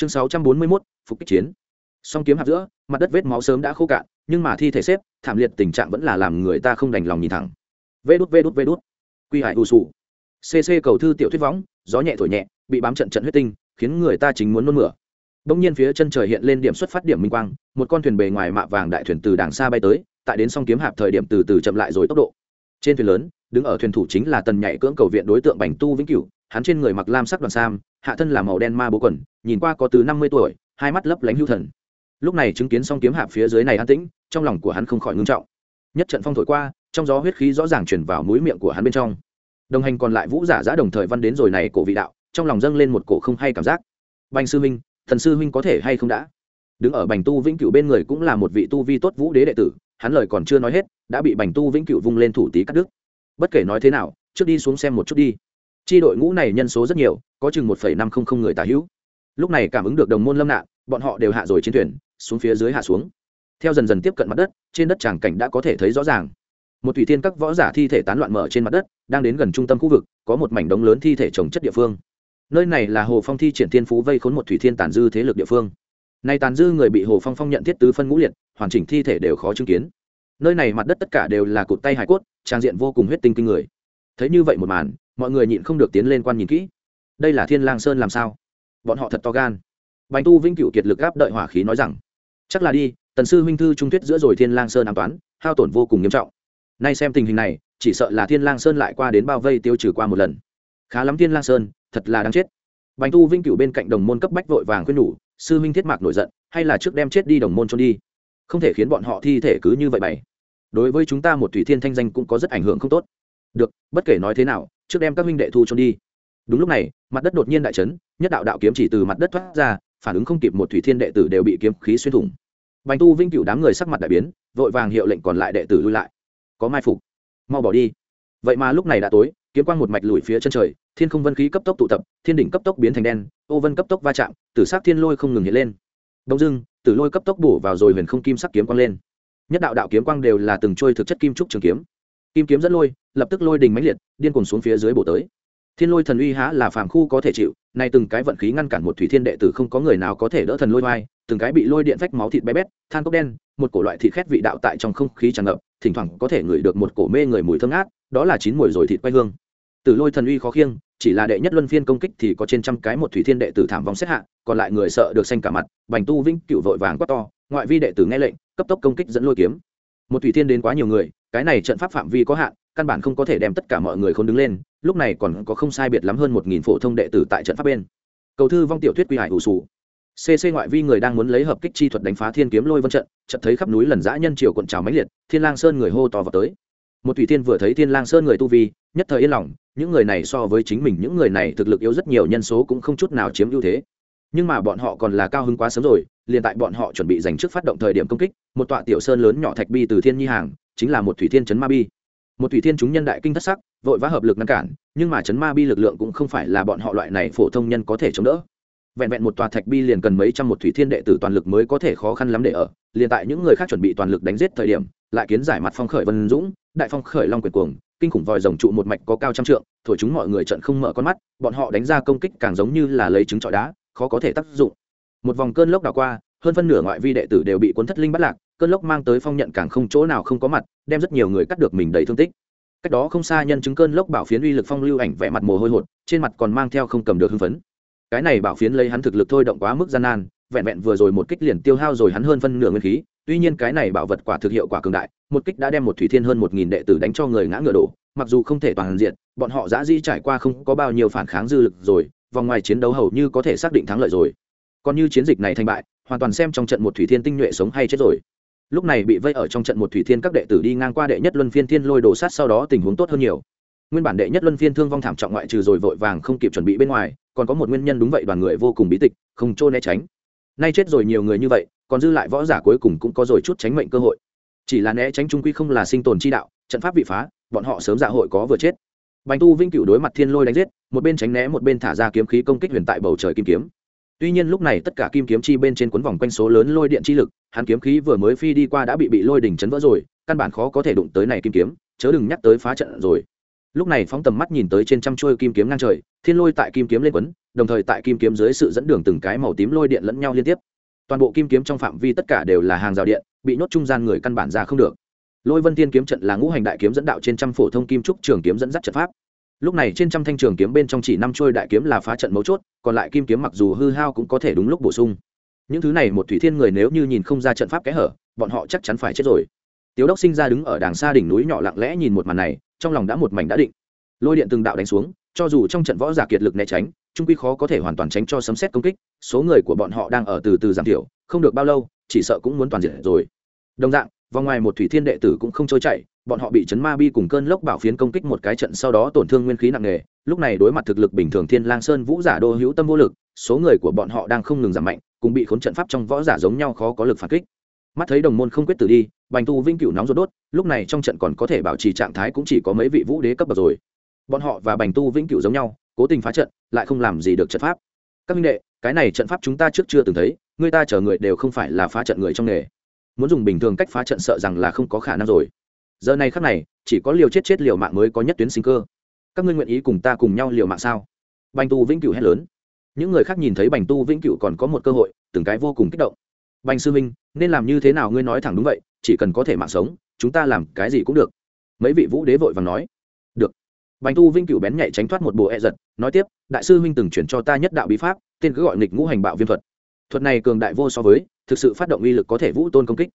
chương sáu trăm bốn mươi mốt, phục kích chiến. Song kiếm hạp giữa, mặt đất vết máu sớm đã khô cạn, nhưng mà thi thể xếp, thảm liệt tình trạng vẫn là làm người ta không đành lòng nhìn thẳng. Vê đút vê đút vê đút. Quy hải u sù cc cầu thư tiểu thuyết võng, gió nhẹ thổi nhẹ, bị bám trận trận huyết tinh, khiến người ta chính muốn nôn mửa. Bỗng nhiên phía chân trời hiện lên điểm xuất phát điểm minh quang, một con thuyền bề ngoài mạ vàng đại thuyền từ đàng xa bay tới, tại đến song kiếm hạp thời điểm từ từ chậm lại rồi tốc độ. Trên thuyền lớn, đứng ở thuyền thủ chính là tần nhảy cưỡng cầu viện đối tượng bành tu vĩnh cửu, hắn trên người mặc lam sắc đoàn sam hạ thân là màu đen ma bố quần, nhìn qua có từ năm mươi tuổi, hai mắt lấp lánh hưu thần. Lúc này chứng kiến song kiếm hạp phía dưới này an tĩnh, trong lòng của hắn không khỏi ngưng trọng. Nhất trận phong thổi qua, trong gió huyết khí rõ ràng chuyển vào mũi miệng của hắn bên trong. Đồng hành còn lại vũ giả giã đồng thời văn đến rồi này cổ vị đạo, trong lòng dâng lên một cổ không hay cảm giác. Bành sư huynh, thần sư huynh có thể hay không đã? Đứng ở bành tu vĩnh Cựu bên người cũng là một vị tu vi tốt vũ đế đệ tử, hắn lời còn chưa nói hết, đã bị bành tu vĩnh Cựu vung lên thủ tí cắt đứt. Bất kể nói thế nào, trước đi xuống xem một chút đi chi đội ngũ này nhân số rất nhiều, có chừng một năm không không người tà hữu. Lúc này cảm ứng được đồng môn lâm nạn bọn họ đều hạ rồi trên thuyền, xuống phía dưới hạ xuống. Theo dần dần tiếp cận mặt đất, trên đất tràng cảnh đã có thể thấy rõ ràng. Một thủy thiên các võ giả thi thể tán loạn mở trên mặt đất, đang đến gần trung tâm khu vực, có một mảnh đống lớn thi thể trồng chất địa phương. Nơi này là hồ phong thi triển thiên phú vây khốn một thủy thiên tàn dư thế lực địa phương. Nay tàn dư người bị hồ phong phong nhận thiết tứ phân ngũ liệt, hoàn chỉnh thi thể đều khó chứng kiến. Nơi này mặt đất tất cả đều là cụt tay hải cốt, trang diện vô cùng huyết tinh kinh người thấy như vậy một màn, mọi người nhịn không được tiến lên quan nhìn kỹ. Đây là thiên lang sơn làm sao? Bọn họ thật to gan. Bành tu vinh cựu kiệt lực gáp đợi hỏa khí nói rằng, chắc là đi, tần sư huynh thư trung tuyết giữa rồi thiên lang sơn an toán, hao tổn vô cùng nghiêm trọng. Nay xem tình hình này, chỉ sợ là thiên lang sơn lại qua đến bao vây tiêu trừ qua một lần. Khá lắm thiên lang sơn, thật là đáng chết. Bành tu vinh cựu bên cạnh đồng môn cấp bách vội vàng khuyên nhủ, sư huynh thiết mạc nổi giận, hay là trước đem chết đi đồng môn trôn đi? Không thể khiến bọn họ thi thể cứ như vậy bày. Đối với chúng ta một thủy thiên thanh danh cũng có rất ảnh hưởng không tốt được, bất kể nói thế nào, trước đem các huynh đệ thu trốn đi. Đúng lúc này, mặt đất đột nhiên đại chấn, nhất đạo đạo kiếm chỉ từ mặt đất thoát ra, phản ứng không kịp một thủy thiên đệ tử đều bị kiếm khí xuyên thủng. Bành tu vinh cựu đám người sắc mặt đại biến, vội vàng hiệu lệnh còn lại đệ tử lui lại. Có mai phục. Mau bỏ đi. Vậy mà lúc này đã tối, kiếm quang một mạch lùi phía chân trời, thiên không vân khí cấp tốc tụ tập, thiên đỉnh cấp tốc biến thành đen, ô vân cấp tốc va chạm, tử sắc thiên lôi không ngừng hiện lên. Đông dưng tử lôi cấp tốc bổ vào rồi huyền không kim sắc kiếm quang lên. Nhất đạo đạo kiếm quang đều là từng trôi thực chất kim trúc trường kiếm kim kiếm dẫn lôi, lập tức lôi đình mãnh liệt, điên cuồng xuống phía dưới bổ tới. Thiên lôi thần uy há là phàm khu có thể chịu, nay từng cái vận khí ngăn cản một thủy thiên đệ tử không có người nào có thể đỡ thần lôi vai, từng cái bị lôi điện vách máu thịt bé bét, than cốc đen, một cổ loại thịt khét vị đạo tại trong không khí tràn ngập, thỉnh thoảng có thể ngửi được một cổ mê người mùi thơm ngát, đó là chín mùi rồi thịt quay hương. Từ lôi thần uy khó khiêng, chỉ là đệ nhất luân phiên công kích thì có trên trăm cái một thủy thiên đệ tử thảm vong xét hạ còn lại người sợ được xanh cả mặt, bành tu vĩnh cựu vội vàng quát to, ngoại vi đệ tử nghe lệnh, cấp tốc công kích dẫn lôi kiếm. Một thủy thiên đến quá nhiều người cái này trận pháp phạm vi có hạn, căn bản không có thể đem tất cả mọi người không đứng lên, lúc này còn có không sai biệt lắm hơn một nghìn phổ thông đệ tử tại trận pháp bên. Cầu thư vong tiểu thuyết quy hải ủ sù cc ngoại vi người đang muốn lấy hợp kích chi thuật đánh phá thiên kiếm lôi vân trận trận thấy khắp núi lần dã nhân triều quận trào máy liệt, thiên lang sơn người hô to vào tới. Một thủy thiên vừa thấy thiên lang sơn người tu vi, nhất thời yên lòng, những người này so với chính mình những người này thực lực yếu rất nhiều nhân số cũng không chút nào chiếm ưu thế. Nhưng mà bọn họ còn là cao hứng quá sớm rồi, liền tại bọn họ chuẩn bị dành trước phát động thời điểm công kích, một tọa tiểu sơn lớn nhỏ thạch bi từ thiên nhi hàng chính là một thủy thiên chấn ma bi. Một thủy thiên chúng nhân đại kinh thất sắc, vội vã hợp lực ngăn cản, nhưng mà chấn ma bi lực lượng cũng không phải là bọn họ loại này phổ thông nhân có thể chống đỡ. Vẹn vẹn một tòa thạch bi liền cần mấy trăm một thủy thiên đệ tử toàn lực mới có thể khó khăn lắm để ở, liền tại những người khác chuẩn bị toàn lực đánh giết thời điểm, lại kiến giải mặt phong khởi vân dũng, đại phong khởi long quyền cuồng, kinh khủng vòi rồng trụ một mạch có cao trăm trượng, thổi chúng mọi người trận không mở con mắt, bọn họ đánh ra công kích càng giống như là lấy trứng trọi đá, khó có thể tác dụng. Một vòng cơn lốc đảo qua, hơn phân nửa ngoại vi đệ tử đều bị cuốn thất linh bắt lạc cơn lốc mang tới phong nhận càng không chỗ nào không có mặt, đem rất nhiều người cắt được mình đầy thương tích. Cách đó không xa nhân chứng cơn lốc bảo phiến uy lực phong lưu ảnh vẻ mặt mồ hôi hột, trên mặt còn mang theo không cầm được hưng phấn. Cái này bảo phiến lấy hắn thực lực thôi động quá mức gian nan, vẹn vẹn vừa rồi một kích liền tiêu hao rồi hắn hơn phân nửa nguyên khí, tuy nhiên cái này bảo vật quả thực hiệu quả cường đại, một kích đã đem một thủy thiên hơn một nghìn đệ tử đánh cho người ngã ngựa đổ, mặc dù không thể toàn diện, bọn họ dã di trải qua không có bao nhiêu phản kháng dư lực rồi, vòng ngoài chiến đấu hầu như có thể xác định thắng lợi rồi. Còn như chiến dịch này thành bại, hoàn toàn xem trong trận một thủy thiên tinh nhuệ sống hay chết rồi lúc này bị vây ở trong trận một thủy thiên các đệ tử đi ngang qua đệ nhất luân phiên thiên lôi đổ sát sau đó tình huống tốt hơn nhiều. Nguyên bản đệ nhất luân phiên thương vong thảm trọng ngoại trừ rồi vội vàng không kịp chuẩn bị bên ngoài, còn có một nguyên nhân đúng vậy, đoàn người vô cùng bí tịch, không trôn né tránh. Nay chết rồi nhiều người như vậy, còn dư lại võ giả cuối cùng cũng có rồi chút tránh mệnh cơ hội. Chỉ là né tránh trung quy không là sinh tồn chi đạo, trận pháp bị phá, bọn họ sớm dạ hội có vừa chết. Bành tu vinh cựu đối mặt thiên lôi đánh giết, một bên tránh né một bên thả ra kiếm khí công kích huyền tại bầu trời kim kiếm tuy nhiên lúc này tất cả kim kiếm chi bên trên cuốn vòng quanh số lớn lôi điện chi lực, hắn kiếm khí vừa mới phi đi qua đã bị bị lôi đỉnh chấn vỡ rồi, căn bản khó có thể đụng tới này kim kiếm, chớ đừng nhắc tới phá trận rồi. Lúc này phóng tầm mắt nhìn tới trên trăm chuôi kim kiếm ngang trời, thiên lôi tại kim kiếm lên quấn, đồng thời tại kim kiếm dưới sự dẫn đường từng cái màu tím lôi điện lẫn nhau liên tiếp. Toàn bộ kim kiếm trong phạm vi tất cả đều là hàng rào điện, bị nhốt trung gian người căn bản ra không được. Lôi vân tiên kiếm trận là ngũ hành đại kiếm dẫn đạo trên trăm phổ thông kim trúc trường kiếm dẫn dắt trận pháp lúc này trên trăm thanh trường kiếm bên trong chỉ năm trôi đại kiếm là phá trận mấu chốt, còn lại kim kiếm mặc dù hư hao cũng có thể đúng lúc bổ sung. Những thứ này một thủy thiên người nếu như nhìn không ra trận pháp kẽ hở, bọn họ chắc chắn phải chết rồi. Tiếu đốc sinh ra đứng ở đàng xa đỉnh núi nhỏ lặng lẽ nhìn một màn này, trong lòng đã một mảnh đã định. Lôi điện từng đạo đánh xuống, cho dù trong trận võ giả kiệt lực né tránh, trung quy khó có thể hoàn toàn tránh cho sấm xét công kích, số người của bọn họ đang ở từ từ giảm thiểu, không được bao lâu, chỉ sợ cũng muốn toàn diện rồi. Đồng dạng, vòng ngoài một thủy thiên đệ tử cũng không trôi chạy bọn họ bị chấn ma bi cùng cơn lốc bảo phiến công kích một cái trận sau đó tổn thương nguyên khí nặng nề. Lúc này đối mặt thực lực bình thường thiên lang sơn vũ giả đô hữu tâm vô lực, số người của bọn họ đang không ngừng giảm mạnh, cùng bị khốn trận pháp trong võ giả giống nhau khó có lực phản kích. Mắt thấy đồng môn không quyết tử đi, bành tu vinh cửu nóng ruột đốt, lúc này trong trận còn có thể bảo trì trạng thái cũng chỉ có mấy vị vũ đế cấp bậc rồi. Bọn họ và bành tu vĩnh cửu giống nhau, cố tình phá trận, lại không làm gì được trận pháp. Các minh đệ, cái này trận pháp chúng ta trước chưa từng thấy, người ta chở người đều không phải là phá trận người trong nghề. Muốn dùng bình thường cách phá trận sợ rằng là không có khả năng rồi giờ này khắc này, chỉ có liều chết chết liều mạng mới có nhất tuyến sinh cơ. Các ngươi nguyện ý cùng ta cùng nhau liều mạng sao? Bành tu vĩnh cửu hét lớn. Những người khác nhìn thấy bành tu vĩnh cửu còn có một cơ hội, từng cái vô cùng kích động. Bành sư minh, nên làm như thế nào ngươi nói thẳng đúng vậy, chỉ cần có thể mạng sống, chúng ta làm cái gì cũng được. Mấy vị vũ đế vội vàng nói. Được. Bành tu vĩnh cửu bén nhạy tránh thoát một bộ e giật, nói tiếp, đại sư huynh từng chuyển cho ta nhất đạo bí pháp, tên cứ gọi nghịch ngũ hành bạo viêm thuật. Thuật này cường đại vô so với, thực sự phát động uy lực có thể vũ tôn công kích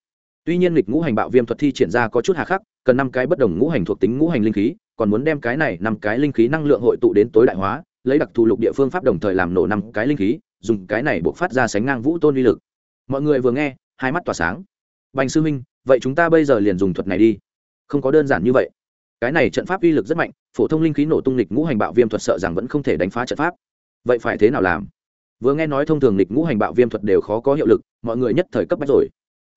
tuy nhiên lịch ngũ hành bạo viêm thuật thi triển ra có chút hà khắc, cần năm cái bất đồng ngũ hành thuộc tính ngũ hành linh khí, còn muốn đem cái này năm cái linh khí năng lượng hội tụ đến tối đại hóa, lấy đặc thù lục địa phương pháp đồng thời làm nổ năm cái linh khí, dùng cái này buộc phát ra sánh ngang vũ tôn uy lực. Mọi người vừa nghe, hai mắt tỏa sáng. Bành sư huynh, vậy chúng ta bây giờ liền dùng thuật này đi. Không có đơn giản như vậy. Cái này trận pháp uy lực rất mạnh, phổ thông linh khí nổ tung lịch ngũ hành bạo viêm thuật sợ rằng vẫn không thể đánh phá trận pháp. Vậy phải thế nào làm? Vừa nghe nói thông thường lịch ngũ hành bạo viêm thuật đều khó có hiệu lực, mọi người nhất thời cấp bách rồi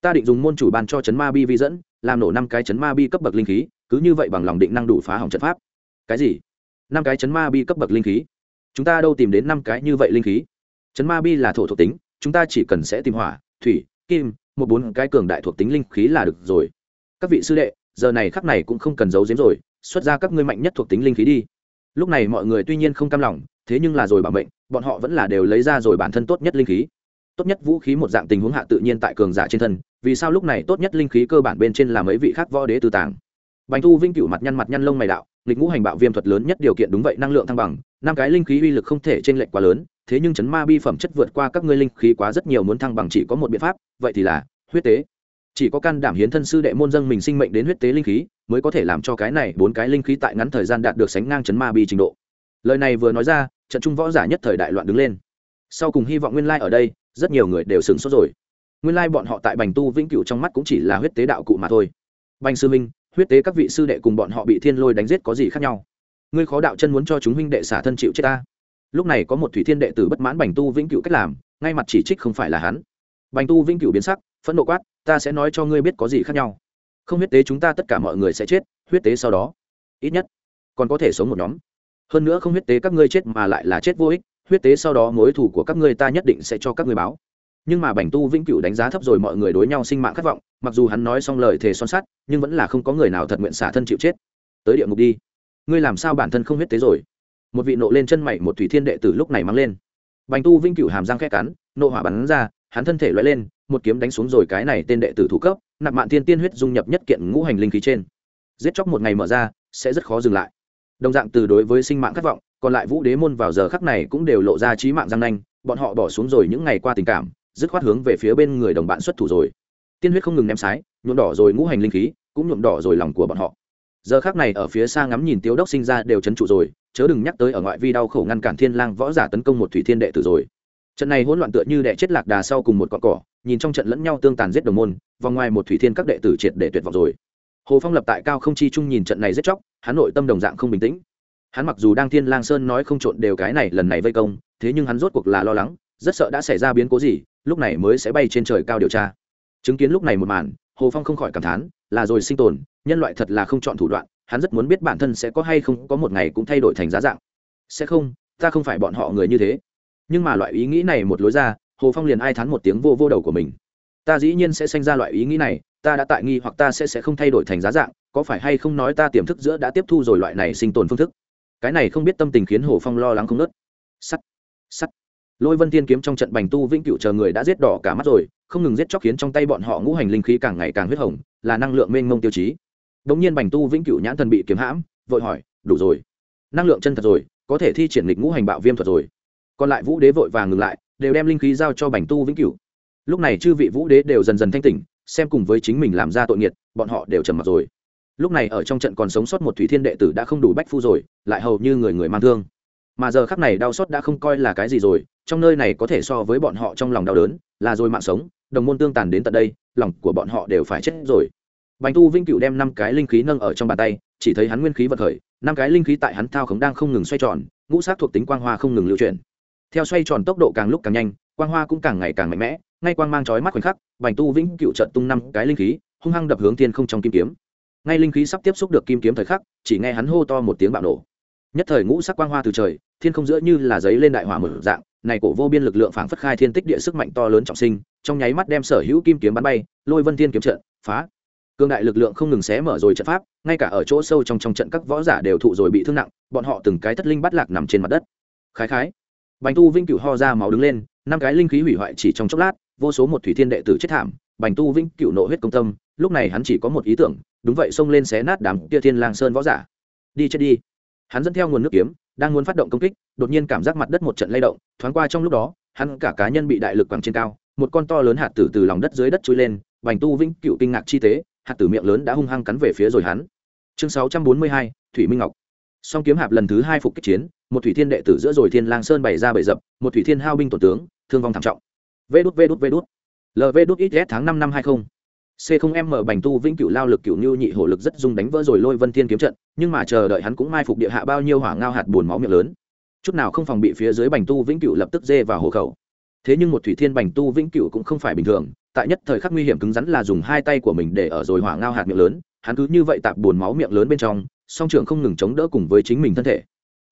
ta định dùng môn chủ ban cho chấn ma bi vi dẫn, làm nổ năm cái chấn ma bi cấp bậc linh khí, cứ như vậy bằng lòng định năng đủ phá hỏng trận pháp. Cái gì? Năm cái chấn ma bi cấp bậc linh khí? Chúng ta đâu tìm đến năm cái như vậy linh khí? Chấn ma bi là thổ thuộc tính, chúng ta chỉ cần sẽ tìm hỏa, thủy, kim, một bốn cái cường đại thuộc tính linh khí là được rồi. Các vị sư đệ, giờ này khắc này cũng không cần giấu giếm rồi, xuất ra các ngươi mạnh nhất thuộc tính linh khí đi. Lúc này mọi người tuy nhiên không cam lòng, thế nhưng là rồi bảo mệnh, bọn họ vẫn là đều lấy ra rồi bản thân tốt nhất linh khí. Tốt nhất vũ khí một dạng tình huống hạ tự nhiên tại cường giả trên thân vì sao lúc này tốt nhất linh khí cơ bản bên trên là mấy vị khác võ đế tư tàng? Bành thu vinh cửu mặt nhăn mặt nhăn lông mày đạo lịch ngũ hành bạo viêm thuật lớn nhất điều kiện đúng vậy, năng lượng thăng bằng, năm cái linh khí uy lực không thể t r ê n lệch quá lớn, thế nhưng chấn ma bi phẩm chất vượt qua các ngươi linh khí quá rất nhiều muốn thăng bằng chỉ có một biện pháp, vậy thì là huyết tế. Chỉ có can đảm hiến thân sư đệ môn dân mình sinh mệnh đến huyết tế linh khí, mới có thể làm cho cái này bốn cái linh khí tại ngắn thời gian đạt được sánh ngang chấn ma bi trình độ. Lời này vừa nói ra, trận trung võ giả nhất thời đại loạn đứng lên. Sau cùng hy vọng nguyên lai ở đây, rất nhiều người đều sửng sốt rồi nguyên lai bọn họ tại bành tu vĩnh cửu trong mắt cũng chỉ là huyết tế đạo cụ mà thôi. Bành sư minh, huyết tế các vị sư đệ cùng bọn họ bị thiên lôi đánh giết có gì khác nhau? Ngươi khó đạo chân muốn cho chúng huynh đệ xả thân chịu chết ta. Lúc này có một thủy thiên đệ tử bất mãn bành tu vĩnh cửu cách làm, ngay mặt chỉ trích không phải là hắn. Bành tu vĩnh cửu biến sắc, phẫn nộ quát, ta sẽ nói cho ngươi biết có gì khác nhau. Không huyết tế chúng ta tất cả mọi người sẽ chết, huyết tế sau đó, ít nhất còn có thể sống một nhóm. Hơn nữa không huyết tế các ngươi chết mà lại là chết vô ích, huyết tế sau đó mối thủ của các ngươi ta nhất định sẽ cho các ngươi báo nhưng mà bành tu vĩnh cửu đánh giá thấp rồi mọi người đối nhau sinh mạng khát vọng, mặc dù hắn nói xong lời thề son sắt, nhưng vẫn là không có người nào thật nguyện xả thân chịu chết. Tới địa ngục đi. Ngươi làm sao bản thân không huyết tế rồi? Một vị nộ lên chân mày một thủy thiên đệ tử lúc này mang lên. Bành tu vĩnh cửu hàm răng khẽ cắn, nộ hỏa bắn ra, hắn thân thể loại lên, một kiếm đánh xuống rồi cái này tên đệ tử thủ cấp, nạp mạng thiên tiên huyết dung nhập nhất kiện ngũ hành linh khí trên. Giết chóc một ngày mở ra, sẽ rất khó dừng lại. Đồng dạng từ đối với sinh mạng khát vọng, còn lại vũ đế môn vào giờ khắc này cũng đều lộ ra trí mạng răng nanh, bọn họ bỏ xuống rồi những ngày qua tình cảm dứt khoát hướng về phía bên người đồng bạn xuất thủ rồi. Tiên huyết không ngừng ném sái, nhuộm đỏ rồi ngũ hành linh khí, cũng nhuộm đỏ rồi lòng của bọn họ. Giờ khác này ở phía xa ngắm nhìn tiếu đốc sinh ra đều chấn trụ rồi, chớ đừng nhắc tới ở ngoại vi đau khổ ngăn cản thiên lang võ giả tấn công một thủy thiên đệ tử rồi. Trận này hỗn loạn tựa như đệ chết lạc đà sau cùng một cọn cỏ, nhìn trong trận lẫn nhau tương tàn giết đồng môn, vòng ngoài một thủy thiên các đệ tử triệt để tuyệt vọng rồi. Hồ phong lập tại cao không chi trung nhìn trận này giết chóc, hắn nội tâm đồng dạng không bình tĩnh. Hắn mặc dù đang thiên lang sơn nói không trộn đều cái này lần này vây công, thế nhưng hắn rốt cuộc là lo lắng, rất sợ đã xảy ra biến cố gì lúc này mới sẽ bay trên trời cao điều tra. Chứng kiến lúc này một màn, hồ phong không khỏi cảm thán, là rồi sinh tồn, nhân loại thật là không chọn thủ đoạn, hắn rất muốn biết bản thân sẽ có hay không có một ngày cũng thay đổi thành giá dạng. Sẽ không, ta không phải bọn họ người như thế. Nhưng mà loại ý nghĩ này một lối ra, hồ phong liền ai thán một tiếng vô vô đầu của mình. Ta dĩ nhiên sẽ sinh ra loại ý nghĩ này, ta đã tại nghi hoặc ta sẽ sẽ không thay đổi thành giá dạng, có phải hay không nói ta tiềm thức giữa đã tiếp thu rồi loại này sinh tồn phương thức. Cái này không biết tâm tình khiến hồ phong lo lắng không nớt sắt sắt lôi vân Thiên kiếm trong trận bành tu vĩnh cựu chờ người đã giết đỏ cả mắt rồi, không ngừng giết chóc khiến trong tay bọn họ ngũ hành linh khí càng ngày càng huyết hồng, là năng lượng mênh mông tiêu chí. Đ ỗ n g nhiên bành tu vĩnh cựu nhãn thần bị kiếm hãm, vội hỏi, đủ rồi, năng lượng chân thật rồi, có thể thi triển lịch ngũ hành bạo viêm thuật rồi. Còn lại vũ đế vội vàng ngừng lại, đều đem linh khí giao cho bành tu vĩnh cửu. Lúc này chư vị vũ đế đều dần dần thanh tỉnh, xem cùng với chính mình làm ra tội nghiệt, bọn họ đều trầm mặc rồi. Lúc này ở trong trận còn sống sót một thủy thiên đệ tử đã không đủ bách phu rồi, lại hầu như người người mang thương mà giờ khắc này đau xót đã không coi là cái gì rồi, trong nơi này có thể so với bọn họ trong lòng đau đớn, là rồi mạng sống, đồng môn tương tàn đến tận đây, lòng của bọn họ đều phải chết rồi. Bành tu vĩnh cựu đem năm cái linh khí nâng ở trong bàn tay, chỉ thấy hắn nguyên khí vật khởi, năm cái linh khí tại hắn thao khống đang không ngừng xoay tròn, ngũ sát thuộc tính quang hoa không ngừng lưu chuyển. Theo xoay tròn tốc độ càng lúc càng nhanh, quang hoa cũng càng ngày càng mạnh mẽ, ngay quang mang chói mắt khoảnh khắc, bành tu vĩnh cựu trận tung năm cái linh khí, hung hăng đập hướng thiên không trong kim kiếm. Ngay linh khí sắp tiếp xúc được kim kiếm thời khắc, chỉ nghe hắn hô to một tiếng bạo nổ. Nhất thời ngũ sắc quang hoa từ trời thiên không giữa như là giấy lên đại hỏa mở dạng, này cổ vô biên lực lượng phảng phất khai thiên tích địa sức mạnh to lớn trọng sinh, trong nháy mắt đem sở hữu kim kiếm bắn bay, lôi vân thiên kiếm trận, phá. Cương đại lực lượng không ngừng xé mở rồi trận pháp, ngay cả ở chỗ sâu trong trong trận các võ giả đều thụ rồi bị thương nặng, bọn họ từng cái thất linh bắt lạc nằm trên mặt đất. Khái khái. Bành tu vĩnh cửu ho ra máu đứng lên, năm cái linh khí hủy hoại chỉ trong chốc lát, vô số một thủy thiên đệ tử chết thảm, bành tu vĩnh cửu nộ huyết công tâm, lúc này hắn chỉ có một ý tưởng, đúng vậy xông lên xé nát đám kia thiên lang sơn võ giả. Đi chết đi. Hắn dẫn theo nguồn nước kiếm đang muốn phát động công kích, đột nhiên cảm giác mặt đất một trận lay động, thoáng qua trong lúc đó, hắn cả cá nhân bị đại lực quẳng trên cao, một con to lớn hạt tử từ lòng đất dưới đất trôi lên, bành tu vĩnh cựu kinh ngạc chi tế, hạt tử miệng lớn đã hung hăng cắn về phía rồi hắn. Chương sáu trăm bốn mươi hai, thủy minh ngọc. Song kiếm hạp lần thứ hai phục kích chiến, một thủy thiên đệ tử giữa rồi thiên lang sơn bày ra bày dập, một thủy thiên hao binh tổ tướng, thương vong thảm trọng. Vê đút vê đút vê đút. Lv đút ít tháng năm năm hai mươi không m bành tu vĩnh cửu lao lực cửu như nhị hổ lực rất dung đánh vỡ rồi lôi vân thiên kiếm trận, nhưng mà chờ đợi hắn cũng mai phục địa hạ bao nhiêu hỏa ngao hạt buồn máu miệng lớn. Chút nào không phòng bị phía dưới bành tu vĩnh cửu lập tức dê vào hổ khẩu. Thế nhưng một thủy thiên bành tu vĩnh cửu cũng không phải bình thường, tại nhất thời khắc nguy hiểm cứng rắn là dùng hai tay của mình để ở rồi hỏa ngao hạt miệng lớn, hắn cứ như vậy tạp buồn máu miệng lớn bên trong, song trường không ngừng chống đỡ cùng với chính mình thân thể.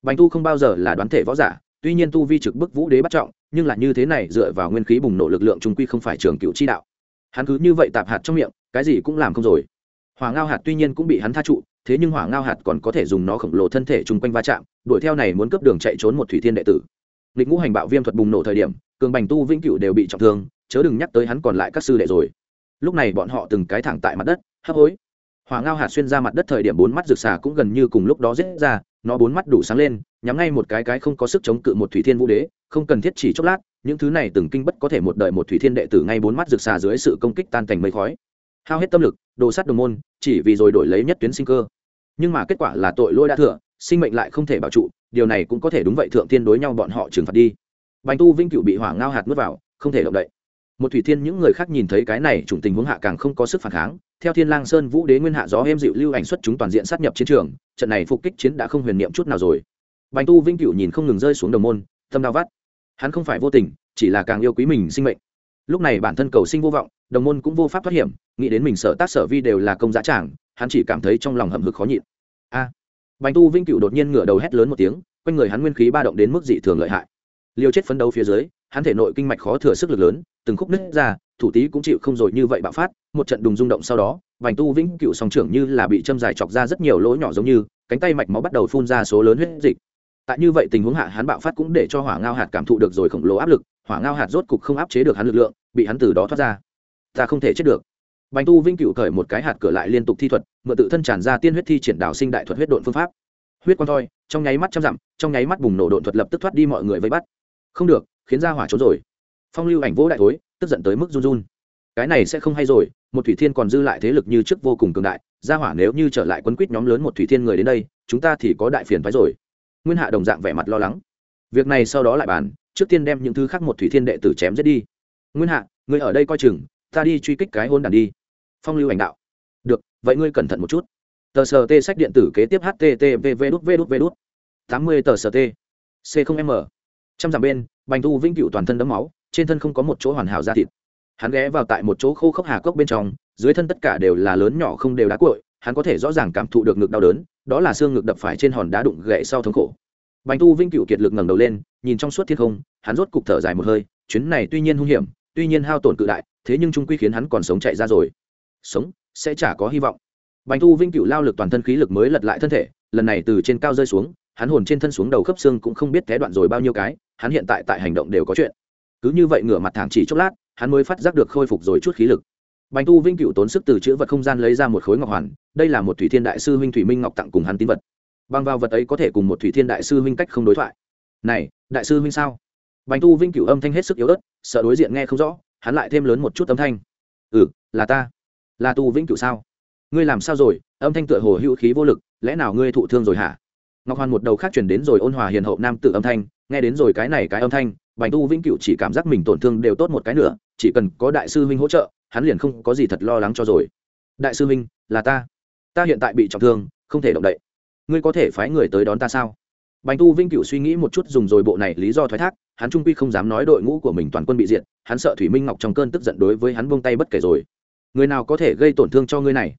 Bành tu không bao giờ là đoán thể võ giả, tuy nhiên tu vi trực bức vũ đế bắt trọng, nhưng là như thế này dựa vào nguyên khí bùng nổ lực lượng trung quy không phải trường cửu chi đạo hắn cứ như vậy tạp hạt trong miệng, cái gì cũng làm không rồi. Hỏa ngao hạt tuy nhiên cũng bị hắn tha trụ, thế nhưng hỏa ngao hạt còn có thể dùng nó khổng lồ thân thể chung quanh va chạm, đuổi theo này muốn cướp đường chạy trốn một thủy thiên đệ tử. Lịch ngũ hành bạo viêm thuật bùng nổ thời điểm, cường bành tu vĩnh cựu đều bị trọng thương, chớ đừng nhắc tới hắn còn lại các sư đệ rồi. Lúc này bọn họ từng cái thẳng tại mặt đất, hấp hối. Hỏa ngao hạt xuyên ra mặt đất thời điểm bốn mắt rực xà cũng gần như cùng lúc đó rết ra, nó bốn mắt đủ sáng lên, nhắm ngay một cái cái không có sức chống cự một thủy thiên vũ đế, không cần thiết chỉ chốc lát những thứ này từng kinh bất có thể một đời một thủy thiên đệ tử ngay bốn mắt rực xà dưới sự công kích tan thành mây khói. Hao hết tâm lực, đồ sát đồng môn, chỉ vì rồi đổi lấy nhất tuyến sinh cơ. Nhưng mà kết quả là tội lỗi đã thừa, sinh mệnh lại không thể bảo trụ, điều này cũng có thể đúng vậy, thượng tiên đối nhau bọn họ trừng phạt đi. Bành tu vinh cựu bị hỏa ngao hạt nuốt vào, không thể động đậy. Một thủy thiên những người khác nhìn thấy cái này chủng tình huống hạ càng không có sức phản kháng. Theo thiên lang sơn vũ đế nguyên hạ gió êm dịu lưu ảnh xuất chúng toàn diện sát nhập chiến trường, trận này phục kích chiến đã không huyền niệm chút nào rồi. Bành tu vinh cựu nhìn không ngừng rơi xuống đồng môn, tâm đau vắt hắn không phải vô tình, chỉ là càng yêu quý mình sinh mệnh. Lúc này bản thân cầu sinh vô vọng, đồng môn cũng vô pháp thoát hiểm, nghĩ đến mình sở tác sở vi đều là công giá trảng hắn chỉ cảm thấy trong lòng hậm hực khó nhịn. A! Bành tu vinh cựu đột nhiên ngửa đầu hét lớn một tiếng, quanh người hắn nguyên khí ba động đến mức dị thường lợi hại. Liều chết phấn đấu phía dưới, hắn thể nội kinh mạch khó thừa sức lực lớn, từng khúc nứt ra, thủ tý cũng chịu không rồi như vậy bạo phát, một trận đùng rung động sau đó vành tu vĩnh cựu song trưởng như là bị châm dài chọc ra rất nhiều lỗ nhỏ giống như, cánh tay mạch máu bắt đầu phun ra số lớn huyết dịch tại như vậy tình huống hạ, hắn bạo phát cũng để cho hỏa ngao hạt cảm thụ được rồi khổng lồ áp lực, hỏa ngao hạt rốt cục không áp chế được hắn lực lượng, bị hắn từ đó thoát ra. Ta không thể chết được. Bành tu vinh cựu cởi một cái hạt cửa lại liên tục thi thuật, mượn tự thân tràn ra tiên huyết thi triển đảo sinh đại thuật huyết độn phương pháp. Huyết con thoi, trong nháy mắt trăm dặm, trong nháy mắt bùng nổ độn thuật lập tức thoát đi mọi người vây bắt. Không được, khiến ra hỏa trốn rồi. Phong lưu ảnh vỗ đại thối, tức giận tới mức run run. Cái này sẽ không hay rồi, một thủy thiên còn dư lại thế lực như trước vô cùng cường đại, ra hỏa nếu như trở lại quấn quýt nhóm lớn một thủy thiên người đến đây, chúng ta thì có đại phiền phái rồi nguyên hạ đồng dạng vẻ mặt lo lắng. Việc này sau đó lại bàn, trước tiên đem những thứ khác một thủy thiên đệ tử chém giết đi. Nguyên hạ người ở đây coi chừng, ta đi truy kích cái hôn đàn đi. Phong lưu ảnh đạo. Được, vậy ngươi cẩn thận một chút. Tờ sờ t sách điện tử kế tiếp http v đút v đút v đút. Tám mươi tờ sờ t c không m. Trăm dặm bên, bành thu vĩnh cựu toàn thân đấm máu, trên thân không có một chỗ hoàn hảo da thịt. Hắn ghé vào tại một chỗ khô khốc hà cốc bên trong, dưới thân tất cả đều là lớn nhỏ không đều đá cội hắn có thể rõ ràng cảm thụ được ngực đau đớn, đó là xương ngực đập phải trên hòn đá đụng gậy sau thống khổ. Bành tu vinh cựu kiệt lực ngẩng đầu lên, nhìn trong suốt thiên không, hắn rốt cục thở dài một hơi, chuyến này tuy nhiên hung hiểm, tuy nhiên hao tổn cự đại, thế nhưng trung quy khiến hắn còn sống chạy ra rồi. Sống, sẽ chả có hy vọng. Bành tu vinh cựu lao lực toàn thân khí lực mới lật lại thân thể, lần này từ trên cao rơi xuống, hắn hồn trên thân xuống đầu khớp xương cũng không biết té đoạn rồi bao nhiêu cái, hắn hiện tại tại hành động đều có chuyện. Cứ như vậy ngửa mặt thẳng chỉ chốc lát, hắn mới phát giác được khôi phục rồi chút khí lực bành tu vinh cựu tốn sức từ chữ vật không gian lấy ra một khối ngọc hoàn, đây là một thủy thiên đại sư huynh thủy minh ngọc tặng cùng hắn tín vật. Bằng vào vật ấy có thể cùng một thủy thiên đại sư huynh cách không đối thoại. Này, đại sư huynh sao? Bành tu vinh cựu âm thanh hết sức yếu ớt, sợ đối diện nghe không rõ, hắn lại thêm lớn một chút âm thanh. Ừ là ta. Là tu vĩnh cựu sao? Ngươi làm sao rồi? Âm thanh tựa hồ hữu khí vô lực, lẽ nào ngươi thụ thương rồi hả? Ngọc hoàn một đầu khác chuyển đến rồi ôn hòa hiền hậu nam tự âm thanh, nghe đến rồi cái này cái âm thanh, bành tu vĩnh cựu chỉ cảm giác mình tổn thương đều tốt một cái nữa, chỉ cần có đại sư huynh hỗ trợ hắn liền không có gì thật lo lắng cho rồi. Đại sư huynh là ta. Ta hiện tại bị trọng thương, không thể động đậy. Ngươi có thể phái người tới đón ta sao? Bành tu vinh cựu suy nghĩ một chút dùng rồi bộ này lý do thoái thác, hắn trung quy không dám nói đội ngũ của mình toàn quân bị diệt, hắn sợ thủy minh ngọc trong cơn tức giận đối với hắn buông tay bất kể rồi. Người nào có thể gây tổn thương cho ngươi này?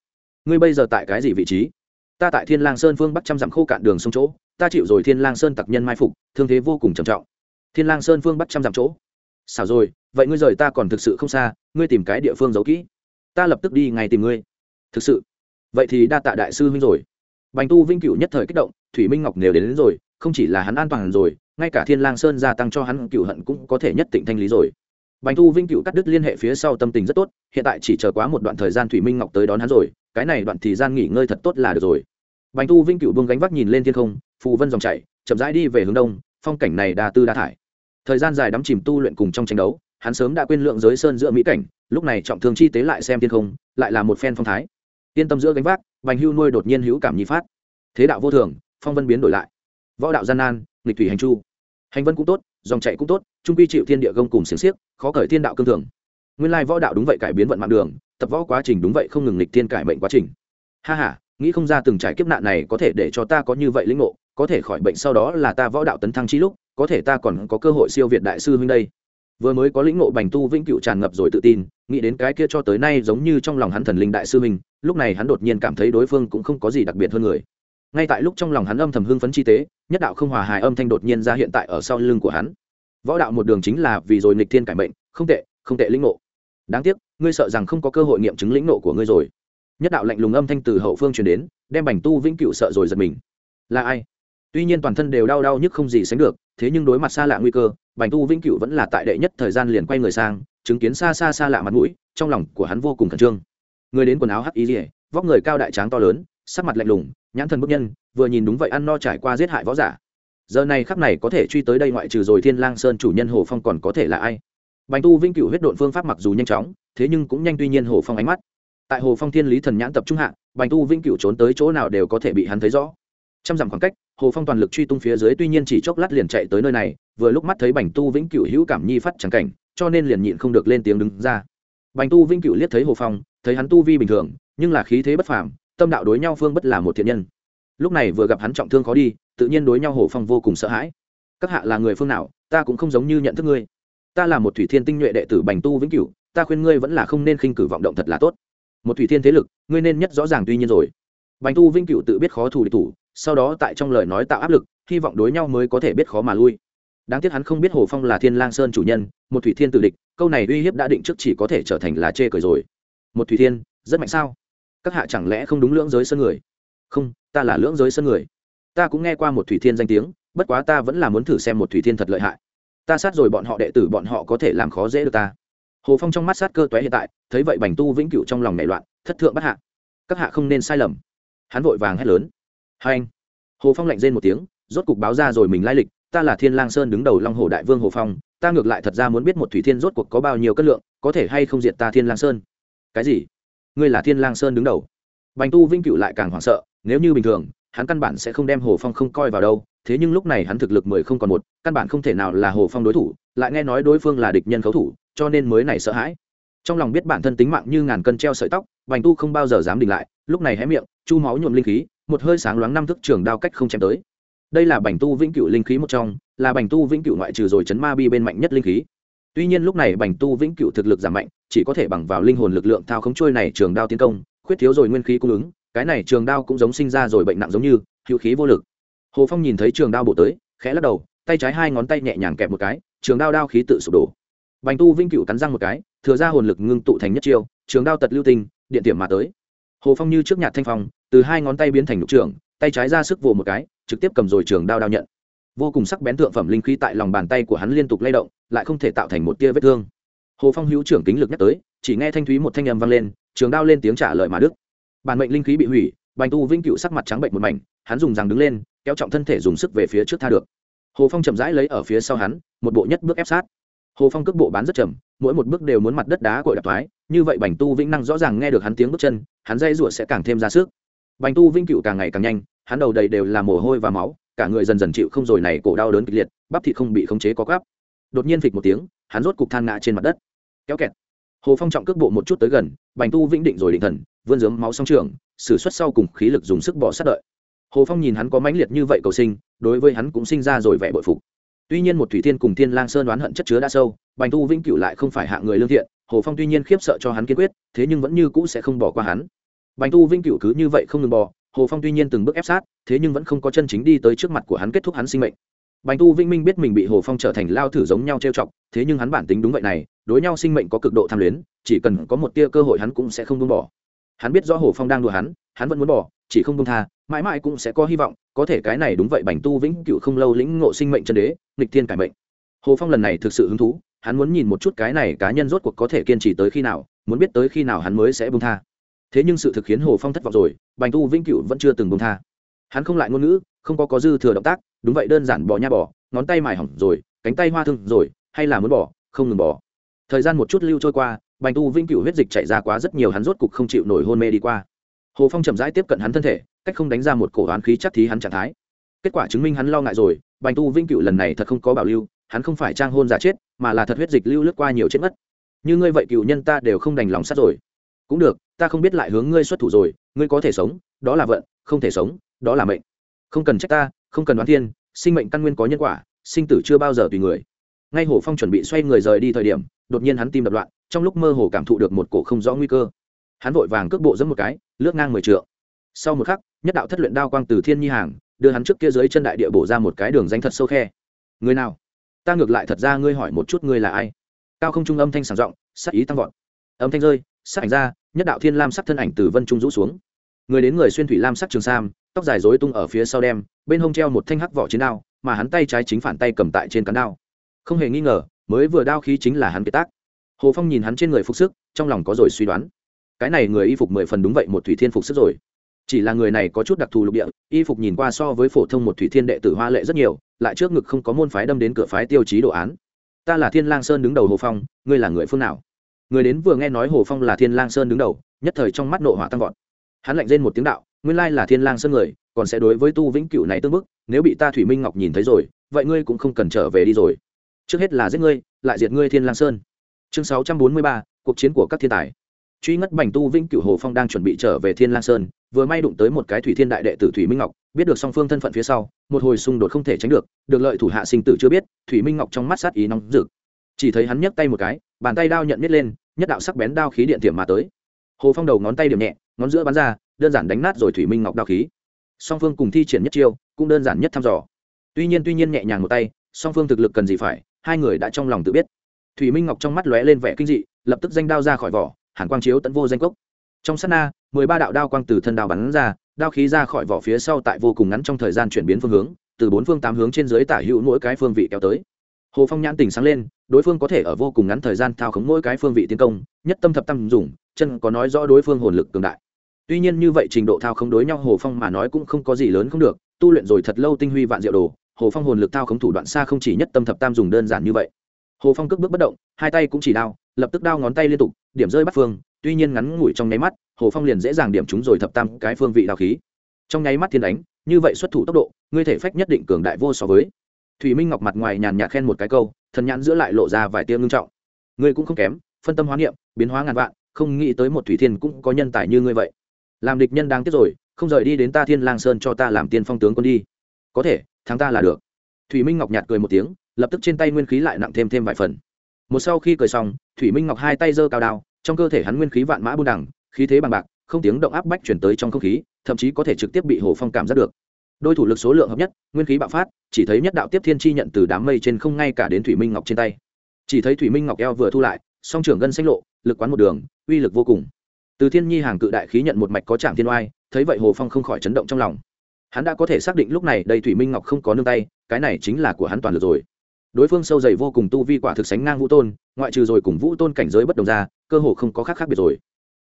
Ngươi bây giờ tại cái gì vị trí? Ta tại thiên lang sơn phương bắc trăm dặm khô cạn đường sông chỗ, ta chịu rồi thiên lang sơn tặc nhân mai phục, thương thế vô cùng trầm trọng. Thiên lang sơn phương bắc trăm dặm chỗ. Xảo rồi vậy ngươi rời ta còn thực sự không xa ngươi tìm cái địa phương giấu kỹ. Ta lập tức đi ngay tìm ngươi. Thực sự? Vậy thì đa tạ đại sư huynh rồi. Bành tu vinh cựu nhất thời kích động thủy minh ngọc nếu đến, đến rồi không chỉ là hắn an toàn rồi ngay cả thiên lang sơn gia tăng cho hắn cựu hận cũng có thể nhất tịnh thanh lý rồi. Bành tu vinh cựu cắt đứt liên hệ phía sau tâm tình rất tốt hiện tại chỉ chờ quá một đoạn thời gian thủy minh ngọc tới đón hắn rồi cái này đoạn thời gian nghỉ ngơi thật tốt là được rồi. Bành tu vinh cựu buông gánh vác nhìn lên thiên không phù vân dòng chảy chậm rãi đi về hướng đông phong cảnh này đa tư đa thải. Thời gian dài đắm chìm tu luyện cùng trong tranh đấu hắn sớm đã quên lượng giới sơn giữa mỹ cảnh, lúc này trọng thương chi tế lại xem thiên không, lại là một phen phong thái. Yên tâm giữa gánh vác, bành hưu nuôi đột nhiên hữu cảm nhi phát. Thế đạo vô thường, phong vân biến đổi lại. Võ đạo gian nan, nghịch thủy hành chu. Hành vân cũng tốt, dòng chạy cũng tốt, trung quy chịu thiên địa gông cùng xiềng xiếc, khó cởi thiên đạo cương thường. Nguyên lai võ đạo đúng vậy cải biến vận mạng đường, tập võ quá trình đúng vậy không ngừng nghịch thiên cải mệnh quá trình. Ha ha, nghĩ không ra từng trải kiếp nạn này có thể để cho ta có như vậy linh ngộ, có thể khỏi bệnh sau đó là ta võ đạo tấn thăng chi lúc, có thể ta còn có cơ hội siêu việt đại sư huynh đây vừa mới có lĩnh ngộ bành tu vĩnh cựu tràn ngập rồi tự tin, nghĩ đến cái kia cho tới nay giống như trong lòng hắn thần linh đại sư mình lúc này hắn đột nhiên cảm thấy đối phương cũng không có gì đặc biệt hơn người. Ngay tại lúc trong lòng hắn âm thầm hưng phấn chi tế, nhất đạo không hòa hài âm thanh đột nhiên ra hiện tại ở sau lưng của hắn. Võ đạo một đường chính là vì rồi nghịch thiên cải mệnh, không tệ không tệ lĩnh ngộ. Đáng tiếc, ngươi sợ rằng không có cơ hội nghiệm chứng lĩnh ngộ của ngươi rồi. Nhất đạo lạnh lùng âm thanh từ hậu phương truyền đến, đem bành tu vĩnh cựu sợ rồi giật mình. Là ai? Tuy nhiên toàn thân đều đau đau nhức không gì sánh được, thế nhưng đối mặt xa lạ nguy cơ, bành tu vĩnh cựu vẫn là tại đệ nhất thời gian liền quay người sang, chứng kiến xa xa xa lạ mặt mũi, trong lòng của hắn vô cùng khẩn trương. Người đến quần áo hắc ý rỉa vóc người cao đại tráng to lớn, sắc mặt lạnh lùng, nhãn thần bức nhân, vừa nhìn đúng vậy ăn no trải qua giết hại võ giả. Giờ này khắp này có thể truy tới đây ngoại trừ rồi thiên lang sơn chủ nhân hồ phong còn có thể là ai? Bành tu vĩnh cựu huyết độn phương pháp mặc dù nhanh chóng, thế nhưng cũng nhanh tuy nhiên hồ phong ánh mắt. Tại hồ phong thiên lý thần nhãn tập trung hạ, bành tu vĩnh cựu trốn tới chỗ nào đều có thể bị hắn thấy rõ. Trăm dặm khoảng cách hồ phong toàn lực truy tung phía dưới tuy nhiên chỉ chốc lát liền chạy tới nơi này, vừa lúc mắt thấy bành tu vĩnh cựu hữu cảm nhi phát trắng cảnh, cho nên liền nhịn không được lên tiếng đứng ra. Bành tu vĩnh cựu liếc thấy hồ phong, thấy hắn tu vi bình thường, nhưng là khí thế bất phàm, tâm đạo đối nhau phương bất là một thiện nhân. Lúc này vừa gặp hắn trọng thương khó đi, tự nhiên đối nhau hồ phong vô cùng sợ hãi. Các hạ là người phương nào, ta cũng không giống như nhận thức ngươi. Ta là một thủy thiên tinh nhuệ đệ tử bành tu vĩnh cửu, ta khuyên ngươi vẫn là không nên khinh cử vọng động thật là tốt. Một thủy thiên thế lực, ngươi nên nhất rõ ràng tuy nhiên rồi. Bành tu vĩnh cửu tự biết khó thủ địch thủ sau đó tại trong lời nói tạo áp lực, hy vọng đối nhau mới có thể biết khó mà lui. Đáng tiếc hắn không biết hồ phong là thiên lang sơn chủ nhân, một thủy thiên tự địch, câu này uy hiếp đã định trước chỉ có thể trở thành lá chê cười rồi. Một thủy thiên, rất mạnh sao? Các hạ chẳng lẽ không đúng lưỡng giới sân người? Không, ta là lưỡng giới sân người. Ta cũng nghe qua một thủy thiên danh tiếng, bất quá ta vẫn là muốn thử xem một thủy thiên thật lợi hại. Ta sát rồi bọn họ đệ tử, bọn họ có thể làm khó dễ được ta. Hồ phong trong mắt sát cơ toé hiện tại, thấy vậy bành tu vĩnh cửu trong lòng nảy loạn, thất thượng bất hạ. Các hạ không nên sai lầm. Hắn vội vàng hét lớn hai anh. Hồ phong lạnh rên một tiếng, rốt cục báo ra rồi mình lai lịch, ta là thiên lang sơn đứng đầu long hồ đại vương hồ phong, ta ngược lại thật ra muốn biết một thủy thiên rốt cuộc có bao nhiêu cân lượng, có thể hay không diệt ta thiên lang sơn. Cái gì? Ngươi là thiên lang sơn đứng đầu. Bành tu vinh cựu lại càng hoảng sợ, nếu như bình thường, hắn căn bản sẽ không đem hồ phong không coi vào đâu, thế nhưng lúc này hắn thực lực mười không còn một, căn bản không thể nào là hồ phong đối thủ, lại nghe nói đối phương là địch nhân khấu thủ, cho nên mới này sợ hãi. Trong lòng biết bản thân tính mạng như ngàn cân treo sợi tóc, bành tu không bao giờ dám đình lại, lúc này hé miệng, chu máu nhuộm linh khí một hơi sáng loáng năm thức trường đao cách không chém tới. Đây là bành tu vĩnh cửu linh khí một trong, là bành tu vĩnh cửu ngoại trừ rồi chấn ma bi bên mạnh nhất linh khí. Tuy nhiên lúc này bành tu vĩnh cửu thực lực giảm mạnh, chỉ có thể bằng vào linh hồn lực lượng thao khống trôi này trường đao tiến công, khuyết thiếu rồi nguyên khí cung ứng, cái này trường đao cũng giống sinh ra rồi bệnh nặng giống như, hữu khí vô lực. Hồ phong nhìn thấy trường đao bổ tới, khẽ lắc đầu, tay trái hai ngón tay nhẹ nhàng kẹp một cái, trường đao đao khí tự sụp đổ. Bành tu vĩnh cựu cắn răng một cái, thừa ra hồn lực ngưng tụ thành nhất chiêu, trường đao tật lưu tinh, điện tiệm mà tới. Hồ phong như trước nhạt thanh phong từ hai ngón tay biến thành lục trường tay trái ra sức vồ một cái, trực tiếp cầm rồi trường đao đao nhận. Vô cùng sắc bén thượng phẩm linh khí tại lòng bàn tay của hắn liên tục lay động, lại không thể tạo thành một tia vết thương. Hồ phong hữu trưởng kính lực nhắc tới, chỉ nghe thanh thúy một thanh âm vang lên, trường đao lên tiếng trả lời mà đức. Bản mệnh linh khí bị hủy, bành tu vĩnh cựu sắc mặt trắng bệnh một mảnh, hắn dùng rằng đứng lên, kéo trọng thân thể dùng sức về phía trước tha được. Hồ phong chậm rãi lấy ở phía sau hắn, một bộ nhất bước ép sát. Hồ phong cước bộ bán rất chậm, mỗi một bước đều muốn mặt đất đá cội đập thoái, như vậy bành tu vĩnh năng rõ ràng nghe được hắn tiếng bước chân, hắn dây rủa sẽ càng thêm ra sức bành tu vĩnh cựu càng ngày càng nhanh, hắn đầu đầy đều là mồ hôi và máu, cả người dần dần chịu không rồi này cổ đau đớn kịch liệt, bắp thịt không bị khống chế có gắp đột nhiên phịch một tiếng, hắn rốt cục than ngã trên mặt đất. Kéo kẹt. Hồ phong trọng cước bộ một chút tới gần, bành tu vĩnh định rồi định thần, vươn dướng máu song trường, sử xuất sau cùng khí lực dùng sức bỏ sát đợi. Hồ phong nhìn hắn có mãnh liệt như vậy cầu sinh, đối với hắn cũng sinh ra rồi vẻ bội phục. Tuy nhiên một thủy thiên cùng thiên lang sơn đoán hận chất chứa đã sâu, bành tu vĩnh cửu lại không phải hạ người lương thiện, hồ phong tuy nhiên khiếp sợ cho hắn kiên quyết, thế nhưng vẫn như cũ sẽ không bỏ qua hắn bành tu vĩnh Cựu cứ như vậy không ngừng bỏ hồ phong tuy nhiên từng bước ép sát, thế nhưng vẫn không có chân chính đi tới trước mặt của hắn kết thúc hắn sinh mệnh. Bành tu vĩnh minh biết mình bị hồ phong trở thành lao thử giống nhau trêu chọc, thế nhưng hắn bản tính đúng vậy này, đối nhau sinh mệnh có cực độ tham luyến, chỉ cần có một tia cơ hội hắn cũng sẽ không buông bỏ. Hắn biết rõ hồ phong đang đùa hắn hắn vẫn muốn bỏ, chỉ không buông tha, mãi mãi cũng sẽ có hy vọng, có thể cái này đúng vậy bành tu vĩnh cựu không lâu lĩnh ngộ sinh mệnh chân đế, nghịch thiên cải mệnh. Hồ phong lần này thực sự hứng thú, hắn muốn nhìn một chút cái này cá nhân rốt cuộc có thể kiên trì tới khi nào, muốn biết tới khi nào hắn mới sẽ buông tha thế nhưng sự thực khiến hồ phong thất vọng rồi, bành tu vĩnh cựu vẫn chưa từng buông tha. Hắn không lại ngôn ngữ, không có có dư thừa động tác, đúng vậy đơn giản bỏ nha bỏ, ngón tay mài hỏng rồi, cánh tay hoa thương rồi, hay là muốn bỏ, không ngừng bỏ. Thời gian một chút lưu trôi qua, bành tu vĩnh Cựu huyết dịch chạy ra quá rất nhiều, hắn rốt cục không chịu nổi hôn mê đi qua. Hồ phong chậm rãi tiếp cận hắn thân thể, cách không đánh ra một cổ hoán khí chắc thí hắn trạng thái. Kết quả chứng minh hắn lo ngại rồi, bành tu vĩnh Cựu lần này thật không có bảo lưu, hắn không phải trang hôn giả chết, mà là thật huyết dịch lưu lướt qua nhiều chết mất. Như ngươi vậy cựu nhân ta đều không đành lòng sát rồi. Cũng được ta không biết lại hướng ngươi xuất thủ rồi, ngươi có thể sống, đó là vận, không thể sống, đó là mệnh. Không cần trách ta, không cần đoán thiên, sinh mệnh căn nguyên có nhân quả, sinh tử chưa bao giờ tùy người. Ngay hồ phong chuẩn bị xoay người rời đi thời điểm, đột nhiên hắn tim đập loạn, trong lúc mơ hồ cảm thụ được một cổ không rõ nguy cơ. Hắn vội vàng cước bộ giẫm một cái, lướt ngang mười trượng. Sau một khắc, nhất đạo thất luyện đao quang từ thiên nhi hàng, đưa hắn trước kia dưới chân đại địa bổ ra một cái đường danh thật sâu khe. Người nào? Ta ngược lại thật ra ngươi hỏi một chút ngươi là ai? Cao không trung âm thanh sảng giọng sắc ý tăng vọt. Âm thanh rơi sắc ảnh ra nhất đạo thiên lam sắc thân ảnh từ vân trung rũ xuống. Người đến người xuyên thủy lam sắc trường sam, tóc dài rối tung ở phía sau đem, bên hông treo một thanh hắc vỏ chiến đao, mà hắn tay trái chính phản tay cầm tại trên cán đao. Không hề nghi ngờ, mới vừa đao khí chính là hắn kế tác. Hồ phong nhìn hắn trên người phục sức, trong lòng có rồi suy đoán. Cái này người y phục mười phần đúng vậy, một thủy thiên phục sức rồi. Chỉ là người này có chút đặc thù lục địa, y phục nhìn qua so với phổ thông một thủy thiên đệ tử hoa lệ rất nhiều, lại trước ngực không có môn phái đâm đến cửa phái tiêu chí đồ án. Ta là thiên lang sơn đứng đầu hồ phong, ngươi là người phương nào? Người đến vừa nghe nói hồ phong là thiên lang sơn đứng đầu, nhất thời trong mắt nộ hỏa tăng vọt. Hắn lạnh lên một tiếng đạo, nguyên lai là thiên lang sơn người, còn sẽ đối với tu vĩnh cựu này tương bức, nếu bị ta thủy minh ngọc nhìn thấy rồi, vậy ngươi cũng không cần trở về đi rồi. Trước hết là giết ngươi, lại diệt ngươi thiên lang sơn. Chương sáu trăm bốn mươi ba, cuộc chiến của các thiên tài. Truy ngất bành tu vĩnh cựu hồ phong đang chuẩn bị trở về thiên lang sơn, vừa may đụng tới một cái thủy thiên đại đệ tử thủy minh ngọc, biết được song phương thân phận phía sau, một hồi xung đột không thể tránh được được lợi thủ hạ sinh tử chưa biết, thủy minh ngọc trong mắt sát ý nóng rực. Chỉ thấy hắn nhấc tay một cái bàn tay đao nhận nít lên, nhất đạo sắc bén đao khí điện tiềm mà tới. Hồ phong đầu ngón tay điểm nhẹ, ngón giữa bắn ra, đơn giản đánh nát rồi thủy minh ngọc đao khí. Song phương cùng thi triển nhất chiêu, cũng đơn giản nhất thăm dò. Tuy nhiên tuy nhiên nhẹ nhàng một tay, song phương thực lực cần gì phải, hai người đã trong lòng tự biết. Thủy minh ngọc trong mắt lóe lên vẻ kinh dị, lập tức danh đao ra khỏi vỏ, hàn quang chiếu tận vô danh cốc. Trong sát na, mười ba đạo đao quang từ thân đao bắn ra, đao khí ra khỏi vỏ phía sau tại vô cùng ngắn trong thời gian chuyển biến phương hướng, từ bốn phương tám hướng trên dưới tả hữu mỗi cái phương vị kéo tới. Hồ phong nhãn tỉnh sáng lên đối phương có thể ở vô cùng ngắn thời gian thao khống mỗi cái phương vị tiến công, nhất tâm thập tâm dùng, chân có nói rõ đối phương hồn lực cường đại. Tuy nhiên như vậy trình độ thao khống đối nhau hồ phong mà nói cũng không có gì lớn không được, tu luyện rồi thật lâu tinh huy vạn diệu đồ, hồ phong hồn lực thao khống thủ đoạn xa không chỉ nhất tâm thập tam dùng đơn giản như vậy. Hồ phong cước bước bất động, hai tay cũng chỉ đao, lập tức đao ngón tay liên tục, điểm rơi bắt phương, tuy nhiên ngắn ngủi trong nháy mắt, hồ phong liền dễ dàng điểm chúng rồi thập tam cái phương vị đào khí. Trong nháy mắt thiên đánh, như vậy xuất thủ tốc độ, ngươi thể phách nhất định cường đại vô so với thủy minh ngọc mặt ngoài nhàn nhạt khen một cái câu, thần nhãn giữa lại lộ ra vài tia ngưng trọng. Ngươi cũng không kém, phân tâm hóa niệm, biến hóa ngàn vạn, không nghĩ tới một thủy thiên cũng có nhân tài như ngươi vậy. Làm địch nhân đáng tiếc rồi, không rời đi đến ta thiên lang sơn cho ta làm tiên phong tướng quân đi. Có thể, thắng ta là được. Thủy minh ngọc nhạt cười một tiếng, lập tức trên tay nguyên khí lại nặng thêm thêm vài phần. Một sau khi cười xong, thủy minh ngọc hai tay giơ cao đao, trong cơ thể hắn nguyên khí vạn mã buôn đẳng khí thế bằng bạc, không tiếng động áp bách chuyển tới trong không khí, thậm chí có thể trực tiếp bị hồ phong cảm giác được đôi thủ lực số lượng hợp nhất, nguyên khí bạo phát, chỉ thấy nhất đạo tiếp thiên chi nhận từ đám mây trên không ngay cả đến thủy minh ngọc trên tay. Chỉ thấy thủy minh ngọc eo vừa thu lại, song trưởng gân xanh lộ, lực quán một đường, uy lực vô cùng. Từ thiên nhi hàng cự đại khí nhận một mạch có trạm thiên oai, thấy vậy hồ phong không khỏi chấn động trong lòng. Hắn đã có thể xác định lúc này đây thủy minh ngọc không có nương tay, cái này chính là của hắn toàn lực rồi. Đối phương sâu dày vô cùng tu vi quả thực sánh ngang vũ tôn, ngoại trừ rồi cùng vũ tôn cảnh giới bất đồng ra, cơ hồ không có khác khác biệt rồi.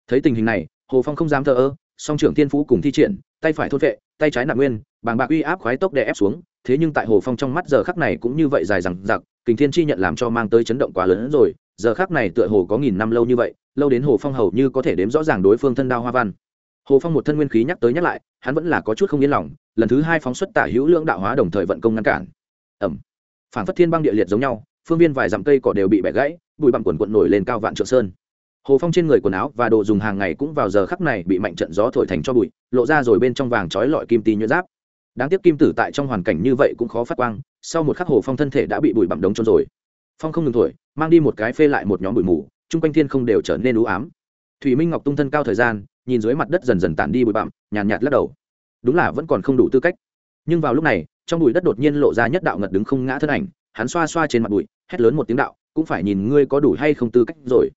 Thấy tình hình này, hồ phong không dám thờ ơ, song trưởng tiên phú cùng thi triển, tay phải thôn vệ, tay trái nạp nguyên bàng bạc uy áp khoái tốc đè ép xuống, thế nhưng tại hồ phong trong mắt giờ khắc này cũng như vậy dài rằng giặc kình thiên chi nhận làm cho mang tới chấn động quá lớn hơn rồi, giờ khắc này tựa hồ có nghìn năm lâu như vậy, lâu đến hồ phong hầu như có thể đếm rõ ràng đối phương thân đao hoa văn. Hồ phong một thân nguyên khí nhắc tới nhắc lại, hắn vẫn là có chút không yên lòng, lần thứ hai phóng xuất tả hữu lưỡng đạo hóa đồng thời vận công ngăn cản. Ẩm phản phất thiên băng địa liệt giống nhau, phương viên vài dặm cây cỏ đều bị bẻ gãy, bụi bặm quần quận nổi lên cao vạn trượng sơn. Hồ phong trên người quần áo và đồ dùng hàng ngày cũng vào giờ khắc này bị mạnh trận gió thổi thành cho bụi, lộ ra rồi bên trong vàng trói lọi kim tì nhuyễn giáp đáng tiếc kim tử tại trong hoàn cảnh như vậy cũng khó phát quang sau một khắc hồ phong thân thể đã bị bụi bặm đống trôn rồi. Phong không ngừng thổi mang đi một cái phê lại một nhóm bụi mù chung quanh thiên không đều trở nên ú ám. Thủy minh ngọc tung thân cao thời gian nhìn dưới mặt đất dần dần tản đi bụi bặm nhàn nhạt, nhạt lắc đầu. Đúng là vẫn còn không đủ tư cách. Nhưng vào lúc này trong bụi đất đột nhiên lộ ra nhất đạo ngật đứng không ngã thân ảnh hắn xoa xoa trên mặt bụi hét lớn một tiếng đạo cũng phải nhìn ngươi có đủ hay không tư cách rồi.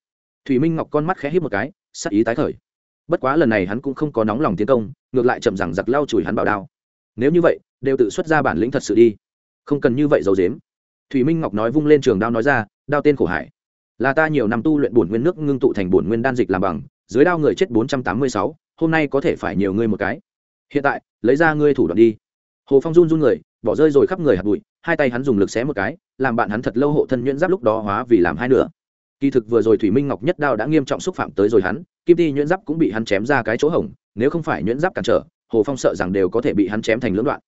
Thủy minh ngọc con mắt khẽ hít một cái sắc ý tái khởi. Bất quá lần này hắn cũng không có nóng lòng tiến công ngược lại chậm rằng giặc lau chùi hắn bảo đao nếu như vậy, đều tự xuất ra bản lĩnh thật sự đi. Không cần như vậy giấu dếm thủy minh ngọc nói vung lên trường đao nói ra, đao tên khổ hải. Là ta nhiều năm tu luyện bổn nguyên nước ngưng tụ thành bổn nguyên đan dịch làm bằng, dưới đao người chết bốn trăm tám mươi sáu, hôm nay có thể phải nhiều ngươi một cái. Hiện tại, lấy ra ngươi thủ đoạn đi. Hồ phong run run người, bỏ rơi rồi khắp người hạt bụi, hai tay hắn dùng lực xé một cái, làm bạn hắn thật lâu hộ thân nhuyễn giáp lúc đó hóa vì làm hai nửa. Kỳ thực vừa rồi thủy minh ngọc nhất đao đã nghiêm trọng xúc phạm tới rồi hắn, kim ti nhuyễn giáp cũng bị hắn chém ra cái chỗ hỏng nếu không phải nhuyễn giáp cản trở hồ phong sợ rằng đều có thể bị hắn chém thành lưỡng đoạn.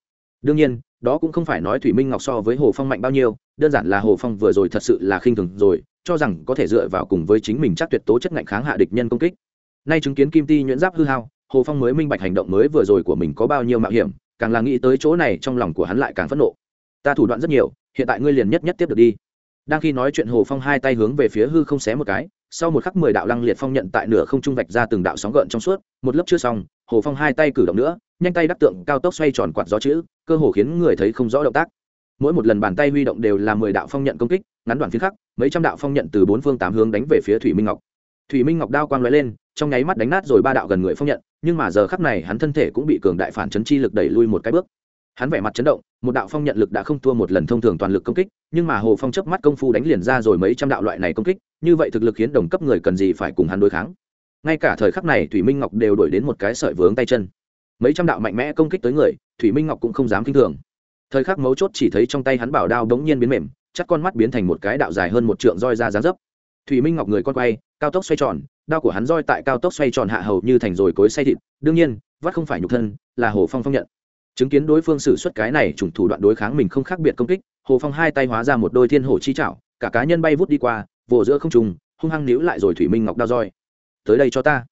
Đương nhiên, đó cũng không phải nói thủy minh ngọc so với hồ phong mạnh bao nhiêu, đơn giản là hồ phong vừa rồi thật sự là khinh thường rồi, cho rằng có thể dựa vào cùng với chính mình chắc tuyệt tố chất ngạnh kháng hạ địch nhân công kích. Nay chứng kiến kim ti nhuyễn giáp hư hao, hồ phong mới minh bạch hành động mới vừa rồi của mình có bao nhiêu mạo hiểm, càng là nghĩ tới chỗ này trong lòng của hắn lại càng phẫn nộ. Ta thủ đoạn rất nhiều, hiện tại ngươi liền nhất nhất tiếp được đi. Đang khi nói chuyện hồ phong hai tay hướng về phía hư không xé một cái sau một khắc mười đạo lăng liệt phong nhận tại nửa không trung vạch ra từng đạo sóng gợn trong suốt, một lớp chưa xong, hồ phong hai tay cử động nữa, nhanh tay đắc tượng, cao tốc xoay tròn quạt gió chữ, cơ hồ khiến người thấy không rõ động tác. Mỗi một lần bàn tay huy động đều là mười đạo phong nhận công kích, ngắn đoạn phiến khắc, mấy trăm đạo phong nhận từ bốn phương tám hướng đánh về phía thủy minh ngọc. Thủy minh ngọc đao quang lóe lên, trong nháy mắt đánh nát rồi ba đạo gần người phong nhận, nhưng mà giờ khắc này hắn thân thể cũng bị cường đại phản chấn chi lực đẩy lui một cái bước hắn vẻ mặt chấn động, một đạo phong nhận lực đã không thua một lần thông thường toàn lực công kích, nhưng mà hồ phong chớp mắt công phu đánh liền ra rồi mấy trăm đạo loại này công kích, như vậy thực lực khiến đồng cấp người cần gì phải cùng hắn đối kháng. Ngay cả thời khắc này, thủy minh ngọc đều đổi đến một cái sợi vướng tay chân. Mấy trăm đạo mạnh mẽ công kích tới người, thủy minh ngọc cũng không dám k i n h thường. Thời khắc mấu chốt chỉ thấy trong tay hắn bảo đao đ ố n g nhiên biến mềm chắc con mắt biến thành một cái đạo dài hơn một trượng roi ra dáng dấp. Thủy minh ngọc người con quay, cao tốc xoay tròn, đao của hắn roi tại cao tốc xoay tròn hạ hầu như thành rồi cối say thịt, đương nhiên, vắt không phải nhục thân, là hồ phong phong nhận chứng kiến đối phương xử xuất cái này chủng thủ đoạn đối kháng mình không khác biệt công kích, hồ phong hai tay hóa ra một đôi thiên hổ chi chảo, cả cá nhân bay vút đi qua vỗ giữa không trùng hung hăng níu lại rồi thủy minh ngọc đao roi. Tới đây cho ta.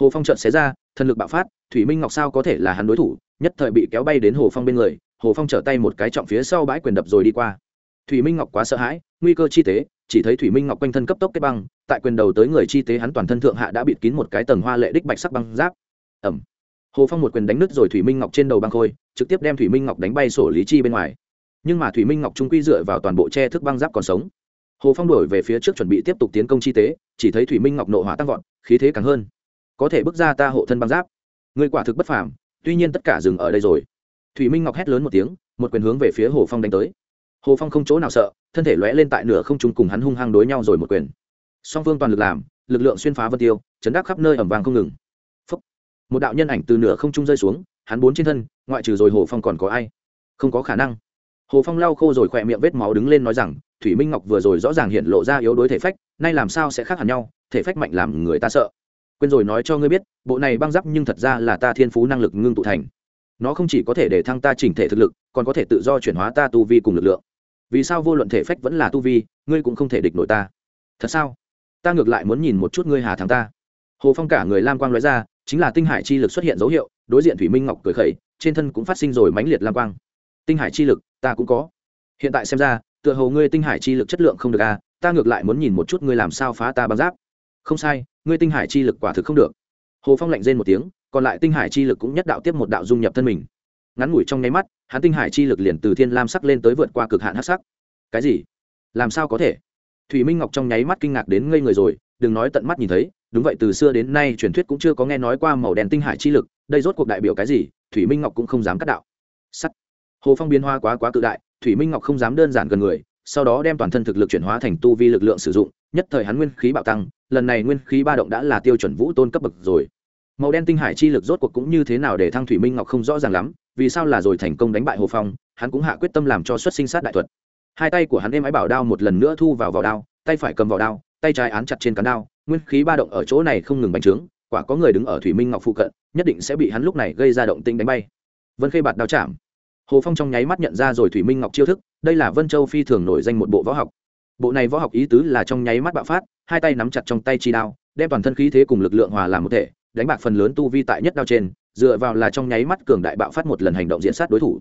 Hồ phong trợn xé ra, thần lực bạo phát, thủy minh ngọc sao có thể là hắn đối thủ, nhất thời bị kéo bay đến hồ phong bên người, hồ phong trở tay một cái trọng phía sau bãi quyền đập rồi đi qua. Thủy minh ngọc quá sợ hãi, nguy cơ chi tế, chỉ thấy thủy minh ngọc quanh thân cấp tốc kết băng, tại quyền đầu tới người chi tế hắn toàn thân thượng hạ đã bịt kín một cái tầng hoa lệ đích bạch sắc băng giáp. Ẩm hồ phong một quyền đánh nứt rồi thủy minh ngọc trên đầu băng khôi, trực tiếp đem thủy minh ngọc đánh bay sổ lý chi bên ngoài. Nhưng mà thủy minh ngọc trung quy dựa vào toàn bộ che thức băng giáp còn sống. Hồ phong đổi về phía trước chuẩn bị tiếp tục tiến công chi tế, chỉ thấy thủy minh ngọc nộ hỏa tăng vọt, khí thế càng hơn. Có thể bước ra ta hộ thân băng giáp. Người quả thực bất phàm, tuy nhiên tất cả dừng ở đây rồi. Thủy minh ngọc hét lớn một tiếng, một quyền hướng về phía hồ phong đánh tới. Hồ phong không chỗ nào sợ, thân thể lóe lên tại nửa không trung cùng hắn hung hăng đối nhau rồi một quyền. Song phương toàn lực làm, lực lượng xuyên phá vân tiêu, chấn đắc khắp nơi ẩm vàng không ngừng một đạo nhân ảnh từ nửa không trung rơi xuống, hắn bốn trên thân, ngoại trừ rồi hồ phong còn có ai? Không có khả năng. Hồ phong lau khô rồi khỏe miệng vết máu đứng lên nói rằng, thủy minh ngọc vừa rồi rõ ràng hiện lộ ra yếu đối thể phách, nay làm sao sẽ khác hẳn nhau? Thể phách mạnh làm người ta sợ. Quên rồi nói cho ngươi biết, bộ này băng giáp nhưng thật ra là ta thiên phú năng lực ngưng tụ thành. Nó không chỉ có thể để thăng ta chỉnh thể thực lực, còn có thể tự do chuyển hóa ta tu vi cùng lực lượng. Vì sao vô luận thể phách vẫn là tu vi, ngươi cũng không thể địch nổi ta? Thật sao? Ta ngược lại muốn nhìn một chút ngươi hà thắng ta. Hồ phong cả người lam quang nói ra chính là tinh hải chi lực xuất hiện dấu hiệu, đối diện thủy minh ngọc cười khẩy, trên thân cũng phát sinh rồi mãnh liệt lam quang. Tinh hải chi lực, ta cũng có. Hiện tại xem ra, tựa hồ ngươi tinh hải chi lực chất lượng không được à ta ngược lại muốn nhìn một chút ngươi làm sao phá ta băng giáp. Không sai, ngươi tinh hải chi lực quả thực không được. Hồ phong lạnh rên một tiếng, còn lại tinh hải chi lực cũng nhất đạo tiếp một đạo dung nhập thân mình. Ngắn ngủi trong nháy mắt, hắn tinh hải chi lực liền từ thiên lam sắc lên tới vượt qua cực hạn hát sắc. Cái gì? Làm sao có thể? Thủy minh ngọc trong nháy mắt kinh ngạc đến ngây người rồi, đừng nói tận mắt nhìn thấy đúng vậy, từ xưa đến nay truyền thuyết cũng chưa có nghe nói qua màu đen tinh hải chi lực, đây rốt cuộc đại biểu cái gì, thủy minh ngọc cũng không dám cắt đạo. Sắt. Hồ phong biến hóa quá quá cự đại, thủy minh ngọc không dám đơn giản gần người, sau đó đem toàn thân thực lực chuyển hóa thành tu vi lực lượng sử dụng, nhất thời hắn nguyên khí bạo tăng, lần này nguyên khí ba động đã là tiêu chuẩn vũ tôn cấp bậc rồi. Màu đen tinh hải chi lực rốt cuộc cũng như thế nào để thăng thủy minh ngọc không rõ ràng lắm, vì sao là rồi thành công đánh bại hồ phong, hắn cũng hạ quyết tâm làm cho xuất sinh sát đại thuật. Hai tay của hắn êm ái bảo đao một lần nữa thu vào vào đao, tay phải cầm vào đao, tay trái án chặt trên cán đao nguyên khí ba động ở chỗ này không ngừng bành trướng, quả có người đứng ở thủy minh ngọc phụ cận, nhất định sẽ bị hắn lúc này gây ra động tinh đánh bay. Vân khê bạt đao chạm. Hồ phong trong nháy mắt nhận ra rồi thủy minh ngọc chiêu thức, đây là vân châu phi thường nổi danh một bộ võ học. Bộ này võ học ý tứ là trong nháy mắt bạo phát, hai tay nắm chặt trong tay chi đao, đem toàn thân khí thế cùng lực lượng hòa làm một thể, đánh bạc phần lớn tu vi tại nhất đao trên, dựa vào là trong nháy mắt cường đại bạo phát một lần hành động diễn sát đối thủ.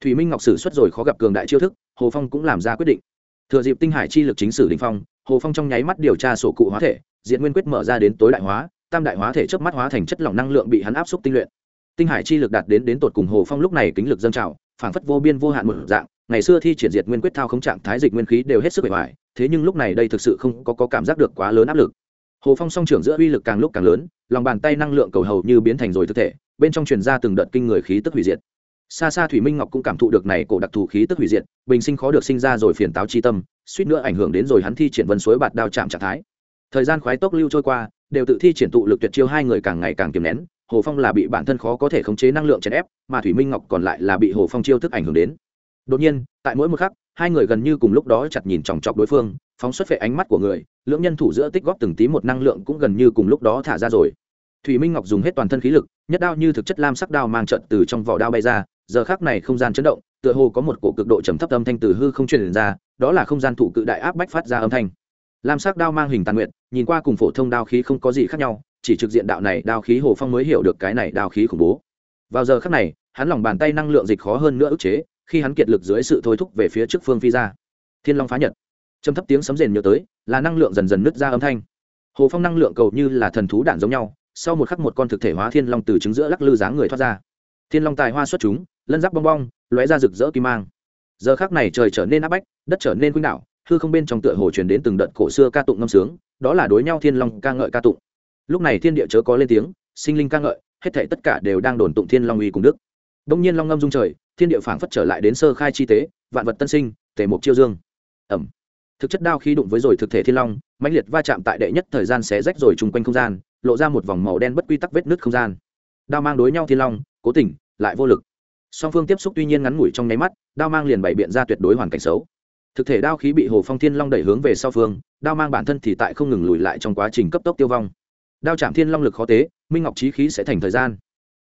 Thủy minh ngọc sử xuất rồi khó gặp cường đại chiêu thức, hồ phong cũng làm ra quyết định. Thừa dịp tinh hải chi lực chính sử đình phong hồ phong trong nháy mắt điều tra sổ cụ hóa thể diện nguyên quyết mở ra đến tối đại hóa tam đại hóa thể trước mắt hóa thành chất lỏng năng lượng bị hắn áp xúc tinh luyện. Tinh hải chi lực đạt đến đến tột cùng hồ phong lúc này kính lực dâng trào phảng phất vô biên vô hạn một dạng ngày xưa thi triển diệt nguyên quyết thao không trạng thái dịch nguyên khí đều hết sức bề ngoài thế nhưng lúc này đây thực sự không có, có cảm giác được quá lớn áp lực. Hồ phong song trưởng giữa uy lực càng lúc càng lớn lòng bàn tay năng lượng cầu hầu như biến thành rồi thực thể bên trong truyền ra từng đợt kinh người khí tức hủy diệt xa xa thủy minh ngọc cũng cảm thụ được này cổ đặc thù khí tức hủy diệt, bình sinh khó được sinh ra rồi phiền táo chi tâm, suýt nữa ảnh hưởng đến rồi hắn thi triển vân suối bạt đao chạm trạng thái. Thời gian khoái tốc lưu trôi qua, đều tự thi triển tụ lực tuyệt chiêu hai người càng ngày càng kiềm nén, hồ phong là bị bản thân khó có thể khống chế năng lượng chèn ép, mà thủy minh ngọc còn lại là bị hồ phong chiêu thức ảnh hưởng đến. Đột nhiên, tại mỗi một khắc, hai người gần như cùng lúc đó chặt nhìn chòng chọc đối phương, phóng xuất phệ ánh mắt của người, lưỡng nhân thủ giữa tích góp từng tí một năng lượng cũng gần như cùng lúc đó thả ra rồi. Thủy minh ngọc dùng hết toàn thân khí lực, nhất đao như thực chất lam sắc đao mang trận từ trong vỏ đao bay ra giờ khác này không gian chấn động, tựa hồ có một cổ cực độ trầm thấp âm thanh từ hư không truyền ra, đó là không gian thủ cự đại áp bách phát ra âm thanh. Lam sắc đao mang hình tàn nguyện, nhìn qua cùng phổ thông đao khí không có gì khác nhau, chỉ trực diện đạo này đao khí hồ phong mới hiểu được cái này đao khí khủng bố. Vào giờ khác này, hắn lòng bàn tay năng lượng dịch khó hơn nữa ức chế, khi hắn kiệt lực dưới sự thôi thúc về phía trước phương phi ra. Thiên long phá nhật. Trầm thấp tiếng sấm rền nhớ tới, là năng lượng dần dần nứt ra âm thanh. Hồ phong năng lượng cầu như là thần thú đạn giống nhau, sau một khắc một con thực thể hóa thiên long từ trứng giữa lắc lư dáng người thoát ra thiên long tài hoa xuất chúng, lân giáp bong bong, lóe ra rực rỡ kim mang. Giờ khác này trời trở nên áp bách, đất trở nên khuynh đảo hư không bên trong tựa hồ truyền đến từng đợt cổ xưa ca tụng ngâm sướng, đó là đối nhau thiên long ca ngợi ca tụng. Lúc này thiên địa chớ có lên tiếng, sinh linh ca ngợi, hết thể tất cả đều đang đồn tụng thiên long uy cùng đức. Đông nhiên long ngâm dung trời, thiên địa phảng phất trở lại đến sơ khai chi tế, vạn vật tân sinh, tề mục chiêu dương. Ẩm. Thực chất đao khí đụng với rồi thực thể thiên long, mãnh liệt va chạm tại đệ nhất thời gian xé rách rồi chung quanh không gian, lộ ra một vòng màu đen bất quy tắc vết nứt không gian. Đao mang đối nhau thiên long cố tình, lại vô lực. Song phương tiếp xúc tuy nhiên ngắn ngủi trong nháy mắt, đao mang liền bày biện ra tuyệt đối hoàn cảnh xấu. Thực thể đao khí bị hồ phong thiên long đẩy hướng về sau phương, đao mang bản thân thì tại không ngừng lùi lại trong quá trình cấp tốc tiêu vong. Đao chạm thiên long lực khó tế, minh ngọc trí khí sẽ thành thời gian.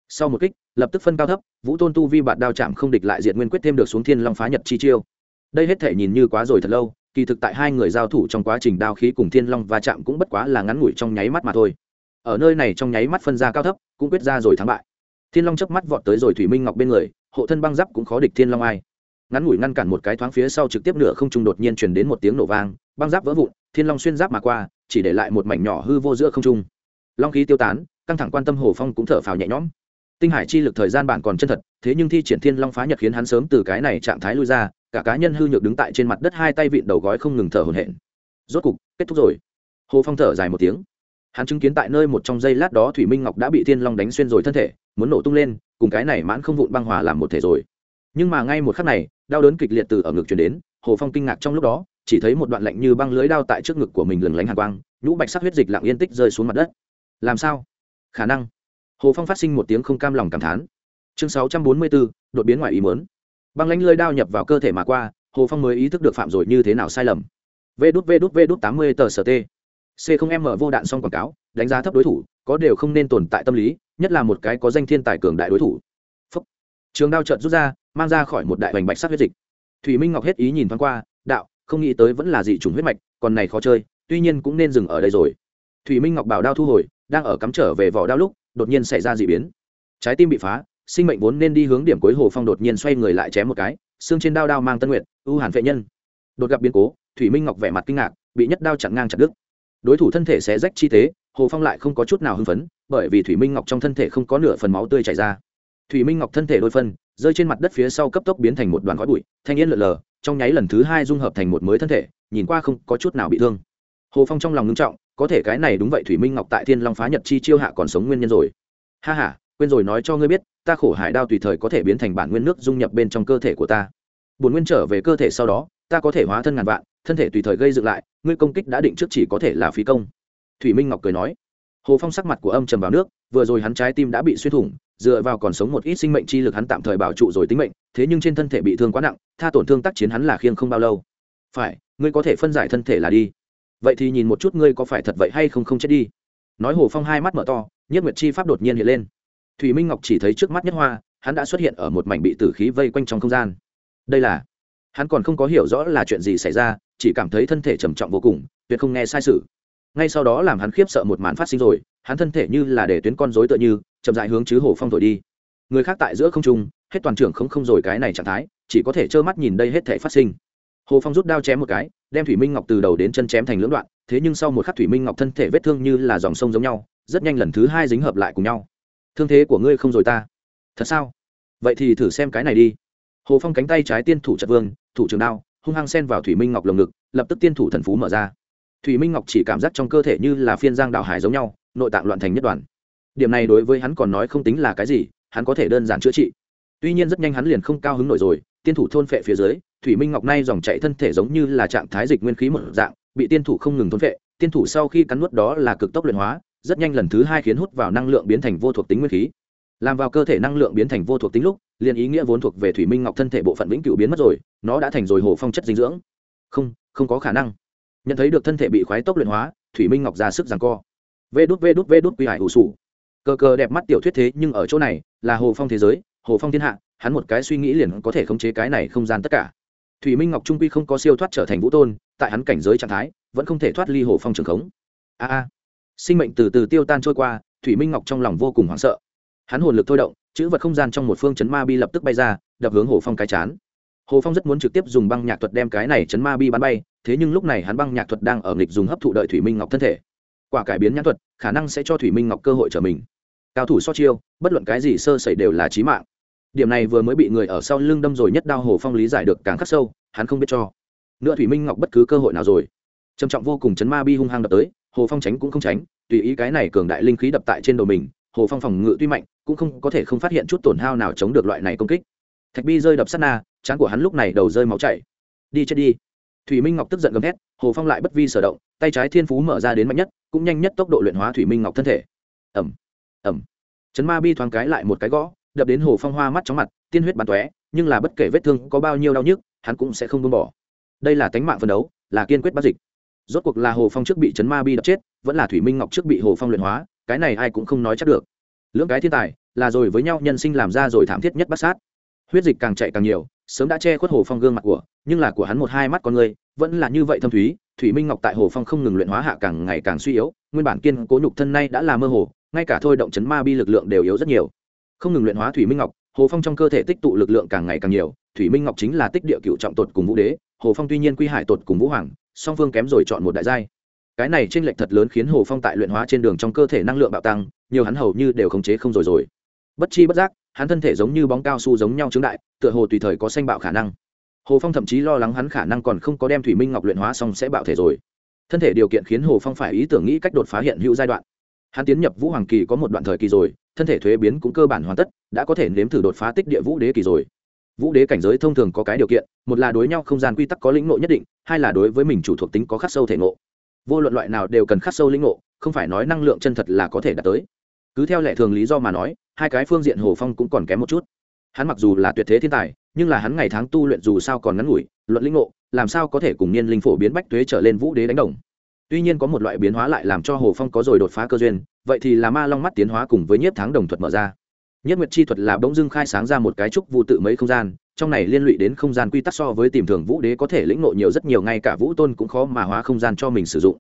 Sau một kích, lập tức phân cao thấp, vũ tôn tu vi bạt đao chạm không địch lại diện nguyên quyết thêm được xuống thiên long phá nhật chi chiêu. Đây hết thể nhìn như quá rồi thật lâu, kỳ thực tại hai người giao thủ trong quá trình đao khí cùng thiên long va chạm cũng bất quá là ngắn ngủi trong nháy mắt mà thôi. Ở nơi này trong nháy mắt phân ra cao thấp, cũng quyết ra rồi thắng bại thiên long chớp mắt vọt tới rồi thủy minh ngọc bên người, hộ thân băng giáp cũng khó địch thiên long ai. Ngắn ngủi ngăn cản một cái thoáng phía sau trực tiếp nửa không trung đột nhiên truyền đến một tiếng nổ vang, băng giáp vỡ vụn, thiên long xuyên giáp mà qua, chỉ để lại một mảnh nhỏ hư vô giữa không trung. Long khí tiêu tán, căng thẳng quan tâm hồ phong cũng thở phào nhẹ nhõm. Tinh hải chi lực thời gian bản còn chân thật, thế nhưng thi triển thiên long phá nhật khiến hắn sớm từ cái này trạng thái lui ra, cả cá nhân hư nhược đứng tại trên mặt đất hai tay vịn đầu gói không ngừng thở hổn hển. Rốt cục, kết thúc rồi. Hồ phong thở dài một tiếng. Hắn chứng kiến tại nơi một trong giây lát đó thủy minh ngọc đã bị thiên long đánh xuyên rồi thân thể muốn nổ tung lên, cùng cái này mãn không vụn băng hòa làm một thể rồi. Nhưng mà ngay một khắc này, đau đớn kịch liệt từ ở ngực truyền đến, hồ phong kinh ngạc trong lúc đó, chỉ thấy một đoạn lạnh như băng lưới đao tại trước ngực của mình lừng lánh hàn quang, nhũ bạch sắc huyết dịch lặng yên tích rơi xuống mặt đất. Làm sao? Khả năng. Hồ phong phát sinh một tiếng không cam lòng cảm thán. Chương sáu trăm bốn mươi bốn đột biến ngoài ý mớn băng lánh lưới đao nhập vào cơ thể mà qua, hồ phong mới ý thức được phạm rồi như thế nào sai lầm. Vê đút vê đút vê đút tám mươi tờ st c không em mở vô đạn xong quảng cáo, đánh giá thấp đối thủ, có đều không nên tồn tại tâm lý nhất là một cái có danh thiên tài cường đại đối thủ. Phúc. trường đao trợn rút ra, mang ra khỏi một đại hoành bạch sắc huyết dịch. Thủy minh ngọc hết ý nhìn thoáng qua, đạo, không nghĩ tới vẫn là dị chủng huyết mạch, còn này khó chơi, tuy nhiên cũng nên dừng ở đây rồi. Thủy minh ngọc bảo đao thu hồi, đang ở cắm trở về vỏ đao lúc, đột nhiên xảy ra d ị biến. Trái tim bị phá, sinh mệnh vốn nên đi hướng điểm cuối hồ phong đột nhiên xoay người lại chém một cái, xương trên đao đao mang tân nguyện ưu hàn vệ nhân. Đột gặp biến cố, thủy minh ngọc vẻ mặt kinh ngạc, bị nhất đao chặn ngang chặt đứt. Đối thủ thân thể sẽ rách chi tế hồ phong lại không có chút nào hưng phấn, bởi vì thủy minh ngọc trong thân thể không có nửa phần máu tươi chảy ra. Thủy minh ngọc thân thể đôi phân rơi trên mặt đất phía sau cấp tốc biến thành một đoàn khói bụi, thanh yên lợn lờ, trong nháy lần thứ hai dung hợp thành một mới thân thể, nhìn qua không có chút nào bị thương. Hồ phong trong lòng ngưng trọng, có thể cái này đúng vậy, thủy minh ngọc tại thiên long phá nhật chi chiêu hạ còn sống nguyên nhân rồi. Ha h a quên rồi nói cho ngươi biết, ta khổ hải đao tùy thời có thể biến thành bản nguyên nước dung nhập bên trong cơ thể của ta. Bồn nguyên trở về cơ thể sau đó, ta có thể hóa thân ngàn vạn, thân thể tùy thời gây dựng lại, ngươi công kích đã định trước chỉ có thể là phí công thủy minh ngọc cười nói, hồ phong sắc mặt của âm trầm vào nước, vừa rồi hắn trái tim đã bị xuyên thủng, dựa vào còn sống một ít sinh mệnh chi lực hắn tạm thời bảo trụ rồi tính mệnh, thế nhưng trên thân thể bị thương quá nặng, tha tổn thương tác chiến hắn là khiêng không bao lâu. Phải, ngươi có thể phân giải thân thể là đi. Vậy thì nhìn một chút ngươi có phải thật vậy hay không không chết đi. Nói hồ phong hai mắt mở to, nhất nguyệt chi pháp đột nhiên hiện lên. Thủy minh ngọc chỉ thấy trước mắt nhất hoa, hắn đã xuất hiện ở một mảnh bị tử khí vây quanh trong không gian. Đây là, hắn còn không có hiểu rõ là chuyện gì xảy ra, chỉ cảm thấy thân thể trầm trọng vô cùng, tuyệt không nghe sai sự ngay sau đó làm hắn khiếp sợ một màn phát sinh rồi, hắn thân thể như là để tuyến con rối tựa như, chậm dại hướng chứ hồ phong thổi đi. Người khác tại giữa không trung, hết toàn trưởng không không rồi cái này trạng thái, chỉ có thể trơ mắt nhìn đây hết thể phát sinh. Hồ phong rút đao chém một cái, đem thủy minh ngọc từ đầu đến chân chém thành lưỡng đoạn, thế nhưng sau một khắc thủy minh ngọc thân thể vết thương như là dòng sông giống nhau, rất nhanh lần thứ hai dính hợp lại cùng nhau. Thương thế của ngươi không rồi ta. Thật sao? Vậy thì thử xem cái này đi. Hồ phong cánh tay trái tiên thủ chặt vương, thủ trường đao, hung hăng xen vào thủy minh ngọc lồng ngực, lập tức tiên thủ thần phú mở ra thủy minh ngọc chỉ cảm giác trong cơ thể như là phiên giang đạo hải giống nhau, nội tạng loạn thành nhất đoàn. Điểm này đối với hắn còn nói không tính là cái gì, hắn có thể đơn giản chữa trị. Tuy nhiên rất nhanh hắn liền không cao hứng nổi rồi, tiên thủ thôn phệ phía dưới, thủy minh ngọc nay dòng chạy thân thể giống như là trạng thái dịch nguyên khí một dạng, bị tiên thủ không ngừng thôn phệ, tiên thủ sau khi cắn nuốt đó là cực tốc luyện hóa, rất nhanh lần thứ hai khiến hút vào năng lượng biến thành vô thuộc tính nguyên khí. Làm vào cơ thể năng lượng biến thành vô thuộc tính lúc, liền ý nghĩa vốn thuộc về thủy minh ngọc thân thể bộ phận vĩnh cửu biến mất rồi, nó đã thành rồi hồ phong chất dinh dưỡng. Không không có khả năng nhận thấy được thân thể bị khoái tốc luyện hóa, thủy minh ngọc ra sức rằng co. Vê đút vê đút vê đút quy hải hủ sủ. Cờ cờ đẹp mắt tiểu thuyết thế, nhưng ở chỗ này, là hồ phong thế giới, hồ phong thiên hạ, hắn một cái suy nghĩ liền có thể khống chế cái này không gian tất cả. Thủy minh ngọc trung quy không có siêu thoát trở thành vũ tôn, tại hắn cảnh giới trạng thái, vẫn không thể thoát ly hồ phong trường khống. A a. Sinh mệnh từ từ tiêu tan trôi qua, thủy minh ngọc trong lòng vô cùng hoảng sợ. Hắn hồn lực thôi động, chữ vật không gian trong một phương chấn ma bi lập tức bay ra, đập hướng hồ phong cái chán. Hồ phong rất muốn trực tiếp dùng băng nhạc thuật đem cái này chấn ma bi bắn bay thế nhưng lúc này hắn băng nhạc thuật đang ở nghịch dùng hấp thụ đợi thủy minh ngọc thân thể. Quả cải biến nhãn thuật, khả năng sẽ cho thủy minh ngọc cơ hội trở mình. Cao thủ so chiêu, bất luận cái gì sơ sẩy đều là trí mạng. Điểm này vừa mới bị người ở sau lưng đâm rồi nhất đao hồ phong lý giải được càng khắc sâu, hắn không biết cho. Nữa thủy minh ngọc bất cứ cơ hội nào rồi. Trầm trọng vô cùng chấn ma bi hung hăng đập tới, hồ phong tránh cũng không tránh, tùy ý cái này cường đại linh khí đập tại trên đầu mình, hồ phong phòng ngự tuy mạnh, cũng không có thể không phát hiện chút tổn hao nào chống được loại này công kích. Thạch bi rơi đập sát na, chán của hắn lúc này đầu rơi máu chảy. Đi chết đi thủy minh ngọc tức giận gầm thét, hồ phong lại bất vi sở động, tay trái thiên phú mở ra đến mạnh nhất, cũng nhanh nhất tốc độ luyện hóa thủy minh ngọc thân thể. Ẩm ẩm chấn ma bi thoáng cái lại một cái gõ, đập đến hồ phong hoa mắt chóng mặt, tiên huyết bắn tóe, nhưng là bất kể vết thương có bao nhiêu đau nhức, hắn cũng sẽ không buông bỏ. Đây là tánh mạng phân đấu, là kiên quyết bắt dịch. Rốt cuộc là hồ phong trước bị chấn ma bi đập chết, vẫn là thủy minh ngọc trước bị hồ phong luyện hóa, cái này ai cũng không nói chắc được. Lưỡng cái thiên tài, là rồi với nhau nhân sinh làm ra rồi thảm thiết nhất bắt sát. Huyết dịch càng chạy càng nhiều sớm đã che khuất hồ phong gương mặt của, nhưng là của hắn một hai mắt con người, vẫn là như vậy thâm thúy, thủy minh ngọc tại hồ phong không ngừng luyện hóa hạ càng ngày càng suy yếu, nguyên bản kiên cố nhục thân nay đã là mơ hồ, ngay cả thôi động chấn ma bi lực lượng đều yếu rất nhiều. Không ngừng luyện hóa thủy minh ngọc, hồ phong trong cơ thể tích tụ lực lượng càng ngày càng nhiều, thủy minh ngọc chính là tích địa cựu trọng tột cùng vũ đế, hồ phong tuy nhiên quy hải tột cùng vũ hoàng, song phương kém rồi chọn một đại giai. Cái này trên lệch thật lớn khiến hồ phong tại luyện hóa trên đường trong cơ thể năng lượng bạo tăng, nhiều hắn hầu như đều khống chế không rồi rồi. Bất chi bất giác hắn thân thể giống như bóng cao su giống nhau trứng đại, tựa hồ tùy thời có sanh bạo khả năng. Hồ phong thậm chí lo lắng hắn khả năng còn không có đem thủy minh ngọc luyện hóa xong sẽ bạo thể rồi. Thân thể điều kiện khiến hồ phong phải ý tưởng nghĩ cách đột phá hiện hữu giai đoạn. Hắn tiến nhập vũ hoàng kỳ có một đoạn thời kỳ rồi, thân thể thuế biến cũng cơ bản hoàn tất, đã có thể nếm thử đột phá tích địa vũ đế kỳ rồi. Vũ đế cảnh giới thông thường có cái điều kiện, một là đối nhau không gian quy tắc có lĩnh ngộ nhất định, hai là đối với mình chủ thuộc tính có khắc sâu thể ngộ. Vô luận loại nào đều cần khắc sâu lĩnh ngộ, không phải nói năng lượng chân thật là có thể đạt tới cứ theo lệ thường lý do mà nói, hai cái phương diện hồ phong cũng còn kém một chút. Hắn mặc dù là tuyệt thế thiên tài, nhưng là hắn ngày tháng tu luyện dù sao còn ngắn ngủi, luận lĩnh ngộ, làm sao có thể cùng niên linh phổ biến bách tuế trở lên vũ đế đánh đồng? Tuy nhiên có một loại biến hóa lại làm cho hồ phong có rồi đột phá cơ duyên, vậy thì là ma long mắt tiến hóa cùng với nhiếp tháng đồng thuật mở ra. Nhất nguyệt chi thuật là bỗng dưng khai sáng ra một cái trúc vụ tự mấy không gian, trong này liên lụy đến không gian quy tắc so với tìm thường vũ đế có thể lĩnh ngộ nhiều rất nhiều, ngay cả vũ tôn cũng khó mà hóa không gian cho mình sử dụng.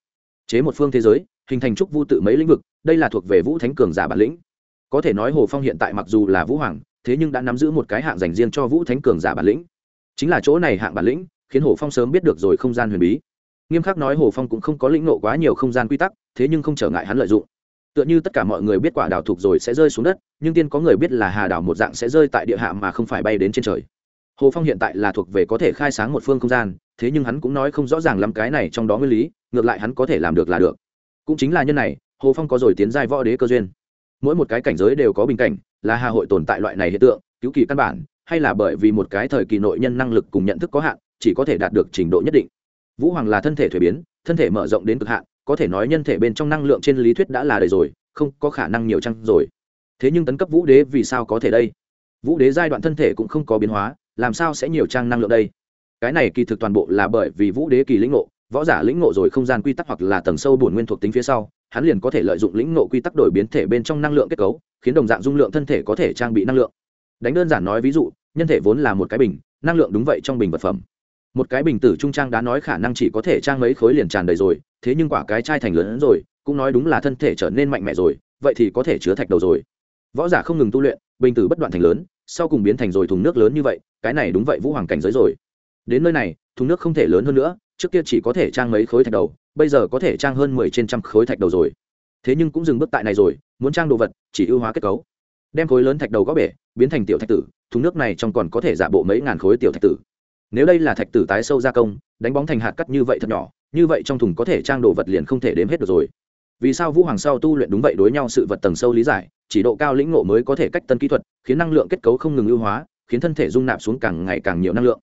Chế một phương thế giới hình thành trúc vu tự mấy lĩnh vực, đây là thuộc về vũ thánh cường giả bản lĩnh. Có thể nói hồ phong hiện tại mặc dù là vũ hoàng, thế nhưng đã nắm giữ một cái hạng dành riêng cho vũ thánh cường giả bản lĩnh. Chính là chỗ này hạng bản lĩnh, khiến hồ phong sớm biết được rồi không gian huyền bí. Nghiêm khắc nói hồ phong cũng không có lĩnh nộ quá nhiều không gian quy tắc, thế nhưng không trở ngại hắn lợi dụng. Tựa như tất cả mọi người biết quả đào thuộc rồi sẽ rơi xuống đất, nhưng tiên có người biết là hà đào một dạng sẽ rơi tại địa hạ mà không phải bay đến trên trời. Hồ phong hiện tại là thuộc về có thể khai sáng một phương không gian, thế nhưng hắn cũng nói không rõ ràng lắm cái này trong đó nguyên lý, ngược lại hắn có thể làm được là được cũng chính là nhân này, hồ phong có rồi tiến giai võ đế cơ duyên. Mỗi một cái cảnh giới đều có bình cảnh, là hà hội tồn tại loại này hiện tượng, cứu kỳ căn bản, hay là bởi vì một cái thời kỳ nội nhân năng lực cùng nhận thức có hạn, chỉ có thể đạt được trình độ nhất định. Vũ hoàng là thân thể thuế biến, thân thể mở rộng đến cực hạn, có thể nói nhân thể bên trong năng lượng trên lý thuyết đã là đầy rồi, không có khả năng nhiều chăng rồi. Thế nhưng tấn cấp vũ đế vì sao có thể đây? Vũ đế giai đoạn thân thể cũng không có biến hóa, làm sao sẽ nhiều trang năng lượng đây? Cái này kỳ thực toàn bộ là bởi vì vũ đế kỳ lĩnh ngộ võ giả lĩnh ngộ rồi không gian quy tắc hoặc là tầng sâu bổn nguyên thuộc tính phía sau, hắn liền có thể lợi dụng lĩnh ngộ quy tắc đổi biến thể bên trong năng lượng kết cấu, khiến đồng dạng dung lượng thân thể có thể trang bị năng lượng. Đánh đơn giản nói ví dụ, nhân thể vốn là một cái bình, năng lượng đúng vậy trong bình vật phẩm. Một cái bình tử trung trang đã nói khả năng chỉ có thể trang mấy khối liền tràn đầy rồi, thế nhưng quả cái chai thành lớn hơn rồi, cũng nói đúng là thân thể trở nên mạnh mẽ rồi, vậy thì có thể chứa thạch đầu rồi. Võ giả không ngừng tu luyện, bình tử bất đoạn thành lớn, sau cùng biến thành rồi thùng nước lớn như vậy, cái này đúng vậy vũ hoàng cảnh giới rồi. Đến nơi này, thùng nước không thể lớn hơn nữa trước kia chỉ có thể trang mấy khối thạch đầu, bây giờ có thể trang hơn mười trên trăm khối thạch đầu rồi. Thế nhưng cũng dừng bước tại này rồi, muốn trang đồ vật, chỉ ưu hóa kết cấu. Đem khối lớn thạch đầu gõ bể, biến thành tiểu thạch tử, thùng nước này trong còn có thể giả bộ mấy ngàn khối tiểu thạch tử. Nếu đây là thạch tử tái sâu gia công, đánh bóng thành hạt cắt như vậy thật nhỏ, như vậy trong thùng có thể trang đồ vật liền không thể đếm hết được rồi. Vì sao vũ hoàng sau tu luyện đúng vậy đối nhau sự vật tầng sâu lý giải, chỉ độ cao lĩnh ngộ mới có thể cách tân kỹ thuật, khiến năng lượng kết cấu không ngừng ưu hóa, khiến thân thể dung nạp xuống càng ngày càng nhiều năng lượng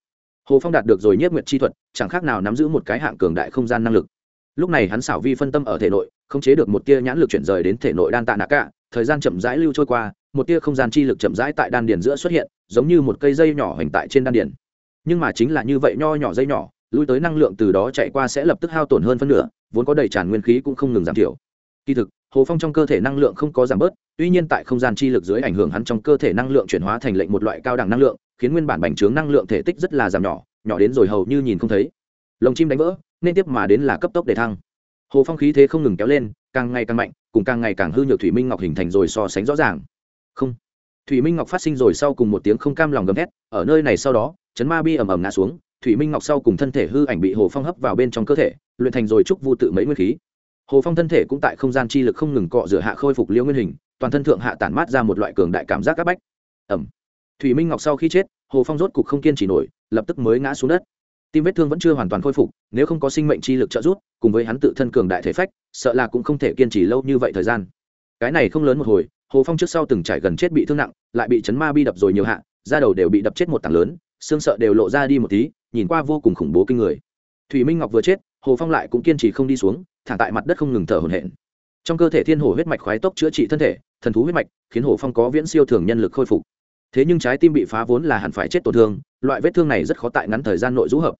hồ phong đạt được rồi nhất nguyện chi thuật, chẳng khác nào nắm giữ một cái hạng cường đại không gian năng lực. Lúc này hắn xảo vi phân tâm ở thể nội không chế được một tia nhãn lực chuyển rời đến thể nội đan tạ nạ cả, thời gian chậm rãi lưu trôi qua, một tia không gian chi lực chậm rãi tại đan điền giữa xuất hiện, giống như một cây dây nhỏ hình tại trên đan điền. Nhưng mà chính là như vậy nho nhỏ dây nhỏ, lui tới năng lượng từ đó chạy qua sẽ lập tức hao tổn hơn phân nửa, vốn có đầy tràn nguyên khí cũng không ngừng giảm thiểu. Kỳ thực, hồ phong trong cơ thể năng lượng không có giảm bớt, tuy nhiên tại không gian chi lực dưới ảnh hưởng hắn trong cơ thể năng lượng chuyển hóa thành lệnh một loại cao đẳng năng lượng khiến nguyên bản bành trướng năng lượng thể tích rất là giảm nhỏ nhỏ đến rồi hầu như nhìn không thấy. Lồng chim đánh vỡ, nên tiếp mà đến là cấp tốc để thăng. Hồ phong khí thế không ngừng kéo lên, càng ngày càng mạnh, cùng càng ngày càng hư nhược thủy minh ngọc hình thành rồi so sánh rõ ràng. Không. Thủy minh ngọc phát sinh rồi sau cùng một tiếng không cam lòng gầm thét. ở nơi này sau đó, chấn ma bi ầm ầm ngã xuống, thủy minh ngọc sau cùng thân thể hư ảnh bị hồ phong hấp vào bên trong cơ thể, luyện thành rồi trúc vu tự mấy nguyên khí. Hồ phong thân thể cũng tại không gian chi lực không ngừng cọ rửa hạ khôi phục liễu nguyên hình, toàn thân thượng hạ tản mát ra một loại cường đại cảm giác áp bách. Ẩm thủy minh ngọc sau khi chết, hồ phong rốt cục không kiên trì nổi, lập tức mới ngã xuống đất. Tim vết thương vẫn chưa hoàn toàn khôi phục, nếu không có sinh mệnh chi lực trợ giúp, cùng với hắn tự thân cường đại thể phách, sợ là cũng không thể kiên trì lâu như vậy thời gian. Cái này không lớn một hồi, hồ phong trước sau từng trải gần chết bị thương nặng, lại bị chấn ma bi đập rồi nhiều hạ, da đầu đều bị đập chết một tảng lớn, xương sợ đều lộ ra đi một tí, nhìn qua vô cùng khủng bố kinh người. Thủy minh ngọc vừa chết, hồ phong lại cũng kiên trì không đi xuống, thả tại mặt đất không ngừng thở hổn hển. Trong cơ thể thiên hồ huyết mạch khoái tốc chữa trị thân thể, thần thú huyết mạch, khiến hồ phong có viễn siêu thường nhân lực khôi phục thế nhưng trái tim bị phá vốn là hẳn phải chết tổn thương, loại vết thương này rất khó tại ngắn thời gian nội rũ hợp.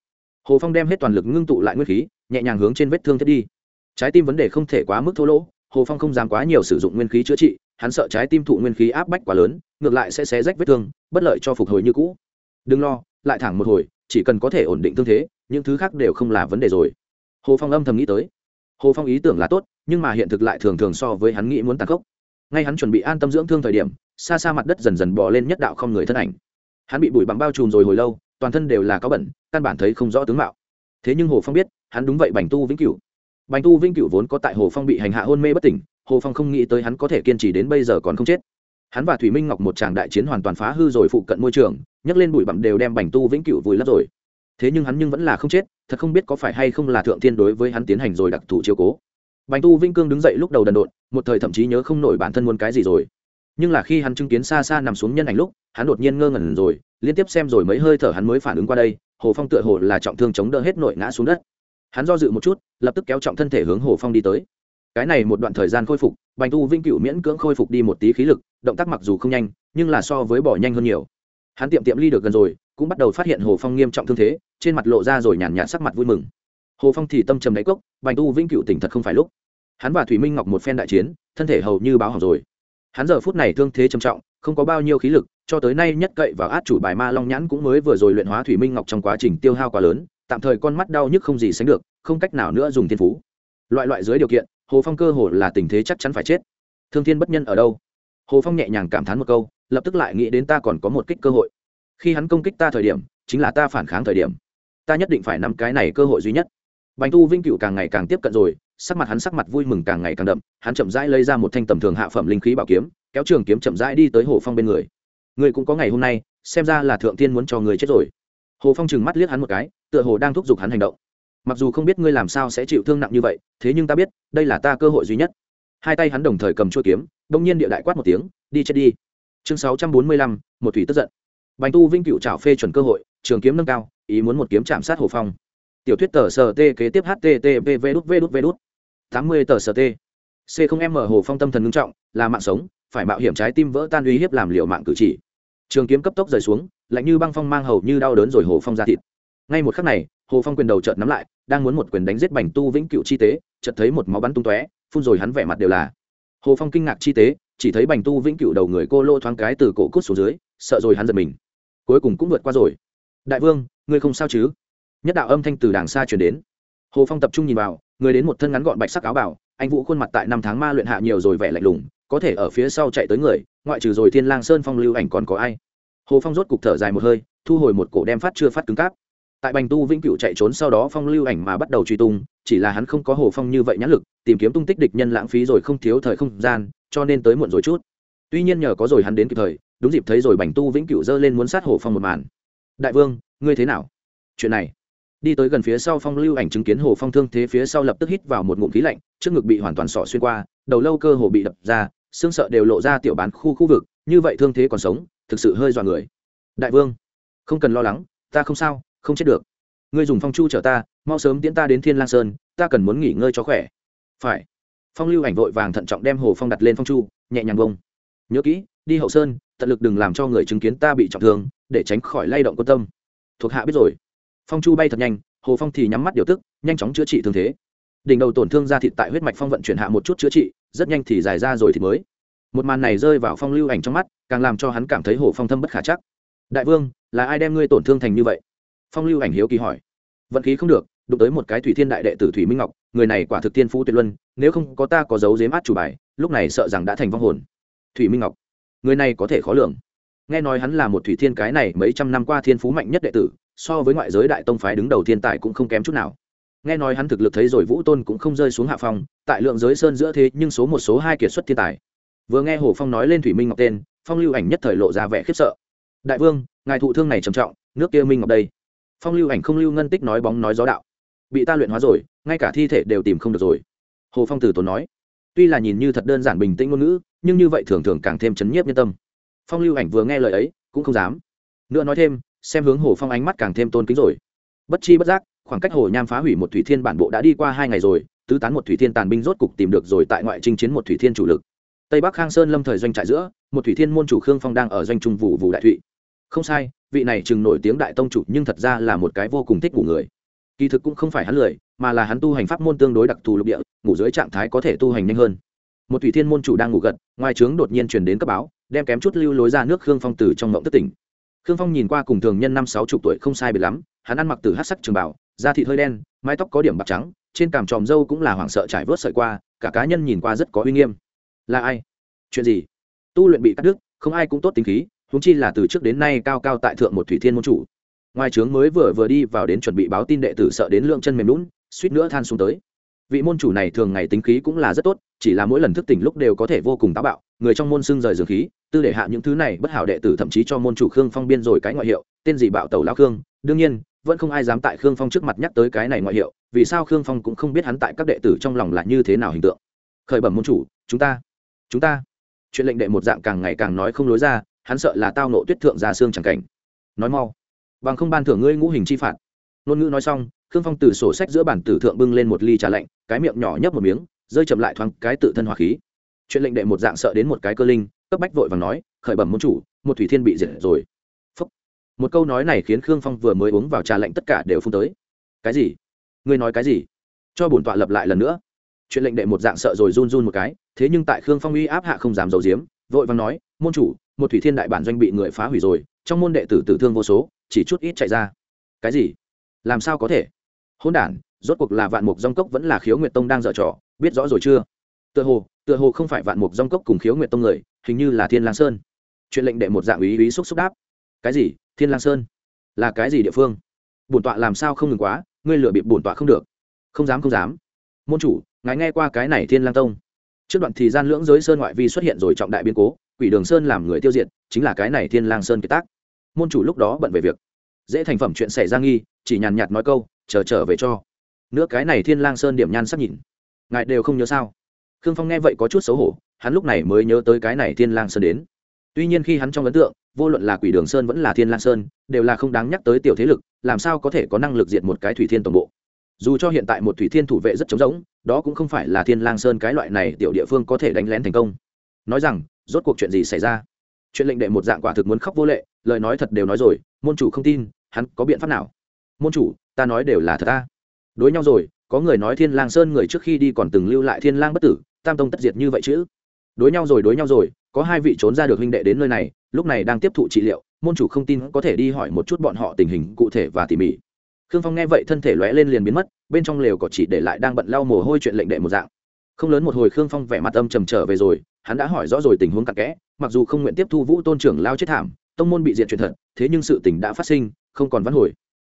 Hồ phong đem hết toàn lực ngưng tụ lại nguyên khí, nhẹ nhàng hướng trên vết thương thiết đi. Trái tim vấn đề không thể quá mức thô lỗ, hồ phong không dám quá nhiều sử dụng nguyên khí chữa trị, hắn sợ trái tim thụ nguyên khí áp bách quá lớn, ngược lại sẽ xé rách vết thương, bất lợi cho phục hồi như cũ. Đừng lo, lại thẳng một hồi, chỉ cần có thể ổn định thương thế, những thứ khác đều không là vấn đề rồi. Hồ phong âm thầm nghĩ tới. Hồ phong ý tưởng là tốt, nhưng mà hiện thực lại thường thường so với hắn nghĩ muốn tàn khốc. Ngay hắn chuẩn bị an tâm dưỡng thương thời điểm xa xa mặt đất dần dần bò lên nhất đạo không người thân ảnh. Hắn bị bụi bặm bao trùm rồi hồi lâu, toàn thân đều là có bẩn, căn bản thấy không rõ tướng mạo. Thế nhưng hồ phong biết, hắn đúng vậy bành tu vĩnh cửu. Bành tu vĩnh cửu vốn có tại hồ phong bị hành hạ hôn mê bất tỉnh, hồ phong không nghĩ tới hắn có thể kiên trì đến bây giờ còn không chết. Hắn và thủy minh ngọc một tràng đại chiến hoàn toàn phá hư rồi phụ cận môi trường, nhấc lên bụi bặm đều đem bành tu vĩnh cửu vùi lấp rồi. Thế nhưng hắn nhưng vẫn là không chết, thật không biết có phải hay không là thượng thiên đối với hắn tiến hành rồi đặc thù chiếu cố. Bành tu vĩnh cương đứng dậy lúc đầu đần độn, một thời thậm chí nhớ không nổi bản thân muốn cái gì rồi nhưng là khi hắn chứng kiến xa xa nằm xuống nhân ảnh lúc, hắn đột nhiên ngơ ngẩn rồi, liên tiếp xem rồi mấy hơi thở hắn mới phản ứng qua đây, hồ phong tựa hồ là trọng thương chống đỡ hết nội ngã xuống đất. Hắn do dự một chút, lập tức kéo trọng thân thể hướng hồ phong đi tới. Cái này một đoạn thời gian khôi phục, bành tu vinh cựu miễn cưỡng khôi phục đi một tí khí lực, động tác mặc dù không nhanh, nhưng là so với bỏ nhanh hơn nhiều. Hắn tiệm tiệm ly được gần rồi, cũng bắt đầu phát hiện hồ phong nghiêm trọng thương thế, trên mặt lộ ra rồi nhàn nhạt sắc mặt vui mừng. Hồ phong thì tâm trầm đáy cốc, bành tu vĩnh cựu tỉnh thật không phải lúc. Hắn và thủy minh ngọc một phen đại chiến, thân thể hầu như báo hỏng rồi hắn giờ phút này thương thế trầm trọng, không có bao nhiêu khí lực, cho tới nay nhất cậy và át chủ bài ma long nhãn cũng mới vừa rồi luyện hóa thủy minh ngọc trong quá trình tiêu hao quá lớn, tạm thời con mắt đau nhức không gì sánh được, không cách nào nữa dùng thiên phú. Loại loại dưới điều kiện, hồ phong cơ hồ là tình thế chắc chắn phải chết. Thương thiên bất nhân ở đâu? Hồ phong nhẹ nhàng cảm thán một câu, lập tức lại nghĩ đến ta còn có một kích cơ hội. Khi hắn công kích ta thời điểm, chính là ta phản kháng thời điểm. Ta nhất định phải nắm cái này cơ hội duy nhất. Bành tu vinh cựu càng ngày càng tiếp cận rồi sắc mặt hắn sắc mặt vui mừng càng ngày càng đậm, hắn chậm rãi lấy ra một thanh tầm thường hạ phẩm linh khí bảo kiếm, kéo trường kiếm chậm rãi đi tới hồ phong bên người. Người cũng có ngày hôm nay, xem ra là thượng tiên muốn cho người chết rồi. Hồ phong chừng mắt liếc hắn một cái, tựa hồ đang thúc giục hắn hành động. Mặc dù không biết ngươi làm sao sẽ chịu thương nặng như vậy, thế nhưng ta biết, đây là ta cơ hội duy nhất. Hai tay hắn đồng thời cầm chuôi kiếm, đông nhiên địa đại quát một tiếng, đi chết đi. Chương sáu trăm bốn mươi lăm, một thủy tức giận. Bành tu vinh cựu trào phê chuẩn cơ hội, trường kiếm nâng cao, ý muốn một kiếm chạm sát hồ phong tiểu thuyết tờ sờ t kế tiếp http v đút v đút v đút. tám mươi tờ sờ t. C không m hồ phong tâm thần ngưng trọng, là mạng sống, phải mạo hiểm trái tim vỡ tan uy hiếp làm liệu mạng cử chỉ. Trường kiếm cấp tốc rời xuống, lạnh như băng phong mang hầu như đau đớn rồi hồ phong ra thịt. Ngay một khắc này, hồ phong quyền đầu chợt nắm lại, đang muốn một quyền đánh giết bành tu vĩnh cựu chi tế, chợt thấy một máu bắn tung tóe, phun rồi hắn vẻ mặt đều là. Hồ phong kinh ngạc chi tế, chỉ thấy bành tu vĩnh cựu đầu người cô lô thoáng cái từ cổ cút xuống dưới, sợ rồi hắn giật mình. Cuối cùng cũng vượt qua rồi. Đại vương, ngươi không sao chứ? Nhất đạo âm thanh từ đàng xa chuyển đến. Hồ phong tập trung nhìn vào, người đến một thân ngắn gọn bạch sắc áo bảo anh vũ khuôn mặt tại năm tháng ma luyện hạ nhiều rồi vẻ lạnh lùng, có thể ở phía sau chạy tới người, ngoại trừ rồi thiên lang sơn phong lưu ảnh còn có ai? Hồ phong rốt cục thở dài một hơi, thu hồi một cổ đem phát chưa phát cứng cáp. Tại bành tu vĩnh cựu chạy trốn sau đó phong lưu ảnh mà bắt đầu truy tung, chỉ là hắn không có hồ phong như vậy nhãn lực, tìm kiếm tung tích địch nhân lãng phí rồi không thiếu thời không gian, cho nên tới muộn rồi chút. Tuy nhiên nhờ có rồi hắn đến kịp thời, đúng dịp thấy rồi bành tu vĩnh cựu dơ lên muốn sát hồ phong một màn. Đại vương, ngươi thế nào? Chuyện này đi tới gần phía sau phong lưu ảnh chứng kiến hồ phong thương thế phía sau lập tức hít vào một ngụm khí lạnh, trước ngực bị hoàn toàn sọ xuyên qua, đầu lâu cơ hồ bị đập ra, xương sợ đều lộ ra tiểu bán khu khu vực, như vậy thương thế còn sống, thực sự hơi dọa người. Đại vương, không cần lo lắng, ta không sao, không chết được. Ngươi dùng phong chu chở ta, mau sớm tiễn ta đến thiên lang sơn, ta cần muốn nghỉ ngơi cho khỏe. Phải. Phong lưu ảnh vội vàng thận trọng đem hồ phong đặt lên phong chu, nhẹ nhàng bông. Nhớ kỹ, đi hậu sơn, tận lực đừng làm cho người chứng kiến ta bị trọng thương, để tránh khỏi lay động quan tâm. Thuộc hạ biết rồi phong chu bay thật nhanh, hồ phong thì nhắm mắt điều tức, nhanh chóng chữa trị thương thế. Đỉnh đầu tổn thương ra thịt tại huyết mạch phong vận chuyển hạ một chút chữa trị, rất nhanh thì dài ra rồi thì mới. Một màn này rơi vào phong lưu ảnh trong mắt, càng làm cho hắn cảm thấy hồ phong thâm bất khả chắc. Đại vương, là ai đem ngươi tổn thương thành như vậy? Phong lưu ảnh hiếu kỳ hỏi. Vận khí không được, đụng tới một cái thủy thiên đại đệ tử thủy minh ngọc, người này quả thực tiên phú tuyệt luân, nếu không có ta có dấu dếm át chủ bài, lúc này sợ rằng đã thành vong hồn. Thủy minh ngọc. Người này có thể khó lường. Nghe nói hắn là một thủy thiên cái này mấy trăm năm qua thiên phú mạnh nhất đệ tử so với ngoại giới đại tông phái đứng đầu thiên tài cũng không kém chút nào. Nghe nói hắn thực lực thấy rồi vũ tôn cũng không rơi xuống hạ phong, tại lượng giới sơn giữa thế nhưng số một số hai kiệt xuất thiên tài. Vừa nghe hồ phong nói lên thủy minh ngọc tên, phong lưu ảnh nhất thời lộ ra vẻ khiếp sợ. Đại vương, ngài thụ thương này trầm trọng, nước kia minh ngọc đây. Phong lưu ảnh không lưu ngân tích nói bóng nói gió đạo. Bị ta luyện hóa rồi, ngay cả thi thể đều tìm không được rồi. Hồ phong từ tốn nói. Tuy là nhìn như thật đơn giản bình tĩnh ngôn ngữ, nhưng như vậy thường thường càng thêm chấn nhiếp nhân tâm. Phong lưu ảnh vừa nghe lời ấy, cũng không dám. Nữa nói thêm xem hướng hồ phong ánh mắt càng thêm tôn kính rồi. Bất chi bất giác, khoảng cách hồ nham phá hủy một thủy thiên bản bộ đã đi qua hai ngày rồi, tứ tán một thủy thiên tàn binh rốt cục tìm được rồi tại ngoại trinh chiến một thủy thiên chủ lực. Tây bắc khang sơn lâm thời doanh trại giữa, một thủy thiên môn chủ khương phong đang ở doanh trung vụ vụ đại thụy. Không sai, vị này chừng nổi tiếng đại tông chủ nhưng thật ra là một cái vô cùng thích ngủ người. Kỳ thực cũng không phải hắn lười, mà là hắn tu hành pháp môn tương đối đặc thù lục địa, ngủ dưới trạng thái có thể tu hành nhanh hơn. Một thủy thiên môn chủ đang ngủ gật, ngoài trướng đột nhiên truyền đến cấp báo, đem kém chút lưu lối ra nước khương phong từ trong mộng thất tỉnh khương phong nhìn qua cùng thường nhân năm sáu chục tuổi không sai biệt lắm, hắn ăn mặc từ hát sắc trường bảo da thịt hơi đen, mái tóc có điểm bạc trắng, trên cằm tròm râu cũng là hoảng sợ trải vớt sợi qua, cả cá nhân nhìn qua rất có uy nghiêm. Là ai? Chuyện gì? Tu luyện bị cắt đứt, không ai cũng tốt tính khí, huống chi là từ trước đến nay cao cao tại thượng một thủy thiên môn chủ. Ngoài trướng mới vừa vừa đi vào đến chuẩn bị báo tin đệ tử sợ đến lượng chân mềm lún suýt nữa than xuống tới. Vị môn chủ này thường ngày tính khí cũng là rất tốt, chỉ là mỗi lần thức tỉnh lúc đều có thể vô cùng táo bạo người trong môn xưng rời dường khí, tư để hạ những thứ này bất hảo đệ tử thậm chí cho môn chủ khương phong biên rồi cái ngoại hiệu, tên gì bạo tẩu lao khương. Đương nhiên, vẫn không ai dám tại khương phong trước mặt nhắc tới cái này ngoại hiệu, vì sao khương phong cũng không biết hắn tại các đệ tử trong lòng là như thế nào hình tượng. Khởi bẩm môn chủ, chúng ta chúng ta. Chuyện lệnh đệ một dạng càng ngày càng nói không lối ra, hắn sợ là tao nộ tuyết thượng già xương chẳng cảnh. Nói mau. Bằng không ban thưởng ngươi ngũ hình chi phạt. Ngôn ngữ nói xong, khương phong từ sổ sách giữa bản tử thượng bưng lên một ly trà lạnh, cái miệng nhỏ nhấp một miếng, rơi chậm lại thoáng cái tự thân hỏa khí chuyện lệnh đệ một dạng sợ đến một cái cơ linh, cấp bách vội và nói, khởi bẩm môn chủ, một thủy thiên bị diệt rồi. Phúc. một câu nói này khiến khương phong vừa mới uống vào trà lạnh tất cả đều phun tới. Cái gì? Ngươi nói cái gì? Cho bổn tọa lập lại lần nữa. Chuyện lệnh đệ một dạng sợ rồi run run một cái, thế nhưng tại khương phong uy áp hạ không dám giấu giếm, vội vàng nói, môn chủ, một thủy thiên đại bản doanh bị người phá hủy rồi, trong môn đệ tử tử thương vô số, chỉ chút ít chạy ra. Cái gì? Làm sao có thể? Hỗn đản, rốt cuộc là vạn mục dòng cốc vẫn là khiếu nguyệt tông đang dở trò, biết rõ rồi chưa? Tựa hồ tựa hồ không phải vạn mục dông cốc cùng khiếu nguyệt tông người, hình như là thiên lang sơn. Chuyện lệnh đệ một dạng ý ý xúc xúc đáp. Cái gì? Thiên lang sơn? Là cái gì địa phương? Bổn tọa làm sao không ngừng quá, ngươi lựa bị bổn tọa không được. Không dám không dám. Môn chủ, ngài nghe qua cái này thiên lang tông? Trước đoạn thì gian lưỡng giới sơn ngoại vi xuất hiện rồi trọng đại biến cố, quỷ đường sơn làm người tiêu diệt, chính là cái này thiên lang sơn kiệt tác. Môn chủ lúc đó bận về việc, dễ thành phẩm chuyện xảy ra nghi, chỉ nhàn nhạt nói câu, chờ trở về cho. Nữa cái này thiên lang sơn điểm nhan sắc nhìn, ngài đều không nhớ sao? Khương phong nghe vậy có chút xấu hổ, hắn lúc này mới nhớ tới cái này thiên lang sơn đến. Tuy nhiên khi hắn trong ấn tượng, vô luận là quỷ đường sơn vẫn là thiên lang sơn, đều là không đáng nhắc tới tiểu thế lực, làm sao có thể có năng lực diệt một cái thủy thiên toàn bộ. Dù cho hiện tại một thủy thiên thủ vệ rất trống rỗng, đó cũng không phải là thiên lang sơn cái loại này tiểu địa phương có thể đánh lén thành công. Nói rằng, rốt cuộc chuyện gì xảy ra? Chuyện lệnh đệ một dạng quả thực muốn khóc vô lệ, lời nói thật đều nói rồi, môn chủ không tin, hắn có biện pháp nào? Môn chủ, ta nói đều là thật ta. Đối nhau rồi, có người nói thiên lang sơn người trước khi đi còn từng lưu lại thiên lang bất tử tam tông tất diệt như vậy chứ? Đối nhau rồi, đối nhau rồi, có hai vị trốn ra được huynh đệ đến nơi này, lúc này đang tiếp thụ trị liệu, môn chủ không tin có thể đi hỏi một chút bọn họ tình hình cụ thể và tỉ mỉ. Khương phong nghe vậy thân thể lóe lên liền biến mất, bên trong lều có chỉ để lại đang bận lau mồ hôi chuyện lệnh đệ một dạng. Không lớn một hồi khương phong vẻ mặt âm trầm trở về rồi, hắn đã hỏi rõ rồi tình huống cặn kẽ, mặc dù không nguyện tiếp thu vũ tôn trưởng lao chết thảm, tông môn bị diệt truyền thật, thế nhưng sự tình đã phát sinh, không còn vãn hồi.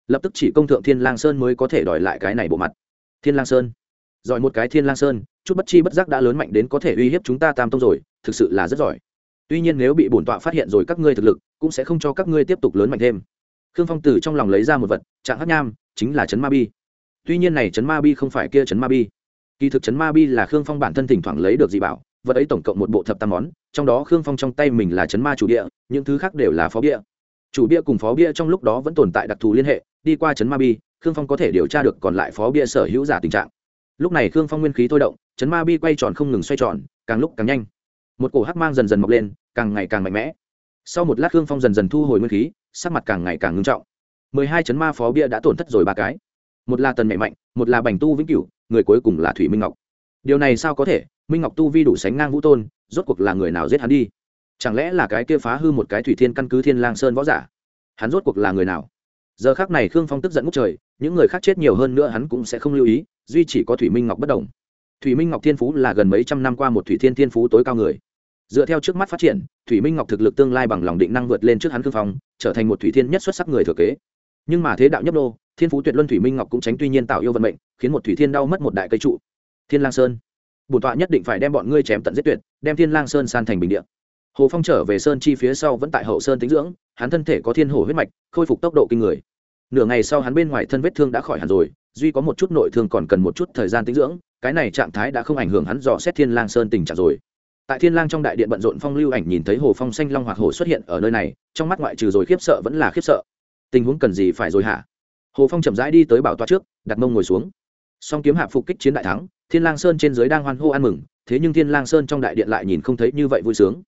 Lập tức chỉ công thượng thiên lang sơn mới có thể đòi lại cái này bộ mặt. Thiên lang sơn. Giỏi một cái thiên lang sơn chút bất chi bất giác đã lớn mạnh đến có thể uy hiếp chúng ta tam tông rồi, thực sự là rất giỏi. Tuy nhiên nếu bị bổn tọa phát hiện rồi các ngươi thực lực, cũng sẽ không cho các ngươi tiếp tục lớn mạnh thêm. Khương phong từ trong lòng lấy ra một vật, trạng hắc nham, chính là chấn ma bi. Tuy nhiên này chấn ma bi không phải kia chấn ma bi. Kỳ thực chấn ma bi là khương phong bản thân thỉnh thoảng lấy được dị bảo, vật ấy tổng cộng một bộ thập tam món, trong đó khương phong trong tay mình là chấn ma chủ địa, những thứ khác đều là phó bia. Chủ bia cùng phó bia trong lúc đó vẫn tồn tại đặc thù liên hệ, đi qua chấn ma bi, khương phong có thể điều tra được còn lại phó bia sở hữu giả tình trạng. Lúc này khương phong nguyên khí thôi động chấn ma bi quay tròn không ngừng xoay tròn, càng lúc càng nhanh. Một cổ hắc mang dần dần mọc lên, càng ngày càng mạnh mẽ. Sau một lát Hương phong dần dần thu hồi nguyên khí, sắc mặt càng ngày càng ngưng trọng. Mười hai chấn ma phó bia đã tổn thất rồi ba cái. Một là tần mẹ mạnh, một là bành tu vĩnh cửu, người cuối cùng là thủy minh ngọc. Điều này sao có thể? Minh ngọc tu vi đủ sánh ngang vũ tôn, rốt cuộc là người nào giết hắn đi? Chẳng lẽ là cái kia phá hư một cái thủy thiên căn cứ thiên lang sơn võ giả? Hắn rốt cuộc là người nào? Giờ khác này khương phong tức giận ngút trời, những người khác chết nhiều hơn nữa hắn cũng sẽ không lưu ý, duy chỉ có thủy minh ngọc bất đồng thủy minh ngọc thiên phú là gần mấy trăm năm qua một thủy thiên thiên phú tối cao người. Dựa theo trước mắt phát triển, thủy minh ngọc thực lực tương lai bằng lòng định năng vượt lên trước hắn khương phong, trở thành một thủy thiên nhất xuất sắc người thừa kế. Nhưng mà thế đạo nhấp đô thiên phú tuyệt luân thủy minh ngọc cũng tránh tuy nhiên tạo yêu vận mệnh, khiến một thủy thiên đau mất một đại cây trụ. Thiên lang sơn. Bổn tọa nhất định phải đem bọn ngươi chém tận giết tuyệt, đem thiên lang sơn san thành bình địa. Hồ phong trở về sơn chi phía sau vẫn tại hậu sơn tính dưỡng, hắn thân thể có thiên hổ huyết mạch, khôi phục tốc độ kinh người. Nửa ngày sau hắn bên ngoài thân vết thương đã khỏi hẳn rồi duy có một chút nội thương còn cần một chút thời gian tĩnh dưỡng, cái này trạng thái đã không ảnh hưởng hắn dò xét thiên lang sơn tình trạng rồi. Tại thiên lang trong đại điện bận rộn phong lưu ảnh nhìn thấy hồ phong xanh long hoặc hồ xuất hiện ở nơi này, trong mắt ngoại trừ rồi khiếp sợ vẫn là khiếp sợ. Tình huống cần gì phải rồi hả? Hồ phong chậm rãi đi tới bảo toa trước, đặt mông ngồi xuống. Song kiếm hạ phục kích chiến đại thắng, thiên lang sơn trên dưới đang hoan hô ăn mừng, thế nhưng thiên lang sơn trong đại điện lại nhìn không thấy như vậy vui sướng.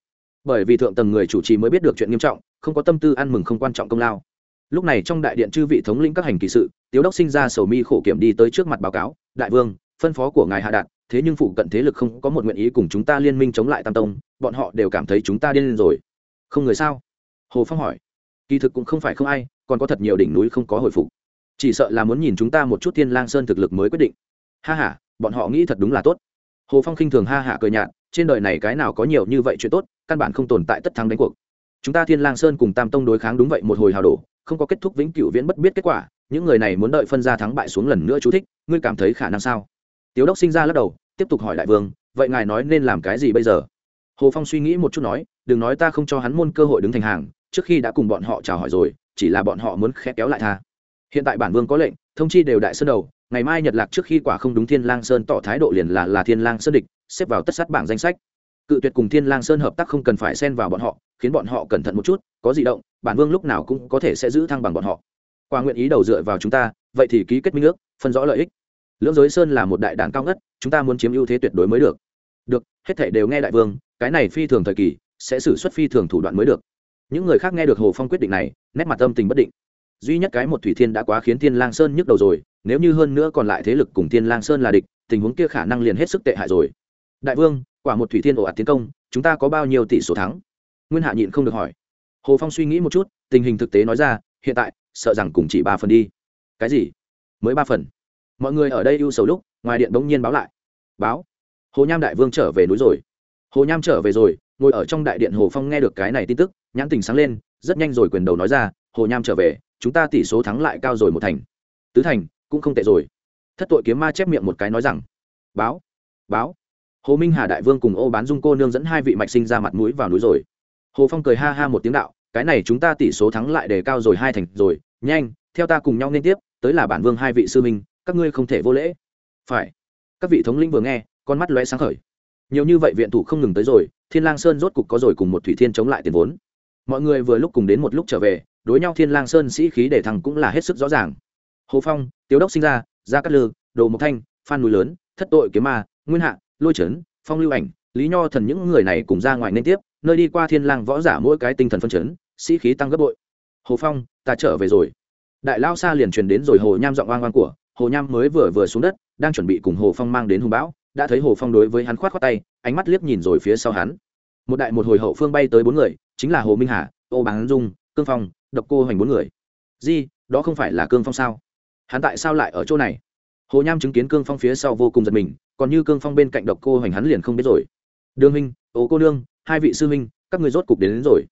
Bởi vì thượng tầng người chủ trì mới biết được chuyện nghiêm trọng, không có tâm tư ăn mừng không quan trọng công lao lúc này trong đại điện chư vị thống lĩnh các hành kỳ sự, tiếu đốc sinh ra sầu mi khổ kiểm đi tới trước mặt báo cáo, đại vương, phân phó của ngài hạ đạt, thế nhưng phụ cận thế lực không có một nguyện ý cùng chúng ta liên minh chống lại tam tông, bọn họ đều cảm thấy chúng ta điên lên rồi. Không người sao? Hồ phong hỏi. Kỳ thực cũng không phải không ai, còn có thật nhiều đỉnh núi không có hồi phục. Chỉ sợ là muốn nhìn chúng ta một chút thiên lang sơn thực lực mới quyết định. Ha ha, bọn họ nghĩ thật đúng là tốt. Hồ phong khinh thường ha hạ cười nhạt, trên đời này cái nào có nhiều như vậy chuyện tốt, căn bản không tồn tại tất thắng đánh cuộc. Chúng ta thiên lang sơn cùng tam tông đối kháng đúng vậy một hồi hào đổ không có kết thúc vĩnh cửu viễn bất biết kết quả, những người này muốn đợi phân ra thắng bại xuống lần nữa chú thích, ngươi cảm thấy khả năng sao? Tiếu đốc sinh ra lắc đầu, tiếp tục hỏi đại vương, vậy ngài nói nên làm cái gì bây giờ? Hồ phong suy nghĩ một chút nói, đừng nói ta không cho hắn môn cơ hội đứng thành hàng, trước khi đã cùng bọn họ chào hỏi rồi, chỉ là bọn họ muốn khẽ kéo lại tha. Hiện tại bản vương có lệnh, thông chi đều đại sơn đầu, ngày mai nhật lạc trước khi quả không đúng thiên lang sơn tỏ thái độ liền là là thiên lang sơn địch, xếp vào tất sát bảng danh sách. Cự tuyệt cùng thiên lang sơn hợp tác không cần phải xen vào bọn họ, khiến bọn họ cẩn thận một chút, có gì động bản vương lúc nào cũng có thể sẽ giữ thăng bằng bọn họ. Qua nguyện ý đầu dựa vào chúng ta, vậy thì ký kết minh ước, phân rõ lợi ích. Lưỡng giới sơn là một đại đảng cao ngất, chúng ta muốn chiếm ưu thế tuyệt đối mới được. Được, hết thảy đều nghe đại vương, cái này phi thường thời kỳ, sẽ xử xuất phi thường thủ đoạn mới được. Những người khác nghe được hồ phong quyết định này, nét mặt âm tình bất định. Duy nhất cái một thủy thiên đã quá khiến thiên lang sơn nhức đầu rồi, nếu như hơn nữa còn lại thế lực cùng thiên lang sơn là địch, tình huống kia khả năng liền hết sức tệ hại rồi. Đại vương, quả một thủy thiên ồ ạt tiến công, chúng ta có bao nhiêu tỷ số thắng? Nguyên hạ nhịn không được hỏi hồ phong suy nghĩ một chút, tình hình thực tế nói ra, hiện tại, sợ rằng cùng chỉ ba phần đi. Cái gì? Mới ba phần. Mọi người ở đây ưu sầu lúc, ngoài điện bỗng nhiên báo lại. Báo. Hồ nham đại vương trở về núi rồi. Hồ nham trở về rồi, ngồi ở trong đại điện hồ phong nghe được cái này tin tức, nhãn tình sáng lên, rất nhanh rồi quyền đầu nói ra, hồ nham trở về, chúng ta tỷ số thắng lại cao rồi một thành. Tứ thành, cũng không tệ rồi. Thất tội kiếm ma chép miệng một cái nói rằng, báo báo. Hồ minh hà đại vương cùng ô bán dung cô nương dẫn hai vị mạch sinh ra mặt mũi vào núi rồi hồ phong cười ha ha một tiếng đạo, cái này chúng ta tỷ số thắng lại đề cao rồi hai thành rồi, nhanh, theo ta cùng nhau nên tiếp, tới là bản vương hai vị sư minh, các ngươi không thể vô lễ. Phải. Các vị thống lĩnh vừa nghe, con mắt lóe sáng khởi. Nhiều như vậy viện thủ không ngừng tới rồi, thiên lang sơn rốt cục có rồi cùng một thủy thiên chống lại tiền vốn. Mọi người vừa lúc cùng đến một lúc trở về, đối nhau thiên lang sơn sĩ khí để thằng cũng là hết sức rõ ràng. Hồ phong, tiếu đốc sinh ra, gia cát lư, đồ mộc thanh, phan núi lớn, thất tội kiếm ma, nguyên hạ, lôi trấn, phong lưu ảnh lý nho thần những người này cùng ra ngoài nên tiếp, nơi đi qua thiên lang võ giả mỗi cái tinh thần phân chấn, sĩ khí tăng gấp bội. Hồ phong, ta trở về rồi. Đại lao xa liền truyền đến rồi hồ nham giọng oang oang của, hồ nham mới vừa vừa xuống đất, đang chuẩn bị cùng hồ phong mang đến hùng bão, đã thấy hồ phong đối với hắn khoát khoát tay, ánh mắt liếc nhìn rồi phía sau hắn. Một đại một hồi hậu phương bay tới bốn người, chính là hồ minh hà, ô bán dung, cương phong, độc cô hoành bốn người. Di, đó không phải là cương phong sao? Hắn tại sao lại ở chỗ này? Hồ nham chứng kiến cương phong phía sau vô cùng giật mình, còn như cương phong bên cạnh độc cô hoành hắn liền không biết rồi đương minh ố cô nương hai vị sư minh các người rốt cục đến, đến rồi.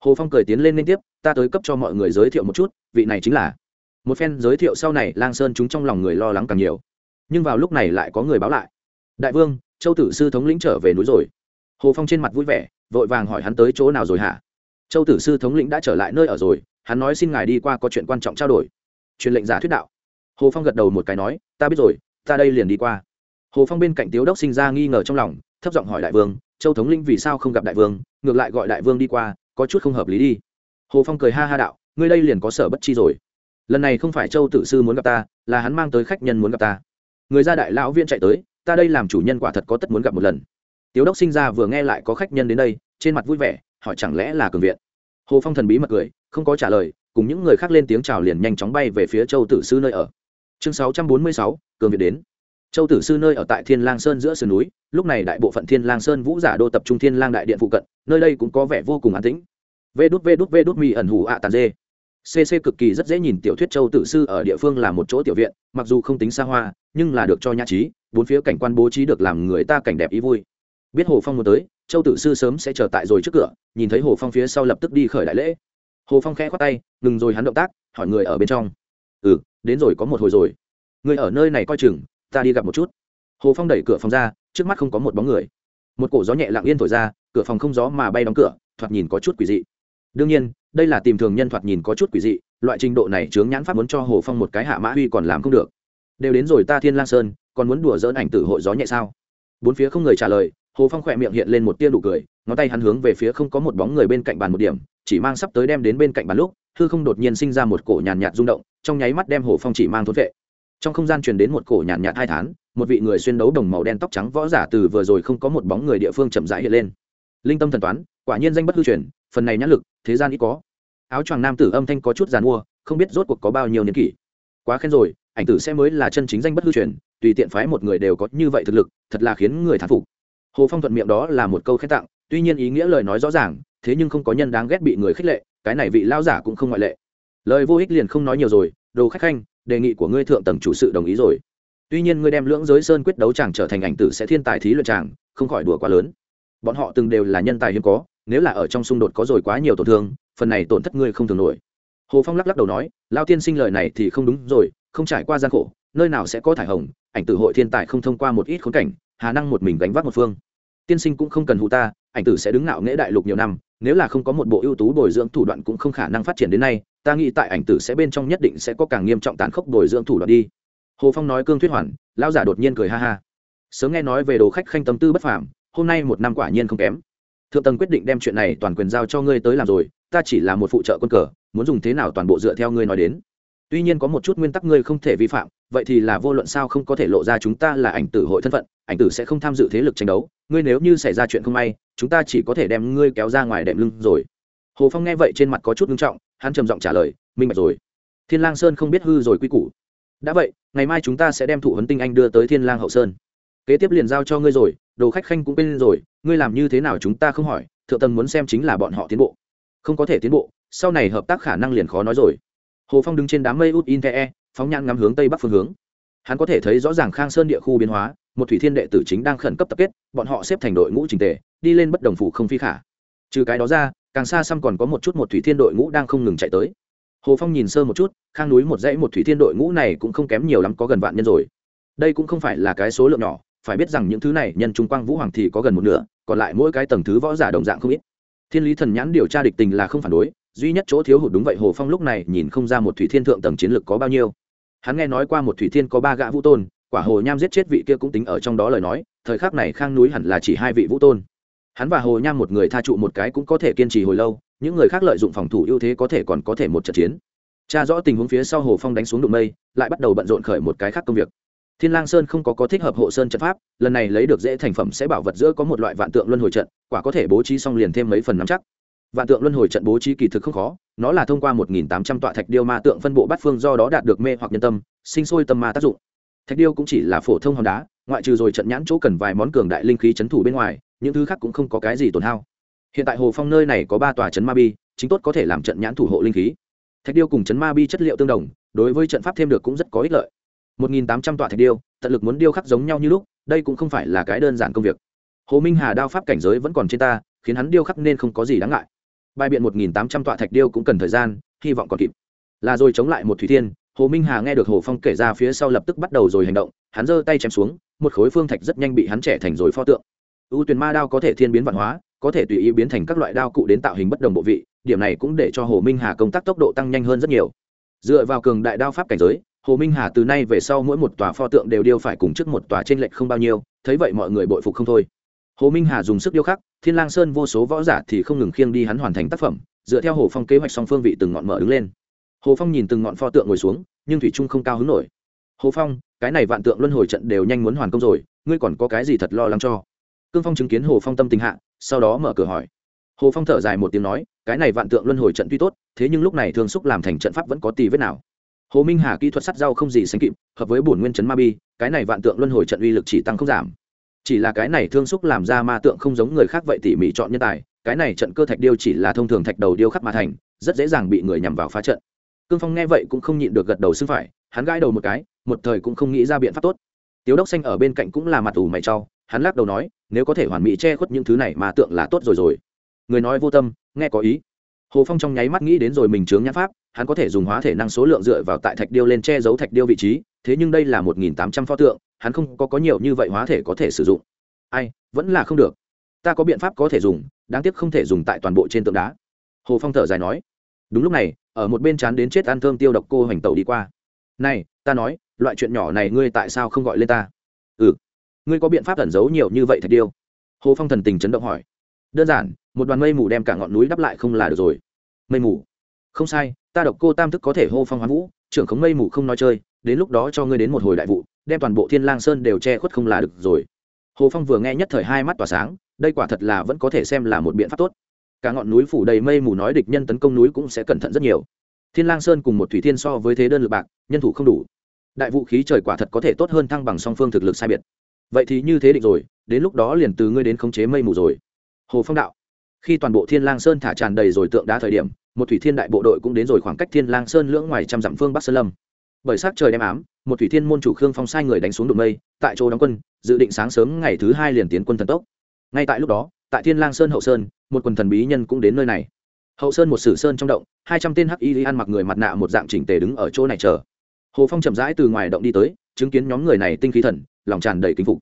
Hồ phong cười tiến lên liên tiếp ta tới cấp cho mọi người giới thiệu một chút vị này chính là. Một phen giới thiệu sau này lang sơn chúng trong lòng người lo lắng càng nhiều. Nhưng vào lúc này lại có người báo lại. Đại vương châu tử sư thống lĩnh trở về núi rồi. Hồ phong trên mặt vui vẻ vội vàng hỏi hắn tới chỗ nào rồi hả? Châu tử sư thống lĩnh đã trở lại nơi ở rồi hắn nói xin ngài đi qua có chuyện quan trọng trao đổi. Truyền lệnh giả thuyết đạo. Hồ phong gật đầu một cái nói ta biết rồi ta đây liền đi qua. Hồ phong bên cạnh tiếu đốc sinh ra nghi ngờ trong lòng thấp giọng hỏi đại vương, châu thống linh vì sao không gặp đại vương? Ngược lại gọi đại vương đi qua, có chút không hợp lý đi. Hồ phong cười ha ha đạo, ngươi đây liền có sở bất chi rồi. Lần này không phải châu tử sư muốn gặp ta, là hắn mang tới khách nhân muốn gặp ta. Người ra đại lão viên chạy tới, ta đây làm chủ nhân quả thật có tất muốn gặp một lần. Tiếu đốc sinh ra vừa nghe lại có khách nhân đến đây, trên mặt vui vẻ, hỏi chẳng lẽ là cường viện? Hồ phong thần bí mật cười, không có trả lời, cùng những người khác lên tiếng chào liền nhanh chóng bay về phía châu tử sư nơi ở. Chương sáu trăm bốn mươi sáu, cường viện đến châu tử sư nơi ở tại thiên lang sơn giữa sườn núi, lúc này đại bộ phận thiên lang sơn vũ giả đô tập trung thiên lang đại điện phụ cận, nơi đây cũng có vẻ vô cùng an tĩnh. Vê đút vê đút vê đút mi ẩn hủ ạ tàn dê. Cc cực kỳ rất dễ nhìn tiểu thuyết châu tử sư ở địa phương là một chỗ tiểu viện, mặc dù không tính xa hoa, nhưng là được cho nhã trí, bốn phía cảnh quan bố trí được làm người ta cảnh đẹp ý vui. Biết hồ phong muốn tới, châu tử sư sớm sẽ chờ tại rồi trước cửa, nhìn thấy hồ phong phía sau lập tức đi khởi đại lễ. Hồ phong khẽ khoát tay, ngừng rồi hắn động tác, hỏi người ở bên trong. Ừ đến rồi có một hồi rồi. Người ở nơi này coi chừng ta đi gặp một chút. Hồ phong đẩy cửa phòng ra, trước mắt không có một bóng người. Một cổ gió nhẹ lặng yên thổi ra, cửa phòng không gió mà bay đóng cửa, thoạt nhìn có chút quỷ dị. Đương nhiên, đây là tìm thường nhân thoạt nhìn có chút quỷ dị, loại trình độ này chướng nhãn pháp muốn cho hồ phong một cái hạ mã huy còn làm không được. Đều đến rồi ta thiên lang sơn, còn muốn đùa dỡn ảnh tử hội gió nhẹ sao? Bốn phía không người trả lời, hồ phong khỏe miệng hiện lên một tia nụ cười, ngón tay hắn hướng về phía không có một bóng người bên cạnh bàn một điểm, chỉ mang sắp tới đem đến bên cạnh bàn lúc, hư không đột nhiên sinh ra một cổ nhàn nhạt rung động, trong nháy mắt đem hồ phong chỉ mang thốt vệ trong không gian truyền đến một cổ nhàn nhạt hai tháng một vị người xuyên đấu đồng màu đen tóc trắng võ giả từ vừa rồi không có một bóng người địa phương chậm rãi hiện lên. Linh tâm thần toán, quả nhiên danh bất hư truyền, phần này nhãn lực, thế gian ít có. Áo choàng nam tử âm thanh có chút giàn mua, không biết rốt cuộc có bao nhiêu niên kỷ. Quá khen rồi, ảnh tử sẽ mới là chân chính danh bất hư truyền, tùy tiện phái một người đều có như vậy thực lực, thật là khiến người thán phục. Hồ phong thuận miệng đó là một câu khen tặng, tuy nhiên ý nghĩa lời nói rõ ràng, thế nhưng không có nhân đáng ghét bị người khích lệ, cái này vị lao giả cũng không ngoại lệ. Lời vô ích liền không nói nhiều rồi, đồ khách khanh đề nghị của ngươi thượng tầng chủ sự đồng ý rồi. Tuy nhiên ngươi đem lưỡng giới sơn quyết đấu chàng trở thành ảnh tử sẽ thiên tài thí luyện chàng không khỏi đùa quá lớn. Bọn họ từng đều là nhân tài hiếm có, nếu là ở trong xung đột có rồi quá nhiều tổn thương, phần này tổn thất ngươi không thường nổi. Hồ phong lắc lắc đầu nói lao tiên sinh lời này thì không đúng rồi, không trải qua gian khổ, nơi nào sẽ có thải hồng, ảnh tử hội thiên tài không thông qua một ít khốn cảnh, hà năng một mình gánh vác một phương. Tiên sinh cũng không cần hù ta, ảnh tử sẽ đứng ngạo nghễ đại lục nhiều năm, nếu là không có một bộ ưu tú bồi dưỡng thủ đoạn cũng không khả năng phát triển đến nay ta nghĩ tại ảnh tử sẽ bên trong nhất định sẽ có càng nghiêm trọng tàn khốc đổi dưỡng thủ đoạn đi. Hồ phong nói cương thuyết hoàn, lão giả đột nhiên cười ha ha. Sớm nghe nói về đồ khách khanh tâm tư bất phàm, hôm nay một năm quả nhiên không kém. Thượng tầng quyết định đem chuyện này toàn quyền giao cho ngươi tới làm rồi, ta chỉ là một phụ trợ quân cờ, muốn dùng thế nào toàn bộ dựa theo ngươi nói đến. Tuy nhiên có một chút nguyên tắc ngươi không thể vi phạm, vậy thì là vô luận sao không có thể lộ ra chúng ta là ảnh tử hội thân phận, ảnh tử sẽ không tham dự thế lực tranh đấu. Ngươi nếu như xảy ra chuyện không may, chúng ta chỉ có thể đem ngươi kéo ra ngoài đệm lưng rồi. Hồ phong nghe vậy trên mặt có chút nghiêm trọng hắn trầm giọng trả lời, minh bạch rồi. Thiên lang sơn không biết hư rồi quy củ. Đã vậy, ngày mai chúng ta sẽ đem thụ huấn tinh anh đưa tới thiên lang hậu sơn. Kế tiếp liền giao cho ngươi rồi, đồ khách khanh cũng bên rồi, ngươi làm như thế nào chúng ta không hỏi, thượng tầng muốn xem chính là bọn họ tiến bộ. Không có thể tiến bộ, sau này hợp tác khả năng liền khó nói rồi. Hồ phong đứng trên đám mây út in the phóng nhãn ngắm hướng tây bắc phương hướng. Hắn có thể thấy rõ ràng khang sơn địa khu biến hóa, một thủy thiên đệ tử chính đang khẩn cấp tập kết, bọn họ xếp thành đội ngũ trình tề, đi lên bất đồng phủ không phi khả. Trừ cái đó ra càng xa xăm còn có một chút một thủy thiên đội ngũ đang không ngừng chạy tới. Hồ phong nhìn sơ một chút, khang núi một dãy một thủy thiên đội ngũ này cũng không kém nhiều lắm có gần vạn nhân rồi. Đây cũng không phải là cái số lượng nhỏ, phải biết rằng những thứ này nhân trung quang vũ hoàng thì có gần một nửa, còn lại mỗi cái tầng thứ võ giả đồng dạng không ít. Thiên lý thần nhãn điều tra địch tình là không phản đối, duy nhất chỗ thiếu hụt đúng vậy hồ phong lúc này nhìn không ra một thủy thiên thượng tầng chiến lược có bao nhiêu. Hắn nghe nói qua một thủy thiên có ba gã vũ tôn, quả hồ nham giết chết vị kia cũng tính ở trong đó lời nói, thời khắc này khang núi hẳn là chỉ hai vị vũ tôn hắn và hồ nham một người tha trụ một cái cũng có thể kiên trì hồi lâu, những người khác lợi dụng phòng thủ ưu thế có thể còn có thể một trận chiến. Cha rõ tình huống phía sau hồ phong đánh xuống đụng mây, lại bắt đầu bận rộn khởi một cái khác công việc. Thiên lang sơn không có có thích hợp hộ sơn trận pháp, lần này lấy được dễ thành phẩm sẽ bảo vật giữa có một loại vạn tượng luân hồi trận, quả có thể bố trí xong liền thêm mấy phần nắm chắc. Vạn tượng luân hồi trận bố trí kỳ thực không khó, nó là thông qua một nghìn tám trăm tọa thạch điêu ma tượng phân bộ bát phương do đó đạt được mê hoặc nhân tâm, sinh sôi tâm ma tác dụng. Thạch điêu cũng chỉ là phổ thông hòn đá, ngoại trừ rồi trận nhãn chỗ cần vài món cường đại linh khí chấn thủ bên ngoài những thứ khác cũng không có cái gì tổn hao. Hiện tại hồ phong nơi này có ba tòa chấn ma bi, chính tốt có thể làm trận nhãn thủ hộ linh khí. Thạch điêu cùng chấn ma bi chất liệu tương đồng, đối với trận pháp thêm được cũng rất có ích lợi. Một nghìn tám trăm thạch điêu, tận lực muốn điêu khắc giống nhau như lúc, đây cũng không phải là cái đơn giản công việc. Hồ minh hà đao pháp cảnh giới vẫn còn trên ta, khiến hắn điêu khắc nên không có gì đáng ngại. Bài biện một nghìn tám trăm tọa thạch điêu cũng cần thời gian, hy vọng còn kịp. Là rồi chống lại một thủy thiên, hồ minh hà nghe được hồ phong kể ra phía sau lập tức bắt đầu rồi hành động, hắn giơ tay chém xuống, một khối phương thạch rất nhanh bị hắn trẻ thành rồi pho tượng ưu tuyển ma đao có thể thiên biến văn hóa, có thể tùy ý biến thành các loại đao cụ đến tạo hình bất đồng bộ vị, điểm này cũng để cho hồ minh hà công tác tốc độ tăng nhanh hơn rất nhiều. Dựa vào cường đại đao pháp cảnh giới, hồ minh hà từ nay về sau mỗi một tòa pho tượng đều điêu phải cùng trước một tòa trên lệch không bao nhiêu, thấy vậy mọi người bội phục không thôi. Hồ minh hà dùng sức điêu khắc, thiên lang sơn vô số võ giả thì không ngừng khiêng đi hắn hoàn thành tác phẩm, dựa theo hồ phong kế hoạch song phương vị từng ngọn mở đứng lên. Hồ phong nhìn từng ngọn pho tượng ngồi xuống, nhưng thủy trung không cao hứng nổi. Hồ phong, cái này vạn tượng luân hồi trận đều nhanh muốn hoàn công rồi, ngươi còn có cái gì thật lo lắng cho? Cương phong chứng kiến hồ phong tâm tình hạ, sau đó mở cửa hỏi. Hồ phong thở dài một tiếng nói, cái này vạn tượng luân hồi trận tuy tốt, thế nhưng lúc này thương xúc làm thành trận pháp vẫn có tì vết nào. Hồ minh hà kỹ thuật sắt rau không gì sánh kịp, hợp với bổn nguyên Trấn ma bi, cái này vạn tượng luân hồi trận uy lực chỉ tăng không giảm. Chỉ là cái này thương xúc làm ra ma tượng không giống người khác vậy tỉ mỉ chọn nhân tài, cái này trận cơ thạch điêu chỉ là thông thường thạch đầu điêu khắc mà thành, rất dễ dàng bị người nhằm vào phá trận. Cương phong nghe vậy cũng không nhịn được gật đầu xưng phải, hắn gãi đầu một cái, một thời cũng không nghĩ ra biện pháp tốt. Tiếu đốc xanh ở bên cạnh cũng là mặt ủ mày trau hắn lắc đầu nói nếu có thể hoàn mỹ che khuất những thứ này mà tượng là tốt rồi rồi. Người nói vô tâm, nghe có ý. Hồ phong trong nháy mắt nghĩ đến rồi mình chướng nhãn pháp, hắn có thể dùng hóa thể năng số lượng dựa vào tại thạch điêu lên che giấu thạch điêu vị trí, thế nhưng đây là một nghìn tám trăm pho tượng, hắn không có có nhiều như vậy hóa thể có thể sử dụng. Ai, vẫn là không được. Ta có biện pháp có thể dùng, đáng tiếc không thể dùng tại toàn bộ trên tượng đá. Hồ phong thở dài nói. Đúng lúc này, ở một bên chán đến chết ăn thơm tiêu độc cô hoành tẩu đi qua. Này, ta nói, loại chuyện nhỏ này ngươi tại sao không gọi lên ta? Ừ ngươi có biện pháp ẩn giấu nhiều như vậy thạch điêu? Hồ phong thần tình chấn động hỏi. Đơn giản, một đoàn mây mù đem cả ngọn núi đắp lại không là được rồi. Mây mù? Không sai, ta độc cô tam thức có thể hô phong hoán vũ, trưởng khống mây mù không nói chơi, đến lúc đó cho ngươi đến một hồi đại vụ, đem toàn bộ thiên lang sơn đều che khuất không là được rồi. Hồ phong vừa nghe nhất thời hai mắt tỏa sáng, đây quả thật là vẫn có thể xem là một biện pháp tốt. Cả ngọn núi phủ đầy mây mù nói địch nhân tấn công núi cũng sẽ cẩn thận rất nhiều. Thiên lang sơn cùng một thủy thiên so với thế đơn lực bạc, nhân thủ không đủ. Đại vũ khí trời quả thật có thể tốt hơn thăng bằng song phương thực lực sai biệt vậy thì như thế định rồi, đến lúc đó liền từ ngươi đến khống chế mây mù rồi. Hồ phong đạo. Khi toàn bộ thiên lang sơn thả tràn đầy rồi tượng đá thời điểm, một thủy thiên đại bộ đội cũng đến rồi khoảng cách thiên lang sơn lưỡng ngoài trăm dặm phương bắc sơn lâm. Bởi sát trời đem ám, một thủy thiên môn chủ khương phong sai người đánh xuống đụng mây, tại chỗ đóng quân, dự định sáng sớm ngày thứ hai liền tiến quân thần tốc. Ngay tại lúc đó, tại thiên lang sơn hậu sơn, một quần thần bí nhân cũng đến nơi này. Hậu sơn một sử sơn trong động, hai trăm tên hắc y ăn mặc người mặt nạ một dạng chỉnh tề đứng ở chỗ này chờ. Hồ phong chậm rãi từ ngoài động đi tới, chứng kiến nhóm người này tinh khí thần lòng tràn đầy kính phục.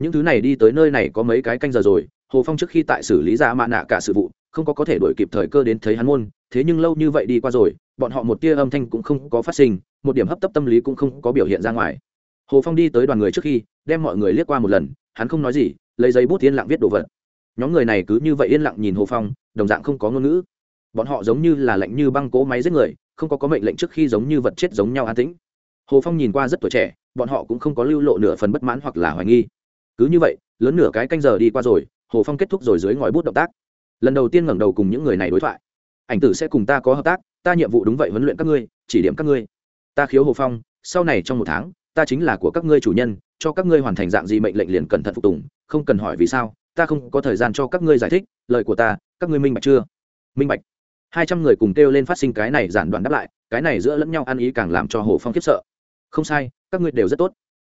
Những thứ này đi tới nơi này có mấy cái canh giờ rồi, hồ phong trước khi tại xử lý ra mạ nạ cả sự vụ, không có có thể đổi kịp thời cơ đến thấy hắn môn, thế nhưng lâu như vậy đi qua rồi, bọn họ một tia âm thanh cũng không có phát sinh, một điểm hấp tấp tâm lý cũng không có biểu hiện ra ngoài. Hồ phong đi tới đoàn người trước khi, đem mọi người liếc qua một lần, hắn không nói gì, lấy giấy bút yên lặng viết đồ vật. Nhóm người này cứ như vậy yên lặng nhìn hồ phong, đồng dạng không có ngôn ngữ. Bọn họ giống như là lạnh như băng cố máy giết người, không có có mệnh lệnh trước khi giống như vật chết giống nhau an tĩnh. Hồ phong nhìn qua rất tuổi trẻ bọn họ cũng không có lưu lộ nửa phần bất mãn hoặc là hoài nghi. Cứ như vậy, lớn nửa cái canh giờ đi qua rồi, hồ phong kết thúc rồi dưới ngòi bút động tác. Lần đầu tiên ngẩng đầu cùng những người này đối thoại. Ảnh tử sẽ cùng ta có hợp tác, ta nhiệm vụ đúng vậy huấn luyện các ngươi, chỉ điểm các ngươi. Ta khiếu hồ phong, sau này trong một tháng, ta chính là của các ngươi chủ nhân, cho các ngươi hoàn thành dạng gì mệnh lệnh liền cẩn thận phục tùng, không cần hỏi vì sao, ta không có thời gian cho các ngươi giải thích, lời của ta, các ngươi minh bạch chưa? Minh bạch. Hai trăm người cùng kêu lên phát sinh cái này giản đoạn đáp lại, cái này giữa lẫn nhau ăn ý càng làm cho hồ phong khiếp sợ. Không sai các ngươi đều rất tốt.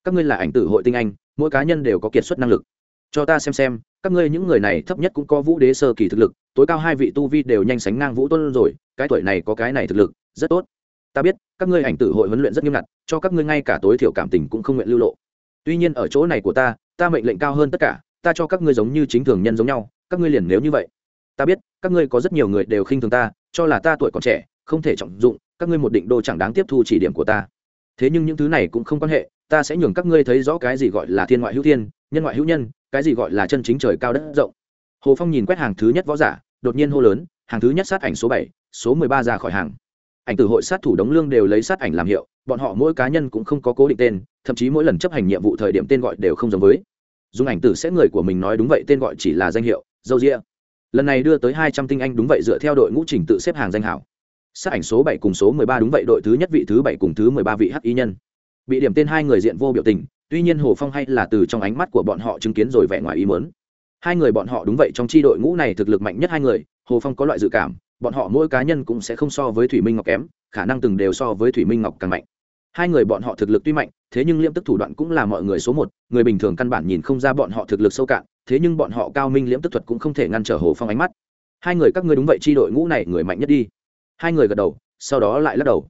Các ngươi là ảnh tử hội tinh anh, mỗi cá nhân đều có kiệt xuất năng lực. Cho ta xem xem, các ngươi những người này thấp nhất cũng có vũ đế sơ kỳ thực lực, tối cao hai vị tu vi đều nhanh sánh ngang vũ tôn rồi, cái tuổi này có cái này thực lực, rất tốt. Ta biết, các ngươi ảnh tử hội huấn luyện rất nghiêm ngặt, cho các ngươi ngay cả tối thiểu cảm tình cũng không nguyện lưu lộ. Tuy nhiên ở chỗ này của ta ta mệnh lệnh cao hơn tất cả, ta cho các ngươi giống như chính thường nhân giống nhau, các ngươi liền nếu như vậy. Ta biết, các ngươi có rất nhiều người đều khinh thường ta, cho là ta tuổi còn trẻ, không thể trọng dụng, các ngươi một định đô chẳng đáng tiếp thu chỉ điểm của ta thế nhưng những thứ này cũng không quan hệ, ta sẽ nhường các ngươi thấy rõ cái gì gọi là thiên ngoại hữu thiên, nhân ngoại hữu nhân, cái gì gọi là chân chính trời cao đất rộng. Hồ phong nhìn quét hàng thứ nhất võ giả, đột nhiên hô lớn, hàng thứ nhất sát ảnh số bảy, số mười ba ra khỏi hàng. Ảnh từ hội sát thủ đống lương đều lấy sát ảnh làm hiệu, bọn họ mỗi cá nhân cũng không có cố định tên, thậm chí mỗi lần chấp hành nhiệm vụ thời điểm tên gọi đều không giống với. Dùng ảnh tử sẽ người của mình nói đúng vậy, tên gọi chỉ là danh hiệu, dâu ria lần này đưa tới hai trăm tinh anh đúng vậy, dựa theo đội ngũ trình tự xếp hàng danh hảo sát ảnh số bảy cùng số mười ba đúng vậy, đội thứ nhất vị thứ bảy cùng thứ mười ba vị hắc y nhân. Bị điểm tên hai người diện vô biểu tình, tuy nhiên hồ phong hay là từ trong ánh mắt của bọn họ chứng kiến rồi vẻ ngoài ý mớn hai người bọn họ đúng vậy, trong tri đội ngũ này thực lực mạnh nhất hai người, hồ phong có loại dự cảm, bọn họ mỗi cá nhân cũng sẽ không so với thủy minh ngọc kém, khả năng từng đều so với thủy minh ngọc càng mạnh. Hai người bọn họ thực lực tuy mạnh, thế nhưng liễm tức thủ đoạn cũng là mọi người số một, người bình thường căn bản nhìn không ra bọn họ thực lực sâu cạn, thế nhưng bọn họ cao minh liễm tức thuật cũng không thể ngăn trở hồ phong ánh mắt. Hai người các ngươi đúng vậy, chi đội ngũ này người mạnh nhất đi hai người gật đầu, sau đó lại lắc đầu.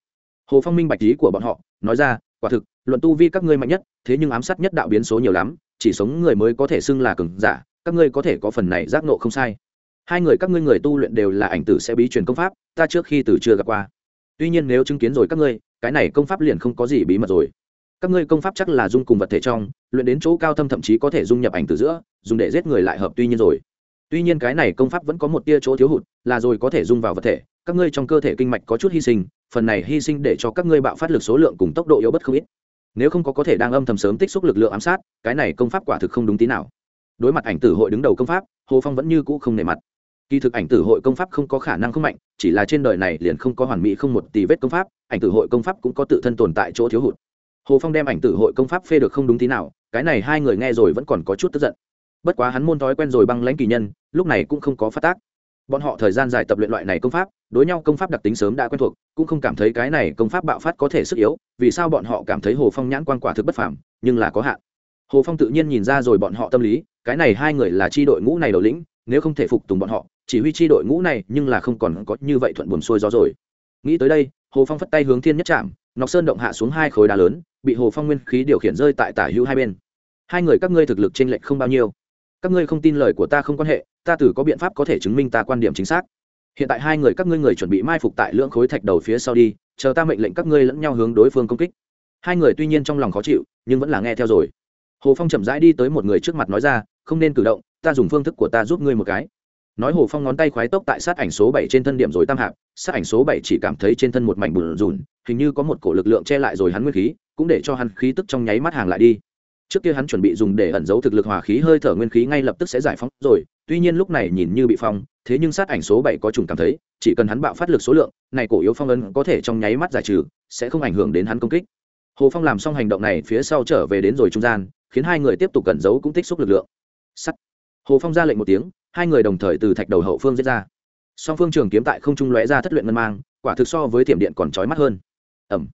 Hồ phong minh bạch ý của bọn họ, nói ra, quả thực, luận tu vi các ngươi mạnh nhất, thế nhưng ám sát nhất đạo biến số nhiều lắm, chỉ sống người mới có thể xưng là cường giả, các ngươi có thể có phần này giác nộ không sai. Hai người các ngươi người tu luyện đều là ảnh tử sẽ bí truyền công pháp, ta trước khi từ chưa gặp qua. Tuy nhiên nếu chứng kiến rồi các ngươi, cái này công pháp liền không có gì bí mật rồi. Các ngươi công pháp chắc là dung cùng vật thể trong, luyện đến chỗ cao thâm thậm chí có thể dung nhập ảnh từ giữa, dùng để giết người lại hợp tuy nhiên rồi. Tuy nhiên cái này công pháp vẫn có một tia chỗ thiếu hụt, là rồi có thể dung vào vật thể các ngươi trong cơ thể kinh mạch có chút hy sinh, phần này hy sinh để cho các ngươi bạo phát lực số lượng cùng tốc độ yếu bất không ít. Nếu không có có thể đang âm thầm sớm tích xúc lực lượng ám sát, cái này công pháp quả thực không đúng tí nào. Đối mặt ảnh tử hội đứng đầu công pháp, hồ phong vẫn như cũ không nề mặt. Kỳ thực ảnh tử hội công pháp không có khả năng không mạnh, chỉ là trên đời này liền không có hoàn mỹ không một tỷ vết công pháp, ảnh tử hội công pháp cũng có tự thân tồn tại chỗ thiếu hụt. Hồ phong đem ảnh tử hội công pháp phê được không đúng tí nào, cái này hai người nghe rồi vẫn còn có chút tức giận. Bất quá hắn môn thói quen rồi băng lãnh kỳ nhân, lúc này cũng không có phát tác. Bọn họ thời gian dài tập luyện loại này công pháp đối nhau công pháp đặc tính sớm đã quen thuộc, cũng không cảm thấy cái này công pháp bạo phát có thể sức yếu, vì sao bọn họ cảm thấy hồ phong nhãn quan quả thực bất phàm, nhưng là có hạn. Hồ phong tự nhiên nhìn ra rồi bọn họ tâm lý, cái này hai người là tri đội ngũ này đầu lĩnh, nếu không thể phục tùng bọn họ, chỉ huy tri đội ngũ này, nhưng là không còn có như vậy thuận buồm xuôi gió rồi. Nghĩ tới đây, hồ phong phất tay hướng thiên nhất trạm nọc sơn động hạ xuống hai khối đá lớn, bị hồ phong nguyên khí điều khiển rơi tại tả hữu hai bên. Hai người các ngươi thực lực t r ê n lệch không bao nhiêu. Các ngươi không tin lời của ta không quan hệ, ta tử có biện pháp có thể chứng minh ta quan điểm chính xác hiện tại hai người các ngươi người chuẩn bị mai phục tại lưỡng khối thạch đầu phía sau đi, chờ ta mệnh lệnh các ngươi lẫn nhau hướng đối phương công kích. Hai người tuy nhiên trong lòng khó chịu, nhưng vẫn là nghe theo rồi. Hồ phong chậm rãi đi tới một người trước mặt nói ra, không nên cử động, ta dùng phương thức của ta giúp ngươi một cái. Nói hồ phong ngón tay khoái tốc tại sát ảnh số bảy trên thân điểm rồi tam hạp, sát ảnh số bảy chỉ cảm thấy trên thân một mảnh bùn rùn, hình như có một cổ lực lượng che lại rồi hắn nguyên khí, cũng để cho hắn khí tức trong nháy mắt hàng lại đi. Trước kia hắn chuẩn bị dùng để ẩn giấu thực lực hòa khí, hơi thở nguyên khí ngay lập tức sẽ giải phóng rồi tuy nhiên lúc này nhìn như bị phong, thế nhưng sát ảnh số bảy có trùng cảm thấy, chỉ cần hắn bạo phát lực số lượng, này cổ yếu phong ấn có thể trong nháy mắt giải trừ, sẽ không ảnh hưởng đến hắn công kích. Hồ phong làm xong hành động này phía sau trở về đến rồi trung gian, khiến hai người tiếp tục cẩn giấu cũng tích xúc lực lượng. Sắt. Hồ phong ra lệnh một tiếng, hai người đồng thời từ thạch đầu hậu phương giết ra. Song phương trường kiếm tại không trung lóe ra thất luyện ngân mang, quả thực so với thiểm điện còn trói mắt hơn. Ẩm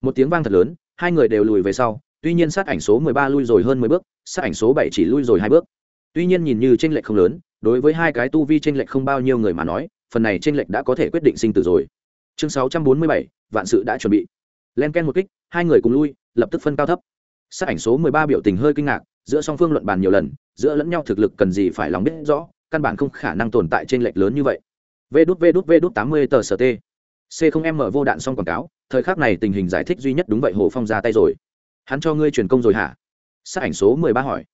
một tiếng vang thật lớn, hai người đều lùi về sau, tuy nhiên sát ảnh số mười ba lui rồi hơn mười bước, sát ảnh số bảy chỉ lui rồi hai bước tuy nhiên nhìn như tranh lệch không lớn, đối với hai cái tu vi tranh lệch không bao nhiêu người mà nói, phần này tranh lệch đã có thể quyết định sinh tử rồi. Chương sáu trăm bốn mươi bảy, vạn sự đã chuẩn bị. Len ken một kích, hai người cùng lui, lập tức phân cao thấp. Sát ảnh số mười ba biểu tình hơi kinh ngạc, giữa song phương luận bàn nhiều lần, giữa lẫn nhau thực lực cần gì phải lòng biết rõ, căn bản không khả năng tồn tại trên lệch lớn như vậy. Vê đút vê đút vê đút tám mươi tờ st c không m vô đạn xong quảng cáo, thời khắc này tình hình giải thích duy nhất đúng vậy hồ phong ra tay rồi. Hắn cho ngươi truyền công rồi hả? Sát ảnh số mười ba hỏi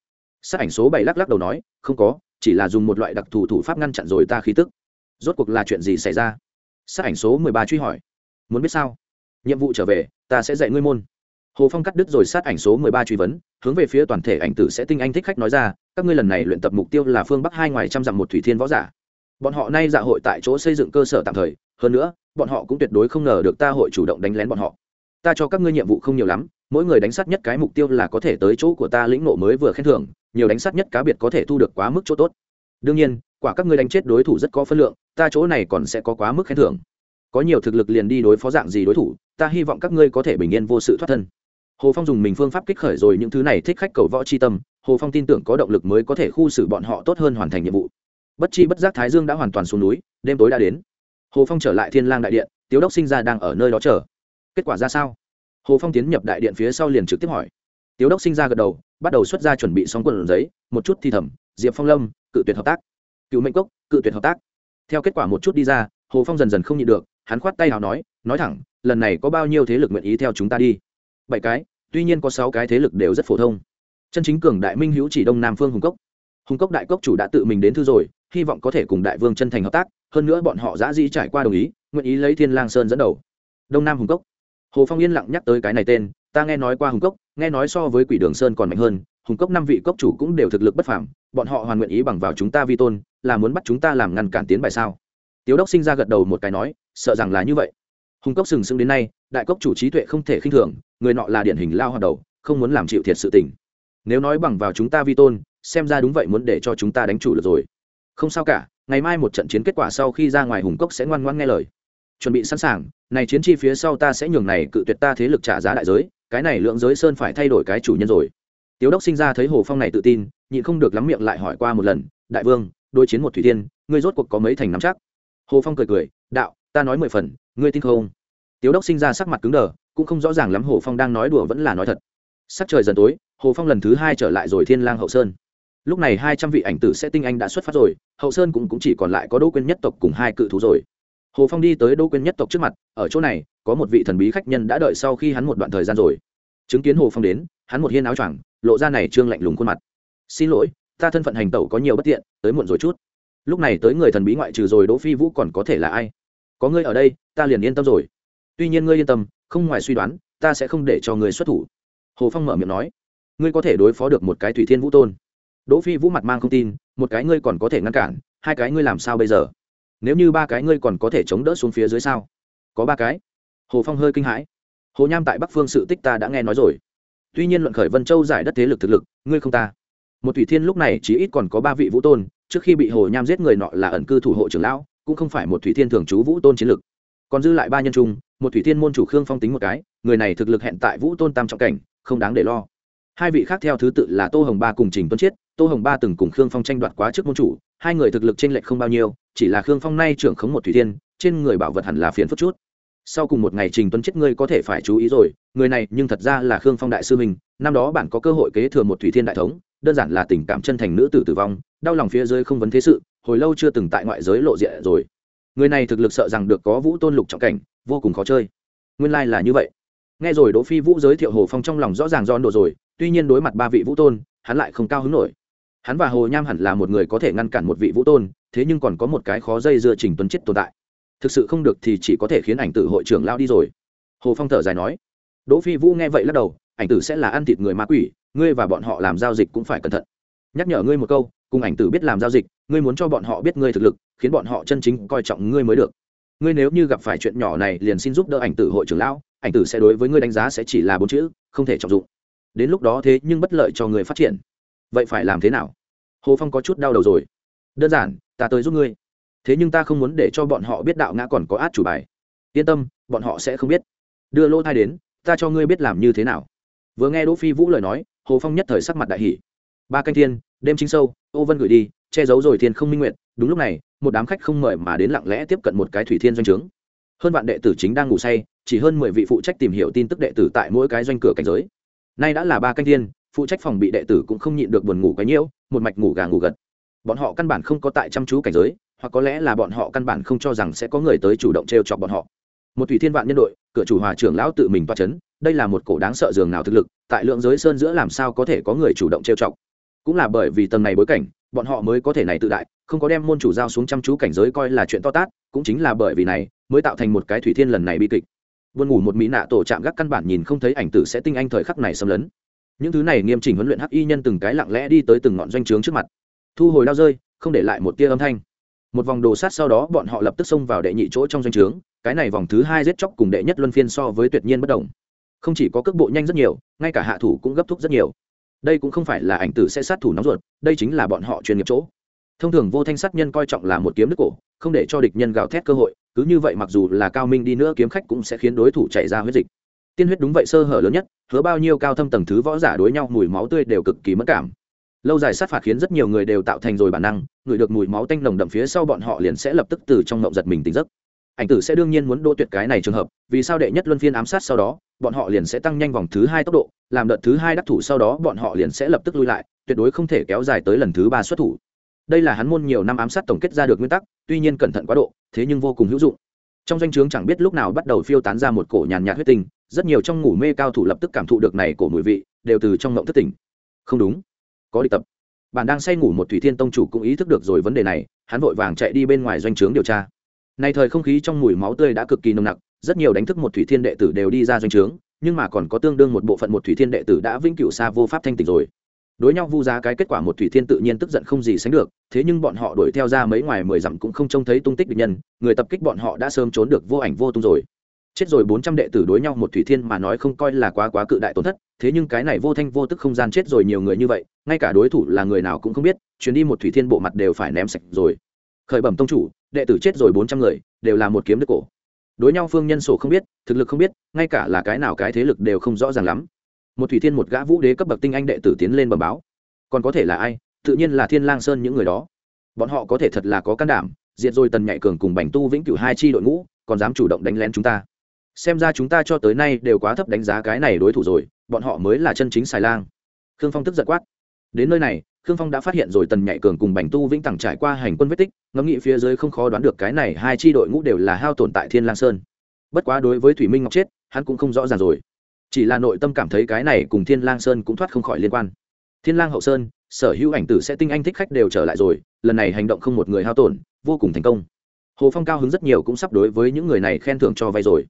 sát ảnh số bảy lắc lắc đầu nói, không có, chỉ là dùng một loại đặc thù thủ pháp ngăn chặn rồi ta khí tức. Rốt cuộc là chuyện gì xảy ra? Sát ảnh số mười ba truy hỏi. Muốn biết sao? Nhiệm vụ trở về, ta sẽ dạy ngươi môn. Hồ phong cắt đứt rồi sát ảnh số mười ba truy vấn, hướng về phía toàn thể ảnh tử sẽ tinh anh thích khách nói ra, các ngươi lần này luyện tập mục tiêu là phương bắc hai ngoài trăm dặm một thủy thiên võ giả. Bọn họ nay dạ hội tại chỗ xây dựng cơ sở tạm thời, hơn nữa, bọn họ cũng tuyệt đối không ngờ được ta hội chủ động đánh lén bọn họ. Ta cho các ngươi nhiệm vụ không nhiều lắm, mỗi người đánh sát nhất cái mục tiêu là có thể tới chỗ của ta lĩnh nộ mới vừa khen thưởng nhiều đánh sát nhất cá biệt có thể thu được quá mức chỗ tốt. Đương nhiên, quả các ngươi đánh chết đối thủ rất có phân lượng, ta chỗ này còn sẽ có quá mức khen thưởng. Có nhiều thực lực liền đi đối phó dạng gì đối thủ, ta hy vọng các ngươi có thể bình yên vô sự thoát thân. Hồ phong dùng mình phương pháp kích khởi rồi những thứ này thích khách cầu võ c tâm, hồ phong tin tưởng có động lực mới có thể khu xử bọn họ tốt hơn hoàn thành nhiệm vụ. Bất chi bất giác thái dương đã hoàn toàn xuống núi, đêm tối đã đến. Hồ phong trở lại thiên lang đại điện, tiếu đốc sinh ra đang ở nơi đó chờ. Kết quả ra sao? Hồ phong tiến nhập đại điện phía sau liền trực tiếp hỏi. Tiếu đốc sinh ra gật đầu bắt đầu xuất ra chuẩn bị xong quần giấy, một chút thi thẩm, diệp phong lâm, cự tuyệt hợp tác. Cựu mệnh cốc, cự tuyệt hợp tác. Theo kết quả một chút đi ra, hồ phong dần dần không nhịn được, hắn khoát tay nào nói nói thẳng, lần này có bao nhiêu thế lực nguyện ý theo chúng ta đi? Bảy cái, tuy nhiên có sáu cái thế lực đều rất phổ thông. Chân chính cường đại minh hữu chỉ đông nam phương hùng cốc. Hùng cốc đại cốc chủ đã tự mình đến thư rồi, hy vọng có thể cùng đại vương chân thành hợp tác, hơn nữa bọn họ giã dĩ trải qua đồng ý, nguyện ý lấy thiên lang sơn dẫn đầu. Đông nam hùng cốc. Hồ phong yên lặng nhắc tới cái này tên ta nghe nói qua hùng cốc, nghe nói so với quỷ đường sơn còn mạnh hơn, hùng cốc năm vị cốc chủ cũng đều thực lực bất phàm, bọn họ hoàn nguyện ý bằng vào chúng ta vi tôn, là muốn bắt chúng ta làm ngăn cản tiến bài sao? Tiếu đốc sinh ra gật đầu một cái nói, sợ rằng là như vậy. Hùng cốc sừng sững đến nay, đại cốc chủ trí tuệ không thể khinh thường, người nọ là điển hình lao hoạt đầu, không muốn làm chịu thiệt sự tình. Nếu nói bằng vào chúng ta vi tôn, xem ra đúng vậy muốn để cho chúng ta đánh chủ được rồi. Không sao cả, ngày mai một trận chiến kết quả sau khi ra ngoài hùng cốc sẽ ngoan ngoan nghe lời. Chuẩn bị sẵn sàng, này chiến chi phía sau ta sẽ nhường này cự tuyệt ta thế lực trả giá đại giới cái này lượng giới sơn phải thay đổi cái chủ nhân rồi. Tiếu đốc sinh ra thấy hồ phong này tự tin nhịn không được lắm miệng lại hỏi qua một lần đại vương đối chiến một thủy tiên ngươi rốt cuộc có mấy thành nắm chắc? Hồ phong cười cười đạo ta nói mười phần ngươi tin không? Tiếu đốc sinh ra sắc mặt cứng đờ cũng không rõ ràng lắm hồ phong đang nói đùa vẫn là nói thật. Sắc trời dần tối hồ phong lần thứ hai trở lại rồi thiên lang hậu sơn. Lúc này hai trăm vị ảnh tử sẽ tinh anh đã xuất phát rồi hậu sơn cũng, cũng chỉ còn lại có đỗ quên nhất tộc cùng hai cự thú rồi hồ phong đi tới đỗ quyên nhất tộc trước mặt, ở chỗ này, có một vị thần bí khách nhân đã đợi sau khi hắn một đoạn thời gian rồi. Chứng kiến hồ phong đến, hắn một hiên áo choàng, lộ ra này trương lạnh lùng khuôn mặt. Xin lỗi, ta thân phận hành tẩu có nhiều bất tiện, tới muộn rồi chút. Lúc này tới người thần bí ngoại trừ rồi, đỗ phi vũ còn có thể là ai? Có ngươi ở đây, ta liền yên tâm rồi. Tuy nhiên ngươi yên tâm, không ngoài suy đoán, ta sẽ không để cho ngươi xuất thủ. Hồ phong mở miệng nói. Ngươi có thể đối phó được một cái thủy thiên vũ tôn. Đỗ phi vũ mặt mang không tin, một cái ngươi còn có thể ngăn cản, hai cái ngươi làm sao bây giờ? Nếu như ba cái ngươi còn có thể chống đỡ xuống phía dưới sao? Có ba cái. Hồ phong hơi kinh hãi. Hồ nham tại bắc phương sự tích ta đã nghe nói rồi. Tuy nhiên luận khởi vân châu giải đất thế lực thực lực, ngươi không ta. Một thủy thiên lúc này chỉ ít còn có ba vị vũ tôn, trước khi bị hồ nham giết người nọ là ẩn cư thủ hộ trưởng lão, cũng không phải một thủy thiên thường trú vũ tôn chiến lực. Còn dư lại ba nhân trung, một thủy thiên môn chủ khương phong tính một cái, người này thực lực hẹn tại vũ tôn tam trọng cảnh, không đáng để lo. Hai vị khác theo thứ tự là tô hồng ba cùng trình tuấn chiết, tô hồng ba từng cùng khương phong tranh đoạt quá trước môn chủ hai người thực lực trên lệch không bao nhiêu chỉ là khương phong nay trưởng khống một thủy tiên, trên người bảo vật hẳn là phiền phức chút. Sau cùng một ngày trình tuấn chết ngươi có thể phải chú ý rồi người này nhưng thật ra là khương phong đại sư mình năm đó bạn có cơ hội kế thừa một thủy thiên đại thống đơn giản là tình cảm chân thành nữ tử tử vong đau lòng phía dưới không vấn thế sự hồi lâu chưa từng tại ngoại giới lộ diện rồi. Người này thực lực sợ rằng được có vũ tôn lục trọng cảnh vô cùng khó chơi. Nguyên lai là như vậy. Nghe rồi đỗ phi vũ giới thiệu hồ phong trong lòng rõ ràng do nổ rồi tuy nhiên đối mặt ba vị vũ tôn hắn lại không cao hứng nổi hắn và hồ nham hẳn là một người có thể ngăn cản một vị vũ tôn, thế nhưng còn có một cái khó dây dưa trình tuấn chết tồn tại. Thực sự không được thì chỉ có thể khiến ảnh tử hội trưởng lao đi rồi. Hồ phong thở dài nói. Đỗ phi vũ nghe vậy lắc đầu, ảnh tử sẽ là ăn thịt người ma quỷ, ngươi và bọn họ làm giao dịch cũng phải cẩn thận. Nhắc nhở ngươi một câu, cùng ảnh tử biết làm giao dịch, ngươi muốn cho bọn họ biết ngươi thực lực, khiến bọn họ chân chính coi trọng ngươi mới được. Ngươi nếu như gặp phải chuyện nhỏ này liền xin giúp đỡ ảnh tử hội trưởng lão, ảnh tử sẽ đối với ngươi đánh giá sẽ chỉ là bốn chữ, không thể trọng dụng. Đến lúc đó thế nhưng bất lợi cho người phát triển vậy phải làm thế nào? Hồ phong có chút đau đầu rồi. Đơn giản, ta tới giúp ngươi. Thế nhưng ta không muốn để cho bọn họ biết đạo ngã còn có át chủ bài. Yên tâm, bọn họ sẽ không biết. Đưa lô thai đến, ta cho ngươi biết làm như thế nào. Vừa nghe đỗ phi vũ lời nói, hồ phong nhất thời sắc mặt đại hỷ ba canh thiên, đêm chính sâu, ô vân gửi đi, che giấu rồi thiên không minh nguyện đúng lúc này, một đám khách không mời mà đến lặng lẽ tiếp cận một cái thủy thiên doanh trướng. Hơn vạn đệ tử chính đang ngủ say, chỉ hơn mười vị phụ trách tìm hiểu tin tức đệ tử tại mỗi cái doanh cửa cảnh giới. Nay đã là ba canh thiên phụ trách phòng bị đệ tử cũng không nhịn được buồn ngủ cái nhiễu, một mạch ngủ gà ngủ gật. Bọn họ căn bản không có tại chăm chú cảnh giới, hoặc có lẽ là bọn họ căn bản không cho rằng sẽ có người tới chủ động t r e o chọc bọn họ. Một thủy thiên vạn nhân đội, cửa chủ hòa trưởng lão tự mình toa c h ấ n đây là một cổ đáng sợ dường nào thực lực, tại lượng giới sơn giữa làm sao có thể có người chủ động t r e o chọc. Cũng là bởi vì tầng này bối cảnh, bọn họ mới có thể này tự đại, không có đem môn chủ giao xuống chăm chú cảnh giới coi là chuyện to tát, cũng chính là bởi vì này, mới tạo thành một cái thủy thiên lần này bi kịch. Buồn ngủ một mỹ nạ tổ chạm gác căn bản nhìn không thấy ảnh tử sẽ tinh anh thời khắc này xâm lấn những thứ này nghiêm chỉnh huấn luyện hắc y nhân từng cái lặng lẽ đi tới từng ngọn doanh trướng trước mặt. Thu hồi đao rơi, không để lại một tia âm thanh. Một vòng đồ sát sau đó bọn họ lập tức xông vào đệ nhị chỗ trong doanh trướng, cái này vòng thứ hai giết chóc cùng đệ nhất luân phiên so với tuyệt nhiên bất đồng. Không chỉ có cước bộ nhanh rất nhiều, ngay cả hạ thủ cũng gấp thúc rất nhiều. Đây cũng không phải là ảnh tử sẽ sát thủ nóng ruột, đây chính là bọn họ chuyên nghiệp chỗ. Thông thường vô thanh sát nhân coi trọng là một kiếm nước cổ, không để cho địch nhân gào thét cơ hội, cứ như vậy mặc dù là cao minh đi nữa kiếm khách cũng sẽ khiến đối thủ chạy ra huyết dịch tiên huyết đúng vậy sơ hở lớn nhất, hứa bao nhiêu cao thâm tầng thứ võ giả đối nhau mùi máu tươi đều cực kỳ mất cảm. Lâu dài sát phạt khiến rất nhiều người đều tạo thành rồi bản năng ngửi được mùi máu tanh nồng đậm phía sau bọn họ liền sẽ lập tức từ trong ngộng giật mình tỉnh giấc. Ảnh tử sẽ đương nhiên muốn đỗ tuyệt cái này trường hợp, vì sao đệ nhất luân phiên ám sát sau đó, bọn họ liền sẽ tăng nhanh vòng thứ hai tốc độ, làm đợt thứ hai đắc thủ sau đó bọn họ liền sẽ lập tức lui lại, tuyệt đối không thể kéo dài tới lần thứ ba xuất thủ. Đây là hắn môn nhiều năm ám sát tổng kết ra được nguyên tắc, tuy nhiên cẩn thận quá độ, thế nhưng vô cùng hữu dụng. Trong danh o chướng chẳng biết lúc nào bắt đầu phiêu tán ra một cổ nhàn nhạt huyết tinh rất nhiều trong ngủ mê cao thủ lập tức cảm thụ được này cổ mùi vị, đều từ trong ngộng thất tỉnh. Không đúng, có địch tập. Bạn đang say ngủ một thủy thiên tông chủ cũng ý thức được rồi vấn đề này, hắn vội vàng chạy đi bên ngoài doanh trướng điều tra. Nay thời không khí trong mùi máu tươi đã cực kỳ nồng nặc, rất nhiều đánh thức một thủy thiên đệ tử đều đi ra doanh trướng, nhưng mà còn có tương đương một bộ phận một thủy thiên đệ tử đã vĩnh cửu xa vô pháp thanh tịnh rồi. Đối nhau vu giá cái kết quả một thủy thiên tự nhiên tức giận không gì sánh được, thế nhưng bọn họ đuổi theo ra mấy ngoài mười dặm cũng không trông thấy tung tích địch nhân, người tập kích bọn họ đã sớm trốn được vô ảnh vô tung rồi chết rồi bốn trăm đệ tử đối nhau một thủy thiên mà nói không coi là quá quá cự đại tổn thất, thế nhưng cái này vô thanh vô tức không gian chết rồi nhiều người như vậy, ngay cả đối thủ là người nào cũng không biết, chuyến đi một thủy thiên bộ mặt đều phải ném sạch rồi. Khởi bẩm tông chủ, đệ tử chết rồi bốn trăm người, đều là một kiếm đức cổ. Đối nhau phương nhân sổ không biết, thực lực không biết, ngay cả là cái nào cái thế lực đều không rõ ràng lắm. Một thủy thiên một gã vũ đế cấp bậc tinh anh đệ tử tiến lên bẩm báo. Còn có thể là ai? Tự nhiên là thiên lang sơn những người đó. Bọn họ có thể thật là có can đảm, diệt rồi tần nhạy cường cùng bành tu vĩnh cửu hai chi đội ngũ, còn dám chủ động đánh lén chúng ta xem ra chúng ta cho tới nay đều quá thấp đánh giá cái này đối thủ rồi, bọn họ mới là chân chính xài lang. Khương phong tức giận quát. Đến nơi này, khương phong đã phát hiện rồi tần nhạy cường cùng bành tu vĩnh tẳng trải qua hành quân vết tích, ngẫm nghĩ phía dưới không khó đoán được cái này hai chi đội ngũ đều là hao tồn tại thiên lang sơn. Bất quá đối với thủy minh ngọc chết, hắn cũng không rõ ràng rồi. Chỉ là nội tâm cảm thấy cái này cùng thiên lang sơn cũng thoát không khỏi liên quan. Thiên lang hậu sơn, sở hữu ảnh tử sẽ tinh anh thích khách đều trở lại rồi, lần này hành động không một người hao tổn, vô cùng thành công. Hồ phong cao hứng rất nhiều cũng sắp đối với những người này khen thưởng cho vay rồi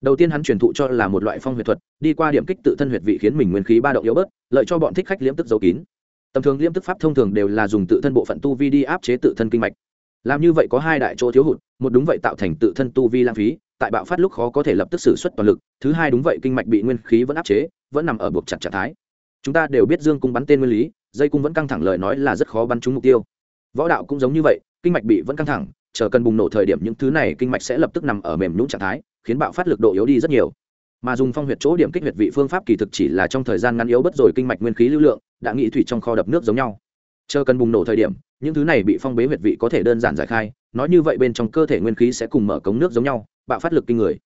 đầu tiên hắn truyền thụ cho là một loại phong huyệt thuật, đi qua điểm kích tự thân huyệt vị khiến mình nguyên khí ba động yếu bớt, lợi cho bọn thích khách liễm tức giấu kín. Tầm thường liễm tức pháp thông thường đều là dùng tự thân bộ phận tu vi đi áp chế tự thân kinh mạch. Làm như vậy có hai đại chỗ thiếu hụt, một đúng vậy tạo thành tự thân tu vi lãng phí, tại bạo phát lúc khó có thể lập tức xử suất toàn lực, thứ hai đúng vậy kinh mạch bị nguyên khí vẫn áp chế, vẫn nằm ở buộc chặt trạng thái. Chúng ta đều biết dương cung bắn tên nguyên lý, dây cung vẫn căng thẳng lời nói là rất khó bắn trúng mục tiêu. Võ đạo cũng giống như vậy, kinh mạch bị vẫn căng thẳng, chờ cần bùng nổ thời điểm những thứ này kinh mạch sẽ lập tức nằm ở mềm nhũng trạng thái khiến bạo phát lực độ yếu đi rất nhiều. Mà dùng phong huyệt chỗ điểm kích huyệt vị phương pháp kỳ thực chỉ là trong thời gian ngắn yếu bất rồi kinh mạch nguyên khí lưu lượng, đã nghĩ thủy trong kho đập nước giống nhau. Chờ cần bùng nổ thời điểm, những thứ này bị phong bế huyệt vị có thể đơn giản giải khai, nói như vậy bên trong cơ thể nguyên khí sẽ cùng mở cống nước giống nhau, bạo phát lực kinh người.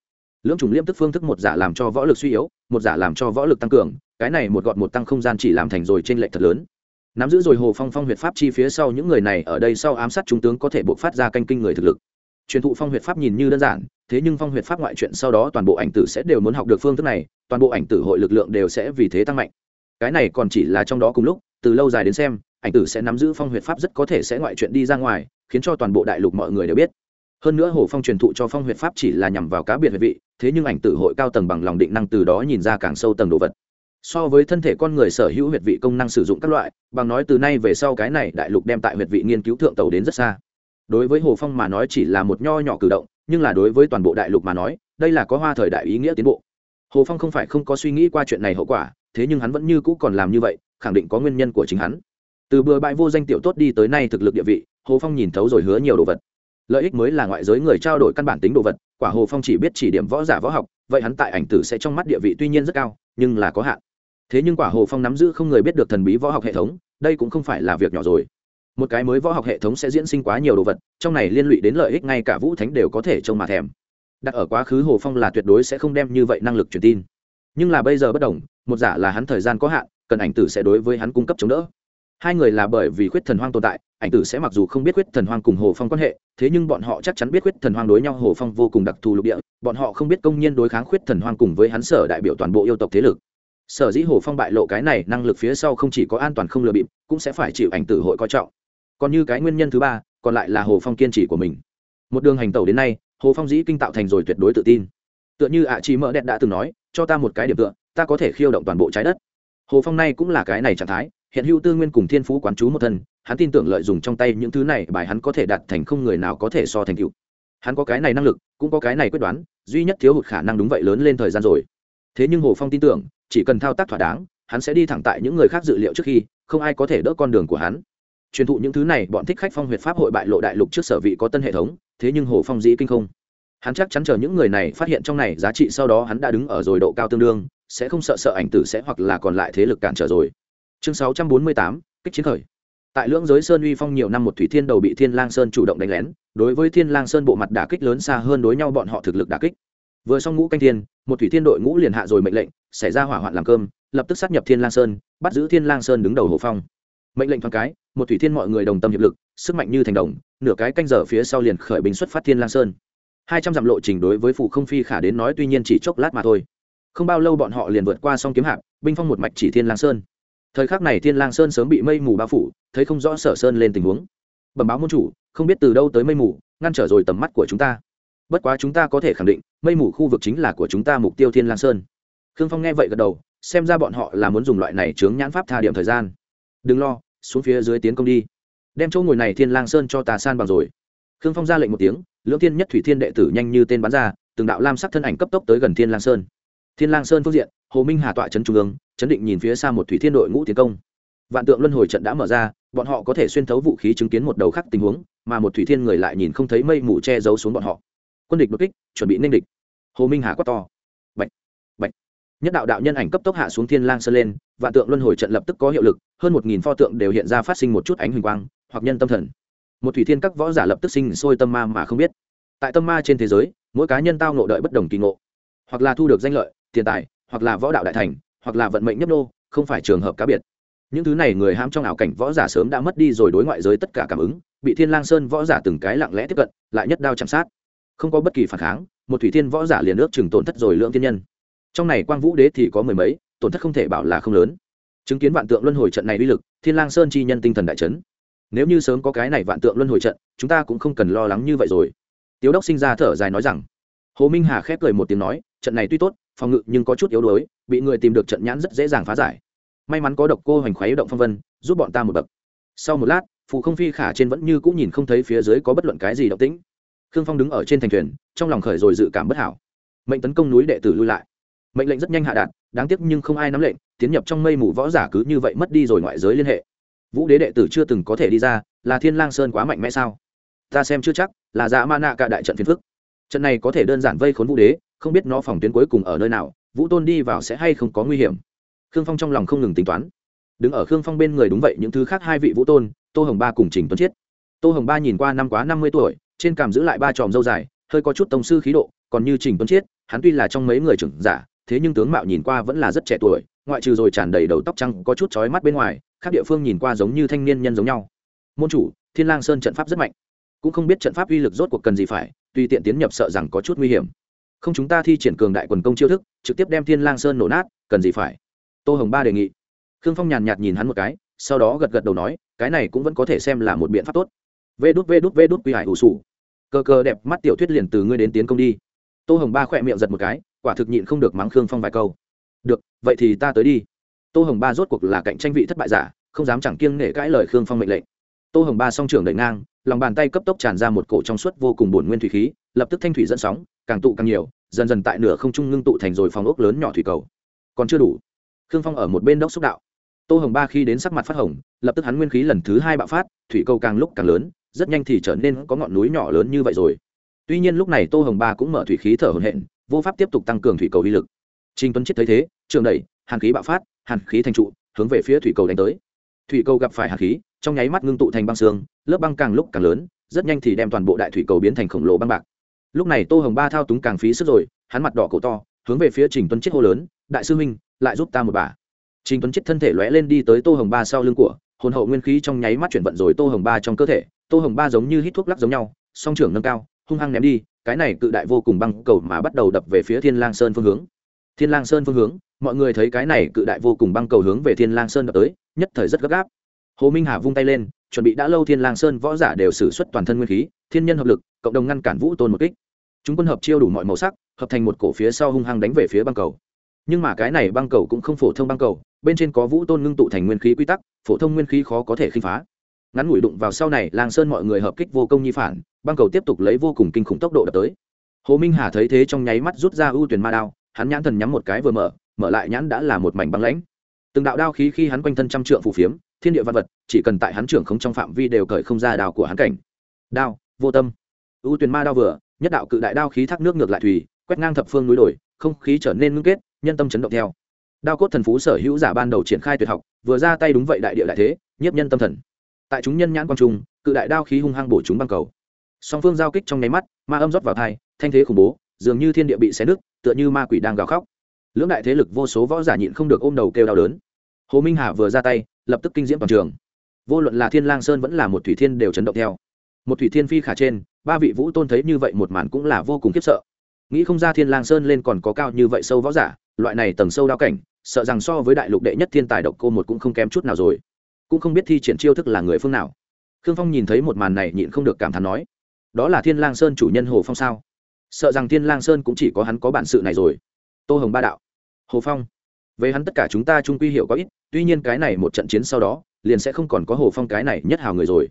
Lưỡng chủng liêm tức phương thức một giả làm cho võ lực suy yếu, một giả làm cho võ lực tăng cường, cái này một gọn một tăng không gian chỉ làm thành rồi trên lệch thật lớn. Nắm giữ rồi hồ phong phong huyệt pháp chi phía sau những người này ở đây sau ám sát trung tướng có thể buộc phát ra canh kinh người thực lực. Truyền thụ phong huyệt pháp nhìn như đơn giản thế nhưng phong huyệt pháp ngoại chuyện sau đó toàn bộ ảnh tử sẽ đều muốn học được phương thức này, toàn bộ ảnh tử hội lực lượng đều sẽ vì thế tăng mạnh. Cái này còn chỉ là trong đó cùng lúc, từ lâu dài đến xem, ảnh tử sẽ nắm giữ phong huyệt pháp rất có thể sẽ ngoại chuyện đi ra ngoài, khiến cho toàn bộ đại lục mọi người đều biết. Hơn nữa hồ phong truyền thụ cho phong huyệt pháp chỉ là nhằm vào cá biệt huyệt vị, thế nhưng ảnh tử hội cao tầng bằng lòng định năng từ đó nhìn ra càng sâu tầng đồ vật. So với thân thể con người sở hữu huyệt vị công năng sử dụng các loại, bằng nói từ nay về sau cái này đại lục đem tại huyệt vị nghiên cứu thượng tàu đến rất xa. Đối với hồ phong mà nói chỉ là một nho nhỏ cử động nhưng là đối với toàn bộ đại lục mà nói, đây là có hoa thời đại ý nghĩa tiến bộ. Hồ phong không phải không có suy nghĩ qua chuyện này hậu quả, thế nhưng hắn vẫn như cũ còn làm như vậy, khẳng định có nguyên nhân của chính hắn. Từ bừa bãi vô danh tiểu tốt đi tới nay thực lực địa vị, hồ phong nhìn thấu rồi hứa nhiều đồ vật. Lợi ích mới là ngoại giới người trao đổi căn bản tính đồ vật, quả hồ phong chỉ biết chỉ điểm võ giả võ học, vậy hắn tại ảnh tử sẽ trong mắt địa vị tuy nhiên rất cao, nhưng là có hạn. Thế nhưng quả hồ phong nắm giữ không người biết được thần bí võ học hệ thống, đây cũng không phải là việc nhỏ rồi một cái mới võ học hệ thống sẽ diễn sinh quá nhiều đồ vật, trong này liên lụy đến lợi ích ngay cả vũ thánh đều có thể trông mà thèm. Đặt ở quá khứ hồ phong là tuyệt đối sẽ không đem như vậy năng lực truyền tin. Nhưng là bây giờ bất đồng, một giả là hắn thời gian có hạn, cần ảnh tử sẽ đối với hắn cung cấp chống đỡ. Hai người là bởi vì khuyết thần hoang tồn tại, ảnh tử sẽ mặc dù không biết khuyết thần hoang cùng hồ phong quan hệ, thế nhưng bọn họ chắc chắn biết khuyết thần hoang đối nhau, hồ phong vô cùng đặc thù lục địa, bọn họ không biết công nhiên đối kháng khuyết thần hoang cùng với hắn sở đại biểu toàn bộ yêu tộc thế lực. Sở dĩ hồ phong bại lộ cái này, năng lực phía sau không chỉ có an toàn không lừa bịp, cũng sẽ phải chịu ảnh tử hội coi trọng còn như cái nguyên nhân thứ ba, còn lại là hồ phong kiên trì của mình. Một đường hành tẩu đến nay, hồ phong dĩ kinh tạo thành rồi tuyệt đối tự tin. Tựa như ạ à mỡ đẹp đã từng nói, cho ta một cái điểm tựa, ta có thể khiêu động toàn bộ trái đất. Hồ phong nay cũng là cái này trạng thái, hiện hữu tư nguyên cùng thiên phú quán chú một thân, hắn tin tưởng lợi dụng trong tay những thứ này, bài hắn có thể đạt thành không người nào có thể so thành cựu hắn có cái này năng lực, cũng có cái này quyết đoán, duy nhất thiếu hụt khả năng đúng vậy lớn lên thời gian rồi. Thế nhưng hồ phong tin tưởng, chỉ cần thao tác thỏa đáng, hắn sẽ đi thẳng tại những người khác dự liệu trước khi, không ai có thể đỡ con đường của hắn truyền thụ những thứ này, bọn thích khách phong huyệt pháp hội bại lộ đại lục trước sở vị có tân hệ thống, thế nhưng hồ phong dĩ kinh không. Hắn chắc chắn chờ những người này phát hiện trong này giá trị sau đó hắn đã đứng ở rồi độ cao tương đương, sẽ không sợ sợ ảnh tử sẽ hoặc là còn lại thế lực cản trở rồi. Chương sáu trăm bốn mươi tám, kích chiến khởi. Tại lưỡng giới sơn uy phong nhiều năm một thủy thiên đầu bị thiên lang sơn chủ động đánh lén, đối với thiên lang sơn bộ mặt đả kích lớn xa hơn đối nhau bọn họ thực lực đả kích. Vừa xong ngũ canh thiên, một thủy thiên đội ngũ liền hạ rồi mệnh lệnh, xảy ra hỏa hoạn làm cơm, lập tức sát nhập thiên lang sơn, bắt giữ thiên lang sơn đứng đầu hồ phong mệnh lệnh thoáng cái, một thủy thiên mọi người đồng tâm hiệp lực, sức mạnh như thành đồng, nửa cái canh giờ phía sau liền khởi binh xuất phát thiên lang sơn. Hai trăm dặm lộ trình đối với phụ không phi khả đến nói tuy nhiên chỉ chốc lát mà thôi. Không bao lâu bọn họ liền vượt qua sông kiếm hạp, binh phong một mạch chỉ thiên lang sơn. Thời khắc này thiên lang sơn sớm bị mây mù bao phủ, thấy không rõ sở sơn lên tình huống. Bẩm báo môn chủ, không biết từ đâu tới mây mù, ngăn trở rồi tầm mắt của chúng ta. Bất quá chúng ta có thể khẳng định, mây mù khu vực chính là của chúng ta mục tiêu thiên lang sơn. Khương phong nghe vậy gật đầu, xem ra bọn họ là muốn dùng loại này chướng nhãn pháp tha điểm thời gian đừng lo, xuống phía dưới tiến công đi. Đem chỗ ngồi này thiên lang sơn cho tà san bằng rồi. Khương phong ra lệnh một tiếng, lưỡng thiên nhất thủy thiên đệ tử nhanh như tên bắn ra, từng đạo lam sắc thân ảnh cấp tốc tới gần thiên lang sơn. Thiên lang sơn phương diện, hồ minh hà tọa trấn trung ương, chấn định nhìn phía xa một thủy thiên đội ngũ tiến công. Vạn tượng luân hồi trận đã mở ra, bọn họ có thể xuyên thấu vũ khí chứng kiến một đầu khác tình huống, mà một thủy thiên người lại nhìn không thấy mây mù che giấu xuống bọn họ. Quân địch đột kích, chuẩn bị ninh địch. Hồ minh hà quát to nhất đạo đạo nhân ảnh cấp tốc hạ xuống thiên lang sơn lên, vạn tượng luân hồi trận lập tức có hiệu lực, hơn một nghìn pho tượng đều hiện ra phát sinh một chút ánh huỳnh quang, hoặc nhân tâm thần. Một thủy thiên các võ giả lập tức sinh sôi tâm ma mà không biết. Tại tâm ma trên thế giới, mỗi cá nhân tao nộ đợi bất đồng kỳ ngộ. Hoặc là thu được danh lợi, tiền tài, hoặc là võ đạo đại thành, hoặc là vận mệnh nhấp nô, không phải trường hợp cá biệt. Những thứ này người ham trong ảo cảnh võ giả sớm đã mất đi rồi đối ngoại giới tất cả cảm ứng, bị thiên lang sơn võ giả từng cái lặng lẽ tiếp cận, lại nhất đao chạm sát. Không có bất kỳ phản kháng, một thủy thiên võ giả liền ước chừng tổn thất rồi lượng thiên nhân trong này quang vũ đế thì có mười mấy, tổn thất không thể bảo là không lớn. Chứng kiến vạn tượng luân hồi trận này uy lực, thiên lang sơn chi nhân tinh thần đại chấn. Nếu như sớm có cái này vạn tượng luân hồi trận, chúng ta cũng không cần lo lắng như vậy rồi. Tiếu đốc sinh ra thở dài nói rằng, hồ minh hà khép cười một tiếng nói, trận này tuy tốt, phòng ngự nhưng có chút yếu đuối, bị người tìm được trận nhãn rất dễ dàng phá giải. May mắn có độc cô hoành khoái động phong vân, giúp bọn ta một bậc. Sau một lát, phù không phi khả trên vẫn như cũng nhìn không thấy phía dưới có bất luận cái gì động tĩnh. Khương phong đứng ở trên thành thuyền, trong lòng khởi rồi dự cảm bất hảo. Mệnh tấn công núi đệ tử lui lại mệnh lệnh rất nhanh hạ đạt, đáng tiếc nhưng không ai nắm lệnh, tiến nhập trong mây mù võ giả cứ như vậy mất đi rồi ngoại giới liên hệ. Vũ đế đệ tử chưa từng có thể đi ra, là thiên lang sơn quá mạnh mẽ sao? Ta xem chưa chắc, là dạ ma nạ cả đại trận phiền phức. Trận này có thể đơn giản vây khốn vũ đế, không biết nó phòng tuyến cuối cùng ở nơi nào, vũ tôn đi vào sẽ hay không có nguy hiểm. Khương phong trong lòng không ngừng tính toán. Đứng ở khương phong bên người đúng vậy, những thứ khác hai vị vũ tôn, tô hồng ba cùng trình tuấn chiết. Tô hồng ba nhìn qua năm quá năm mươi tuổi, trên cảm giữ lại ba tròm dâu dài, hơi có chút tông sư khí độ, còn như trình tuấn chiết, hắn tuy là trong mấy người trưởng giả thế nhưng tướng mạo nhìn qua vẫn là rất trẻ tuổi, ngoại trừ rồi tràn đầy đầu tóc trắng, có chút chói mắt bên ngoài, khác địa phương nhìn qua giống như thanh niên nhân giống nhau. Môn chủ, thiên lang sơn trận pháp rất mạnh. Cũng không biết trận pháp uy lực rốt cuộc cần gì phải, tùy tiện tiến nhập sợ rằng có chút nguy hiểm. Không chúng ta thi triển cường đại quần công chiêu thức, trực tiếp đem thiên lang sơn nổ nát, cần gì phải? Tô hồng ba đề nghị. Khương phong nhàn nhạt nhìn hắn một cái, sau đó gật gật đầu nói, cái này cũng vẫn có thể xem là một biện pháp tốt. Vê đút vê đút vê đút quy hải ủ sủ. Cơ cơ đẹp mắt tiểu thuyết liền từ ngươi đến tiến công đi. Tô hồng ba khỏe miệng giật một cái quả thực nhịn không được mắng khương phong vài câu. Được, vậy thì ta tới đi. Tô hồng ba rốt cuộc là cạnh tranh vị thất bại giả, không dám chẳng kiêng nể cãi lời khương phong mệnh lệnh. Tô hồng ba song trưởng đẩy ngang, lòng bàn tay cấp tốc tràn ra một cổ trong suốt vô cùng bổn nguyên thủy khí, lập tức thanh thủy dẫn sóng, càng tụ càng nhiều, dần dần tại nửa không trung ngưng tụ thành rồi phòng ốc lớn nhỏ thủy cầu. Còn chưa đủ. Khương phong ở một bên đốc xúc đạo. Tô hồng ba khi đến sắc mặt phát hồng, lập tức hắn nguyên khí lần thứ hai bạo phát, thủy cầu càng lúc càng lớn, rất nhanh thì trở nên có ngọn núi nhỏ lớn như vậy rồi. Tuy nhiên lúc này tô hồng ba cũng mở thủy khí thở hổn hển vô pháp tiếp tục tăng cường thủy cầu uy lực. Trình tuấn chết thấy thế, trường đẩy, hàn khí bạo phát, hàn khí thành trụ, hướng về phía thủy cầu đánh tới. Thủy cầu gặp phải hàn khí, trong nháy mắt ngưng tụ thành băng xương, lớp băng càng lúc càng lớn, rất nhanh thì đem toàn bộ đại thủy cầu biến thành khổng lồ băng bạc. Lúc này tô hồng ba thao túng càng phí sức rồi, hắn mặt đỏ cổ to, hướng về phía trình tuấn chết hô lớn, đại sư huynh, lại giúp ta một bà. Trình tuấn chết thân thể lóe lên đi tới tô hồng ba sau lưng của, hồn hậu nguyên khí trong nháy mắt chuyển vận rồi tô hồng ba trong cơ thể. Tô hồng ba giống như hít thuốc lắc giống nhau, song trưởng nâng cao, hung hăng ném đi cái này cự đại vô cùng băng cầu mà bắt đầu đập về phía thiên lang sơn phương hướng. Thiên lang sơn phương hướng, mọi người thấy cái này cự đại vô cùng băng cầu hướng về thiên lang sơn đập tới, nhất thời rất gấp gáp. Hồ minh hà vung tay lên, chuẩn bị đã lâu thiên lang sơn võ giả đều sử xuất toàn thân nguyên khí, thiên nhân hợp lực, cộng đồng ngăn cản vũ tôn một kích. Chúng quân hợp chiêu đủ mọi màu sắc, hợp thành một cổ phía sau hung hăng đánh về phía băng cầu. Nhưng mà cái này băng cầu cũng không phổ thông băng cầu, bên trên có vũ tôn ngưng tụ thành nguyên khí quy tắc, phổ thông nguyên khí khó có thể khinh phá. Ngắn ngủi đụng vào sau này, lang sơn mọi người hợp kích vô công nhi phản băng cầu tiếp tục lấy vô cùng kinh khủng tốc độ đập tới. Hồ minh hà thấy thế trong nháy mắt rút ra ưu tuyển ma đao, hắn nhãn thần nhắm một cái vừa mở mở lại nhãn đã là một mảnh băng lãnh. Từng đạo đao khí khi hắn quanh thân trăm trượng phù phiếm, thiên địa văn vật, chỉ cần tại hắn trưởng không trong phạm vi đều cởi không ra đào của hắn cảnh. Đao, vô tâm. Ưu tuyển ma đao vừa, nhất đạo cự đại đao khí thác nước ngược lại thủy, quét ngang thập phương núi đồi, không khí trở nên ngưng kết, nhân tâm chấn động theo. Đao cốt thần phú sở hữu giả ban đầu triển khai tuyệt học, vừa ra tay đúng vậy đại địa đại thế, nhiếp nhân tâm thần. Tại chúng nhân nhãn quang trung, cự đại đao khí hung hăng bổ chúng băng cầu song phương giao kích trong nháy mắt, ma âm rót vào thai, thanh thế khủng bố, dường như thiên địa bị xé nứt, tựa như ma quỷ đang gào khóc. Lưỡng đại thế lực vô số võ giả nhịn không được ôm đầu kêu đau đớn. Hồ minh hà vừa ra tay, lập tức kinh diễm toàn trường. Vô luận là thiên lang sơn vẫn là một thủy thiên đều chấn động theo. Một thủy thiên phi khả trên, ba vị vũ tôn thấy như vậy một màn cũng là vô cùng khiếp sợ. Nghĩ không ra thiên lang sơn lên còn có cao như vậy sâu võ giả, loại này tầng sâu đao cảnh, sợ rằng so với đại lục đệ nhất thiên tài độc cô một cũng không kém chút nào rồi. Cũng không biết thi triển chiêu thức là người phương nào. Khương phong nhìn thấy một màn này nhịn không được cảm thán nói đó là thiên lang sơn chủ nhân hồ phong sao? Sợ rằng thiên lang sơn cũng chỉ có hắn có bản sự này rồi. Tô hồng ba đạo. Hồ phong, về hắn tất cả chúng ta trung quy hiểu có ít, tuy nhiên cái này một trận chiến sau đó, liền sẽ không còn có hồ phong cái này nhất hào người rồi.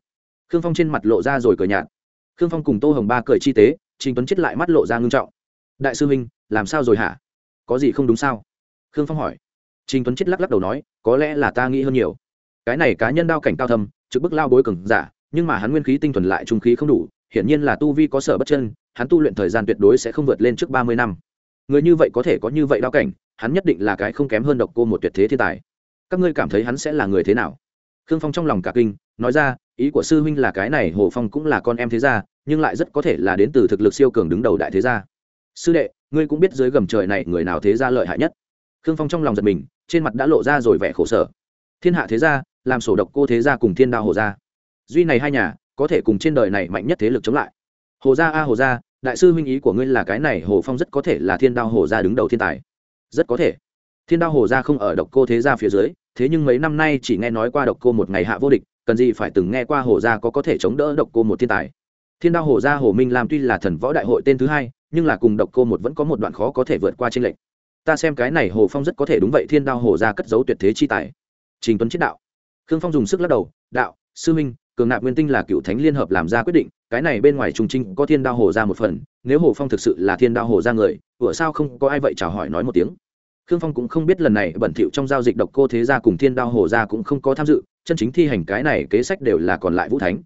Khương phong trên mặt lộ ra rồi cười nhạt. Khương phong cùng tô hồng ba cười chi tế, trình tuấn chết lại mắt lộ ra ngưng trọng. Đại sư huynh, làm sao rồi hả? Có gì không đúng sao? Khương phong hỏi. Trình tuấn chết lắc lắc đầu nói, có lẽ là ta nghĩ hơn nhiều. Cái này cá nhân đao cảnh cao thâm, trực bức lao bối cường giả, nhưng mà hắn nguyên khí tinh thuần lại trung khí không đủ hiển nhiên là tu vi có sở bất chân, hắn tu luyện thời gian tuyệt đối sẽ không vượt lên trước ba mươi năm. Người như vậy có thể có như vậy đao cảnh, hắn nhất định là cái không kém hơn độc cô một tuyệt thế thiên tài. Các ngươi cảm thấy hắn sẽ là người thế nào? Khương phong trong lòng cả kinh, nói ra, ý của sư huynh là cái này, hồ phong cũng là con em thế gia, nhưng lại rất có thể là đến từ thực lực siêu cường đứng đầu đại thế gia. Sư đệ, ngươi cũng biết dưới gầm trời này người nào thế gia lợi hại nhất? Khương phong trong lòng giật mình, trên mặt đã lộ ra rồi vẻ khổ sở. Thiên hạ thế gia, làm sổ độc cô thế gia cùng thiên đao hồ gia. Duy này hai nhà có thể cùng trên đời này mạnh nhất thế lực chống lại. Hồ gia a, hồ gia, đại sư huynh ý của ngươi là cái này, hồ phong rất có thể là thiên đao hồ gia đứng đầu thiên tài. Rất có thể. Thiên đao hồ gia không ở độc cô thế gia phía dưới, thế nhưng mấy năm nay chỉ nghe nói qua độc cô một ngày hạ vô địch, cần gì phải từng nghe qua hồ gia có có thể chống đỡ độc cô một thiên tài. Thiên đao hồ gia hồ minh làm tuy là thần võ đại hội tên thứ hai, nhưng là cùng độc cô một vẫn có một đoạn khó có thể vượt qua tranh lệch. Ta xem cái này hồ phong rất có thể đúng vậy, thiên đao hồ gia cất giấu tuyệt thế chi tài. Trình tuấn chết đạo. Khương phong dùng sức lắc đầu, đạo, sư minh cường nạp nguyên tinh là cựu thánh liên hợp làm ra quyết định, cái này bên ngoài Trung trinh có thiên đao hồ ra một phần, nếu hồ phong thực sự là thiên đao hồ ra người, ủa sao không có ai vậy chào hỏi nói một tiếng. Khương phong cũng không biết lần này bẩn thỉu trong giao dịch độc cô thế gia cùng thiên đao hồ gia cũng không có tham dự, chân chính thi hành cái này kế sách đều là còn lại vũ thánh.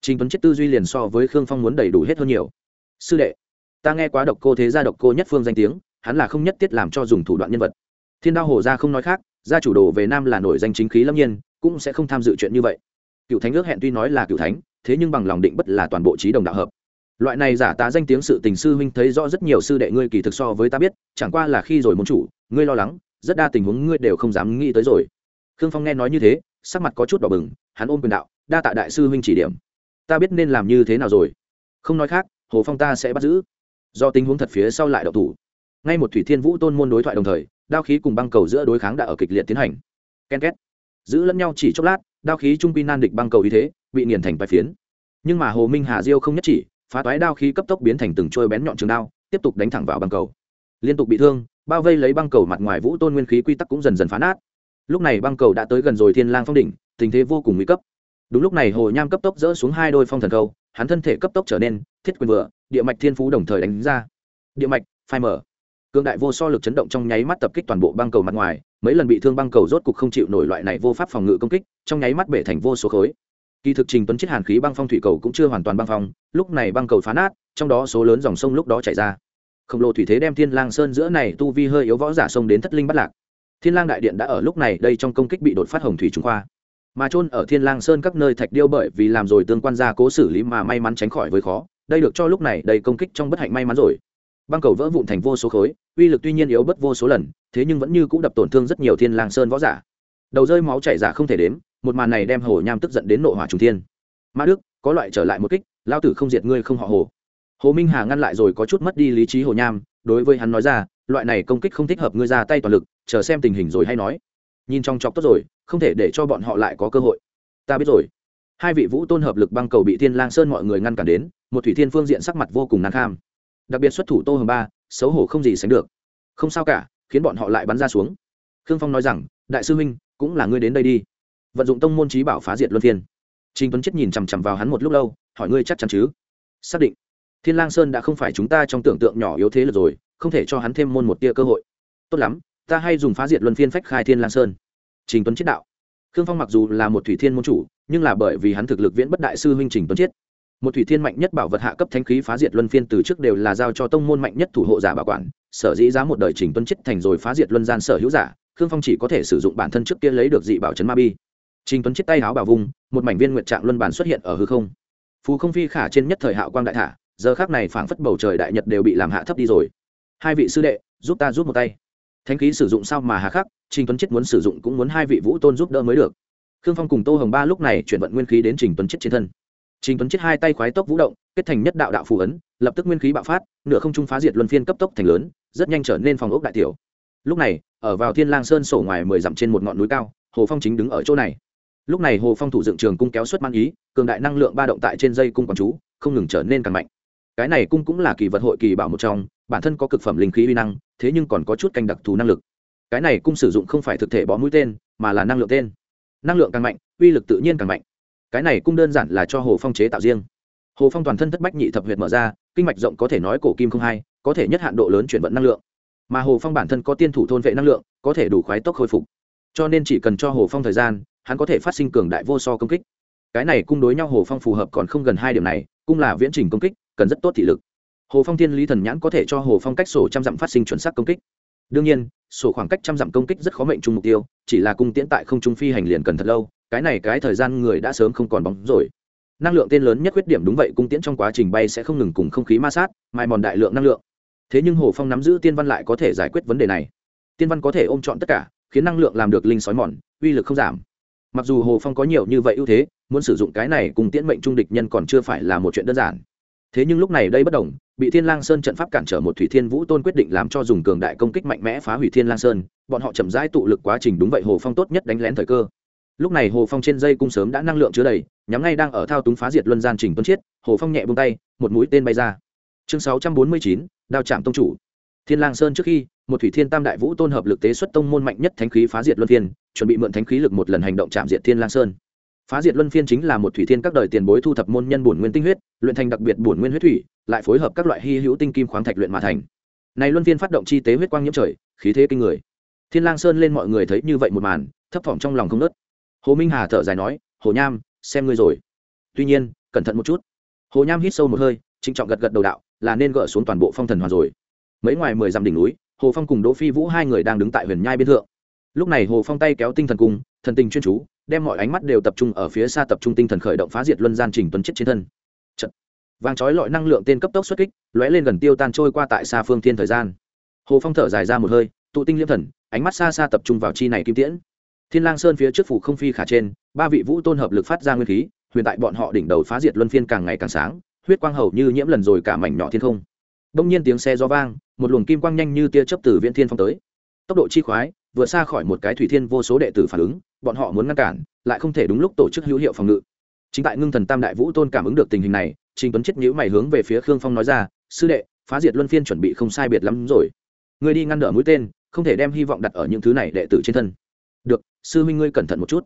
Trình tuấn chết tư duy liền so với khương phong muốn đầy đủ hết hơn nhiều. Sư đệ, ta nghe quá độc cô thế gia độc cô nhất phương danh tiếng, hắn là không nhất thiết làm cho dùng thủ đoạn nhân vật. Thiên đao hồ gia không nói khác, gia chủ đồ về nam là nổi danh chính khí lâm nhiên, cũng sẽ không tham dự chuyện như vậy cựu thánh ước hẹn tuy nói là cựu thánh, thế nhưng bằng lòng định bất là toàn bộ trí đồng đạo hợp. Loại này giả tá danh tiếng sự tình sư huynh thấy rõ rất nhiều sư đệ ngươi kỳ thực so với ta biết, chẳng qua là khi rồi muốn chủ, ngươi lo lắng, rất đa tình huống ngươi đều không dám nghĩ tới rồi. Khương phong nghe nói như thế, sắc mặt có chút đỏ bừng, hắn ôm quyền đạo, đa tạ đại sư huynh chỉ điểm. Ta biết nên làm như thế nào rồi. Không nói khác, hồ phong ta sẽ bắt giữ. Do tình huống thật phía sau lại đậu thủ. Ngay một thủy thiên vũ tôn môn đối thoại đồng thời, đao khí cùng băng cầu giữa đối kháng đã ở kịch liệt tiến hành. Ken két. Giữ lẫn nhau chỉ chốc lát đao khí trung pi nan địch băng cầu ý thế, bị nghiền thành vài phiến. Nhưng mà hồ minh hà diêu không nhất chỉ, phá toái đao khí cấp tốc biến thành từng trôi bén nhọn trường đao, tiếp tục đánh thẳng vào băng cầu. Liên tục bị thương, bao vây lấy băng cầu mặt ngoài vũ tôn nguyên khí quy tắc cũng dần dần phá nát. Lúc này băng cầu đã tới gần rồi thiên lang phong đỉnh, tình thế vô cùng nguy cấp. Đúng lúc này hồ nham cấp tốc dỡ xuống hai đôi phong thần câu, hắn thân thể cấp tốc trở nên thiết quyền vừa, địa mạch thiên phú đồng thời đánh ra. Địa mạch, phai mở cương đại vô so lực chấn động trong nháy mắt tập kích toàn bộ băng cầu mặt ngoài, mấy lần bị thương băng cầu rốt cục không chịu nổi loại này vô pháp phòng ngự công kích, trong nháy mắt bể thành vô số khối. Kỳ thực trình tuấn chết hàn khí băng phong thủy cầu cũng chưa hoàn toàn băng phong, lúc này băng cầu phá nát, trong đó số lớn dòng sông lúc đó chảy ra. Khổng lồ thủy thế đem thiên lang sơn giữa này tu vi hơi yếu võ giả sông đến thất linh bắt lạc. Thiên lang đại điện đã ở lúc này, đây trong công kích bị đột phát hồng thủy trung khoa. Mà trôn ở thiên lang sơn các nơi thạch điêu bởi vì làm rồi tương quan gia cố xử lý mà may mắn tránh khỏi với khó, đây được cho lúc này, đây công kích trong bất hạnh may mắn rồi băng cầu vỡ vụn thành vô số khối, uy lực tuy nhiên yếu bất vô số lần, thế nhưng vẫn như c ũ đập tổn thương rất nhiều thiên lang sơn võ giả. Đầu rơi máu chảy giả không thể đếm, một màn này đem hồ nham tức giận đến nộ hỏa trung thiên. Mã đức, có loại trở lại một kích, lao tử không diệt ngươi không họ hồ. Hồ minh hà ngăn lại rồi có chút mất đi lý trí hồ nham, đối với hắn nói ra, loại này công kích không thích hợp ngươi ra tay toàn lực, chờ xem tình hình rồi hay nói. Nhìn trong chọc tốt rồi, không thể để cho bọn họ lại có cơ hội. Ta biết rồi. Hai vị vũ tôn hợp lực băng cầu bị thiên lang sơn mọi người ngăn cản đến, một thủy thiên phương diện sắc mặt vô cùng nan kham đặc biệt xuất thủ tô hồng ba, xấu hổ không gì sánh được. Không sao cả, khiến bọn họ lại bắn ra xuống. Khương phong nói rằng, đại sư huynh, cũng là ngươi đến đây đi. Vận dụng tông môn trí bảo phá diệt luân phiên. Trình tuấn chết nhìn chằm chằm vào hắn một lúc lâu, hỏi, ngươi chắc chắn chứ? Xác định. Thiên lang sơn đã không phải chúng ta trong tưởng tượng nhỏ yếu thế lực rồi, không thể cho hắn thêm môn một tia cơ hội. Tốt lắm, ta hay dùng phá diệt luân phiên phách khai thiên lang sơn. Trình tuấn chết đạo. Khương phong mặc dù là một thủy thiên môn chủ, nhưng là bởi vì hắn thực lực viễn bất đại sư huynh trình tuấn chết một thủy thiên mạnh nhất bảo vật hạ cấp thanh khí phá diệt luân phiên từ trước đều là giao cho tông môn mạnh nhất thủ hộ giả bảo quản, sở dĩ giá một đời trình tuân chết thành rồi phá diệt luân gian sở hữu giả, khương phong chỉ có thể sử dụng bản thân trước kia lấy được dị bảo chấn ma bi. Trình tuấn chết tay áo bảo vung, một mảnh viên nguyệt trạng luân bản xuất hiện ở hư không. Phù không phi khả trên nhất thời hạo quang đại thả, giờ khác này phảng phất bầu trời đại nhật đều bị làm hạ thấp đi rồi. Hai vị sư đệ, giúp ta giúp một tay. Thánh khí sử dụng sao mà hà khắc trình tuấn chết muốn sử dụng cũng muốn hai vị vũ tôn giúp đỡ mới được. Khương phong cùng tô hồng ba lúc này chuyển vận nguyên khí đến trình tuấn chết trên thân. Trình Tuấn chết hai tay khoái tốc vũ động, kết thành nhất đạo đạo phù ấn, lập tức nguyên khí bạo phát, nửa không trung phá diệt luân phiên cấp tốc thành lớn, rất nhanh trở nên phòng ốc đại tiểu. lúc này ở vào thiên lang sơn sổ ngoài mười dặm trên một ngọn núi cao hồ phong chính đứng ở chỗ này. Lúc này hồ phong thủ dựng trường cung kéo xuất man ý cường đại năng lượng ba động tại trên dây cung quán chú không ngừng trở nên càng mạnh. Cái này cung cũng là kỳ vật hội kỳ bảo một trong bản thân có cực phẩm linh khí uy năng thế nhưng còn có chút canh đặc thù năng lực. Cái này cung sử dụng không phải thực thể bỏ mũi tên mà là năng lượng tên. Năng lượng càng mạnh uy lực tự nhiên càng mạnh cái này cung đơn giản là cho hồ phong chế tạo riêng. Hồ phong toàn thân thất bách nhị thập huyệt mở ra, kinh mạch rộng có thể nói cổ kim không hai, có thể nhất hạn độ lớn chuyển vận năng lượng. Mà hồ phong bản thân có tiên thủ thôn vệ năng lượng, có thể đủ khoái tốc khôi phục. Cho nên chỉ cần cho hồ phong thời gian, hắn có thể phát sinh cường đại vô so công kích. Cái này cung đối nhau hồ phong phù hợp còn không gần hai điểm này cung là viễn trình công kích, cần rất tốt thị lực. Hồ phong thiên lý thần nhãn có thể cho hồ phong cách sổ trăm dặm phát sinh chuẩn xác công kích. Đương nhiên, sổ khoảng cách trăm dặm công kích rất khó mệnh chung mục tiêu, chỉ là cung tiễn tại không trung phi hành liền cần thật lâu cái này cái thời gian người đã sớm không còn bóng rồi. Năng lượng tên lớn nhất khuyết điểm đúng vậy, cung tiễn trong quá trình bay sẽ không ngừng cùng không khí ma sát, mai mòn đại lượng năng lượng. Thế nhưng hồ phong nắm giữ tiên văn lại có thể giải quyết vấn đề này. Tiên văn có thể ôm trọn tất cả, khiến năng lượng làm được linh sói mòn, uy lực không giảm. Mặc dù hồ phong có nhiều như vậy ưu thế, muốn sử dụng cái này cùng tiễn mệnh trung địch nhân còn chưa phải là một chuyện đơn giản. Thế nhưng lúc này đây bất đồng, bị thiên lang sơn trận pháp cản trở một thủy thiên vũ tôn quyết định làm cho dùng cường đại công kích mạnh mẽ phá hủy thiên lang sơn, bọn họ chậm rãi tụ lực quá trình đúng vậy, hồ phong tốt nhất đánh lén thời cơ lúc này hồ phong trên dây cung sớm đã năng lượng chứa đầy, nhắm ngay đang ở thao túng phá diệt luân gian trình tuấn chiết, hồ phong nhẹ buông tay, một mũi tên bay ra. Chương sáu trăm bốn mươi chín, đao trạm tông chủ. Thiên lang sơn trước khi, một thủy thiên tam đại vũ tôn hợp lực tế xuất tông môn mạnh nhất thánh khí phá diệt luân phiên, chuẩn bị mượn thánh khí lực một lần hành động chạm diệt thiên lang sơn. Phá diệt luân phiên chính là một thủy thiên các đời tiền bối thu thập môn nhân bổn nguyên tinh huyết, luyện thành đặc biệt bổn nguyên huyết thủy, lại phối hợp các loại hy hữu tinh kim khoáng thạch luyện mà thành. Này luân phiên phát động chi tế huyết quang nhiễm trời, khí thế kinh người. Thiên lang sơn lên mọi người thấy như vậy một màn, thấp thỏm trong lòng không nớt hồ minh hà thở dài nói, hồ nham, xem ngươi rồi. Tuy nhiên, cẩn thận một chút. Hồ nham hít sâu một hơi, trịnh trọng gật gật đầu đạo, là nên gỡ xuống toàn bộ phong thần hoàn rồi. Mấy ngoài mười dặm đỉnh núi, hồ phong cùng đỗ phi vũ hai người đang đứng tại huyền nhai biên thượng. Lúc này hồ phong tay kéo tinh thần cung thần tình chuyên chú, đem mọi ánh mắt đều tập trung ở phía xa tập trung tinh thần khởi động phá diệt luân gian trình tuấn chết trên thân. Trận. vàng chói lọi năng lượng tên cấp tốc xuất kích, lóe lên gần tiêu tan trôi qua tại xa phương thiên thời gian. Hồ phong thở dài ra một hơi, tụ tinh liêm thần, ánh mắt xa xa tập trung vào chi này kim tiễn thiên lang sơn phía trước phủ không phi khả trên, ba vị vũ tôn hợp lực phát ra nguyên khí, huyền tại bọn họ đỉnh đầu phá diệt luân phiên càng ngày càng sáng, huyết quang hầu như nhiễm lần rồi cả mảnh nhỏ thiên không. Đông nhiên tiếng xe gió vang, một luồng kim quang nhanh như tia chớp từ viễn thiên phong tới. Tốc độ chi khoái vừa xa khỏi một cái thủy thiên vô số đệ tử phản ứng, bọn họ muốn ngăn cản, lại không thể đúng lúc tổ chức hữu hiệu phòng ngự. Chính tại ngưng thần tam đại vũ tôn cảm ứng được tình hình này, trình tuấn chết nhữ mày hướng về phía khương phong nói ra, sư đệ, phá diệt luân phiên chuẩn bị không sai biệt lắm rồi. Người đi ngăn đỡ mũi tên, không thể đem hy vọng đặt ở những thứ này đệ tử trên thân được, sư huynh ngươi cẩn thận một chút.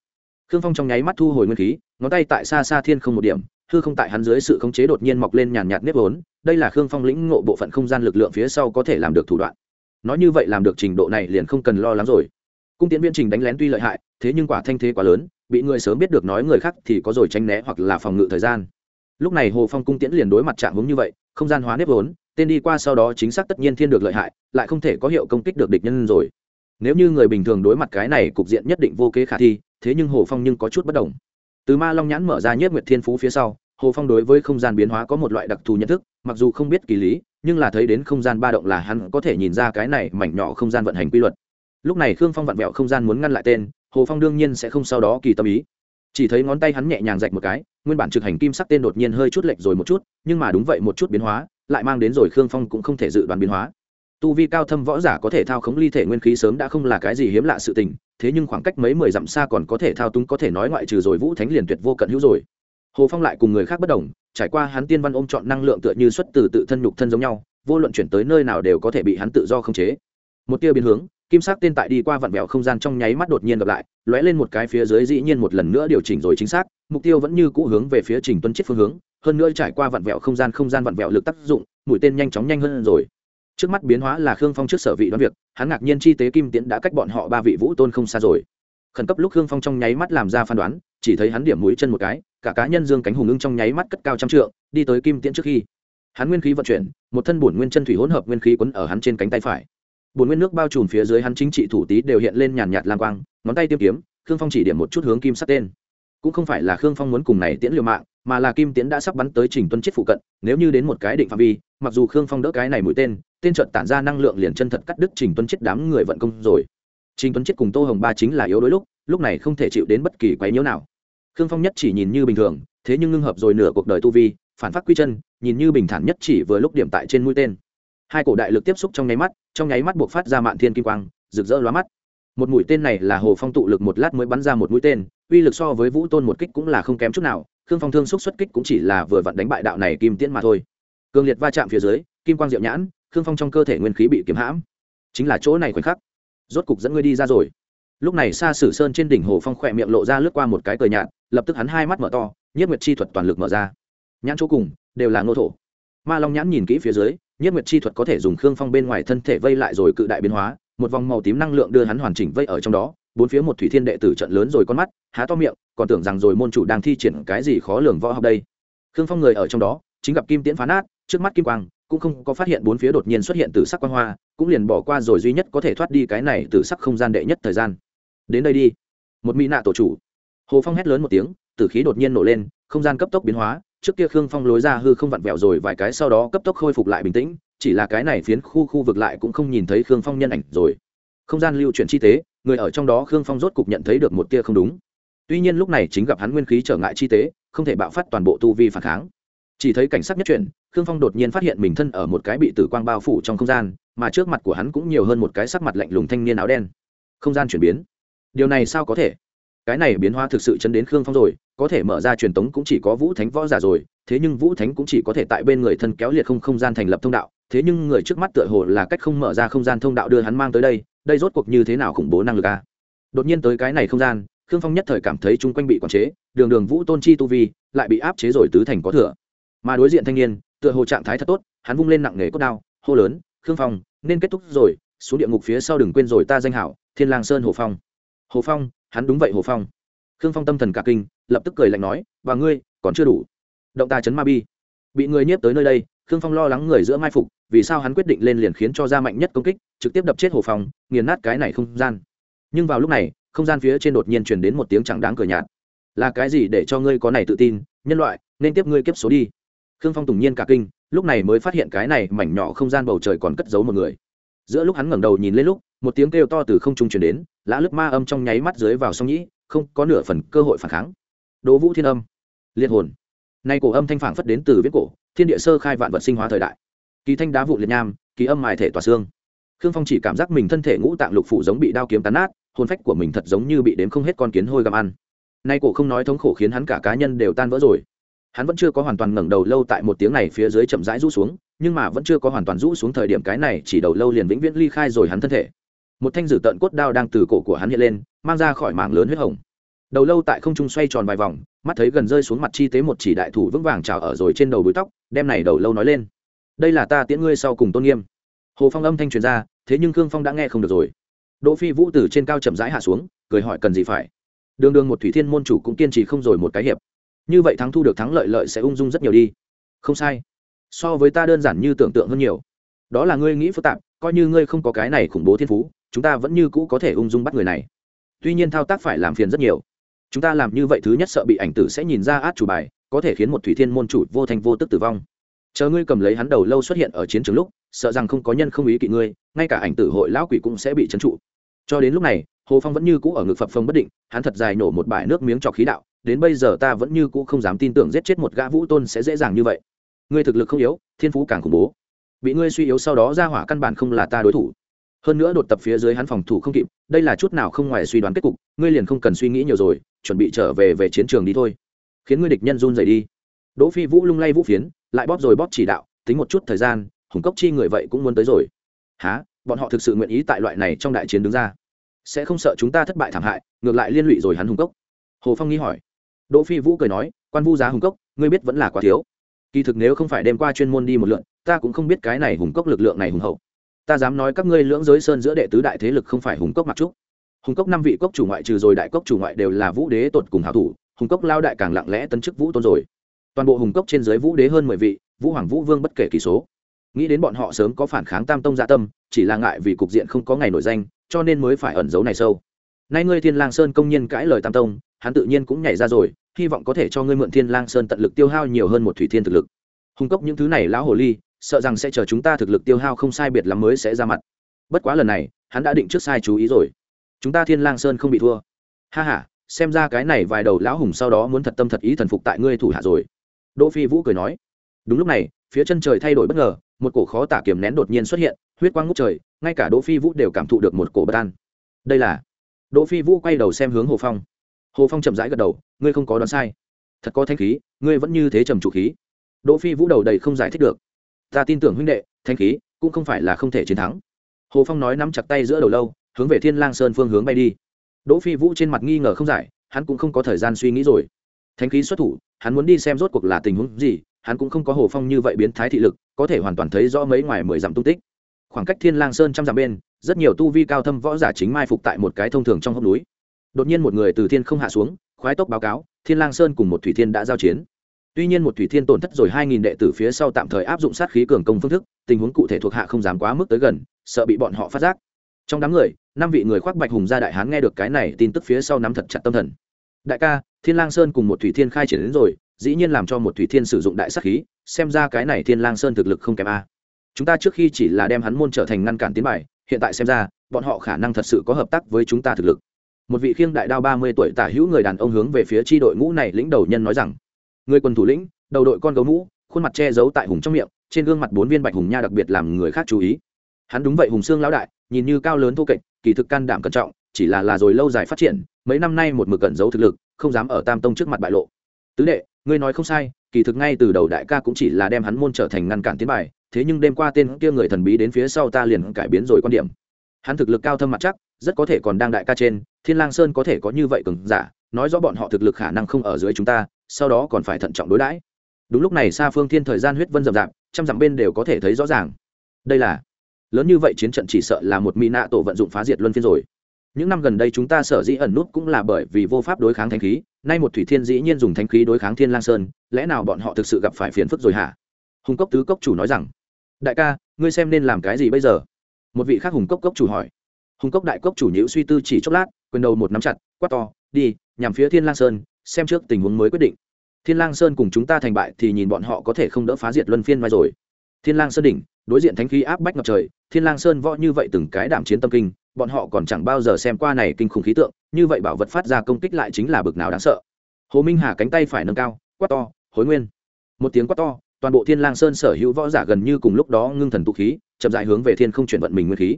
Khương phong trong nháy mắt thu hồi nguyên khí, ngón tay tại xa xa thiên không một điểm, hư không tại hắn dưới sự khống chế đột nhiên mọc lên nhàn nhạt nếp vốn, đây là khương phong lĩnh ngộ bộ phận không gian lực lượng phía sau có thể làm được thủ đoạn. Nói như vậy làm được trình độ này liền không cần lo lắng rồi. Cung tiễn viên trình đánh lén tuy lợi hại, thế nhưng quả thanh thế quá lớn, bị người sớm biết được nói người khác thì có rồi tránh né hoặc là phòng ngự thời gian. Lúc này hồ phong cung tiễn liền đối mặt trạng hướng như vậy, không gian hóa nếp vốn, tên đi qua sau đó chính xác tất nhiên thiên được lợi hại, lại không thể có hiệu công kích được địch nhân rồi nếu như người bình thường đối mặt cái này cục diện nhất định vô kế khả thi, thế nhưng hồ phong nhưng có chút bất đồng. Từ ma long nhãn mở ra nhất nguyệt thiên phú phía sau, hồ phong đối với không gian biến hóa có một loại đặc thù nhận thức, mặc dù không biết kỳ lý, nhưng là thấy đến không gian ba động là hắn có thể nhìn ra cái này mảnh nhỏ không gian vận hành quy luật. Lúc này khương phong vặn vẹo không gian muốn ngăn lại tên, hồ phong đương nhiên sẽ không sau đó kỳ tâm ý. Chỉ thấy ngón tay hắn nhẹ nhàng rạch một cái, nguyên bản trực hành kim sắc tên đột nhiên hơi chút lệch rồi một chút, nhưng mà đúng vậy một chút biến hóa, lại mang đến rồi khương phong cũng không thể dự đoán biến hóa tu vi cao thâm võ giả có thể thao khống ly thể nguyên khí sớm đã không là cái gì hiếm lạ sự tình, thế nhưng khoảng cách mấy mười dặm xa còn có thể thao túng, có thể nói ngoại trừ rồi vũ thánh liền tuyệt vô cận hữu rồi. Hồ phong lại cùng người khác bất đồng, trải qua hắn tiên văn ôm chọn năng lượng tựa như xuất từ tự thân nhục thân giống nhau, vô luận chuyển tới nơi nào đều có thể bị hắn tự do khống chế. Một tia biến hướng, kim sắc tên tại đi qua vặn vẹo không gian trong nháy mắt đột nhiên gặp lại, lóe lên một cái phía dưới dĩ nhiên một lần nữa điều chỉnh rồi chính xác, mục tiêu vẫn như cũ hướng về phía trình tuân chết phương hướng, hơn nữa trải qua vặn vẹo không gian không gian vặn vẹo lực tác dụng, mũi tên nhanh chóng nhanh hơn rồi trước mắt biến hóa là khương phong trước sở vị đoán việc, hắn ngạc nhiên chi tế kim tiễn đã cách bọn họ ba vị vũ tôn không xa rồi. Khẩn cấp lúc khương phong trong nháy mắt làm ra phán đoán, chỉ thấy hắn điểm mũi chân một cái, cả cá nhân dương cánh hùng ưng trong nháy mắt cất cao trăm trượng, đi tới kim tiễn trước khi. Hắn nguyên khí vận chuyển, một thân bổn nguyên chân thủy hỗn hợp nguyên khí quấn ở hắn trên cánh tay phải. Bổn nguyên nước bao trùm phía dưới hắn chính trị thủ tý đều hiện lên nhàn nhạt lam quang, ngón tay tiêm kiếm, khương phong chỉ điểm một chút hướng kim sắt tên. Cũng không phải là khương phong muốn cùng này tiễn liều mạng mà là kim tiễn đã sắp bắn tới trình tuân chết phụ cận, nếu như đến một cái định phạm vi, mặc dù khương phong đỡ cái này mũi tên tên trận tản ra năng lượng liền chân thật cắt đứt trình tuân chết đám người vận công rồi. Trình tuân chết cùng tô hồng ba chính là yếu đuối lúc lúc này không thể chịu đến bất kỳ quấy nhiễu nào. Khương phong nhất chỉ nhìn như bình thường, thế nhưng ngưng hợp rồi nửa cuộc đời tu vi, phản phát quy chân, nhìn như bình thản nhất chỉ vừa lúc điểm tại trên mũi tên. Hai cổ đại lực tiếp xúc trong nháy mắt, trong nháy mắt buộc phát ra mạn thiên kim quang, rực rỡ lóa mắt. Một mũi tên này là hồ phong tụ lực một lát mới bắn ra một mũi tên, uy lực so với vũ tôn một kích cũng là không kém chút nào khương phong thương xúc xuất kích cũng chỉ là vừa vặn đánh bại đạo này kim tiễn mà thôi. Cường liệt va chạm phía dưới, kim quang diệu nhãn, khương phong trong cơ thể nguyên khí bị kiếm hãm. Chính là chỗ này khoảnh khắc. Rốt cục dẫn ngươi đi ra rồi. Lúc này xa sử sơn trên đỉnh hồ phong khỏe miệng lộ ra lướt qua một cái cờ nhạt, lập tức hắn hai mắt mở to nhất nguyệt chi thuật toàn lực mở ra. Nhãn chỗ cùng, đều là ngô thổ. Ma long nhãn nhìn kỹ phía dưới nhất nguyệt chi thuật có thể dùng khương phong bên ngoài thân thể vây lại rồi cự đại biến hóa, một vòng màu tím năng lượng đưa hắn hoàn chỉnh vây ở trong đó bốn phía một thủy thiên đệ tử trận lớn rồi con mắt, há to miệng, còn tưởng rằng rồi môn chủ đang thi triển cái gì khó lường võ học đây. Khương phong người ở trong đó, chính gặp kim tiễn phá nát, trước mắt kim quang, cũng không có phát hiện bốn phía đột nhiên xuất hiện từ sắc quang hoa, cũng liền bỏ qua rồi duy nhất có thể thoát đi cái này từ sắc không gian đệ nhất thời gian. Đến đây đi. Một mỹ nạ tổ chủ. Hồ phong hét lớn một tiếng, tử khí đột nhiên nổ lên, không gian cấp tốc biến hóa, trước kia khương phong lối ra hư không vặn vẹo rồi vài cái, sau đó cấp tốc khôi phục lại bình tĩnh, chỉ là cái này phiến khu khu vực lại cũng không nhìn thấy khương phong nhân ảnh rồi. Không gian lưu chuyển chi tế người ở trong đó khương phong rốt cục nhận thấy được một tia không đúng. Tuy nhiên lúc này chính gặp hắn nguyên khí trở ngại chi tế, không thể bạo phát toàn bộ tu vi phản kháng. Chỉ thấy cảnh sắc nhất chuyển, khương phong đột nhiên phát hiện mình thân ở một cái bị tử quang bao phủ trong không gian, mà trước mặt của hắn cũng nhiều hơn một cái sắc mặt lạnh lùng thanh niên áo đen. Không gian chuyển biến. Điều này sao có thể? Cái này biến hóa thực sự chấn đến khương phong rồi, có thể mở ra truyền tống cũng chỉ có vũ thánh võ giả rồi, thế nhưng vũ thánh cũng chỉ có thể tại bên người thân kéo liệt không không gian thành lập thông đạo, thế nhưng người trước mắt tựa hồ là cách không mở ra không gian thông đạo đưa hắn mang tới đây đây rốt cuộc như thế nào khủng bố năng lực a đột nhiên tới cái này không gian, khương phong nhất thời cảm thấy chung quanh bị quản chế, đường đường vũ tôn chi tu vi lại bị áp chế rồi tứ thành có thừa. Mà đối diện thanh niên, tựa hồ trạng thái thật tốt, hắn vung lên nặng nề cốt đao, hô lớn, khương phong, nên kết thúc rồi, xuống địa ngục phía sau đừng quên rồi ta danh hảo, thiên lang sơn hồ phong. Hồ phong? Hắn đúng vậy hồ phong. Khương phong tâm thần cả kinh, lập tức cười lạnh nói, và ngươi, còn chưa đủ. Động ta chấn ma bi. Bị người nhiếp tới nơi đây khương phong lo lắng người giữa mai phục, vì sao hắn quyết định lên liền khiến cho ra mạnh nhất công kích, trực tiếp đập chết hồ phong, nghiền nát cái này không gian. Nhưng vào lúc này, không gian phía trên đột nhiên truyền đến một tiếng chẳng đáng cười nhạt. Là cái gì để cho ngươi có này tự tin, nhân loại, nên tiếp ngươi kiếp số đi. Khương phong tùng nhiên cả kinh, lúc này mới phát hiện cái này mảnh nhỏ không gian bầu trời còn cất giấu một người. Giữa lúc hắn ngẩng đầu nhìn lên lúc, một tiếng kêu to từ không trung truyền đến, lã lướt ma âm trong nháy mắt dưới vào song nhĩ, không có nửa phần cơ hội phản kháng. Đỗ vũ thiên âm liệt hồn nay cổ âm thanh phản phất đến từ viết cổ, thiên địa sơ khai vạn vật sinh hóa thời đại. Kỳ thanh đá vụ liệt nham, kỳ âm mài thể tỏa xương. Khương phong chỉ cảm giác mình thân thể ngũ tạng lục phủ giống bị đao kiếm tán nát, hồn phách của mình thật giống như bị đếm không hết con kiến hôi gặm ăn. Nay cổ không nói thống khổ khiến hắn cả cá nhân đều tan vỡ rồi. Hắn vẫn chưa có hoàn toàn ngẩng đầu lâu tại một tiếng này phía dưới chậm rãi rũ xuống, nhưng mà vẫn chưa có hoàn toàn rũ xuống thời điểm cái này chỉ đầu lâu liền vĩnh viễn ly khai rồi hắn thân thể. Một thanh dử tận cốt đao đang từ cổ của hắn hiện lên, mang ra khỏi mảng lớn huyết hồng đầu lâu tại không trung xoay tròn vài vòng, mắt thấy gần rơi xuống mặt chi tế một chỉ đại thủ vững vàng trào ở rồi trên đầu búi tóc, đem này đầu lâu nói lên. Đây là ta tiễn ngươi sau cùng tôn nghiêm. Hồ phong âm thanh truyền ra, thế nhưng khương phong đã nghe không được rồi. Đỗ phi vũ từ trên cao chậm rãi hạ xuống, cười hỏi cần gì phải. Đường đường một thủy thiên môn chủ cũng kiên trì không rồi một cái hiệp. Như vậy thắng thu được thắng lợi lợi sẽ ung dung rất nhiều đi. Không sai. So với ta đơn giản như tưởng tượng hơn nhiều. Đó là ngươi nghĩ phức tạp, coi như ngươi không có cái này khủng bố thiên phú, chúng ta vẫn như cũ có thể ung dung bắt người này. Tuy nhiên thao tác phải làm phiền rất nhiều chúng ta làm như vậy thứ nhất sợ bị ảnh tử sẽ nhìn ra át chủ bài, có thể khiến một thủy thiên môn chủ vô thành vô tức tử vong. Chờ ngươi cầm lấy hắn đầu lâu xuất hiện ở chiến trường lúc, sợ rằng không có nhân không ý kỵ ngươi, ngay cả ảnh tử hội lão quỷ cũng sẽ bị trấn trụ. Cho đến lúc này, hồ phong vẫn như cũ ở ngực phập phồng bất định, hắn thật dài nổ một bãi nước miếng cho khí đạo, đến bây giờ ta vẫn như cũ không dám tin tưởng giết chết một gã vũ tôn sẽ dễ dàng như vậy. Ngươi thực lực không yếu, thiên phú càng khủng bố. Bị ngươi suy yếu sau đó ra hỏa căn bản không là ta đối thủ. Hơn nữa đột tập phía dưới hắn phòng thủ không kịp, đây là chút nào không ngoài suy đoán kết cục, ngươi liền không cần suy nghĩ nhiều rồi chuẩn bị trở về về chiến trường đi thôi. Khiến ngươi địch nhân run rẩy đi. Đỗ phi vũ lung lay vũ phiến, lại bóp rồi bóp chỉ đạo, tính một chút thời gian, hùng cốc chi người vậy cũng muốn tới rồi. Há bọn họ thực sự nguyện ý tại loại này trong đại chiến đứng ra? Sẽ không sợ chúng ta thất bại thảm hại, ngược lại liên lụy rồi hắn hùng cốc? Hồ phong nghi hỏi. Đỗ phi vũ cười nói, quan vu giá hùng cốc, ngươi biết vẫn là quá thiếu. Kỳ thực nếu không phải đêm qua chuyên môn đi một lượn, ta cũng không biết cái này hùng cốc lực lượng này hùng hậu. Ta dám nói các ngươi lưỡng giới sơn giữa đệ tứ đại thế lực không phải hùng cốc mặc trúc hùng cốc năm vị cốc chủ ngoại trừ rồi đại cốc chủ ngoại đều là vũ đế tột cùng hảo thủ, hùng cốc lao đại càng lặng lẽ tân chức vũ tôn rồi. Toàn bộ hùng cốc trên dưới vũ đế hơn mười vị, vũ hoàng vũ vương bất kể kỳ số. Nghĩ đến bọn họ sớm có phản kháng tam tông dạ tâm, chỉ là ngại vì cục diện không có ngày nổi danh, cho nên mới phải ẩn giấu này sâu. Nay ngươi thiên lang sơn công nhân cãi lời tam tông, hắn tự nhiên cũng nhảy ra rồi, hy vọng có thể cho ngươi mượn thiên lang sơn tận lực tiêu hao nhiều hơn một thủy thiên thực lực. Hùng cốc những thứ này lão hồ ly, sợ rằng sẽ chờ chúng ta thực lực tiêu hao không sai biệt lắm mới sẽ ra mặt. Bất quá lần này, hắn đã định trước sai chú ý rồi chúng ta thiên lang sơn không bị thua. Ha ha, xem ra cái này vài đầu lão hùng sau đó muốn thật tâm thật ý thần phục tại ngươi thủ hạ rồi. Đỗ phi vũ cười nói. Đúng lúc này, phía chân trời thay đổi bất ngờ, một cổ khó tả kiềm nén đột nhiên xuất hiện, huyết quang ngút trời, ngay cả đỗ phi vũ đều cảm thụ được một cổ bất an. Đây là đỗ phi vũ quay đầu xem hướng hồ phong. Hồ phong chậm rãi gật đầu, ngươi không có đoán sai. Thật có thanh khí, ngươi vẫn như thế trầm trụ khí. Đỗ phi vũ đầu đầy không giải thích được. Ta tin tưởng huynh đệ thanh khí cũng không phải là không thể chiến thắng. Hồ phong nói nắm chặt tay giữa đầu lâu hướng về thiên lang sơn phương hướng bay đi. Đỗ phi vũ trên mặt nghi ngờ không giải, hắn cũng không có thời gian suy nghĩ rồi. Thánh khí xuất thủ, hắn muốn đi xem rốt cuộc là tình huống gì, hắn cũng không có hồ phong như vậy biến thái thị lực, có thể hoàn toàn thấy rõ mấy ngoài mười dặm tung tích. Khoảng cách thiên lang sơn trăm dặm bên, rất nhiều tu vi cao thâm võ giả chính mai phục tại một cái thông thường trong hốc núi. Đột nhiên một người từ thiên không hạ xuống, khoái tốc báo cáo, thiên lang sơn cùng một thủy thiên đã giao chiến. Tuy nhiên một thủy thiên tổn thất rồi hai nghìn đệ tử phía sau tạm thời áp dụng sát khí cường công phương thức, tình huống cụ thể thuộc hạ không dám quá mức tới gần, sợ bị bọn họ phát giác. Trong đám người năm vị người khoác bạch hùng gia đại hán nghe được cái này tin tức phía sau nắm thật chặt tâm thần. Đại ca, thiên lang sơn cùng một thủy thiên khai triển đến rồi, dĩ nhiên làm cho một thủy thiên sử dụng đại sát khí, xem ra cái này thiên lang sơn thực lực không kém a. Chúng ta trước khi chỉ là đem hắn môn trở thành ngăn cản tiến bài, hiện tại xem ra, bọn họ khả năng thật sự có hợp tác với chúng ta thực lực. Một vị khiêng đại đao ba mươi tuổi tả hữu người đàn ông hướng về phía tri đội ngũ này lĩnh đầu nhân nói rằng, người quân thủ lĩnh, đầu đội con gấu mũ, khuôn mặt che giấu tại hùng trong miệng, trên gương mặt bốn viên bạch hùng nha đặc biệt làm người khác chú ý. Hắn đúng vậy hùng xương lão đại, nhìn như cao lớn thô kệch kỳ thực can đảm cẩn trọng, chỉ là là rồi lâu dài phát triển, mấy năm nay một mực cẩn giấu thực lực, không dám ở tam tông trước mặt bại lộ. Tứ đệ, ngươi nói không sai, kỳ thực ngay từ đầu đại ca cũng chỉ là đem hắn môn trở thành ngăn cản tiến bài, thế nhưng đêm qua tên kia người thần bí đến phía sau ta liền cải biến rồi quan điểm. Hắn thực lực cao thâm mặt chắc, rất có thể còn đang đại ca trên, thiên lang sơn có thể có như vậy cường giả, nói rõ bọn họ thực lực khả năng không ở dưới chúng ta, sau đó còn phải thận trọng đối đãi. Đúng lúc này xa phương thiên thời gian huyết vân rậm rạp, trăm dặm bên đều có thể thấy rõ ràng. Đây là lớn như vậy chiến trận chỉ sợ là một mỹ nạ tổ vận dụng phá diệt luân phiên rồi. Những năm gần đây chúng ta sở dĩ ẩn nút cũng là bởi vì vô pháp đối kháng thanh khí. Nay một thủy thiên dĩ nhiên dùng thanh khí đối kháng thiên lang sơn, lẽ nào bọn họ thực sự gặp phải phiền phức rồi hả? Hùng cốc tứ cốc chủ nói rằng, đại ca, ngươi xem nên làm cái gì bây giờ? Một vị khác hùng cốc cốc chủ hỏi. Hùng cốc đại cốc chủ nhữ suy tư chỉ chốc lát, quyền đầu một nắm chặt, quát to, đi, nhằm phía thiên lang sơn, xem trước tình huống mới quyết định. Thiên lang sơn cùng chúng ta thành bại thì nhìn bọn họ có thể không đỡ phá diệt luân phiên vai rồi thiên lang sơn đỉnh, đối diện thánh khí áp bách ngập trời, thiên lang sơn võ như vậy từng cái đảm chiến tâm kinh, bọn họ còn chẳng bao giờ xem qua này kinh khủng khí tượng, như vậy bảo vật phát ra công kích lại chính là bực nào đáng sợ. Hồ minh hà cánh tay phải nâng cao, quát to, hối nguyên! Một tiếng quát to, toàn bộ thiên lang sơn sở hữu võ giả gần như cùng lúc đó ngưng thần tụ khí, chậm rãi hướng về thiên không chuyển vận mình nguyên khí.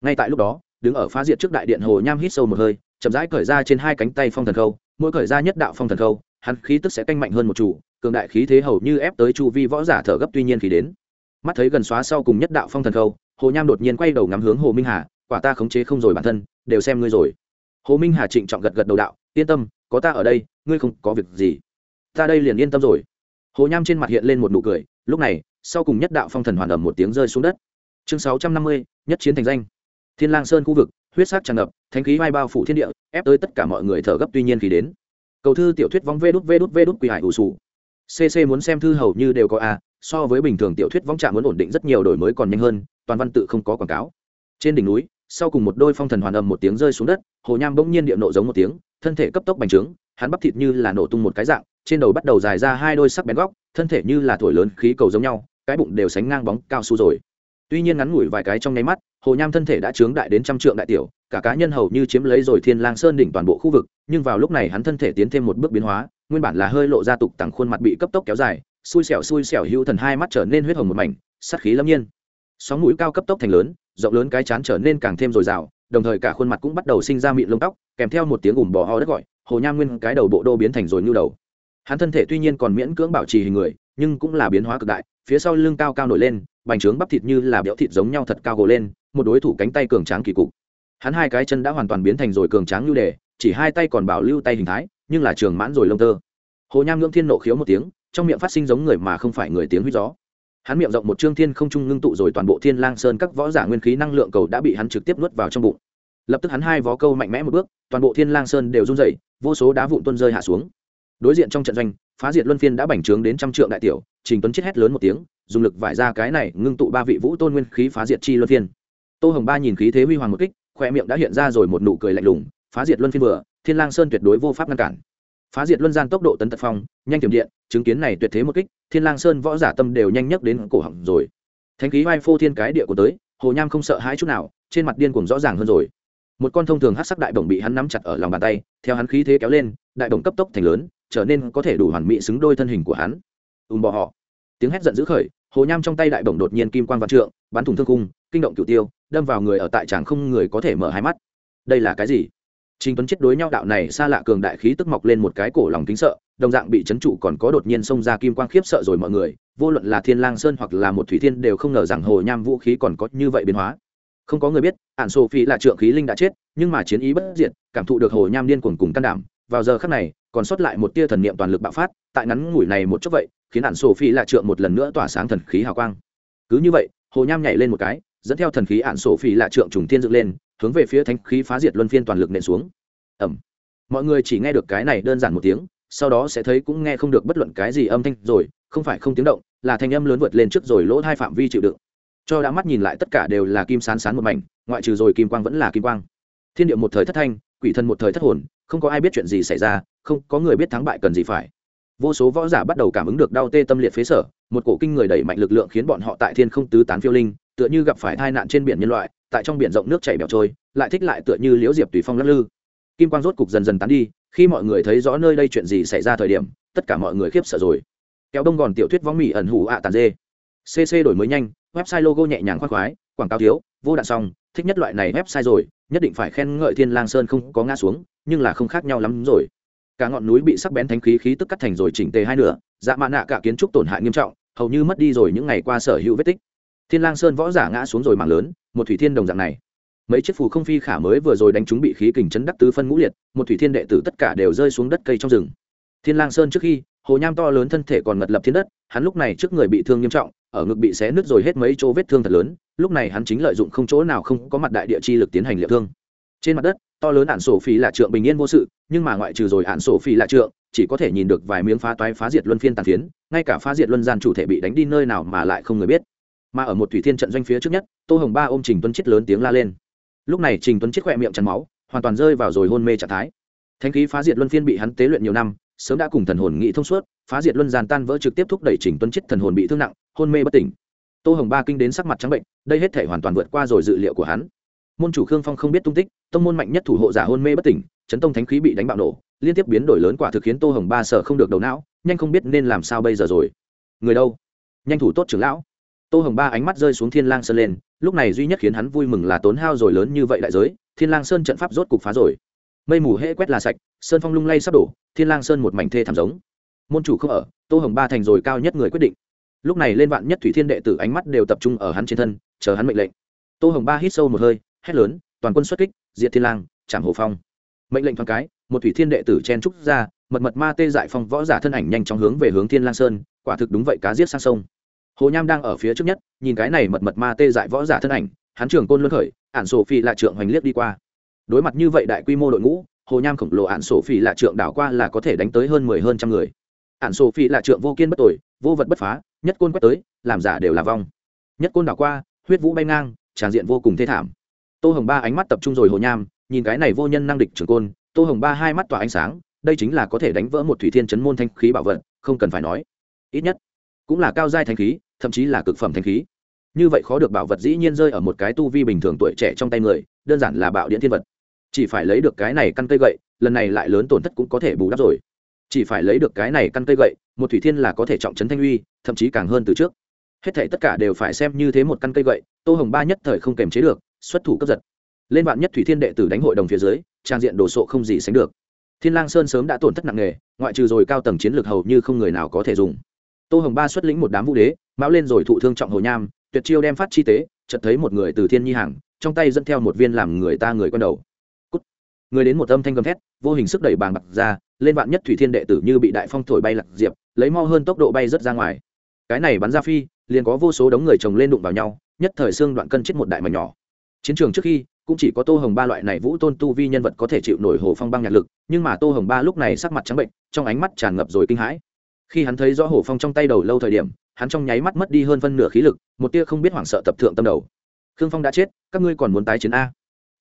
Ngay tại lúc đó, đứng ở phá diệt trước đại điện hồ nham hít sâu một hơi, chậm rãi cởi ra trên hai cánh tay phong thần khâu, mỗi cởi ra nhất đạo phong thần khâu, hắn khí tức sẽ canh mạnh hơn một chủ, cường đại khí thế hầu như ép tới chu vi võ giả thở gấp tuy nhiên khí đến mắt thấy gần xóa sau cùng nhất đạo phong thần khâu, hồ nham đột nhiên quay đầu ngắm hướng hồ minh hà, quả ta khống chế không rồi bản thân, đều xem ngươi rồi. Hồ minh hà trịnh trọng gật gật đầu đạo, yên tâm, có ta ở đây, ngươi không có việc gì. Ta đây liền yên tâm rồi. Hồ nham trên mặt hiện lên một nụ cười, lúc này, sau cùng nhất đạo phong thần hoàn ẩm một tiếng rơi xuống đất. Chương sáu trăm năm mươi, nhất chiến thành danh. Thiên lang sơn khu vực, huyết sắc tràn ngập, thánh khí vai bao phủ thiên địa, ép tới tất cả mọi người thở gấp tuy nhiên khi đến. Cầu thư tiểu thuyết vong vê đút vê đút vê đút quỳ hải ủ sù. Cc muốn xem thư hầu như đều có a so với bình thường tiểu thuyết vong trạm muốn ổn định rất nhiều đổi mới còn nhanh hơn, toàn văn tự không có quảng cáo. Trên đỉnh núi, sau cùng một đôi phong thần hoàn âm một tiếng rơi xuống đất, hồ nham bỗng nhiên địa nộ giống một tiếng, thân thể cấp tốc bành trướng, hắn bắp thịt như là nổ tung một cái dạng, trên đầu bắt đầu dài ra hai đôi sắc bén góc, thân thể như là thổi lớn khí cầu giống nhau, cái bụng đều sánh ngang bóng cao su rồi. Tuy nhiên ngắn ngủi vài cái trong nháy mắt, hồ nham thân thể đã trướng đại đến trăm trượng đại tiểu, cả cá nhân hầu như chiếm lấy rồi thiên lang sơn đỉnh toàn bộ khu vực, nhưng vào lúc này hắn thân thể tiến thêm một bước biến hóa, nguyên bản là hơi lộ ra tục tẳng khuôn mặt bị cấp tốc kéo dài xui xẻo xui xẻo hữu thần hai mắt trở nên huyết hồng một mảnh, sát khí lâm nhiên. Sóng mũi cao cấp tốc thành lớn, rộng lớn cái chán trở nên càng thêm dồi dào, đồng thời cả khuôn mặt cũng bắt đầu sinh ra mịn lông tóc, kèm theo một tiếng ủm bò ho đất gọi, hồ nham nguyên cái đầu bộ đô biến thành rồi như đầu. Hắn thân thể tuy nhiên còn miễn cưỡng bảo trì hình người, nhưng cũng là biến hóa cực đại, phía sau lưng cao cao nổi lên, bành trướng bắp thịt như là béo thịt giống nhau thật cao gồ lên, một đối thủ cánh tay cường tráng kỳ cục. Hắn hai cái chân đã hoàn toàn biến thành rồi cường tráng lưu đề, chỉ hai tay còn bảo lưu tay hình thái, nhưng là trường mãn rồi lông tơ. Hồ nham ngưỡng thiên nộ khiếu một tiếng trong miệng phát sinh giống người mà không phải người tiếng huyết gió. Hắn miệng rộng một trương thiên không trung ngưng tụ rồi toàn bộ thiên lang sơn các võ giả nguyên khí năng lượng cầu đã bị hắn trực tiếp nuốt vào trong bụng. Lập tức hắn hai vó câu mạnh mẽ một bước, toàn bộ thiên lang sơn đều run rẩy, vô số đá vụn tuôn rơi hạ xuống. Đối diện trong trận doanh, phá diệt luân phiên đã bành trướng đến trăm trượng đại tiểu, trình tuấn chết hét lớn một tiếng, dùng lực vải ra cái này ngưng tụ ba vị vũ tôn nguyên khí phá diệt chi luân phiên. Tô hồng ba nhìn khí thế huy hoàng một kích, khoe miệng đã hiện ra rồi một nụ cười lạnh lùng, phá diệt luân phiên vừa, thiên lang sơn tuyệt đối vô pháp ngăn cản phá diệt luân gian tốc độ tấn tật phong, nhanh tiềm điện, chứng kiến này tuyệt thế một kích, thiên lang sơn võ giả tâm đều nhanh nhất đến cổ họng rồi. Thánh khí vai phô thiên cái địa của tới, hồ nham không sợ hãi chút nào, trên mặt điên cuồng rõ ràng hơn rồi. Một con thông thường hắc sắc đại bổng bị hắn nắm chặt ở lòng bàn tay, theo hắn khí thế kéo lên, đại bổng cấp tốc thành lớn, trở nên có thể đủ hoàn mỹ xứng đôi thân hình của hắn. Ùm bò họ. Tiếng hét giận dữ khởi, hồ nham trong tay đại bổng đột nhiên kim quan vạn trượng, bắn thủng thương cung, kinh động cửu tiêu, đâm vào người ở tại tràng không người có thể mở hai mắt. Đây là cái gì? Trình Tuấn chết đối nhau đạo này xa lạ cường đại khí tức mọc lên một cái cổ lòng kính sợ, đồng dạng bị chấn trụ còn có đột nhiên xông ra kim quang khiếp sợ rồi mọi người, vô luận là Thiên Lang Sơn hoặc là một thủy thiên đều không ngờ rằng hồ nham vũ khí còn có như vậy biến hóa. Không có người biết, Ản Sophie là trượng khí linh đã chết, nhưng mà chiến ý bất diệt, cảm thụ được hồ nham điên cuồng cùng can đảm, vào giờ khắc này, còn sót lại một tia thần niệm toàn lực bạo phát, tại ngắn ngủi này một chút vậy, khiến Ản Sophie là trượng một lần nữa tỏa sáng thần khí hào quang. Cứ như vậy, hồ nham nhảy lên một cái, dẫn theo thần khí Ản Sophie là trượng trùng thiên dựng lên, hướng về phía thánh khí phá diệt luân phiên toàn lực nện xuống. Ầm mọi người chỉ nghe được cái này đơn giản một tiếng, sau đó sẽ thấy cũng nghe không được bất luận cái gì âm thanh rồi, không phải không tiếng động, là thanh âm lớn vượt lên trước rồi lỗ hai phạm vi chịu đựng. Cho đã mắt nhìn lại tất cả đều là kim sán sán một mảnh, ngoại trừ rồi kim quang vẫn là kim quang. Thiên địa một thời thất thanh, quỷ thần một thời thất hồn, không có ai biết chuyện gì xảy ra, không có người biết thắng bại cần gì phải. Vô số võ giả bắt đầu cảm ứng được đau tê tâm liệt phế sở, một cổ kinh người đẩy mạnh lực lượng khiến bọn họ tại thiên không tứ tán phiêu linh, tựa như gặp phải tai nạn trên biển nhân loại tại trong biển rộng nước chảy bẹo trôi, lại thích lại tựa như liễu diệp tùy phong lắc lư. Kim quang rốt cục dần dần tán đi, khi mọi người thấy rõ nơi đây chuyện gì xảy ra thời điểm, tất cả mọi người khiếp sợ rồi. Kéo đông gòn tiểu thuyết võng mỹ ẩn hủ ạ tàn dê. Cc đổi mới nhanh, website logo nhẹ nhàng khoác khoái, quảng cáo thiếu, vô đạn xong, thích nhất loại này website rồi, nhất định phải khen ngợi thiên lang sơn không có ngã xuống, nhưng là không khác nhau lắm rồi. Cả ngọn núi bị sắc bén thánh khí khí tức cắt thành rồi chỉnh tề hai nửa dạ mạ nạ cả kiến trúc tổn hại nghiêm trọng, hầu như mất đi rồi những ngày qua sở hữu vết tích thiên lang sơn võ giả ngã xuống rồi mảng lớn, một thủy thiên đồng dạng này. Mấy chiếc phù không phi khả mới vừa rồi đánh chúng bị khí kình chấn đắc tứ phân ngũ liệt, một thủy thiên đệ tử tất cả đều rơi xuống đất cây trong rừng. Thiên lang sơn trước khi, hồ nham to lớn thân thể còn ngật lập thiên đất, hắn lúc này trước người bị thương nghiêm trọng, ở ngực bị xé nứt rồi hết mấy chỗ vết thương thật lớn, lúc này hắn chính lợi dụng không chỗ nào không có mặt đại địa chi lực tiến hành liệu thương. Trên mặt đất, to lớn ản sổ phi là trượng bình yên vô sự, nhưng mà ngoại trừ rồi ản sổ phi là trượng, chỉ có thể nhìn được vài miếng phá toái phá diệt luân phiên tàn phiến, ngay cả phá diệt luân gian chủ thể bị đánh đi nơi nào mà lại không người biết mà ở một thủy thiên trận doanh phía trước nhất, tô hồng ba ôm trình tuấn chết lớn tiếng la lên. Lúc này trình tuấn chết khỏe miệng chắn máu, hoàn toàn rơi vào rồi hôn mê trạng thái. Thanh khí phá diệt luân phiên bị hắn tế luyện nhiều năm, sớm đã cùng thần hồn nghị thông suốt, phá diệt luân giàn tan vỡ trực tiếp thúc đẩy trình tuấn chết thần hồn bị thương nặng, hôn mê bất tỉnh. Tô hồng ba kinh đến sắc mặt trắng bệnh, đây hết thể hoàn toàn vượt qua rồi dự liệu của hắn. Môn chủ khương phong không biết tung tích, tông môn mạnh nhất thủ hộ giả hôn mê bất tỉnh, chấn tông thánh khí bị đánh bạo nổ, liên tiếp biến đổi lớn quả thực khiến tô hồng ba sợ không được đầu não, nhanh không biết nên làm sao bây giờ rồi. Người đâu? Nhanh thủ tốt trưởng lão tô hồng ba ánh mắt rơi xuống thiên lang sơn lên, lúc này duy nhất khiến hắn vui mừng là tốn hao rồi lớn như vậy đại giới, thiên lang sơn trận pháp rốt cục phá rồi. Mây mù hễ quét là sạch, sơn phong lung lay sắp đổ, thiên lang sơn một mảnh thê thảm giống. Môn chủ không ở, tô hồng ba thành rồi cao nhất người quyết định. Lúc này lên vạn nhất thủy thiên đệ tử ánh mắt đều tập trung ở hắn trên thân, chờ hắn mệnh lệnh. Tô hồng ba hít sâu một hơi, hét lớn, toàn quân xuất kích, diệt thiên lang, chạm hồ phong. Mệnh lệnh thoáng cái, một thủy thiên đệ tử chen trúc ra, mật mật ma tê dại phong võ giả thân ảnh nhanh chóng hướng về hướng thiên lang sơn, quả thực đúng vậy cá giết sang sông hồ nham đang ở phía trước nhất, nhìn cái này mật mật ma tê dại võ giả thân ảnh, hắn trưởng côn luân khởi, ản sổ phi là trượng hoành liếc đi qua. Đối mặt như vậy đại quy mô đội ngũ, hồ nham khổng lồ ản sổ phi là trượng đảo qua là có thể đánh tới hơn mười hơn trăm người. Ản sổ phi là trượng vô kiên bất tội vô vật bất phá, nhất côn quét tới, làm giả đều là vong. Nhất côn đảo qua, huyết vũ bay ngang, tràn diện vô cùng thê thảm. Tô hồng ba ánh mắt tập trung rồi hồ nham, nhìn cái này vô nhân năng địch trưởng côn, tô hồng ba hai mắt tỏa ánh sáng, đây chính là có thể đánh vỡ một thủy thiên chấn môn thanh khí bảo vật, không cần phải nói. Ít nhất cũng là cao giai thanh khí, thậm chí là cực phẩm thanh khí. Như vậy khó được bảo vật dĩ nhiên rơi ở một cái tu vi bình thường tuổi trẻ trong tay người, đơn giản là bạo điện thiên vật. Chỉ phải lấy được cái này căn cây gậy, lần này lại lớn tổn thất cũng có thể bù đắp rồi. Chỉ phải lấy được cái này căn cây gậy, một thủy thiên là có thể trọng trấn thanh uy, thậm chí càng hơn từ trước. Hết thảy tất cả đều phải xem như thế một căn cây gậy, tô hồng ba nhất thời không kềm chế được, xuất thủ cấp giật. Lên vạn nhất thủy thiên đệ tử đánh hội đồng phía dưới, trang diện đồ sộ không gì sánh được. Thiên lang sơn sớm đã tổn thất nặng nề, ngoại trừ rồi cao tầng chiến lược hầu như không người nào có thể dùng tô hồng ba xuất lĩnh một đám vũ đế mão lên rồi thụ thương trọng hồ nham, tuyệt chiêu đem phát chi tế, chợt thấy một người từ thiên nhi hàng, trong tay dẫn theo một viên làm người ta người quen đầu. Cút. người đến một âm thanh gầm thét, vô hình sức đẩy bàng bạc ra, lên vạn nhất thủy thiên đệ tử như bị đại phong thổi bay lạc diệp, lấy mo hơn tốc độ bay rất ra ngoài. Cái này bắn ra phi, liền có vô số đống người chồng lên đụng vào nhau, nhất thời xương đoạn cân chết một đại mảnh nhỏ. Chiến trường trước khi, cũng chỉ có tô hồng ba loại này vũ tôn tu vi nhân vật có thể chịu nổi hồ phong băng nhạc lực, nhưng mà tô hồng ba lúc này sắc mặt trắng bệnh, trong ánh mắt tràn ngập rồi kinh hãi khi hắn thấy rõ hồ phong trong tay đầu lâu thời điểm, hắn trong nháy mắt mất đi hơn phân nửa khí lực, một tia không biết hoảng sợ tập thượng tâm đầu. Khương phong đã chết, các ngươi còn muốn tái chiến a?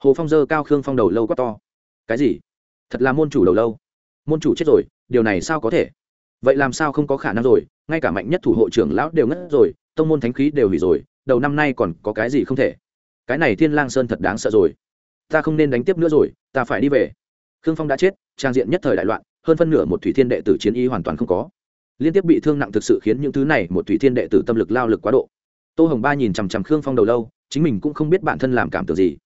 Hồ phong dơ cao khương phong đầu lâu quá to. Cái gì? Thật là môn chủ đầu lâu? Môn chủ chết rồi, điều này sao có thể? Vậy làm sao không có khả năng rồi, ngay cả mạnh nhất thủ hộ trưởng lão đều ngất rồi, tông môn thánh khí đều hủy rồi, đầu năm nay còn có cái gì không thể? Cái này thiên lang sơn thật đáng sợ rồi. Ta không nên đánh tiếp nữa rồi, ta phải đi về. Khương phong đã chết, trang diện nhất thời đại loạn, hơn phân nửa một thủy thiên đệ tử chiến y hoàn toàn không có liên tiếp bị thương nặng thực sự khiến những thứ này một thủy thiên đệ tử tâm lực lao lực quá độ. Tô hồng ba nhìn chằm chằm khương phong đầu lâu, chính mình cũng không biết bản thân làm cảm tưởng gì.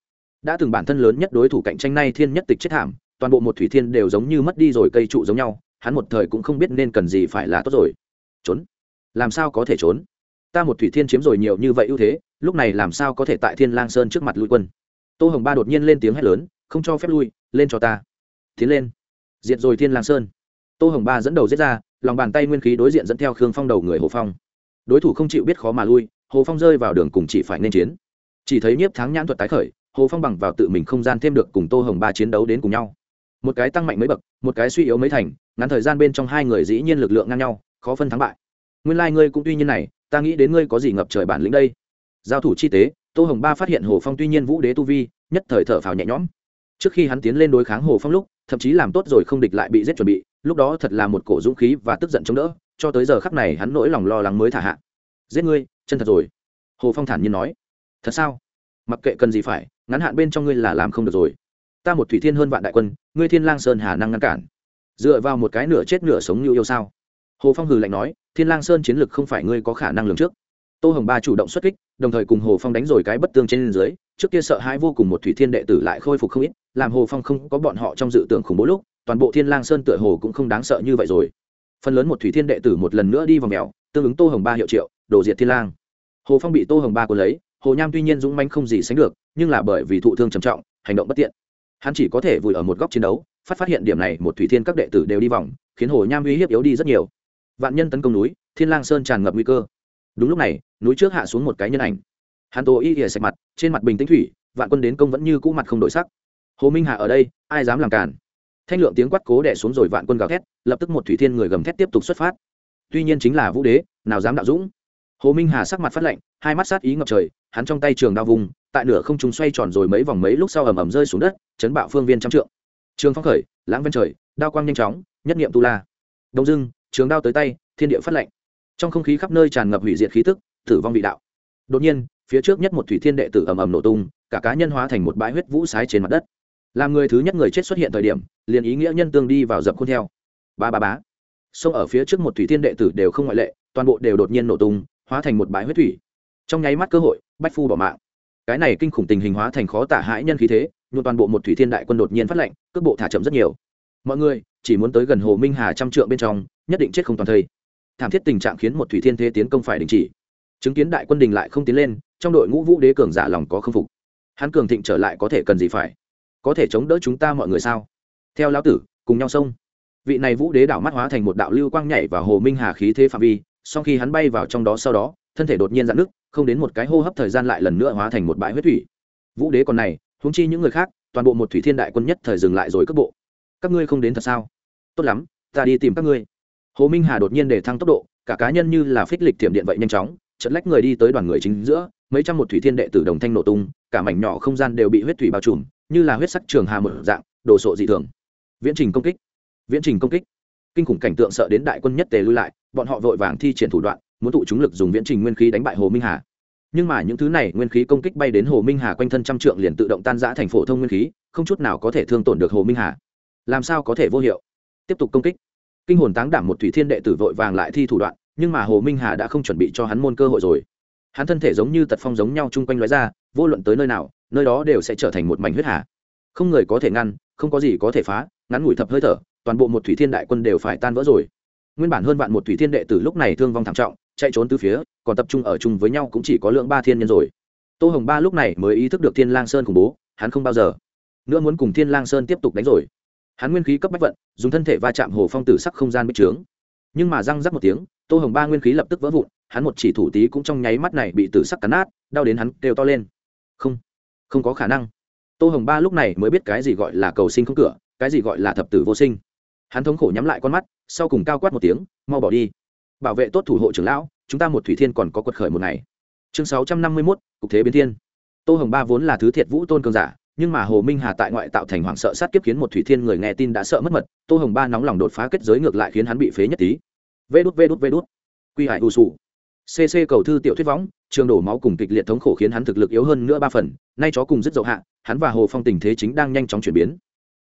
Đã từng bản thân lớn nhất đối thủ cạnh tranh nay thiên nhất tịch chết thảm, toàn bộ một thủy thiên đều giống như mất đi rồi cây trụ giống nhau, hắn một thời cũng không biết nên cần gì phải là tốt rồi. Trốn. Làm sao có thể trốn? Ta một thủy thiên chiếm rồi nhiều như vậy ưu thế, lúc này làm sao có thể tại thiên lang sơn trước mặt lui quân? Tô hồng ba đột nhiên lên tiếng hét lớn, không cho phép lui, lên cho ta. Tiến lên. Diệt rồi thiên lang sơn. Tô hồng ba dẫn đầu giết ra lòng bàn tay nguyên khí đối diện dẫn theo khương phong đầu người hồ phong. Đối thủ không chịu biết khó mà lui, hồ phong rơi vào đường cùng chỉ phải nên chiến. Chỉ thấy nhiếp thắng nhãn thuật tái khởi, hồ phong bằng vào tự mình không gian thêm được cùng tô hồng ba chiến đấu đến cùng nhau. Một cái tăng mạnh mấy bậc, một cái suy yếu mấy thành, ngắn thời gian bên trong hai người dĩ nhiên lực lượng ngang nhau, khó phân thắng bại. Nguyên lai、like、ngươi cũng tuy nhiên này, ta nghĩ đến ngươi có gì ngập trời bản lĩnh đây. Giao thủ chi tế, tô hồng ba phát hiện hồ phong tuy nhiên vũ đế tu vi, nhất thời thở phào nhẹ nhõm. Trước khi hắn tiến lên đối kháng hồ phong lúc, thậm chí làm tốt rồi không địch lại bị giết chuẩn bị lúc đó thật là một cổ dũng khí và tức giận chống đỡ, cho tới giờ khắc này hắn nỗi lòng lo lắng mới thả hạ. Giết ngươi, chân thật rồi. Hồ phong thản nhiên nói. Thật sao? Mặc kệ cần gì phải, ngắn hạn bên trong ngươi là làm không được rồi. Ta một thủy thiên hơn vạn đại quân, ngươi thiên lang sơn hà năng ngăn cản. Dựa vào một cái nửa chết nửa sống như yêu sao? Hồ phong hừ lạnh nói, thiên lang sơn chiến lực không phải ngươi có khả năng lường trước. Tô hồng ba chủ động xuất kích, đồng thời cùng hồ phong đánh rồi cái bất tương trên dưới, trước kia sợ hãi vô cùng một thủy thiên đệ tử lại khôi phục không ít, làm hồ phong không có bọn họ trong dự tưởng khủng bố lúc toàn bộ thiên lang sơn tựa hồ cũng không đáng sợ như vậy rồi. Phần lớn một thủy thiên đệ tử một lần nữa đi vào mèo, tương ứng tô hồng ba hiệu triệu, đổ diệt thiên lang. Hồ phong bị tô hồng ba cuốn lấy, hồ nham tuy nhiên dũng manh không gì sánh được, nhưng là bởi vì thụ thương trầm trọng, hành động bất tiện. Hắn chỉ có thể vùi ở một góc chiến đấu, phát phát hiện điểm này một thủy thiên các đệ tử đều đi vòng, khiến hồ nham uy hiếp yếu đi rất nhiều. Vạn nhân tấn công núi, thiên lang sơn tràn ngập nguy cơ. Đúng lúc này, núi trước hạ xuống một cái nhân ảnh. Hắn tô y ỉa sạch mặt, trên mặt bình tĩnh thủy, vạn quân đến công vẫn như cũ mặt không đổi sắc. Hồ minh hạ ở đây, ai dám làm cản thanh lượng tiếng quát cố đẻ xuống rồi vạn quân gào thét, lập tức một thủy thiên người gầm thét tiếp tục xuất phát. Tuy nhiên chính là vũ đế, nào dám đạo dũng. Hồ minh hà sắc mặt phát lạnh, hai mắt sát ý ngập trời, hắn trong tay trường đao vùng, tại nửa không trung xoay tròn rồi mấy vòng mấy lúc sau ầm ầm rơi xuống đất, chấn bạo phương viên trăm trượng. Trường phong khởi, lãng ven trời, đao quang nhanh chóng, nhất niệm tu la. Đông dưng trường đao tới tay, thiên địa phát lạnh. Trong không khí khắp nơi tràn ngập hủy diệt khí tức, tử vong vị đạo. Đột nhiên, phía trước nhất một thủy thiên đệ tử ầm ầm nổ tung, cả cá nhân hóa thành một bãi huyết vũ sái trên mặt đất. Làm người thứ nhất người chết xuất hiện thời điểm liền ý nghĩa nhân tương đi vào dập khuôn theo. Ba ba bá sông ở phía trước một thủy thiên đệ tử đều không ngoại lệ, toàn bộ đều đột nhiên nổ tung, hóa thành một bãi huyết thủy. Trong nháy mắt cơ hội, bách phu bỏ mạng. Cái này kinh khủng tình hình hóa thành khó tả hãi nhân khí thế nhuộn toàn bộ một thủy thiên đại quân đột nhiên phát lệnh, cước bộ thả chậm rất nhiều. Mọi người, chỉ muốn tới gần hồ minh hà trăm trượng bên trong, nhất định chết không toàn thây. Thảm thiết tình trạng khiến một thủy thiên thế tiến công phải đình chỉ. Chứng kiến đại quân đình lại không tiến lên, trong đội ngũ vũ đế cường giả lòng có không phục. Hắn cường thịnh trở lại có thể cần gì phải? Có thể chống đỡ chúng ta mọi người sao? Theo lão tử, cùng nhau xông. Vị này vũ đế đảo mắt hóa thành một đạo lưu quang nhảy vào hồ minh hà khí thế phạm vi sau khi hắn bay vào trong đó sau đó, thân thể đột nhiên dạn nước không đến một cái hô hấp thời gian lại lần nữa hóa thành một bãi huyết thủy. Vũ đế còn này húng chi những người khác, toàn bộ một thủy thiên đại quân nhất thời dừng lại rồi cất bộ. Các ngươi không đến thật sao? Tốt lắm, ta đi tìm các ngươi. Hồ minh hà đột nhiên để thăng tốc độ, cả cá nhân như là phích lịch tiệm điện vậy nhanh chóng trận lách người đi tới đoàn người chính giữa, mấy trăm một thủy thiên đệ tử đồng thanh nổ tung, cả mảnh nhỏ không gian đều bị huyết thủy bao trùm, như là huyết sắc trường hà mở dạng, đồ sộ dị thường viễn trình công kích. Viễn trình công kích. Kinh khủng cảnh tượng sợ đến đại quân nhất tề lui lại, bọn họ vội vàng thi triển thủ đoạn, muốn tụ chúng lực dùng viễn trình nguyên khí đánh bại hồ minh hà. Nhưng mà những thứ này nguyên khí công kích bay đến hồ minh hà quanh thân trăm trượng liền tự động tan giã thành phổ thông nguyên khí, không chút nào có thể thương tổn được hồ minh hà. Làm sao có thể vô hiệu? Tiếp tục công kích. Kinh hồn táng đảm một thủy thiên đệ tử vội vàng lại thi thủ đoạn, nhưng mà hồ minh hà đã không chuẩn bị cho hắn môn cơ hội rồi. Hắn thân thể giống như tật phong giống nhau chung quanh lóe ra, vô luận tới nơi nào, nơi đó đều sẽ trở thành một mảnh huyết hà. Không người có thể ngăn, không có gì có thể phá ngắn ngủi thập hơi thở, toàn bộ một thủy thiên đại quân đều phải tan vỡ rồi. Nguyên bản hơn vạn một thủy thiên đệ tử lúc này thương vong thảm trọng, chạy trốn từ phía, còn tập trung ở chung với nhau cũng chỉ có lượng ba thiên nhân rồi. Tô hồng ba lúc này mới ý thức được thiên lang sơn khủng bố, hắn không bao giờ nữa muốn cùng thiên lang sơn tiếp tục đánh rồi. Hắn nguyên khí cấp bách vận, dùng thân thể va chạm hồ phong tử sắc không gian bích trướng. Nhưng mà răng rắc một tiếng, tô hồng ba nguyên khí lập tức vỡ vụn, hắn một chỉ thủ tí cũng trong nháy mắt này bị tử sắc cắn nát, đau đến hắn kêu to lên. Không không có khả năng. Tô hồng ba lúc này mới biết cái gì gọi là cầu sinh không cửa cái gì gọi là thập tử vô sinh? Hắn thống khổ nhắm lại con mắt, sau cùng cao quát một tiếng, mau bỏ đi. Bảo vệ tốt thủ hộ trưởng lão, chúng ta một thủy thiên còn có quật khởi một ngày. Chương sáu trăm năm mươi mốt, cục thế biến thiên. Tô hồng ba vốn là thứ thiệt vũ tôn cường giả, nhưng mà hồ minh hà tại ngoại tạo thành hoảng sợ sát kiếp khiến một thủy thiên người nghe tin đã sợ mất mật, tô hồng ba nóng lòng đột phá kết giới ngược lại khiến hắn bị phế nhất tí. Vê đút vê đút vê đút. Quy hải u sù. Cc cầu thư tiểu thuyết võng, trường đổ máu cùng kịch liệt thống khổ khiến hắn thực lực yếu hơn nữa ba phần, nay chó cùng dứt dậu hạ, hắn và hồ phong tình thế chính đang nhanh chóng chuyển biến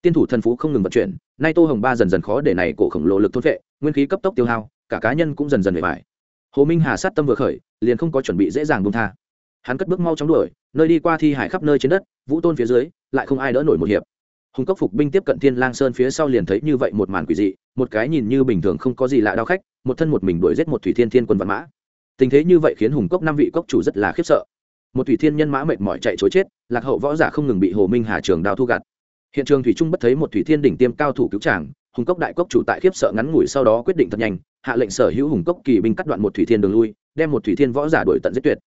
tiên thủ thần phú không ngừng vận chuyển, nay tô hồng ba dần dần khó để này cổ khổng lồ lực thốt vệ nguyên khí cấp tốc tiêu hao, cả cá nhân cũng dần dần bề bài hồ minh hà sát tâm vừa khởi, liền không có chuẩn bị dễ dàng bung tha. Hắn cất bước mau chóng đuổi, nơi đi qua thi hải khắp nơi trên đất, vũ tôn phía dưới, lại không ai đỡ nổi một hiệp. Hùng cốc phục binh tiếp cận thiên lang sơn phía sau liền thấy như vậy một màn quỷ dị, một cái nhìn như bình thường không có gì lạ đau khách, một thân một mình đuổi giết một thủy thiên thiên quân vạn mã. Tình thế như vậy khiến hùng cốc năm vị cốc chủ rất là khiếp sợ. Một thủy thiên nhân mã mệt mỏi chạy chối chết, lạc hậu võ giả không ngừng bị hồ minh hà trường đao thu gặt hiện trường thủy trung bất thấy một thủy thiên đỉnh tiêm cao thủ cứu tràng hùng cốc đại cốc chủ tại khiếp sợ ngắn ngủi sau đó quyết định thật nhanh, hạ lệnh sở hữu hùng cốc kỳ binh cắt đoạn một thủy thiên đường lui, đem một thủy thiên võ giả đuổi tận giết tuyệt.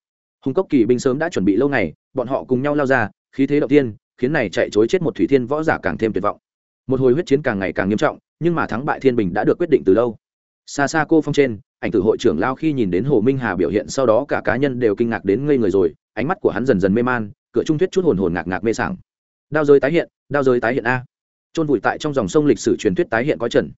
Hùng cốc kỳ binh sớm đã chuẩn bị lâu ngày, bọn họ cùng nhau lao ra, khí thế động tiên khiến này chạy chối chết một thủy thiên võ giả càng thêm tuyệt vọng. Một hồi huyết chiến càng ngày càng nghiêm trọng, nhưng mà thắng bại thiên bình đã được quyết định từ lâu. Xa xa cô phong trên, ảnh tử hội trưởng lao khi nhìn đến hồ minh hà biểu hiện sau đó cả cá nhân đều kinh ngạc đến ngây người rồi, ánh mắt của hắn dần dần mê man, cửa trung thuyết chút hồn hồn ngạc ngạc mê sảng. Đao giới tái hiện đao giới tái hiện a. Trôn vùi tại trong dòng sông lịch sử truyền thuyết tái hiện có trần.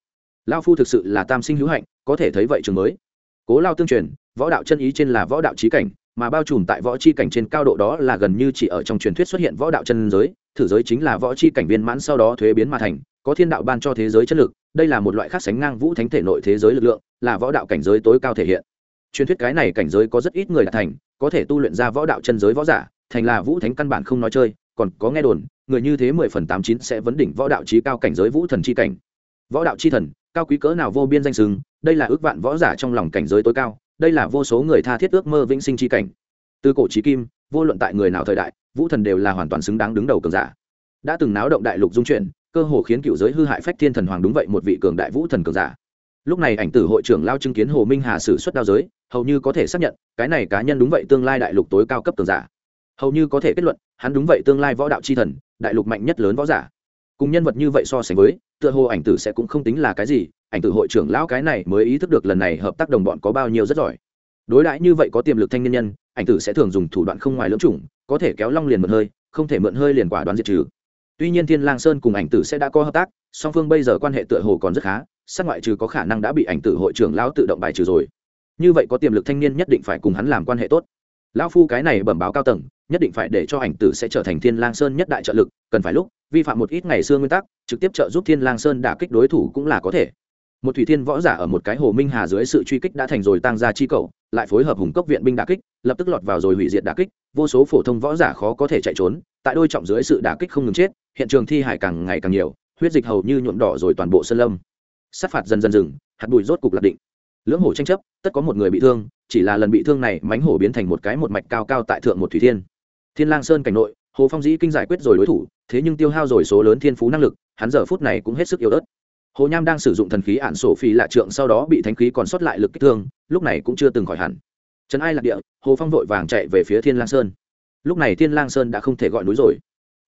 Lao phu thực sự là tam sinh hữu hạnh, có thể thấy vậy trường mới. Cố lao tương truyền, võ đạo chân ý trên là võ đạo trí cảnh, mà bao trùm tại võ chi cảnh trên cao độ đó là gần như chỉ ở trong truyền thuyết xuất hiện võ đạo chân giới, thử giới chính là võ chi cảnh viên mãn sau đó thuế biến mà thành, có thiên đạo ban cho thế giới chất lực, đây là một loại khác sánh ngang vũ thánh thể nội thế giới lực lượng, là võ đạo cảnh giới tối cao thể hiện. Truyền thuyết cái này cảnh giới có rất ít người đã thành, có thể tu luyện ra võ đạo chân giới võ giả, thành là vũ thánh căn bản không nói chơi còn có nghe đồn, người như thế mười phần tám chín sẽ vấn đỉnh võ đạo trí cao cảnh giới vũ thần chi cảnh. Võ đạo chi thần, cao quý cỡ nào vô biên danh sừng, đây là ước vạn võ giả trong lòng cảnh giới tối cao, đây là vô số người tha thiết ước mơ vĩnh sinh chi cảnh. Từ cổ trí kim, vô luận tại người nào thời đại, vũ thần đều là hoàn toàn xứng đáng đứng đầu cường giả. Đã từng náo động đại lục dung chuyển, cơ hồ khiến cựu giới hư hại phách thiên thần hoàng đúng vậy một vị cường đại vũ thần cường giả. Lúc này ảnh tử hội trưởng lao chứng kiến hồ minh hà sử xuất đao giới, hầu như có thể xác nhận, cái này cá nhân đúng vậy tương lai đại lục tối cao cấp cường giả hầu như có thể kết luận, hắn đúng vậy tương lai võ đạo c h i thần, đại lục mạnh nhất lớn võ giả. Cùng nhân vật như vậy so sánh với, tựa hồ ảnh tử sẽ cũng không tính là cái gì, ảnh tử hội trưởng lão cái này mới ý thức được lần này hợp tác đồng bọn có bao nhiêu rất giỏi. Đối đãi như vậy có tiềm lực thanh niên nhân, ảnh tử sẽ thường dùng thủ đoạn không ngoài lưỡng chủng, có thể kéo long liền mượn hơi, không thể mượn hơi liền quả đoán diệt trừ. Tuy nhiên thiên lang sơn cùng ảnh tử sẽ đã có hợp tác, song phương bây giờ quan hệ tựa hồ còn rất khá, sát ngoại trừ có khả năng đã bị ảnh tử hội trưởng lão tự động bài trừ rồi. Như vậy có tiềm lực thanh niên nhất định phải cùng hắn làm quan hệ tốt. Lão phu cái này bẩm báo cao tầng nhất định phải để cho ảnh tử sẽ trở thành thiên lang sơn nhất đại trợ lực, cần phải lúc, vi phạm một ít ngày xưa nguyên tắc, trực tiếp trợ giúp thiên lang sơn đả kích đối thủ cũng là có thể. Một thủy thiên võ giả ở một cái hồ minh hà dưới sự truy kích đã thành rồi tăng ra chi cầu, lại phối hợp hùng cốc viện binh đả kích, lập tức lọt vào rồi hủy diệt đả kích, vô số phổ thông võ giả khó có thể chạy trốn, tại đôi trọng dưới sự đả kích không ngừng chết, hiện trường thi hải càng ngày càng nhiều, huyết dịch hầu như nhuộm đỏ rồi toàn bộ sơn lâm. Sát phạt dần dần dừng, hạt bụi rốt cục lập định. Lưỡng hổ tranh chấp, tất có một người bị thương, chỉ là lần bị thương này mánh hổ biến thành một cái một mạch cao cao tại thượng một thủy thiên thiên lang sơn cảnh nội hồ phong dĩ kinh giải quyết rồi đối thủ thế nhưng tiêu hao rồi số lớn thiên phú năng lực hắn giờ phút này cũng hết sức yếu ớt. Hồ nham đang sử dụng thần khí ạn sổ phi lạ trượng sau đó bị thánh khí còn sót lại lực kích thương lúc này cũng chưa từng khỏi hẳn. Trấn ai lạc địa hồ phong vội vàng chạy về phía thiên lang sơn. Lúc này thiên lang sơn đã không thể gọi núi rồi.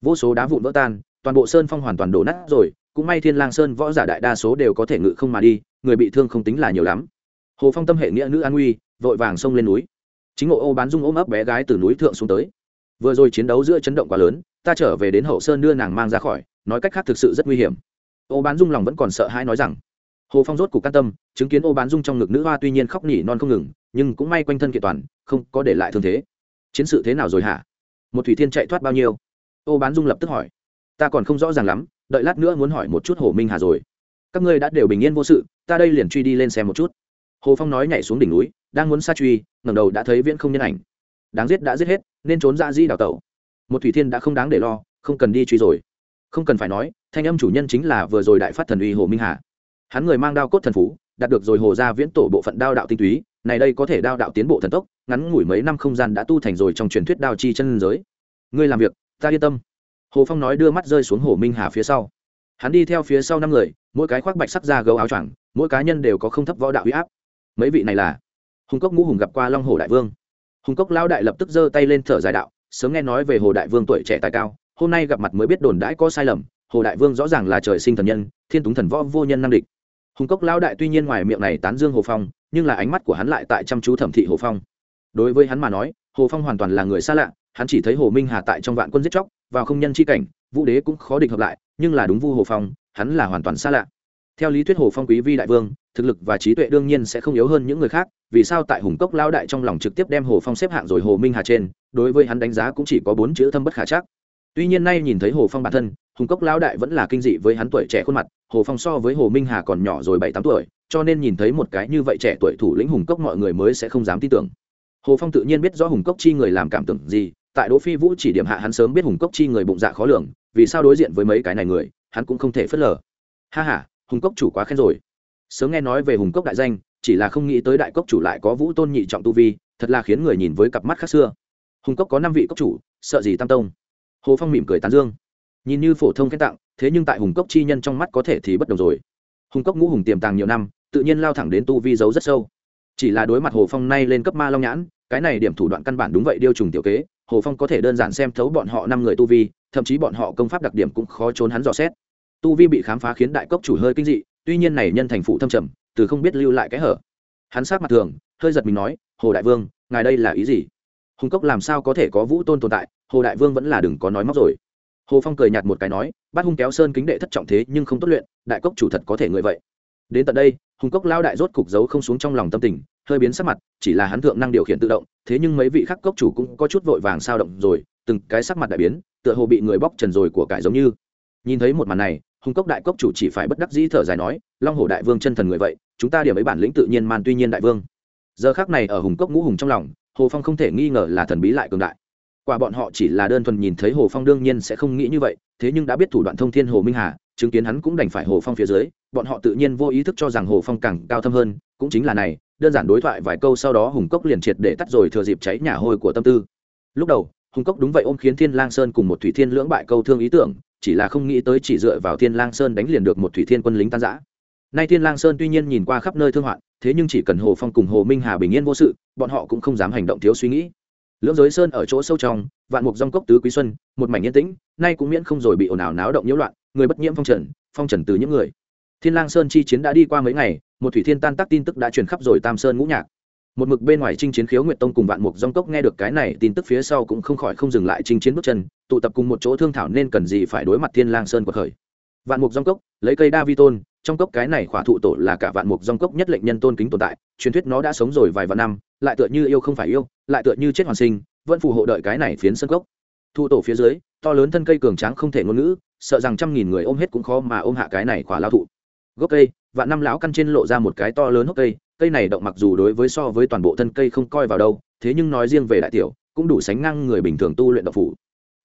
Vô số đá vụn vỡ tan toàn bộ sơn phong hoàn toàn đổ nát rồi cũng may thiên lang sơn võ giả đại đa số đều có thể ngự không mà đi người bị thương không tính là nhiều lắm. Hồ phong tâm hệ nghĩa nữ an uy, vội vàng xông lên núi. Chính ngộ ô bán dung ôm ấp bé gái từ núi thượng xuống tới vừa rồi chiến đấu giữa chấn động quá lớn, ta trở về đến hậu sơn đưa nàng mang ra khỏi, nói cách khác thực sự rất nguy hiểm. Ô bán dung lòng vẫn còn sợ hãi nói rằng, hồ phong rốt cuộc can tâm, chứng kiến ô bán dung trong ngực nữ hoa tuy nhiên khóc nhỉ non không ngừng, nhưng cũng may quanh thân kiện toàn, không có để lại thương thế. Chiến sự thế nào rồi hả? Một thủy thiên chạy thoát bao nhiêu? Ô bán dung lập tức hỏi. Ta còn không rõ ràng lắm, đợi lát nữa muốn hỏi một chút hồ minh hà rồi. Các ngươi đã đều bình yên vô sự, ta đây liền truy đi lên xem một chút. Hồ phong nói nhảy xuống đỉnh núi, đang muốn xa truy, ngẩng đầu đã thấy viễn không nhân ảnh đáng giết đã giết hết, nên trốn ra di đào tẩu. Một thủy thiên đã không đáng để lo, không cần đi truy rồi. Không cần phải nói, thanh âm chủ nhân chính là vừa rồi đại phát thần uy hồ minh hà. Hắn người mang đao cốt thần phú, đạt được rồi hồ ra viễn tổ bộ phận đao đạo tinh túy, này đây có thể đao đạo tiến bộ thần tốc, ngắn ngủi mấy năm không gian đã tu thành rồi trong truyền thuyết đao chi chân giới. Ngươi làm việc, ta yên tâm. Hồ phong nói đưa mắt rơi xuống hồ minh hà phía sau. Hắn đi theo phía sau năm người, mỗi cái khoác bạch sắc da gấu áo choàng, mỗi cá nhân đều có không thấp võ đạo huy áp. Mấy vị này là hùng cốc ngũ hùng gặp qua long hồ đại vương hùng cốc lão đại lập tức giơ tay lên thở dài đạo, sớm nghe nói về hồ đại vương tuổi trẻ tài cao, hôm nay gặp mặt mới biết đồn đãi có sai lầm, hồ đại vương rõ ràng là trời sinh thần nhân, thiên túng thần võ vô nhân năng địch. Hùng cốc lão đại tuy nhiên ngoài miệng này tán dương hồ phong, nhưng là ánh mắt của hắn lại tại chăm chú thẩm thị hồ phong. Đối với hắn mà nói, hồ phong hoàn toàn là người xa lạ, hắn chỉ thấy hồ minh hà tại trong vạn quân giết chóc, vào không nhân chi cảnh, vũ đế cũng khó địch hợp lại, nhưng là đúng vu hồ phong, hắn là hoàn toàn xa lạ theo lý thuyết hồ phong quý vi đại vương, thực lực và trí tuệ đương nhiên sẽ không yếu hơn những người khác, vì sao tại hùng cốc lao đại trong lòng trực tiếp đem hồ phong xếp hạng rồi hồ minh hà trên, đối với hắn đánh giá cũng chỉ có bốn chữ thâm bất khả chắc. Tuy nhiên nay nhìn thấy hồ phong bản thân, hùng cốc lao đại vẫn là kinh dị với hắn tuổi trẻ khuôn mặt, hồ phong so với hồ minh hà còn nhỏ rồi bảy tám tuổi, cho nên nhìn thấy một cái như vậy trẻ tuổi thủ lĩnh hùng cốc mọi người mới sẽ không dám tin tưởng. Hồ phong tự nhiên biết rõ hùng cốc chi người làm cảm tưởng gì, tại đỗ phi vũ chỉ điểm hạ hắn sớm biết hùng cốc chi người bụng dạ khó lường, vì sao đối diện với mấy cái này người, hắn cũng không thể phớt lờ. Ha ha hùng cốc chủ quá khen rồi. Sớm nghe nói về hùng cốc đại danh, chỉ là không nghĩ tới đại cốc chủ lại có vũ tôn nhị trọng tu vi, thật là khiến người nhìn với cặp mắt khác xưa. Hùng cốc có năm vị cốc chủ, sợ gì tam tông. Hồ phong mỉm cười tán dương. Nhìn như phổ thông khen tặng, thế nhưng tại hùng cốc chi nhân trong mắt có thể thì bất đồng rồi. Hùng cốc ngũ hùng tiềm tàng nhiều năm, tự nhiên lao thẳng đến tu vi giấu rất sâu. Chỉ là đối mặt hồ phong nay lên cấp ma long nhãn, cái này điểm thủ đoạn căn bản đúng vậy điêu trùng tiểu kế, hồ phong có thể đơn giản xem thấu bọn họ năm người tu vi, thậm chí bọn họ công pháp đặc điểm cũng khó trốn hắn dò xét tu vi bị khám phá khiến đại cốc chủ hơi kinh dị, tuy nhiên này nhân thành phụ thâm trầm, từ không biết lưu lại cái hở. Hắn sát mặt thường, hơi giật mình nói, hồ đại vương, ngài đây là ý gì? Hùng cốc làm sao có thể có vũ tôn tồn tại? Hồ đại vương vẫn là đừng có nói móc rồi. Hồ phong cười nhạt một cái nói bắt hung kéo sơn kính đệ thất trọng thế nhưng không tốt luyện, đại cốc chủ thật có thể người vậy. Đến tận đây, hùng cốc lao đại rốt cục giấu không xuống trong lòng tâm tình, hơi biến sắc mặt, chỉ là hắn thượng năng điều khiển tự động, thế nhưng mấy vị khác cốc chủ cũng có chút vội vàng sao động rồi, từng cái sắc mặt đại biến, tựa hồ bị người bóc trần rồi của cải giống như. Nhìn thấy một màn này hùng cốc đại cốc chủ chỉ phải bất đắc dĩ thở dài nói, long hồ đại vương chân thần người vậy, chúng ta điểm ấy bản lĩnh tự nhiên man tuy nhiên đại vương. Giờ khác này ở hùng cốc ngũ hùng trong lòng, hồ phong không thể nghi ngờ là thần bí lại cường đại. Quả bọn họ chỉ là đơn thuần nhìn thấy hồ phong đương nhiên sẽ không nghĩ như vậy, thế nhưng đã biết thủ đoạn thông thiên hồ minh hà, chứng kiến hắn cũng đành phải hồ phong phía dưới, bọn họ tự nhiên vô ý thức cho rằng hồ phong càng cao thâm hơn, cũng chính là này, đơn giản đối thoại vài câu sau đó hùng cốc liền triệt để tắt rồi thừa dịp cháy nhà hôi của tâm tư. Lúc đầu, hùng cốc đúng vậy ôm khiến thiên lang sơn cùng một thủy thiên lưỡng bại câu thương ý tưởng chỉ là không nghĩ tới chỉ dựa vào thiên lang sơn đánh liền được một thủy thiên quân lính tan giã nay thiên lang sơn tuy nhiên nhìn qua khắp nơi thương hoạn, thế nhưng chỉ cần hồ phong cùng hồ minh hà bình yên vô sự, bọn họ cũng không dám hành động thiếu suy nghĩ. Lưỡng giới sơn ở chỗ sâu trong, vạn mục dòng cốc tứ quý xuân, một mảnh yên tĩnh, nay cũng miễn không rồi bị ồn ào náo động nhiễu loạn, người bất nhiễm phong trần phong trần từ những người. Thiên lang sơn chi chiến đã đi qua mấy ngày, một thủy thiên tan tác tin tức đã truyền khắp rồi tam sơn ngũ nhạc một mực bên ngoài chinh chiến khiếu nguyệt tông cùng vạn mục dòng cốc nghe được cái này, tin tức phía sau cũng không khỏi không dừng lại chinh chiến bước chân, tụ tập cùng một chỗ thương thảo nên cần gì phải đối mặt thiên lang sơn của khởi. Vạn mục dòng cốc, lấy cây đa vi tôn, trong cốc cái này khỏa thụ tổ là cả vạn mục dòng cốc nhất lệnh nhân tôn kính tồn tại, truyền thuyết nó đã sống rồi vài vạn năm, lại tựa như yêu không phải yêu, lại tựa như chết hoàn sinh, vẫn phù hộ đợi cái này phiến sân cốc. Thụ tổ phía dưới, to lớn thân cây cường tráng không thể ngôn ngữ, sợ rằng trăm nghìn người ôm hết cũng khó mà ôm hạ cái này khỏa lao thụ. Gốc cây, vạn năm lão căn trên lộ ra một cái to lớn hốc cây cây này động mặc dù đối với so với toàn bộ thân cây không coi vào đâu, thế nhưng nói riêng về đại tiểu, cũng đủ sánh ngang người bình thường tu luyện độc phủ.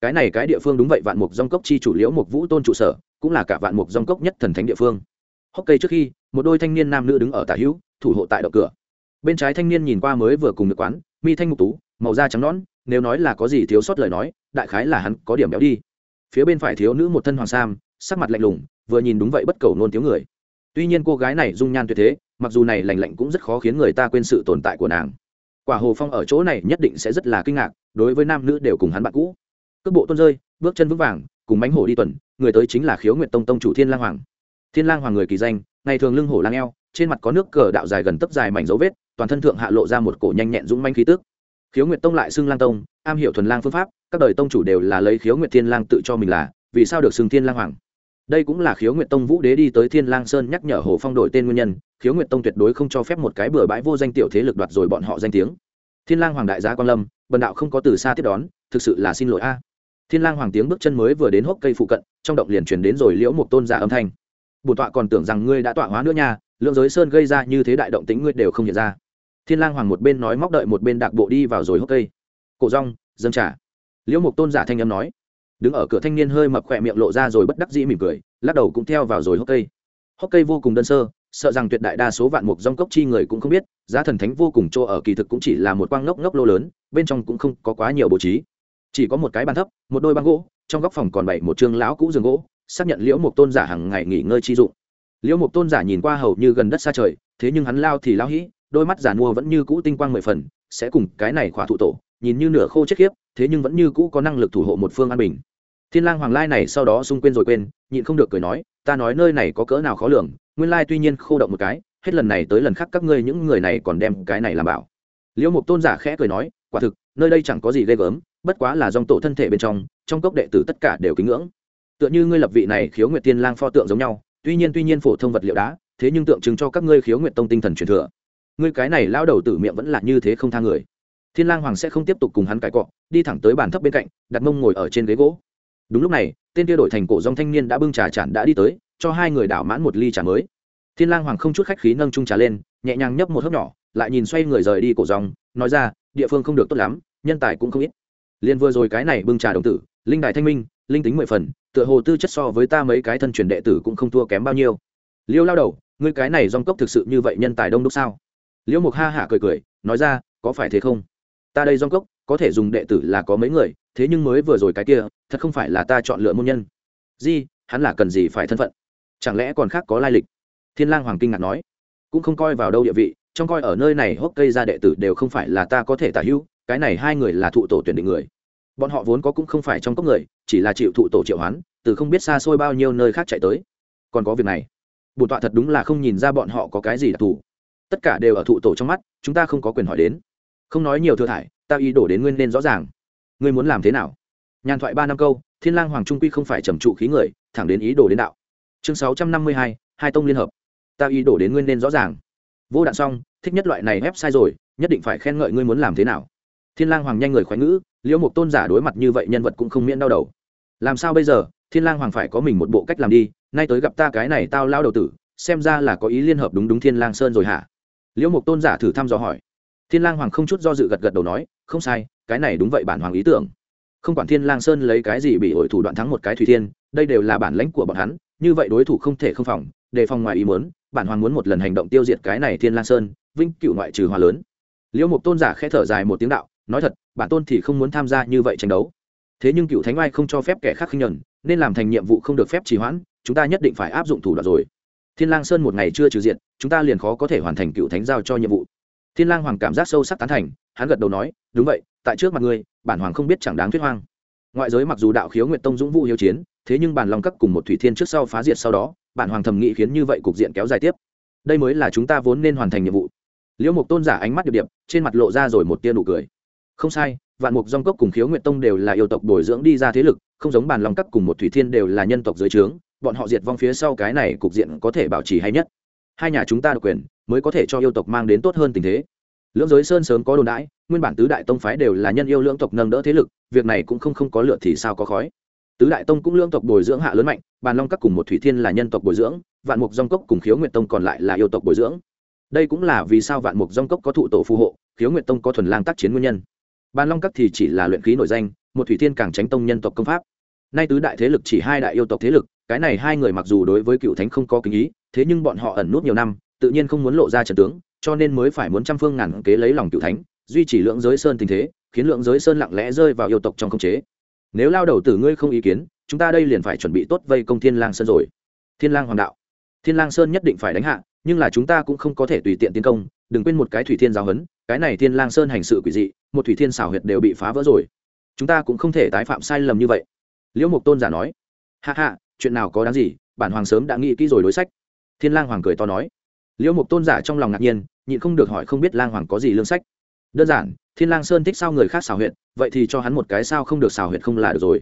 Cái này cái địa phương đúng vậy, vạn mục dòng cốc chi chủ liễu mục vũ tôn trụ sở, cũng là cả vạn mục dòng cốc nhất thần thánh địa phương. Hốc cây trước khi, một đôi thanh niên nam nữ đứng ở tả hữu, thủ hộ tại động cửa. Bên trái thanh niên nhìn qua mới vừa cùng được quán, mi thanh mục tú, màu da trắng nõn, nếu nói là có gì thiếu sót lời nói, đại khái là hắn có điểm béo đi. Phía bên phải thiếu nữ một thân hoàng sam, sắc mặt lạnh lùng, vừa nhìn đúng vậy bất cầu nôn thiếu người tuy nhiên cô gái này dung nhan tuyệt thế, mặc dù này lành lạnh cũng rất khó khiến người ta quên sự tồn tại của nàng. Quả hồ phong ở chỗ này nhất định sẽ rất là kinh ngạc, đối với nam nữ đều cùng hắn bạn cũ. Cước bộ tuôn rơi, bước chân vững vàng, cùng bánh hổ đi tuần, người tới chính là khiếu nguyệt tông tông chủ thiên lang hoàng. Thiên lang hoàng người kỳ danh, ngày thường lưng hổ lang eo, trên mặt có nước cờ đạo dài gần tấp dài mảnh dấu vết, toàn thân thượng hạ lộ ra một cổ nhanh nhẹn dũng manh khí tức. Khiếu nguyệt tông lại xưng lang tông, am hiểu thuần lang phương pháp, các đời tông chủ đều là lấy khiếu nguyệt thiên lang tự cho mình là, vì sao được xưng thiên lang hoàng? Đây cũng là khiếu nguyệt tông vũ đế đi tới thiên lang sơn nhắc nhở hồ phong đổi tên nguyên nhân, khiếu nguyệt tông tuyệt đối không cho phép một cái bừa bãi vô danh tiểu thế lực đoạt rồi bọn họ danh tiếng. Thiên lang hoàng đại gia quan lâm, bần đạo không có từ xa tiếp đón, thực sự là xin lỗi a. Thiên lang hoàng tiếng bước chân mới vừa đến hốc cây phụ cận, trong động liền truyền đến rồi liễu một tôn giả âm thanh. Bổn tọa còn tưởng rằng ngươi đã tọa hóa nữa nha, lượng giới sơn gây ra như thế đại động tĩnh ngươi đều không nhận ra. Thiên lang hoàng một bên nói móc đợi một bên đạc bộ đi vào rồi hốc cây. Cổ rong, dâng trả. liễu một tôn giả thanh âm nói đứng ở cửa thanh niên hơi mập khỏe miệng lộ ra rồi bất đắc dĩ mỉm cười, lắc đầu cũng theo vào rồi hốc cây. Hốc cây vô cùng đơn sơ, sợ rằng tuyệt đại đa số vạn mục rong cốc chi người cũng không biết, giá thần thánh vô cùng chỗ ở kỳ thực cũng chỉ là một quang ngốc ngốc lô lớn, bên trong cũng không có quá nhiều bố trí. Chỉ có một cái bàn thấp, một đôi băng gỗ, trong góc phòng còn bảy một chương lão cũ giường gỗ, xác nhận liễu mục tôn giả hàng ngày nghỉ ngơi chi dụng. Liễu mục tôn giả nhìn qua hầu như gần đất xa trời, thế nhưng hắn lao thì lao hĩ đôi mắt giả mua vẫn như cũ tinh quang mười phần, sẽ cùng cái này khỏa thụ tổ, nhìn như nửa khô chết khiếp, thế nhưng vẫn như cũ có năng lực thủ hộ một phương an bình thiên lang hoàng lai này sau đó sung quên rồi quên, nhịn không được cười nói, ta nói nơi này có cỡ nào khó lường, nguyên lai tuy nhiên khô động một cái, hết lần này tới lần khác các ngươi những người này còn đem cái này làm bảo. Liễu mục tôn giả khẽ cười nói, quả thực, nơi đây chẳng có gì ghê gớm, bất quá là dòng tổ thân thể bên trong trong cốc đệ tử tất cả đều kính ngưỡng. Tựa như ngươi lập vị này khiếu nguyệt tiên lang pho tượng giống nhau, tuy nhiên tuy nhiên phổ thông vật liệu đá, thế nhưng tượng trưng cho các ngươi khiếu nguyệt tông tinh thần truyền thừa. Ngươi cái này lao đầu tử miệng vẫn là như thế không tha người. Thiên lang hoàng sẽ không tiếp tục cùng hắn cãi cọ, đi thẳng tới bàn thấp bên cạnh, đặt mông ngồi ở trên ghế gỗ đúng lúc này, tên kia đổi thành cổ dòng thanh niên đã bưng trà chản đã đi tới, cho hai người đảo mãn một ly trà mới. Thiên lang hoàng không chút khách khí nâng chung trà lên, nhẹ nhàng nhấp một hớp nhỏ, lại nhìn xoay người rời đi cổ dòng, nói ra, địa phương không được tốt lắm, nhân tài cũng không ít. Liền vừa rồi cái này bưng trà đồng tử, linh đài thanh minh, linh tính mười phần, tựa hồ tư chất so với ta mấy cái thân truyền đệ tử cũng không thua kém bao nhiêu. Liêu lao đầu, ngươi cái này dòng cốc thực sự như vậy nhân tài đông đúc sao? Liễu mục ha hả cười cười, nói ra, có phải thế không? Ta đây dòng cốc, có thể dùng đệ tử là có mấy người thế nhưng mới vừa rồi cái kia, thật không phải là ta chọn lựa môn nhân. Di, hắn là cần gì phải thân phận? Chẳng lẽ còn khác có lai lịch? Thiên lang hoàng kinh ngạc nói. Cũng không coi vào đâu địa vị trong coi ở nơi này hốc cây ra đệ tử đều không phải là ta có thể tả hữu, cái này hai người là thụ tổ tuyển định người. Bọn họ vốn có cũng không phải trong cốc người, chỉ là chịu thụ tổ triệu hoán, từ không biết xa xôi bao nhiêu nơi khác chạy tới. Còn có việc này. Bổn tọa thật đúng là không nhìn ra bọn họ có cái gì đặc thù. Tất cả đều ở thụ tổ trong mắt, chúng ta không có quyền hỏi đến. Không nói nhiều thừa thải, ta ý đổ đến nguyên nên rõ ràng ngươi muốn làm thế nào? Nhàn thoại ba năm câu, thiên lang hoàng trung quy không phải trầm trụ khí người, thẳng đến ý đồ đến đạo. Chương sáu trăm năm mươi hai hai tông liên hợp. Ta ý đồ đến nguyên nên rõ ràng. Vô đạn xong, thích nhất loại này ép sai rồi, nhất định phải khen ngợi ngươi muốn làm thế nào. Thiên lang hoàng nhanh người khoái ngữ, liễu một tôn giả đối mặt như vậy nhân vật cũng không miễn đau đầu. Làm sao bây giờ, thiên lang hoàng phải có mình một bộ cách làm đi, nay tới gặp ta cái này tao lao đầu tử, xem ra là có ý liên hợp đúng đúng thiên lang sơn rồi hả? Liễu một tôn giả thử thăm dò hỏi. Thiên lang hoàng không chút do dự gật gật đầu nói, không sai cái này đúng vậy bản hoàng ý tưởng. Không quản thiên lang sơn lấy cái gì bị ổi thủ đoạn thắng một cái thủy thiên, đây đều là bản lãnh của bọn hắn, như vậy đối thủ không thể không phòng, đề phòng ngoài ý muốn, bản hoàng muốn một lần hành động tiêu diệt cái này thiên lang sơn vinh cựu ngoại trừ hòa lớn. Liễu một tôn giả khẽ thở dài một tiếng đạo, nói thật, bản tôn thì không muốn tham gia như vậy tranh đấu. Thế nhưng cựu thánh oai không cho phép kẻ khác khinh nhẫn, nên làm thành nhiệm vụ không được phép trì hoãn, chúng ta nhất định phải áp dụng thủ đoạn rồi. Thiên lang sơn một ngày chưa trừ diện chúng ta liền khó có thể hoàn thành cựu thánh giao cho nhiệm vụ. Thiên lang hoàng cảm giác sâu sắc tán thành, hắn gật đầu nói, đúng vậy tại trước mặt ngươi, bản hoàng không biết chẳng đáng thuyết hoang. Ngoại giới mặc dù đạo khiếu nguyện tông dũng vũ hiếu chiến, thế nhưng bản long cấp cùng một thủy thiên trước sau phá diệt sau đó, bản hoàng thầm nghĩ khiến như vậy cục diện kéo dài tiếp. Đây mới là chúng ta vốn nên hoàn thành nhiệm vụ. Liễu mục tôn giả ánh mắt điệp điệp, trên mặt lộ ra rồi một tia nụ cười. Không sai, vạn mục dòng cốc cùng khiếu nguyện tông đều là yêu tộc bồi dưỡng đi ra thế lực, không giống bản long cấp cùng một thủy thiên đều là nhân tộc dưới trướng, bọn họ diệt vong phía sau cái này cục diện có thể bảo trì hay nhất. Hai nhà chúng ta được quyền, mới có thể cho yêu tộc mang đến tốt hơn tình thế lưỡng giới sơn sớm có đồn đãi, nguyên bản tứ đại tông phái đều là nhân yêu lưỡng tộc nâng đỡ thế lực, việc này cũng không không có lựa thì sao có khói. Tứ đại tông cũng lưỡng tộc bồi dưỡng hạ lớn mạnh, bàn long các cùng một thủy thiên là nhân tộc bồi dưỡng, vạn mục dong cốc cùng khiếu nguyệt tông còn lại là yêu tộc bồi dưỡng. Đây cũng là vì sao vạn mục dong cốc có thụ tổ phù hộ, khiếu nguyệt tông có thuần lang tác chiến nguyên nhân. Bàn long các thì chỉ là luyện khí nổi danh, một thủy thiên càng tránh tông nhân tộc công pháp. Nay tứ đại thế lực chỉ hai đại yêu tộc thế lực, cái này hai người mặc dù đối với cựu thánh không có kính ý, thế nhưng bọn họ ẩn nút nhiều năm, tự nhiên không muốn lộ ra trận tướng cho nên mới phải muốn trăm phương ngàn kế lấy lòng cựu thánh, duy trì lượng giới sơn tình thế, khiến lượng giới sơn lặng lẽ rơi vào yêu tộc trong khống chế. Nếu lao đầu tử ngươi không ý kiến, chúng ta đây liền phải chuẩn bị tốt vây công thiên lang sơn rồi. Thiên lang hoàng đạo. Thiên lang sơn nhất định phải đánh hạ, nhưng là chúng ta cũng không có thể tùy tiện tiến công, đừng quên một cái thủy thiên giáo hấn cái này thiên lang sơn hành sự quỷ dị, một thủy thiên xảo huyệt đều bị phá vỡ rồi. Chúng ta cũng không thể tái phạm sai lầm như vậy. Liễu mục tôn giả nói. Hạ hạ chuyện nào có đáng gì, bản hoàng sớm đã nghĩ kỹ rồi đối sách. Thiên lang hoàng cười to nói. Liễu mục tôn giả trong lòng ngạc nhiên nhịn không được hỏi không biết lang hoàng có gì lương sách. Đơn giản, thiên lang sơn thích sao người khác xào huyệt, vậy thì cho hắn một cái sao không được xào huyệt không là được rồi.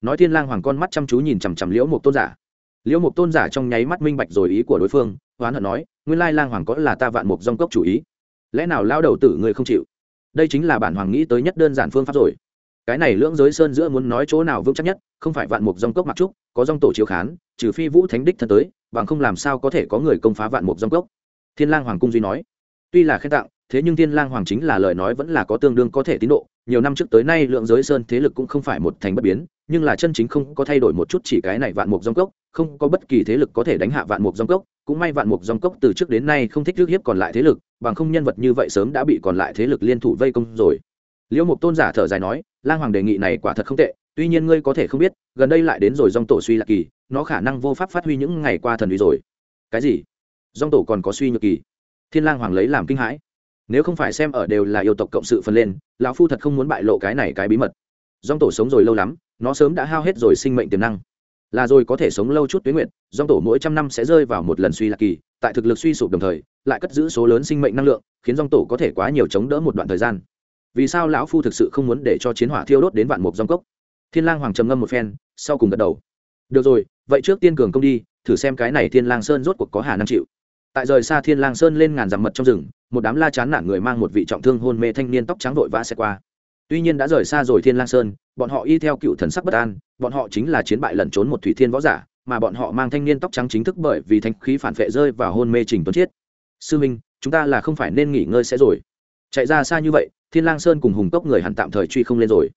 Nói thiên lang hoàng con mắt chăm chú nhìn chằm chằm liễu mục tôn giả. Liễu mục tôn giả trong nháy mắt minh bạch rồi ý của đối phương hoán hận nói, nguyên lai lang hoàng có là ta vạn mục dòng cốc chủ ý. Lẽ nào lao đầu tử người không chịu? Đây chính là bản hoàng nghĩ tới nhất đơn giản phương pháp rồi. Cái này lưỡng giới sơn giữa muốn nói chỗ nào vững chắc nhất, không phải vạn mục dòng cốc mặc trúc, có dòng tổ chiếu khán, trừ phi vũ thánh đích thân tới, bằng không làm sao có thể có người công phá vạn mục dòng cốc. Thiên lang hoàng cung duy nói tuy là khen tặng, thế nhưng thiên lang hoàng chính là lời nói vẫn là có tương đương có thể tín độ. Nhiều năm trước tới nay lượng giới sơn thế lực cũng không phải một thành bất biến, nhưng là chân chính không có thay đổi một chút chỉ cái này vạn mục dòng cốc, không có bất kỳ thế lực có thể đánh hạ vạn mục dòng cốc, cũng may vạn mục dòng cốc từ trước đến nay không thích trước hiếp còn lại thế lực, bằng không nhân vật như vậy sớm đã bị còn lại thế lực liên thủ vây công rồi. Liễu mục tôn giả thở dài nói, lang hoàng đề nghị này quả thật không tệ, tuy nhiên ngươi có thể không biết, gần đây lại đến rồi dòng tổ suy lạc kỳ, nó khả năng vô pháp phát huy những ngày qua thần uy rồi. Cái gì? Dòng tổ còn có suy nhược kỳ? Thiên lang hoàng lấy làm kinh hãi. Nếu không phải xem ở đều là yêu tộc cộng sự phân lên, lão phu thật không muốn bại lộ cái này cái bí mật. Dòng tổ sống rồi lâu lắm, nó sớm đã hao hết rồi sinh mệnh tiềm năng. Là rồi có thể sống lâu chút tuyến nguyện dòng tổ mỗi trăm năm sẽ rơi vào một lần suy lạc kỳ, tại thực lực suy sụp đồng thời, lại cất giữ số lớn sinh mệnh năng lượng, khiến dòng tổ có thể quá nhiều chống đỡ một đoạn thời gian. Vì sao lão phu thực sự không muốn để cho chiến hỏa thiêu đốt đến vạn mục dòng cốc? Thiên lang hoàng trầm ngâm một phen, sau cùng gật đầu. Được rồi, vậy trước tiên cường công đi, thử xem cái này thiên lang sơn rốt cuộc có hà năng chịu tại rời xa thiên lang sơn lên ngàn dặm mật trong rừng, một đám la chán nản người mang một vị trọng thương hôn mê thanh niên tóc trắng vội vã xe qua. Tuy nhiên đã rời xa rồi thiên lang sơn, bọn họ y theo cựu thần sắc bất an, bọn họ chính là chiến bại lẩn trốn một thủy thiên võ giả, mà bọn họ mang thanh niên tóc trắng chính thức bởi vì thanh khí phản vệ rơi vào hôn mê trình tuấn chiết sư minh, chúng ta là không phải nên nghỉ ngơi sẽ rồi. Chạy ra xa như vậy, thiên lang sơn cùng hùng cốc người hẳn tạm thời truy không lên rồi.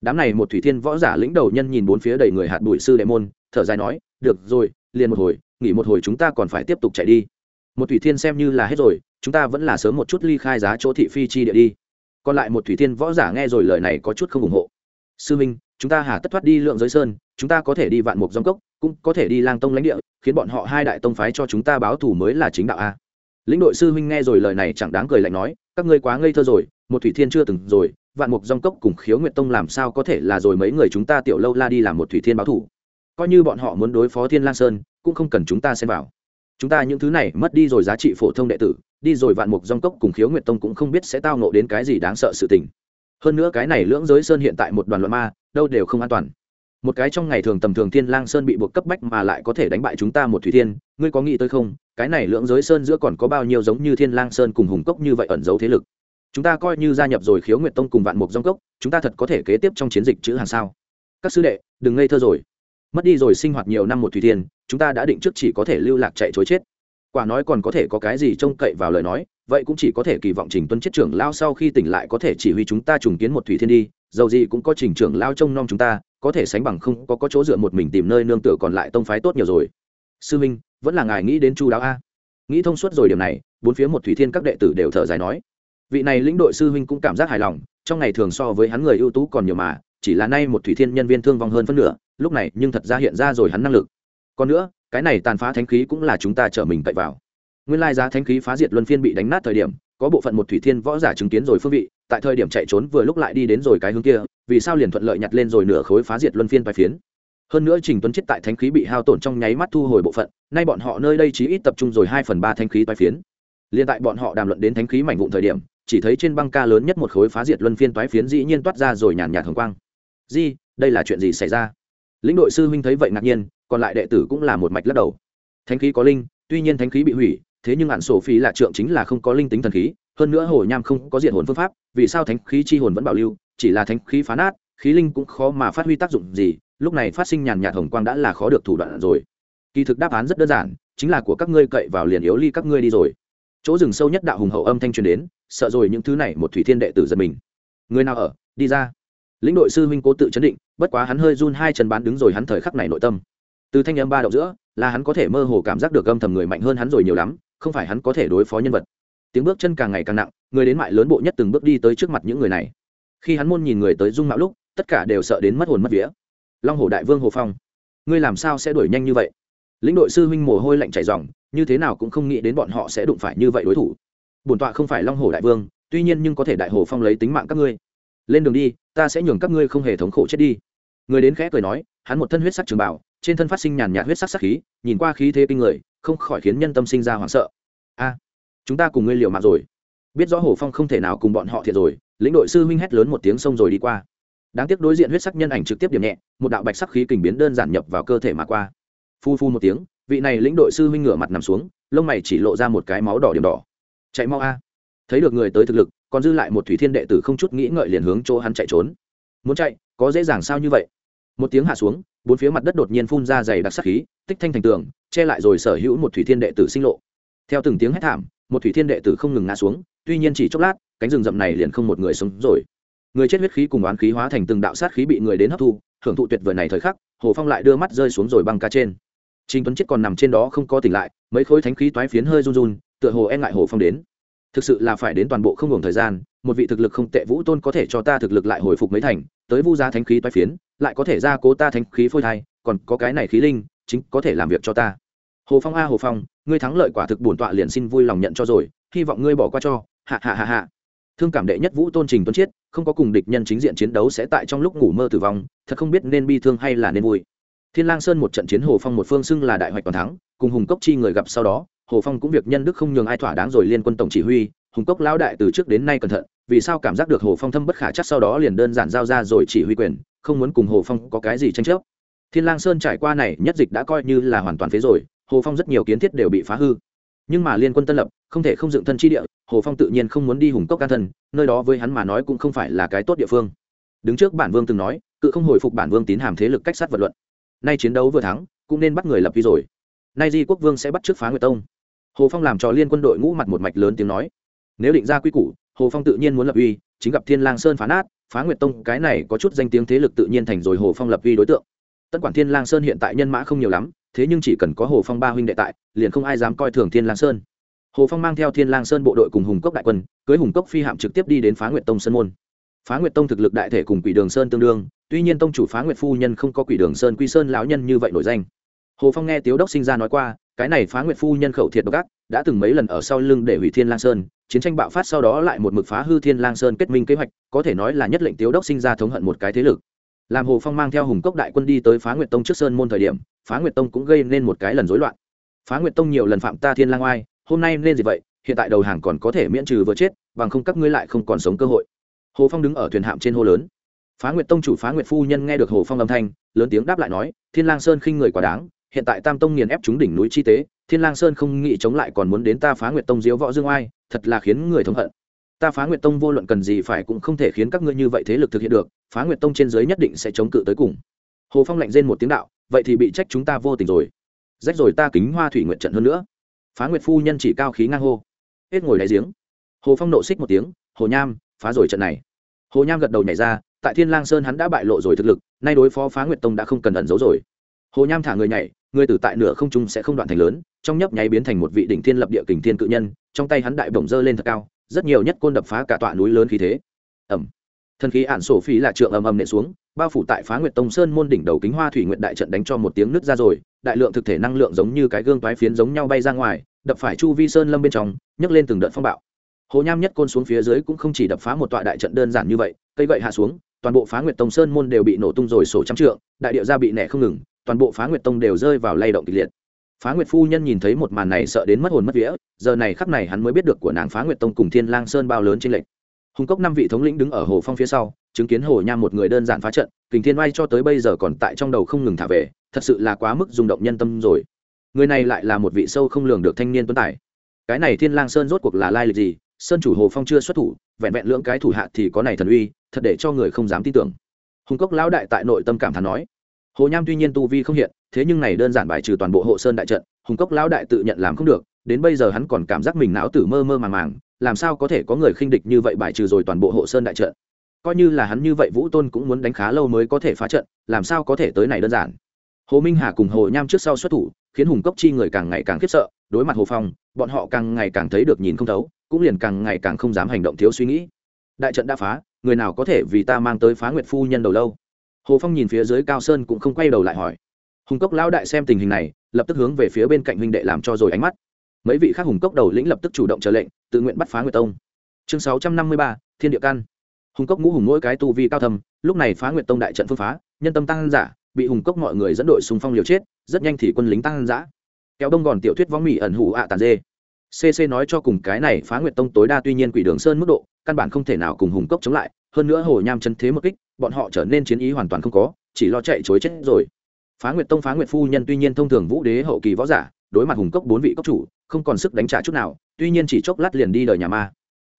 Đám này một thủy thiên võ giả lĩnh đầu nhân nhìn bốn phía đầy người hạt bụi sư đệ môn, thở dài nói, được rồi, liền một hồi, nghỉ một hồi chúng ta còn phải tiếp tục chạy đi một thủy thiên xem như là hết rồi, chúng ta vẫn là sớm một chút ly khai giá chỗ thị phi chi địa đi. Còn lại một thủy thiên võ giả nghe rồi lời này có chút không ủng hộ. Sư minh, chúng ta hà tất thoát đi lượng giới sơn, chúng ta có thể đi vạn mục dòng cốc, cũng có thể đi lang tông lãnh địa, khiến bọn họ hai đại tông phái cho chúng ta báo thù mới là chính đạo a. Lĩnh đội sư huynh nghe rồi lời này chẳng đáng cười lạnh nói, các ngươi quá ngây thơ rồi, một thủy thiên chưa từng rồi, vạn mục dòng cốc cùng khiếu nguyện tông làm sao có thể là rồi mấy người chúng ta tiểu lâu la đi làm một thủy thiên báo thù? Coi như bọn họ muốn đối phó thiên lang sơn, cũng không cần chúng ta xem vào chúng ta những thứ này mất đi rồi giá trị phổ thông đệ tử, đi rồi vạn mục dòng cốc cùng khiếu nguyệt tông cũng không biết sẽ tao nộ đến cái gì đáng sợ sự tình. Hơn nữa cái này lưỡng giới sơn hiện tại một đoàn loạn ma, đâu đều không an toàn. Một cái trong ngày thường tầm thường thiên lang sơn bị buộc cấp bách mà lại có thể đánh bại chúng ta một thủy thiên, ngươi có nghĩ tới không? Cái này lưỡng giới sơn giữa còn có bao nhiêu giống như thiên lang sơn cùng hùng cốc như vậy ẩn giấu thế lực? Chúng ta coi như gia nhập rồi khiếu nguyệt tông cùng vạn mục dòng cốc, chúng ta thật có thể kế tiếp trong chiến dịch chữ hàng sao? Các sư đệ, đừng ngây thơ rồi. Mất đi rồi sinh hoạt nhiều năm một thủy thiên chúng ta đã định trước chỉ có thể lưu lạc chạy chối chết. Quả nói còn có thể có cái gì trông cậy vào lời nói vậy cũng chỉ có thể kỳ vọng trình tuân chết trưởng lao sau khi tỉnh lại có thể chỉ huy chúng ta trùng kiến một thủy thiên đi dầu gì cũng có trình trưởng lao trông nom chúng ta có thể sánh bằng không có, có chỗ dựa một mình tìm nơi nương tựa còn lại tông phái tốt nhiều rồi. Sư minh vẫn là ngài nghĩ đến chu đáo a. Nghĩ thông suốt rồi điểm này bốn phía một thủy thiên các đệ tử đều thở dài nói. Vị này lĩnh đội sư huynh cũng cảm giác hài lòng trong ngày thường so với hắn người ưu tú còn nhiều mà chỉ là nay một thủy thiên nhân viên thương vong hơn phân nửa lúc này nhưng thật ra hiện ra rồi hắn năng lực còn nữa, cái này tàn phá thánh khí cũng là chúng ta trở mình cậy vào. Nguyên lai giá thánh khí phá diệt luân phiên bị đánh nát thời điểm, có bộ phận một thủy thiên võ giả chứng kiến rồi phương vị, tại thời điểm chạy trốn vừa lúc lại đi đến rồi cái hướng kia, vì sao liền thuận lợi nhặt lên rồi nửa khối phá diệt luân phiên vai phiến? Hơn nữa trình tuấn chết tại thánh khí bị hao tổn trong nháy mắt thu hồi bộ phận, nay bọn họ nơi đây chỉ ít tập trung rồi hai phần ba thánh khí toái phiến. Liền tại bọn họ đàm luận đến thánh khí mảnh vụn thời điểm, chỉ thấy trên băng ca lớn nhất một khối phá diệt luân phiên toái phiến dĩ nhiên toát ra rồi nhàn nhạt hồng quang. Di, đây là chuyện gì xảy ra? Lĩnh đội sư huynh thấy vậy ngạc nhiên còn lại đệ tử cũng là một mạch lắc đầu. Thánh khí có linh, tuy nhiên thánh khí bị hủy, thế nhưng hạn sổ phí là trượng chính là không có linh tính thần khí, hơn nữa hồ nham không có diện hồn phương pháp, vì sao thánh khí chi hồn vẫn bảo lưu, chỉ là thánh khí phá nát, khí linh cũng khó mà phát huy tác dụng gì, lúc này phát sinh nhàn nhạt hồng quang đã là khó được thủ đoạn rồi. Kỳ thực đáp án rất đơn giản, chính là của các ngươi cậy vào liền yếu ly các ngươi đi rồi. Chỗ rừng sâu nhất đạo hùng hậu âm thanh truyền đến, sợ rồi những thứ này một thủy thiên đệ tử giật mình. Người nào ở? Đi ra. Lĩnh đội sư huynh cố tự chấn định, bất quá hắn hơi run hai chân bán đứng rồi hắn thời khắc này nội tâm từ thanh âm ba động giữa là hắn có thể mơ hồ cảm giác được âm thầm người mạnh hơn hắn rồi nhiều lắm không phải hắn có thể đối phó nhân vật. Tiếng bước chân càng ngày càng nặng người đến mại lớn bộ nhất từng bước đi tới trước mặt những người này. Khi hắn môn nhìn người tới dung mạo lúc tất cả đều sợ đến mất hồn mất vía. Long hồ đại vương hồ phong ngươi làm sao sẽ đuổi nhanh như vậy? Lĩnh đội sư huynh mồ hôi lạnh chảy ròng, như thế nào cũng không nghĩ đến bọn họ sẽ đụng phải như vậy đối thủ. Bổn tọa không phải long hồ đại vương tuy nhiên nhưng có thể đại hồ phong lấy tính mạng các ngươi. Lên đường đi ta sẽ nhường các ngươi không hề thống khổ chết đi. Người đến khẽ cười nói hắn một thân huyết sắc trường bảo trên thân phát sinh nhàn nhạt huyết sắc sắc khí, nhìn qua khí thế kinh người, không khỏi khiến nhân tâm sinh ra hoảng sợ. A, chúng ta cùng ngươi liều mạng rồi. Biết rõ hồ phong không thể nào cùng bọn họ thiệt rồi, lĩnh đội sư huynh hét lớn một tiếng sông rồi đi qua. Đáng tiếc đối diện huyết sắc nhân ảnh trực tiếp điểm nhẹ, một đạo bạch sắc khí kình biến đơn giản nhập vào cơ thể mà qua. Phu phu một tiếng, vị này lĩnh đội sư huynh ngửa mặt nằm xuống, lông mày chỉ lộ ra một cái máu đỏ điểm đỏ. Chạy mau a. Thấy được người tới thực lực, còn dư lại một thủy thiên đệ tử không chút nghĩ ngợi liền hướng chỗ hắn chạy trốn. Muốn chạy, có dễ dàng sao như vậy? Một tiếng hạ xuống bốn phía mặt đất đột nhiên phun ra dày đặc sắc khí tích thanh thành tường che lại rồi sở hữu một thủy thiên đệ tử sinh lộ. Theo từng tiếng hét thảm một thủy thiên đệ tử không ngừng ngã xuống tuy nhiên chỉ chốc lát cánh rừng rậm này liền không một người sống rồi. Người chết huyết khí cùng oán khí hóa thành từng đạo sát khí bị người đến hấp thu hưởng thụ tuyệt vời này thời khắc hồ phong lại đưa mắt rơi xuống rồi băng ca trên. Trình Tuấn Chết còn nằm trên đó không có tỉnh lại, mấy khối thánh khí toái phiến hơi run run, tựa hồ e ngại Hồ Phong đến. Thực sự là phải đến toàn bộ không ngừng thời gian, một vị thực lực không tệ vũ tôn có thể cho ta thực lực lại hồi phục mấy thành, tới vu gia thánh khí toái phiến, lại có thể ra cố ta thánh khí phôi thai, còn có cái này khí linh, chính có thể làm việc cho ta. Hồ Phong a Hồ Phong, ngươi thắng lợi quả thực bổn tọa liền xin vui lòng nhận cho rồi, hy vọng ngươi bỏ qua cho. Hạ hạ hạ hạ. Thương cảm đệ nhất vũ tôn Trình Tuấn Chiết, không có cùng địch nhân chính diện chiến đấu sẽ tại trong lúc ngủ mơ tử vong, thật không biết nên bi thương hay là nên vui thiên lang sơn một trận chiến hồ phong một phương xưng là đại hoạch toàn thắng cùng hùng cốc chi người gặp sau đó hồ phong cũng việc nhân đức không nhường ai thỏa đáng rồi liên quân tổng chỉ huy hùng cốc lão đại từ trước đến nay cẩn thận vì sao cảm giác được hồ phong thâm bất khả chắc sau đó liền đơn giản giao ra rồi chỉ huy quyền không muốn cùng hồ phong có cái gì tranh chấp. Thiên lang sơn trải qua này nhất dịch đã coi như là hoàn toàn phế rồi, hồ phong rất nhiều kiến thiết đều bị phá hư. Nhưng mà liên quân tân lập, không thể không dựng thân chi địa, hồ phong tự nhiên không muốn đi hùng cốc can thân, nơi đó với hắn mà nói cũng không phải là cái tốt địa phương. Đứng trước bản vương từng nói, cự không hồi phục bản vương tín hàm thế lực cách sát vật luận. Nay chiến đấu vừa thắng, cũng nên bắt người lập vi rồi. Nay di quốc vương sẽ bắt trước phá nguyệt tông. Hồ phong làm cho liên quân đội ngũ mặt một mạch lớn tiếng nói. Nếu định ra quy củ, hồ phong tự nhiên muốn lập uy, chính gặp thiên lang sơn phá nát phá nguyệt tông, cái này có chút danh tiếng thế lực tự nhiên thành rồi hồ phong lập vi đối tượng. Tất quản thiên lang sơn hiện tại nhân mã không nhiều lắm, thế nhưng chỉ cần có hồ phong ba huynh đệ tại, liền không ai dám coi thường thiên lang sơn. Hồ phong mang theo thiên lang sơn bộ đội cùng hùng cốc đại quân, cưới hùng cốc phi hạm trực tiếp đi đến phá nguyệt tông sơn môn. Phá nguyệt tông thực lực đại thể cùng quỷ đường sơn tương đương, tuy nhiên tông chủ phá nguyệt phu nhân không có quỷ đường sơn, quy sơn lão nhân như vậy nổi danh. Hồ phong nghe tiếu đốc sinh ra nói qua, cái này phá nguyệt phu nhân khẩu thiệt độc ác, đã từng mấy lần ở sau lưng để hủy thiên lang sơn chiến tranh bạo phát sau đó lại một mực phá hư thiên lang sơn kết minh kế hoạch, có thể nói là nhất lệnh tiếu đốc sinh ra thống hận một cái thế lực. Làm hồ phong mang theo hùng cốc đại quân đi tới phá nguyệt tông trước sơn môn thời điểm, phá nguyệt tông cũng gây nên một cái lần rối loạn. Phá nguyệt tông nhiều lần phạm ta thiên lang oai, hôm nay nên gì vậy, hiện tại đầu hàng còn có thể miễn trừ vừa chết, bằng không các ngươi lại không còn sống cơ hội. Hồ phong đứng ở thuyền hạm trên hô lớn. Phá nguyệt tông chủ phá nguyệt phu nhân nghe được hồ phong âm thanh, lớn tiếng đáp lại nói, thiên lang sơn khinh người quá đáng hiện tại tam tông nghiền ép chúng đỉnh núi chi tế, thiên lang sơn không nghĩ chống lại còn muốn đến ta phá nguyệt tông diếu võ dương oai, thật là khiến người thống hận. Ta phá nguyệt tông vô luận cần gì phải cũng không thể khiến các ngươi như vậy thế lực thực hiện được, phá nguyệt tông trên dưới nhất định sẽ chống cự tới cùng. Hồ phong lạnh rên một tiếng đạo, vậy thì bị trách chúng ta vô tình rồi. Rách rồi ta kính hoa thủy nguyện trận hơn nữa. Phá nguyệt phu nhân chỉ cao khí ngang hô. Hết ngồi đáy giếng. Hồ phong nộ xích một tiếng, hồ nham, phá rồi trận này. Hồ nham gật đầu nhảy ra, tại thiên lang sơn hắn đã bại lộ rồi thực lực, nay đối phó phá nguyệt tông đã không cần ẩn giấu rồi. Hồ nham thả người nhảy người tử tại nửa không trung sẽ không đoạn thành lớn, trong nhấp nháy biến thành một vị đỉnh thiên lập địa kình thiên cự nhân, trong tay hắn đại bổng dơ lên thật cao, rất nhiều nhất côn đập phá cả tọa núi lớn khí thế. Ẩm thần khí ản sổ phí là trượng ầm ầm nện xuống, bao phủ tại phá nguyệt tông sơn môn đỉnh đầu kính hoa thủy nguyện đại trận đánh cho một tiếng nứt ra rồi, đại lượng thực thể năng lượng giống như cái gương toái phiến giống nhau bay ra ngoài, đập phải chu vi sơn lâm bên trong, nhấc lên từng đợt phong bạo. Hồ nham nhất côn xuống phía dưới cũng không chỉ đập phá một tọa đại trận đơn giản như vậy, cây gậy hạ xuống, toàn bộ phá nguyệt tông sơn môn đều bị nổ tung rồi sổ trăm trượng, đại điệu ra bị nẻ không ngừng toàn bộ phá nguyệt tông đều rơi vào lay động kịch liệt. Phá nguyệt phu nhân nhìn thấy một màn này sợ đến mất hồn mất vía, giờ này khắc này hắn mới biết được của nàng phá nguyệt tông cùng thiên lang sơn bao lớn trên lệnh hùng cốc năm vị thống lĩnh đứng ở hồ phong phía sau, chứng kiến hồ nham một người đơn giản phá trận, kình thiên oai cho tới bây giờ còn tại trong đầu không ngừng thả về, thật sự là quá mức rung động nhân tâm rồi. Người này lại là một vị sâu không lường được thanh niên tuấn tài. Cái này thiên lang sơn rốt cuộc là lai lịch gì? Sơn chủ hồ phong chưa xuất thủ, vẹn vẹn lưỡng cái thủ hạ thì có này thần uy, thật để cho người không dám tin tưởng. Hùng cốc lão đại tại nội tâm cảm thán nói hồ nham tuy nhiên tu vi không hiện, thế nhưng này đơn giản bài trừ toàn bộ hộ sơn đại trận, hùng cốc lão đại tự nhận làm không được, đến bây giờ hắn còn cảm giác mình não tử mơ mơ màng màng, làm sao có thể có người khinh địch như vậy bài trừ rồi toàn bộ hộ sơn đại trận? Coi như là hắn như vậy vũ tôn cũng muốn đánh khá lâu mới có thể phá trận, làm sao có thể tới này đơn giản? Hồ minh hà cùng hồ nham trước sau xuất thủ, khiến hùng cốc chi người càng ngày càng khiếp sợ, đối mặt hồ phong, bọn họ càng ngày càng thấy được nhìn không thấu, cũng liền càng ngày càng không dám hành động thiếu suy nghĩ. Đại trận đã phá, người nào có thể vì ta mang tới phá nguyệt phu nhân đầu lâu? Hồ phong nhìn phía dưới cao sơn cũng không quay đầu lại hỏi. Hùng cốc lão đại xem tình hình này, lập tức hướng về phía bên cạnh huynh đệ làm cho rồi ánh mắt. Mấy vị khác hùng cốc đầu lĩnh lập tức chủ động trở lệnh, tự nguyện bắt phá nguyệt tông. Chương sáu trăm năm mươi ba, thiên địa căn. Hùng cốc ngũ hùng mỗi cái tu vi cao thầm lúc này phá nguyệt tông đại trận phương phá, nhân tâm tăng giả, bị hùng cốc mọi người dẫn đội xung phong liều chết, rất nhanh thì quân lính tăng giã kéo đông gòn tiểu thuyết võng mỹ ẩn hủ ạ tàn dê. Cc nói cho cùng cái này phá nguyệt tông tối đa tuy nhiên quỷ đường sơn mức độ, căn bản không thể nào cùng hùng cốc chống lại, hơn nữa hồ nham chân thế một kích bọn họ trở nên chiến ý hoàn toàn không có, chỉ lo chạy chối chết rồi. Phá nguyệt tông, phá nguyệt phu nhân tuy nhiên thông thường vũ đế hậu kỳ võ giả, đối mặt hùng cốc bốn vị cốc chủ, không còn sức đánh trả chút nào, tuy nhiên chỉ chốc lát liền đi đời nhà ma.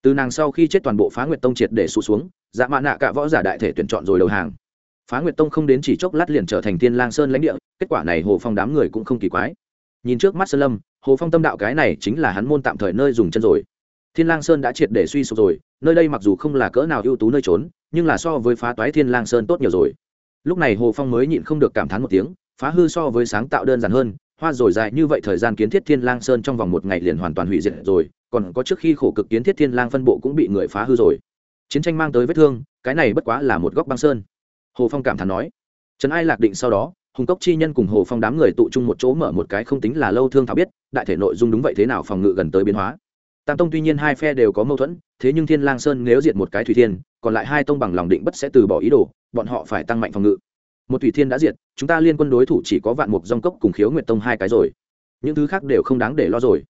Từ nàng sau khi chết toàn bộ phá nguyệt tông triệt để sụt xuống dạ mạ nạ cả võ giả đại thể tuyển chọn rồi đầu hàng. Phá nguyệt tông không đến chỉ chốc lát liền trở thành thiên lang sơn lãnh địa, kết quả này hồ phong đám người cũng không kỳ quái. Nhìn trước mắt sơn lâm, hồ phong tâm đạo cái này chính là hắn môn tạm thời nơi dùng chân rồi. Thiên lang sơn đã triệt để suy sụp rồi, nơi đây mặc dù không là cỡ nào ưu tú nơi trốn nhưng là so với phá toái thiên lang sơn tốt nhiều rồi. Lúc này hồ phong mới nhịn không được cảm thán một tiếng, phá hư so với sáng tạo đơn giản hơn, hoa rồi dài như vậy thời gian kiến thiết thiên lang sơn trong vòng một ngày liền hoàn toàn hủy diệt rồi, còn có trước khi khổ cực kiến thiết thiên lang phân bộ cũng bị người phá hư rồi. Chiến tranh mang tới vết thương, cái này bất quá là một góc băng sơn. Hồ phong cảm thán nói. Trần ai lạc định sau đó, hùng cốc chi nhân cùng hồ phong đám người tụ chung một chỗ mở một cái không tính là lâu thương thảo biết, đại thể nội dung đúng vậy thế nào phòng ngự gần tới biến hóa. Tam tông tuy nhiên hai phe đều có mâu thuẫn, thế nhưng thiên lang sơn nếu diệt một cái thủy thiên còn lại hai tông bằng lòng định bất sẽ từ bỏ ý đồ, bọn họ phải tăng mạnh phòng ngự. Một thủy thiên đã diệt, chúng ta liên quân đối thủ chỉ có vạn mục dòng cốc cùng khiếu nguyệt tông hai cái rồi. Những thứ khác đều không đáng để lo rồi.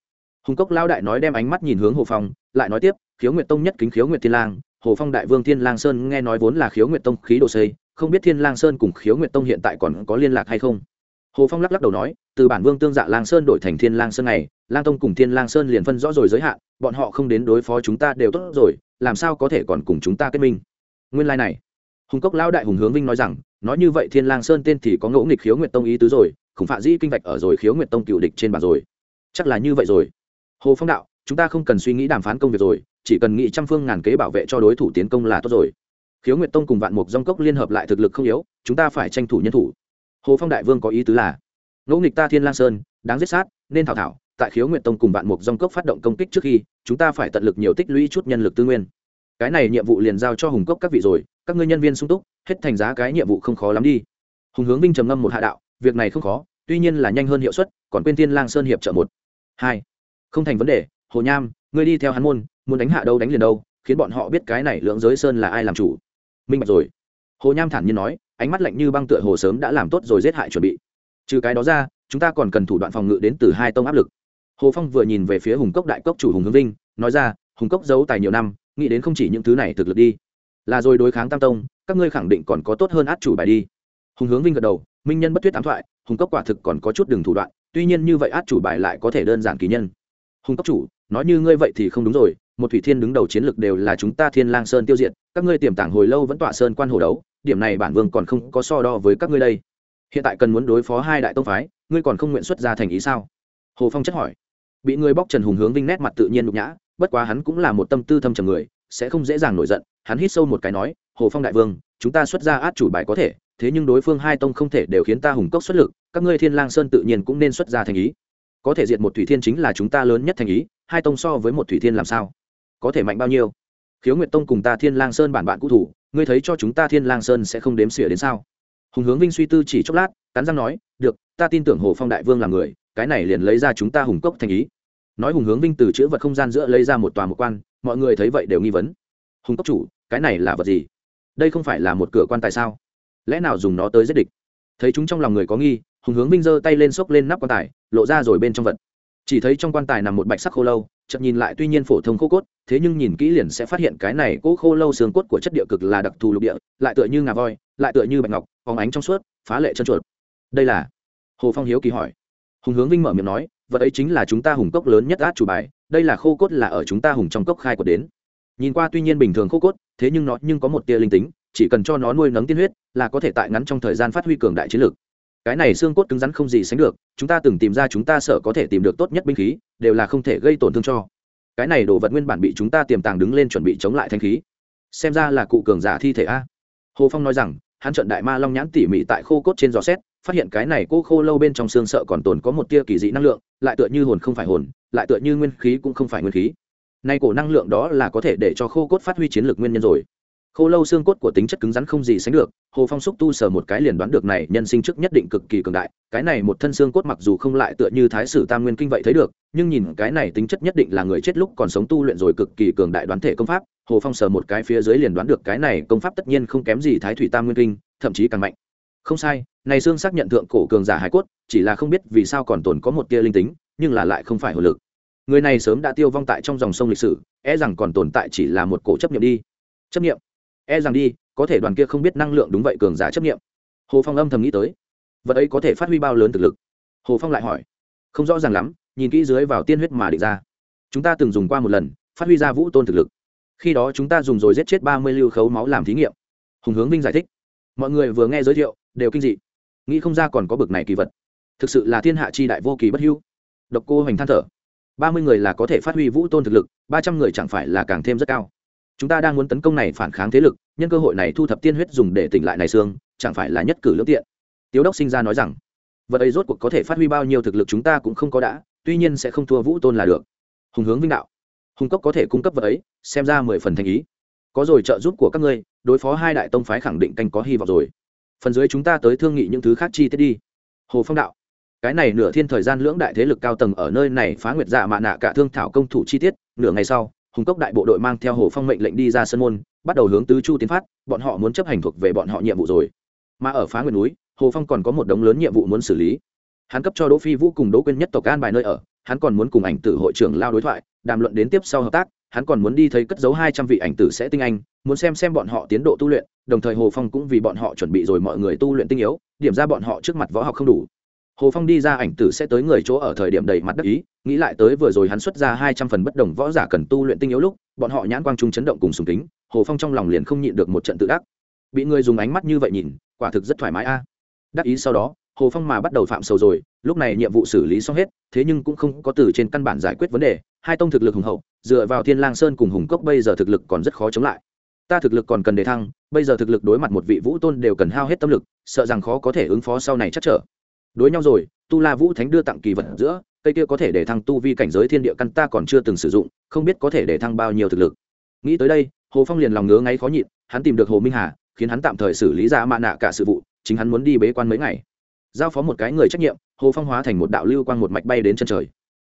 Hùng cốc lao đại nói đem ánh mắt nhìn hướng hồ phong, lại nói tiếp, khiếu nguyệt tông nhất kính khiếu nguyệt thiên lang, hồ phong đại vương thiên lang sơn nghe nói vốn là khiếu nguyệt tông khí đồ xây, không biết thiên lang sơn cùng khiếu nguyệt tông hiện tại còn có liên lạc hay không? Hồ phong lắc lắc đầu nói, từ bản vương tương dạ lang sơn đổi thành thiên lang sơn này, lang tông cùng thiên lang sơn liền phân rõ rồi giới hạn bọn họ không đến đối phó chúng ta đều tốt rồi, làm sao có thể còn cùng chúng ta kết minh? Nguyên lai này, hùng cốc lão đại hùng hướng vinh nói rằng, nói như vậy thiên lang sơn tên thì có ngẫu nghịch khiếu nguyệt tông ý tứ rồi, khủng phạ dĩ kinh vạch ở rồi khiếu nguyệt tông cựu địch trên bàn rồi. Chắc là như vậy rồi. Hồ phong đạo, chúng ta không cần suy nghĩ đàm phán công việc rồi, chỉ cần nghĩ trăm phương ngàn kế bảo vệ cho đối thủ tiến công là tốt rồi. Khiếu nguyệt tông cùng vạn mục dong cốc liên hợp lại thực lực không yếu, chúng ta phải tranh thủ nhân thủ. Hồ phong đại vương có ý tứ là ngẫu nghịch ta thiên lang sơn, đáng giết sát, nên thảo thảo tại khiếu nguyện tông cùng vạn mục dòng cốc phát động công kích trước khi, chúng ta phải tận lực nhiều tích lũy chút nhân lực tư nguyên. Cái này nhiệm vụ liền giao cho hùng cốc các vị rồi, các ngươi nhân viên sung túc, hết thành giá cái nhiệm vụ không khó lắm đi. Hùng hướng vinh trầm ngâm một hạ đạo, việc này không khó, tuy nhiên là nhanh hơn hiệu suất, còn quên tiên lang sơn hiệp trợ một. Hai. Không thành vấn đề, hồ nham, ngươi đi theo hắn môn, muốn đánh hạ đâu đánh liền đâu, khiến bọn họ biết cái này lượng giới sơn là ai làm chủ. Minh bạch rồi. Hồ nham thản nhiên nói, ánh mắt lạnh như băng tựa hồ sớm đã làm tốt rồi giết hại chuẩn bị. Trừ cái đó ra, chúng ta còn cần thủ đoạn phòng ngự đến từ hai tông áp lực hồ phong vừa nhìn về phía hùng cốc đại cốc chủ hùng hướng vinh, nói ra, hùng cốc giấu tài nhiều năm, nghĩ đến không chỉ những thứ này thực lực đi. Là rồi đối kháng tam tông, các ngươi khẳng định còn có tốt hơn át chủ bài đi. Hùng hướng vinh gật đầu, minh nhân bất tuyết ám thoại, hùng cốc quả thực còn có chút đường thủ đoạn, tuy nhiên như vậy át chủ bài lại có thể đơn giản kỳ nhân. Hùng cốc chủ, nói như ngươi vậy thì không đúng rồi, một thủy thiên đứng đầu chiến lược đều là chúng ta thiên lang sơn tiêu diệt, các ngươi tiềm tàng hồi lâu vẫn tọa sơn quan hồ đấu, điểm này bản vương còn không có so đo với các ngươi đây. Hiện tại cần muốn đối phó hai đại tông phái, ngươi còn không nguyện xuất ra thành ý sao? Hồ phong chất hỏi bị người bóc trần hùng hướng vinh nét mặt tự nhiên nhục nhã, bất quá hắn cũng là một tâm tư thâm trầm người, sẽ không dễ dàng nổi giận, hắn hít sâu một cái nói, hồ phong đại vương, chúng ta xuất ra át chủ bài có thể, thế nhưng đối phương hai tông không thể đều khiến ta hùng cốc xuất lực, các ngươi thiên lang sơn tự nhiên cũng nên xuất ra thành ý. Có thể diệt một thủy thiên chính là chúng ta lớn nhất thành ý, hai tông so với một thủy thiên làm sao? Có thể mạnh bao nhiêu? Khiếu nguyệt tông cùng ta thiên lang sơn bản bạn cũ thủ, ngươi thấy cho chúng ta thiên lang sơn sẽ không đếm xỉa đến sao? Hùng hướng vinh suy tư chỉ chốc lát, cắn răng nói, được, ta tin tưởng hồ phong đại vương là người cái này liền lấy ra chúng ta hùng cốc thành ý. Nói hùng hướng vinh từ chữ vật không gian giữa lấy ra một tòa một quan, mọi người thấy vậy đều nghi vấn. Hùng cốc chủ, cái này là vật gì? Đây không phải là một cửa quan tài sao? Lẽ nào dùng nó tới giết địch? Thấy chúng trong lòng người có nghi, hùng hướng vinh giơ tay lên xốc lên nắp quan tài, lộ ra rồi bên trong vật. Chỉ thấy trong quan tài nằm một bạch sắc khô lâu chậm nhìn lại tuy nhiên phổ thông khô cốt, thế nhưng nhìn kỹ liền sẽ phát hiện cái này cỗ khô lâu xương cốt của chất địa cực là đặc thù lục địa, lại tựa như ngà voi, lại tựa như bạch ngọc, phóng ánh trong suốt, phá lệ chân chuột đây là hồ phong hiếu kỳ hỏi hùng hướng vinh mở miệng nói, vật ấy chính là chúng ta hùng cốc lớn nhất át chủ bài, đây là khô cốt là ở chúng ta hùng trong cốc khai của đến. Nhìn qua tuy nhiên bình thường khô cốt, thế nhưng nó nhưng có một tia linh tính, chỉ cần cho nó nuôi nấng tiên huyết, là có thể tại ngắn trong thời gian phát huy cường đại chiến lược cái này xương cốt cứng rắn không gì sánh được, chúng ta từng tìm ra chúng ta sợ có thể tìm được tốt nhất binh khí, đều là không thể gây tổn thương cho. Cái này đồ vật nguyên bản bị chúng ta tiềm tàng đứng lên chuẩn bị chống lại thanh khí. Xem ra là cụ cường giả thi thể a. Hồ phong nói rằng, hắn trận đại ma long nhãn tỉ mỉ tại khô cốt trên giò xét phát hiện cái này cô khô lâu bên trong xương sợ còn tồn có một tia kỳ dị năng lượng, lại tựa như hồn không phải hồn, lại tựa như nguyên khí cũng không phải nguyên khí. Nay cổ năng lượng đó là có thể để cho khô cốt phát huy chiến lược nguyên nhân rồi. Khô lâu xương cốt của tính chất cứng rắn không gì sánh được, hồ phong xúc tu sờ một cái liền đoán được này nhân sinh trước nhất định cực kỳ cường đại, cái này một thân xương cốt mặc dù không lại tựa như thái sử tam nguyên kinh vậy thấy được, nhưng nhìn cái này tính chất nhất định là người chết lúc còn sống tu luyện rồi cực kỳ cường đại đoán thể công pháp, hồ phong sờ một cái phía dưới liền đoán được cái này công pháp tất nhiên không kém gì thái thủy tam nguyên kinh, thậm chí càng mạnh. Không sai này xương xác nhận thượng cổ cường giả hải cốt, chỉ là không biết vì sao còn tồn có một tia linh tính, nhưng là lại không phải hồ lực. Người này sớm đã tiêu vong tại trong dòng sông lịch sử e rằng còn tồn tại chỉ là một cổ chấp nghiệm đi. Chấp nghiệm e rằng đi, có thể đoàn kia không biết năng lượng đúng vậy cường giả chấp nghiệm hồ phong âm thầm nghĩ tới. Vật ấy có thể phát huy bao lớn thực lực? Hồ phong lại hỏi. Không rõ ràng lắm, nhìn kỹ dưới vào tiên huyết mà định ra. Chúng ta từng dùng qua một lần, phát huy ra vũ tôn thực lực. Khi đó chúng ta dùng rồi giết chết ba mươi lưu khấu máu làm thí nghiệm. Hùng hướng vinh giải thích. Mọi người vừa nghe giới thiệu, đều kinh dị nghĩ không ra còn có bực này kỳ vật. Thực sự là thiên hạ chi đại vô kỳ bất hưu độc cô hoành than thở. Ba mươi người là có thể phát huy vũ tôn thực lực, ba trăm người chẳng phải là càng thêm rất cao. Chúng ta đang muốn tấn công này phản kháng thế lực, nhân cơ hội này thu thập tiên huyết dùng để tỉnh lại này xương, chẳng phải là nhất cử lưỡng tiện. Tiếu đốc sinh ra nói rằng, vật ấy rốt cuộc có thể phát huy bao nhiêu thực lực chúng ta cũng không có đã, tuy nhiên sẽ không thua vũ tôn là được. Hùng hướng vinh đạo. Hùng cốc có thể cung cấp vật ấy, xem ra mười phần thành ý. Có rồi trợ giúp của các ngươi, đối phó hai đại tông phái khẳng định canh có hy vọng rồi phần dưới chúng ta tới thương nghị những thứ khác chi tiết đi. Hồ phong đạo, cái này nửa thiên thời gian lưỡng đại thế lực cao tầng ở nơi này phá nguyệt dạ mạ nạ cả thương thảo công thủ chi tiết, nửa ngày sau, hùng cốc đại bộ đội mang theo hồ phong mệnh lệnh đi ra sân môn, bắt đầu hướng tứ chu tiến phát, bọn họ muốn chấp hành thuộc về bọn họ nhiệm vụ rồi. Mà ở phá nguyệt núi, hồ phong còn có một đống lớn nhiệm vụ muốn xử lý. Hắn cấp cho đỗ phi vũ cùng đỗ quyên nhất tộc an bài nơi ở, hắn còn muốn cùng ảnh tử hội trưởng lao đối thoại, đàm luận đến tiếp sau hợp tác hắn còn muốn đi thấy cất giấu hai trăm vị ảnh tử sẽ tinh anh, muốn xem xem bọn họ tiến độ tu luyện, đồng thời hồ phong cũng vì bọn họ chuẩn bị rồi mọi người tu luyện tinh yếu, điểm ra bọn họ trước mặt võ học không đủ. Hồ phong đi ra ảnh tử sẽ tới người chỗ ở thời điểm đầy mặt đắc ý, nghĩ lại tới vừa rồi hắn xuất ra hai trăm phần bất đồng võ giả cần tu luyện tinh yếu lúc, bọn họ nhãn quang trung chấn động cùng sùng kính, hồ phong trong lòng liền không nhịn được một trận tự đắc. Bị người dùng ánh mắt như vậy nhìn, quả thực rất thoải mái a. Đắc ý sau đó hồ phong mà bắt đầu phạm sầu rồi, lúc này nhiệm vụ xử lý xong hết, thế nhưng cũng không có từ trên căn bản giải quyết vấn đề. Hai tông thực lực hùng hậu, dựa vào thiên lang sơn cùng hùng cốc bây giờ thực lực còn rất khó chống lại. Ta thực lực còn cần đề thăng, bây giờ thực lực đối mặt một vị vũ tôn đều cần hao hết tâm lực, sợ rằng khó có thể ứng phó sau này chắc trở. Đối nhau rồi, tu la vũ thánh đưa tặng kỳ vật giữa, cây kia có thể để thăng tu vi cảnh giới thiên địa căn ta còn chưa từng sử dụng, không biết có thể để thăng bao nhiêu thực lực. Nghĩ tới đây, hồ phong liền lòng ngứa ngáy khó nhịn, hắn tìm được hồ minh hà, khiến hắn tạm thời xử lý ra mạ nạ cả sự vụ, chính hắn muốn đi bế quan mấy ngày giao phó một cái người trách nhiệm, hồ phong hóa thành một đạo lưu quang một mạch bay đến chân trời.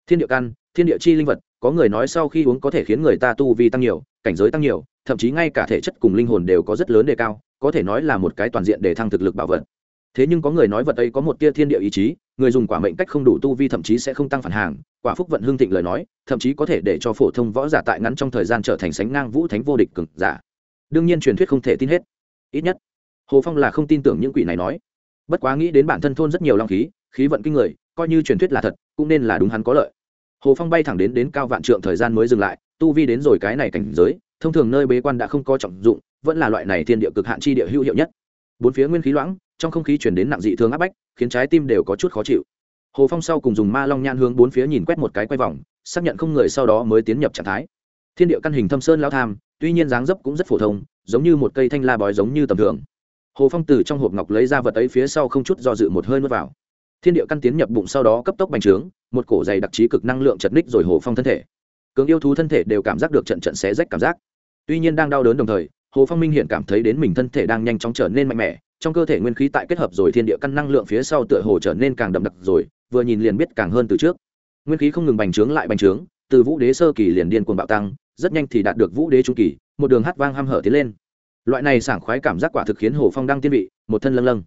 Thiên địa căn, thiên địa chi linh vật, có người nói sau khi uống có thể khiến người ta tu vi tăng nhiều, cảnh giới tăng nhiều, thậm chí ngay cả thể chất cùng linh hồn đều có rất lớn đề cao, có thể nói là một cái toàn diện để thăng thực lực bảo vật. Thế nhưng có người nói vật ấy có một tia thiên địa ý chí, người dùng quả mệnh cách không đủ tu vi thậm chí sẽ không tăng phản hàng, quả phúc vận hương thịnh lời nói, thậm chí có thể để cho phổ thông võ giả tại ngắn trong thời gian trở thành sánh ngang vũ thánh vô địch cực giả. Đương nhiên truyền thuyết không thể tin hết. Ít nhất, hồ phong là không tin tưởng những quỷ này nói bất quá nghĩ đến bản thân thôn rất nhiều long khí khí vận kinh người, coi như truyền thuyết là thật, cũng nên là đúng hắn có lợi. Hồ phong bay thẳng đến đến cao vạn trượng thời gian mới dừng lại, tu vi đến rồi cái này cảnh giới, thông thường nơi bế quan đã không có trọng dụng, vẫn là loại này thiên địa cực hạn chi địa hữu hiệu nhất. Bốn phía nguyên khí loãng, trong không khí chuyển đến nặng dị thương áp bách, khiến trái tim đều có chút khó chịu. Hồ phong sau cùng dùng ma long nhan hướng bốn phía nhìn quét một cái quay vòng, xác nhận không người sau đó mới tiến nhập trạng thái. Thiên địa căn hình thâm sơn lao tham, tuy nhiên dáng dấp cũng rất phổ thông, giống như một cây thanh la bói giống như tầm thường hồ phong từ trong hộp ngọc lấy ra vật ấy phía sau không chút do dự một hơi nuốt vào. Thiên địa căn tiến nhập bụng sau đó cấp tốc bành trướng, một cổ dày đặc trí cực năng lượng chật ních rồi hồ phong thân thể. Cường yêu thú thân thể đều cảm giác được trận trận xé rách cảm giác. Tuy nhiên đang đau đớn đồng thời, hồ phong minh hiện cảm thấy đến mình thân thể đang nhanh chóng trở nên mạnh mẽ, trong cơ thể nguyên khí tại kết hợp rồi thiên địa căn năng lượng phía sau tựa hồ trở nên càng đậm đặc rồi, vừa nhìn liền biết càng hơn từ trước. Nguyên khí không ngừng bành trướng lại bành trướng, từ vũ đế sơ kỳ liền điên cuồng bạo tăng, rất nhanh thì đạt được vũ đế trung kỳ, một đường hát vang h hở tiến lên loại này sảng khoái cảm giác quả thực khiến hồ phong đang tiên vị, một thân lâng lâng.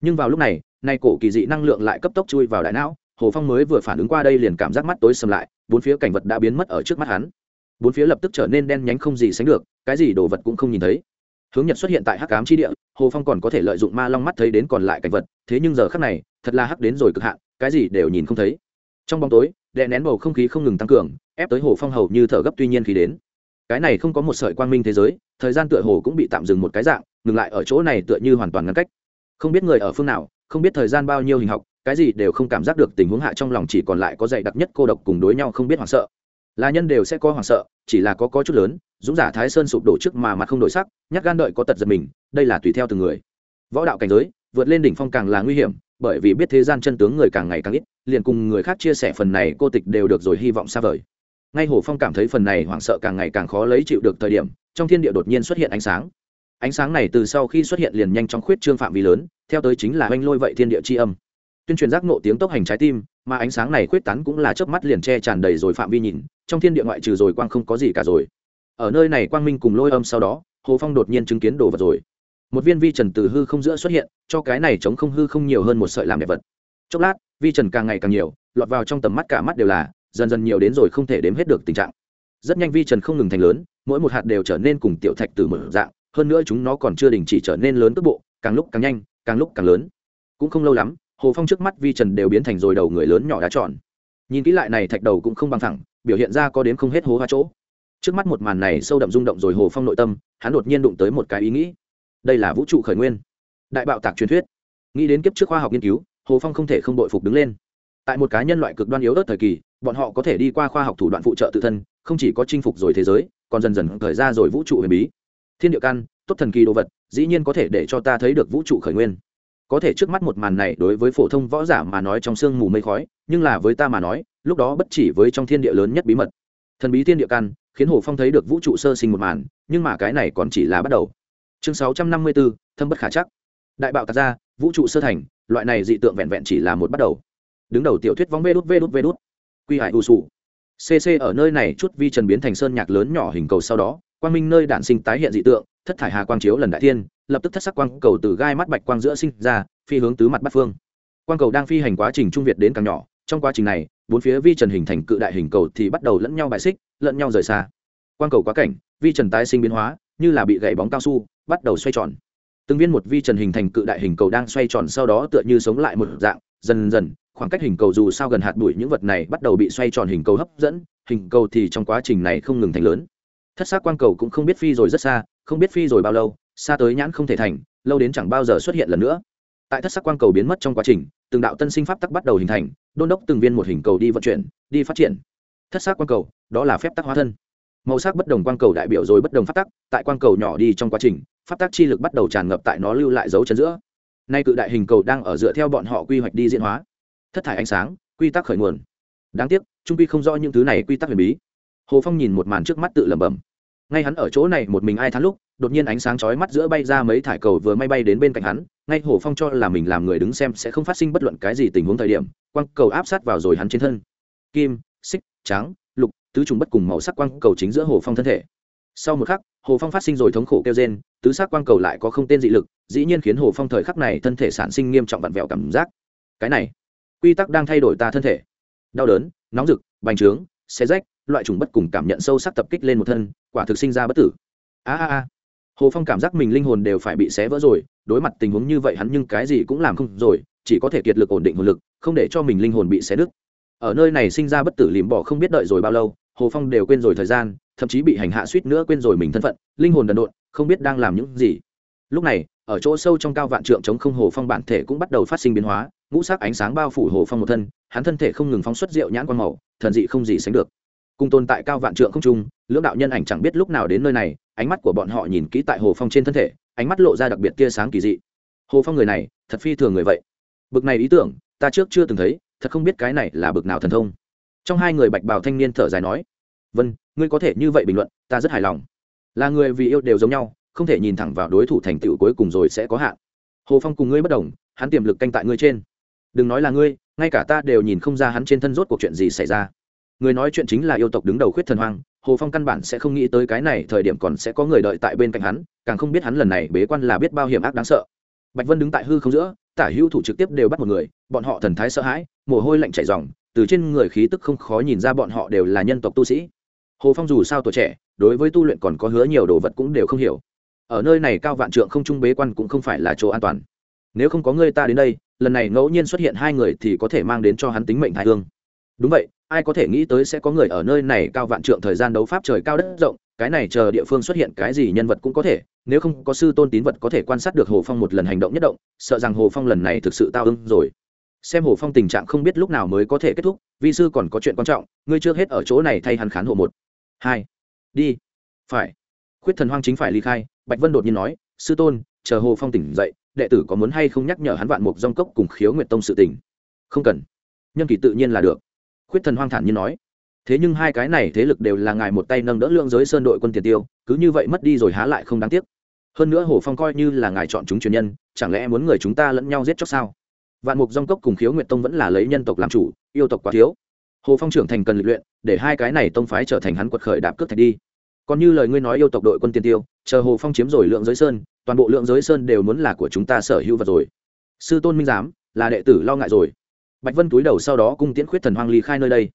Nhưng vào lúc này, nay cổ kỳ dị năng lượng lại cấp tốc chui vào đại não, hồ phong mới vừa phản ứng qua đây liền cảm giác mắt tối sầm lại, bốn phía cảnh vật đã biến mất ở trước mắt hắn. Bốn phía lập tức trở nên đen nhánh không gì sánh được, cái gì đồ vật cũng không nhìn thấy. Hướng nhật xuất hiện tại hắc cám chi địa, hồ phong còn có thể lợi dụng ma long mắt thấy đến còn lại cảnh vật, thế nhưng giờ khắc này, thật là hắc đến rồi cực hạn, cái gì đều nhìn không thấy. Trong bóng tối, đè nén bầu không khí không ngừng tăng cường, ép tới hồ phong hầu như thở gấp tuy nhiên khi đến cái này không có một sợi quang minh thế giới, thời gian tựa hồ cũng bị tạm dừng một cái dạng, ngừng lại ở chỗ này tựa như hoàn toàn ngăn cách. Không biết người ở phương nào, không biết thời gian bao nhiêu hình học, cái gì đều không cảm giác được tình huống hạ trong lòng chỉ còn lại có dạy đặc nhất cô độc cùng đối nhau không biết hoảng sợ. Là nhân đều sẽ có hoảng sợ, chỉ là có có chút lớn, dũng giả thái sơn sụp đổ trước mà mặt không đổi sắc nhắc gan đợi có tật giật mình, đây là tùy theo từng người. Võ đạo cảnh giới, vượt lên đỉnh phong càng là nguy hiểm, bởi vì biết thế gian chân tướng người càng ngày càng ít, liền cùng người khác chia sẻ phần này cô tịch đều được rồi hy vọng xa vời ngay hồ phong cảm thấy phần này hoảng sợ càng ngày càng khó lấy chịu được thời điểm, trong thiên địa đột nhiên xuất hiện ánh sáng. Ánh sáng này từ sau khi xuất hiện liền nhanh chóng khuyết trương phạm vi lớn, theo tới chính là oanh lôi vậy thiên địa c h i âm. Tuyên truyền giác nộ tiếng tốc hành trái tim, mà ánh sáng này khuyết tán cũng là chớp mắt liền che tràn đầy rồi phạm vi nhìn, trong thiên địa ngoại trừ rồi quang không có gì cả rồi. Ở nơi này quang minh cùng lôi âm sau đó, hồ phong đột nhiên chứng kiến đồ vật rồi. Một viên vi trần từ hư không giữa xuất hiện, cho cái này chống không hư không nhiều hơn một sợi làm đẹp vật. Chốc lát, vi trần càng ngày càng nhiều, lọt vào trong tầm mắt cả mắt đều là dần dần nhiều đến rồi không thể đếm hết được tình trạng. Rất nhanh vi trần không ngừng thành lớn, mỗi một hạt đều trở nên cùng tiểu thạch từ mở dạng, hơn nữa chúng nó còn chưa đình chỉ trở nên lớn tốc bộ, càng lúc càng nhanh, càng lúc càng lớn. Cũng không lâu lắm, hồ phong trước mắt vi trần đều biến thành rồi đầu người lớn nhỏ đá tròn. Nhìn kỹ lại này, thạch đầu cũng không bằng thẳng biểu hiện ra có đến không hết hố hoa chỗ. Trước mắt một màn này sâu đậm rung động rồi hồ phong nội tâm, hắn đột nhiên đụng tới một cái ý nghĩ. Đây là vũ trụ khởi nguyên. Đại bạo tạc truyền thuyết. Nghĩ đến kiếp trước khoa học nghiên cứu, hồ phong không thể không đội phục đứng lên. Tại một cá nhân loại cực đoan yếu ớt thời kỳ bọn họ có thể đi qua khoa học thủ đoạn phụ trợ tự thân, không chỉ có chinh phục rồi thế giới, còn dần dần khởi ra rồi vũ trụ huyền bí. Thiên địa căn, tốt thần kỳ đồ vật, dĩ nhiên có thể để cho ta thấy được vũ trụ khởi nguyên. Có thể trước mắt một màn này đối với phổ thông võ giả mà nói trong sương mù mây khói, nhưng là với ta mà nói, lúc đó bất chỉ với trong thiên địa lớn nhất bí mật. Thần bí thiên địa căn, khiến hồ phong thấy được vũ trụ sơ sinh một màn, nhưng mà cái này còn chỉ là bắt đầu. Chương sáu trăm năm mươi bốn thâm bất khả chắc. Đại bạo tạc ra, vũ trụ sơ thành, loại này dị tượng vẹn vẹn chỉ là một bắt đầu. Đứng đầu tiểu thuyết vóng vê đút vê đút vê đút quy hải u sù cc ở nơi này chút vi trần biến thành sơn nhạc lớn nhỏ hình cầu sau đó, quang minh nơi đạn sinh tái hiện dị tượng, thất thải hà quang chiếu lần đại thiên, lập tức thất sắc quang cầu từ gai mắt bạch quang giữa sinh ra, phi hướng tứ mặt bắc phương. Quang cầu đang phi hành quá trình trung việt đến càng nhỏ, trong quá trình này, bốn phía vi trần hình thành cự đại hình cầu thì bắt đầu lẫn nhau bài xích, lẫn nhau rời xa. Quang cầu quá cảnh, vi trần tái sinh biến hóa, như là bị gãy bóng cao su, bắt đầu xoay tròn. Từng viên một vi trần hình thành cự đại hình cầu đang xoay tròn sau đó tựa như sống lại một dạng dần dần, khoảng cách hình cầu dù sao gần hạt bụi những vật này bắt đầu bị xoay tròn hình cầu hấp dẫn, hình cầu thì trong quá trình này không ngừng thành lớn. Thất xác quang cầu cũng không biết phi rồi rất xa, không biết phi rồi bao lâu, xa tới nhãn không thể thành, lâu đến chẳng bao giờ xuất hiện lần nữa. Tại thất sắc quang cầu biến mất trong quá trình, từng đạo tân sinh pháp tắc bắt đầu hình thành, đôn đốc từng viên một hình cầu đi vận chuyển, đi phát triển. Thất xác quang cầu, đó là phép tắc hóa thân. Màu sắc bất đồng quang cầu đại biểu rồi bất đồng pháp tắc, tại quang cầu nhỏ đi trong quá trình, pháp tắc chi lực bắt đầu tràn ngập tại nó lưu lại dấu chân giữa nay cự đại hình cầu đang ở dựa theo bọn họ quy hoạch đi diễn hóa. Thất thải ánh sáng, quy tắc khởi nguồn. Đáng tiếc, trung quy không rõ những thứ này quy tắc huyền bí. Hồ phong nhìn một màn trước mắt tự lẩm bẩm. Ngay hắn ở chỗ này một mình ai thắng lúc, đột nhiên ánh sáng chói mắt giữa bay ra mấy thải cầu vừa may bay đến bên cạnh hắn, ngay hồ phong cho là mình làm người đứng xem sẽ không phát sinh bất luận cái gì tình huống thời điểm, quang cầu áp sát vào rồi hắn trên thân. Kim, xích, trắng, lục, tứ trùng bất cùng màu sắc quang cầu chính giữa hồ phong thân thể sau một khắc, hồ phong phát sinh rồi thống khổ kêu trên tứ sắc quang cầu lại có không tên dị lực, dĩ nhiên khiến hồ phong thời khắc này thân thể sản sinh nghiêm trọng vặn vẹo cảm giác. Cái này, quy tắc đang thay đổi ta thân thể. Đau đớn, nóng rực, bành trướng, xé rách, loại trùng bất cùng cảm nhận sâu sắc tập kích lên một thân, quả thực sinh ra bất tử. A a a. Hồ phong cảm giác mình linh hồn đều phải bị xé vỡ rồi, đối mặt tình huống như vậy hắn nhưng cái gì cũng làm không rồi, chỉ có thể kiệt lực ổn định hồn lực, không để cho mình linh hồn bị xé đứt ở nơi này sinh ra bất tử lìm bỏ không biết đợi rồi bao lâu hồ phong đều quên rồi thời gian, thậm chí bị hành hạ suýt nữa quên rồi mình thân phận, linh hồn đần độn, không biết đang làm những gì. Lúc này, ở chỗ sâu trong cao vạn trượng chống không hồ phong bản thể cũng bắt đầu phát sinh biến hóa, ngũ sắc ánh sáng bao phủ hồ phong một thân, hắn thân thể không ngừng phóng xuất rượu nhãn quan màu, thần dị không gì sánh được. Cùng tồn tại cao vạn trượng không trung, lưỡng đạo nhân ảnh chẳng biết lúc nào đến nơi này, ánh mắt của bọn họ nhìn kỹ tại hồ phong trên thân thể, ánh mắt lộ ra đặc biệt tia sáng kỳ dị. Hồ phong người này, thật phi thường người vậy. Bực này ý tưởng, ta trước chưa từng thấy, thật không biết cái này là bực nào thần thông trong hai người bạch bào thanh niên thở dài nói, vân, ngươi có thể như vậy bình luận, ta rất hài lòng. Là người vì yêu đều giống nhau, không thể nhìn thẳng vào đối thủ thành tựu cuối cùng rồi sẽ có hạn. Hồ phong cùng ngươi bất đồng, hắn tiềm lực canh tại ngươi trên. Đừng nói là ngươi, ngay cả ta đều nhìn không ra hắn trên thân rốt cuộc chuyện gì xảy ra. Người nói chuyện chính là yêu tộc đứng đầu khuyết thần hoang hồ phong căn bản sẽ không nghĩ tới cái này thời điểm còn sẽ có người đợi tại bên cạnh hắn, càng không biết hắn lần này bế quan là biết bao hiểm ác đáng sợ. Bạch vân đứng tại hư không giữa, tả hữu thủ trực tiếp đều bắt một người, bọn họ thần thái sợ hãi, mồ hôi lạnh chảy dòng từ trên người khí tức không khó nhìn ra bọn họ đều là nhân tộc tu sĩ. Hồ phong dù sao tuổi trẻ, đối với tu luyện còn có hứa nhiều đồ vật cũng đều không hiểu. Ở nơi này cao vạn trượng không trung bế quan cũng không phải là chỗ an toàn. Nếu không có người ta đến đây, lần này ngẫu nhiên xuất hiện hai người thì có thể mang đến cho hắn tính mệnh thái hương. Đúng vậy, ai có thể nghĩ tới sẽ có người ở nơi này cao vạn trượng thời gian đấu pháp trời cao đất rộng, cái này chờ địa phương xuất hiện cái gì nhân vật cũng có thể, nếu không có sư tôn tín vật có thể quan sát được hồ phong một lần hành động nhất động, sợ rằng hồ phong lần này thực sự tao ưng rồi xem hồ phong tình trạng không biết lúc nào mới có thể kết thúc, vi sư còn có chuyện quan trọng, ngươi chưa hết ở chỗ này thay hắn khán hộ một. Hai. Đi. Phải. Khuyết thần hoang chính phải ly khai, bạch vân đột nhiên nói, sư tôn, chờ hồ phong tỉnh dậy, đệ tử có muốn hay không nhắc nhở hắn vạn mục dong cốc cùng khiếu nguyệt tông sự tỉnh không cần. Nhân kỳ tự nhiên là được. Khuyết thần hoang thản như nói, thế nhưng hai cái này thế lực đều là ngài một tay nâng đỡ lượng giới sơn đội quân tiền tiêu, cứ như vậy mất đi rồi há lại không đáng tiếc. Hơn nữa hồ phong coi như là ngài chọn chúng truyền nhân, chẳng lẽ muốn người chúng ta lẫn nhau giết chóc sao? Vạn mục dòng cốc cùng khiếu nguyệt tông vẫn là lấy nhân tộc làm chủ, yêu tộc quá thiếu. Hồ phong trưởng thành cần luyện, để hai cái này tông phái trở thành hắn quật khởi đạp cướp thạch đi. Còn như lời ngươi nói yêu tộc đội quân tiền tiêu, chờ hồ phong chiếm rồi lượng giới sơn, toàn bộ lượng giới sơn đều muốn là của chúng ta sở hữu vật rồi. Sư tôn minh giám, là đệ tử lo ngại rồi. Bạch vân túi đầu sau đó cung tiễn khuyết thần hoang ly khai nơi đây.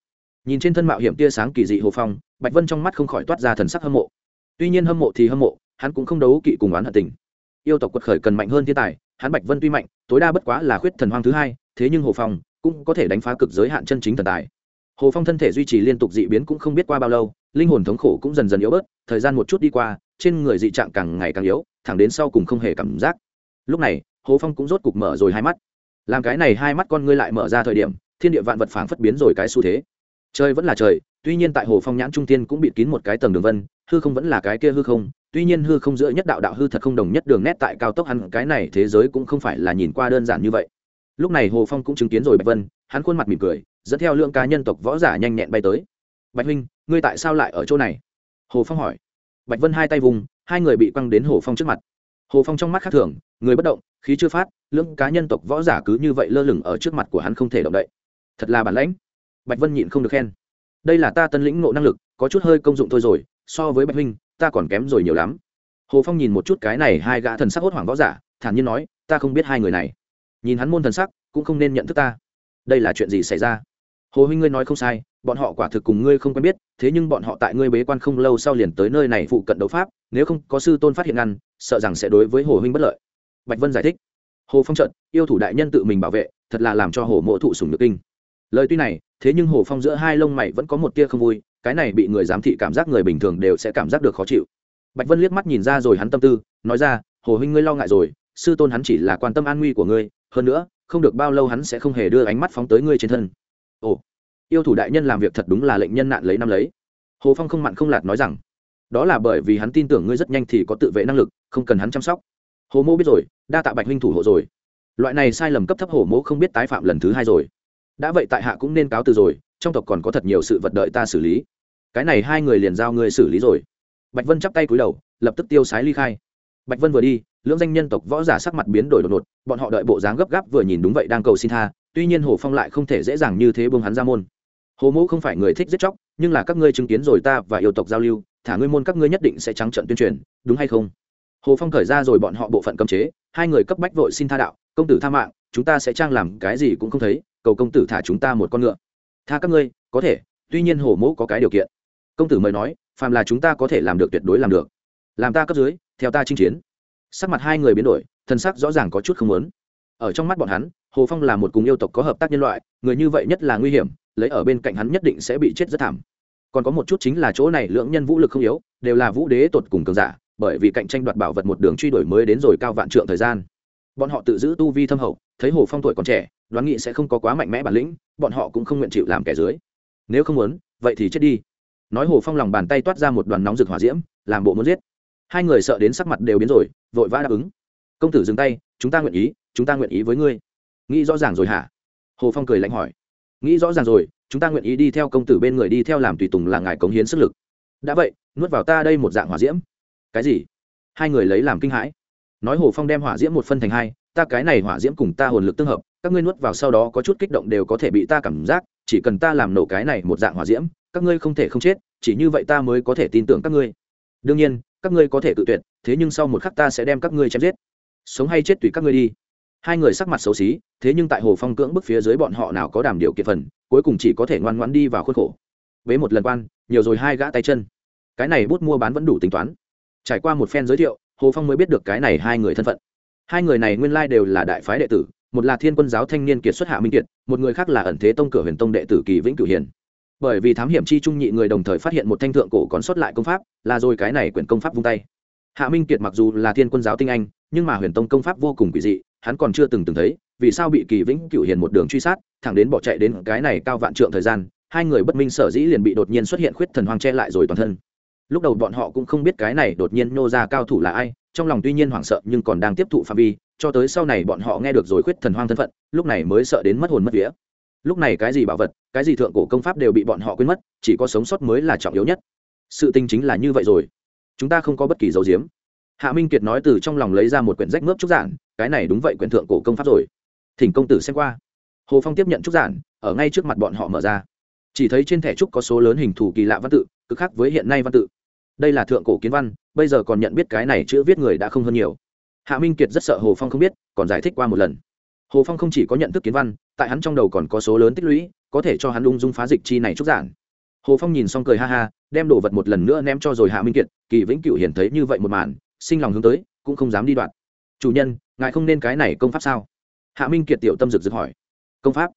Nhìn trên thân mạo hiểm tia sáng kỳ dị hồ phong, bạch vân trong mắt không khỏi toát ra thần sắc hâm mộ. Tuy nhiên hâm mộ thì hâm mộ, hắn cũng không đấu kỵ cùng oán hận tình yêu tộc quật khởi cần mạnh hơn thiên tài, hắn bạch vân tuy mạnh, tối đa bất quá là khuyết thần hoang thứ hai, thế nhưng hồ phong cũng có thể đánh phá cực giới hạn chân chính thần tài. Hồ phong thân thể duy trì liên tục dị biến cũng không biết qua bao lâu, linh hồn thống khổ cũng dần dần yếu bớt, thời gian một chút đi qua, trên người dị trạng càng ngày càng yếu, thẳng đến sau cùng không hề cảm giác. Lúc này, hồ phong cũng rốt cục mở rồi hai mắt. Làm cái này hai mắt con ngươi lại mở ra thời điểm, thiên địa vạn vật phảng phất biến rồi cái xu thế. Trời vẫn là trời, tuy nhiên tại hồ phong nhãn trung tiên cũng bị kín một cái tầng đường vân, hư không vẫn là cái kia hư không tuy nhiên hư không giữa nhất đạo đạo hư thật không đồng nhất đường nét tại cao tốc hắn, cái này thế giới cũng không phải là nhìn qua đơn giản như vậy. Lúc này hồ phong cũng chứng kiến rồi bạch vân, hắn khuôn mặt mỉm cười, dẫn theo lượng cá nhân tộc võ giả nhanh nhẹn bay tới. Bạch huynh, ngươi tại sao lại ở chỗ này? Hồ phong hỏi. Bạch vân hai tay vùng, hai người bị quăng đến hồ phong trước mặt. Hồ phong trong mắt khác thường, người bất động, khí chưa phát lưỡng cá nhân tộc võ giả cứ như vậy lơ lửng ở trước mặt của hắn không thể động đậy. Thật là bản lãnh. Bạch vân nhịn không được khen. Đây là ta tân lĩnh ngộ năng lực, có chút hơi công dụng thôi rồi, so với bạch huynh ta còn kém rồi nhiều lắm. Hồ phong nhìn một chút cái này hai gã thần sắc hốt hoảng võ giả, thản nhiên nói, ta không biết hai người này. Nhìn hắn môn thần sắc, cũng không nên nhận thức ta. Đây là chuyện gì xảy ra? Hồ huynh ngươi nói không sai, bọn họ quả thực cùng ngươi không quen biết, thế nhưng bọn họ tại ngươi bế quan không lâu sau liền tới nơi này phụ cận đấu pháp, nếu không có sư tôn phát hiện ngăn, sợ rằng sẽ đối với hồ huynh bất lợi. Bạch vân giải thích. Hồ phong trận yêu thủ đại nhân tự mình bảo vệ, thật là làm cho hồ mộ thụ sùng nhược kinh. Lời tuy này, thế nhưng hồ phong giữa hai lông mày vẫn có một tia không vui cái này bị người giám thị cảm giác người bình thường đều sẽ cảm giác được khó chịu. Bạch vân liếc mắt nhìn ra rồi hắn tâm tư, nói ra, hồ huynh ngươi lo ngại rồi, sư tôn hắn chỉ là quan tâm an nguy của ngươi, hơn nữa, không được bao lâu hắn sẽ không hề đưa ánh mắt phóng tới ngươi trên thân. Ồ, yêu thủ đại nhân làm việc thật đúng là lệnh nhân nạn lấy năm lấy. Hồ phong không mặn không lạt nói rằng, đó là bởi vì hắn tin tưởng ngươi rất nhanh thì có tự vệ năng lực, không cần hắn chăm sóc. Hồ mô biết rồi, đa tạ bạch huynh thủ hộ rồi. Loại này sai lầm cấp thấp hồ mô không biết tái phạm lần thứ hai rồi. Đã vậy tại hạ cũng nên cáo từ rồi, trong tộc còn có thật nhiều sự vật đợi ta xử lý cái này hai người liền giao ngươi xử lý rồi. Bạch vân chắp tay cúi đầu, lập tức tiêu sái ly khai. Bạch vân vừa đi, lưỡng danh nhân tộc võ giả sắc mặt biến đổi đột ngột, bọn họ đợi bộ dáng gấp gáp vừa nhìn đúng vậy đang cầu xin tha, tuy nhiên hồ phong lại không thể dễ dàng như thế buông hắn ra môn. Hồ mẫu không phải người thích giết chóc, nhưng là các ngươi chứng kiến rồi ta và yêu tộc giao lưu, thả ngươi môn các ngươi nhất định sẽ trắng trận tuyên truyền, đúng hay không? Hồ phong khởi ra rồi bọn họ bộ phận cấm chế, hai người cấp bách vội xin tha đạo, công tử tha mạng, chúng ta sẽ trang làm cái gì cũng không thấy, cầu công tử thả chúng ta một con ngựa. Tha các ngươi, có thể, tuy nhiên hồ mẫu có cái điều kiện công tử mời nói, phàm là chúng ta có thể làm được tuyệt đối làm được. Làm ta cấp dưới, theo ta chinh chiến. Sắc mặt hai người biến đổi, thân sắc rõ ràng có chút không lớn ở trong mắt bọn hắn, hồ phong là một cùng yêu tộc có hợp tác nhân loại, người như vậy nhất là nguy hiểm, lấy ở bên cạnh hắn nhất định sẽ bị chết rất thảm. Còn có một chút chính là chỗ này lượng nhân vũ lực không yếu, đều là vũ đế tột cùng cường giả, bởi vì cạnh tranh đoạt bảo vật một đường truy đuổi mới đến rồi cao vạn trượng thời gian. Bọn họ tự giữ tu vi thâm hậu, thấy hồ phong tuổi còn trẻ, đoán nghị sẽ không có quá mạnh mẽ bản lĩnh, bọn họ cũng không nguyện chịu làm kẻ dưới. Nếu không muốn, vậy thì chết đi nói hồ phong lòng bàn tay toát ra một đoàn nóng rực hỏa diễm, làm bộ muốn giết. Hai người sợ đến sắc mặt đều biến rồi, vội vã đáp ứng. Công tử dừng tay, chúng ta nguyện ý, chúng ta nguyện ý với ngươi. Nghĩ rõ ràng rồi hả? Hồ phong cười lạnh hỏi. Nghĩ rõ ràng rồi, chúng ta nguyện ý đi theo công tử bên người đi theo làm tùy tùng là ngài cống hiến sức lực. Đã vậy, nuốt vào ta đây một dạng hỏa diễm. Cái gì? Hai người lấy làm kinh hãi. Nói hồ phong đem hỏa diễm một phân thành hai, ta cái này hỏa diễm cùng ta hồn lực tương hợp, các ngươi nuốt vào sau đó có chút kích động đều có thể bị ta cảm giác, chỉ cần ta làm nổ cái này một dạng hỏa diễm các ngươi không thể không chết, chỉ như vậy ta mới có thể tin tưởng các ngươi. Đương nhiên, các ngươi có thể tự tuyệt, thế nhưng sau một khắc ta sẽ đem các ngươi chém giết. Sống hay chết tùy các ngươi đi. Hai người sắc mặt xấu xí, thế nhưng tại hồ phong cưỡng bức phía dưới bọn họ nào có đảm điều kiện phần, cuối cùng chỉ có thể ngoan ngoãn đi vào khuôn khổ. Với một lần quan, nhiều rồi hai gã tay chân. Cái này bút mua bán vẫn đủ tính toán. Trải qua một phen giới thiệu, hồ phong mới biết được cái này hai người thân phận. Hai người này nguyên lai đều là đại phái đệ tử, một là thiên quân giáo thanh niên kiệt xuất hạ minh kiệt, một người khác là ẩn thế tông cửa huyền tông đệ tử kỳ vĩnh cửu hiền bởi vì thám hiểm chi trung nhị người đồng thời phát hiện một thanh thượng cổ còn sót lại công pháp, là rồi cái này quyển công pháp vung tay. Hạ minh kiệt mặc dù là thiên quân giáo tinh anh, nhưng mà huyền tông công pháp vô cùng quỷ dị, hắn còn chưa từng từng thấy, vì sao bị kỳ vĩnh cựu hiền một đường truy sát, thẳng đến bỏ chạy đến cái này cao vạn trượng thời gian, hai người bất minh sở dĩ liền bị đột nhiên xuất hiện khuyết thần hoang che lại rồi toàn thân. Lúc đầu bọn họ cũng không biết cái này đột nhiên nô ra cao thủ là ai, trong lòng tuy nhiên hoảng sợ nhưng còn đang tiếp thụ phạm vi, cho tới sau này bọn họ nghe được rồi khuyết thần hoang thân phận, lúc này mới sợ đến mất hồn mất vía lúc này cái gì bảo vật, cái gì thượng cổ công pháp đều bị bọn họ quên mất, chỉ có sống sót mới là trọng yếu nhất. Sự tình chính là như vậy rồi. Chúng ta không có bất kỳ dấu diếm. Hạ minh kiệt nói từ trong lòng lấy ra một quyển rách mướp trúc giản, cái này đúng vậy quyển thượng cổ công pháp rồi. Thỉnh công tử xem qua. Hồ phong tiếp nhận trúc giản, ở ngay trước mặt bọn họ mở ra. Chỉ thấy trên thẻ trúc có số lớn hình thù kỳ lạ văn tự, cực khác với hiện nay văn tự. Đây là thượng cổ kiến văn, bây giờ còn nhận biết cái này chữ viết người đã không hơn nhiều. Hạ minh kiệt rất sợ hồ phong không biết, còn giải thích qua một lần hồ phong không chỉ có nhận thức kiến văn, tại hắn trong đầu còn có số lớn tích lũy, có thể cho hắn ung dung phá dịch chi này trúc giản. Hồ phong nhìn xong cười ha ha, đem đồ vật một lần nữa ném cho rồi hạ minh kiệt, kỳ vĩnh cựu hiển thấy như vậy một màn, sinh lòng hướng tới, cũng không dám đi đoạn. Chủ nhân, ngài không nên cái này công pháp sao? Hạ minh kiệt tiểu tâm rực rực hỏi. Công pháp?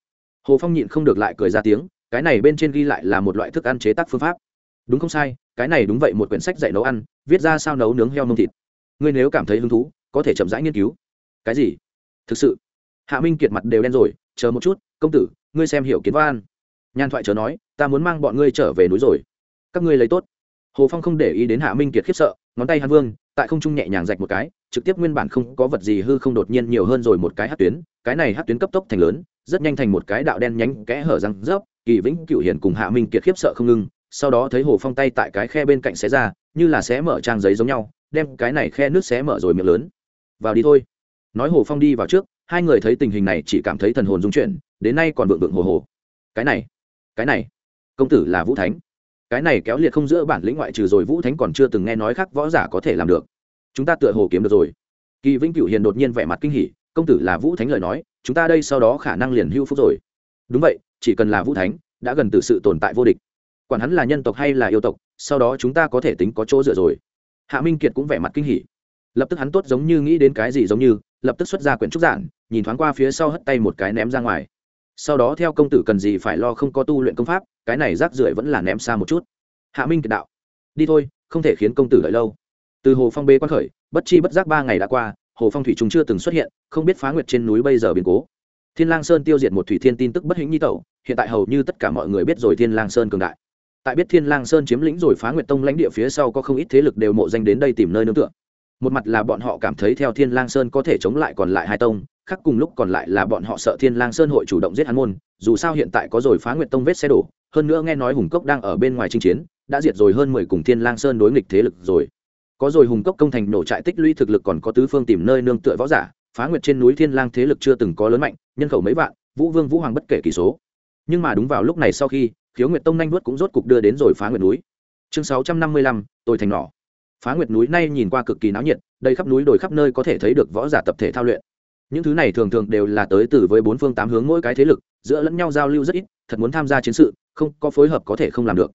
Hồ phong nhịn không được lại cười ra tiếng, cái này bên trên ghi lại là một loại thức ăn chế tác phương pháp. Đúng không sai, cái này đúng vậy, một quyển sách dạy nấu ăn, viết ra sao nấu nướng heo nông thịt. Ngươi nếu cảm thấy hứng thú, có thể chậm rãi nghiên cứu. Cái gì? Thực sự hạ minh kiệt mặt đều đen rồi, chờ một chút, công tử, ngươi xem hiểu kiến văn. Nhan thoại chờ nói, ta muốn mang bọn ngươi trở về núi rồi. Các ngươi lấy tốt. Hồ phong không để ý đến hạ minh kiệt khiếp sợ, ngón tay hắn vương, tại không trung nhẹ nhàng rạch một cái, trực tiếp nguyên bản không có vật gì hư không đột nhiên nhiều hơn rồi một cái hát tuyến, cái này hát tuyến cấp tốc thành lớn, rất nhanh thành một cái đạo đen nhánh kẽ hở răng rớp, kỳ vĩnh cựu hiền cùng hạ minh kiệt khiếp sợ không ngưng sau đó thấy hồ phong tay tại cái khe bên cạnh xé ra, như là xé mở trang giấy giống nhau, đem cái này khe nước xé mở rồi miệng lớn. Vào đi thôi. Nói hồ phong đi vào trước hai người thấy tình hình này chỉ cảm thấy thần hồn dung chuyển, đến nay còn vượng vượng hồ hồ. Cái này cái này, công tử là vũ thánh. Cái này kéo liệt không giữa bản lĩnh ngoại trừ rồi vũ thánh còn chưa từng nghe nói khác võ giả có thể làm được. Chúng ta tựa hồ kiếm được rồi. Kỳ vĩnh cửu hiền đột nhiên vẻ mặt kinh hỉ, công tử là vũ thánh lời nói, chúng ta đây sau đó khả năng liền hưu phúc rồi. Đúng vậy, chỉ cần là vũ thánh, đã gần từ sự tồn tại vô địch. Quản hắn là nhân tộc hay là yêu tộc, sau đó chúng ta có thể tính có chỗ dựa rồi. Hạ minh kiệt cũng vẻ mặt kinh hỉ. Lập tức hắn tốt giống như nghĩ đến cái gì giống như, lập tức xuất ra quyển trúc giản nhìn thoáng qua phía sau hất tay một cái ném ra ngoài. Sau đó theo công tử cần gì phải lo không có tu luyện công pháp, cái này rác rưởi vẫn là ném xa một chút. Hạ minh kiệt đạo, đi thôi, không thể khiến công tử đợi lâu. Từ hồ phong bê quan khởi, bất chi bất giác ba ngày đã qua, hồ phong thủy chúng chưa từng xuất hiện, không biết phá nguyệt trên núi bây giờ biến cố. Thiên lang sơn tiêu diệt một thủy thiên tin tức bất hĩnh nhi tẩu, hiện tại hầu như tất cả mọi người biết rồi thiên lang sơn cường đại. Tại biết thiên lang sơn chiếm lĩnh rồi phá nguyệt tông lãnh địa phía sau có không ít thế lực đều mộ danh đến đây tìm nơi nương tựa một mặt là bọn họ cảm thấy theo thiên lang sơn có thể chống lại còn lại hai tông, khác cùng lúc còn lại là bọn họ sợ thiên lang sơn hội chủ động giết hắn môn, dù sao hiện tại có rồi phá nguyệt tông vết xe đổ, hơn nữa nghe nói hùng cốc đang ở bên ngoài chinh chiến, đã diệt rồi hơn mười cùng thiên lang sơn đối nghịch thế lực rồi. Có rồi hùng cốc công thành nổ trại tích lũy thực lực còn có tứ phương tìm nơi nương tựa võ giả, phá nguyệt trên núi thiên lang thế lực chưa từng có lớn mạnh, nhân khẩu mấy vạn, vũ vương vũ hoàng bất kể kỳ số. Nhưng mà đúng vào lúc này sau khi, khiếu nguyệt tông nhanh vuốt cũng rốt cục đưa đến rồi phá nguyệt núi. Chương sáu trăm năm mươi lăm tôi thành nỏ phá nguyệt núi nay nhìn qua cực kỳ náo nhiệt, đây khắp núi đồi khắp nơi có thể thấy được võ giả tập thể thao luyện. Những thứ này thường thường đều là tới từ với bốn phương tám hướng mỗi cái thế lực, giữa lẫn nhau giao lưu rất ít, thật muốn tham gia chiến sự, không có phối hợp có thể không làm được.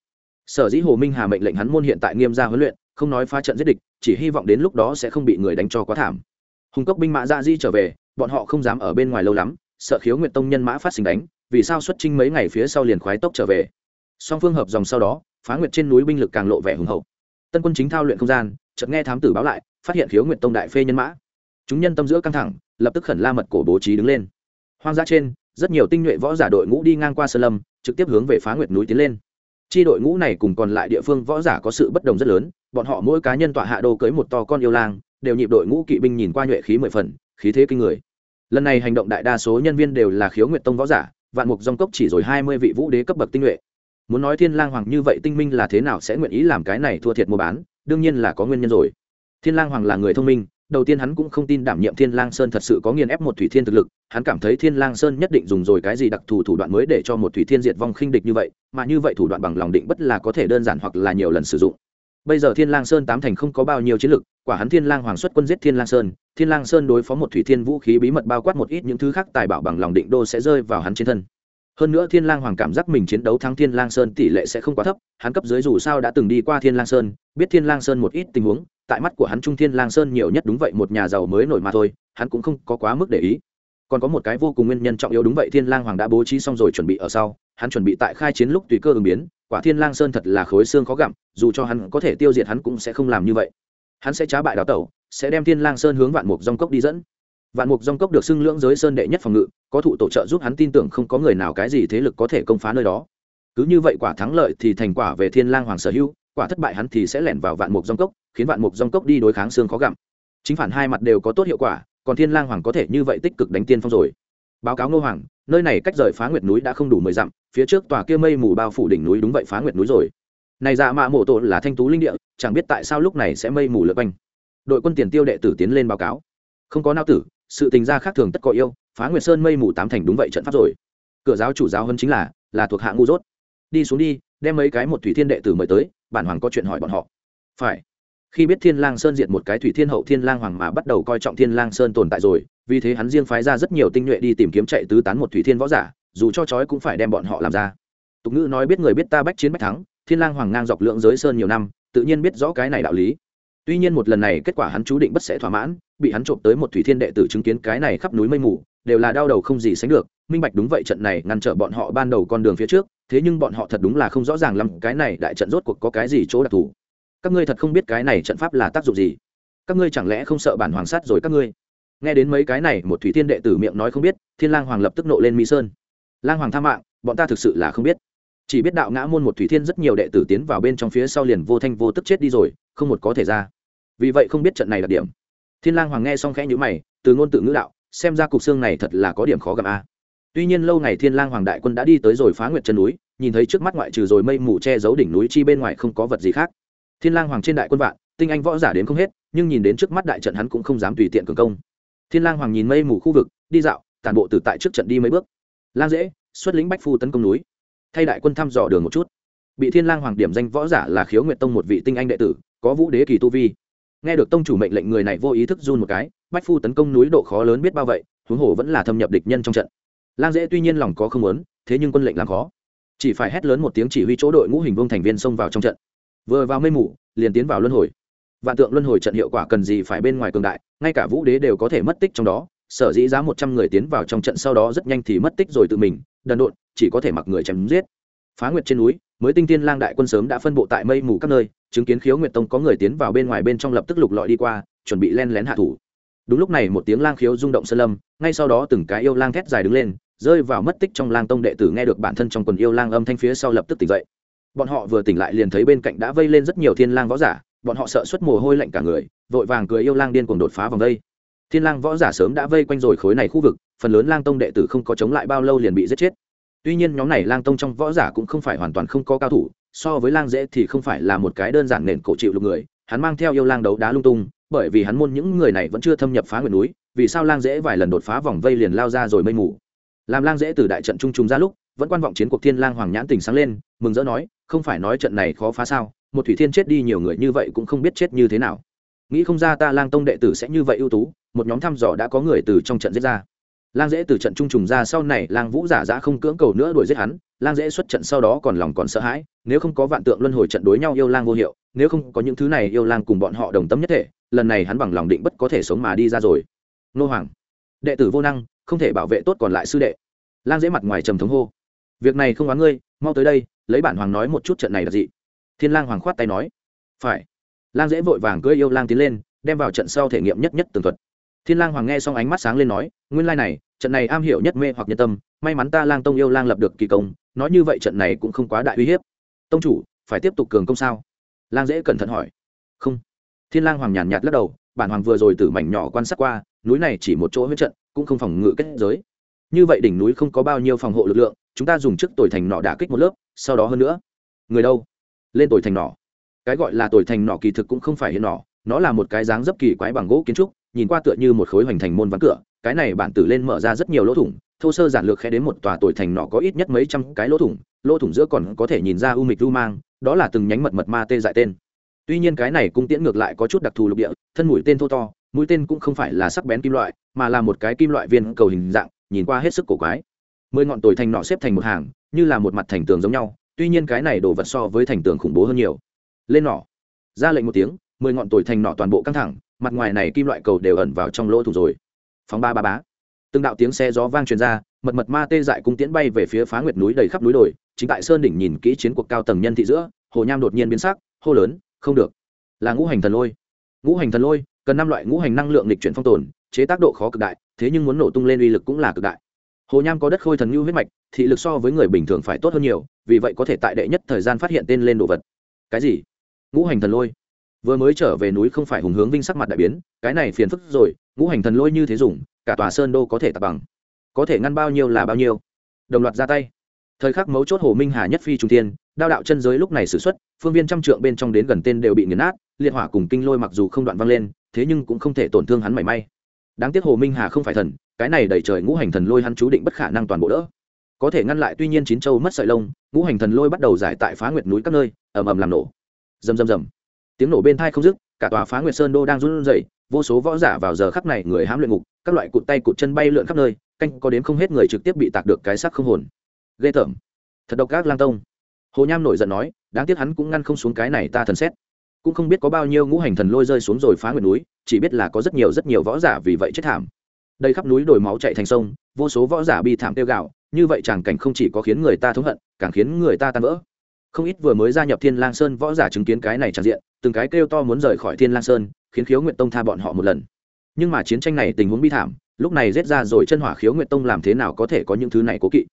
Sở dĩ hồ minh hà mệnh lệnh hắn môn hiện tại nghiêm gia huấn luyện, không nói phá trận giết địch, chỉ hy vọng đến lúc đó sẽ không bị người đánh cho quá thảm. Hùng cốc binh mã ra di trở về, bọn họ không dám ở bên ngoài lâu lắm, sợ khiếu nguyện tông nhân mã phát sinh đánh, vì sao xuất trinh mấy ngày phía sau liền khoái tốc trở về. Song phương hợp dòng sau đó, phá nguyệt trên núi binh lực càng lộ vẻ hùng hậu tân quân chính thao luyện không gian, chợt nghe thám tử báo lại, phát hiện khiếu nguyện tông đại phê nhân mã. Chúng nhân tâm giữa căng thẳng, lập tức khẩn la mật cổ bố trí đứng lên. Hoang dã trên, rất nhiều tinh nhuệ võ giả đội ngũ đi ngang qua sơn lâm, trực tiếp hướng về phá nguyệt núi tiến lên. Chi đội ngũ này cùng còn lại địa phương võ giả có sự bất đồng rất lớn, bọn họ mỗi cá nhân tọa hạ đô cưới một to con yêu lang, đều nhịp đội ngũ kỵ binh nhìn qua nhuệ khí mười phần, khí thế kinh người. Lần này hành động đại đa số nhân viên đều là khiếu nguyệt tông võ giả, vạn mục dòng cốc chỉ rồi hai mươi vị vũ đế cấp bậc tinh nhuệ muốn nói thiên lang hoàng như vậy tinh minh là thế nào sẽ nguyện ý làm cái này thua thiệt mua bán, đương nhiên là có nguyên nhân rồi. Thiên lang hoàng là người thông minh, đầu tiên hắn cũng không tin đảm nhiệm thiên lang sơn thật sự có nghiền ép một thủy thiên thực lực, hắn cảm thấy thiên lang sơn nhất định dùng rồi cái gì đặc thù thủ đoạn mới để cho một thủy thiên diệt vong khinh địch như vậy, mà như vậy thủ đoạn bằng lòng định bất là có thể đơn giản hoặc là nhiều lần sử dụng. Bây giờ thiên lang sơn tám thành không có bao nhiêu chiến lực, quả hắn thiên lang hoàng xuất quân giết thiên lang sơn, thiên lang sơn đối phó một thủy thiên vũ khí bí mật bao quát một ít những thứ khác tài bảo bằng lòng định đô sẽ rơi vào hắn trên thân hơn nữa thiên lang hoàng cảm giác mình chiến đấu thắng thiên lang sơn tỷ lệ sẽ không quá thấp, hắn cấp dưới dù sao đã từng đi qua thiên lang sơn, biết thiên lang sơn một ít tình huống, tại mắt của hắn trung thiên lang sơn nhiều nhất đúng vậy một nhà giàu mới nổi mà thôi, hắn cũng không có quá mức để ý. Còn có một cái vô cùng nguyên nhân trọng yếu đúng vậy thiên lang hoàng đã bố trí xong rồi chuẩn bị ở sau, hắn chuẩn bị tại khai chiến lúc tùy cơ ứng biến, quả thiên lang sơn thật là khối xương khó gặm, dù cho hắn có thể tiêu diệt hắn cũng sẽ không làm như vậy. Hắn sẽ trá bại đào tẩu, sẽ đem thiên lang sơn hướng vạn mục dòng cốc đi dẫn vạn mục dòng cốc được xưng lưỡng giới sơn đệ nhất phòng ngự, có thụ tổ trợ giúp hắn tin tưởng không có người nào cái gì thế lực có thể công phá nơi đó. Cứ như vậy quả thắng lợi thì thành quả về thiên lang hoàng sở hữu, quả thất bại hắn thì sẽ lẻn vào vạn mục dòng cốc, khiến vạn mục dòng cốc đi đối kháng xương khó gặm. Chính phản hai mặt đều có tốt hiệu quả, còn thiên lang hoàng có thể như vậy tích cực đánh tiên phong rồi. Báo cáo ngô hoàng, nơi này cách rời phá nguyệt núi đã không đủ mười dặm, phía trước tòa kia mây mù bao phủ đỉnh núi đúng vậy phá nguyệt núi rồi. Này dạ mạ mộ tổ là thanh tú linh địa, chẳng biết tại sao lúc này sẽ mây mù lượt quanh. Đội quân tiền tiêu đệ tử tiến lên báo cáo. Không có nao tử sự tình gia khác thường tất có yêu, phá nguyệt sơn mây mù tám thành đúng vậy trận pháp rồi. Cửa giáo chủ giáo hơn chính là là thuộc hạ ngu dốt. Đi xuống đi, đem mấy cái một thủy thiên đệ tử mời tới, bản hoàng có chuyện hỏi bọn họ. Phải. Khi biết thiên lang sơn diệt một cái thủy thiên hậu thiên lang hoàng mà bắt đầu coi trọng thiên lang sơn tồn tại rồi, vì thế hắn riêng phái ra rất nhiều tinh nhuệ đi tìm kiếm chạy tứ tán một thủy thiên võ giả, dù cho chói cũng phải đem bọn họ làm ra. Tục ngữ nói biết người biết ta bách chiến bách thắng, thiên lang hoàng ngang dọc lượng giới sơn nhiều năm, tự nhiên biết rõ cái này đạo lý tuy nhiên một lần này kết quả hắn chú định bất sẽ thỏa mãn, bị hắn trộm tới một thủy thiên đệ tử chứng kiến cái này khắp núi mây mù, đều là đau đầu không gì sánh được. Minh bạch đúng vậy trận này ngăn trở bọn họ ban đầu con đường phía trước, thế nhưng bọn họ thật đúng là không rõ ràng lắm cái này đại trận rốt cuộc có cái gì chỗ đặc thù. Các ngươi thật không biết cái này trận pháp là tác dụng gì. Các ngươi chẳng lẽ không sợ bản hoàng sát rồi các ngươi? Nghe đến mấy cái này, một thủy thiên đệ tử miệng nói không biết, thiên lang hoàng lập tức nộ lên mỹ sơn. Lang hoàng tha mạng, bọn ta thực sự là không biết. Chỉ biết đạo ngã môn một thủy thiên rất nhiều đệ tử tiến vào bên trong phía sau liền vô thanh vô tức chết đi rồi, không một có thể ra vì vậy không biết trận này đặc điểm. Thiên lang hoàng nghe xong khẽ nhíu mày, từ ngôn tự ngữ đạo, xem ra cục xương này thật là có điểm khó gặp a. Tuy nhiên lâu ngày thiên lang hoàng đại quân đã đi tới rồi phá nguyệt chân núi, nhìn thấy trước mắt ngoại trừ rồi mây mù che giấu đỉnh núi chi bên ngoài không có vật gì khác. Thiên lang hoàng trên đại quân vạn, tinh anh võ giả đến không hết, nhưng nhìn đến trước mắt đại trận hắn cũng không dám tùy tiện cường công. Thiên lang hoàng nhìn mây mù khu vực, đi dạo toàn bộ từ tại trước trận đi mấy bước. Lang dễ, xuất lĩnh bách phu tấn công núi. Thay đại quân thăm dò đường một chút. Bị thiên lang hoàng điểm danh võ giả là khiếu nguyệt tông một vị tinh anh đệ tử, có vũ đế kỳ tu vi nghe được tông chủ mệnh lệnh người này vô ý thức run một cái, bách phu tấn công núi độ khó lớn biết bao vậy, huống hồ vẫn là thâm nhập địch nhân trong trận. Lang dễ tuy nhiên lòng có không muốn, thế nhưng quân lệnh làm khó. Chỉ phải hét lớn một tiếng chỉ huy chỗ đội ngũ hình vương thành viên xông vào trong trận. Vừa vào mây mù, liền tiến vào luân hồi. Vạn tượng luân hồi trận hiệu quả cần gì phải bên ngoài cường đại, ngay cả vũ đế đều có thể mất tích trong đó. Sở dĩ giá một trăm người tiến vào trong trận sau đó rất nhanh thì mất tích rồi tự mình, đần độn, chỉ có thể mặc người chém giết. Phá nguyệt trên núi, mới tinh tiên lang đại quân sớm đã phân bộ tại mây mù các nơi chứng kiến khiếu nguyệt tông có người tiến vào bên ngoài bên trong lập tức lục lọi đi qua, chuẩn bị len lén hạ thủ. Đúng lúc này một tiếng lang khiếu rung động sơn lâm, ngay sau đó từng cái yêu lang thét dài đứng lên, rơi vào mất tích trong lang tông đệ tử nghe được bản thân trong quần yêu lang âm thanh phía sau lập tức tỉnh dậy. Bọn họ vừa tỉnh lại liền thấy bên cạnh đã vây lên rất nhiều thiên lang võ giả, bọn họ sợ xuất mồ hôi lạnh cả người, vội vàng cười yêu lang điên cuồng đột phá vòng đây. Thiên lang võ giả sớm đã vây quanh rồi khối này khu vực, phần lớn lang tông đệ tử không có chống lại bao lâu liền bị giết chết. Tuy nhiên nhóm này lang tông trong võ giả cũng không phải hoàn toàn không có cao thủ so với lang dễ thì không phải là một cái đơn giản nền cổ chịu lục người, hắn mang theo yêu lang đấu đá lung tung, bởi vì hắn môn những người này vẫn chưa thâm nhập phá nguyệt núi, vì sao lang dễ vài lần đột phá vòng vây liền lao ra rồi mây mù. Làm lang dễ từ đại trận trung trùng ra lúc, vẫn quan vọng chiến cuộc thiên lang hoàng nhãn tỉnh sáng lên, mừng rỡ nói, không phải nói trận này khó phá sao, một thủy thiên chết đi nhiều người như vậy cũng không biết chết như thế nào. Nghĩ không ra ta lang tông đệ tử sẽ như vậy ưu tú, một nhóm thăm dò đã có người từ trong trận giết ra. Lang dễ từ trận trung trùng ra, sau này lang vũ giả giã không cưỡng cầu nữa đuổi giết hắn lang dễ xuất trận sau đó còn lòng còn sợ hãi, nếu không có vạn tượng luân hồi trận đối nhau yêu lang vô hiệu, nếu không có những thứ này yêu lang cùng bọn họ đồng tâm nhất thể, lần này hắn bằng lòng định bất có thể sống mà đi ra rồi. Nô hoàng, đệ tử vô năng, không thể bảo vệ tốt còn lại sư đệ. Lang dễ mặt ngoài trầm thống hô, việc này không oán ngươi, mau tới đây, lấy bản hoàng nói một chút trận này là gì. Thiên lang hoàng khoát tay nói, phải. Lang dễ vội vàng cưỡi yêu lang tiến lên, đem vào trận sau thể nghiệm nhất nhất tường thuật. Thiên lang hoàng nghe xong ánh mắt sáng lên nói, nguyên lai này, trận này am hiểu nhất mê hoặc nhân tâm, may mắn ta lang tông yêu lang lập được kỳ công nói như vậy trận này cũng không quá đại uy hiếp. Tông chủ, phải tiếp tục cường công sao? Lang dễ cẩn thận hỏi. Không. Thiên lang hoàng nhàn nhạt lắc đầu, bản hoàng vừa rồi từ mảnh nhỏ quan sát qua, núi này chỉ một chỗ huyết trận, cũng không phòng ngự kết giới. Như vậy đỉnh núi không có bao nhiêu phòng hộ lực lượng, chúng ta dùng trước tồi thành nọ đả kích một lớp, sau đó hơn nữa. Người đâu? Lên tồi thành nọ cái gọi là tồi thành nọ kỳ thực cũng không phải hiện nọ nó là một cái dáng dấp kỳ quái bằng gỗ kiến trúc, nhìn qua tựa như một khối hoành thành môn ván cửa, cái này bản tử lên mở ra rất nhiều lỗ thủng thô sơ giản lược khẽ đến một tòa tuổi thành nọ có ít nhất mấy trăm cái lỗ thủng lỗ thủng giữa còn có thể nhìn ra u mịch u mang, đó là từng nhánh mật mật ma tê dại tên. Tuy nhiên cái này cung tiễn ngược lại có chút đặc thù lục địa, thân mũi tên thô to, mũi tên cũng không phải là sắc bén kim loại, mà là một cái kim loại viên cầu hình dạng, nhìn qua hết sức cổ quái. Mười ngọn tồi thành nọ xếp thành một hàng, như là một mặt thành tường giống nhau, tuy nhiên cái này đồ vật so với thành tường khủng bố hơn nhiều. Lên nỏ. Ra lệnh một tiếng, mười ngọn tồi thành nọ toàn bộ căng thẳng, mặt ngoài này kim loại cầu đều ẩn vào trong lỗ thủ rồi. Phóng ba ba bá từng đạo tiếng xe gió vang truyền ra, mật mật ma tê dại cung tiễn bay về phía phá nguyệt núi đầy khắp núi đồi, chính tại sơn đỉnh nhìn kỹ chiến cuộc cao tầng nhân thị giữa, hồ nham đột nhiên biến sắc, hô lớn, không được, là ngũ hành thần lôi. Ngũ hành thần lôi, cần năm loại ngũ hành năng lượng lịch chuyển phong tồn, chế tác độ khó cực đại, thế nhưng muốn nổ tung lên uy lực cũng là cực đại. Hồ nham có đất khôi thần nhu huyết mạch, thị lực so với người bình thường phải tốt hơn nhiều, vì vậy có thể tại đệ nhất thời gian phát hiện tên lên đồ vật. Cái gì? Ngũ hành thần lôi. Vừa mới trở về núi không phải hùng hướng vinh sắc mặt đại biến, cái này phiền phức rồi, ngũ hành thần lôi như thế dùng cả tòa sơn đô có thể tập bằng. Có thể ngăn bao nhiêu là bao nhiêu. Đồng loạt ra tay. Thời khắc mấu chốt hồ minh hà nhất phi trung tiên đao đạo chân giới lúc này s ử x u ấ t phương viên trăm trượng bên trong đến gần tên đều bị nghiền nát, liệt hỏa cùng kinh lôi mặc dù không đoạn văng lên, thế nhưng cũng không thể tổn thương hắn mảy may. Đáng tiếc hồ minh hà không phải thần, cái này đẩy trời ngũ hành thần lôi hắn chú định bất khả năng toàn bộ đỡ. Có thể ngăn lại tuy nhiên chín châu mất sợi lông, ngũ hành thần lôi bắt đầu giải tại phá nguyệt núi các nơi, ầm ầm làm nổ. Rầm rầm rầm. Tiếng nổ bên thai không dứt, cả tòa phá nguyệt sơn đô đang run rẩy vô số võ giả vào giờ khắc này người hám luyện ngục, các loại cụt tay cụt chân bay lượn khắp nơi, canh có đến không hết người trực tiếp bị tạc được cái sắc không hồn. Ghê tởm. Thật độc các lang tông. Hồ nham nổi giận nói, đáng tiếc hắn cũng ngăn không xuống cái này ta thần xét. Cũng không biết có bao nhiêu ngũ hành thần lôi rơi xuống rồi phá nguyệt núi, chỉ biết là có rất nhiều rất nhiều võ giả vì vậy chết thảm. Đây khắp núi đồi máu chạy thành sông, vô số võ giả bi thảm tiêu gạo, như vậy tràng cảnh không chỉ có khiến người ta thống hận, càng khiến người ta tan vỡ. Không ít vừa mới gia nhập thiên lang sơn võ giả chứng kiến cái này tràn diện từng cái kêu to muốn rời khỏi thiên lang sơn, khiến khiếu nguyện tông tha bọn họ một lần. Nhưng mà chiến tranh này tình huống bi thảm, lúc này giết ra rồi chân hỏa khiếu nguyện tông làm thế nào có thể có những thứ này cố kỵ?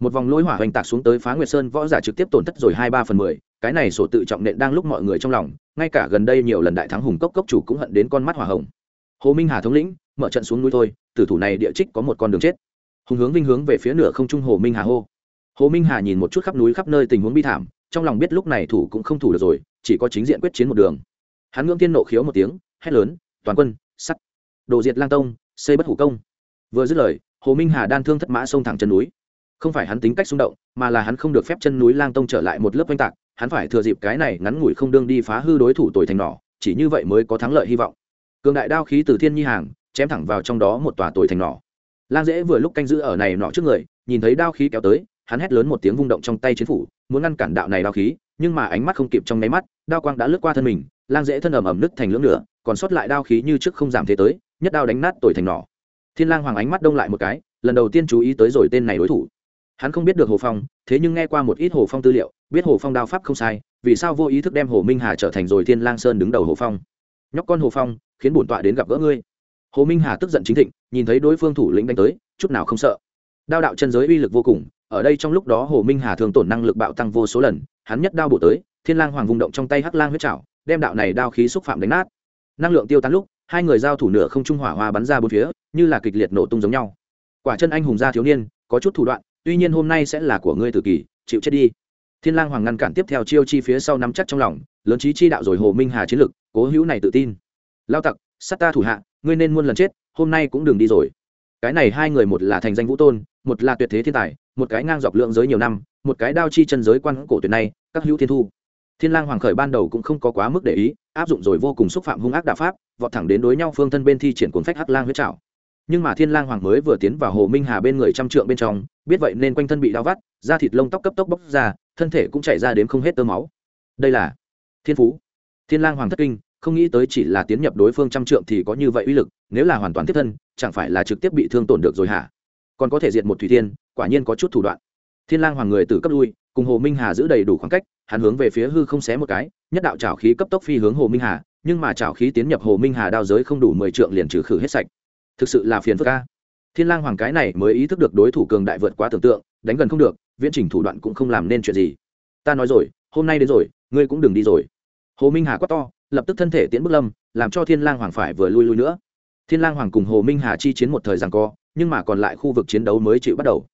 Một vòng lôi hỏa hoành tạc xuống tới phá nguyệt sơn, võ giả trực tiếp tổn thất rồi hai ba phần mười, cái này sổ tự trọng nện đang lúc mọi người trong lòng, ngay cả gần đây nhiều lần đại thắng hùng cốc cốc chủ cũng hận đến con mắt hỏa hồng. Hồ minh hà thống lĩnh, mở trận xuống núi thôi, tử thủ này địa trích có một con đường chết. Hùng hướng vinh hướng về phía nửa không trung hồ minh hà hô. Hồ minh hà nhìn một chút khắp núi khắp nơi tình huống bi thảm trong lòng biết lúc này thủ cũng không thủ được rồi, chỉ có chính diện quyết chiến một đường. Hắn ngưỡng tiên nộ khiếu một tiếng, hét lớn, toàn quân, sắt. Đồ diệt lang tông, xây bất hủ công. Vừa dứt lời, hồ minh hà đan thương thất mã xông thẳng chân núi. Không phải hắn tính cách xung động, mà là hắn không được phép chân núi lang tông trở lại một lớp oanh tạc, hắn phải thừa dịp cái này ngắn ngủi không đương đi phá hư đối thủ tuổi thành nỏ, chỉ như vậy mới có thắng lợi hy vọng. Cường đại đao khí từ thiên nhi hàng, chém thẳng vào trong đó một tòa tuổi thành nỏ. Lang dễ vừa lúc canh giữ ở này nọ trước người, nhìn thấy đao khí kéo tới hắn hét lớn một tiếng vung động trong tay chiến phủ, muốn ngăn cản đạo này đao khí, nhưng mà ánh mắt không kịp trong nháy mắt, đao quang đã lướt qua thân mình, lang dễ thân ẩm ẩm nứt thành lưỡng lửa còn sót lại đao khí như trước không giảm thế tới, nhất đao đánh nát tuổi thành nỏ. Thiên lang hoàng ánh mắt đông lại một cái, lần đầu tiên chú ý tới rồi tên này đối thủ. Hắn không biết được hồ phong, thế nhưng nghe qua một ít hồ phong tư liệu, biết hồ phong đao pháp không sai, vì sao vô ý thức đem hồ minh hà trở thành rồi thiên lang sơn đứng đầu hồ phong? Nhóc con hồ phong, khiến bổn tọa đến gặp gỡ ngươi. Hồ minh hà tức giận chính thịnh, nhìn thấy đối phương thủ lĩnh đánh tới, chút nào không sợ. Đao đạo chân giới uy lực vô cùng ở đây trong lúc đó hồ minh hà thường tổn năng lực bạo tăng vô số lần, hắn nhất đao bổ tới, thiên lang hoàng vùng động trong tay hắc lang huyết chảo đem đạo này đao khí xúc phạm đánh nát. Năng lượng tiêu tán lúc, hai người giao thủ nửa không trung hỏa hoa bắn ra bốn phía, như là kịch liệt nổ tung giống nhau. Quả chân anh hùng gia thiếu niên, có chút thủ đoạn, tuy nhiên hôm nay sẽ là của ngươi tự kỷ chịu chết đi. Thiên lang hoàng ngăn cản tiếp theo chiêu chi phía sau nắm chắc trong lòng, lớn trí chi đạo rồi hồ minh hà chiến lực, cố hữu này tự tin. Lao tặc, sát ta thủ hạ, ngươi nên muôn lần chết, hôm nay cũng đừng đi rồi cái này hai người một là thành danh vũ tôn, một là tuyệt thế thiên tài, một cái ngang dọc lượng giới nhiều năm, một cái đao chi chân giới quan cổ tuyệt này các hữu thiên thu. Thiên lang hoàng khởi ban đầu cũng không có quá mức để ý, áp dụng rồi vô cùng xúc phạm hung ác đạo pháp, vọt thẳng đến đối nhau phương thân bên thi triển cuốn phách hắc lang huyết trảo. Nhưng mà thiên lang hoàng mới vừa tiến vào hồ minh hà bên người trăm trượng bên trong, biết vậy nên quanh thân bị đau vắt, da thịt lông tóc cấp tốc bốc ra, thân thể cũng chảy ra đến không hết tơ máu. Đây là thiên phú. Thiên lang hoàng thất kinh không nghĩ tới chỉ là tiến nhập đối phương trăm trượng thì có như vậy uy lực, nếu là hoàn toàn tiếp thân, chẳng phải là trực tiếp bị thương tổn được rồi hả? Còn có thể diệt một thủy thiên, quả nhiên có chút thủ đoạn. Thiên lang hoàng người từ cấp lui, cùng hồ minh hà giữ đầy đủ khoảng cách, hắn hướng về phía hư không xé một cái, nhất đạo trảo khí cấp tốc phi hướng hồ minh hà, nhưng mà trảo khí tiến nhập hồ minh hà đao giới không đủ mười trượng liền trừ khử hết sạch. Thực sự là phiền phức ca thiên lang hoàng cái này mới ý thức được đối thủ cường đại vượt quá tưởng tượng, đánh gần không được, viễn trình thủ đoạn cũng không làm nên chuyện gì. Ta nói rồi, hôm nay đến rồi, ngươi cũng đừng đi rồi. Hồ minh hà quát to lập tức thân thể tiến bước lâm, làm cho thiên lang hoàng phải vừa lui lui nữa. Thiên lang hoàng cùng hồ minh hà chi chiến một thời gian co, nhưng mà còn lại khu vực chiến đấu mới chịu bắt đầu.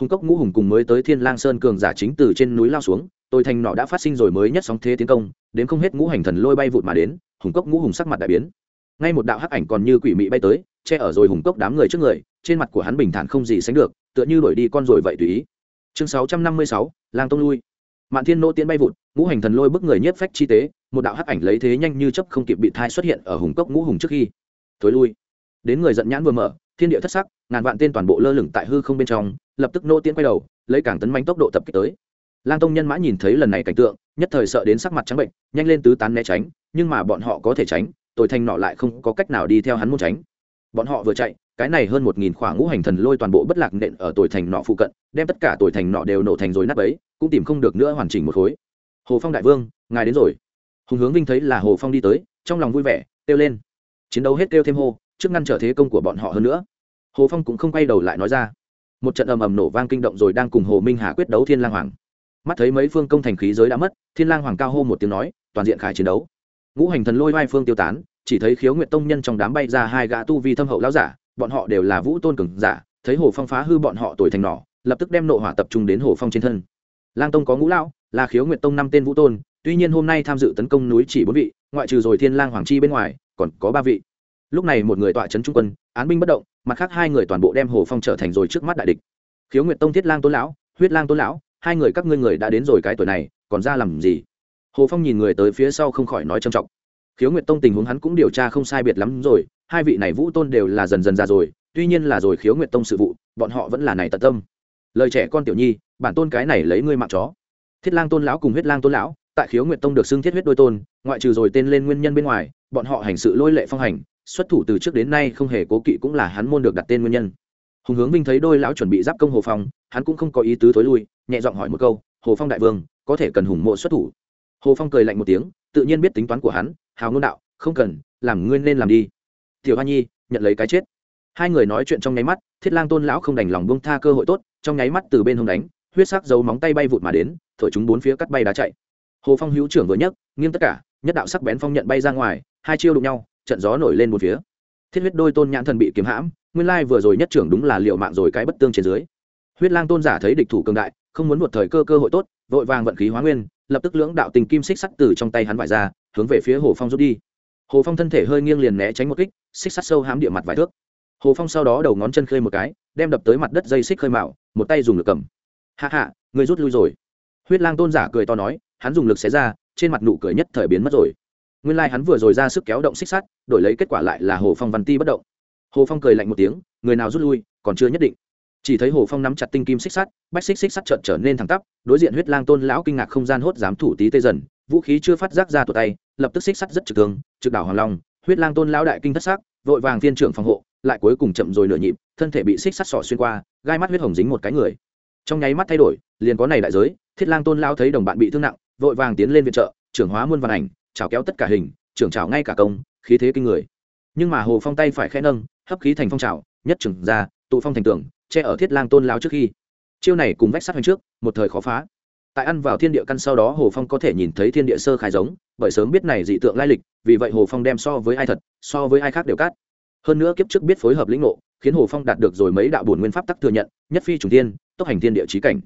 Hùng cốc ngũ hùng cùng mới tới thiên lang sơn cường giả chính từ trên núi lao xuống tôi thành nọ đã phát sinh rồi mới nhất sóng thế tiến công, đến không hết ngũ hành thần lôi bay vụt mà đến, hùng cốc ngũ hùng sắc mặt đại biến. Ngay một đạo hắc ảnh còn như quỷ mị bay tới, che ở rồi hùng cốc đám người trước người, trên mặt của hắn bình thản không gì sánh được, tựa như đổi đi con rồi vậy tùy ý. Chương sáu trăm năm mươi sáu, lang tông lui mạn thiên nô tiến bay vụt, ngũ hành thần lôi bức người nhất phách chi tế, một đạo hắc ảnh lấy thế nhanh như chấp không kịp bị thai xuất hiện ở hùng cốc ngũ hùng trước khi thối lui. Đến người giận nhãn vừa mở, thiên địa thất sắc, ngàn vạn tên toàn bộ lơ lửng tại hư không bên trong, lập tức nô tiến quay đầu, lấy càng tấn manh tốc độ tập kích tới. Lang tông nhân mã nhìn thấy lần này cảnh tượng, nhất thời sợ đến sắc mặt trắng bệnh, nhanh lên tứ tán né tránh, nhưng mà bọn họ có thể tránh, tội thanh nọ lại không có cách nào đi theo hắn muốn tránh. Bọn họ vừa chạy, cái này hơn một nghìn khoảng ngũ hành thần lôi toàn bộ bất lạc nện ở tội thành nọ phụ cận, đem tất cả tội thành nọ đều nổ thành rồi nắp ấy cũng tìm không được nữa hoàn chỉnh một khối. Hồ phong đại vương, ngài đến rồi. Hùng hướng vinh thấy là hồ phong đi tới, trong lòng vui vẻ, kêu lên. Chiến đấu hết kêu thêm hô, trước ngăn trở thế công của bọn họ hơn nữa. Hồ phong cũng không quay đầu lại nói ra. Một trận ầm ầm nổ vang kinh động rồi đang cùng hồ minh hà quyết đấu thiên lang hoàng. Mắt thấy mấy phương công thành khí giới đã mất, thiên lang hoàng cao hô một tiếng nói, toàn diện khải chiến đấu. Ngũ hành thần lôi vai phương tiêu tán, chỉ thấy khiếu nguyện tông nhân trong đám bay ra hai gã tu vi thâm hậu lão giả, bọn họ đều là vũ tôn cường giả, thấy hồ phong phá hư bọn họ tuổi thành nỏ, lập tức đem nộ hỏa tập trung đến hồ phong trên thân lang tông có ngũ lão, là khiếu Nguyệt tông năm tên vũ tôn, tuy nhiên hôm nay tham dự tấn công núi chỉ bốn vị, ngoại trừ rồi thiên lang hoàng chi bên ngoài, còn có ba vị. Lúc này một người tọa trấn trung quân, án binh bất động, mặt khác hai người toàn bộ đem hồ phong trở thành rồi trước mắt đại địch. Khiếu Nguyệt tông thiết lang tôn lão, huyết lang tôn lão, hai người các ngươi người đã đến rồi cái tuổi này, còn ra làm gì? Hồ phong nhìn người tới phía sau không khỏi nói trầm trọng. Khiếu nguyệt tông tình huống hắn cũng điều tra không sai biệt lắm rồi, hai vị này vũ tôn đều là dần dần già rồi, tuy nhiên là rồi khiếu nguyệt tông sự vụ, bọn họ vẫn là này tận tâm lời trẻ con tiểu nhi, bản tôn cái này lấy ngươi mạng chó. Thiết lang tôn lão cùng huyết lang tôn lão, tại khiếu nguyệt tông được xưng thiết huyết đôi tôn, ngoại trừ rồi tên lên nguyên nhân bên ngoài, bọn họ hành sự lôi lệ phong hành, xuất thủ từ trước đến nay không hề cố kỵ cũng là hắn môn được đặt tên nguyên nhân. Hùng hướng vinh thấy đôi lão chuẩn bị giáp công hồ phong, hắn cũng không có ý tứ thối lui, nhẹ giọng hỏi một câu, hồ phong đại vương, có thể cần hùng mộ xuất thủ? Hồ phong cười lạnh một tiếng, tự nhiên biết tính toán của hắn, hào ngôn đạo, không cần, làm ngươi nên làm đi. Tiểu hoa nhi, nhận lấy cái chết. Hai người nói chuyện trong nháy mắt, thiết lang tôn lão không đành lòng buông tha cơ hội tốt trong nháy mắt từ bên hông đánh, huyết sắc dấu móng tay bay vụt mà đến, thổi chúng bốn phía cắt bay đá chạy. Hồ phong hữu trưởng vừa nhấc, nghiêng tất cả, nhất đạo sắc bén phong nhận bay ra ngoài, hai chiêu đụng nhau, trận gió nổi lên một phía. Thiết huyết đôi tôn nhãn thần bị kiếm hãm, nguyên lai vừa rồi nhất trưởng đúng là liệu mạng rồi cái bất tương trên dưới. Huyết lang tôn giả thấy địch thủ cường đại, không muốn một thời cơ cơ hội tốt, vội vàng vận khí hóa nguyên, lập tức lưỡng đạo tình kim xích sắt từ trong tay hắn vải ra, hướng về phía hồ phong rút đi. Hồ phong thân thể hơi nghiêng liền né tránh một kích, xích sắt sâu hám địa mặt vài thước. Hồ phong sau đó đầu ngón chân khơi một cái, đem đập tới mặt đất dây xích khơi mạo một tay dùng lực cầm. Hạ hạ người rút lui rồi. Huyết lang tôn giả cười to nói, hắn dùng lực xé ra, trên mặt nụ cười nhất thời biến mất rồi. Nguyên lai、like、hắn vừa rồi ra sức kéo động xích sắt, đổi lấy kết quả lại là hồ phong văn ti bất động. Hồ phong cười lạnh một tiếng, người nào rút lui, còn chưa nhất định. Chỉ thấy hồ phong nắm chặt tinh kim xích sắt, bách xích xích sắt trợn trở nên thẳng tắp, đối diện huyết lang tôn lão kinh ngạc không gian hốt dám thủ tí tê dần, vũ khí chưa phát giác ra tụt tay, lập tức xích sắt rất trực tướng trực đảo hoàng long, huyết lang tôn lão đại kinh thất sắc, vội vàng viên trưởng phòng hộ lại cuối cùng chậm rồi nửa nhịp thân thể bị xích sắt sọ xuyên qua gai mắt huyết hồng dính một cái người. Trong nháy mắt thay đổi liền có này đại giới thiết lang tôn lão thấy đồng bạn bị thương nặng vội vàng tiến lên viện trợ trưởng hóa muôn văn ảnh chào kéo tất cả hình trưởng chào ngay cả công khí thế kinh người. Nhưng mà hồ phong tay phải khẽ nâng hấp khí thành phong trào nhất trưởng ra tụ phong thành tượng, che ở thiết lang tôn lao trước khi. Chiêu này cùng vách sát hoành trước một thời khó phá. Tại ăn vào thiên địa căn sau đó hồ phong có thể nhìn thấy thiên địa sơ khai giống bởi sớm biết này dị tượng lai lịch vì vậy hồ phong đem so với ai thật so với ai khác đều cát hơn nữa kiếp trước biết phối hợp lĩnh ngộ, khiến hồ phong đạt được rồi mấy đạo bổn nguyên pháp tắc thừa nhận, nhất phi trùng tiên tốc hành thiên địa trí cảnh.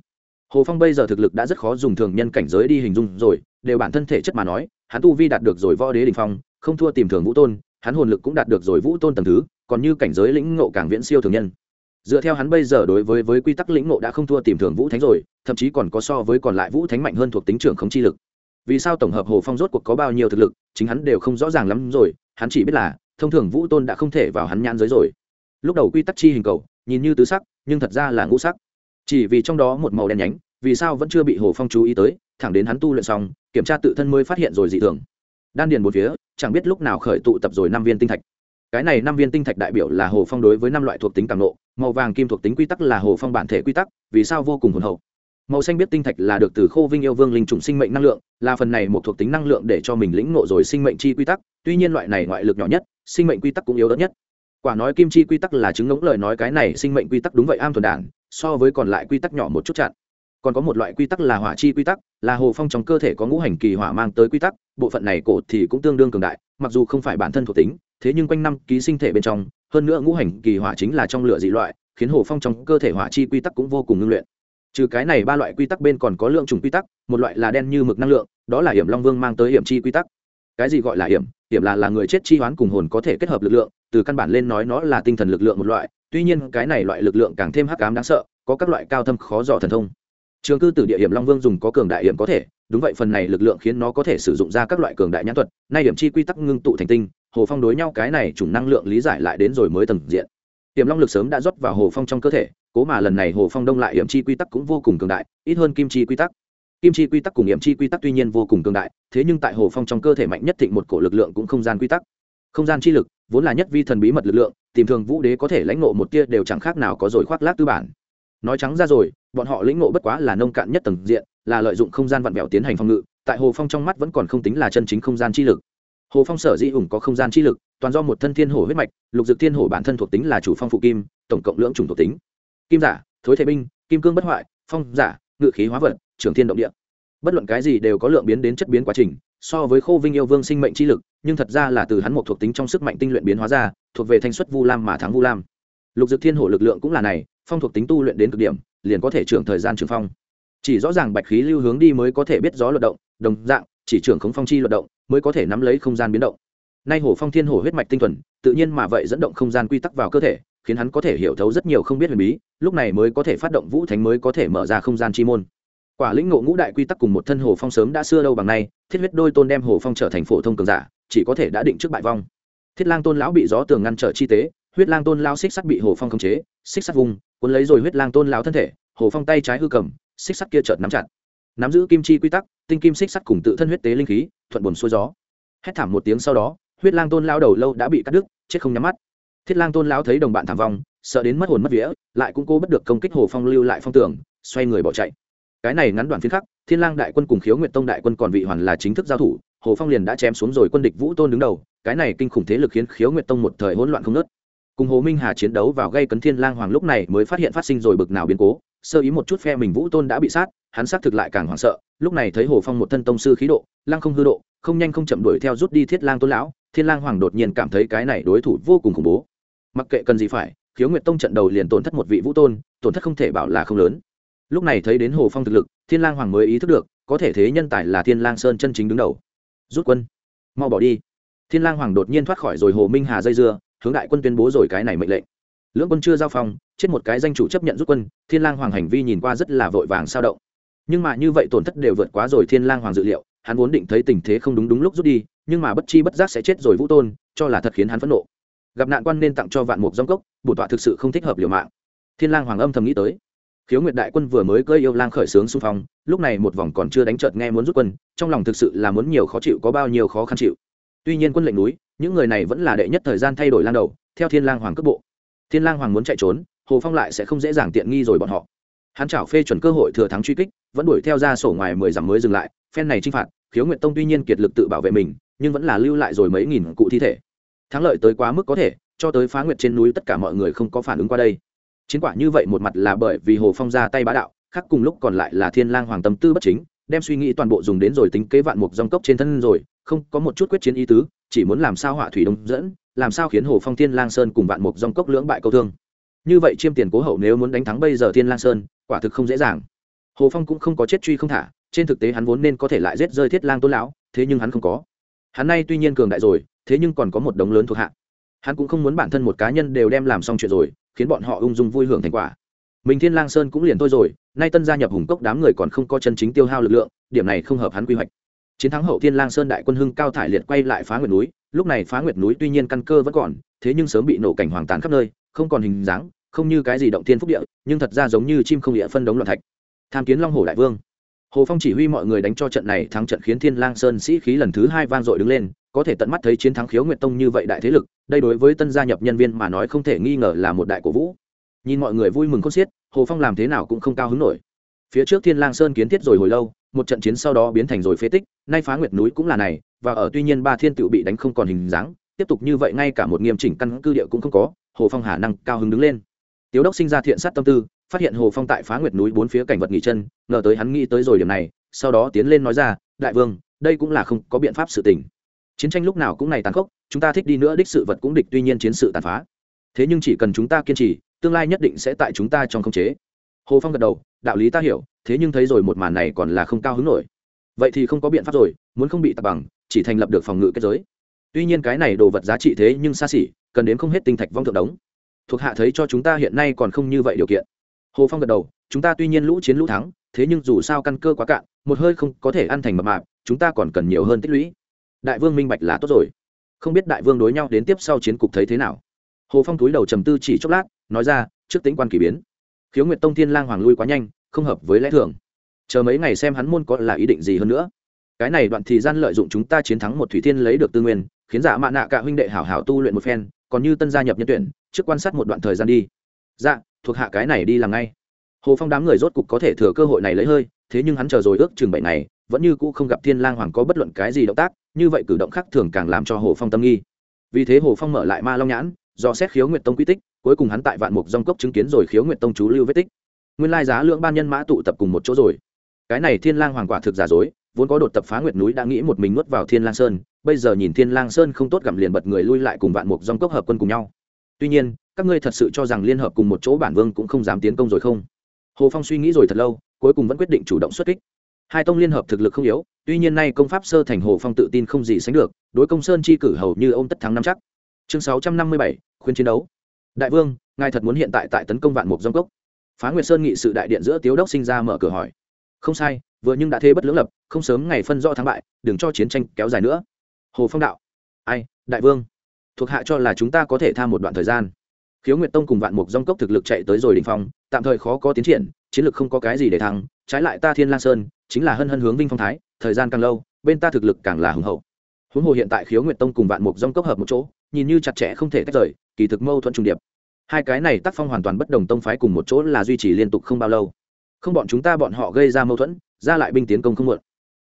Hồ phong bây giờ thực lực đã rất khó dùng thường nhân cảnh giới đi hình dung rồi, đều bản thân thể chất mà nói, hắn tu vi đạt được rồi võ đế đình phong, không thua tìm thường vũ tôn, hắn hồn lực cũng đạt được rồi vũ tôn tầng thứ, còn như cảnh giới lĩnh ngộ càng viễn siêu thường nhân. Dựa theo hắn bây giờ đối với với quy tắc lĩnh ngộ đã không thua tìm thường vũ thánh rồi, thậm chí còn có so với còn lại vũ thánh mạnh hơn thuộc tính trưởng không chi lực. Vì sao tổng hợp hồ phong rốt cuộc có bao nhiêu thực lực, chính hắn đều không rõ ràng lắm rồi, hắn chỉ biết là thông thường vũ tôn đã không thể vào hắn nhãn giới rồi. Lúc đầu quy tắc chi hình cầu, nhìn như tứ sắc, nhưng thật ra là ngũ sắc. Chỉ vì trong đó một màu đen nhánh, vì sao vẫn chưa bị hồ phong chú ý tới, thẳng đến hắn tu luyện xong, kiểm tra tự thân mới phát hiện rồi dị thường. Đan điền một phía, chẳng biết lúc nào khởi tụ tập rồi năm viên tinh thạch. Cái này năm viên tinh thạch đại biểu là hồ phong đối với năm loại thuộc tính càng nộ màu vàng kim thuộc tính quy tắc là hồ phong bản thể quy tắc, vì sao vô cùng hồn hậu? Màu xanh biết tinh thạch là được từ khô vinh yêu vương linh trùng sinh mệnh năng lượng, là phần này một thuộc tính năng lượng để cho mình lĩnh ngộ rồi sinh mệnh chi quy tắc, tuy nhiên loại này ngoại lực nhỏ nhất, sinh mệnh quy tắc cũng yếu đớt nhất. Quả nói kim chi quy tắc là chứng ngỗng lời nói cái này sinh mệnh quy tắc đúng vậy am thuần đản, so với còn lại quy tắc nhỏ một chút chặn. Còn có một loại quy tắc là hỏa chi quy tắc, là hồ phong trong cơ thể có ngũ hành kỳ hỏa mang tới quy tắc, bộ phận này cổ thì cũng tương đương cường đại, mặc dù không phải bản thân thuộc tính, thế nhưng quanh năm ký sinh thể bên trong, hơn nữa ngũ hành kỳ hỏa chính là trong lửa dị loại, khiến hồ phong trong cơ thể hỏa chi quy tắc cũng vô cùng ngưng luyện trừ cái này ba loại quy tắc bên còn có lượng trùng quy tắc, một loại là đen như mực năng lượng, đó là hiểm long vương mang tới hiểm chi quy tắc. Cái gì gọi là hiểm? Hiểm là là người chết chi hoán cùng hồn có thể kết hợp lực lượng, từ căn bản lên nói nó là tinh thần lực lượng một loại, tuy nhiên cái này loại lực lượng càng thêm hắc ám đáng sợ, có các loại cao thâm khó dò thần thông. Trường cư từ địa hiểm long vương dùng có cường đại hiểm có thể, đúng vậy phần này lực lượng khiến nó có thể sử dụng ra các loại cường đại nhãn thuật, nay hiểm chi quy tắc ngưng tụ thành tinh, hồ phong đối nhau cái này chủng năng lượng lý giải lại đến rồi mới tầng diện hiểm long lực sớm đã rót vào hồ phong trong cơ thể, cố mà lần này hồ phong đông lại hiểm chi quy tắc cũng vô cùng cường đại, ít hơn kim chi quy tắc. Kim chi quy tắc cùng hiểm chi quy tắc tuy nhiên vô cùng cường đại, thế nhưng tại hồ phong trong cơ thể mạnh nhất thịnh một cổ lực lượng cũng không gian quy tắc. Không gian chi lực, vốn là nhất vi thần bí mật lực lượng, tìm thường vũ đế có thể lãnh ngộ một tia đều chẳng khác nào có rồi khoác lác tư bản. Nói trắng ra rồi, bọn họ lĩnh ngộ bất quá là nông cạn nhất tầng diện, là lợi dụng không gian vặn vẹo tiến hành phòng ngự, tại hồ phong trong mắt vẫn còn không tính là chân chính không gian chi lực hồ phong sở dĩ ủng có không gian chi lực, toàn do một thân thiên hổ huyết mạch, lục dực thiên hổ bản thân thuộc tính là chủ phong phụ kim, tổng cộng lưỡng chủng thuộc tính. Kim giả, thối thể binh, kim cương bất hoại, phong giả, ngự khí hóa vật, trưởng thiên động địa. Bất luận cái gì đều có lượng biến đến chất biến quá trình, so với khô vinh yêu vương sinh mệnh chi lực, nhưng thật ra là từ hắn một thuộc tính trong sức mạnh tinh luyện biến hóa ra, thuộc về thanh xuất vu lam mà thắng vu lam. Lục dực thiên hổ lực lượng cũng là này, phong thuộc tính tu luyện đến cực điểm, liền có thể trưởng thời gian trường phong. Chỉ rõ ràng bạch khí lưu hướng đi mới có thể biết gió luật động, đồng dạng, chỉ trưởng khống phong chi luật động mới có thể nắm lấy không gian biến động. Nay hổ phong thiên hổ huyết mạch tinh thuần, tự nhiên mà vậy dẫn động không gian quy tắc vào cơ thể, khiến hắn có thể hiểu thấu rất nhiều không biết huyền bí, lúc này mới có thể phát động vũ thánh mới có thể mở ra không gian chi môn. Quả lĩnh ngộ ngũ đại quy tắc cùng một thân hồ phong sớm đã xưa đâu bằng nay, thiết huyết đôi tôn đem hồ phong trở thành phổ thông cường giả, chỉ có thể đã định trước bại vong. Thiết lang tôn lão bị gió tường ngăn trở chi tế, huyết lang tôn lao xích sắt bị hồ phong khống chế, xích sắt vùng cuốn lấy rồi huyết lang tôn lão thân thể, hồ phong tay trái hư cầm, xích sắt kia chợt nắm chặt nắm giữ kim chi quy tắc, tinh kim xích sắt cùng tự thân huyết tế linh khí, thuận buồn xuôi gió. Hét thảm một tiếng sau đó, huyết lang tôn lao đầu lâu đã bị cắt đứt, chết không nhắm mắt. Thiết lang tôn lão thấy đồng bạn thảm vong, sợ đến mất hồn mất vía, lại cũng cố bất được công kích hồ phong lưu lại phong tường, xoay người bỏ chạy. Cái này ngắn đoạn phiến khắc, thiên lang đại quân cùng khiếu nguyệt tông đại quân còn vị hoàn là chính thức giao thủ, hồ phong liền đã chém xuống rồi quân địch vũ tôn đứng đầu, cái này kinh khủng thế lực khiến khiếu nguyệt tông một thời hỗn loạn không nớt cùng hồ minh hà chiến đấu vào gây cấn thiên lang hoàng lúc này mới phát hiện phát sinh rồi bực nào biến cố sơ ý một chút phe mình vũ tôn đã bị sát, hắn xác thực lại càng hoảng sợ. Lúc này thấy hồ phong một thân tông sư khí độ lang không hư độ, không nhanh không chậm đuổi theo rút đi thiết lang tôn lão, thiên lang hoàng đột nhiên cảm thấy cái này đối thủ vô cùng khủng bố. Mặc kệ cần gì phải, khiếu nguyệt tông trận đầu liền tổn thất một vị vũ tôn, tổn thất không thể bảo là không lớn. Lúc này thấy đến hồ phong thực lực, thiên lang hoàng mới ý thức được, có thể thế nhân tài là thiên lang sơn chân chính đứng đầu. Rút quân, mau bỏ đi. Thiên lang hoàng đột nhiên thoát khỏi rồi hồ minh hà dây dưa, hướng đại quân tuyên bố rồi cái này mệnh lệnh lưỡng quân chưa giao phong, chết một cái danh chủ chấp nhận rút quân, thiên lang hoàng hành vi nhìn qua rất là vội vàng sao động. Nhưng mà như vậy tổn thất đều vượt quá rồi thiên lang hoàng dự liệu, hắn vốn định thấy tình thế không đúng đúng lúc rút đi, nhưng mà bất chi bất giác sẽ chết rồi vũ tôn, cho là thật khiến hắn phẫn nộ. Gặp nạn quan nên tặng cho vạn mục dông cốc bổn tọa thực sự không thích hợp liều mạng. Thiên lang hoàng âm thầm nghĩ tới. Khiếu nguyệt đại quân vừa mới cơi yêu lang khởi sướng xung phong, lúc này một vòng còn chưa đánh trợt nghe muốn rút quân, trong lòng thực sự là muốn nhiều khó chịu có bao nhiêu khó khăn chịu. Tuy nhiên quân lệnh núi, những người này vẫn là đệ nhất thời gian thay đổi lang đầu, theo thiên lang hoàng cấp bộ thiên lang hoàng muốn chạy trốn, hồ phong lại sẽ không dễ dàng tiện nghi rồi bọn họ. Hắn chảo phê chuẩn cơ hội thừa thắng truy kích, vẫn đuổi theo ra sổ ngoài mười dặm mới dừng lại, phen này chinh phạt, khiếu nguyệt tông tuy nhiên kiệt lực tự bảo vệ mình, nhưng vẫn là lưu lại rồi mấy nghìn cụ thi thể. Thắng lợi tới quá mức có thể, cho tới phá nguyệt trên núi tất cả mọi người không có phản ứng qua đây. Chiến quả như vậy một mặt là bởi vì hồ phong ra tay bá đạo, khác cùng lúc còn lại là thiên lang hoàng tâm tư bất chính, đem suy nghĩ toàn bộ dùng đến rồi tính kế vạn mục dòng cốc trên thân rồi, không có một chút quyết chiến ý tứ, chỉ muốn làm sao hỏa thủy đông dẫn làm sao khiến hồ phong thiên lang sơn cùng vạn mục dòng cốc lưỡng bại câu thương? Như vậy chiêm tiền cố hậu nếu muốn đánh thắng bây giờ thiên lang sơn, quả thực không dễ dàng. Hồ phong cũng không có chết truy không thả, trên thực tế hắn vốn nên có thể lại giết rơi thiết lang tôn lão, thế nhưng hắn không có. Hắn nay tuy nhiên cường đại rồi, thế nhưng còn có một đống lớn thuộc hạ. Hắn cũng không muốn bản thân một cá nhân đều đem làm xong chuyện rồi, khiến bọn họ ung dung vui hưởng thành quả. Mình thiên lang sơn cũng liền thôi rồi, nay tân gia nhập hùng cốc đám người còn không có chân chính tiêu hao lực lượng, điểm này không hợp hắn quy hoạch chiến thắng hậu thiên lang sơn đại quân hưng cao thải liệt quay lại phá nguyệt núi, lúc này phá nguyệt núi tuy nhiên căn cơ vẫn còn, thế nhưng sớm bị nổ cảnh hoàng tàn khắp nơi, không còn hình dáng, không như cái gì động thiên phúc địa, nhưng thật ra giống như chim không địa phân đống loạn thạch. Tham kiến long hồ đại vương. Hồ phong chỉ huy mọi người đánh cho trận này thắng trận khiến thiên lang sơn sĩ khí lần thứ hai vang dội đứng lên, có thể tận mắt thấy chiến thắng khiếu nguyệt tông như vậy đại thế lực, đây đối với tân gia nhập nhân viên mà nói không thể nghi ngờ là một đại cổ vũ. Nhìn mọi người vui mừng khôn xiết, hồ phong làm thế nào cũng không cao hứng nổi. Phía trước thiên lang sơn kiến thiết rồi hồi lâu một trận chiến sau đó biến thành rồi phế tích, nay phá nguyệt núi cũng là này, và ở tuy nhiên ba thiên tựu bị đánh không còn hình dáng, tiếp tục như vậy ngay cả một nghiêm chỉnh căn cư địa cũng không có, hồ phong hà năng cao hứng đứng lên. Tiếu đốc sinh ra thiện sát tâm tư, phát hiện hồ phong tại phá nguyệt núi bốn phía cảnh vật nghỉ chân, ngờ tới hắn nghĩ tới rồi điểm này, sau đó tiến lên nói ra, đại vương, đây cũng là không có biện pháp sự tình. Chiến tranh lúc nào cũng này tàn khốc, chúng ta thích đi nữa đích sự vật cũng địch tuy nhiên chiến sự tàn phá. Thế nhưng chỉ cần chúng ta kiên trì, tương lai nhất định sẽ tại chúng ta trong khống chế. Hồ phong gật đầu, đạo lý ta hiểu thế nhưng thấy rồi một màn này còn là không cao hứng nổi. Vậy thì không có biện pháp rồi, muốn không bị tạc bằng, chỉ thành lập được phòng ngự kết giới. Tuy nhiên cái này đồ vật giá trị thế nhưng xa xỉ, cần đến không hết tinh thạch vong thượng đống. Thuộc hạ thấy cho chúng ta hiện nay còn không như vậy điều kiện. Hồ phong gật đầu, chúng ta tuy nhiên lũ chiến lũ thắng, thế nhưng dù sao căn cơ quá cạn, một hơi không có thể ăn thành mập mạp, chúng ta còn cần nhiều hơn tích lũy. Đại vương minh bạch là tốt rồi. Không biết đại vương đối nhau đến tiếp sau chiến cục thấy thế nào? Hồ phong túi đầu trầm tư chỉ chốc lát, nói ra, trước tính quan k ỳ biến. Khiếu nguyệt tông thiên lang hoàng lui quá nhanh không hợp với lẽ thường. Chờ mấy ngày xem hắn môn có là ý định gì hơn nữa. Cái này đoạn thì gian lợi dụng chúng ta chiến thắng một thủy thiên lấy được tư nguyên, khiến giả mạ nạ cả huynh đệ hảo hảo tu luyện một phen, còn như tân gia nhập nhân tuyển, trước quan sát một đoạn thời gian đi. Dạ thuộc hạ cái này đi làm ngay. Hồ phong đám người rốt cục có thể thừa cơ hội này lấy hơi, thế nhưng hắn chờ rồi ước chừng bảy ngày, vẫn như cũ không gặp thiên lang hoàng có bất luận cái gì động tác, như vậy cử động khác thường càng làm cho hồ phong tâm nghi. Vì thế hồ phong mở lại ma long nhãn, do xét khiếu nguyệt tông quy tích, cuối cùng hắn tại vạn mục dòng cốc chứng kiến rồi khiếu nguyệt tông chú lưu vết tích nguyên lai giá lượng ban nhân mã tụ tập cùng một chỗ rồi. Cái này thiên lang hoàng quả thực giả dối, vốn có đột tập phá nguyệt núi đã nghĩ một mình nuốt vào thiên lang sơn, bây giờ nhìn thiên lang sơn không tốt gặm liền bật người lui lại cùng vạn mục dòng cốc hợp quân cùng nhau. Tuy nhiên, các ngươi thật sự cho rằng liên hợp cùng một chỗ bản vương cũng không dám tiến công rồi không? Hồ phong suy nghĩ rồi thật lâu, cuối cùng vẫn quyết định chủ động xuất kích. Hai tông liên hợp thực lực không yếu, tuy nhiên nay công pháp sơ thành hồ phong tự tin không gì sánh được, đối công sơn chi cử hầu như ông tất thắng năm chắc. Chương sáu trăm năm mươi bảy, khuyên chiến đấu. Đại vương, ngài thật muốn hiện tại tại tấn công vạn mục dòng cốc? Phá nguyệt sơn nghị sự đại điện giữa tiếu đốc sinh ra mở cửa hỏi. Không sai, vừa nhưng đã thế bất lưỡng lập, không sớm ngày phân rõ thắng bại, đừng cho chiến tranh kéo dài nữa. Hồ phong đạo. Ai, đại vương. Thuộc hạ cho là chúng ta có thể tha một đoạn thời gian. Khiếu nguyệt tông cùng vạn mục dông cốc thực lực chạy tới rồi đình phong, tạm thời khó có tiến triển, chiến lược không có cái gì để thắng. Trái lại ta thiên lang sơn, chính là hân hân hướng vinh phong thái, thời gian càng lâu, bên ta thực lực càng là hùng hậu. Huống hồ hiện tại khiếu nguyệt tông cùng vạn mục dông cốc hợp một chỗ, nhìn như chặt chẽ không thể tách rời, kỳ thực mâu thuẫn trùng điệp hai cái này tác phong hoàn toàn bất đồng tông phái cùng một chỗ là duy trì liên tục không bao lâu. Không bọn chúng ta bọn họ gây ra mâu thuẫn, ra lại binh tiến công không muộn.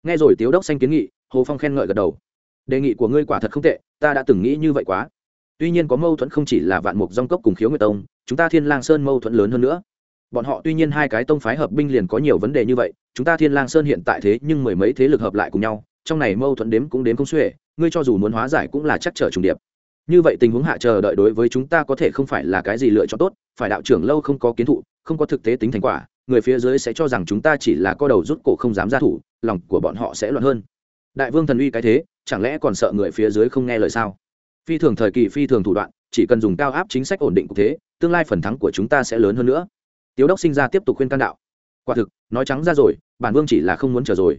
Nghe rồi tiếu đốc xanh kiến nghị, hồ phong khen ngợi gật đầu. Đề nghị của ngươi quả thật không tệ, ta đã từng nghĩ như vậy quá. Tuy nhiên có mâu thuẫn không chỉ là vạn mục dong cốc cùng khiếu nguyệt tông, chúng ta thiên lang sơn mâu thuẫn lớn hơn nữa. Bọn họ tuy nhiên hai cái tông phái hợp binh liền có nhiều vấn đề như vậy, chúng ta thiên lang sơn hiện tại thế nhưng mười mấy thế lực hợp lại cùng nhau, trong này mâu thuẫn đếm cũng đếm không xuể, ngươi cho dù muốn hóa giải cũng là chắc trở trùng điệp như vậy tình huống hạ chờ đợi đối với chúng ta có thể không phải là cái gì lựa chọn tốt, phải đạo trưởng lâu không có kiến thụ, không có thực tế tính thành quả, người phía dưới sẽ cho rằng chúng ta chỉ là co đầu rút cổ không dám ra thủ, lòng của bọn họ sẽ loạn hơn. Đại vương thần uy cái thế, chẳng lẽ còn sợ người phía dưới không nghe lời sao? Phi thường thời kỳ, phi thường thủ đoạn, chỉ cần dùng cao áp chính sách ổn định cục thế, tương lai phần thắng của chúng ta sẽ lớn hơn nữa. Tiếu đốc sinh ra tiếp tục khuyên can đạo. Quả thực, nói trắng ra rồi, bản vương chỉ là không muốn chờ rồi.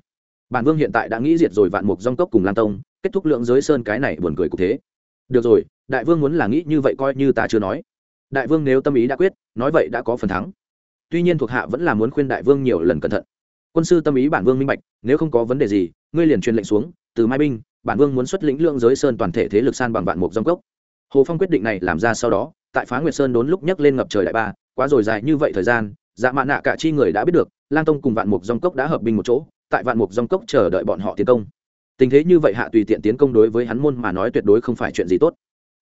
Bản vương hiện tại đã nghĩ diệt rồi vạn mục dong cốc cùng lan tông, kết thúc lượng giới sơn cái này buồn cười cục thế được rồi, đại vương muốn là nghĩ như vậy coi như ta chưa nói. Đại vương nếu tâm ý đã quyết, nói vậy đã có phần thắng. Tuy nhiên thuộc hạ vẫn là muốn khuyên đại vương nhiều lần cẩn thận. Quân sư tâm ý bản vương minh bạch, nếu không có vấn đề gì, ngươi liền truyền lệnh xuống, từ mai binh, bản vương muốn xuất lĩnh lượng giới sơn toàn thể thế lực san bằng vạn mục dòng cốc. Hồ phong quyết định này làm ra sau đó, tại phá nguyệt sơn đốn lúc nhấc lên ngập trời đại ba, quá rồi dài như vậy thời gian dạ mạ nạ cả chi người đã biết được, lang tông cùng vạn mục dòng cốc đã hợp binh một chỗ, tại vạn mục dòng cốc chờ đợi bọn họ tiến công tình thế như vậy hạ tùy tiện tiến công đối với hắn môn mà nói tuyệt đối không phải chuyện gì tốt.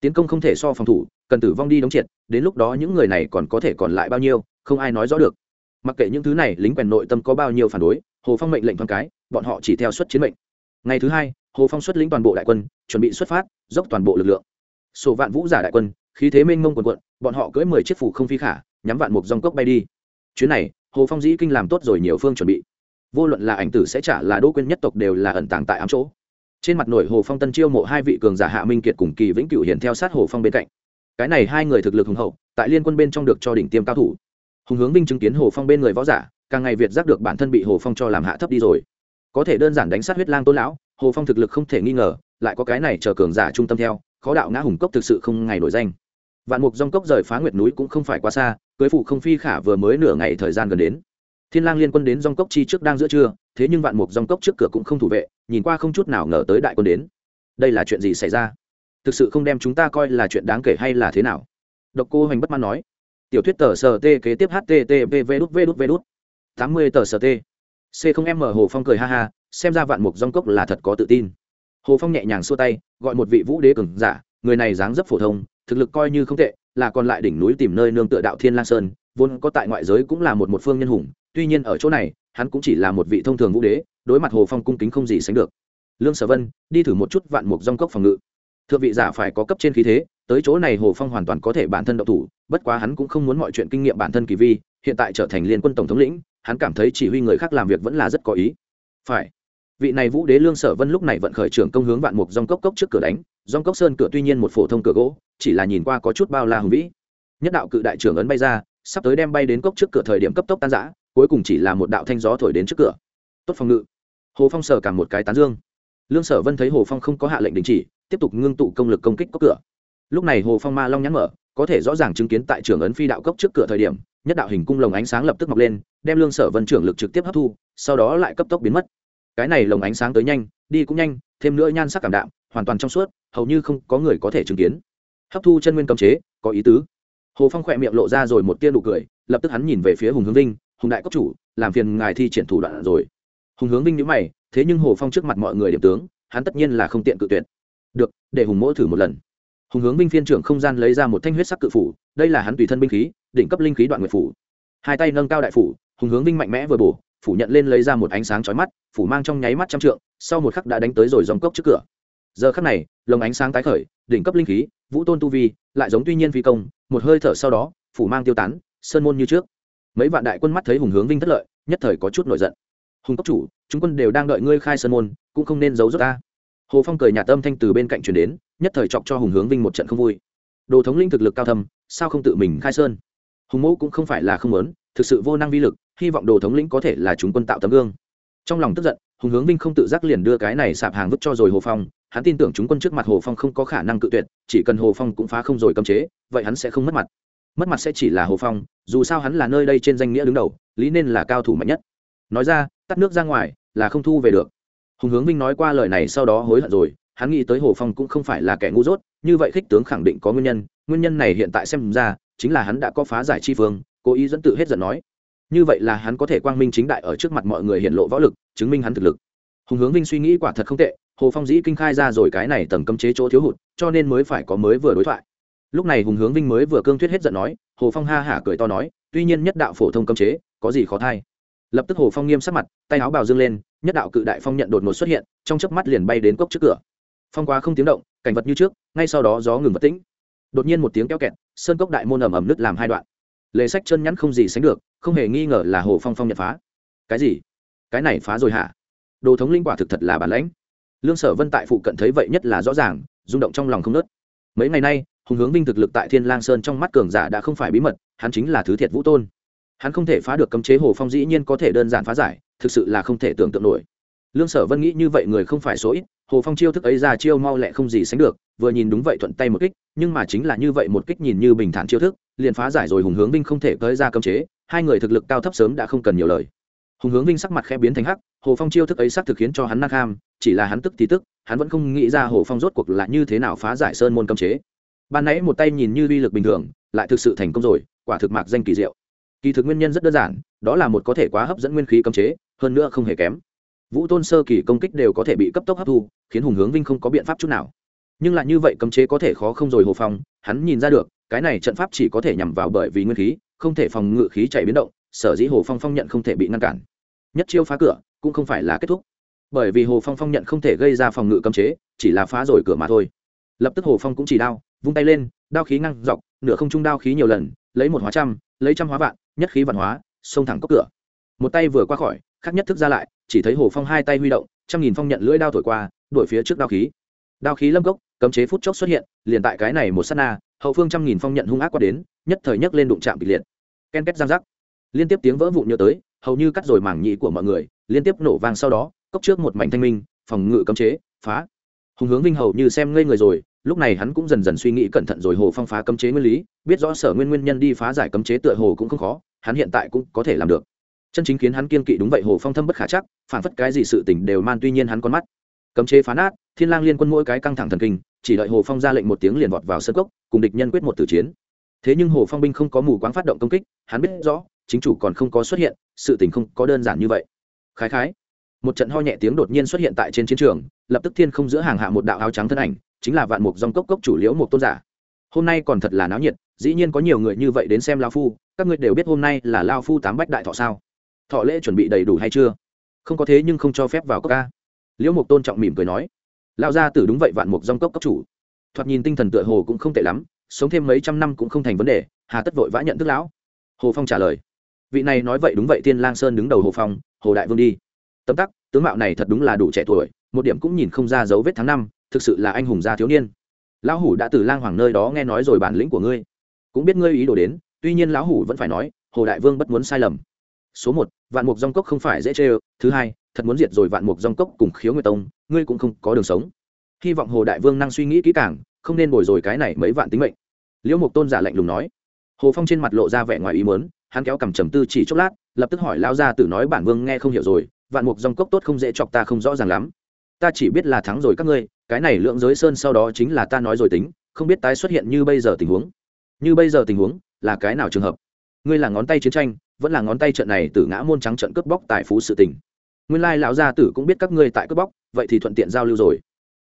Tiến công không thể so phòng thủ, cần tử vong đi đóng triệt, đến lúc đó những người này còn có thể còn lại bao nhiêu, không ai nói rõ được. Mặc kệ những thứ này, lính quèn nội tâm có bao nhiêu phản đối, hồ phong mệnh lệnh thoáng cái, bọn họ chỉ theo xuất chiến mệnh. Ngày thứ hai, hồ phong xuất lĩnh toàn bộ đại quân, chuẩn bị xuất phát, dốc toàn bộ lực lượng. Sổ vạn vũ giả đại quân, khí thế mênh mông quần quận bọn họ cưỡi mười chiếc phủ không phi khả, nhắm vạn mục dòng cốc bay đi. Chuyến này, hồ phong dĩ kinh làm tốt rồi nhiều phương chuẩn bị vô luận là ảnh tử sẽ trả là đô quyên nhất tộc đều là ẩn tàng tại ám chỗ. Trên mặt nổi hồ phong tân chiêu mộ hai vị cường giả hạ minh kiệt cùng kỳ vĩnh cửu hiện theo sát hồ phong bên cạnh. Cái này hai người thực lực hùng hậu, tại liên quân bên trong được cho đỉnh tiêm cao thủ. Hùng hướng vinh chứng kiến hồ phong bên người võ giả, càng ngày việt giác được bản thân bị hồ phong cho làm hạ thấp đi rồi. Có thể đơn giản đánh sát huyết lang tôn lão, hồ phong thực lực không thể nghi ngờ, lại có cái này chờ cường giả trung tâm theo, khó đạo ngã hùng cốc thực sự không ngày nổi danh. Vạn mục dòng cốc rời phá nguyệt núi cũng không phải quá xa, cưới phụ không phi khả vừa mới nửa ngày thời gian gần đến thiên lang liên quân đến dòng cốc chi trước đang giữa trưa, thế nhưng vạn mục dòng cốc trước cửa cũng không thủ vệ, nhìn qua không chút nào ngờ tới đại quân đến. Đây là chuyện gì xảy ra? Thực sự không đem chúng ta coi là chuyện đáng kể hay là thế nào? Độc cô hoành bất mãn nói. Tiểu thuyết tờ sờ t kế tiếp http v đút v đút v đút. Tám mươi tờ sờ t. C không m hồ phong cười ha ha, xem ra vạn mục dòng cốc là thật có tự tin. Hồ phong nhẹ nhàng xua tay, gọi một vị vũ đế cường giả, người này dáng dấp phổ thông, thực lực coi như không tệ, là còn lại đỉnh núi tìm nơi nương tựa đạo thiên lang sơn, vốn có tại ngoại giới cũng là một một phương nhân hùng tuy nhiên ở chỗ này, hắn cũng chỉ là một vị thông thường vũ đế, đối mặt hồ phong cung kính không gì sánh được. Lương sở vân, đi thử một chút vạn mục dòng cốc phòng ngự. Thượng vị giả phải có cấp trên khí thế, tới chỗ này hồ phong hoàn toàn có thể bản thân đậu thủ, bất quá hắn cũng không muốn mọi chuyện kinh nghiệm bản thân kỳ vi, hiện tại trở thành liên quân tổng thống lĩnh, hắn cảm thấy chỉ huy người khác làm việc vẫn là rất có ý. Phải. Vị này vũ đế lương sở vân lúc này vận khởi trưởng công hướng vạn mục dòng cốc cốc trước cửa đánh, dòng cốc sơn cửa tuy nhiên một phổ thông cửa gỗ, chỉ là nhìn qua có chút bao la hùng vĩ. Nhất đạo cự đại trưởng ấn bay ra, sắp tới đem bay đến cốc trước cửa thời điểm cấp tốc tan giã cuối cùng chỉ là một đạo thanh gió thổi đến trước cửa. Tốt phòng ngự. Hồ phong sờ cả một cái tán dương. Lương sở vân thấy hồ phong không có hạ lệnh đình chỉ, tiếp tục ngưng tụ công lực công kích cốc cửa. Lúc này hồ phong ma long nhắn mở, có thể rõ ràng chứng kiến tại trưởng ấn phi đạo cốc trước cửa thời điểm, nhất đạo hình cung lồng ánh sáng lập tức mọc lên, đem lương sở vân trưởng lực trực tiếp hấp thu, sau đó lại cấp tốc biến mất. Cái này lồng ánh sáng tới nhanh, đi cũng nhanh, thêm nữa nhan sắc cảm đạm, hoàn toàn trong suốt, hầu như không có người có thể chứng kiến. Hấp thu chân nguyên cầm chế, có ý tứ. Hồ phong khỏe miệng lộ ra rồi một tia nụ cười, lập tức hắn nhìn về phía hùng hướng vinh hùng đại cốc chủ, làm phiền ngài thi triển thủ đoạn rồi. Hùng hướng vinh nhữ mày, thế nhưng hồ phong trước mặt mọi người điểm tướng, hắn tất nhiên là không tiện cự tuyệt. Được, để hùng mỗ thử một lần. Hùng hướng binh phiên trưởng không gian lấy ra một thanh huyết sắc cự phủ, đây là hắn tùy thân binh khí, đỉnh cấp linh khí đoạn nguyệt phủ. Hai tay nâng cao đại phủ, hùng hướng binh mạnh mẽ vừa bổ, phủ nhận lên lấy ra một ánh sáng chói mắt, phủ mang trong nháy mắt trăm trượng, sau một khắc đã đánh tới rồi dòng cốc trước cửa. Giờ khắc này, lồng ánh sáng tái khởi, đỉnh cấp linh khí, vũ tôn tu vi, lại giống tuy nhiên phi công, một hơi thở sau đó, phủ mang tiêu tán, sơn môn như trước mấy vạn đại quân mắt thấy hùng hướng vinh thất lợi, nhất thời có chút nổi giận. Hùng cốc chủ, chúng quân đều đang đợi ngươi khai sơn môn, cũng không nên giấu rốt ta. Hồ phong cười nhà tâm thanh từ bên cạnh truyền đến, nhất thời chọc cho hùng hướng vinh một trận không vui. Đồ thống linh thực lực cao thâm, sao không tự mình khai sơn? Hùng mẫu cũng không phải là không lớn thực sự vô năng vi lực, hy vọng đồ thống lĩnh có thể là chúng quân tạo tấm gương. Trong lòng tức giận, hùng hướng vinh không tự giác liền đưa cái này sạp hàng vứt cho rồi hồ phong, hắn tin tưởng chúng quân trước mặt hồ phong không có khả năng cự tuyệt, chỉ cần hồ phong cũng phá không rồi cấm chế, vậy hắn sẽ không mất mặt mất mặt sẽ chỉ là hồ phong, dù sao hắn là nơi đây trên danh nghĩa đứng đầu, lý nên là cao thủ mạnh nhất. Nói ra, tắt nước ra ngoài, là không thu về được. Hùng hướng vinh nói qua lời này sau đó hối hận rồi, hắn nghĩ tới hồ phong cũng không phải là kẻ ngu dốt, như vậy khích tướng khẳng định có nguyên nhân nguyên nhân này hiện tại xem ra, chính là hắn đã có phá giải chi phương, cố ý dẫn tự hết giận nói. Như vậy là hắn có thể quang minh chính đại ở trước mặt mọi người hiện lộ võ lực, chứng minh hắn thực lực. Hùng hướng vinh suy nghĩ quả thật không tệ, hồ phong dĩ kinh khai ra rồi cái này tầng cấm chế chỗ thiếu hụt, cho nên mới phải có mới vừa đối thoại lúc này hùng hướng vinh mới vừa cương thuyết hết giận nói, hồ phong ha hả cười to nói, tuy nhiên nhất đạo phổ thông cấm chế, có gì khó thay. Lập tức hồ phong nghiêm sắc mặt, tay áo bào dương lên, nhất đạo cự đại phong nhận đột ngột xuất hiện, trong chớp mắt liền bay đến cốc trước cửa. Phong quá không tiếng động, cảnh vật như trước, ngay sau đó gió ngừng vật tĩnh. Đột nhiên một tiếng kéo kẹt, sơn cốc đại môn ầm ầm nứt làm hai đoạn. Lề sách chân nhắn không gì sánh được, không hề nghi ngờ là hồ phong phong nhận phá. Cái gì? Cái này phá rồi hả? Đồ thống linh quả thực thật là bản lãnh. Lương sở vân tại phụ cận thấy vậy nhất là rõ ràng, rung động trong lòng không nớt mấy ngày nay hùng hướng vinh thực lực tại thiên lang sơn trong mắt cường giả đã không phải bí mật, hắn chính là thứ thiệt vũ tôn. Hắn không thể phá được cấm chế hồ phong dĩ nhiên có thể đơn giản phá giải, thực sự là không thể tưởng tượng nổi. Lương sở vân nghĩ như vậy người không phải số ít, hồ phong chiêu thức ấy ra chiêu mau lẹ không gì sánh được, vừa nhìn đúng vậy thuận tay một kích, nhưng mà chính là như vậy một kích nhìn như bình thản chiêu thức, liền phá giải rồi hùng hướng vinh không thể tới ra cấm chế, hai người thực lực cao thấp sớm đã không cần nhiều lời. Hùng hướng vinh sắc mặt khẽ biến thành hắc, hồ phong chiêu thức ấy sắc thực khiến cho hắn năng ham chỉ là hắn tức thì tức, hắn vẫn không nghĩ ra hồ phong rốt cuộc là như thế nào phá giải sơn môn cấm chế ban nãy một tay nhìn như uy lực bình thường, lại thực sự thành công rồi, quả thực mạc danh kỳ diệu. Kỳ thực nguyên nhân rất đơn giản, đó là một có thể quá hấp dẫn nguyên khí cấm chế, hơn nữa không hề kém. Vũ tôn sơ kỳ công kích đều có thể bị cấp tốc hấp thu, khiến hùng hướng vinh không có biện pháp chút nào. Nhưng lại như vậy cấm chế có thể khó không rồi hồ phong, hắn nhìn ra được, cái này trận pháp chỉ có thể nhằm vào bởi vì nguyên khí, không thể phòng ngự khí chạy biến động, sở dĩ hồ phong phong nhận không thể bị ngăn cản. Nhất chiêu phá cửa, cũng không phải là kết thúc. Bởi vì hồ phong phong nhận không thể gây ra phòng ngự cấm chế, chỉ là phá rồi cửa mà thôi. Lập tức hồ phong cũng chỉ đao vung tay lên, đao khí ngăn dọc, nửa không trung đao khí nhiều lần, lấy một hóa trăm, lấy trăm hóa vạn, nhất khí vạn hóa, xông thẳng cốc cửa. Một tay vừa qua khỏi, khắc nhất thức ra lại, chỉ thấy hồ phong hai tay huy động, trăm nghìn phong nhận lưỡi đao thổi qua, đuổi phía trước đao khí. Đao khí lâm cốc, cấm chế phút chốc xuất hiện, liền tại cái này một s á t na, hậu phương trăm nghìn phong nhận hung ác qua đến, nhất thời nhấc lên đụng chạm kịch liệt. Ken két giang giác. Liên tiếp tiếng vỡ vụn nhớ tới, hầu như cắt rồi mảng nhị của mọi người, liên tiếp nổ vang sau đó, cốc trước một mảnh thanh minh, phòng ngự cấm chế, phá. Hùng hướng vinh hầu như xem ngây người rồi lúc này hắn cũng dần dần suy nghĩ cẩn thận rồi hồ phong phá cấm chế nguyên lý, biết rõ sở nguyên nguyên nhân đi phá giải cấm chế tựa hồ cũng không khó, hắn hiện tại cũng có thể làm được. Chân chính khiến hắn kiên kỵ đúng vậy hồ phong thâm bất khả chắc, phản phất cái gì sự tình đều man tuy nhiên hắn con mắt. Cấm chế phá nát, thiên lang liên quân mỗi cái căng thẳng thần kinh, chỉ đợi hồ phong ra lệnh một tiếng liền vọt vào sân cốc, cùng địch nhân quyết một tử chiến. Thế nhưng hồ phong binh không có mù quáng phát động công kích, hắn biết rõ, chính chủ còn không có xuất hiện, sự tình không có đơn giản như vậy. Khái khái, một trận ho nhẹ tiếng đột nhiên xuất hiện tại trên chiến trường, lập tức thiên không giữa hàng hạ một đạo áo trắng thân ảnh chính là vạn mục dòng cốc cốc chủ liễu một tôn giả. Hôm nay còn thật là náo nhiệt, dĩ nhiên có nhiều người như vậy đến xem lao phu, các ngươi đều biết hôm nay là lao phu tám bách đại thọ sao? Thọ lễ chuẩn bị đầy đủ hay chưa? Không có thế nhưng không cho phép vào cốc ca. Liễu mục tôn trọng mỉm cười nói lao ra tử đúng vậy vạn mục dòng cốc cốc chủ. Thoạt nhìn tinh thần tựa hồ cũng không tệ lắm, sống thêm mấy trăm năm cũng không thành vấn đề, hà tất vội vã nhận thức lão. Hồ phong trả lời, vị này nói vậy đúng vậy tiên lang sơn đứng đầu hồ phong, hồ đại vương đi. Tấm tắc, tướng mạo này thật đúng là đủ trẻ tuổi, một điểm cũng nhìn không ra dấu vết tháng năm thực sự là anh hùng gia thiếu niên. Lão hủ đã từ lang hoàng nơi đó nghe nói rồi bản lĩnh của ngươi. Cũng biết ngươi ý đồ đến, tuy nhiên lão hủ vẫn phải nói, hồ đại vương bất muốn sai lầm. Số một, vạn mục dòng cốc không phải dễ chê thứ hai, thật muốn diệt rồi vạn mục dòng cốc cùng khiếu nguyệt tông, ngươi cũng không có đường sống. Hy vọng hồ đại vương năng suy nghĩ kỹ càng, không nên bồi rồi cái này mấy vạn tính mệnh. Liễu mục tôn giả lạnh lùng nói. Hồ phong trên mặt lộ ra vẻ ngoài ý mớn hắn kéo cầm trầm tư chỉ chốc lát, lập tức hỏi lao ra tử nói bản vương nghe không hiểu rồi, vạn mục dòng cốc tốt không dễ chọc ta không rõ ràng lắm ta chỉ biết là thắng rồi các ngươi, cái này lượng giới sơn sau đó chính là ta nói rồi tính, không biết tái xuất hiện như bây giờ tình huống. Như bây giờ tình huống, là cái nào trường hợp? Ngươi là ngón tay chiến tranh, vẫn là ngón tay trận này từ ngã môn trắng trận cướp bóc tại phú sự tình. Nguyên lai lão gia tử cũng biết các ngươi tại cướp bóc, vậy thì thuận tiện giao lưu rồi.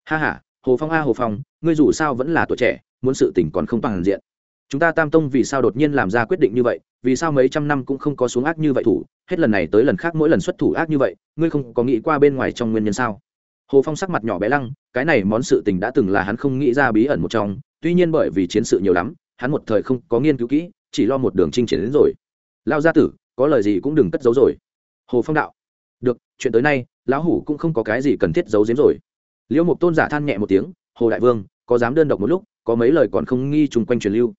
Ha ha, hồ phong a, hồ phong, ngươi dù sao vẫn là tuổi trẻ, muốn sự tình còn không bằng diện. Chúng ta tam tông vì sao đột nhiên làm ra quyết định như vậy, vì sao mấy trăm năm cũng không có xuống ác như vậy thủ, hết lần này tới lần khác mỗi lần xuất thủ ác như vậy, ngươi không có nghĩ qua bên ngoài trong nguyên nhân sao? Hồ phong sắc mặt nhỏ bé lăng, cái này món sự tình đã từng là hắn không nghĩ ra bí ẩn một trong, tuy nhiên bởi vì chiến sự nhiều lắm, hắn một thời không có nghiên cứu kỹ, chỉ lo một đường chinh chiến đến rồi. Lao gia tử, có lời gì cũng đừng cất giấu rồi. Hồ phong đạo, được, chuyện tới nay, lão hủ cũng không có cái gì cần thiết giấu giếm rồi. Liễu mục tôn giả than nhẹ một tiếng, hồ đại vương, có dám đơn độc một lúc, có mấy lời còn không nghi chung quanh truyền lưu.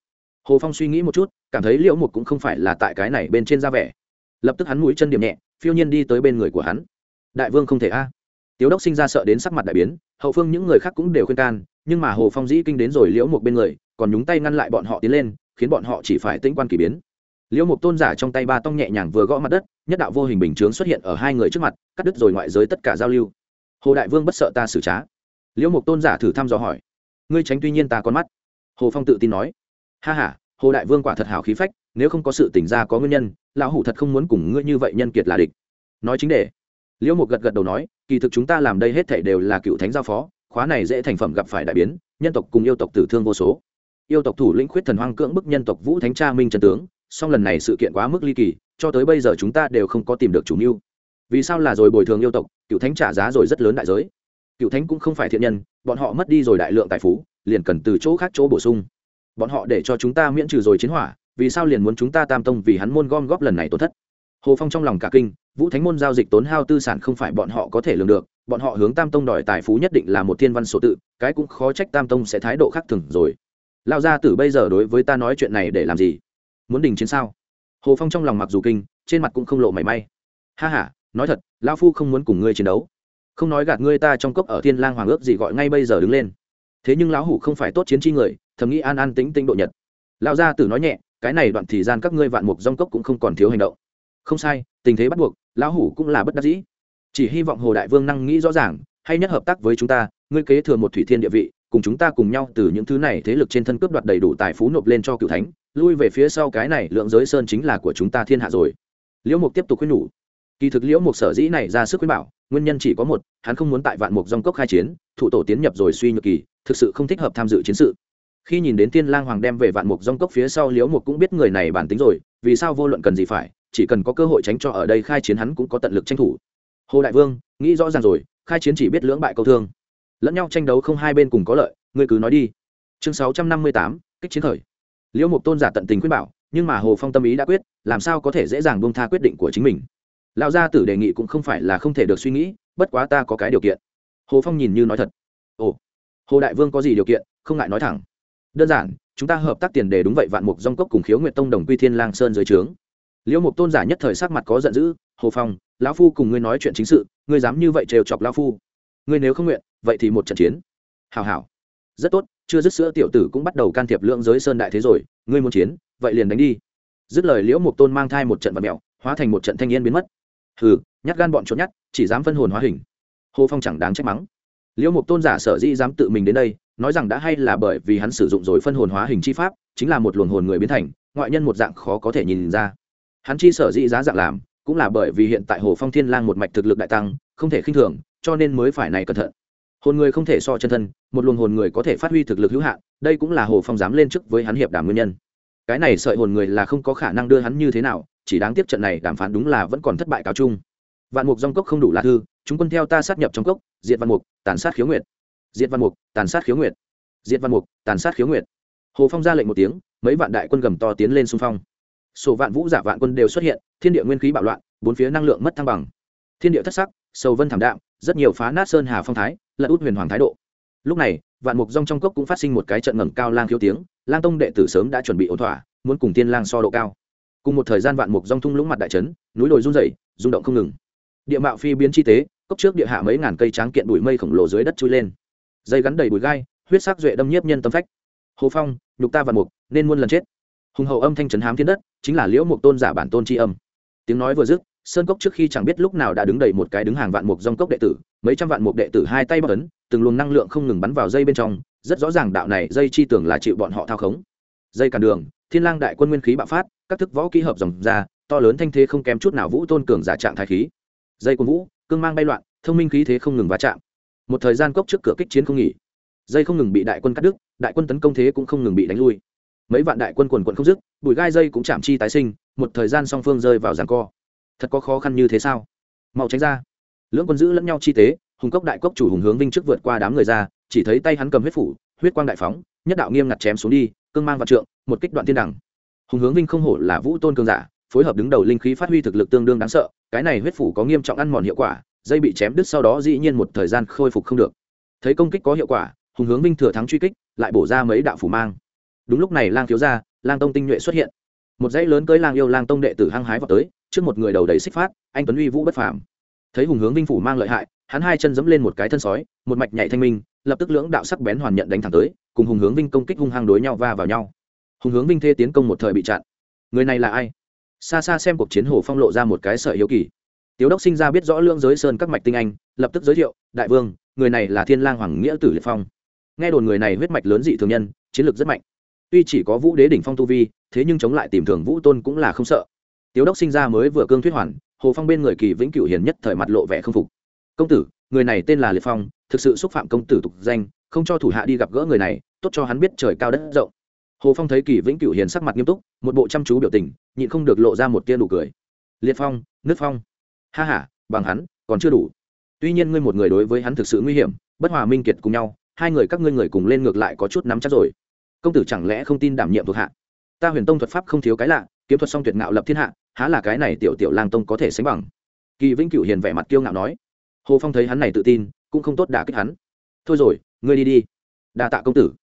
Hồ phong suy nghĩ một chút, cảm thấy liễu mục cũng không phải là tại cái này bên trên ra vẻ. Lập tức hắn mũi chân điểm nhẹ, phiêu nhiên đi tới bên người của hắn. Đại vương không thể a tiếu đốc sinh ra sợ đến sắc mặt đại biến, hậu phương những người khác cũng đều khuyên can, nhưng mà hồ phong dĩ kinh đến rồi liễu mục bên người, còn nhúng tay ngăn lại bọn họ tiến lên, khiến bọn họ chỉ phải tĩnh quan kỳ biến. Liễu mục tôn giả trong tay ba tông nhẹ nhàng vừa gõ mặt đất, nhất đạo vô hình bình chướng xuất hiện ở hai người trước mặt, cắt đứt rồi ngoại giới tất cả giao lưu. Hồ đại vương bất sợ ta xử trá. Liễu mục tôn giả thử thăm dò hỏi. Ngươi tránh tuy nhiên ta con mắt. Hồ phong tự tin nói. Ha h a hồ đại vương quả thật hảo khí phách, nếu không có sự tỉnh ra có nguyên nhân, lão hủ thật không muốn cùng ngươi như vậy nhân kiệt là địch. Nói chính để liễu mục gật gật đầu nói, kỳ thực chúng ta làm đây hết thảy đều là cựu thánh giao phó, khóa này dễ thành phẩm gặp phải đại biến, nhân tộc cùng yêu tộc tử thương vô số. Yêu tộc thủ lĩnh khuyết thần hoang cưỡng bức nhân tộc vũ thánh cha minh trần tướng, song lần này sự kiện quá mức ly kỳ, cho tới bây giờ chúng ta đều không có tìm được chủ mưu. Vì sao là rồi bồi thường yêu tộc, cựu thánh trả giá rồi rất lớn đại giới. Cựu thánh cũng không phải thiện nhân, bọn họ mất đi rồi đại lượng tài phú, liền cần từ chỗ khác chỗ bổ sung. Bọn họ để cho chúng ta miễn trừ rồi chiến hỏa, vì sao liền muốn chúng ta tam tông vì hắn môn gom góp lần này tổn thất? Hồ phong trong lòng cả kinh, vũ thánh môn giao dịch tốn hao tư sản không phải bọn họ có thể lường được, bọn họ hướng tam tông đòi tài phú nhất định là một thiên văn số tự, cái cũng khó trách tam tông sẽ thái độ khác thường rồi. Lao ra từ bây giờ đối với ta nói chuyện này để làm gì? Muốn đình chiến sao? Hồ phong trong lòng mặc dù kinh, trên mặt cũng không lộ mảy may. Ha h a nói thật lao phu không muốn cùng ngươi chiến đấu. Không nói gạt ngươi ta trong cốc ở thiên lang hoàng ước gì gọi ngay bây giờ đứng lên. Thế nhưng lão hủ không phải tốt chiến chi người, thầm nghĩ an an tính tính độ nhật. Lão gia tử nói nhẹ, cái này đoạn thời gian các ngươi vạn mục dòng cốc cũng không còn thiếu hành động không sai, tình thế bắt buộc, lão hủ cũng là bất đắc dĩ. Chỉ hy vọng hồ đại vương năng nghĩ rõ ràng, hay nhất hợp tác với chúng ta, ngươi kế thừa một thủy thiên địa vị, cùng chúng ta cùng nhau từ những thứ này thế lực trên thân cướp đoạt đầy đủ tài phú nộp lên cho cựu thánh, lui về phía sau cái này lượng giới sơn chính là của chúng ta thiên hạ rồi. Liễu mục tiếp tục khuyên nhủ. Kỳ thực liễu mục sở dĩ này ra sức khuyên bảo, nguyên nhân chỉ có một, hắn không muốn tại vạn mục dòng cốc khai chiến, thủ tổ tiến nhập rồi suy nhược kỳ, thực sự không thích hợp tham dự chiến sự. Khi nhìn đến thiên lang hoàng đem về vạn mục dòng cốc phía sau, liễu mục cũng biết người này bản tính rồi, vì sao vô luận cần gì phải chỉ cần có cơ hội tránh cho ở đây khai chiến hắn cũng có tận lực tranh thủ. Hồ đại vương, nghĩ rõ ràng rồi, khai chiến chỉ biết lưỡng bại câu thương. Lẫn nhau tranh đấu không hai bên cùng có lợi, ngươi cứ nói đi. Chương sáu trăm năm mươi tám, kích chiến khởi. Liễu mục tôn giả tận tình khuyên bảo, nhưng mà hồ phong tâm ý đã quyết, làm sao có thể dễ dàng buông tha quyết định của chính mình? Lão gia tử đề nghị cũng không phải là không thể được suy nghĩ, bất quá ta có cái điều kiện. Hồ phong nhìn như nói thật. Ồ, hồ đại vương có gì điều kiện, không ngại nói thẳng. Đơn giản, chúng ta hợp tác tiền đề đúng vậy vạn mục Dung cốc cùng khiếu nguyện tông đồng quy thiên lang sơn dưới trướng liễu mục tôn giả nhất thời sắc mặt có giận dữ, hồ phong, lão phu cùng ngươi nói chuyện chính sự, ngươi dám như vậy trêu chọc lão phu? Ngươi nếu không nguyện, vậy thì một trận chiến. Hào hào rất tốt, chưa dứt sữa tiểu tử cũng bắt đầu can thiệp lượng giới sơn đại thế rồi, ngươi muốn chiến, vậy liền đánh đi. Dứt lời liễu mục tôn mang thai một trận vật mẹo, hóa thành một trận thanh niên biến mất. Hừ, nhát gan bọn trốn nhát, chỉ dám phân hồn hóa hình. Hồ phong chẳng đáng trách mắng. Liễu mục tôn giả sở dĩ dám tự mình đến đây, nói rằng đã hay là bởi vì hắn sử dụng rồi phân hồn hóa hình chi pháp, chính là một luồng hồn người biến thành, ngoại nhân một dạng khó có thể nhìn ra hắn chi sở dĩ giá dạng làm, cũng là bởi vì hiện tại hồ phong thiên lang một mạch thực lực đại tăng, không thể khinh thường, cho nên mới phải này cẩn thận. Hồn người không thể so chân thân, một luồng hồn người có thể phát huy thực lực hữu hạn, đây cũng là hồ phong dám lên trước với hắn hiệp đàm nguyên nhân. Cái này sợi hồn người là không có khả năng đưa hắn như thế nào, chỉ đáng tiếc trận này đàm phán đúng là vẫn còn thất bại cáo chung vạn mục dòng cốc không đủ là thư, chúng quân theo ta sát nhập trong cốc, diệt văn mục, tàn sát khiếu nguyệt. Diệt văn mục, tàn sát khiếu nguyệt. Diệt văn mục, tàn sát khiếu nguyệt. Hồ phong ra lệnh một tiếng, mấy vạn đại quân gầm to tiến lên xung phong sổ vạn vũ giả vạn quân đều xuất hiện, thiên địa nguyên khí bạo loạn, bốn phía năng lượng mất thăng bằng. Thiên địa thất sắc, sầu vân thảm đạm, rất nhiều phá nát sơn hà phong thái, lật út huyền hoàng thái độ. Lúc này, vạn mục rong trong cốc cũng phát sinh một cái trận ngẩng cao lang khiếu tiếng, lang tông đệ tử sớm đã chuẩn bị ổn thỏa, muốn cùng tiên lang so độ cao. Cùng một thời gian vạn mục rong thung lũng mặt đại trấn, núi đồi run rẩy, rung động không ngừng. Địa mạo phi biến chi tế, cốc trước địa hạ mấy ngàn cây tráng kiện bụi mây khổng lồ dưới đất chui lên. Dây gắn đầy bụi gai, huyết sắc duệ đâm nhiếp nhân tâm phách. Hồ phong, nhục ta vạn mục, nên muôn lần chết hùng hậu âm thanh trấn hám thiên đất, chính là liễu mục tôn giả bản tôn tri âm. Tiếng nói vừa dứt, sơn cốc trước khi chẳng biết lúc nào đã đứng đầy một cái đứng hàng vạn mục dòng cốc đệ tử, mấy trăm vạn mục đệ tử hai tay bất ấn, từng luồng năng lượng không ngừng bắn vào dây bên trong, rất rõ ràng đạo này dây chi tưởng là chịu bọn họ thao khống. Dây cản đường, thiên lang đại quân nguyên khí bạo phát, các thức võ kỹ hợp dòng ra, to lớn thanh thế không kém chút nào vũ tôn cường giả trạng thái khí. Dây quân vũ, cương mang bay loạn, thông minh khí thế không ngừng va chạm. Một thời gian cốc trước cửa kích chiến không nghỉ. Dây không ngừng bị đại quân cắt đứt, đại quân tấn công thế cũng không ngừng bị đánh lui mấy vạn đại quân quần quận không dứt, bụi gai dây cũng chạm chi tái sinh, một thời gian song phương rơi vào giằng co. Thật có khó khăn như thế sao? Mau tránh ra. Lưỡng quân giữ lẫn nhau chi tế, hùng cốc đại cốc chủ hùng hướng vinh trước vượt qua đám người ra, chỉ thấy tay hắn cầm huyết phủ, huyết quang đại phóng, nhất đạo nghiêm ngặt chém xuống đi, cương mang vạn trượng, một kích đoạn thiên đẳng. Hùng hướng vinh không hổ là vũ tôn cương giả, phối hợp đứng đầu linh khí phát huy thực lực tương đương đáng sợ, cái này huyết phủ có nghiêm trọng ăn mòn hiệu quả, dây bị chém đứt sau đó dĩ nhiên một thời gian khôi phục không được. Thấy công kích có hiệu quả, hùng hướng vinh thừa thắng truy kích, lại bổ ra mấy đạo phủ mang đúng lúc này lang thiếu ra lang tông tinh nhuệ xuất hiện. Một dãy lớn cưới lang yêu lang tông đệ tử hăng hái vào tới, trước một người đầu đầy xích phát, anh tuấn uy vũ bất phàm. Thấy hùng hướng vinh phủ mang lợi hại, hắn hai chân dẫm lên một cái thân sói, một mạch nhảy thanh minh, lập tức lưỡng đạo sắc bén hoàn nhận đánh thẳng tới, cùng hùng hướng vinh công kích hung hăng đối nhau va vào nhau. Hùng hướng vinh thê tiến công một thời bị chặn. Người này là ai? Xa xa xem cuộc chiến hồ phong lộ ra một cái sợi hiếu kỳ. Tiếu đốc sinh ra biết rõ lương giới sơn các mạch tinh anh, lập tức giới thiệu, đại vương, người này là thiên lang hoàng nghĩa tử liệt phong. Nghe đồn người này huyết mạch lớn dị thường nhân, chiến lược rất mạnh tuy chỉ có vũ đế đỉnh phong tu vi, thế nhưng chống lại tìm thường vũ tôn cũng là không sợ. Tiếu đốc sinh ra mới vừa cương thuyết hoàn, hồ phong bên người kỳ vĩnh cửu hiền nhất thời mặt lộ vẻ không phục. Công tử, người này tên là liệt phong, thực sự xúc phạm công tử tục danh, không cho thủ hạ đi gặp gỡ người này, tốt cho hắn biết trời cao đất rộng. Hồ phong thấy kỳ vĩnh cửu hiền sắc mặt nghiêm túc, một bộ chăm chú biểu tình, nhịn không được lộ ra một tia nụ cười. Liệt phong nước phong. Ha h a bằng hắn, còn chưa đủ. Tuy nhiên ngươi một người đối với hắn thực sự nguy hiểm, bất hòa minh kiệt cùng nhau, hai người các ngươi người cùng lên ngược lại có chút nắm chắc rồi công tử chẳng lẽ không tin đảm nhiệm thuộc hạ? Ta huyền tông thuật pháp không thiếu cái lạ, kiếm thuật song tuyệt ngạo lập thiên hạ, há là cái này tiểu tiểu lang tông có thể sánh bằng? Kỳ vĩnh cửu hiền vẻ mặt kiêu ngạo nói. Hồ phong thấy hắn này tự tin, cũng không tốt đả kích hắn. Thôi rồi, ngươi đi đi. Đa tạ công tử.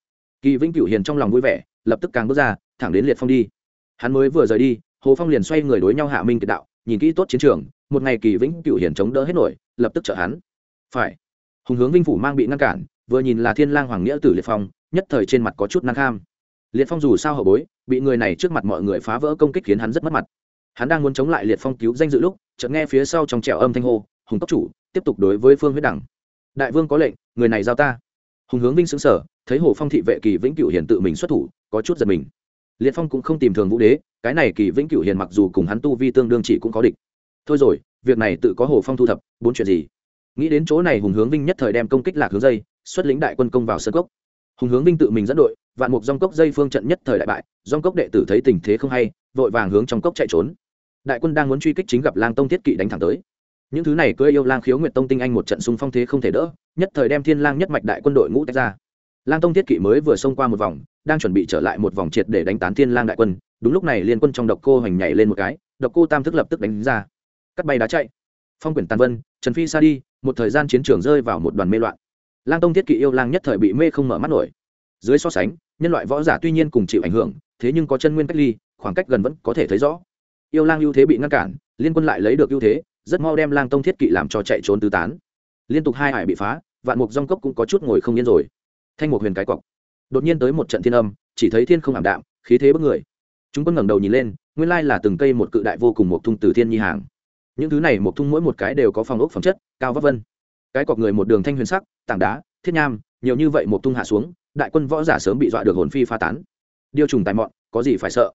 Kỳ vĩnh cửu hiền trong lòng vui vẻ, lập tức càng bước ra, thẳng đến liệt phong đi. Hắn mới vừa rời đi, hồ phong liền xoay người đối nhau hạ minh kiệt đạo, nhìn kỹ tốt chiến trường, một ngày kỳ vĩnh cửu hiền chống đỡ hết nổi, lập tức trợ hắn. Phải. Hùng hướng vinh phủ mang bị ngăn cản, vừa nhìn là thiên lang hoàng nghĩa tử liệt phong nhất thời trên mặt có chút năng kham. Liệt phong dù sao hậu bối, bị người này trước mặt mọi người phá vỡ công kích khiến hắn rất mất mặt. Hắn đang muốn chống lại liệt phong cứu danh dự lúc, chợt nghe phía sau trong trẻo âm thanh hô, hùng tốc chủ, tiếp tục đối với phương huyết đẳng. Đại vương có lệnh, người này giao ta. Hùng hướng vinh xứng sở thấy hồ phong thị vệ kỳ vĩnh cửu hiền tự mình xuất thủ, có chút giật mình. Liệt phong cũng không tìm thường vũ đế, cái này kỳ vĩnh cửu hiền mặc dù cùng hắn tu vi tương đương chỉ cũng có địch. Thôi rồi, việc này tự có hồ phong thu thập, bốn chuyện gì? Nghĩ đến chỗ này hùng hướng vinh nhất thời đem công kích lạc hướng dây, xuất lĩnh đại quân công vào sân cốc hùng hướng vinh tự mình dẫn đội, vạn mục dòng cốc dây phương trận nhất thời đại bại, dòng cốc đệ tử thấy tình thế không hay, vội vàng hướng trong cốc chạy trốn. Đại quân đang muốn truy kích chính gặp lang tông thiết kỵ đánh thẳng tới. Những thứ này cưỡi yêu lang khiếu nguyệt tông tinh anh một trận xung phong thế không thể đỡ, nhất thời đem thiên lang nhất mạch đại quân đội ngũ tách ra. Lang tông thiết kỵ mới vừa xông qua một vòng, đang chuẩn bị trở lại một vòng triệt để đánh tán thiên lang đại quân, đúng lúc này liên quân trong độc cô hoành nhảy lên một cái, độc cô tam thức lập tức đánh ra. Cắt bay đá chạy. Phong quyển tàn vân, trần phi xa đi, một thời gian chiến trường rơi vào một đoàn mê loạn lang tông thiết kỵ yêu lang nhất thời bị mê không mở mắt nổi. Dưới so sánh, nhân loại võ giả tuy nhiên cùng chịu ảnh hưởng, thế nhưng có chân nguyên cách ly, khoảng cách gần vẫn có thể thấy rõ. Yêu lang ưu thế bị ngăn cản, liên quân lại lấy được ưu thế, rất mau đem lang tông thiết kỵ làm cho chạy trốn tứ tán. Liên tục hai hải bị phá, vạn mục dong cốc cũng có chút ngồi không yên rồi. Thanh mục huyền cái cọc. Đột nhiên tới một trận thiên âm, chỉ thấy thiên không ảm đạm, khí thế bất người. Chúng quân ngẩng đầu nhìn lên, nguyên lai là từng cây một cự đại vô cùng một thung từ thiên nhi hàng. Những thứ này một thung mỗi một cái đều có phòng ốc phẩm chất, cao vấp vân cái cọc người một đường thanh huyền sắc, tảng đá, thiết nham, nhiều như vậy một tung hạ xuống, đại quân võ giả sớm bị dọa được hồn phi pha tán. Điêu trùng tài mọn, có gì phải sợ?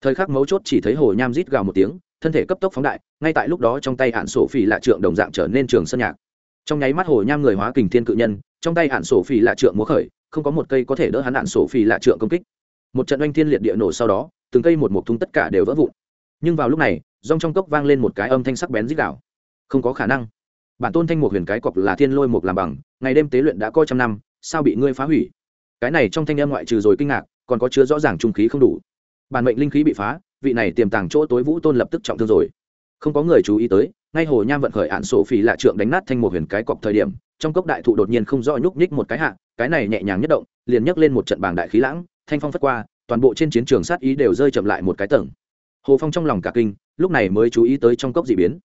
Thời khắc mấu chốt chỉ thấy hồ nham rít gào một tiếng, thân thể cấp tốc phóng đại, ngay tại lúc đó trong tay hạn sổ phỉ lạ trượng đồng dạng trở nên trường sân nhạc. Trong nháy mắt hồ nham người hóa kình thiên cự nhân, trong tay hạn sổ phỉ lạ trượng múa khởi, không có một cây có thể đỡ hắn hạn sổ phỉ lạ trượng công kích. Một trận oanh thiên liệt địa nổ sau đó, từng cây một một thung tất cả đều vỡ vụn. Nhưng vào lúc này, rong trong cốc vang lên một cái âm thanh sắc bén rít gào. Không có khả năng bản tôn thanh một huyền cái cọc là thiên lôi một làm bằng, ngày đêm tế luyện đã coi trăm năm, sao bị ngươi phá hủy? Cái này trong thanh em ngoại trừ rồi kinh ngạc, còn có chứa rõ ràng trung khí không đủ. Bản mệnh linh khí bị phá, vị này tiềm tàng chỗ tối vũ tôn lập tức trọng thương rồi. Không có người chú ý tới, ngay hồ nham vận khởi ạn sổ phỉ lạ trượng đánh nát thanh một huyền cái cọc thời điểm, trong cốc đại thụ đột nhiên không rõ nhúc nhích một cái hạ, cái này nhẹ nhàng nhất động, liền nhấc lên một trận bảng đại khí lãng, thanh phong phất qua, toàn bộ trên chiến trường sát ý đều rơi chậm lại một cái tầng. Hồ phong trong lòng cả kinh, lúc này mới chú ý tới trong cốc dị biến.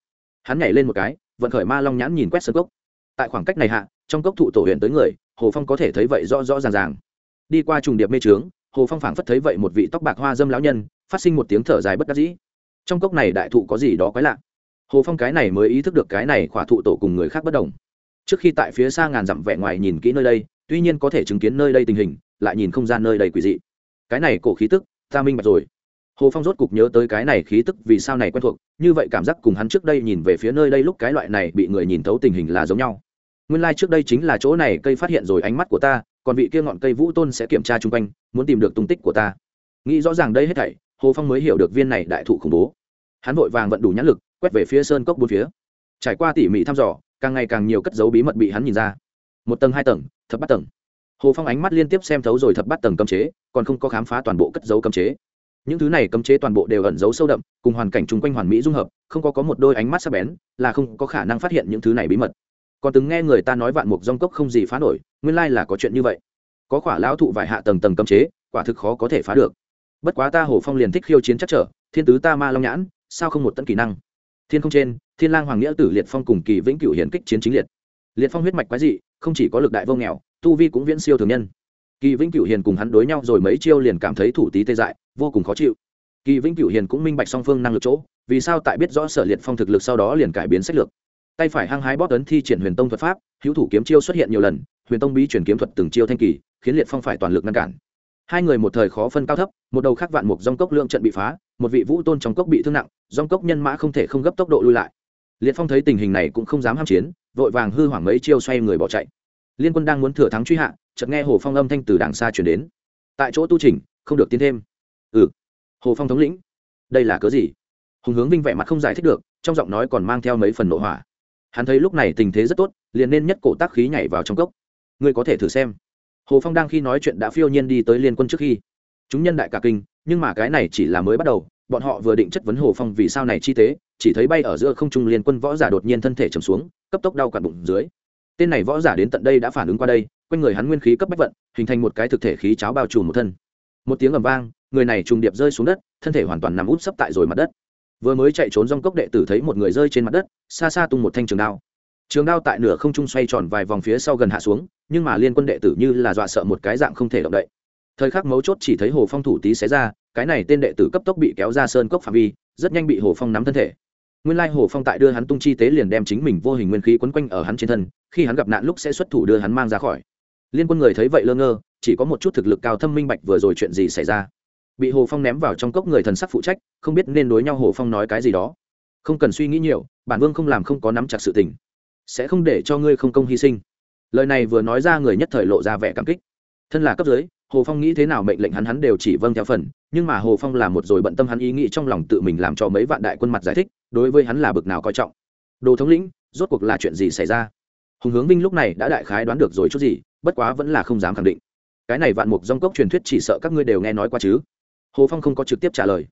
Hắn nhảy lên một cái vận khởi ma long nhãn nhìn quét sơn cốc. Tại khoảng cách này hạ, trong cốc thụ tổ huyện tới người, hồ phong có thể thấy vậy rõ rõ ràng ràng. Đi qua trùng điệp mê trướng, hồ phong phảng phất thấy vậy một vị tóc bạc hoa dâm lão nhân, phát sinh một tiếng thở dài bất đắc dĩ. Trong cốc này đại thụ có gì đó quái lạ? Hồ phong cái này mới ý thức được cái này khỏa thụ tổ cùng người khác bất đồng. Trước khi tại phía xa ngàn dặm vẻ ngoài nhìn kỹ nơi đây, tuy nhiên có thể chứng kiến nơi đây tình hình, lại nhìn không gian nơi đây quỷ dị. Cái này cổ khí tức, ta minh bạch rồi hồ phong rốt cục nhớ tới cái này khí tức vì sao này quen thuộc, như vậy cảm giác cùng hắn trước đây nhìn về phía nơi đây lúc cái loại này bị người nhìn thấu tình hình là giống nhau. Nguyên lai、like、trước đây chính là chỗ này, cây phát hiện rồi ánh mắt của ta, còn vị kia ngọn cây vũ tôn sẽ kiểm tra chung quanh, muốn tìm được tung tích của ta. Nghĩ rõ ràng đây hết thảy, hồ phong mới hiểu được viên này đại thụ khủng bố. Hắn vội vàng vận đủ nhãn lực, quét về phía sơn cốc bốn phía. Trải qua tỉ mỉ thăm dò, càng ngày càng nhiều cất dấu bí mật bị hắn nhìn ra. Một tầng, hai tầng, thập bắt tầng. Hồ phong ánh mắt liên tiếp xem thấu rồi thập bắt tầng cấm chế, còn không có khám phá toàn bộ cất dấu cấm chế những thứ này cấm chế toàn bộ đều ẩn giấu sâu đậm, cùng hoàn cảnh chung quanh hoàn mỹ dung hợp, không có có một đôi ánh mắt sắc bén, là không có khả năng phát hiện những thứ này bí mật. Còn từng nghe người ta nói vạn mục dong cốc không gì phá nổi, nguyên lai là có chuyện như vậy. Có khỏa lão thụ vài hạ tầng tầng cấm chế, quả thực khó có thể phá được. Bất quá ta hồ phong liền thích khiêu chiến chắc trở, thiên tứ ta ma long nhãn, sao không một tận kỹ năng? Thiên không trên, thiên lang hoàng nghĩa tử liệt phong cùng kỳ vĩnh cửu hiển kích chiến chính liệt. Liệt phong huyết mạch quái dị, không chỉ có lực đại vô nghèo, tu vi cũng viễn siêu thường nhân kỳ vĩnh cửu hiền cùng hắn đối nhau rồi mấy chiêu liền cảm thấy thủ tí tê dại, vô cùng khó chịu. Kỳ vĩnh cửu hiền cũng minh bạch song phương năng lực chỗ, vì sao tại biết rõ sở liệt phong thực lực sau đó liền cải biến sách lược. Tay phải hăng hái bóp ấn thi triển huyền tông thuật pháp, hữu thủ kiếm chiêu xuất hiện nhiều lần, huyền tông bí chuyển kiếm thuật từng chiêu thanh kỳ, khiến liệt phong phải toàn lực ngăn cản. Hai người một thời khó phân cao thấp, một đầu khác vạn mục dòng cốc lượng trận bị phá, một vị vũ tôn trong cốc bị thương nặng, dòng cốc nhân mã không thể không gấp tốc độ lui lại. Liệt phong thấy tình hình này cũng không dám ham chiến, vội vàng hư hoảng mấy chiêu xoay người bỏ chạy liên quân đang muốn thừa thắng truy hạ, chợt nghe hồ phong âm thanh từ đàng xa chuyển đến. Tại chỗ tu trình không được tiến thêm. Ừ. Hồ phong thống lĩnh. Đây là cớ gì? Hùng hướng vinh vẻ mặt không giải thích được, trong giọng nói còn mang theo mấy phần nội hỏa. Hắn thấy lúc này tình thế rất tốt, liền nên nhất cổ tác khí nhảy vào trong cốc. Ngươi có thể thử xem. Hồ phong đang khi nói chuyện đã phiêu nhiên đi tới liên quân trước khi. Chúng nhân đại cả kinh, nhưng mà cái này chỉ là mới bắt đầu, bọn họ vừa định chất vấn hồ phong vì sao này chi tế, chỉ thấy bay ở giữa không trung liên quân võ giả đột nhiên thân thể trầm xuống, cấp tốc đau cả bụng dưới tên này võ giả đến tận đây đã phản ứng qua đây, quanh người hắn nguyên khí cấp bách vận, hình thành một cái thực thể khí cháo bao trùm một thân. Một tiếng ầm vang, người này trùng điệp rơi xuống đất, thân thể hoàn toàn nằm úp sấp tại rồi mặt đất. Vừa mới chạy trốn dòng cốc đệ tử thấy một người rơi trên mặt đất, xa xa tung một thanh trường đao. Trường đao tại nửa không trung xoay tròn vài vòng phía sau gần hạ xuống, nhưng mà liên quân đệ tử như là dọa sợ một cái dạng không thể động đậy. Thời khắc mấu chốt chỉ thấy hồ phong thủ tí xé ra, cái này tên đệ tử cấp tốc bị kéo ra sơn cốc phạm vi, rất nhanh bị hồ phong nắm thân thể. Nguyên lai hồ phong tại đưa hắn tung chi tế liền đem chính mình vô hình nguyên khí quấn quanh ở hắn trên thân khi hắn gặp nạn lúc sẽ xuất thủ đưa hắn mang ra khỏi. Liên quân người thấy vậy lơ ngơ, chỉ có một chút thực lực cao thâm minh bạch vừa rồi chuyện gì xảy ra. Bị hồ phong ném vào trong cốc người thần sắc phụ trách, không biết nên đối nhau hồ phong nói cái gì đó. Không cần suy nghĩ nhiều, bản vương không làm không có nắm chặt sự tình. Sẽ không để cho ngươi không công hy sinh. Lời này vừa nói ra người nhất thời lộ ra vẻ cảm kích. Thân là cấp dưới, hồ phong nghĩ thế nào mệnh lệnh hắn hắn đều chỉ vâng theo phần, nhưng mà hồ phong là một rồi bận tâm hắn ý nghĩ trong lòng tự mình làm cho mấy vạn đại quân mặt giải thích, đối với hắn là bực nào coi trọng. Đồ thống lĩnh, rốt cuộc là chuyện gì xảy ra? Hùng hướng vinh lúc này đã đại khái đoán được rồi chút gì, bất quá vẫn là không dám khẳng định. Cái này vạn mục dòng cốc truyền thuyết chỉ sợ các ngươi đều nghe nói qua chứ? Hồ phong không có trực tiếp trả lời.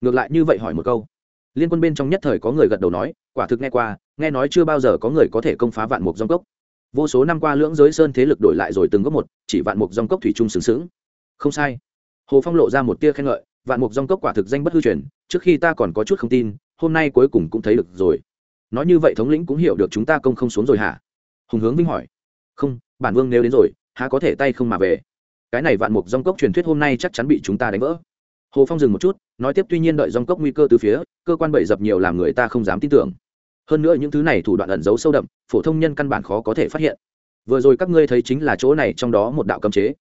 Ngược lại như vậy hỏi một câu. Liên quân bên trong nhất thời có người gật đầu nói, quả thực nghe qua, nghe nói chưa bao giờ có người có thể công phá vạn mục dòng cốc. Vô số năm qua lưỡng giới sơn thế lực đổi lại rồi từng góc một, chỉ vạn mục dòng cốc thủy chung sướng sướng không sai. Hồ phong lộ ra một tia khen ngợi, vạn mục dòng cốc quả thực danh bất hư truyền, trước khi ta còn có chút không tin, hôm nay cuối cùng cũng thấy được rồi. Nói như vậy thống lĩnh cũng hiểu được chúng ta công không xuống rồi hả? Hùng hướng vinh hỏi. Không, bản vương nếu đến rồi, há có thể tay không mà về? Cái này vạn mục dòng cốc truyền thuyết hôm nay chắc chắn bị chúng ta đánh vỡ. Hồ phong dừng một chút, nói tiếp, tuy nhiên đợi dòng cốc nguy cơ từ phía, cơ quan bậy dập nhiều làm người ta không dám tin tưởng. Hơn nữa những thứ này thủ đoạn ẩn giấu sâu đậm, phổ thông nhân căn bản khó có thể phát hiện. Vừa rồi các ngươi thấy chính là chỗ này trong đó một đạo cấm chế.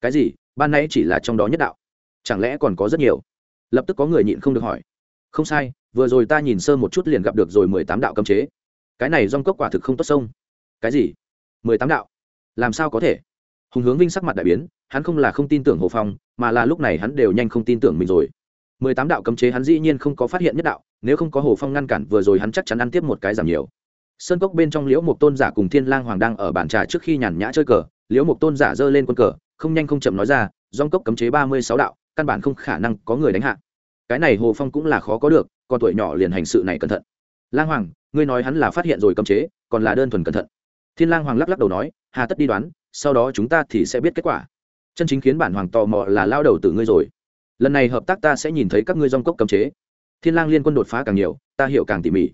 Cái gì? Ban nãy chỉ là trong đó nhất đạo? Chẳng lẽ còn có rất nhiều? Lập tức có người nhịn không được hỏi. Không sai, vừa rồi ta nhìn sơ một chút liền gặp được rồi mười tám đạo cấm chế. Cái này dòng cốc quả thực không tốt sông cái gì? Mười tám đạo? Làm sao có thể? Hùng hướng vinh sắc mặt đại biến, hắn không là không tin tưởng hồ phong, mà là lúc này hắn đều nhanh không tin tưởng mình rồi. Mười tám đạo cấm chế hắn dĩ nhiên không có phát hiện nhất đạo, nếu không có hồ phong ngăn cản vừa rồi hắn chắc chắn ăn tiếp một cái giảm nhiều. Sơn cốc bên trong liễu một tôn giả cùng thiên lang hoàng đang ở bàn trà trước khi nhàn nhã chơi cờ, liễu một tôn giả giơ lên quân cờ, không nhanh không chậm nói ra, dòng cốc cấm chế ba mươi sáu đạo, căn bản không khả năng có người đánh hạ. Cái này hồ phong cũng là khó có được còn tuổi nhỏ liền hành sự này cẩn thận. Lang hoàng, ngươi nói hắn là phát hiện rồi cấm chế, còn là đơn thuần cẩn thận thiên lang hoàng lắc lắc đầu nói, hà tất đi đoán, sau đó chúng ta thì sẽ biết kết quả. Chân chính khiến bản hoàng tò mò là lao đầu từ ngươi rồi. Lần này hợp tác ta sẽ nhìn thấy các ngươi dòng cốc cấm chế. Thiên lang liên quân đột phá càng nhiều, ta hiểu càng tỉ mỉ.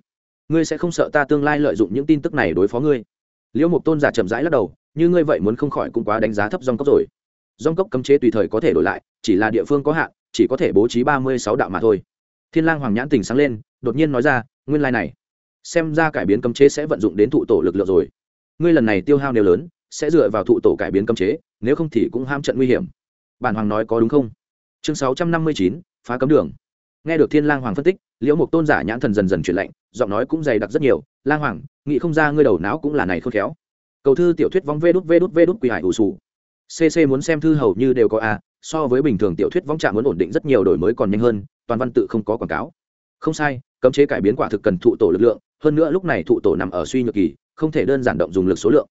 Ngươi sẽ không sợ ta tương lai lợi dụng những tin tức này đối phó ngươi? Liễu mục tôn giả chậm rãi lắc đầu, như ngươi vậy muốn không khỏi cũng quá đánh giá thấp dòng cốc rồi. Dòng cốc cấm chế tùy thời có thể đổi lại, chỉ là địa phương có hạn, chỉ có thể bố trí ba mươi sáu đạo mà thôi. Thiên lang hoàng nhãn tỉnh sáng lên, đột nhiên nói ra, nguyên lai này, xem ra cải biến cấm chế sẽ vận dụng đến thụ tổ lực lượng rồi ngươi lần này tiêu hao nếu lớn, sẽ dựa vào thụ tổ cải biến cấm chế, nếu không thì cũng ham trận nguy hiểm. Bản hoàng nói có đúng không? Chương sáu trăm năm mươi chín, phá cấm đường. Nghe được thiên lang hoàng phân tích, liễu mục tôn giả nhãn thần dần dần chuyển lạnh, giọng nói cũng dày đặc rất nhiều, lang hoàng, nghĩ không ra ngươi đầu não cũng là này khôn khéo. Cầu thư tiểu thuyết vong vê đút vê đút vê đút quỳ hải ủ sù. Cc muốn xem thư hầu như đều có a, so với bình thường tiểu thuyết vong trạng muốn ổn định rất nhiều đổi mới còn nhanh hơn, toàn văn tự không có quảng cáo. Không sai, cấm chế cải biến quả thực cần thụ tổ lực lượng, hơn nữa lúc này thụ tổ nằm ở suy nhược kỳ không thể đơn giản động dùng lực số lượng.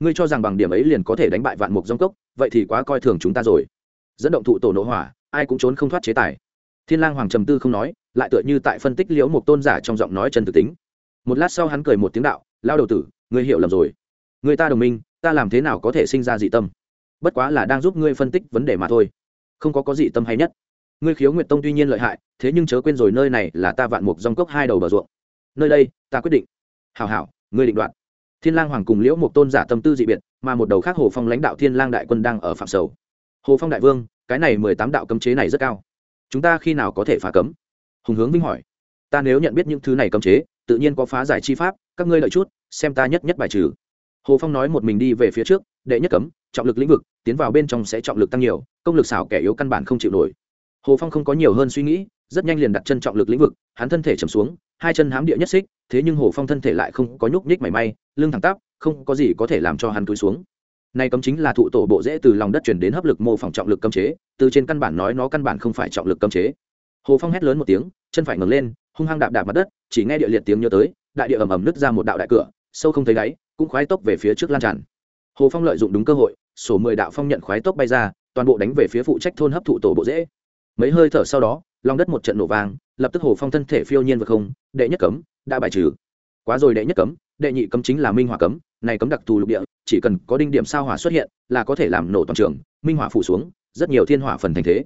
Ngươi cho rằng bằng điểm ấy liền có thể đánh bại vạn mục dông cốc, vậy thì quá coi thường chúng ta rồi. Dẫn động thụ tổ nổ hỏa, ai cũng trốn không thoát chế tài. Thiên lang hoàng trầm tư không nói, lại tựa như tại phân tích liễu một tôn giả trong giọng nói chân thực tính. Một lát sau hắn cười một tiếng đạo lao đầu tử, ngươi hiểu lầm rồi. Người ta đồng minh, ta làm thế nào có thể sinh ra dị tâm? Bất quá là đang giúp ngươi phân tích vấn đề mà thôi. Không có có dị tâm hay nhất. Ngươi khiếu nguyệt tông tuy nhiên lợi hại, thế nhưng chớ quên rồi nơi này là ta vạn mục dòng cốc hai đầu bờ ruộng. Nơi đây, ta quyết định. Hảo hảo, ngươi định đoạt thiên lang hoàng cùng liễu một tôn giả tâm tư dị biệt, mà một đầu khác hồ phong lãnh đạo thiên lang đại quân đang ở phạm sầu. Hồ phong đại vương, cái này mười tám đạo cấm chế này rất cao. Chúng ta khi nào có thể phá cấm? Hùng hướng vinh hỏi. Ta nếu nhận biết những thứ này cấm chế, tự nhiên có phá giải chi pháp, các ngươi lợi chút, xem ta nhất nhất bài trừ. Hồ phong nói một mình đi về phía trước, đệ nhất cấm, trọng lực lĩnh vực, tiến vào bên trong sẽ trọng lực tăng nhiều, công lực xảo kẻ yếu căn bản không chịu nổi. Hồ phong không có nhiều hơn suy nghĩ rất nhanh liền đặt chân trọng lực lĩnh vực hắn thân thể chầm xuống hai chân hám địa nhất xích thế nhưng hồ phong thân thể lại không có nhúc nhích mảy may lưng thẳng tắp không có gì có thể làm cho hắn túi xuống. Này cấm chính là thụ tổ bộ dễ từ lòng đất chuyển đến hấp lực mô phỏng trọng lực cấm chế từ trên căn bản nói nó căn bản không phải trọng lực cấm chế. Hồ phong hét lớn một tiếng chân phải ngẩng lên hung hăng đạp đạp mặt đất chỉ nghe địa liệt tiếng nhớ tới đại địa ầm ầm nứt ra một đạo đại cửa sâu không thấy đáy cũng khoái tốc về phía trước lan tràn. Hồ phong lợi dụng đúng cơ hội sổ mười đạo phong nhận khoái tốc bay ra toàn bộ đánh về phía phụ trách thôn hấp thụ tổ bộ dễ, mấy hơi thở sau đó lòng đất một trận nổ vang, lập tức hồ phong thân thể phiêu nhiên vượt không, đệ nhất cấm đã bài trừ. Quá rồi đệ nhất cấm, đệ nhị cấm chính là minh hỏa cấm, này cấm đặc thù lục địa, chỉ cần có đinh điểm sao hỏa xuất hiện, là có thể làm nổ toàn trường, minh hỏa phủ xuống, rất nhiều thiên hỏa phần thành thế.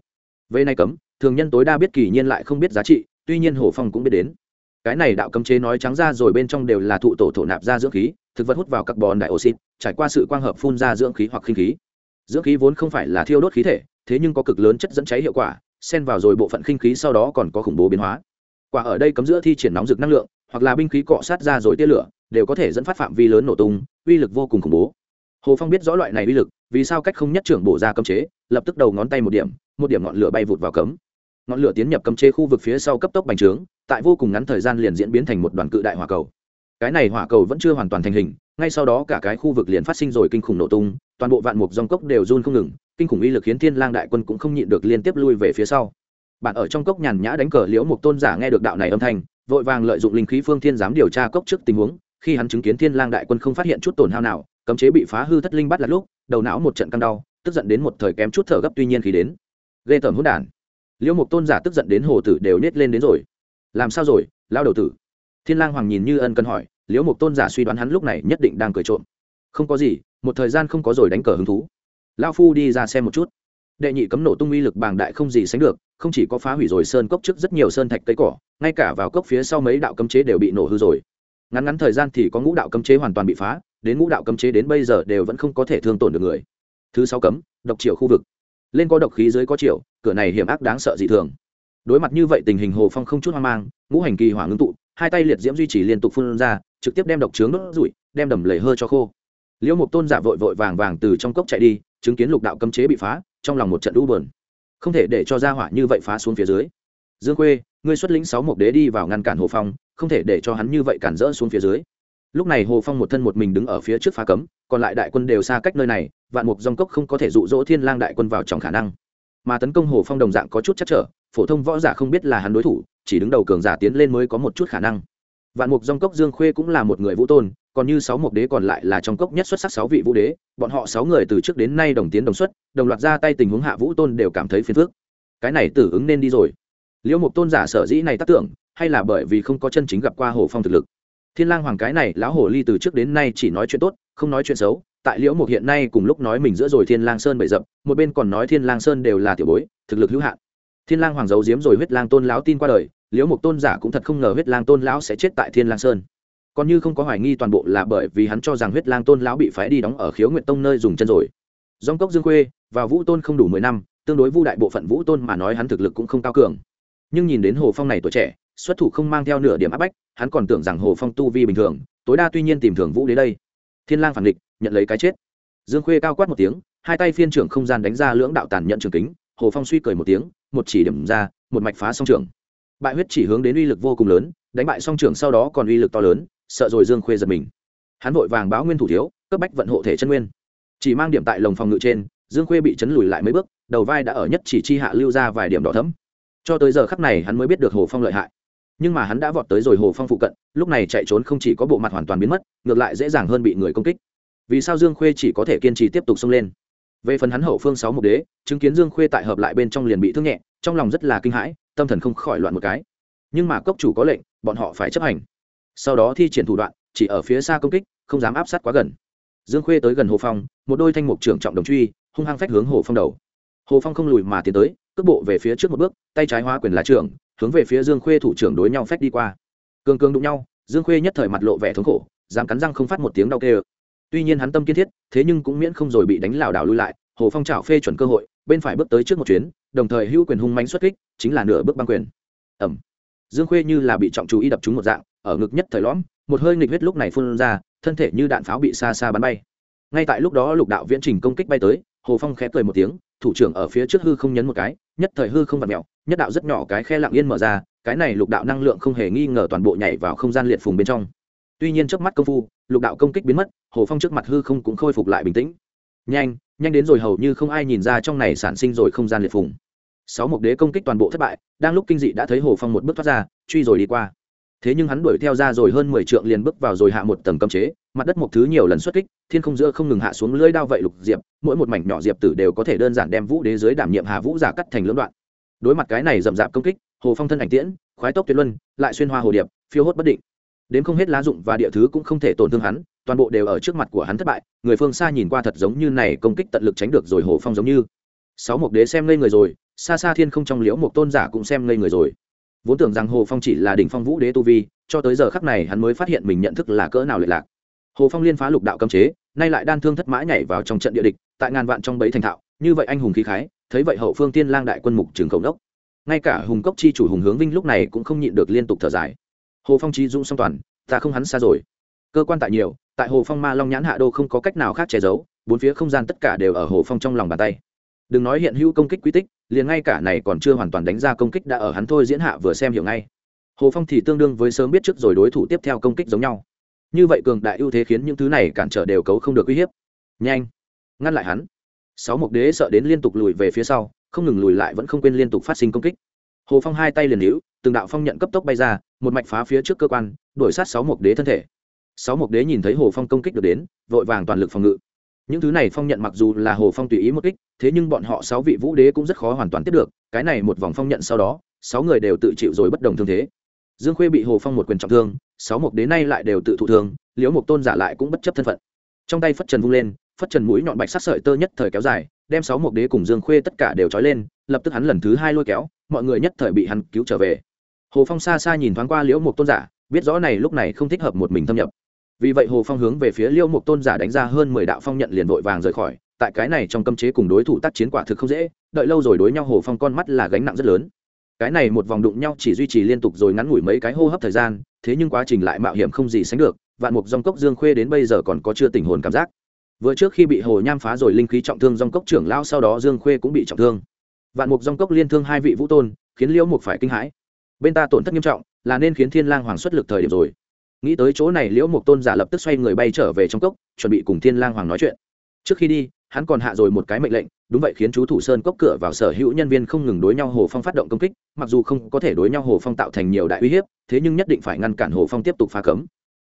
Về này cấm, thường nhân tối đa biết kỳ nhiên lại không biết giá trị, tuy nhiên hồ phong cũng biết đến. Cái này đạo cấm chế nói trắng ra rồi bên trong đều là thụ tổ thổ nạp ra dưỡng khí, thực vật hút vào các bòn đại oxy trải qua sự quang hợp phun ra dưỡng khí hoặc khinh khí. Dưỡng khí vốn không phải là thiêu đốt khí thể, thế nhưng có cực lớn chất dẫn cháy hiệu quả xen vào rồi bộ phận khinh khí sau đó còn có khủng bố biến hóa. Quả ở đây cấm giữa thi triển nóng rực năng lượng, hoặc là binh khí cọ sát ra rồi tia lửa, đều có thể dẫn phát phạm vi lớn nổ tung, uy lực vô cùng khủng bố. Hồ phong biết rõ loại này uy lực, vì sao cách không nhất trưởng bổ ra cấm chế, lập tức đầu ngón tay một điểm một điểm ngọn lửa bay vụt vào cấm. Ngọn lửa tiến nhập cấm chế khu vực phía sau cấp tốc bành trướng, tại vô cùng ngắn thời gian liền diễn biến thành một đoàn cự đại hỏa cầu. Cái này hỏa cầu vẫn chưa hoàn toàn thành hình ngay sau đó cả cái khu vực liền phát sinh rồi kinh khủng nổ tung, toàn bộ vạn mục dòng cốc đều run không ngừng, kinh khủng uy lực khiến thiên lang đại quân cũng không nhịn được liên tiếp lui về phía sau. Bạn ở trong cốc nhàn nhã đánh cờ liễu một tôn giả nghe được đạo này âm thanh, vội vàng lợi dụng linh khí phương thiên giám điều tra cốc trước tình huống, khi hắn chứng kiến thiên lang đại quân không phát hiện chút tổn hao nào, cấm chế bị phá hư thất linh bắt là lúc, đầu não một trận căng đau, tức giận đến một thời kém chút thở gấp tuy nhiên khi đến. Ghê tởm hỗn đản. Liễu một tôn giả tức giận đến hồ tử đều nết lên đến rồi. Làm sao rồi lao đầu tử? Thiên lang hoàng nhìn như ân cần hỏi liễu một tôn giả suy đoán hắn lúc này nhất định đang cười trộm. Không có gì, một thời gian không có rồi đánh cờ hứng thú. Lao phu đi ra xem một chút. Đệ nhị cấm nổ tung uy lực bàng đại không gì sánh được, không chỉ có phá hủy rồi sơn cốc trước rất nhiều sơn thạch cây cỏ, ngay cả vào cốc phía sau mấy đạo cấm chế đều bị nổ hư rồi. Ngắn ngắn thời gian thì có ngũ đạo cấm chế hoàn toàn bị phá, đến ngũ đạo cấm chế đến bây giờ đều vẫn không có thể thương tổn được người. Thứ sáu cấm, độc triệu khu vực. Lên có độc khí dưới có triệu cửa này hiểm ác đáng sợ dị thường. Đối mặt như vậy tình hình hồ phong không chút hoang mang, ngũ hành kỳ hỏa ngưng tụ, hai tay liệt diễm duy trì liên tục phun ra trực tiếp đem độc trướng đốt rụi đem đầm lầy hơi cho khô. Liễu mục tôn giả vội vội vàng vàng từ trong cốc chạy đi, chứng kiến lục đạo cấm chế bị phá, trong lòng một trận đu bờn không thể để cho ra hỏa như vậy phá xuống phía dưới. Dương khuê, ngươi xuất lĩnh sáu mục đế đi vào ngăn cản hồ phong, không thể để cho hắn như vậy cản rỡ xuống phía dưới. Lúc này hồ phong một thân một mình đứng ở phía trước phá cấm, còn lại đại quân đều xa cách nơi này, vạn mục dòng cốc không có thể dụ dỗ thiên lang đại quân vào trong khả năng. Mà tấn công hồ phong đồng dạng có chút chắc trở, phổ thông võ giả không biết là hắn đối thủ, chỉ đứng đầu cường giả tiến lên mới có một chút khả năng vạn mục dòng cốc dương khuê cũng là một người vũ tôn, còn như sáu mộc đế còn lại là trong cốc nhất xuất sắc sáu vị vũ đế, bọn họ sáu người từ trước đến nay đồng tiến đồng xuất, đồng loạt ra tay tình huống hạ vũ tôn đều cảm thấy phiền phức. Cái này tử ứng nên đi rồi. Liễu mục tôn giả sở dĩ này tác tưởng, hay là bởi vì không có chân chính gặp qua hồ phong thực lực. Thiên lang hoàng cái này, lão hồ ly từ trước đến nay chỉ nói chuyện tốt, không nói chuyện xấu. Tại liễu mục hiện nay cùng lúc nói mình giữa rồi thiên lang sơn bậy dập một bên còn nói thiên lang sơn đều là tiểu bối, thực lực hữu hạn. Thiên lang hoàng giấu giếm rồi huyết lang tôn lão tin qua đời liễu mục tôn giả cũng thật không ngờ huyết lang tôn lão sẽ chết tại thiên lang sơn. Còn như không có hoài nghi toàn bộ là bởi vì hắn cho rằng huyết lang tôn lão bị phái đi đóng ở khiếu nguyện tông nơi dùng chân rồi. Dòng cốc dương khuê và vũ tôn không đủ mười năm, tương đối vu đại bộ phận vũ tôn mà nói hắn thực lực cũng không cao cường. Nhưng nhìn đến hồ phong này tuổi trẻ, xuất thủ không mang theo nửa điểm áp bách, hắn còn tưởng rằng hồ phong tu vi bình thường, tối đa tuy nhiên tìm thường vũ đến đây. Thiên lang phản địch, nhận lấy cái chết. Dương khuê cao quát một tiếng, hai tay phiên trưởng không gian đánh ra lưỡng đạo tàn nhận trường kính, hồ phong suy cười một tiếng, một chỉ điểm ra, một mạch phá song trường bại huyết chỉ hướng đến uy lực vô cùng lớn, đánh bại song trưởng sau đó còn uy lực to lớn, sợ rồi dương khuê giật mình. Hắn vội vàng báo nguyên thủ thiếu, cấp bách vận hộ thể chân nguyên. Chỉ mang điểm tại lồng phòng ngự trên, dương khuê bị chấn lùi lại mấy bước, đầu vai đã ở nhất chỉ chi hạ lưu ra vài điểm đỏ thấm cho tới giờ khắc này hắn mới biết được hồ phong lợi hại. Nhưng mà hắn đã vọt tới rồi hồ phong phụ cận, lúc này chạy trốn không chỉ có bộ mặt hoàn toàn biến mất, ngược lại dễ dàng hơn bị người công kích. Vì sao dương khuê chỉ có thể kiên trì tiếp tục xông lên? Về phần hắn hậu phương sáu mục đế, chứng kiến dương khuê tại hợp lại bên trong liền bị thương nhẹ, trong lòng rất là kinh hãi tâm thần không khỏi loạn một cái. Nhưng mà cốc chủ có lệnh, bọn họ phải chấp hành. Sau đó thi triển thủ đoạn, chỉ ở phía xa công kích, không dám áp sát quá gần. Dương khuê tới gần hồ phong, một đôi thanh mục trưởng trọng đồng truy, hung hăng phách hướng hồ phong đầu. Hồ phong không lùi mà tiến tới, cước bộ về phía trước một bước, tay trái hóa quyền lá trưởng, hướng về phía dương khuê thủ trưởng đối nhau phách đi qua. Cường cường đụng nhau, dương khuê nhất thời mặt lộ vẻ thống khổ, dám cắn răng không phát một tiếng đau kê tuy nhiên hắn tâm kiên thiết, thế nhưng cũng miễn không rồi bị đánh lảo đảo lui lại, hồ phong trào phê chuẩn cơ hội, bên phải bước tới trước một chuyến đồng thời hữu quyền hung mánh xuất kích, chính là nửa bước băng quyền. Ẩm dương khuê như là bị trọng chú ý đập trúng một dạng, ở ngực nhất thời lõm, một hơi nghịch huyết lúc này phun ra, thân thể như đạn pháo bị xa xa bắn bay. Ngay tại lúc đó lục đạo viễn trình công kích bay tới, hồ phong khẽ cười một tiếng, thủ trưởng ở phía trước hư không nhấn một cái, nhất thời hư không vặt mẹo nhất đạo rất nhỏ cái khe lặng yên mở ra, cái này lục đạo năng lượng không hề nghi ngờ toàn bộ nhảy vào không gian liệt phùng bên trong. Tuy nhiên trước mắt công phu, lục đạo công kích biến mất, hồ phong trước mặt hư không cũng khôi phục lại bình tĩnh nhanh nhanh đến rồi hầu như không ai nhìn ra trong này sản sinh rồi không gian liệt phùng. Sáu mục đế công kích toàn bộ thất bại, đang lúc kinh dị đã thấy hồ phong một bước thoát ra, truy rồi đi qua. Thế nhưng hắn đuổi theo ra rồi hơn mười trượng liền bước vào rồi hạ một tầng cấm chế, mặt đất một thứ nhiều lần xuất kích, thiên không giữa không ngừng hạ xuống lưỡi đao vậy lục diệp, mỗi một mảnh nhỏ diệp tử đều có thể đơn giản đem vũ đế dưới đảm nhiệm hà vũ giả cắt thành lưỡng đoạn. Đối mặt cái này rậm rạp công kích, hồ phong thân ảnh tiễn, khoái tốc tuyệt luân, lại xuyên hoa hồ điệp, phiêu hốt bất định đến không hết lá dụng và địa thứ cũng không thể tổn thương hắn, toàn bộ đều ở trước mặt của hắn thất bại, người phương xa nhìn qua thật giống như này công kích tận lực tránh được rồi hồ phong giống như. Sáu mục đế xem ngây người rồi, xa xa thiên không trong liễu một tôn giả cũng xem ngây người rồi. Vốn tưởng rằng hồ phong chỉ là đỉnh phong vũ đế tu vi, cho tới giờ khắc này hắn mới phát hiện mình nhận thức là cỡ nào lệ lạc. Hồ phong liên phá lục đạo cấm chế, nay lại đan thương thất mã nhảy vào trong trận địa địch, tại ngàn vạn trong bẫy thành thạo, như vậy anh hùng khí khái, thấy vậy hậu phương tiên lang đại quân mục trường khổng đốc. Ngay cả hùng cốc chi chủ hùng hướng vinh lúc này cũng không nhịn được liên tục thở dài hồ phong trí dũng song toàn, ta không hắn xa rồi. Cơ quan tại nhiều, tại hồ phong ma long nhãn hạ đô không có cách nào khác che giấu, bốn phía không gian tất cả đều ở hồ phong trong lòng bàn tay. Đừng nói hiện hữu công kích quy tích, liền ngay cả này còn chưa hoàn toàn đánh ra công kích đã ở hắn thôi diễn hạ vừa xem hiểu ngay. Hồ phong thì tương đương với sớm biết trước rồi đối thủ tiếp theo công kích giống nhau. Như vậy cường đại ưu thế khiến những thứ này cản trở đều cấu không được uy hiếp. Nhanh, ngăn lại hắn. Sáu mục đế sợ đến liên tục lùi về phía sau, không ngừng lùi lại vẫn không quên liên tục phát sinh công kích. Hồ phong hai tay liền hữu từng đạo phong nhận cấp tốc bay ra một mạch phá phía trước cơ quan, đuổi sát sáu mục đế thân thể. Sáu mục đế nhìn thấy hồ phong công kích được đến, vội vàng toàn lực phòng ngự. Những thứ này phong nhận mặc dù là hồ phong tùy ý một kích, thế nhưng bọn họ sáu vị vũ đế cũng rất khó hoàn toàn tiếp được, cái này một vòng phong nhận sau đó, sáu người đều tự chịu rồi bất đồng thương thế. Dương khuê bị hồ phong một quyền trọng thương, sáu mục đế nay lại đều tự thụ thương, liễu mục tôn giả lại cũng bất chấp thân phận. Trong tay phất trần vung lên, phất trần mũi nhọn bạch sắc sợi tơ nhất thời kéo dài, đem sáu mục đế cùng dương khuê tất cả đều trói lên, lập tức hắn lần thứ hai lôi kéo, mọi người nhất thời bị hắn cứu trở về hồ phong xa xa nhìn thoáng qua liễu mục tôn giả, biết rõ này lúc này không thích hợp một mình thâm nhập. Vì vậy hồ phong hướng về phía liễu mục tôn giả đánh ra hơn mười đạo phong nhận liền vội vàng rời khỏi, tại cái này trong cấm chế cùng đối thủ tác chiến quả thực không dễ, đợi lâu rồi đối nhau hồ phong con mắt là gánh nặng rất lớn. Cái này một vòng đụng nhau chỉ duy trì liên tục rồi ngắn ngủi mấy cái hô hấp thời gian, thế nhưng quá trình lại mạo hiểm không gì sánh được, vạn mục dòng cốc dương khuê đến bây giờ còn có chưa tình hồn cảm giác. Vừa trước khi bị hồ nham phá rồi linh khí trọng thương dòng cốc trưởng lao sau đó dương khuê cũng bị trọng thương. Vạn mục dòng cốc liên thương hai vị vũ tôn, khiến liễu mục phải kinh hãi bên ta tổn thất nghiêm trọng, là nên khiến thiên lang hoàng xuất lực thời điểm rồi. Nghĩ tới chỗ này liễu mục tôn giả lập tức xoay người bay trở về trong cốc, chuẩn bị cùng thiên lang hoàng nói chuyện. Trước khi đi, hắn còn hạ rồi một cái mệnh lệnh, đúng vậy khiến chú thủ sơn cốc cửa vào sở hữu nhân viên không ngừng đối nhau hồ phong phát động công kích, mặc dù không có thể đối nhau hồ phong tạo thành nhiều đại uy hiếp, thế nhưng nhất định phải ngăn cản hồ phong tiếp tục phá cấm.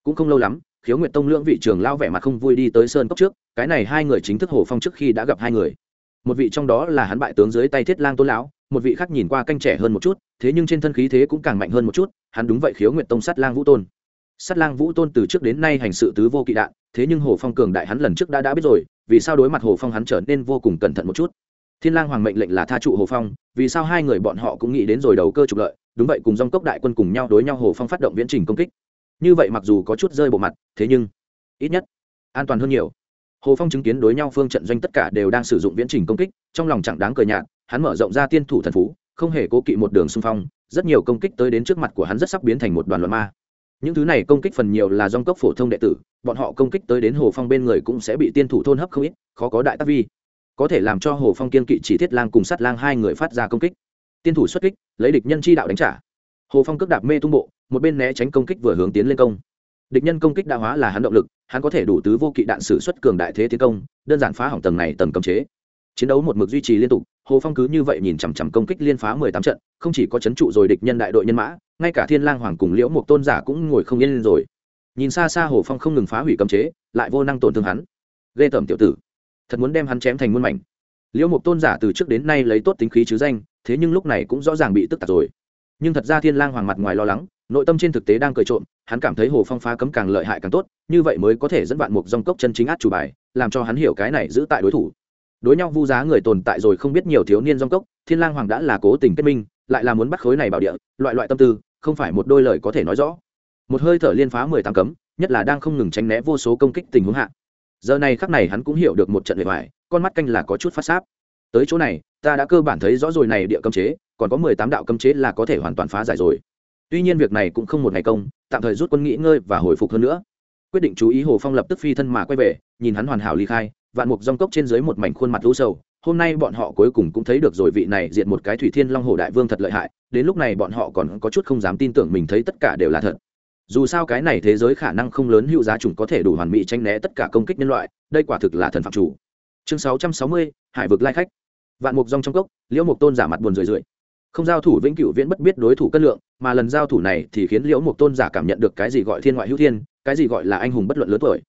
Cũng không lâu lắm, khiếu nguyệt tông lưỡng vị trưởng lao vẻ mặt không vui đi tới sơn cốc trước, cái này hai người chính thức hồ phong trước khi đã gặp hai người. Một vị trong đó là hắn bại tướng dưới tay thiết lang tôn lão một vị khác nhìn qua canh trẻ hơn một chút, thế nhưng trên thân khí thế cũng càng mạnh hơn một chút, hắn đúng vậy khiếu nguyệt tông sát lang vũ tôn. Sát lang vũ tôn từ trước đến nay hành sự tứ vô kỵ đạn, thế nhưng hồ phong cường đại hắn lần trước đã đã biết rồi, vì sao đối mặt hồ phong hắn trở nên vô cùng cẩn thận một chút? Thiên lang hoàng mệnh lệnh là tha trụ hồ phong, vì sao hai người bọn họ cũng nghĩ đến rồi đầu cơ trục lợi, đúng vậy cùng dòng cốc đại quân cùng nhau đối nhau hồ phong phát động viễn trình công kích. Như vậy mặc dù có chút rơi bộ mặt, thế nhưng ít nhất an toàn hơn nhiều. Hồ phong chứng kiến đối nhau phương trận doanh tất cả đều đang sử dụng viễn trình công kích, trong lòng chẳng đáng cười nhạt hắn mở rộng ra tiên thủ thần phú, không hề cố kỵ một đường xung phong, rất nhiều công kích tới đến trước mặt của hắn rất sắp biến thành một đoàn loạn ma. Những thứ này công kích phần nhiều là dòng cốc phổ thông đệ tử, bọn họ công kích tới đến hồ phong bên người cũng sẽ bị tiên thủ thôn hấp không ít, khó có đại tác vi. Có thể làm cho hồ phong kiên kỵ chỉ thiết lang cùng sát lang hai người phát ra công kích. Tiên thủ xuất kích, lấy địch nhân chi đạo đánh trả. Hồ phong cước đạp mê tung bộ, một bên né tránh công kích vừa hướng tiến lên công. Địch nhân công kích đa hóa là hắn động lực, hắn có thể đủ tứ vô kỵ đạn sử xuất cường đại thế tiến công, đơn giản phá hỏng tầng này tầng cấm chế chiến đấu một mực duy trì liên tục, hồ phong cứ như vậy nhìn chằm chằm công kích liên phá mười tám trận, không chỉ có c h ấ n trụ rồi địch nhân đại đội nhân mã, ngay cả thiên lang hoàng cùng liễu một tôn giả cũng ngồi không yên lên rồi. Nhìn xa xa hồ phong không ngừng phá hủy cấm chế, lại vô năng tổn thương hắn. Ghê tởm tiểu tử. Thật muốn đem hắn chém thành muôn mảnh. Liễu một tôn giả từ trước đến nay lấy tốt tính khí chứ danh, thế nhưng lúc này cũng rõ ràng bị tức tặc rồi. Nhưng thật ra thiên lang hoàng mặt ngoài lo lắng, nội tâm trên thực tế đang cười trộm, hắn cảm thấy hồ phong phá cấm càng lợi hại càng tốt, như vậy mới có thể dẫn bạn mục dòng cốc chân chính át chủ bài, làm cho hắn hiểu cái này giữ tại đối thủ đối nhau vu giá người tồn tại rồi không biết nhiều thiếu niên dòng cốc, thiên lang hoàng đã là cố tình kết minh, lại là muốn bắt khối này bảo địa, loại loại tâm tư, không phải một đôi lời có thể nói rõ. Một hơi thở liên phá mười tám cấm, nhất là đang không ngừng tránh né vô số công kích tình huống hạ. Giờ này khắc này hắn cũng hiểu được một trận bề ngoài con mắt canh là có chút phát sáp. Tới chỗ này, ta đã cơ bản thấy rõ rồi này địa cấm chế, còn có mười tám đạo cấm chế là có thể hoàn toàn phá giải rồi. Tuy nhiên việc này cũng không một ngày công, tạm thời rút quân nghỉ ngơi và hồi phục hơn nữa. Quyết định chú ý hồ phong lập tức phi thân mà quay về, nhìn hắn hoàn hảo ly khai vạn mục rong cốc trên dưới một mảnh khuôn mặt lũ sầu. Hôm nay bọn họ cuối cùng cũng thấy được rồi vị này diện một cái thủy thiên long hồ đại vương thật lợi hại. Đến lúc này bọn họ còn có chút không dám tin tưởng mình thấy tất cả đều là thật. Dù sao cái này thế giới khả năng không lớn hữu giá chủng có thể đủ hoàn mỹ tranh né tất cả công kích nhân loại, đây quả thực là thần phạm chủ. Chương sáu trăm sáu mươi, hải vực lai khách. Vạn mục rong trong cốc, liễu mục tôn giả mặt buồn rười rượi. Không giao thủ vĩnh cửu viễn bất biết đối thủ cân lượng, mà lần giao thủ này thì khiến liễu mục tôn giả cảm nhận được cái gì gọi thiên ngoại hữu thiên, cái gì gọi là anh hùng bất luận lớn tuổi.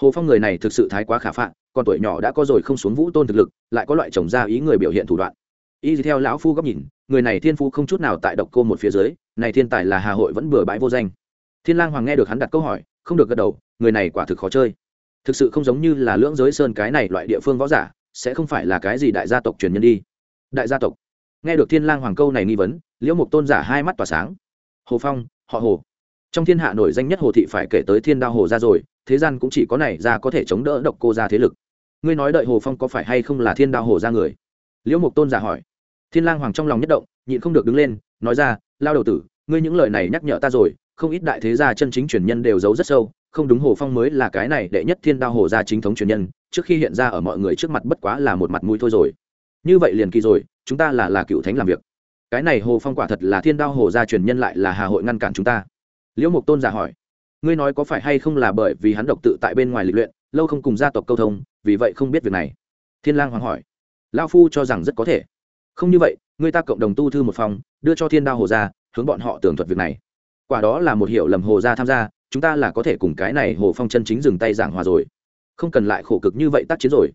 Hồ phong người này thực sự thái quá khả phạm còn tuổi nhỏ đã có rồi không xuống vũ tôn thực lực, lại có loại trồng ra ý người biểu hiện thủ đoạn. Y theo lão phu góc nhìn, người này thiên phu không chút nào tại độc cô một phía dưới, này thiên tài là hà hội vẫn bừa bãi vô danh. Thiên lang hoàng nghe được hắn đặt câu hỏi, không được gật đầu, người này quả thực khó chơi. Thực sự không giống như là lưỡng giới sơn cái này loại địa phương võ giả, sẽ không phải là cái gì đại gia tộc truyền nhân đi. Đại gia tộc. Nghe được thiên lang hoàng câu này nghi vấn, liễu mục tôn giả hai mắt tỏa sáng. Hồ phong, họ hồ. Trong thiên hạ nổi danh nhất hồ thị phải kể tới thiên đao hồ gia rồi, thế gian cũng chỉ có này ra có thể chống đỡ độc cô gia thế lực ngươi nói đợi hồ phong có phải hay không là thiên đao hồ ra người? Liễu mục tôn giả hỏi. Thiên lang hoàng trong lòng nhất động, nhịn không được đứng lên, nói ra, lao đầu tử, ngươi những lời này nhắc nhở ta rồi, không ít đại thế gia chân chính truyền nhân đều giấu rất sâu, không đúng hồ phong mới là cái này đệ nhất thiên đao hồ gia chính thống truyền nhân, trước khi hiện ra ở mọi người trước mặt bất quá là một mặt mũi thôi rồi. Như vậy liền kỳ rồi, chúng ta là là cựu thánh làm việc. Cái này hồ phong quả thật là thiên đao hồ gia truyền nhân lại là hà hội ngăn cản chúng ta. Liễu mục tôn giả hỏi. Ngươi nói có phải hay không là bởi vì hắn độc tự tại bên ngoài lịch luyện lâu không cùng gia tộc câu thông, vì vậy không biết việc này. Thiên lang hoàng hỏi. Lao phu cho rằng rất có thể. Không như vậy, người ta cộng đồng tu thư một phòng, đưa cho thiên đao hồ gia, hướng bọn họ tường thuật việc này. Quả đó là một hiệu lầm hồ gia tham gia, chúng ta là có thể cùng cái này hồ phong chân chính dừng tay giảng hòa rồi. Không cần lại khổ cực như vậy tác chiến rồi.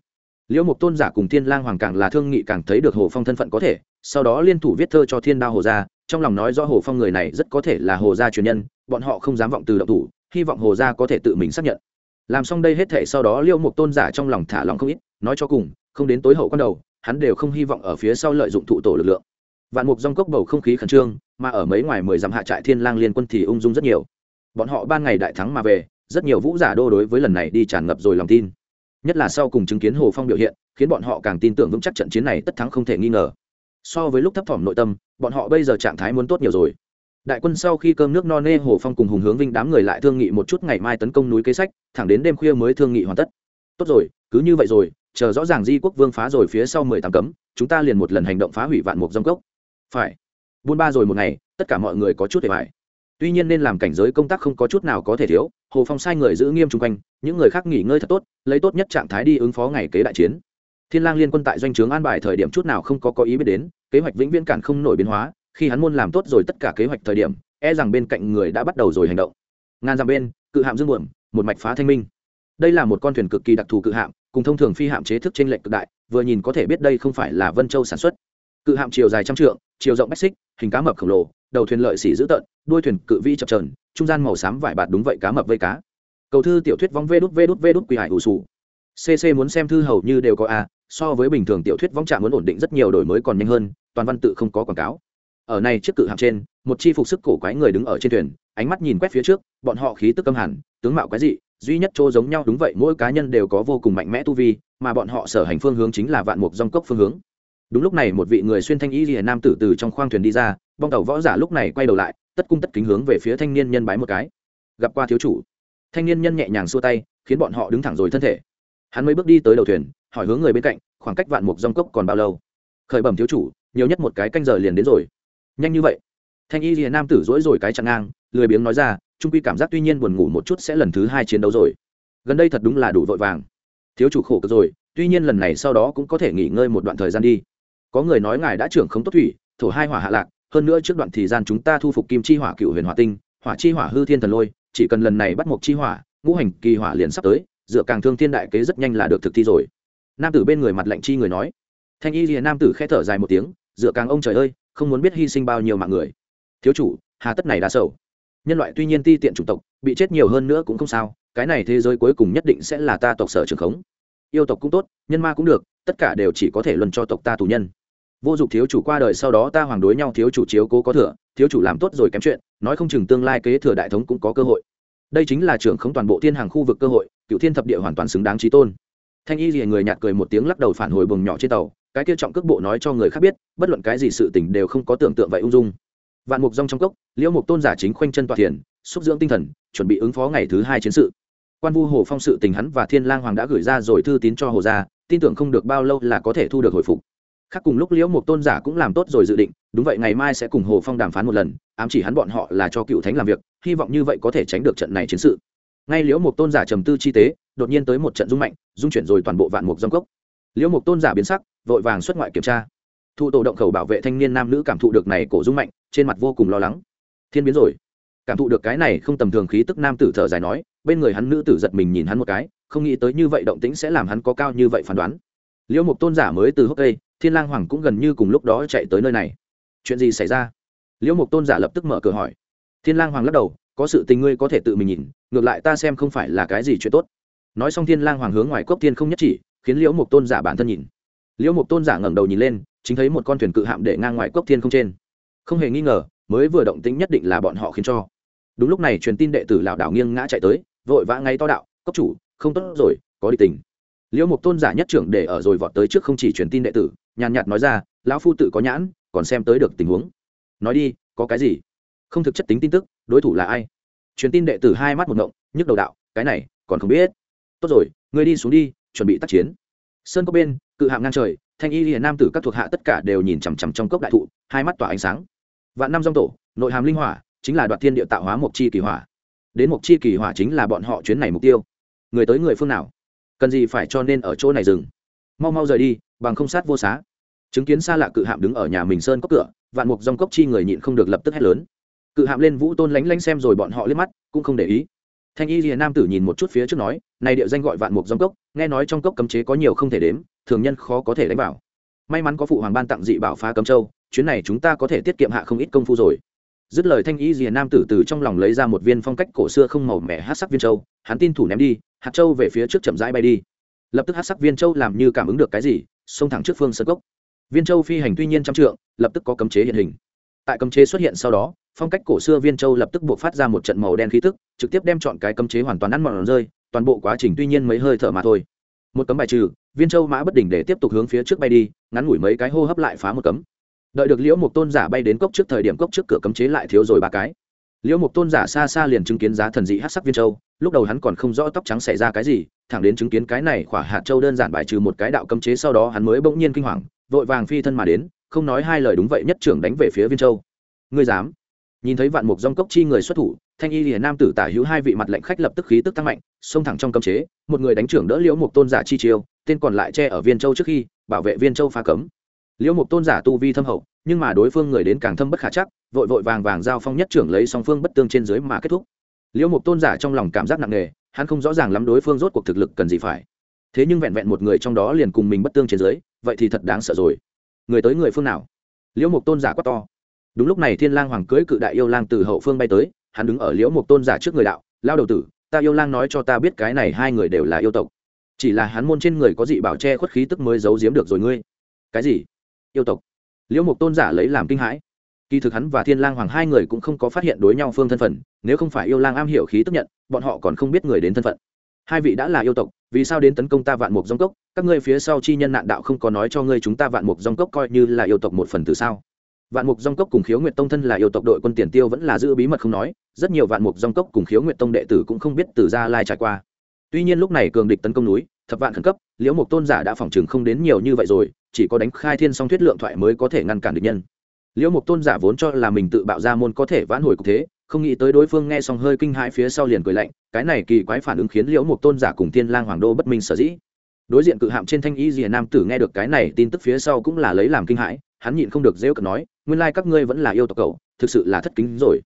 Liễu mục tôn giả cùng thiên lang hoàng càng là thương nghị càng thấy được hồ phong thân phận có thể, sau đó liên thủ viết thơ cho thiên đao hồ gia, trong lòng nói rõ hồ phong người này rất có thể là hồ gia truyền nhân, bọn họ không dám vọng từ động thủ, hy vọng hồ gia có thể tự mình xác nhận làm xong đây hết thể sau đó liêu mục tôn giả trong lòng thả lòng không ít, nói cho cùng, không đến tối hậu quan đầu, hắn đều không hy vọng ở phía sau lợi dụng thụ tổ lực lượng. Vạn mục rong cốc bầu không khí khẩn trương, mà ở mấy ngoài mười dặm hạ trại thiên lang liên quân thì ung dung rất nhiều. Bọn họ ban ngày đại thắng mà về, rất nhiều vũ giả đô đối với lần này đi tràn ngập rồi lòng tin. Nhất là sau cùng chứng kiến hồ phong biểu hiện, khiến bọn họ càng tin tưởng vững chắc trận chiến này tất thắng không thể nghi ngờ. So với lúc thấp thỏm nội tâm, bọn họ bây giờ trạng thái muốn tốt nhiều rồi đại quân sau khi cơm nước no nê hồ phong cùng hùng hướng vinh đám người lại thương nghị một chút ngày mai tấn công núi kế sách, thẳng đến đêm khuya mới thương nghị hoàn tất. Tốt rồi, cứ như vậy rồi, chờ rõ ràng di quốc vương phá rồi phía sau mười tám cấm, chúng ta liền một lần hành động phá hủy vạn mục dông cốc. Phải. Buôn ba rồi một ngày, tất cả mọi người có chút để phải tuy nhiên nên làm cảnh giới công tác không có chút nào có thể thiếu, hồ phong sai người giữ nghiêm chung quanh, những người khác nghỉ ngơi thật tốt, lấy tốt nhất trạng thái đi ứng phó ngày kế đại chiến. Thiên lang liên quân tại doanh trướng an bài thời điểm chút nào không có có ý biết đến, kế hoạch vĩnh viễn cản không nổi biến hóa khi hắn môn làm tốt rồi tất cả kế hoạch thời điểm e rằng bên cạnh người đã bắt đầu rồi hành động. Ngàn dặm bên, cự hạm dương buồm, một mạch phá thanh minh. Đây là một con thuyền cực kỳ đặc thù cự hạm, cùng thông thường phi hạm chế thức trên lệnh cực đại, vừa nhìn có thể biết đây không phải là vân châu sản xuất. Cự hạm chiều dài trăm trượng, chiều rộng bách xích, hình cá mập khổng lồ, đầu thuyền lợi xỉ dữ tợn, đuôi thuyền cự vi chập trờn trung gian màu xám vải bạt đúng vậy cá mập vây cá. Cầu thư tiểu thuyết vong vê đút vê đút vê đút quỳ hải ủ sù. Cc muốn xem thư hầu như đều có a, so với bình thường tiểu thuyết vong trạm muốn ổn định rất nhiều đổi mới còn nhanh hơn, toàn văn tự không có quảng cáo ở này trước cự hạm trên, một chi phục sức cổ quái người đứng ở trên thuyền, ánh mắt nhìn quét phía trước, bọn họ khí tức căm hẳn, tướng mạo quái dị, duy nhất chỗ giống nhau đúng vậy, mỗi cá nhân đều có vô cùng mạnh mẽ tu vi, mà bọn họ sở hành phương hướng chính là vạn mục dòng cốc phương hướng. Đúng lúc này một vị người xuyên thanh y lìa nam tử từ trong khoang thuyền đi ra, bong tàu võ giả lúc này quay đầu lại, tất cung tất kính hướng về phía thanh niên nhân bái một cái. Gặp qua thiếu chủ. Thanh niên nhân nhẹ nhàng xua tay, khiến bọn họ đứng thẳng rồi thân thể. Hắn mới bước đi tới đầu thuyền, hỏi hướng người bên cạnh, khoảng cách vạn mục dòng cốc còn bao lâu? Khởi bẩm thiếu chủ, nhiều nhất một cái canh giờ liền đến rồi nhanh như vậy. Thanh y liền nam tử dỗi rồi cái chặn ngang, lười biếng nói ra, trung quy cảm giác tuy nhiên buồn ngủ một chút sẽ lần thứ hai chiến đấu rồi. Gần đây thật đúng là đủ vội vàng. Thiếu chủ khổ cực rồi, tuy nhiên lần này sau đó cũng có thể nghỉ ngơi một đoạn thời gian đi. Có người nói ngài đã trưởng không tốt thủy, thổ hai hỏa hạ lạc, hơn nữa trước đoạn thời gian chúng ta thu phục kim chi hỏa cựu huyền hỏa tinh, hỏa chi hỏa hư thiên thần lôi, chỉ cần lần này bắt mộc chi hỏa, ngũ hành kỳ hỏa liền sắp tới, dựa càng thương thiên đại kế rất nhanh là được thực thi rồi. Nam tử bên người mặt lạnh chi người nói. Thanh y liền nam tử khẽ thở dài một tiếng, dựa càng ông trời ơi không muốn biết hy sinh bao nhiêu mạng người. Thiếu chủ, hà tất này đã sầu. Nhân loại tuy nhiên ti tiện chủng tộc, bị chết nhiều hơn nữa cũng không sao, cái này thế giới cuối cùng nhất định sẽ là ta tộc sở trường khống. Yêu tộc cũng tốt, nhân ma cũng được, tất cả đều chỉ có thể luân cho tộc ta tù nhân. Vô dụng thiếu chủ qua đời sau đó ta hoàng đối nhau, thiếu chủ chiếu cố có thừa, thiếu chủ làm tốt rồi kém chuyện, nói không chừng tương lai kế thừa đại thống cũng có cơ hội. Đây chính là trưởng khống toàn bộ thiên hàng khu vực cơ hội, cựu thiên thập địa hoàn toàn xứng đáng trí tôn. Thanh y rìa người nhạt cười một tiếng lắc đầu phản hồi bừng nhỏ trên tàu cái kia trọng cước bộ nói cho người khác biết, bất luận cái gì sự tình đều không có tưởng tượng vậy ung dung. Vạn mục rong trong cốc, liễu mục tôn giả chính khoanh chân tọa thiền, xúc dưỡng tinh thần, chuẩn bị ứng phó ngày thứ hai chiến sự. Quan vu hồ phong sự tình hắn và thiên lang hoàng đã gửi ra rồi thư tín cho hồ gia, tin tưởng không được bao lâu là có thể thu được hồi phục. Khác cùng lúc liễu mục tôn giả cũng làm tốt rồi dự định, đúng vậy ngày mai sẽ cùng hồ phong đàm phán một lần, ám chỉ hắn bọn họ là cho cựu thánh làm việc, hy vọng như vậy có thể tránh được trận này chiến sự. Ngay liễu mục tôn giả trầm tư chi tế, đột nhiên tới một trận dung mạnh dung chuyển rồi toàn bộ vạn mục rong cốc. Liễu mục tôn giả biến sắc vội vàng xuất ngoại kiểm tra. Thụ tổ động khẩu bảo vệ thanh niên nam nữ cảm thụ được này cổ dung mạnh, trên mặt vô cùng lo lắng. Thiên biến rồi. Cảm thụ được cái này không tầm thường khí tức nam tử thở dài nói, bên người hắn nữ tử giật mình nhìn hắn một cái, không nghĩ tới như vậy động tĩnh sẽ làm hắn có cao như vậy phán đoán. Liễu mục tôn giả mới từ hốc cây, thiên lang hoàng cũng gần như cùng lúc đó chạy tới nơi này. Chuyện gì xảy ra? Liễu mục tôn giả lập tức mở cửa hỏi. Thiên lang hoàng lắc đầu, có sự tình ngươi có thể tự mình nhìn, ngược lại ta xem không phải là cái gì chuyện tốt. Nói xong thiên lang hoàng hướng ngoài cốc thiên không nhất chỉ, khiến liễu mục tôn giả bản thân nhìn liễu mục tôn giả ngẩng đầu nhìn lên, chính thấy một con thuyền cự hạm để ngang ngoài cốc thiên không trên. Không hề nghi ngờ, mới vừa động tĩnh nhất định là bọn họ khiến cho. Đúng lúc này, truyền tin đệ tử lão đảo nghiêng ngã chạy tới, vội vã ngay to đạo, cốc chủ, không tốt rồi, có địch tình liễu mục tôn giả nhất trưởng để ở rồi vọt tới trước không chỉ truyền tin đệ tử, nhàn nhạt nói ra, lão phu tự có nhãn, còn xem tới được tình huống. Nói đi, có cái gì? Không thực chất tính tin tức, đối thủ là ai? Truyền tin đệ tử hai mắt một ngộng, nhức đầu đạo, cái này, còn không biết. Tốt rồi, ngươi đi xuống đi, chuẩn bị tác chiến sơn có bên, cự hạng ngang trời, thanh y hiền nam tử các thuộc hạ tất cả đều nhìn chằm chằm trong cốc đại thụ, hai mắt tỏa ánh sáng. Vạn năm dòng tổ, nội hàm linh hỏa, chính là đoạt thiên địa tạo hóa mộc chi kỳ hỏa. Đến mộc chi kỳ hỏa chính là bọn họ chuyến này mục tiêu. Người tới người phương nào? Cần gì phải cho nên ở chỗ này dừng? Mau mau rời đi, bằng không sát vô xá. Chứng kiến xa lạ cự hạm đứng ở nhà mình sơn cốc cửa, vạn mục dòng cốc chi người nhịn không được lập tức hét lớn. Cự hạm lên vũ tôn lánh lánh xem rồi bọn họ liếc mắt, cũng không để ý. Thanh y rìa nam tử nhìn một chút phía trước nói, này địa danh gọi vạn mục dòng cốc nghe nói trong cốc cấm chế có nhiều không thể đếm, thường nhân khó có thể đánh vào. May mắn có phụ hoàng ban tặng dị bảo phá cấm châu, chuyến này chúng ta có thể tiết kiệm hạ không ít công phu rồi. Dứt lời thanh ý rìa nam tử từ trong lòng lấy ra một viên phong cách cổ xưa không màu mẻ hát sắc viên châu, hắn tin thủ ném đi, hạt châu về phía trước chậm rãi bay đi. Lập tức hát sắc viên châu làm như cảm ứng được cái gì, xông thẳng trước phương sơ cốc. Viên châu phi hành tuy nhiên trăm trượng, lập tức có cấm chế hiện hình. Tại cấm chế xuất hiện sau đó phong cách cổ xưa viên châu lập tức buộc phát ra một trận màu đen khí tức, trực tiếp đem chọn cái cấm chế hoàn toàn ăn mòn rơi, toàn bộ quá trình tuy nhiên mấy hơi thở mà thôi. Một cấm bài trừ, viên châu mã bất đỉnh để tiếp tục hướng phía trước bay đi, ngắn ngủi mấy cái hô hấp lại phá một cấm. Đợi được liễu một tôn giả bay đến cốc trước thời điểm cốc trước cửa cấm chế lại thiếu rồi ba cái. Liễu một tôn giả xa xa liền chứng kiến giá thần dị hát sắc viên châu, lúc đầu hắn còn không rõ tóc trắng xảy ra cái gì, thẳng đến chứng kiến cái này khỏa hạt châu đơn giản bài trừ một cái đạo cấm chế sau đó hắn mới bỗng nhiên kinh hoàng, vội vàng phi thân mà đến, không nói hai lời đúng vậy nhất trưởng đánh về phía viên châu. Ngươi dám? Nhìn thấy vạn mục dòng cốc chi người xuất thủ, thanh y liền nam tử tả hữu hai vị mặt lệnh khách lập tức khí tức tăng mạnh, xông thẳng trong cấm chế, một người đánh trưởng đỡ liễu mục tôn giả chi chiêu, tên còn lại che ở viên châu trước khi, bảo vệ viên châu phá cấm. Liễu mục tôn giả tu vi thâm hậu, nhưng mà đối phương người đến càng thâm bất khả chắc, vội vội vàng vàng giao phong nhất trưởng lấy song phương bất tương trên dưới mà kết thúc. Liễu mục tôn giả trong lòng cảm giác nặng nề, hắn không rõ ràng lắm đối phương rốt cuộc thực lực cần gì phải. Thế nhưng vẹn vẹn một người trong đó liền cùng mình bất tương trên dưới, vậy thì thật đáng sợ rồi. Người tới người phương nào? Liễu mục tôn giả quá to đúng lúc này thiên lang hoàng cưới cự đại yêu lang từ hậu phương bay tới, hắn đứng ở liễu mục tôn giả trước người đạo, lao đầu tử, ta yêu lang nói cho ta biết cái này hai người đều là yêu tộc. Chỉ là hắn môn trên người có dị bảo che khuất khí tức mới giấu giếm được rồi ngươi. Cái gì? Yêu tộc? Liễu mục tôn giả lấy làm kinh hãi. Kỳ thực hắn và thiên lang hoàng hai người cũng không có phát hiện đối nhau phương thân phận, nếu không phải yêu lang am hiểu khí tức nhận, bọn họ còn không biết người đến thân phận. Hai vị đã là yêu tộc, vì sao đến tấn công ta vạn mục dòng cốc? Các ngươi phía sau chi nhân nạn đạo không có nói cho ngươi chúng ta vạn mục dòng cốc coi như là yêu tộc một phần từ sao? Vạn mục dòng cốc cùng khiếu nguyệt tông thân là yêu tộc đội quân tiền tiêu vẫn là giữ bí mật không nói, rất nhiều vạn mục dòng cốc cùng khiếu nguyệt tông đệ tử cũng không biết từ gia lai trải qua. Tuy nhiên lúc này cường địch tấn công núi, thập vạn khẩn cấp, liễu mục tôn giả đã phòng chừng không đến nhiều như vậy rồi, chỉ có đánh khai thiên song thuyết lượng thoại mới có thể ngăn cản địch nhân. Liễu mục tôn giả vốn cho là mình tự bạo ra môn có thể vãn hồi cục thế, không nghĩ tới đối phương nghe xong hơi kinh hãi phía sau liền cười lạnh, cái này kỳ quái phản ứng khiến liễu mục tôn giả cùng thiên lang hoàng đô bất minh sở dĩ đối diện cự hạm trên thanh y rìa nam tử nghe được cái này tin tức phía sau cũng là lấy làm kinh hãi, hắn nhịn không được dễ cận nói, nguyên lai các ngươi vẫn là yêu tộc cậu, thực sự là thất kính rồi.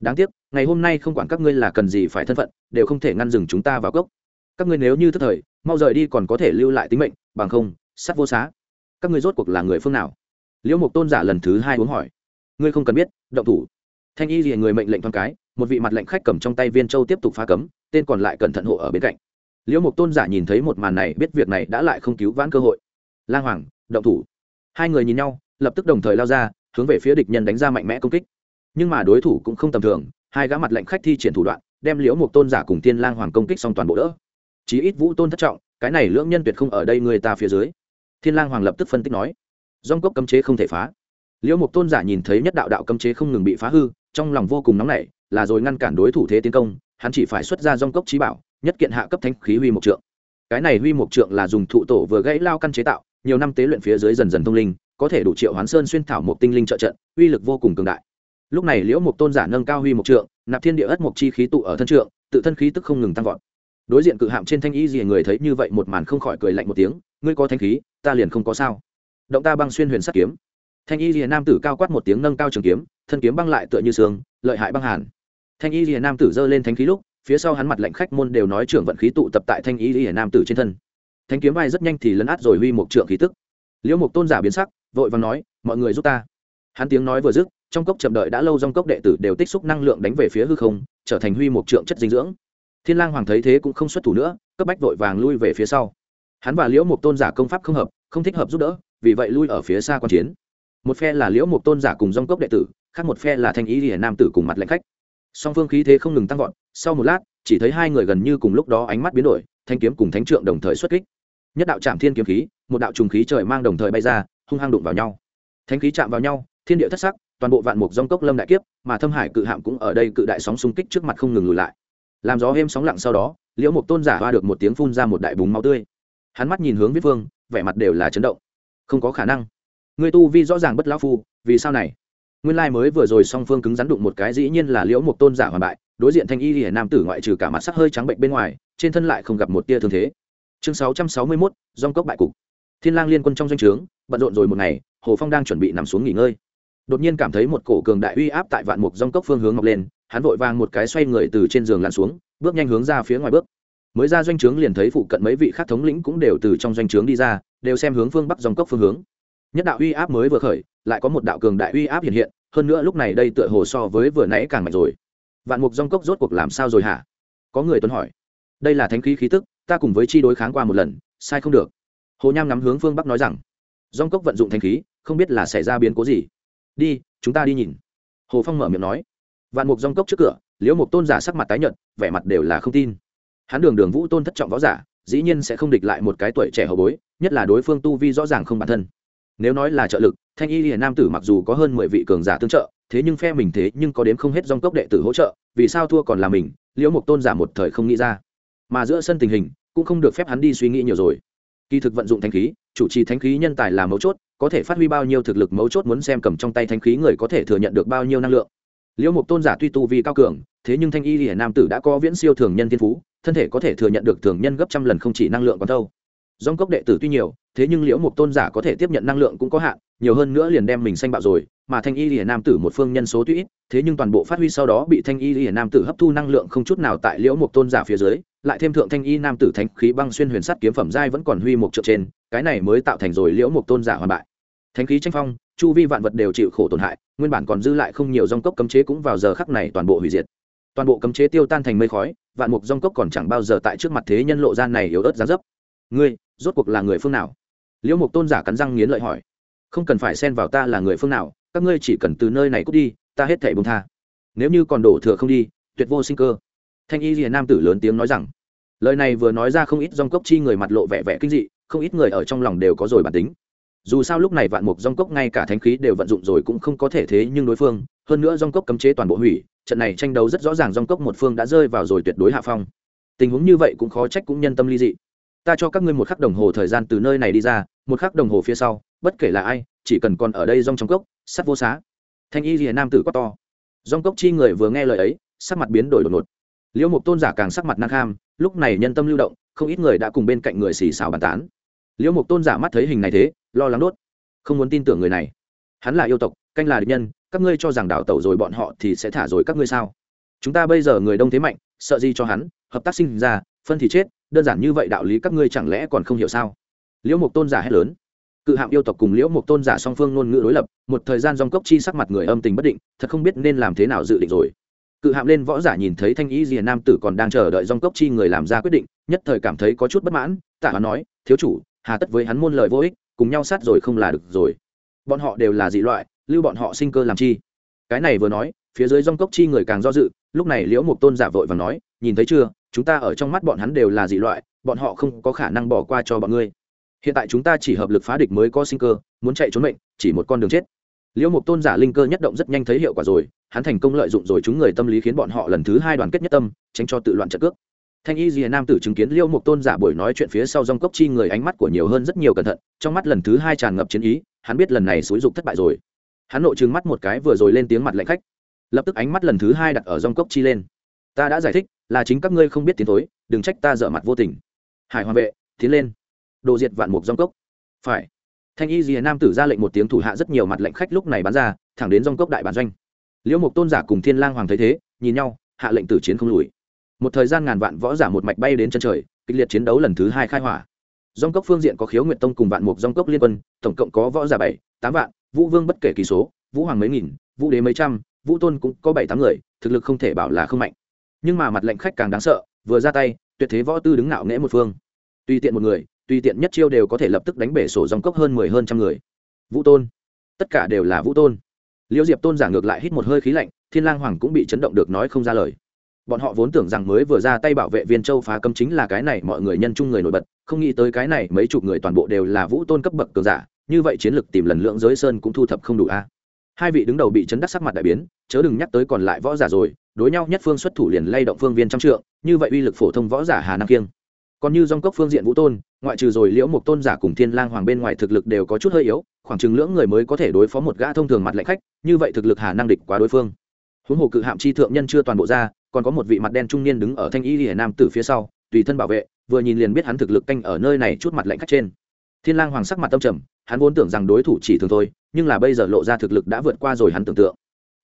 Đáng tiếc, ngày hôm nay không quản các ngươi là cần gì phải thân phận, đều không thể ngăn dừng chúng ta vào cốc. Các ngươi nếu như thất thời, mau rời đi còn có thể lưu lại tính mệnh, bằng không, sắt vô xá. Các ngươi rốt cuộc là người phương nào? Liễu mục tôn giả lần thứ hai uống hỏi. Ngươi không cần biết, động thủ. Thanh y rìa người mệnh lệnh thoáng cái, một vị mặt lệnh khách cầm trong tay viên châu tiếp tục phá cấm, tên còn lại cẩn thận hộ ở bên cạnh liễu mục tôn giả nhìn thấy một màn này, biết việc này đã lại không cứu vãn cơ hội. Lang hoàng, động thủ. Hai người nhìn nhau, lập tức đồng thời lao ra, hướng về phía địch nhân đánh ra mạnh mẽ công kích. Nhưng mà đối thủ cũng không tầm thường, hai gã mặt lệnh khách thi triển thủ đoạn, đem liễu mục tôn giả cùng tiên lang hoàng công kích xong toàn bộ đỡ. Chí ít vũ tôn thất trọng, cái này lưỡng nhân tuyệt không ở đây người ta phía dưới. Thiên lang hoàng lập tức phân tích nói. Dòng cốc cấm chế không thể phá. Liễu mục tôn giả nhìn thấy nhất đạo đạo cấm chế không ngừng bị phá hư, trong lòng vô cùng nóng nảy, là rồi ngăn cản đối thủ thế tiến công, hắn chỉ phải xuất ra dòng cốc trí bảo nhất kiện hạ cấp thanh khí huy mục trượng. Cái này huy mục trượng là dùng thụ tổ vừa gãy lao căn chế tạo, nhiều năm tế luyện phía dưới dần dần thông linh, có thể đủ triệu hoán sơn xuyên thảo một tinh linh trợ trận, uy lực vô cùng cường đại. Lúc này liễu mục tôn giả nâng cao huy mục trượng, nạp thiên địa ất mục chi khí tụ ở thân trượng, tự thân khí tức không ngừng tăng vọt. Đối diện cự hạm trên thanh y gì người thấy như vậy một màn không khỏi cười lạnh một tiếng, ngươi có thanh khí, ta liền không có sao. Động ta băng xuyên huyền sắt kiếm. Thanh y gì nam tử cao quát một tiếng nâng cao trường kiếm, thân kiếm băng lại tựa như sương, lợi hại băng hàn. Thanh y rìa nam tử giơ lên thanh khí lúc phía sau hắn mặt lệnh khách môn đều nói trưởng vận khí tụ tập tại thanh ý lìa nam tử trên thân. Thanh kiếm vai rất nhanh thì lấn át rồi huy một trượng khí tức. Liễu mục tôn giả biến sắc, vội vàng nói, mọi người giúp ta. Hắn tiếng nói vừa dứt, trong cốc chậm đợi đã lâu dòng cốc đệ tử đều tích xúc năng lượng đánh về phía hư không, trở thành huy một trượng chất dinh dưỡng. Thiên lang hoàng thấy thế cũng không xuất thủ nữa, cấp bách vội vàng lui về phía sau. Hắn và liễu mục tôn giả công pháp không hợp, không thích hợp giúp đỡ, vì vậy lui ở phía xa quan chiến. Một phe là liễu mục tôn giả cùng dòng cốc đệ tử, khác một phe là thanh ý hiển nam tử cùng mặt lệnh khách. Song phương khí thế không ngừng tăng vọt sau một lát, chỉ thấy hai người gần như cùng lúc đó ánh mắt biến đổi, thanh kiếm cùng thánh trượng đồng thời xuất kích. Nhất đạo chạm thiên kiếm khí, một đạo trùng khí trời mang đồng thời bay ra, hung hăng đụng vào nhau. Thánh khí chạm vào nhau, thiên địa thất sắc, toàn bộ vạn mục dông cốc lâm đại kiếp, mà thâm hải cự hạm cũng ở đây cự đại sóng xung kích trước mặt không ngừng lùi lại. Làm gió êm sóng lặng sau đó, liễu mục tôn giả hoa được một tiếng phun ra một đại búng máu tươi. Hắn mắt nhìn hướng viết vương, vẻ mặt đều là chấn động. Không có khả năng. Người tu vi rõ ràng bất lão phu, vì sao này? Nguyên lai mới vừa rồi song phương cứng rắn đụng một cái dĩ nhiên là liễu mục tôn giả hoàn bại đối diện thanh y hiển nam tử ngoại trừ cả mặt sắc hơi trắng bệnh bên ngoài, trên thân lại không gặp một tia thương thế. Chương sáu trăm sáu mươi mốt dòng cốc bại cục. Thiên lang liên quân trong doanh trướng, bận rộn rồi một ngày, hồ phong đang chuẩn bị nằm xuống nghỉ ngơi. Đột nhiên cảm thấy một cổ cường đại uy áp tại vạn mục dong cốc phương hướng mọc lên, hắn vội vàng một cái xoay người từ trên giường lặn xuống, bước nhanh hướng ra phía ngoài bước. Mới ra doanh trướng liền thấy phụ cận mấy vị khác thống lĩnh cũng đều từ trong doanh trướng đi ra, đều xem hướng phương bắc dòng cốc phương hướng. Nhất đạo uy áp mới vừa khởi, lại có một đạo cường đại uy áp hiện hiện, hơn nữa lúc này đây tựa hồ so với vừa nãy càng mạnh rồi vạn mục dòng cốc rốt cuộc làm sao rồi hả? Có người tuấn hỏi. Đây là thánh khí khí tức, ta cùng với chi đối kháng qua một lần, sai không được. Hồ nham nắm hướng phương bắc nói rằng dòng cốc vận dụng thánh khí, không biết là xảy ra biến cố gì. Đi, chúng ta đi nhìn. Hồ phong mở miệng nói. Vạn mục dòng cốc trước cửa, liễu mục tôn giả sắc mặt tái nhợt, vẻ mặt đều là không tin. Hắn đường đường vũ tôn thất trọng võ giả, dĩ nhiên sẽ không địch lại một cái tuổi trẻ hậu bối, nhất là đối phương tu vi rõ ràng không bản thân nếu nói là trợ lực, thanh y hiền nam tử mặc dù có hơn mười vị cường giả tương trợ, thế nhưng phe mình thế nhưng có đếm không hết dòng cốc đệ tử hỗ trợ, vì sao thua còn là mình, liễu mục tôn giả một thời không nghĩ ra. Mà giữa sân tình hình, cũng không được phép hắn đi suy nghĩ nhiều rồi. Kỳ thực vận dụng thanh khí, chủ trì thanh khí nhân tài là mấu chốt, có thể phát huy bao nhiêu thực lực mấu chốt muốn xem cầm trong tay thanh khí người có thể thừa nhận được bao nhiêu năng lượng. Liễu mục tôn giả tuy tu vi cao cường, thế nhưng thanh y hiển nam tử đã có viễn siêu thường nhân thiên phú, thân thể có thể thừa nhận được thường nhân gấp trăm lần không chỉ năng lượng còn đâu dòng cốc đệ tử tuy nhiều, thế nhưng liễu mục tôn giả có thể tiếp nhận năng lượng cũng có hạn, nhiều hơn nữa liền đem mình xanh bạo rồi, mà thanh y lìa nam tử một phương nhân số tuy ít, thế nhưng toàn bộ phát huy sau đó bị thanh y lìa nam tử hấp thu năng lượng không chút nào tại liễu mục tôn giả phía dưới, lại thêm thượng thanh y nam tử thánh khí băng xuyên huyền sắt kiếm phẩm giai vẫn còn huy một trượng trên, cái này mới tạo thành rồi liễu mục tôn giả hoàn bại. Thánh khí tranh phong, chu vi vạn vật đều chịu khổ tổn hại, nguyên bản còn dư lại không nhiều dòng cốc cấm chế cũng vào giờ khắc này toàn bộ hủy diệt. Toàn bộ cấm chế tiêu tan thành mây khói, vạn mục dòng cốc còn chẳng bao giờ tại trước mặt thế nhân lộ gian này yếu ớt giá dấp ngươi, rốt cuộc là người phương nào? Liễu mục tôn giả cắn răng nghiến lợi hỏi. Không cần phải xen vào ta là người phương nào, các ngươi chỉ cần từ nơi này cút đi, ta hết thảy bông tha. Nếu như còn đổ thừa không đi, tuyệt vô sinh cơ. Thanh y rìa nam tử lớn tiếng nói rằng. Lời này vừa nói ra không ít dòng cốc chi người mặt lộ vẻ vẻ kinh dị, không ít người ở trong lòng đều có rồi bản tính. Dù sao lúc này vạn mục dòng cốc ngay cả thánh khí đều vận dụng rồi cũng không có thể thế nhưng đối phương, hơn nữa dòng cốc cấm chế toàn bộ hủy, trận này tranh đấu rất rõ ràng dòng cốc một phương đã rơi vào rồi tuyệt đối hạ phong. Tình huống như vậy cũng khó trách cũng nhân tâm ly dị ta cho các ngươi một khắc đồng hồ thời gian từ nơi này đi ra, một khắc đồng hồ phía sau, bất kể là ai, chỉ cần còn ở đây rong trong cốc, sắt vô xá. Thanh y rìa nam tử quát to. Rong cốc chi người vừa nghe lời ấy, sắc mặt biến đổi đột ngột. Liễu mục tôn giả càng sắc mặt năng kham, lúc này nhân tâm lưu động, không ít người đã cùng bên cạnh người xì xào bàn tán. Liễu mục tôn giả mắt thấy hình này thế, lo lắng đốt. Không muốn tin tưởng người này. Hắn là yêu tộc, canh là địch nhân, các ngươi cho rằng đảo tẩu rồi bọn họ thì sẽ thả rồi các ngươi sao? Chúng ta bây giờ người đông thế mạnh, sợ gì cho hắn, hợp tác sinh ra, phân thì chết đơn giản như vậy đạo lý các ngươi chẳng lẽ còn không hiểu sao? Liễu mục tôn giả hét lớn. Cự hạm yêu tộc cùng liễu mục tôn giả song phương ngôn ngữ đối lập, một thời gian dòng cốc chi sắc mặt người âm tình bất định, thật không biết nên làm thế nào dự định rồi. Cự hạm lên võ giả nhìn thấy thanh ý rìa nam tử còn đang chờ đợi dòng cốc chi người làm ra quyết định, nhất thời cảm thấy có chút bất mãn, tạ hắn nói, thiếu chủ, hà tất với hắn môn lời vô ích, cùng nhau sát rồi không là được rồi. Bọn họ đều là dị loại, lưu bọn họ sinh cơ làm chi? Cái này vừa nói, phía dưới dòng cốc chi người càng do dự, lúc này liễu mục tôn giả vội và nói, nhìn thấy chưa chúng ta ở trong mắt bọn hắn đều là dị loại, bọn họ không có khả năng bỏ qua cho bọn ngươi. Hiện tại chúng ta chỉ hợp lực phá địch mới có sinh cơ, muốn chạy trốn mệnh, chỉ một con đường chết. Liễu mục tôn giả linh cơ nhất động rất nhanh thấy hiệu quả rồi, hắn thành công lợi dụng rồi chúng người tâm lý khiến bọn họ lần thứ hai đoàn kết nhất tâm, tránh cho tự loạn trận cước. Thanh y dìa nam tử chứng kiến liễu mục tôn giả buổi nói chuyện phía sau dòng cốc chi người ánh mắt của nhiều hơn rất nhiều cẩn thận, trong mắt lần thứ hai tràn ngập chiến ý, hắn biết lần này xúi dục thất bại rồi. Hắn nội trừng mắt một cái vừa rồi lên tiếng mặt lạnh khách. Lập tức ánh mắt lần thứ hai đặt ở dòng cốc chi lên ta đã giải thích, là chính các ngươi không biết tiến thối, đừng trách ta dở mặt vô tình. Hải hoàng vệ, tiến lên. Đồ diệt vạn mục dòng cốc. Phải. Thanh y diệt nam tử ra lệnh một tiếng thủ hạ rất nhiều mặt lệnh khách lúc này bắn ra, thẳng đến dòng cốc đại bản doanh. Liễu mục tôn giả cùng thiên lang hoàng thấy thế, nhìn nhau, hạ lệnh tử chiến không lùi. Một thời gian ngàn vạn võ giả một mạch bay đến chân trời, kịch liệt chiến đấu lần thứ hai khai hỏa. Dòng cốc phương diện có khiếu nguyện tông cùng vạn mục dòng cốc liên quân, tổng cộng có võ giả bảy, tám vạn, vũ vương bất kể kỳ số, vũ hoàng mấy nghìn, vũ đế mấy trăm, vũ tôn cũng có bảy tám người, thực lực không thể bảo là không mạnh nhưng mà mặt lệnh khách càng đáng sợ, vừa ra tay, tuyệt thế võ tư đứng nạo nghễ một phương. Tùy tiện một người, tùy tiện nhất chiêu đều có thể lập tức đánh bể sổ dòng cốc hơn mười hơn trăm người. Vũ tôn. Tất cả đều là vũ tôn. Liễu diệp tôn giả ngược lại hít một hơi khí lạnh, thiên lang hoàng cũng bị chấn động được nói không ra lời. Bọn họ vốn tưởng rằng mới vừa ra tay bảo vệ viên châu phá cấm chính là cái này mọi người nhân chung người nổi bật, không nghĩ tới cái này mấy chục người toàn bộ đều là vũ tôn cấp bậc cường giả, như vậy chiến lược tìm lần lượng giới sơn cũng thu thập không đủ a. Hai vị đứng đầu bị chấn đắc sắc mặt đại biến, chớ đừng nhắc tới còn lại võ giả rồi đối nhau nhất phương xuất thủ liền lay động phương viên trăm trượng, như vậy uy lực phổ thông võ giả hà nam kiêng. Còn như dòng cốc phương diện vũ tôn, ngoại trừ rồi liễu một tôn giả cùng thiên lang hoàng bên ngoài thực lực đều có chút hơi yếu, khoảng chừng lưỡng người mới có thể đối phó một gã thông thường mặt lạnh khách, như vậy thực lực hà năng địch quá đối phương. Huống hồ cự hạm chi thượng nhân chưa toàn bộ ra, còn có một vị mặt đen trung niên đứng ở thanh y hiển nam tử phía sau, tùy thân bảo vệ, vừa nhìn liền biết hắn thực lực canh ở nơi này chút mặt lạnh khách trên. Thiên lang hoàng sắc mặt tâm trầm, hắn vốn tưởng rằng đối thủ chỉ thường thôi, nhưng là bây giờ lộ ra thực lực đã vượt qua rồi hắn tưởng tượng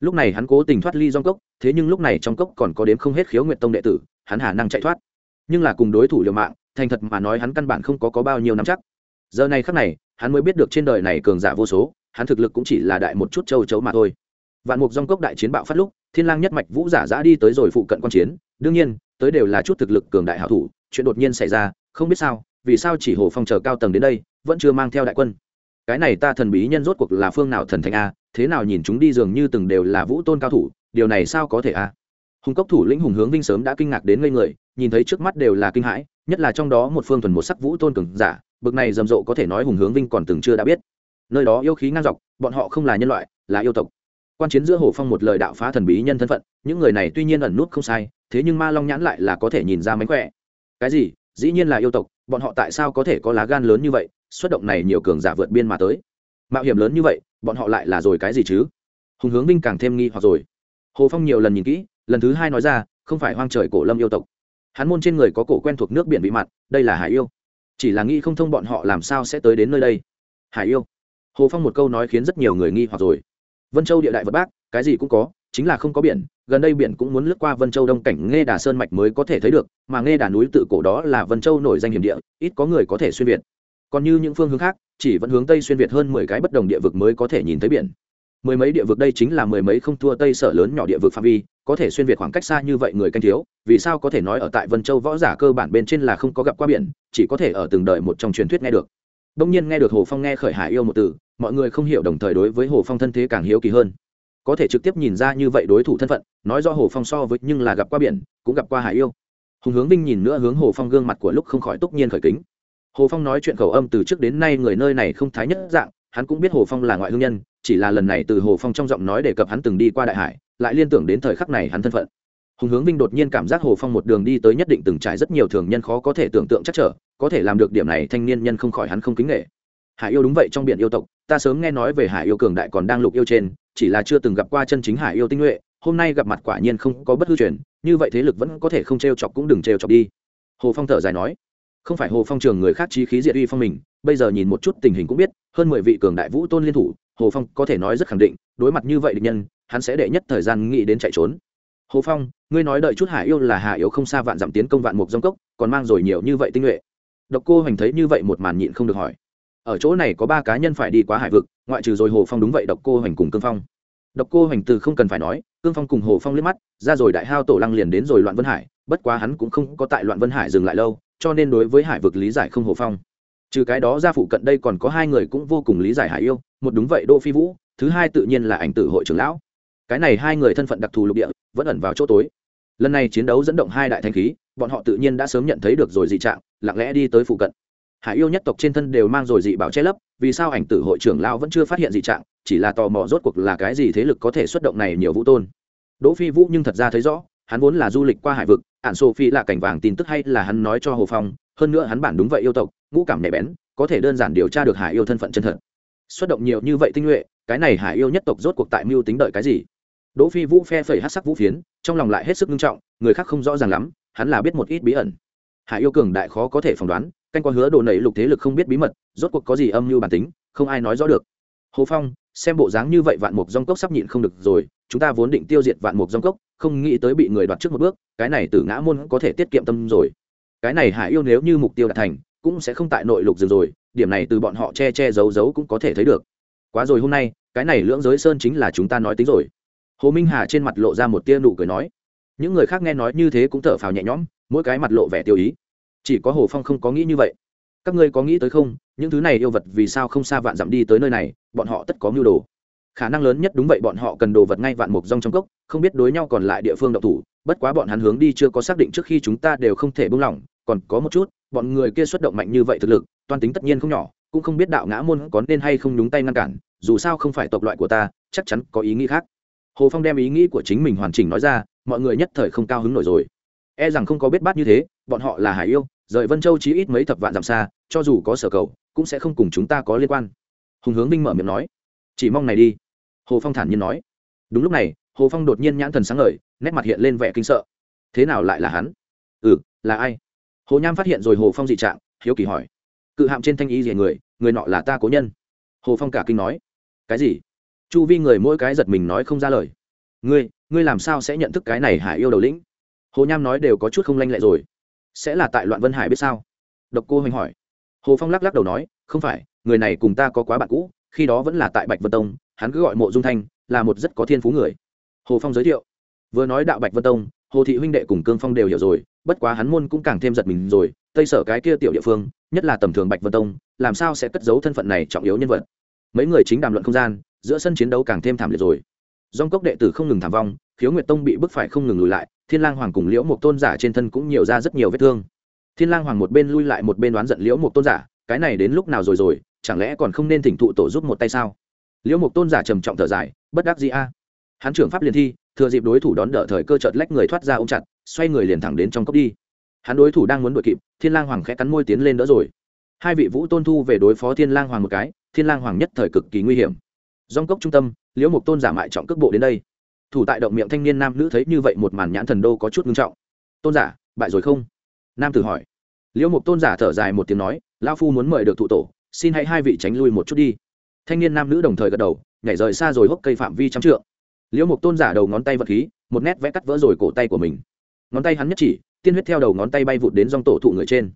lúc này hắn cố tình thoát ly dòng cốc thế nhưng lúc này trong cốc còn có đếm không hết khiếu nguyện tông đệ tử hắn hà năng chạy thoát. Nhưng là cùng đối thủ liều mạng thành thật mà nói hắn căn bản không có, có bao nhiêu năm chắc. Giờ này khắc này hắn mới biết được trên đời này cường giả vô số hắn thực lực cũng chỉ là đại một chút châu chấu mà thôi. Vạn mục dòng cốc đại chiến bạo phát lúc thiên lang nhất mạch vũ giả giã đi tới rồi phụ cận quan chiến. Đương nhiên tới đều là chút thực lực cường đại hảo thủ chuyện đột nhiên xảy ra không biết sao vì sao chỉ hồ phong chờ cao tầng đến đây vẫn chưa mang theo đại quân. Cái này ta thần bí nhân rốt cuộc là phương nào thần thánh a thế nào nhìn chúng đi dường như từng đều là vũ tôn cao thủ, điều này sao có thể a hùng cốc thủ lĩnh hùng hướng vinh sớm đã kinh ngạc đến ngây người, nhìn thấy trước mắt đều là kinh hãi, nhất là trong đó một phương thuần một sắc vũ tôn cường giả, bực này rầm rộ có thể nói hùng hướng vinh còn từng chưa đã biết. Nơi đó yêu khí ngang dọc, bọn họ không là nhân loại, là yêu tộc. Quan chiến giữa hồ phong một lời đạo phá thần bí nhân thân phận, những người này tuy nhiên ẩn nút không sai, thế nhưng ma long nhãn lại là có thể nhìn ra mánh khỏe. Cái gì? Dĩ nhiên là yêu tộc, bọn họ tại sao có thể có lá gan lớn như vậy? Xuất động này nhiều cường giả vượt biên mà tới mạo hiểm lớn như vậy bọn họ lại là rồi cái gì chứ? Hùng hướng vinh càng thêm nghi hoặc rồi. Hồ phong nhiều lần nhìn kỹ lần thứ hai nói ra không phải hoang trời cổ lâm yêu tộc. Hắn môn trên người có cổ quen thuộc nước biển bị mặn, đây là hải yêu. Chỉ là nghĩ không thông bọn họ làm sao sẽ tới đến nơi đây. Hải yêu. Hồ phong một câu nói khiến rất nhiều người nghi hoặc rồi. Vân châu địa đại vật bác cái gì cũng có chính là không có biển gần đây biển cũng muốn lướt qua vân châu đông cảnh nghe đà sơn mạch mới có thể thấy được mà nghe đà núi tự cổ đó là vân châu nổi danh hiểm địa ít có người có thể xuyên việt còn như những phương hướng khác, chỉ vẫn hướng tây xuyên việt hơn mười cái bất đồng địa vực mới có thể nhìn thấy biển. Mười mấy địa vực đây chính là mười mấy không thua tây sở lớn nhỏ địa vực phạm vi, có thể xuyên việt khoảng cách xa như vậy người canh thiếu, vì sao có thể nói ở tại vân châu võ giả cơ bản bên trên là không có gặp qua biển, chỉ có thể ở từng đời một trong truyền thuyết nghe được. Đông nhiên nghe được hồ phong nghe khởi hải yêu một từ, mọi người không hiểu đồng thời đối với hồ phong thân thế càng hiếu kỳ hơn. Có thể trực tiếp nhìn ra như vậy đối thủ thân phận, nói do hồ phong so với nhưng là gặp qua biển, cũng gặp qua hải yêu. Hùng hướng vinh nhìn nữa hướng hồ phong gương mặt của lúc không khỏi túc nhiên khởi kính hồ phong nói chuyện khẩu âm từ trước đến nay người nơi này không thái nhất dạng, hắn cũng biết hồ phong là ngoại hương nhân, chỉ là lần này từ hồ phong trong giọng nói đề cập hắn từng đi qua đại hải, lại liên tưởng đến thời khắc này hắn thân phận. Hùng hướng vinh đột nhiên cảm giác hồ phong một đường đi tới nhất định từng trải rất nhiều thường nhân khó có thể tưởng tượng chắc trở, có thể làm được điểm này thanh niên nhân không khỏi hắn không kính nghệ hải yêu đúng vậy trong biển yêu tộc, ta sớm nghe nói về hải yêu cường đại còn đang lục yêu trên, chỉ là chưa từng gặp qua chân chính hải yêu tinh nhuệ, hôm nay gặp mặt quả nhiên không có bất hư truyền, như vậy thế lực vẫn có thể không t r e o chọc cũng đừng t r e o chọc đi. Hồ phong thở dài nói không phải hồ phong trường người khác trí khí diệt uy phong mình, bây giờ nhìn một chút tình hình cũng biết, hơn mười vị cường đại vũ tôn liên thủ, hồ phong có thể nói rất khẳng định, đối mặt như vậy địch nhân, hắn sẽ đệ nhất thời gian nghĩ đến chạy trốn. Hồ phong, ngươi nói đợi chút hải yêu là hạ yếu không xa vạn giảm tiến công vạn mục dông cốc, còn mang rồi nhiều như vậy tinh nhuệ. Độc cô hoành thấy như vậy một màn nhịn không được hỏi. Ở chỗ này có ba cá nhân phải đi qua hải vực, ngoại trừ rồi hồ phong đúng vậy độc cô hoành cùng cương phong. Độc cô hoành từ không cần phải nói, cương phong cùng hồ phong liếc mắt, ra rồi đại hao tổ lăng liền đến rồi loạn vân hải, bất quá hắn cũng không có tại loạn vân hải dừng lại lâu cho nên đối với hải vực lý giải không hồ phong. Trừ cái đó ra phụ cận đây còn có hai người cũng vô cùng lý giải hải yêu, một đúng vậy đỗ phi vũ, thứ hai tự nhiên là ảnh tử hội trưởng lão. Cái này hai người thân phận đặc thù lục địa, vẫn ẩn vào chỗ tối. Lần này chiến đấu dẫn động hai đại thanh khí, bọn họ tự nhiên đã sớm nhận thấy được rồi dị trạng, lặng lẽ đi tới phụ cận. Hải yêu nhất tộc trên thân đều mang rồi dị bảo che lấp, vì sao ảnh tử hội trưởng Lão vẫn chưa phát hiện dị trạng, chỉ là tò mò rốt cuộc là cái gì thế lực có thể xuất động này nhiều vũ tôn. Đỗ phi vũ nhưng thật ra thấy rõ hắn vốn là du lịch qua hải vực ạn sophie là cảnh vàng tin tức hay là hắn nói cho hồ phong, hơn nữa hắn bản đúng vậy yêu tộc, ngũ cảm nhạy bén, có thể đơn giản điều tra được hải yêu thân phận chân thật. Xuất động nhiều như vậy tinh nhuệ, cái này hải yêu nhất tộc rốt cuộc tại mưu tính đợi cái gì? Đỗ phi vũ phe phẩy hát sắc vũ phiến, trong lòng lại hết sức nghiêm trọng, người khác không rõ ràng lắm, hắn là biết một ít bí ẩn. Hải yêu cường đại khó có thể phỏng đoán, canh qua hứa đồ nảy lục thế lực không biết bí mật, rốt cuộc có gì âm mưu bản tính, không ai nói rõ được. Hồ phong, xem bộ dáng như vậy vạn mục dòng cốc sắp nhịn không được rồi, chúng ta vốn định tiêu diệt vạn mục dòng cốc không nghĩ tới bị người đoạt trước một bước, cái này từ ngã môn có thể tiết kiệm tâm rồi. Cái này hải yêu nếu như mục tiêu đạt thành, cũng sẽ không tại nội lục dừng rồi, điểm này từ bọn họ che che giấu giấu cũng có thể thấy được. Quá rồi hôm nay, cái này lưỡng giới sơn chính là chúng ta nói tính rồi. Hồ minh hà trên mặt lộ ra một tia nụ cười nói. Những người khác nghe nói như thế cũng thở phào nhẹ nhõm, mỗi cái mặt lộ vẻ tiêu ý. Chỉ có hồ phong không có nghĩ như vậy. Các ngươi có nghĩ tới không? Những thứ này yêu vật vì sao không xa vạn dặm đi tới nơi này? Bọn họ tất có mưu đồ khả năng lớn nhất đúng vậy, bọn họ cần đồ vật ngay vạn mục rong trong cốc, không biết đối nhau còn lại địa phương độc thủ, bất quá bọn hắn hướng đi chưa có xác định trước khi chúng ta đều không thể buông lỏng, còn có một chút, bọn người kia xuất động mạnh như vậy thực lực toàn tính tất nhiên không nhỏ, cũng không biết đạo ngã môn có nên hay không nhúng tay ngăn cản, dù sao không phải tộc loại của ta, chắc chắn có ý nghĩ khác. Hồ phong đem ý nghĩ của chính mình hoàn chỉnh nói ra, mọi người nhất thời không cao hứng nổi rồi. E rằng không có biết bát như thế, bọn họ là hải yêu, rời vân châu chí ít mấy thập vạn dặm xa, cho dù có sở cầu, cũng sẽ không cùng chúng ta có liên quan. Hùng hướng minh mở miệng nói, chỉ mong này đi hồ phong thản nhiên nói. Đúng lúc này, hồ phong đột nhiên nhãn thần sáng ngời, nét mặt hiện lên vẻ kinh sợ. Thế nào lại là hắn? Ừ là ai? Hồ nham phát hiện rồi hồ phong dị trạng, hiếu kỳ hỏi. Cự hạm trên thanh y rìa người người nọ là ta cố nhân. Hồ phong cả kinh nói. Cái gì? Chu vi người mỗi cái giật mình nói không ra lời. Ngươi ngươi làm sao sẽ nhận thức cái này hải yêu đầu lĩnh? Hồ nham nói đều có chút không lanh lẹ rồi. Sẽ là tại loạn vân hải biết sao? Độc cô hoành hỏi. Hồ phong lắc lắc đầu nói, không phải, người này cùng ta có quá bạn cũ khi đó vẫn là tại bạch vân tông, hắn cứ gọi mộ dung thanh, là một rất có thiên phú người. Hồ phong giới thiệu. Vừa nói đạo bạch vân tông, hồ thị huynh đệ cùng cương phong đều hiểu rồi, bất quá hắn môn cũng càng thêm giật mình rồi, tây sở cái kia tiểu địa phương, nhất là tầm thường bạch vân tông, làm sao sẽ cất giấu thân phận này trọng yếu nhân vật? Mấy người chính đàm luận không gian, giữa sân chiến đấu càng thêm thảm liệt rồi. Dòng cốc đệ tử không ngừng thảm vong, khiếu nguyệt tông bị bức phải không ngừng lùi lại, thiên lang hoàng cùng liễu một tôn giả trên thân cũng nhiều ra rất nhiều vết thương. Thiên lang hoàng một bên lui lại một bên đoán giận liễu một tôn giả, cái này đến lúc nào rồi rồi chẳng lẽ còn không nên thỉnh thụ tổ giúp một tay sao? Liễu Mục tôn giả trầm trọng thở dài, bất đắc dĩ a. Hắn trưởng pháp liền thi, thừa dịp đối thủ đón đỡ thời cơ chợt lách người thoát ra ôm chặt, xoay người liền thẳng đến trong cốc đi. Hắn đối thủ đang muốn đuổi kịp, thiên lang hoàng khẽ cắn môi tiến lên đỡ rồi. Hai vị vũ tôn thu về đối phó thiên lang hoàng một cái, thiên lang hoàng nhất thời cực kỳ nguy hiểm. Dòng cốc trung tâm, liễu mục tôn giả mại trọng cước bộ đến đây. Thủ tại động miệng thanh niên nam nữ thấy như vậy một màn nhãn thần đô có chút ngưng trọng. Tôn giả, bại rồi không? Nam tử hỏi. Liễu mục tôn giả thở dài một tiếng nói lao phu muốn mời được thụ tổ xin hãy hai vị tránh lui một chút đi. Thanh niên nam nữ đồng thời gật đầu, nhảy rời xa rồi hốc cây phạm vi trăm trượng. Liễu mục tôn giả đầu ngón tay vật khí, một nét vẽ cắt vỡ rồi cổ tay của mình. Ngón tay hắn nhất chỉ, tiên huyết theo đầu ngón tay bay vụt đến dòng tổ thụ người trên.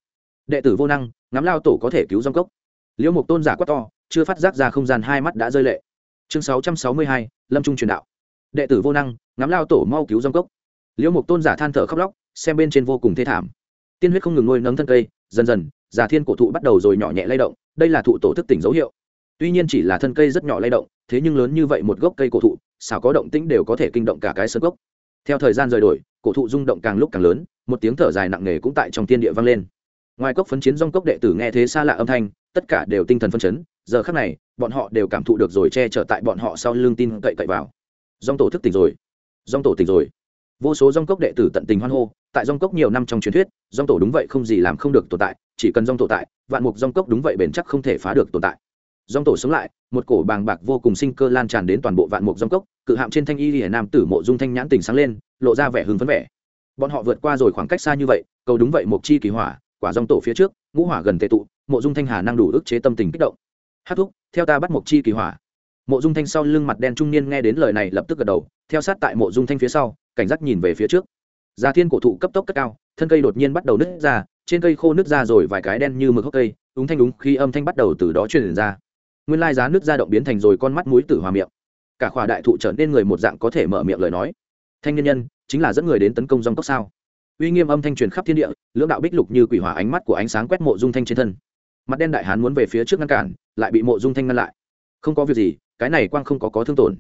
Đệ tử vô năng, ngắm lao tổ có thể cứu dòng cốc. Liễu mục tôn giả quát to, chưa phát giác ra không gian hai mắt đã rơi lệ. Chương sáu trăm sáu mươi hai, lâm trung truyền đạo. Đệ tử vô năng, ngắm lao tổ mau cứu dòng cốc. Liễu mục tôn giả than thở khóc lóc, xem bên trên vô cùng thê thảm. Tiên huyết không ngừng nuôi nấng thân cây, dần dần, giả thiên cổ thụ bắt đầu rồi nhỏ nhẹ lay động đây là thụ tổ thức tỉnh dấu hiệu. Tuy nhiên chỉ là thân cây rất nhỏ lay động, thế nhưng lớn như vậy một gốc cây cổ thụ, xảo có động tĩnh đều có thể kinh động cả cái sân gốc. Theo thời gian rời đổi, cổ thụ rung động càng lúc càng lớn, một tiếng thở dài nặng nề cũng tại trong tiên địa vang lên. Ngoài cốc phấn chiến dong cốc đệ tử nghe thế xa lạ âm thanh, tất cả đều tinh thần phân chấn, giờ khắc này, bọn họ đều cảm thụ được rồi che chở tại bọn họ sau lưng tin cậy cậy vào. Dong tổ thức tỉnh rồi. Dong tổ tỉnh rồi. Vô số dong cốc đệ tử tận tình hoan hô, tại dong cốc nhiều năm trong truyền thuyết dong tổ đúng vậy không gì làm không được tồn tại chỉ cần dòng tổ tại, vạn mục dòng cốc đúng vậy bền chắc không thể phá được tồn tại. Dòng tổ sống lại, một cổ bàng bạc vô cùng sinh cơ lan tràn đến toàn bộ vạn mục dòng cốc, cự hạm trên thanh y hiển nam tử mộ dung thanh nhãn tỉnh sáng lên, lộ ra vẻ hưng phấn vẻ. Bọn họ vượt qua rồi khoảng cách xa như vậy, cầu đúng vậy mục chi kỳ hỏa, quả dòng tổ phía trước, ngũ hỏa gần tệ tụ, mộ dung thanh hà năng đủ ức chế tâm tình kích động. Hát thúc, theo ta bắt mục chi kỳ hỏa. Mộ dung thanh sau lưng mặt đen trung niên nghe đến lời này lập tức gật đầu, theo sát tại mộ dung thanh phía sau, cảnh giác nhìn về phía trước gia thiên cổ thụ cấp tốc cất cao, thân cây đột nhiên bắt đầu nứt ra, trên cây khô nứt ra rồi vài cái đen như mực hốc cây, úng thanh đúng khi âm thanh bắt đầu từ đó truyền ra. Nguyên lai giá nứt ra động biến thành rồi con mắt mũi tử hòa miệng. Cả khỏa đại thụ trở nên người một dạng có thể mở miệng lời nói. Thanh niên nhân, chính là dẫn người đến tấn công dòng cốc sao? Uy nghiêm âm thanh truyền khắp thiên địa, lưỡng đạo bích lục như quỷ hỏa ánh mắt của ánh sáng quét mộ dung thanh trên thân. Mặt đen đại hán muốn về phía trước ngăn cản, lại bị mộ dung thanh ngăn lại. Không có việc gì, cái này quang không có có thương tổn.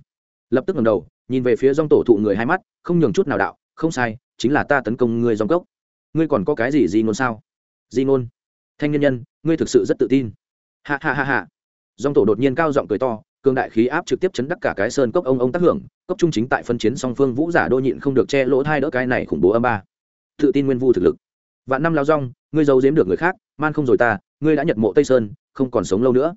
Lập tức ngẩng đầu, nhìn về phía dòng tổ thụ người hai mắt, không nhường chút nào đạo, không sai chính là ta tấn công ngươi dòng cốc. Ngươi còn có cái gì di ngôn sao? Di ngôn. Thanh nhân nhân, ngươi thực sự rất tự tin. Hạ hạ hạ hạ dòng tổ đột nhiên cao giọng cười to, cường đại khí áp trực tiếp chấn đắc cả cái sơn cốc ông ông tác hưởng, cốc trung chính tại phân chiến song phương vũ giả đô nhịn không được che lỗ thai đỡ cái này khủng bố âm ba. Tự tin nguyên vu thực lực. Vạn năm lao rong, ngươi giấu giếm được người khác, man không rồi ta, ngươi đã nhật mộ tây sơn, không còn sống lâu nữa.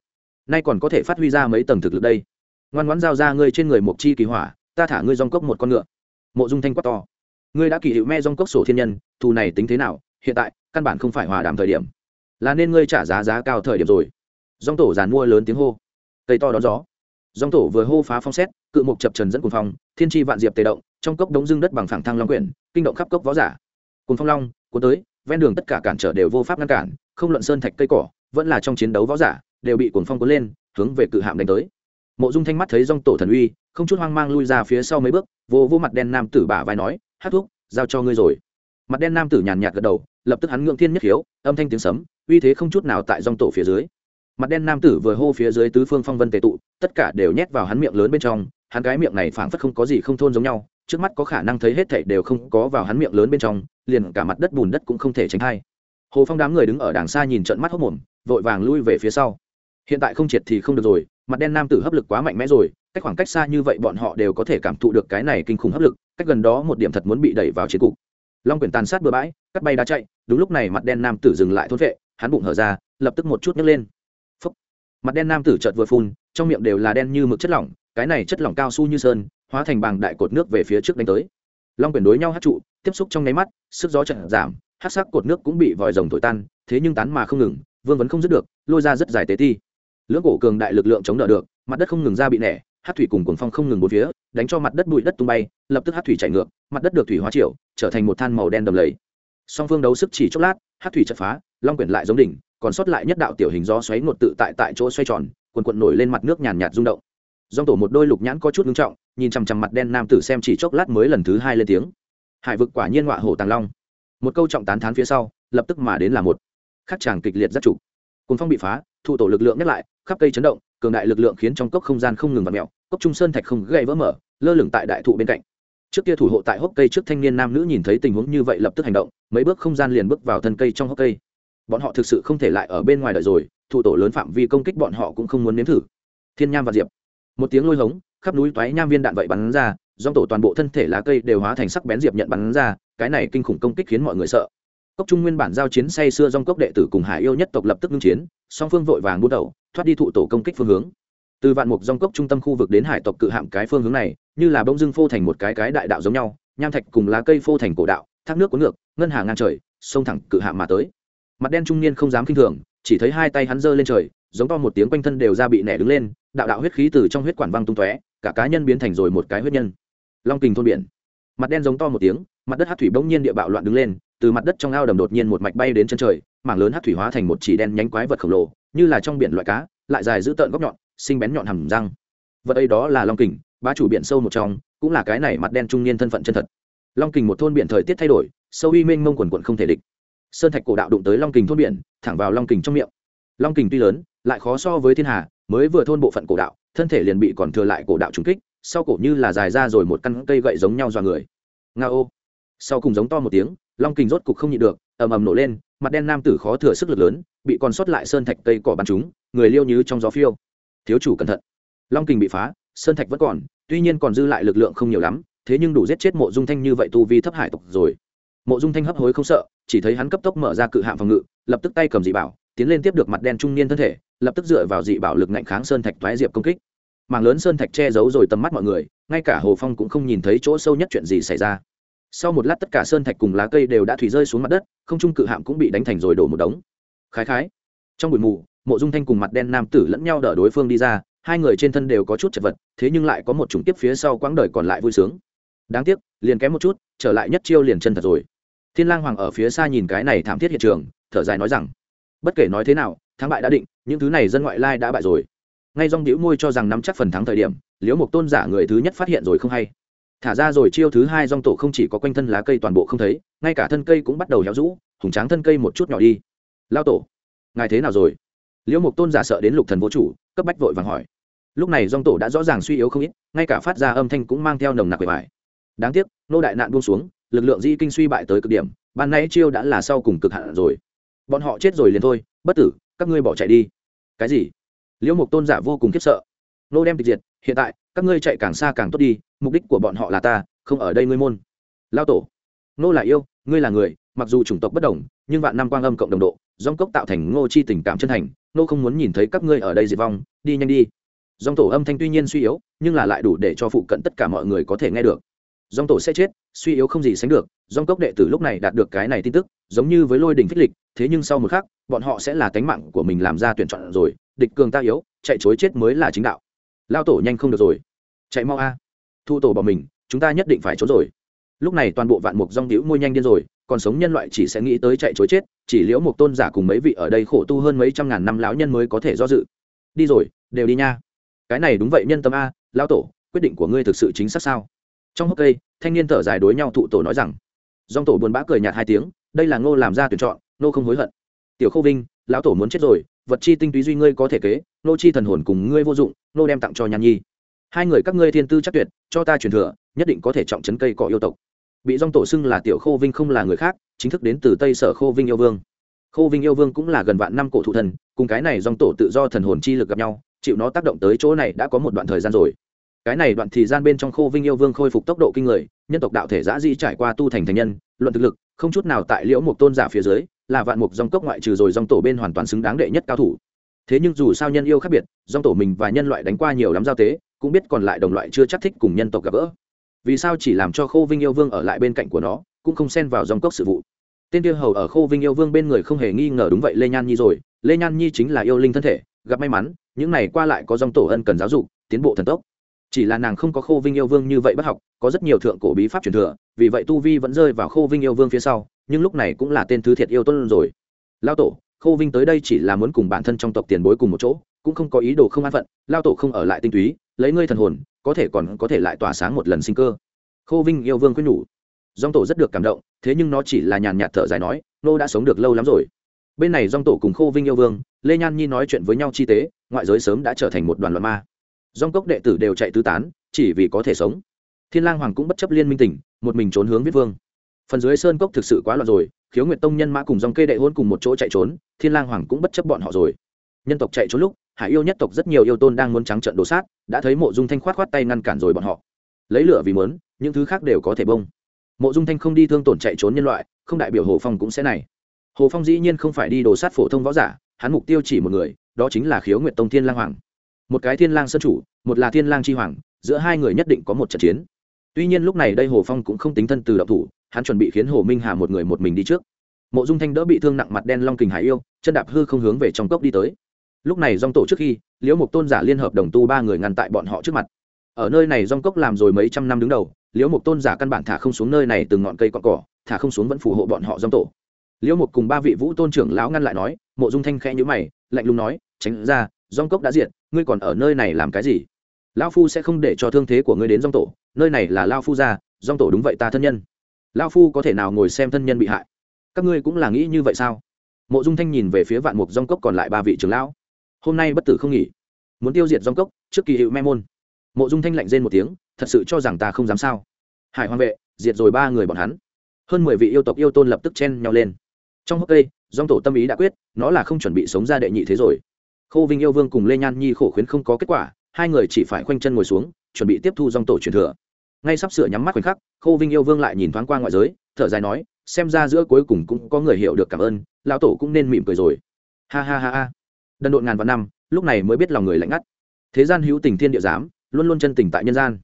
Nay còn có thể phát huy ra mấy tầng thực lực đây. Ngoan ngoãn giao ra ngươi trên người một chi kỳ hỏa, ta thả ngươi dòng cốc một con ngựa. Mộ dung thanh quát to ngươi đã kỳ hiệu me dong cốc sổ thiên nhân, thù này tính thế nào, hiện tại, căn bản không phải hòa đàm thời điểm. Là nên ngươi trả giá giá cao thời điểm rồi. Dong tổ giàn mua lớn tiếng hô. Cây to đón gió. Dòng tổ vừa hô phá phong xét, cự mục chập trần dẫn cùng phong, thiên tri vạn diệp tề động, trong cốc đống dương đất bằng phẳng thăng long quyển, kinh động khắp cốc võ giả. Cùng phong long, cuốn tới, ven đường tất cả cản trở đều vô pháp ngăn cản, không luận sơn thạch cây cỏ, vẫn là trong chiến đấu võ giả, đều bị cuồng phong cuốn lên, hướng về cự hạm đánh tới. Mộ dung thanh mắt thấy dòng tổ thần uy, không chút hoang mang lui ra phía sau mấy bước, vô vô mặt đen nam tử bả vai nói hát thuốc giao cho ngươi rồi. Mặt đen nam tử nhàn nhạt gật đầu, lập tức hắn ngượng thiên nhất khiếu, âm thanh tiếng sấm, uy thế không chút nào tại dòng tổ phía dưới. Mặt đen nam tử vừa hô phía dưới tứ phương phong vân tề tụ, tất cả đều nhét vào hắn miệng lớn bên trong, hắn cái miệng này phảng phất không có gì không thôn giống nhau, trước mắt có khả năng thấy hết thảy đều không có vào hắn miệng lớn bên trong, liền cả mặt đất bùn đất cũng không thể tránh hay hồ phong đám người đứng ở đàng xa nhìn trận mắt hốc mồm, vội vàng lui về phía sau. Hiện tại không triệt thì không được rồi, mặt đen nam tử hấp lực quá mạnh mẽ rồi, cách khoảng cách xa như vậy bọn họ đều có thể cảm thụ được cái này kinh khủng hấp lực cách gần đó một điểm thật muốn bị đẩy vào chiến cục. Long quyển tàn sát bừa bãi, cắt bay đá chạy, đúng lúc này mặt đen nam tử dừng lại thốt vệ, hắn bụng hở ra, lập tức một chút nhấc lên. Phúc. mặt đen nam tử chợt vừa phun, trong miệng đều là đen như mực chất lỏng, cái này chất lỏng cao su như sơn, hóa thành bàng đại cột nước về phía trước đánh tới. Long quyển đối nhau hát trụ, tiếp xúc trong nháy mắt, sức gió trận giảm, hát sắc cột nước cũng bị vòi rồng thổi tan, thế nhưng tán mà không ngừng, vương vấn không dứt được, lôi ra rất dài tế ti. Lưỡng cổ cường đại lực lượng chống đỡ được, mặt đất không ngừng ra bị nẻ, hát thủy cùng cuồng phong không ngừng bốn phía đánh cho mặt đất bụi đất tung bay, lập tức hát thủy chảy ngược, mặt đất được thủy hóa triệu trở thành một than màu đen đầm lầy. Song phương đấu sức chỉ chốc lát, hát thủy chật phá, long quyển lại giống đỉnh, còn sót lại nhất đạo tiểu hình do xoáy ngột tự tại tại chỗ xoay tròn quần quận nổi lên mặt nước nhàn nhạt rung động. Dòng tổ một đôi lục nhãn có chút ngưng trọng, nhìn chằm chằm mặt đen nam tử xem chỉ chốc lát mới lần thứ hai lên tiếng. Hải vực quả nhiên họa hổ tàng long. Một câu trọng tán thán phía sau, lập tức mà đến là một. Khắc chàng kịch liệt rất chủ cồn phong bị phá thụ tổ lực lượng nhắc lại, khắp cây chấn động, cường đại lực lượng khiến trong cốc không gian không ngừng vặt mẹo cốc trung sơn thạch không gây vỡ mở, lơ lửng tại đại thụ bên cạnh. Trước kia thủ hộ tại hốc cây trước thanh niên nam nữ nhìn thấy tình huống như vậy lập tức hành động, mấy bước không gian liền bước vào thân cây trong hốc cây. Bọn họ thực sự không thể lại ở bên ngoài đợi rồi, thủ tổ lớn phạm vi công kích bọn họ cũng không muốn nếm thử. Thiên nham và diệp. Một tiếng lôi hống, khắp núi toái nham viên đạn vậy bắn ra, dòng tổ toàn bộ thân thể lá cây đều hóa thành sắc bén diệp nhận bắn ra, cái này kinh khủng công kích khiến mọi người sợ. Cốc trung nguyên bản giao chiến say xưa dòng cốc đệ tử cùng hải yêu nhất tộc lập tức ngưng chiến, song phương vội vàng bút đầu, thoát đi thụ tổ công kích phương hướng từ vạn mục dòng cốc trung tâm khu vực đến hải tộc cự hạm cái phương hướng này, như là bông dưng phô thành một cái cái đại đạo giống nhau, nham thạch cùng lá cây phô thành cổ đạo, thác nước cuốn ngược, ngân hàng ngang trời, sông thẳng cự hạm mà tới. Mặt đen trung niên không dám kinh thường, chỉ thấy hai tay hắn giơ lên trời, giống to một tiếng quanh thân đều ra bị nẻ đứng lên, đạo đạo huyết khí từ trong huyết quản văng tung tóe, cả cá nhân biến thành rồi một cái huyết nhân. Long kình thôn biển. Mặt đen giống to một tiếng, mặt đất hát thủy bỗng nhiên địa bạo loạn đứng lên, từ mặt đất trong ao đầm đột nhiên một mạch bay đến chân trời, mảng lớn hát thủy hóa thành một chỉ đen nhánh quái vật khổng lồ, như là trong biển loại cá, lại dài giữ tợn góc nhọn sinh bén nhọn hầm răng. Vật ấy đó là long kình ba chủ biển sâu một trong, cũng là cái này mặt đen trung niên thân phận chân thật. Long kình một thôn biển thời tiết thay đổi, sâu uy minh mông quần quận không thể địch. Sơn thạch cổ đạo đụng tới long kình thôn biển, thẳng vào long kình trong miệng. Long kình tuy lớn, lại khó so với thiên hà, mới vừa thôn bộ phận cổ đạo, thân thể liền bị còn thừa lại cổ đạo trúng kích, sau cổ như là dài ra rồi một căn cây gậy giống nhau dọa người. Nga ô. Sau cùng giống to một tiếng, long kình rốt cục không nhịn được, ầm ầm nổ lên, mặt đen nam tử khó thừa sức lực lớn, bị còn sót lại sơn thạch cây cỏ bắn chúng người liêu như trong gió phiêu thiếu chủ cẩn thận. Long kình bị phá, sơn thạch vẫn còn, tuy nhiên còn dư lại lực lượng không nhiều lắm, thế nhưng đủ giết chết mộ dung thanh như vậy tu vi thấp hải tộc rồi. Mộ dung thanh hấp hối không sợ, chỉ thấy hắn cấp tốc mở ra cự hạm phòng ngự, lập tức tay cầm dị bảo, tiến lên tiếp được mặt đen trung niên thân thể, lập tức dựa vào dị bảo lực ngạnh kháng sơn thạch thoái diệp công kích. Mảng lớn sơn thạch che giấu rồi tầm mắt mọi người, ngay cả hồ phong cũng không nhìn thấy chỗ sâu nhất chuyện gì xảy ra. Sau một lát tất cả sơn thạch cùng lá cây đều đã thủy rơi xuống mặt đất, không trung cự hạm cũng bị đánh thành rồi đổ một đống. Khái khái, trong buổi mù mộ dung thanh cùng mặt đen nam tử lẫn nhau đỡ đối phương đi ra, hai người trên thân đều có chút chật vật, thế nhưng lại có một chủng tiếp phía sau quãng đời còn lại vui sướng. Đáng tiếc, liền kém một chút, trở lại nhất chiêu liền chân thật rồi. Thiên lang hoàng ở phía xa nhìn cái này thảm thiết hiện trường, thở dài nói rằng, bất kể nói thế nào, thắng bại đã định, những thứ này dân ngoại lai đã bại rồi. Ngay dong đĩu môi cho rằng nắm chắc phần thắng thời điểm, liễu một tôn giả người thứ nhất phát hiện rồi không hay. Thả ra rồi chiêu thứ hai dong tổ không chỉ có quanh thân lá cây toàn bộ không thấy, ngay cả thân cây cũng bắt đầu héo rũ, hùng tráng thân cây một chút nhỏ đi. Lao tổ, ngài thế nào rồi? Liễu Mục tôn giả sợ đến lục thần vô chủ, cấp bách vội vàng hỏi. Lúc này dòng tổ đã rõ ràng suy yếu không ít, ngay cả phát ra âm thanh cũng mang theo nồng nặc bề bài đáng tiếc, nô đại nạn buông xuống, lực lượng di kinh suy bại tới cực điểm, ban nay chiêu đã là sau cùng cực hạn rồi. Bọn họ chết rồi liền thôi, bất tử, các ngươi bỏ chạy đi. Cái gì? Liễu mục tôn giả vô cùng khiếp sợ. Nô đem tịch diệt, hiện tại, các ngươi chạy càng xa càng tốt đi, mục đích của bọn họ là ta, không ở đây ngươi môn. Lao tổ. Nô là yêu, ngươi là người, mặc dù chủng tộc bất đồng, nhưng vạn năm quang âm cộng đồng độ dòng cốc tạo thành ngô chi tình cảm chân thành nô không muốn nhìn thấy các ngươi ở đây diệt vong, đi nhanh đi. Dòng tổ âm thanh tuy nhiên suy yếu, nhưng là lại đủ để cho phụ cận tất cả mọi người có thể nghe được. Dòng tổ sẽ chết, suy yếu không gì sánh được, dòng cốc đệ tử lúc này đạt được cái này tin tức, giống như với lôi đình phích lịch, thế nhưng sau một khắc, bọn họ sẽ là tánh mạng của mình làm ra tuyển chọn rồi, địch cường ta yếu, chạy chối chết mới là chính đạo. Lao tổ nhanh không được rồi. Chạy mau a. Thu tổ bỏ mình, chúng ta nhất định phải trốn rồi. Lúc này toàn bộ vạn mục dòng đĩu môi nhanh điên rồi còn sống nhân loại chỉ sẽ nghĩ tới chạy chối chết, chỉ liễu một tôn giả cùng mấy vị ở đây khổ tu hơn mấy trăm ngàn năm lão nhân mới có thể do dự. Đi rồi, đều đi nha. Cái này đúng vậy nhân tâm a, lão tổ, quyết định của ngươi thực sự chính xác sao? Trong hốc cây, thanh niên thở dài đối nhau thụ tổ nói rằng. Dòng tổ buồn bã cười nhạt hai tiếng, đây là ngô làm ra tuyển chọn, ngô không hối hận. Tiểu khâu vinh, lão tổ muốn chết rồi, vật chi tinh túy duy ngươi có thể kế nô chi thần hồn cùng ngươi vô dụng nô đem tặng cho nhan nhi. Hai người các ngươi thiên tư chắc tuyệt, cho ta truyền thừa, nhất định có thể trọng trấn cây cọ yêu tộc bị dòng tổ xưng là tiểu khô vinh không là người khác, chính thức đến từ tây sở khô vinh yêu vương. Khô vinh yêu vương cũng là gần vạn năm cổ thụ thần, cùng cái này dòng tổ tự do thần hồn chi lực gặp nhau, chịu nó tác động tới chỗ này đã có một đoạn thời gian rồi. Cái này đoạn thời gian bên trong khô vinh yêu vương khôi phục tốc độ kinh người, nhân tộc đạo thể giã di trải qua tu thành thành nhân, luận thực lực, không chút nào tại liễu một tôn giả phía dưới, là vạn mục dòng cốc ngoại trừ rồi dòng tổ bên hoàn toàn xứng đáng đệ nhất cao thủ. Thế nhưng dù sao nhân yêu khác biệt, dòng tổ mình và nhân loại đánh qua nhiều lắm giao tế, cũng biết còn lại đồng loại chưa chắc thích cùng nhân tộc gặp gỡ vì sao chỉ làm cho khô vinh yêu vương ở lại bên cạnh của nó, cũng không xen vào dòng cốc sự vụ. Tên tiêu hầu ở khô vinh yêu vương bên người không hề nghi ngờ đúng vậy lê nhan nhi rồi. Lê nhan nhi chính là yêu linh thân thể, gặp may mắn, những này qua lại có dòng tổ ân cần giáo dục, tiến bộ thần tốc. Chỉ là nàng không có khô vinh yêu vương như vậy bất học, có rất nhiều thượng cổ bí pháp truyền thừa, vì vậy tu vi vẫn rơi vào khô vinh yêu vương phía sau, nhưng lúc này cũng là tên thứ thiệt yêu tôn rồi. Lao tổ khô vinh tới đây chỉ là muốn cùng bản thân trong tộc tiền bối cùng một chỗ, cũng không có ý đồ không an phận. Lao tổ không ở lại tinh túy, lấy ngươi thần hồn có thể còn có thể lại tỏa sáng một lần sinh cơ. Khô vinh yêu vương quyết nhủ. Dòng tổ rất được cảm động, thế nhưng nó chỉ là nhàn nhạt thở dài nói, nô đã sống được lâu lắm rồi. Bên này dòng tổ cùng khô vinh yêu vương, lê nhan nhi nói chuyện với nhau chi tế, ngoại giới sớm đã trở thành một đoàn loạn ma. Dòng cốc đệ tử đều chạy tứ tán, chỉ vì có thể sống. Thiên lang hoàng cũng bất chấp liên minh tỉnh, một mình trốn hướng viết vương. Phần dưới sơn cốc thực sự quá loạn rồi, khiếu nguyệt tông nhân mã cùng dòng kê đệ hôn cùng một chỗ chạy trốn, thiên lang hoàng cũng bất chấp bọn họ rồi. Nhân tộc chạy trốn lúc hải yêu nhất tộc rất nhiều yêu tôn đang muốn trắng trận đổ sát, đã thấy mộ dung thanh khoát khoát tay ngăn cản rồi bọn họ. Lấy lửa vì mớn, những thứ khác đều có thể bông. Mộ dung thanh không đi thương tổn chạy trốn nhân loại, không đại biểu hồ phong cũng sẽ này. Hồ phong dĩ nhiên không phải đi đồ sát phổ thông võ giả, hắn mục tiêu chỉ một người, đó chính là khiếu nguyệt tông thiên lang hoàng. Một cái thiên lang sân chủ, một là thiên lang chi hoàng, giữa hai người nhất định có một trận chiến. Tuy nhiên lúc này đây hồ phong cũng không tính thân từ động thủ, hắn chuẩn bị khiến hồ minh hà một người một mình đi trước. Mộ dung thanh đỡ bị thương nặng mặt đen long kình hải yêu, chân đạp hư không hướng về trong cốc đi tới lúc này dòng tổ trước khi, liễu mục tôn giả liên hợp đồng tu ba người ngăn tại bọn họ trước mặt. Ở nơi này dòng cốc làm rồi mấy trăm năm đứng đầu, liễu mục tôn giả căn bản thả không xuống nơi này từng ngọn cây cọn cỏ, thả không xuống vẫn phù hộ bọn họ dòng tổ. Liễu mục cùng ba vị vũ tôn trưởng lão ngăn lại nói, mộ dung thanh khẽ nhữ mày, lạnh lùng nói, tránh ra, dòng cốc đã diện ngươi còn ở nơi này làm cái gì? Lão phu sẽ không để cho thương thế của ngươi đến dòng tổ, nơi này là lao phu ra dòng tổ đúng vậy ta thân nhân. Lao phu có thể nào ngồi xem thân nhân bị hại? Các ngươi cũng là nghĩ như vậy sao? Mộ dung thanh nhìn về phía vạn mục dòng cốc còn lại ba vị trưởng lão hôm nay bất tử không nghỉ. Muốn tiêu diệt dòng cốc, trước kỳ hiệu me môn. Mộ dung thanh lạnh rên một tiếng, thật sự cho rằng ta không dám sao. Hải hoàng vệ, diệt rồi ba người bọn hắn. Hơn mười vị yêu tộc yêu tôn lập tức chen nhau lên. Trong hốc cây dòng tổ tâm ý đã quyết, nó là không chuẩn bị sống ra đệ nhị thế rồi. Khô vinh yêu vương cùng lê nhan nhi khổ khuyến không có kết quả, hai người chỉ phải khoanh chân ngồi xuống, chuẩn bị tiếp thu dòng tổ truyền thừa. Ngay sắp sửa nhắm mắt khoảnh khắc khô vinh yêu vương lại nhìn thoáng qua ngoại giới, thở dài nói, xem ra giữa cuối cùng cũng có người hiểu được cảm ơn, lão tổ cũng nên mỉm cười rồi. Ha ha ha ha đần độn ngàn vạn năm, lúc này mới biết lòng người lạnh ngắt. Thế gian hữu tình thiên địa giám, luôn luôn chân tình tại nhân gian.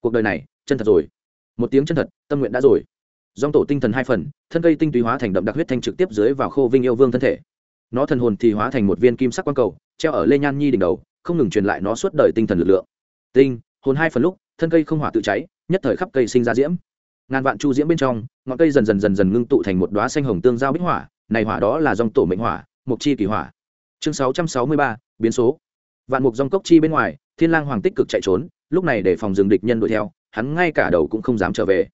Cuộc đời này, chân thật rồi. Một tiếng chân thật, tâm nguyện đã rồi. Dòng tổ tinh thần hai phần, thân cây tinh túy hóa thành đậm đặc huyết thanh trực tiếp dưới vào khô vinh yêu vương thân thể. Nó thần hồn thì hóa thành một viên kim sắc quang cầu, treo ở lê nhan nhi đỉnh đầu, không ngừng truyền lại nó suốt đời tinh thần lực lượng. Tinh, hồn hai phần lúc, thân cây không hỏa tự cháy, nhất thời khắp cây sinh ra diễm. Ngàn vạn chu diễm bên trong, ngọn cây dần dần dần dần ngưng tụ thành một đoá xanh hồng tương giao bích hỏa, này hỏa đó là dòng tổ mệnh hỏa mục chi kỳ hỏa chương sáu trăm sáu mươi ba, biến số. Vạn mục dòng cốc chi bên ngoài, thiên lang hoàng tích cực chạy trốn, lúc này để phòng dừng địch nhân đuổi theo, hắn ngay cả đầu cũng không dám trở về.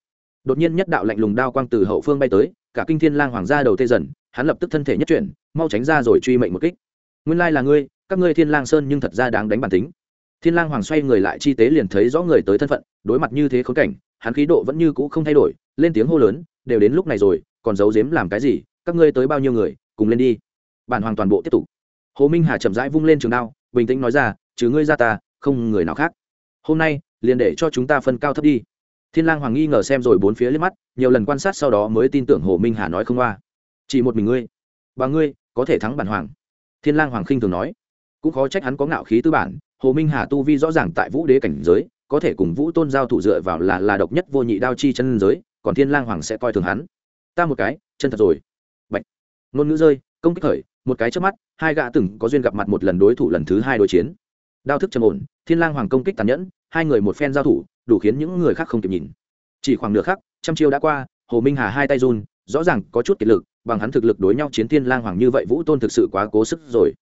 Đột nhiên nhất đạo lạnh lùng đao quang từ hậu phương bay tới, cả kinh thiên lang hoàng ra đầu tê dần, hắn lập tức thân thể nhất chuyển, mau tránh ra rồi truy mệnh một kích. Nguyên lai là ngươi, các ngươi thiên lang sơn nhưng thật ra đáng đánh bản tính. Thiên lang hoàng xoay người lại chi tế liền thấy rõ người tới thân phận, đối mặt như thế khốn cảnh, hắn khí độ vẫn như cũ không thay đổi, lên tiếng hô lớn, đều đến lúc này rồi, còn giấu giếm làm cái gì? Các ngươi tới bao nhiêu người, cùng lên đi. Bản hoàng toàn bộ tiếp tục hồ minh hà chậm rãi vung lên trường đao bình tĩnh nói ra chứ ngươi ra ta không người nào khác. Hôm nay liền để cho chúng ta phân cao thấp đi. Thiên lang hoàng nghi ngờ xem rồi bốn phía liếc mắt nhiều lần quan sát sau đó mới tin tưởng hồ minh hà nói không qua chỉ một mình ngươi? Bà ngươi có thể thắng bản hoàng? Thiên lang hoàng khinh thường nói. Cũng khó trách hắn có ngạo khí tư bản hồ minh hà tu vi rõ ràng tại vũ đế cảnh giới có thể cùng vũ tôn giao thủ dựa vào là là độc nhất vô nhị đao chi chân giới còn thiên lang hoàng sẽ coi thường hắn. Ta một cái chân thật rồi. Bệnh, ngôn ngữ rơi công kích khởi một cái trước mắt hai gã từng có duyên gặp mặt một lần đối thủ lần thứ hai đối chiến. Đao thức trầm ổn, thiên lang hoàng công kích tàn nhẫn, hai người một phen giao thủ, đủ khiến những người khác không kịp nhìn. Chỉ khoảng nửa khắc, trăm chiêu đã qua, hồ minh hà hai tay run, rõ ràng có chút kiệt lực, bằng hắn thực lực đối nhau chiến thiên lang hoàng như vậy vũ tôn thực sự quá cố sức rồi.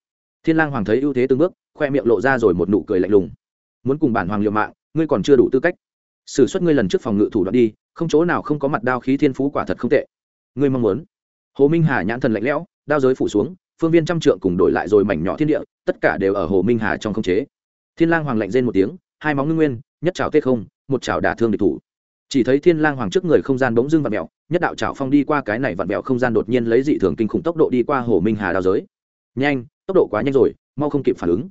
Thiên lang hoàng thấy ưu thế từng bước, khoe miệng lộ ra rồi một nụ cười lạnh lùng. Muốn cùng bản hoàng liều mạng, ngươi còn chưa đủ tư cách. Sử xuất ngươi lần trước phòng ngự thủ đoạn đi, không chỗ nào không có mặt đao khí thiên phú quả thật không tệ. Ngươi mong muốn. Hồ minh hà nhãn thần lạnh lẽo, đao giới phủ xuống phương viên trăm trượng cùng đổi lại rồi mảnh nhỏ thiên địa, tất cả đều ở hồ minh hà trong không chế. Thiên lang hoàng lạnh rên một tiếng, hai móng ngưng nguyên, nhất trào tết không, một trào đả thương địch thủ. Chỉ thấy thiên lang hoàng trước người không gian bỗng dưng vặn mèo nhất đạo trào phong đi qua cái này vặn mèo không gian đột nhiên lấy dị thường kinh khủng tốc độ đi qua hồ minh hà đao giới. Nhanh, tốc độ quá nhanh rồi, mau không kịp phản ứng.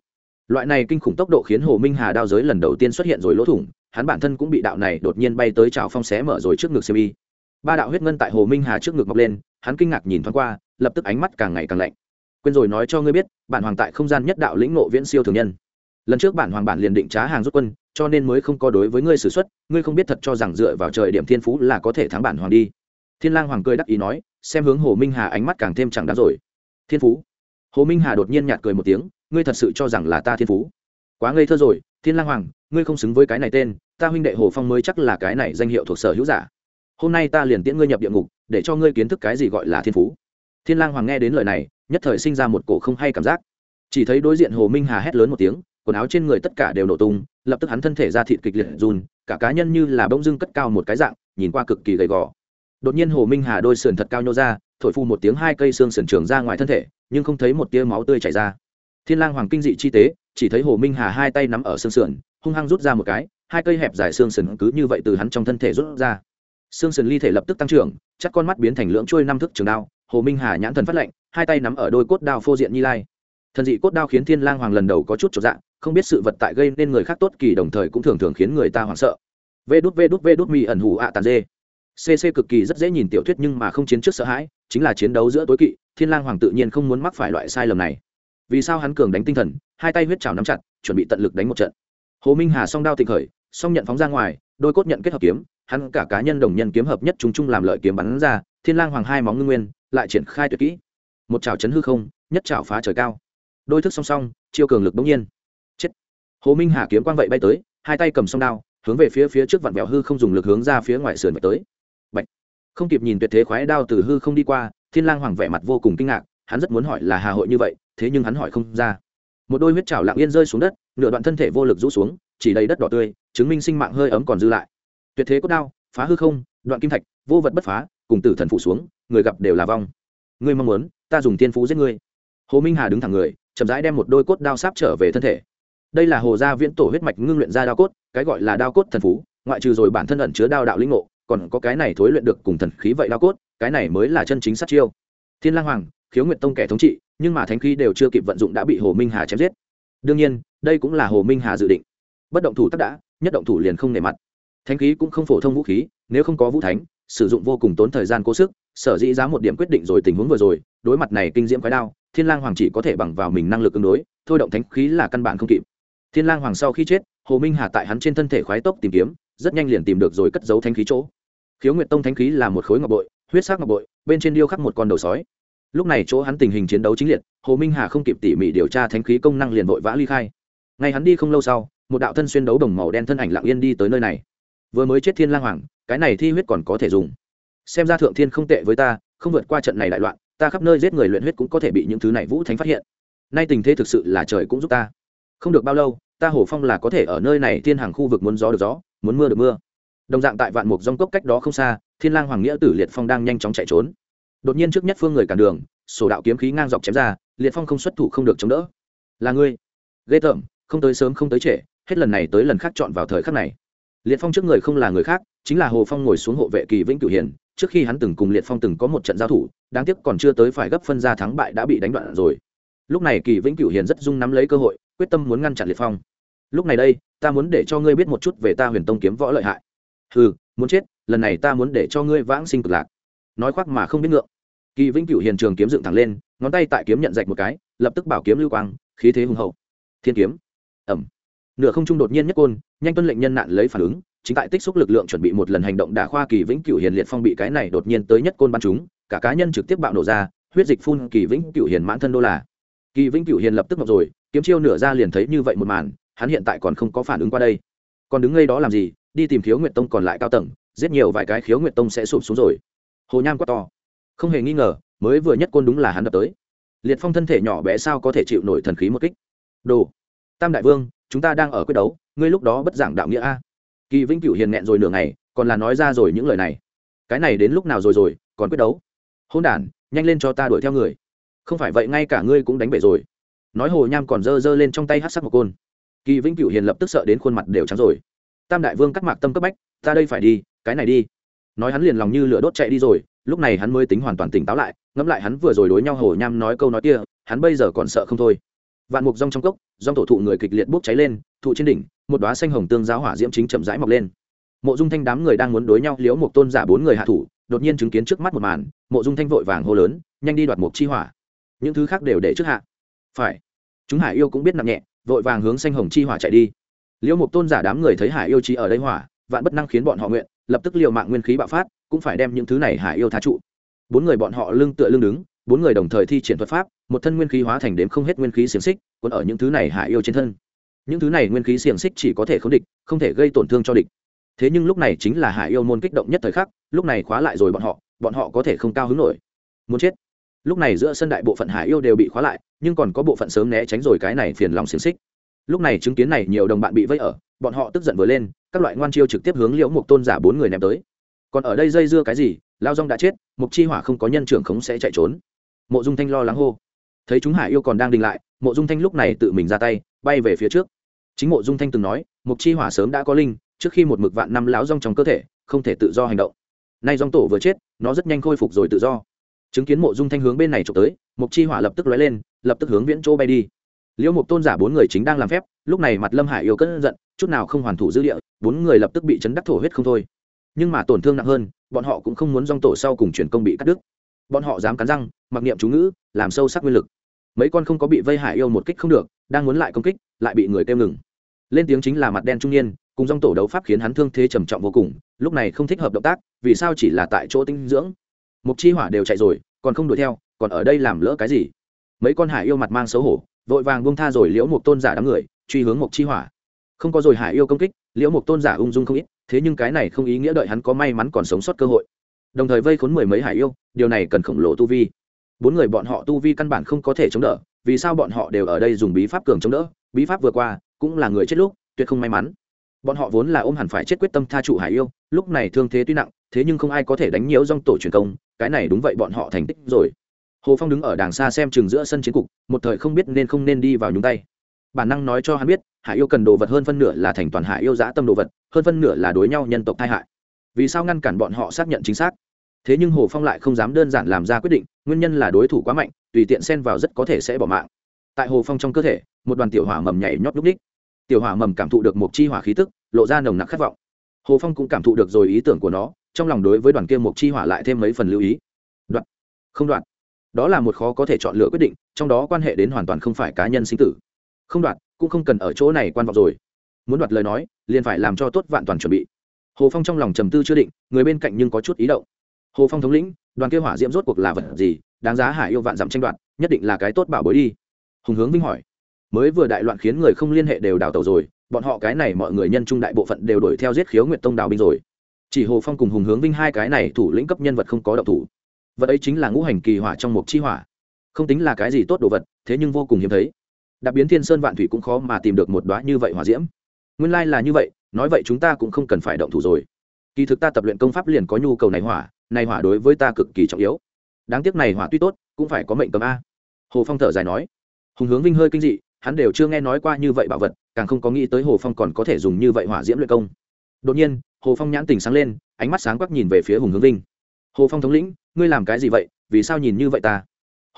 Loại này kinh khủng tốc độ khiến hồ minh hà đao giới lần đầu tiên xuất hiện rồi lỗ thủng, hắn bản thân cũng bị đạo này đột nhiên bay tới trào phong xé mở rồi trước ngực xem y. Ba đạo huyết ngân tại hồ minh hà trước ngực mọc lên, hắn kinh ngạc nhìn thoáng qua, lập tức ánh mắt càng ngày càng lạnh quên rồi nói cho ngươi biết, bản hoàng tại không gian nhất đạo lĩnh nộ viễn siêu thường nhân. Lần trước bản hoàng bản liền định trá hàng rút quân, cho nên mới không có đối với ngươi xử xuất, ngươi không biết thật cho rằng dựa vào trời điểm thiên phú là có thể thắng bản hoàng đi. Thiên lang hoàng cười đắc ý nói, xem hướng hồ minh hà ánh mắt càng thêm chẳng đáng rồi. Thiên phú? Hồ minh hà đột nhiên nhạt cười một tiếng, ngươi thật sự cho rằng là ta thiên phú? Quá ngây thơ rồi, thiên lang hoàng, ngươi không xứng với cái này tên, ta huynh đệ hồ phong mới chắc là cái này danh hiệu thuộc sở hữu giả. Hôm nay ta liền tiễn ngươi nhập địa ngục, để cho ngươi kiến thức cái gì gọi là thiên phú? Thiên lang hoàng nghe đến lời này, nhất thời sinh ra một cổ không hay cảm giác. Chỉ thấy đối diện hồ minh hà hét lớn một tiếng, quần áo trên người tất cả đều nổ tung, lập tức hắn thân thể ra thịt kịch liệt run, cả cá nhân như là bông dưng cất cao một cái dạng, nhìn qua cực kỳ gầy gò. Đột nhiên hồ minh hà đôi sườn thật cao nhô ra, thổi phu một tiếng hai cây xương sườn trường ra ngoài thân thể, nhưng không thấy một tia máu tươi chảy ra. Thiên lang hoàng kinh dị chi tế, chỉ thấy hồ minh hà hai tay nắm ở xương sườn, hung hăng rút ra một cái, hai cây hẹp dài xương sườn cứ như vậy từ hắn trong thân thể rút ra. Xương sườn ly thể lập tức tăng trưởng, chắc con mắt biến thành lưỡng trôi năm thước trường đao hồ minh hà nhãn thần phát lệnh, hai tay nắm ở đôi cốt đao phô diện như lai. Thần dị cốt đao khiến thiên lang hoàng lần đầu có chút trọn dạng, không biết sự vật tại gây nên người khác tốt kỳ đồng thời cũng thường thường khiến người ta hoảng sợ. Vê đút vê đút vê đút mi ẩn hủ ạ tàn dê. Cc cực kỳ rất dễ nhìn tiểu thuyết nhưng mà không chiến trước sợ hãi, chính là chiến đấu giữa tối kỵ, thiên lang hoàng tự nhiên không muốn mắc phải loại sai lầm này. Vì sao hắn cường đánh tinh thần, hai tay huyết trào nắm chặt, chuẩn bị tận lực đánh một trận. Hồ minh hà song đao tịnh khởi, song nhận phóng ra ngoài, đôi cốt nhận kết hợp kiếm, hắn cả cá nhân đồng nhân kiếm hợp nhất chúng chung làm lợi kiếm bắn ra, thiên lang hoàng hai móng ngưng nguyên lại triển khai tuyệt kỹ. Một chảo chấn hư không, nhất chảo phá trời cao. Đôi thức song song, chiêu cường lực bỗng nhiên. Chết. Hồ minh hà kiếm quang vậy bay tới, hai tay cầm song đao, hướng về phía phía trước vặn vẹo hư không dùng lực hướng ra phía ngoài sườn vậy tới. Bạch. không kịp nhìn tuyệt thế khoái đao từ hư không đi qua, thiên lang hoàng vẻ mặt vô cùng kinh ngạc, hắn rất muốn hỏi là hà hội như vậy, thế nhưng hắn hỏi không ra. Một đôi huyết chảo lặng yên rơi xuống đất, nửa đoạn thân thể vô lực rũ xuống, chỉ đầy đất đỏ tươi, chứng minh sinh mạng hơi ấm còn dư lại. Tuyệt thế cốt đao, phá hư không, đoạn kim thạch, vô vật bất phá cùng tử thần phủ xuống, người gặp đều là vong. Ngươi mong muốn, ta dùng tiên phú giết ngươi. Hồ minh hà đứng thẳng người, chậm rãi đem một đôi cốt đao sáp trở về thân thể. Đây là hồ gia viễn tổ huyết mạch ngưng luyện ra đao cốt, cái gọi là đao cốt thần phú, ngoại trừ rồi bản thân ẩn chứa đao đạo linh ngộ, còn có cái này thối luyện được cùng thần khí vậy đao cốt, cái này mới là chân chính sát chiêu. Thiên lang hoàng, khiếu nguyện tông kẻ thống trị, nhưng mà thánh khí đều chưa kịp vận dụng đã bị hồ minh hà chém giết. Đương nhiên, đây cũng là hồ minh hà dự định. Bất động thủ tất đã, nhất động thủ liền không nề mặt. Thánh khí cũng không phổ thông vũ khí, nếu không có vũ thánh sử dụng vô cùng tốn thời gian cố sức, sở dĩ giá một điểm quyết định rồi tình huống vừa rồi, đối mặt này kinh diễm quái đao, thiên lang hoàng chỉ có thể bằng vào mình năng lực ứng đối, thôi động thánh khí là căn bản không kịp. Thiên lang hoàng sau khi chết, hồ minh hà tại hắn trên thân thể khoái tốc tìm kiếm, rất nhanh liền tìm được rồi cất giấu thánh khí chỗ. Khiếu nguyệt tông thánh khí là một khối ngọc bội, huyết sắc ngọc bội, bên trên điêu khắc một con đầu sói. Lúc này chỗ hắn tình hình chiến đấu chính liệt, hồ minh hà không kịp tỉ mỉ điều tra thánh khí công năng liền vội vã ly khai. Ngay hắn đi không lâu sau, một đạo thân xuyên đấu đồng màu đen thân ảnh lặng yên đi tới nơi này vừa mới chết thiên lang hoàng, cái này thi huyết còn có thể dùng. Xem ra thượng thiên không tệ với ta, không vượt qua trận này đại loạn, ta khắp nơi giết người luyện huyết cũng có thể bị những thứ này vũ thánh phát hiện. Nay tình thế thực sự là trời cũng giúp ta. Không được bao lâu, ta hổ phong là có thể ở nơi này thiên hàng khu vực muốn gió được gió, muốn mưa được mưa. Đồng dạng tại vạn mục dông cốc cách đó không xa, thiên lang hoàng nghĩa tử liệt phong đang nhanh chóng chạy trốn. Đột nhiên trước nhất phương người cản đường, sổ đạo kiếm khí ngang dọc chém ra, liệt phong không xuất thủ không được chống đỡ. Là ngươi. Ghê tởm, không tới sớm không tới trễ, hết lần này tới lần khác chọn vào thời khắc này liệt phong trước người không là người khác, chính là hồ phong ngồi xuống hộ vệ kỳ vĩnh cửu hiền, trước khi hắn từng cùng liệt phong từng có một trận giao thủ, đáng tiếc còn chưa tới phải gấp phân ra thắng bại đã bị đánh đoạn rồi. Lúc này kỳ vĩnh cửu hiền rất dung nắm lấy cơ hội, quyết tâm muốn ngăn chặn liệt phong. Lúc này đây, ta muốn để cho ngươi biết một chút về ta huyền tông kiếm võ lợi hại. Ừ muốn chết, lần này ta muốn để cho ngươi vãng sinh cực lạc. Nói khoác mà không biết ngượng. Kỳ vĩnh cửu hiền trường kiếm dựng thẳng lên, ngón tay tại kiếm nhận dạch một cái, lập tức bảo kiếm lưu quang, khí thế hùng hậu. Thiên kiếm. Ẩm nửa không trung đột nhiên nhất côn, nhanh tuân lệnh nhân nạn lấy phản ứng, chính tại tích xúc lực lượng chuẩn bị một lần hành động đả khoa kỳ vĩnh cửu hiền liệt phong bị cái này đột nhiên tới nhất côn bắn chúng cả cá nhân trực tiếp bạo nổ ra, huyết dịch phun kỳ vĩnh cửu hiền mãn thân đô là kỳ vĩnh cửu hiền lập tức mọc rồi, kiếm chiêu nửa ra liền thấy như vậy một màn, hắn hiện tại còn không có phản ứng qua đây. Còn đứng ngay đó làm gì? Đi tìm khiếu nguyệt tông còn lại cao tầng, giết nhiều vài cái khiếu nguyệt tông sẽ sụp xuống rồi. Hồ nham quá to. Không hề nghi ngờ, mới vừa nhất côn đúng là hắn đập tới. Liệt phong thân thể nhỏ bé sao có thể chịu nổi thần khí một kích? Đồ. Tam đại vương chúng ta đang ở quyết đấu, ngươi lúc đó bất giảng đạo nghĩa a. Kỳ vĩnh cửu hiền nghẹn rồi nửa ngày, còn là nói ra rồi những lời này. Cái này đến lúc nào rồi rồi, còn quyết đấu? Hôn đ nhanh lên cho ta đuổi theo người. Không phải vậy ngay cả ngươi cũng đánh bể rồi. Nói hồ nham còn dơ dơ lên trong tay hát sắc một côn. Kỳ vĩnh cửu hiền lập tức sợ đến khuôn mặt đều trắng rồi. Tam đại vương cắt mạc tâm cấp bách, ta đây phải đi, cái này đi. Nói hắn liền lòng như lửa đốt chạy đi rồi, lúc này hắn mới tính hoàn toàn tỉnh táo lại, ngẫm lại hắn vừa rồi đối nhau hồ nham nói câu nói kia, hắn bây giờ còn sợ không thôi vạn mục rong trong cốc, rong tổ thụ người kịch liệt bốc cháy lên, thụ trên đỉnh, một đoá xanh hồng tương giáo hỏa diễm chính chậm rãi mọc lên. Mộ dung thanh đám người đang muốn đối nhau liếu một tôn giả bốn người hạ thủ, đột nhiên chứng kiến trước mắt một màn, mộ dung thanh vội vàng hô lớn, nhanh đi đoạt mục chi hỏa. Những thứ khác đều để trước hạ. Phải. Chúng hải yêu cũng biết nặng nhẹ, vội vàng hướng xanh hồng chi hỏa chạy đi. Liễu một tôn giả đám người thấy hải yêu chi ở đây hỏa, vạn bất năng khiến bọn họ nguyện, lập tức liều mạng nguyên khí bạo phát, cũng phải đem những thứ này hải yêu thá trụ. Bốn người bọn họ lưng tựa lưng đứng bốn người đồng thời thi triển thuật pháp, một thân nguyên khí hóa thành đếm không hết nguyên khí xiềng xích còn ở những thứ này hạ yêu trên thân. Những thứ này nguyên khí xiềng xích chỉ có thể không địch, không thể gây tổn thương cho địch. Thế nhưng lúc này chính là hạ yêu môn kích động nhất thời khắc, lúc này khóa lại rồi bọn họ bọn họ có thể không cao hứng nổi. Muốn chết. Lúc này giữa sân đại bộ phận hạ yêu đều bị khóa lại, nhưng còn có bộ phận sớm né tránh rồi cái này phiền lòng xiềng xích. Lúc này chứng kiến này nhiều đồng bạn bị vây ở, bọn họ tức giận vừa lên, các loại ngoan chiêu trực tiếp hướng liễu mục tôn giả bốn người ném tới. Còn ở đây dây dưa cái gì? Lao rong đã chết mục chi hỏa không có nhân trưởng khống sẽ chạy trốn mộ dung thanh lo lắng hô. Thấy chúng hải yêu còn đang đình lại, mộ dung thanh lúc này tự mình ra tay, bay về phía trước. Chính mộ dung thanh từng nói, mục chi hỏa sớm đã có linh, trước khi một mực vạn năm láo rong trong cơ thể, không thể tự do hành động. Nay rong tổ vừa chết, nó rất nhanh khôi phục rồi tự do. Chứng kiến mộ dung thanh hướng bên này trộm tới, mục chi hỏa lập tức lóe lên, lập tức hướng viễn chỗ bay đi. Liễu mục tôn giả bốn người chính đang làm phép, lúc này mặt lâm hải yêu cất giận, chút nào không hoàn thủ dư địa, bốn người lập tức bị chấn đắc thổ huyết không thôi. Nhưng mà tổn thương nặng hơn, bọn họ cũng không muốn rong tổ sau cùng chuyển công bị cắt đứt bọn họ dám cắn răng, mặc niệm chú ngữ, làm sâu sắc nguyên lực. Mấy con không có bị vây hải yêu một kích không được, đang muốn lại công kích, lại bị người kêu ngừng. Lên tiếng chính là mặt đen trung niên, cùng dòng tổ đấu pháp khiến hắn thương thế trầm trọng vô cùng, lúc này không thích hợp động tác, vì sao chỉ là tại chỗ tinh dưỡng? Mục chi hỏa đều chạy rồi, còn không đuổi theo, còn ở đây làm lỡ cái gì? Mấy con hải yêu mặt mang xấu hổ, vội vàng buông tha rồi liễu một tôn giả đám người, truy hướng mục chi hỏa. Không có rồi hải yêu công kích, liễu một tôn giả ung dung không ít, thế nhưng cái này không ý nghĩa đợi hắn có may mắn còn sống sót cơ hội đồng thời vây khốn mười mấy hải yêu, điều này cần khổng lồ tu vi. Bốn người bọn họ tu vi căn bản không có thể chống đỡ, vì sao bọn họ đều ở đây dùng bí pháp cường chống đỡ? Bí pháp vừa qua, cũng là người chết lúc, tuyệt không may mắn. Bọn họ vốn là ôm hẳn phải chết quyết tâm tha trụ hải yêu, lúc này thương thế tuy nặng, thế nhưng không ai có thể đánh nhiễu dòng tổ truyền công, cái này đúng vậy bọn họ thành tích rồi. Hồ phong đứng ở đàng xa xem chừng giữa sân chiến cục, một thời không biết nên không nên đi vào nhúng tay. Bản năng nói cho hắn biết, hải yêu cần đồ vật hơn phân nửa là thành toàn hải yêu giã tâm đồ vật, hơn phân nửa là đối nhau nhân tộc tai hại vì sao ngăn cản bọn họ xác nhận chính xác? Thế nhưng hồ phong lại không dám đơn giản làm ra quyết định nguyên nhân là đối thủ quá mạnh tùy tiện xen vào rất có thể sẽ bỏ mạng. Tại hồ phong trong cơ thể một đoàn tiểu hỏa mầm nhảy nhót núp ních tiểu hỏa mầm cảm thụ được một chi hỏa khí tức lộ ra nồng nặc khát vọng. Hồ phong cũng cảm thụ được rồi ý tưởng của nó trong lòng đối với đoàn kia một chi hỏa lại thêm mấy phần lưu ý. Đoạn. Không đoạn. Đó là một khó có thể chọn lựa quyết định trong đó quan hệ đến hoàn toàn không phải cá nhân sinh tử. Không đoạn, cũng không cần ở chỗ này quan vọng rồi. Muốn đoạt lời nói liền phải làm cho tốt vạn toàn chuẩn bị hồ phong trong lòng trầm tư chưa định, người bên cạnh nhưng có chút ý động. Hồ phong thống lĩnh, đoàn kêu hỏa diễm rốt cuộc là vật gì? Đáng giá hải yêu vạn dặm tranh đoạt, nhất định là cái tốt bảo bối đi. Hùng hướng vinh hỏi. Mới vừa đại loạn khiến người không liên hệ đều đào tàu rồi, bọn họ cái này mọi người nhân trung đại bộ phận đều đuổi theo giết khiếu nguyệt tông đào binh rồi. Chỉ hồ phong cùng hùng hướng vinh hai cái này thủ lĩnh cấp nhân vật không có động thủ. Vật ấy chính là ngũ hành kỳ hỏa trong một chi hỏa. Không tính là cái gì tốt đồ vật, thế nhưng vô cùng hiếm thấy. Đặc biến thiên sơn vạn thủy cũng khó mà tìm được một đoá như vậy hỏa diễm nguyên lai là như vậy, nói vậy chúng ta cũng không cần phải động thủ rồi. Kỳ thực ta tập luyện công pháp liền có nhu cầu này hỏa này hỏa đối với ta cực kỳ trọng yếu. Đáng tiếc này hỏa tuy tốt, cũng phải có mệnh cầm a. Hồ phong thở dài nói. Hùng hướng vinh hơi kinh dị, hắn đều chưa nghe nói qua như vậy bảo vật, càng không có nghĩ tới hồ phong còn có thể dùng như vậy hỏa diễm luyện công. Đột nhiên, hồ phong nhãn tình sáng lên, ánh mắt sáng quắc nhìn về phía hùng hướng vinh. Hồ phong thống lĩnh, ngươi làm cái gì vậy, vì sao nhìn như vậy ta?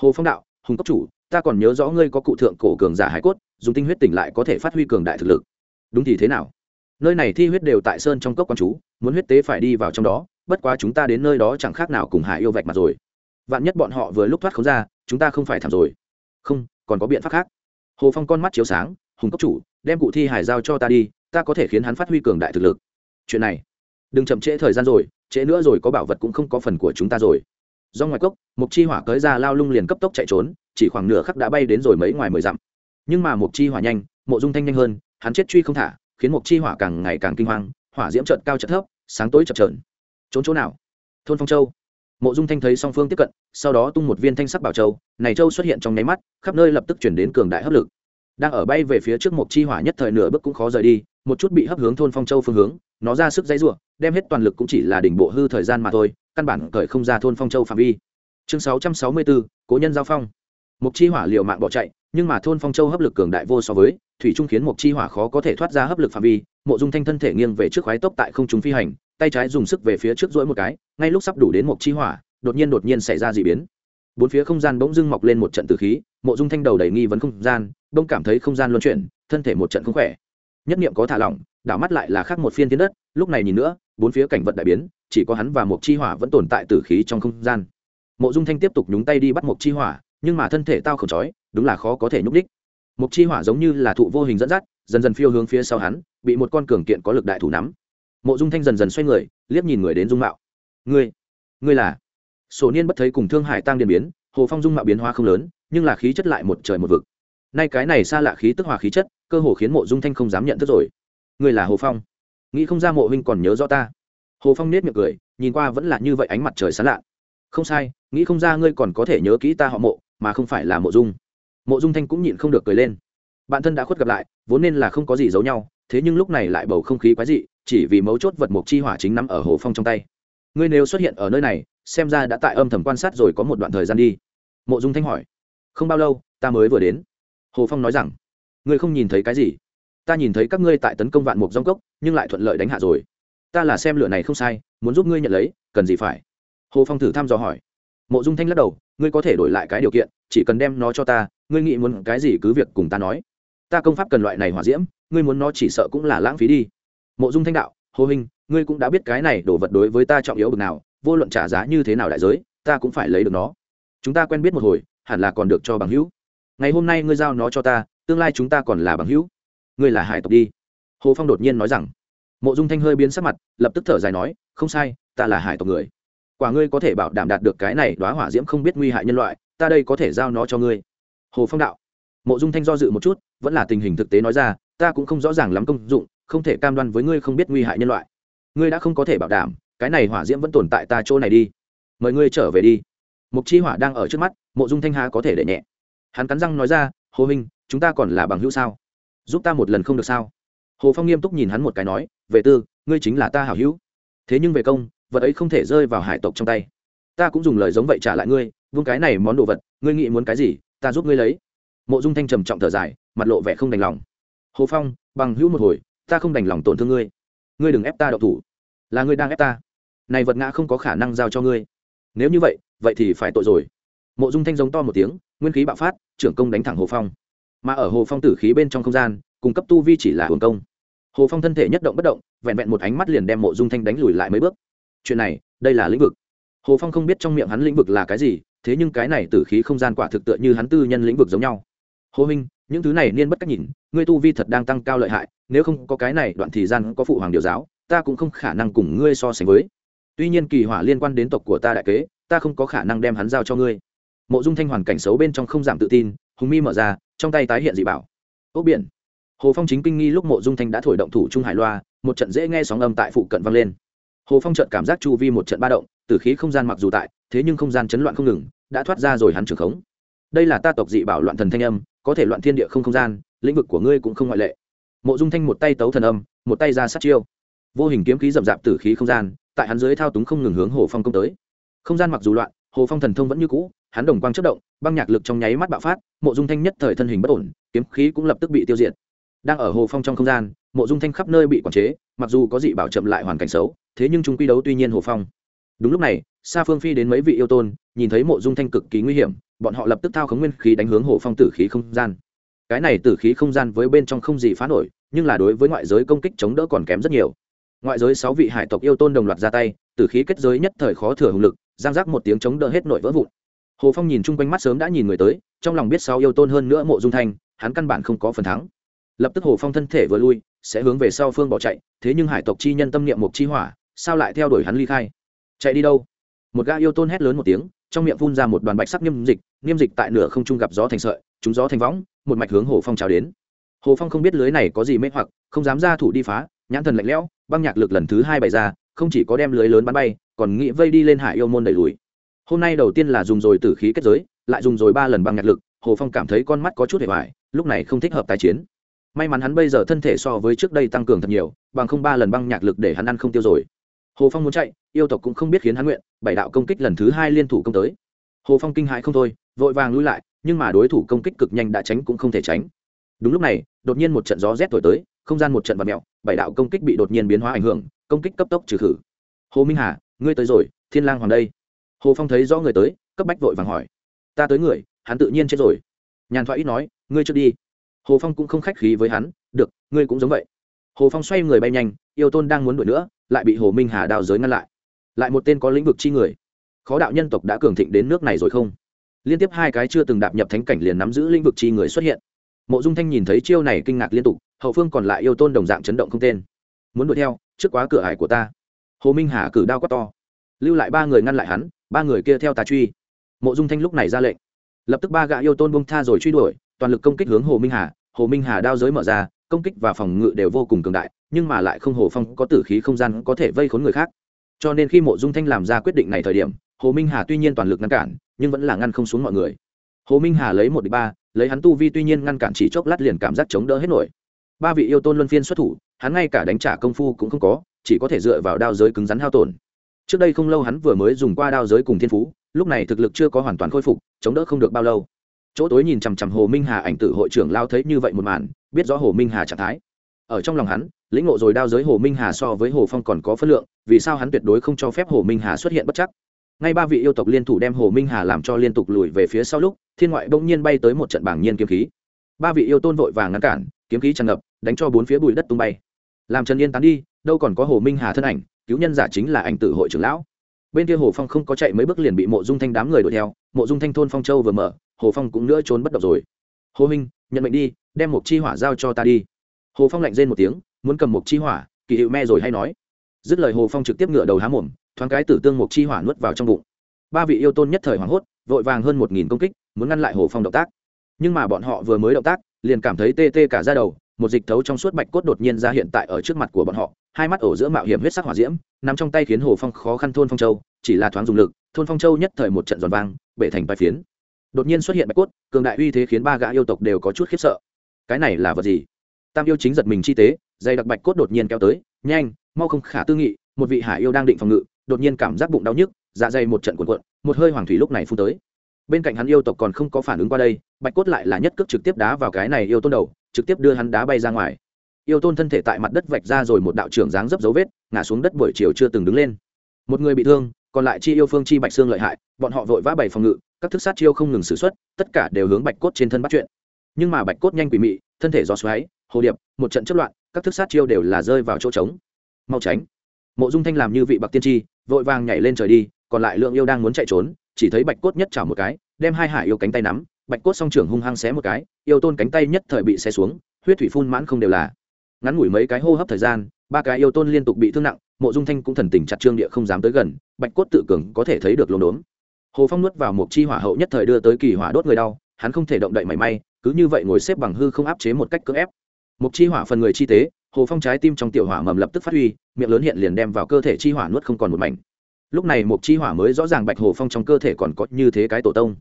Hồ phong đạo, hùng cốc chủ, ta còn nhớ rõ ngươi có cụ thượng cổ cường giả hải cốt, dùng tinh huyết tỉnh lại có thể phát huy cường đại thực lực đúng thì thế nào? Nơi này thi huyết đều tại sơn trong cốc quan chú, muốn huyết tế phải đi vào trong đó, bất quá chúng ta đến nơi đó chẳng khác nào cùng hải yêu vạch mặt rồi. Vạn nhất bọn họ vừa lúc thoát không ra, chúng ta không phải thảm rồi. Không, còn có biện pháp khác. Hồ phong con mắt chiếu sáng, hùng cốc chủ, đem cụ thi hải giao cho ta đi, ta có thể khiến hắn phát huy cường đại thực lực. Chuyện này, đừng chậm trễ thời gian rồi, trễ nữa rồi có bảo vật cũng không có phần của chúng ta rồi. Do ngoài cốc mục chi hỏa cới ra lao lung liền cấp tốc chạy trốn, chỉ khoảng nửa khắc đã bay đến rồi mấy ngoài mười dặm. Nhưng mà mục chi hỏa nhanh, mộ dung thanh nhanh hơn hắn chết truy không thả, khiến một chi hỏa càng ngày càng kinh hoàng hỏa diễm trận cao trận thấp, sáng tối chập trờn trốn chỗ nào? Thôn phong châu. Mộ dung thanh thấy song phương tiếp cận, sau đó tung một viên thanh sắc bảo châu, này châu xuất hiện trong nháy mắt, khắp nơi lập tức chuyển đến cường đại hấp lực. Đang ở bay về phía trước một chi hỏa nhất thời nửa bước cũng khó rời đi, một chút bị hấp hướng thôn phong châu phương hướng, nó ra sức dãy rủa, đem hết toàn lực cũng chỉ là đỉnh bộ hư thời gian mà thôi, căn bản cởi không ra thôn phong châu phạm vi. Chương sáu trăm sáu mươi bốn, cố nhân giao phong. Một chi hỏa liều mạng bỏ chạy nhưng mà thôn phong châu hấp lực cường đại vô so với, thủy trung khiến một chi hỏa khó có thể thoát ra hấp lực phạm vi, mộ dung thanh thân thể nghiêng về trước khoái tốc tại không trung phi hành, tay trái dùng sức về phía trước rỗi một cái, ngay lúc sắp đủ đến một chi hỏa, đột nhiên đột nhiên xảy ra d ị biến. Bốn phía không gian bỗng dưng mọc lên một trận từ khí, mộ dung thanh đầu đầy nghi vấn không gian bỗng cảm thấy không gian luân chuyển, thân thể một trận không khỏe. Nhất niệm có thả lỏng, đảo mắt lại là khác một phiên tiến đất, lúc này nhìn nữa, bốn phía cảnh vật đại biến, chỉ có hắn và một chi hỏa vẫn tồn tại tử khí trong không gian. Mộ dung thanh tiếp tục nhúng tay đi bắt một chi hỏa, nhưng mà thân thể tao khổng trói đúng là khó có thể nhúc đích Mục chi hỏa giống như là thụ vô hình dẫn dắt, dần dần phiêu hướng phía sau hắn, bị một con cường kiện có lực đại thủ nắm. Mộ dung thanh dần dần xoay người, liếc nhìn người đến dung mạo. Ngươi ngươi là? Sổ niên bất thấy cùng thương hải tăng điện biến, hồ phong dung mạo biến hóa không lớn, nhưng là khí chất lại một trời một vực. Nay cái này xa lạ khí tức hòa khí chất, cơ hồ khiến mộ dung thanh không dám nhận thức rồi. Ngươi là hồ phong? Nghĩ không ra mộ huynh còn nhớ rõ ta. Hồ phong nết miệng cười, nhìn qua vẫn là như vậy ánh mặt trời sáng lạ. Không sai, nghĩ không ra ngươi còn có thể nhớ kỹ ta họ mộ, mà không phải là mộ dung mộ dung thanh cũng nhịn không được cười lên. Bạn thân đã khuất gặp lại, vốn nên là không có gì giấu nhau, thế nhưng lúc này lại bầu không khí quái dị, chỉ vì mấu chốt vật mục chi hỏa chính nằm ở hồ phong trong tay. Ngươi nếu xuất hiện ở nơi này, xem ra đã tại âm thầm quan sát rồi có một đoạn thời gian đi. Mộ dung thanh hỏi. Không bao lâu, ta mới vừa đến. Hồ phong nói rằng. Ngươi không nhìn thấy cái gì? Ta nhìn thấy các ngươi tại tấn công vạn mục dông cốc, nhưng lại thuận lợi đánh hạ rồi. Ta là xem lửa này không sai, muốn giúp ngươi nhận lấy, cần gì phải? Hồ phong thử thăm dò hỏi. Mộ dung thanh lắc đầu. Ngươi có thể đổi lại cái điều kiện, chỉ cần đem nó cho ta ngươi nghĩ muốn cái gì cứ việc cùng ta nói. Ta công pháp cần loại này hỏa diễm, ngươi muốn nó chỉ sợ cũng là lãng phí đi. Mộ dung thanh đạo, hồ hình, ngươi cũng đã biết cái này đổ vật đối với ta trọng yếu bực nào, vô luận trả giá như thế nào đại giới, ta cũng phải lấy được nó. Chúng ta quen biết một hồi, hẳn là còn được cho bằng hữu. Ngày hôm nay ngươi giao nó cho ta, tương lai chúng ta còn là bằng hữu. Ngươi là hải tộc đi. Hồ phong đột nhiên nói rằng. Mộ dung thanh hơi biến sắc mặt, lập tức thở dài nói, không sai, ta là hải tộc người. Quả ngươi có thể bảo đảm đạt được cái này đoá hỏa diễm không biết nguy hại nhân loại, ta đây có thể giao nó cho ngươi hồ phong đạo. Mộ dung thanh do dự một chút, vẫn là tình hình thực tế nói ra, ta cũng không rõ ràng lắm công dụng, không thể cam đoan với ngươi không biết nguy hại nhân loại. Ngươi đã không có thể bảo đảm, cái này hỏa diễm vẫn tồn tại ta chỗ này đi. Mời ngươi trở về đi. Mục chi hỏa đang ở trước mắt, mộ dung thanh hà có thể để nhẹ. Hắn cắn răng nói ra, hồ minh chúng ta còn là bằng hữu sao? Giúp ta một lần không được sao? Hồ phong nghiêm túc nhìn hắn một cái nói về tư, ngươi chính là ta hảo hữu. Thế nhưng về công, vật ấy không thể rơi vào hải tộc trong tay. Ta cũng dùng lời giống vậy trả lại ngươi, vung cái này món đồ vật, ngươi nghĩ muốn cái gì ta giúp ngươi lấy. Mộ dung thanh trầm trọng thở dài, mặt lộ vẻ không đành lòng. Hồ phong, bằng hữu một hồi, ta không đành lòng tổn thương ngươi. Ngươi đừng ép ta đậu thủ. Là ngươi đang ép ta. Này vật ngã không có khả năng giao cho ngươi. Nếu như vậy vậy thì phải tội rồi. Mộ dung thanh giống to một tiếng, nguyên khí bạo phát, trưởng công đánh thẳng hồ phong. Mà ở hồ phong tử khí bên trong không gian, cung cấp tu vi chỉ là hồn công. Hồ phong thân thể nhất động bất động, vẹn vẹn một ánh mắt liền đem mộ dung thanh đánh lùi lại mấy bước. Chuyện này, đây là lĩnh vực. Hồ phong không biết trong miệng hắn lĩnh vực là cái gì thế nhưng cái này tử khí không gian quả thực tựa như hắn tư nhân lĩnh vực giống nhau. Hồ minh, những thứ này niên bất cách nhìn, ngươi tu vi thật đang tăng cao lợi hại, nếu không có cái này đoạn thời gian có phụ hoàng điều giáo, ta cũng không khả năng cùng ngươi so sánh với. Tuy nhiên kỳ hỏa liên quan đến tộc của ta đại kế, ta không có khả năng đem hắn giao cho ngươi. Mộ dung thanh hoàn cảnh xấu bên trong không giảm tự tin, hùng mi mở ra, trong tay tái hiện dị bảo. Ốc biển. Hồ phong chính kinh nghi lúc mộ dung thanh đã thổi động thủ trung hải loa, một trận dễ nghe sóng âm tại phụ cận vang lên. Hồ phong trận cảm giác chu vi một trận ba động, tử khí không gian mặc dù tại, thế nhưng không gian chấn loạn không ngừng đã thoát ra rồi hắn trường khống. Đây là ta tộc dị bảo loạn thần thanh âm, có thể loạn thiên địa không không gian, lĩnh vực của ngươi cũng không ngoại lệ. Mộ dung thanh một tay tấu thần âm, một tay ra sát chiêu. Vô hình kiếm khí rậm rạp từ khí không gian, tại hắn dưới thao túng không ngừng hướng hồ phong công tới. Không gian mặc dù loạn, hồ phong thần thông vẫn như cũ, hắn đồng quang chất động, băng nhạc lực trong nháy mắt bạo phát, mộ dung thanh nhất thời thân hình bất ổn, kiếm khí cũng lập tức bị tiêu diệt. Đang ở hồ phong trong không gian, mộ dung thanh khắp nơi bị quản chế, mặc dù có dị bảo chậm lại hoàn cảnh xấu, thế nhưng chúng quy đấu tuy nhiên hồ phong đúng lúc này xa phương phi đến mấy vị yêu tôn, nhìn thấy mộ dung thanh cực kỳ nguy hiểm, bọn họ lập tức thao khống nguyên khí đánh hướng hồ phong tử khí không gian. Cái này tử khí không gian với bên trong không gì phá nổi, nhưng là đối với ngoại giới công kích chống đỡ còn kém rất nhiều. Ngoại giới sáu vị hải tộc yêu tôn đồng loạt ra tay, tử khí kết giới nhất thời khó thừa hùng lực, giang giác một tiếng chống đỡ hết nội vỡ vụn. Hồ phong nhìn chung quanh mắt sớm đã nhìn người tới, trong lòng biết sáu yêu tôn hơn nữa mộ dung thanh, hắn căn bản không có phần thắng. Lập tức hồ phong thân thể vừa lui, sẽ hướng về sau phương bỏ chạy, thế nhưng hải tộc chi nhân tâm niệm mục chi hỏa, sao lại theo đuổi hắn ly khai? Chạy đi đâu? Một gã yêu tôn hét lớn một tiếng, trong miệng phun ra một đoàn bạch sắc niêm dịch niêm dịch tại nửa không trung gặp gió thành sợi, chúng gió thành võng, một mạch hướng hồ phong trào đến. Hồ phong không biết lưới này có gì mê hoặc, không dám ra thủ đi phá, nhãn thần lạnh lẽo, băng nhạc lực lần thứ hai bày ra, không chỉ có đem lưới lớn bắn bay, còn nghĩ vây đi lên hải yêu môn đẩy lùi. Hôm nay đầu tiên là dùng rồi tử khí kết giới, lại dùng rồi ba lần băng nhạc lực, hồ phong cảm thấy con mắt có chút hề hoài, lúc này không thích hợp tái chiến. May mắn hắn bây giờ thân thể so với trước đây tăng cường thật nhiều, bằng không ba lần băng nhạc lực để hắn ăn không tiêu rồi hồ phong muốn chạy, yêu tộc cũng không biết khiến hắn nguyện, bảy đạo công kích lần thứ hai liên thủ công tới. Hồ phong kinh hãi không thôi, vội vàng lui lại, nhưng mà đối thủ công kích cực nhanh đã tránh cũng không thể tránh. Đúng lúc này, đột nhiên một trận gió rét thổi tới, không gian một trận vật mẹo bảy đạo công kích bị đột nhiên biến hóa ảnh hưởng, công kích cấp tốc trừ khử. Hồ minh hà, ngươi tới rồi, thiên lang hoàng đây. Hồ phong thấy rõ người tới, cấp bách vội vàng hỏi. Ta tới người, hắn tự nhiên chết rồi. Nhàn thoại ít nói, ngươi trước đi. Hồ phong cũng không khách khí với hắn, được, ngươi cũng giống vậy. Hồ phong xoay người bay nhanh yêu tôn đang muốn đuổi nữa, lại bị hồ minh hà đào giới ngăn lại. Lại một tên có lĩnh vực chi người. Khó đạo nhân tộc đã cường thịnh đến nước này rồi không? Liên tiếp hai cái chưa từng đạp nhập thánh cảnh liền nắm giữ lĩnh vực chi người xuất hiện. Mộ dung thanh nhìn thấy chiêu này kinh ngạc liên tục, hậu phương còn lại yêu tôn đồng dạng chấn động không tên. Muốn đuổi theo, trước quá cửa hải của ta. Hồ minh hà cử đao quát to. Lưu lại ba người ngăn lại hắn, ba người kia theo tà truy. Mộ dung thanh lúc này ra lệnh. Lập tức ba gã yêu tôn bông tha rồi truy đuổi, toàn lực công kích hướng hồ minh hà. Hồ minh hà đao giới mở ra, công kích và phòng ngự đều vô cùng cường đại nhưng mà lại không hồ phong có tử khí không gian có thể vây khốn người khác. Cho nên khi mộ dung thanh làm ra quyết định này thời điểm, hồ minh hà tuy nhiên toàn lực ngăn cản, nhưng vẫn là ngăn không xuống mọi người. Hồ minh hà lấy một đ ba, lấy hắn tu vi tuy nhiên ngăn cản chỉ chốc lát liền cảm giác chống đỡ hết nổi. Ba vị yêu tôn luân phiên xuất thủ, hắn ngay cả đánh trả công phu cũng không có, chỉ có thể dựa vào đao giới cứng rắn hao tổn. Trước đây không lâu hắn vừa mới dùng qua đao giới cùng thiên phú, lúc này thực lực chưa có hoàn toàn khôi phục, chống đỡ không được bao lâu. Chỗ tối nhìn chằm chằm hồ minh hà ảnh tử hội trưởng lao thấy như vậy một màn, biết rõ hồ minh hà trạng thái. Ở trong lòng hắn lĩnh ngộ rồi đao giới hồ minh hà so với hồ phong còn có phân lượng, vì sao hắn tuyệt đối không cho phép hồ minh hà xuất hiện bất chắc? Ngay ba vị yêu tộc liên thủ đem hồ minh hà làm cho liên tục lùi về phía sau lúc, thiên ngoại bỗng nhiên bay tới một trận bảng nhiên kiếm khí. Ba vị yêu tôn vội vàng ngăn cản, kiếm khí tràn ngập, đánh cho bốn phía bụi đất tung bay. Làm trần yên tán đi, đâu còn có hồ minh hà thân ảnh, cứu nhân giả chính là ảnh tử hội trưởng lão. Bên kia hồ phong không có chạy mấy bước liền bị mộ dung thanh đám người đuổi theo, mộ dung thanh thôn phong châu vừa mở, hồ phong cũng nữa trốn bất động rồi. Hồ minh, nhận mệnh đi, đem một chi hỏa giao cho ta đi. Hồ phong lạnh rên một tiếng muốn cầm một chi hỏa, kỳ hiệu me rồi hay nói. Dứt lời hồ phong trực tiếp ngựa đầu há mồm, thoáng cái tử tương một chi hỏa nuốt vào trong bụng. Ba vị yêu tôn nhất thời hoảng hốt, vội vàng hơn một nghìn công kích, muốn ngăn lại hồ phong động tác. Nhưng mà bọn họ vừa mới động tác, liền cảm thấy tê tê cả ra đầu, một dịch thấu trong suốt bạch cốt đột nhiên ra hiện tại ở trước mặt của bọn họ, hai mắt ổ giữa mạo hiểm huyết sắc hỏa diễm, nằm trong tay khiến hồ phong khó khăn thôn phong châu, chỉ là thoáng dùng lực, thôn phong châu nhất thời một trận giòn vang, bể thành bài phiến. Đột nhiên xuất hiện bạch cốt, cường đại uy thế khiến ba gã yêu tộc đều có chút khiếp sợ. Cái này là vật gì? Tam yêu chính giật mình chi tế dây đặc bạch cốt đột nhiên kéo tới, nhanh, mau không khả tư nghị, một vị hải yêu đang định phòng ngự, đột nhiên cảm giác bụng đau nhức dạ dày một trận cuộn cuộn, một hơi hoàng thủy lúc này phun tới. Bên cạnh hắn yêu tộc còn không có phản ứng qua đây, bạch cốt lại là nhất cước trực tiếp đá vào cái này yêu tôn đầu, trực tiếp đưa hắn đá bay ra ngoài. Yêu tôn thân thể tại mặt đất vạch ra rồi một đạo trưởng dáng dấp dấu vết, ngã xuống đất buổi chiều chưa từng đứng lên. Một người bị thương, còn lại chi yêu phương chi bạch xương lợi hại, bọn họ vội vã bày phòng ngự, các thức sát chiêu không ngừng xử x tất cả đều hướng bạch cốt trên thân bắt chuyện. Nhưng mà bạch cốt nhanh quỷ mị, thân thể gió xoáy, hồ điệp một trận chất loạn, các thức sát chiêu đều là rơi vào chỗ trống. Mau tránh. Mộ dung thanh làm như vị bạc tiên tri, vội vàng nhảy lên trời đi, còn lại lượng yêu đang muốn chạy trốn, chỉ thấy bạch cốt nhất chảo một cái, đem hai hải yêu cánh tay nắm, bạch cốt song trưởng hung hăng xé một cái, yêu tôn cánh tay nhất thời bị xé xuống, huyết thủy phun mãn không đều là. Ngắn ngủi mấy cái hô hấp thời gian, ba cái yêu tôn liên tục bị thương nặng, mộ dung thanh cũng thần tình chặt trương địa không dám tới gần, bạch cốt tự cường có thể thấy được lồn đốn hồ phong nuốt vào một chi hỏa hậu nhất thời đưa tới kỳ hỏa đốt người đau, hắn không thể động đậy mảy may, cứ như vậy ngồi xếp bằng hư không áp chế một cách cưỡng ép. Mục chi hỏa phần người chi tế, hồ phong trái tim trong tiểu hỏa mầm lập tức phát huy, miệng lớn hiện liền đem vào cơ thể chi hỏa nuốt không còn một mảnh. Lúc này Mục chi hỏa mới rõ ràng bạch hồ phong trong cơ thể còn có như thế cái tổ tông.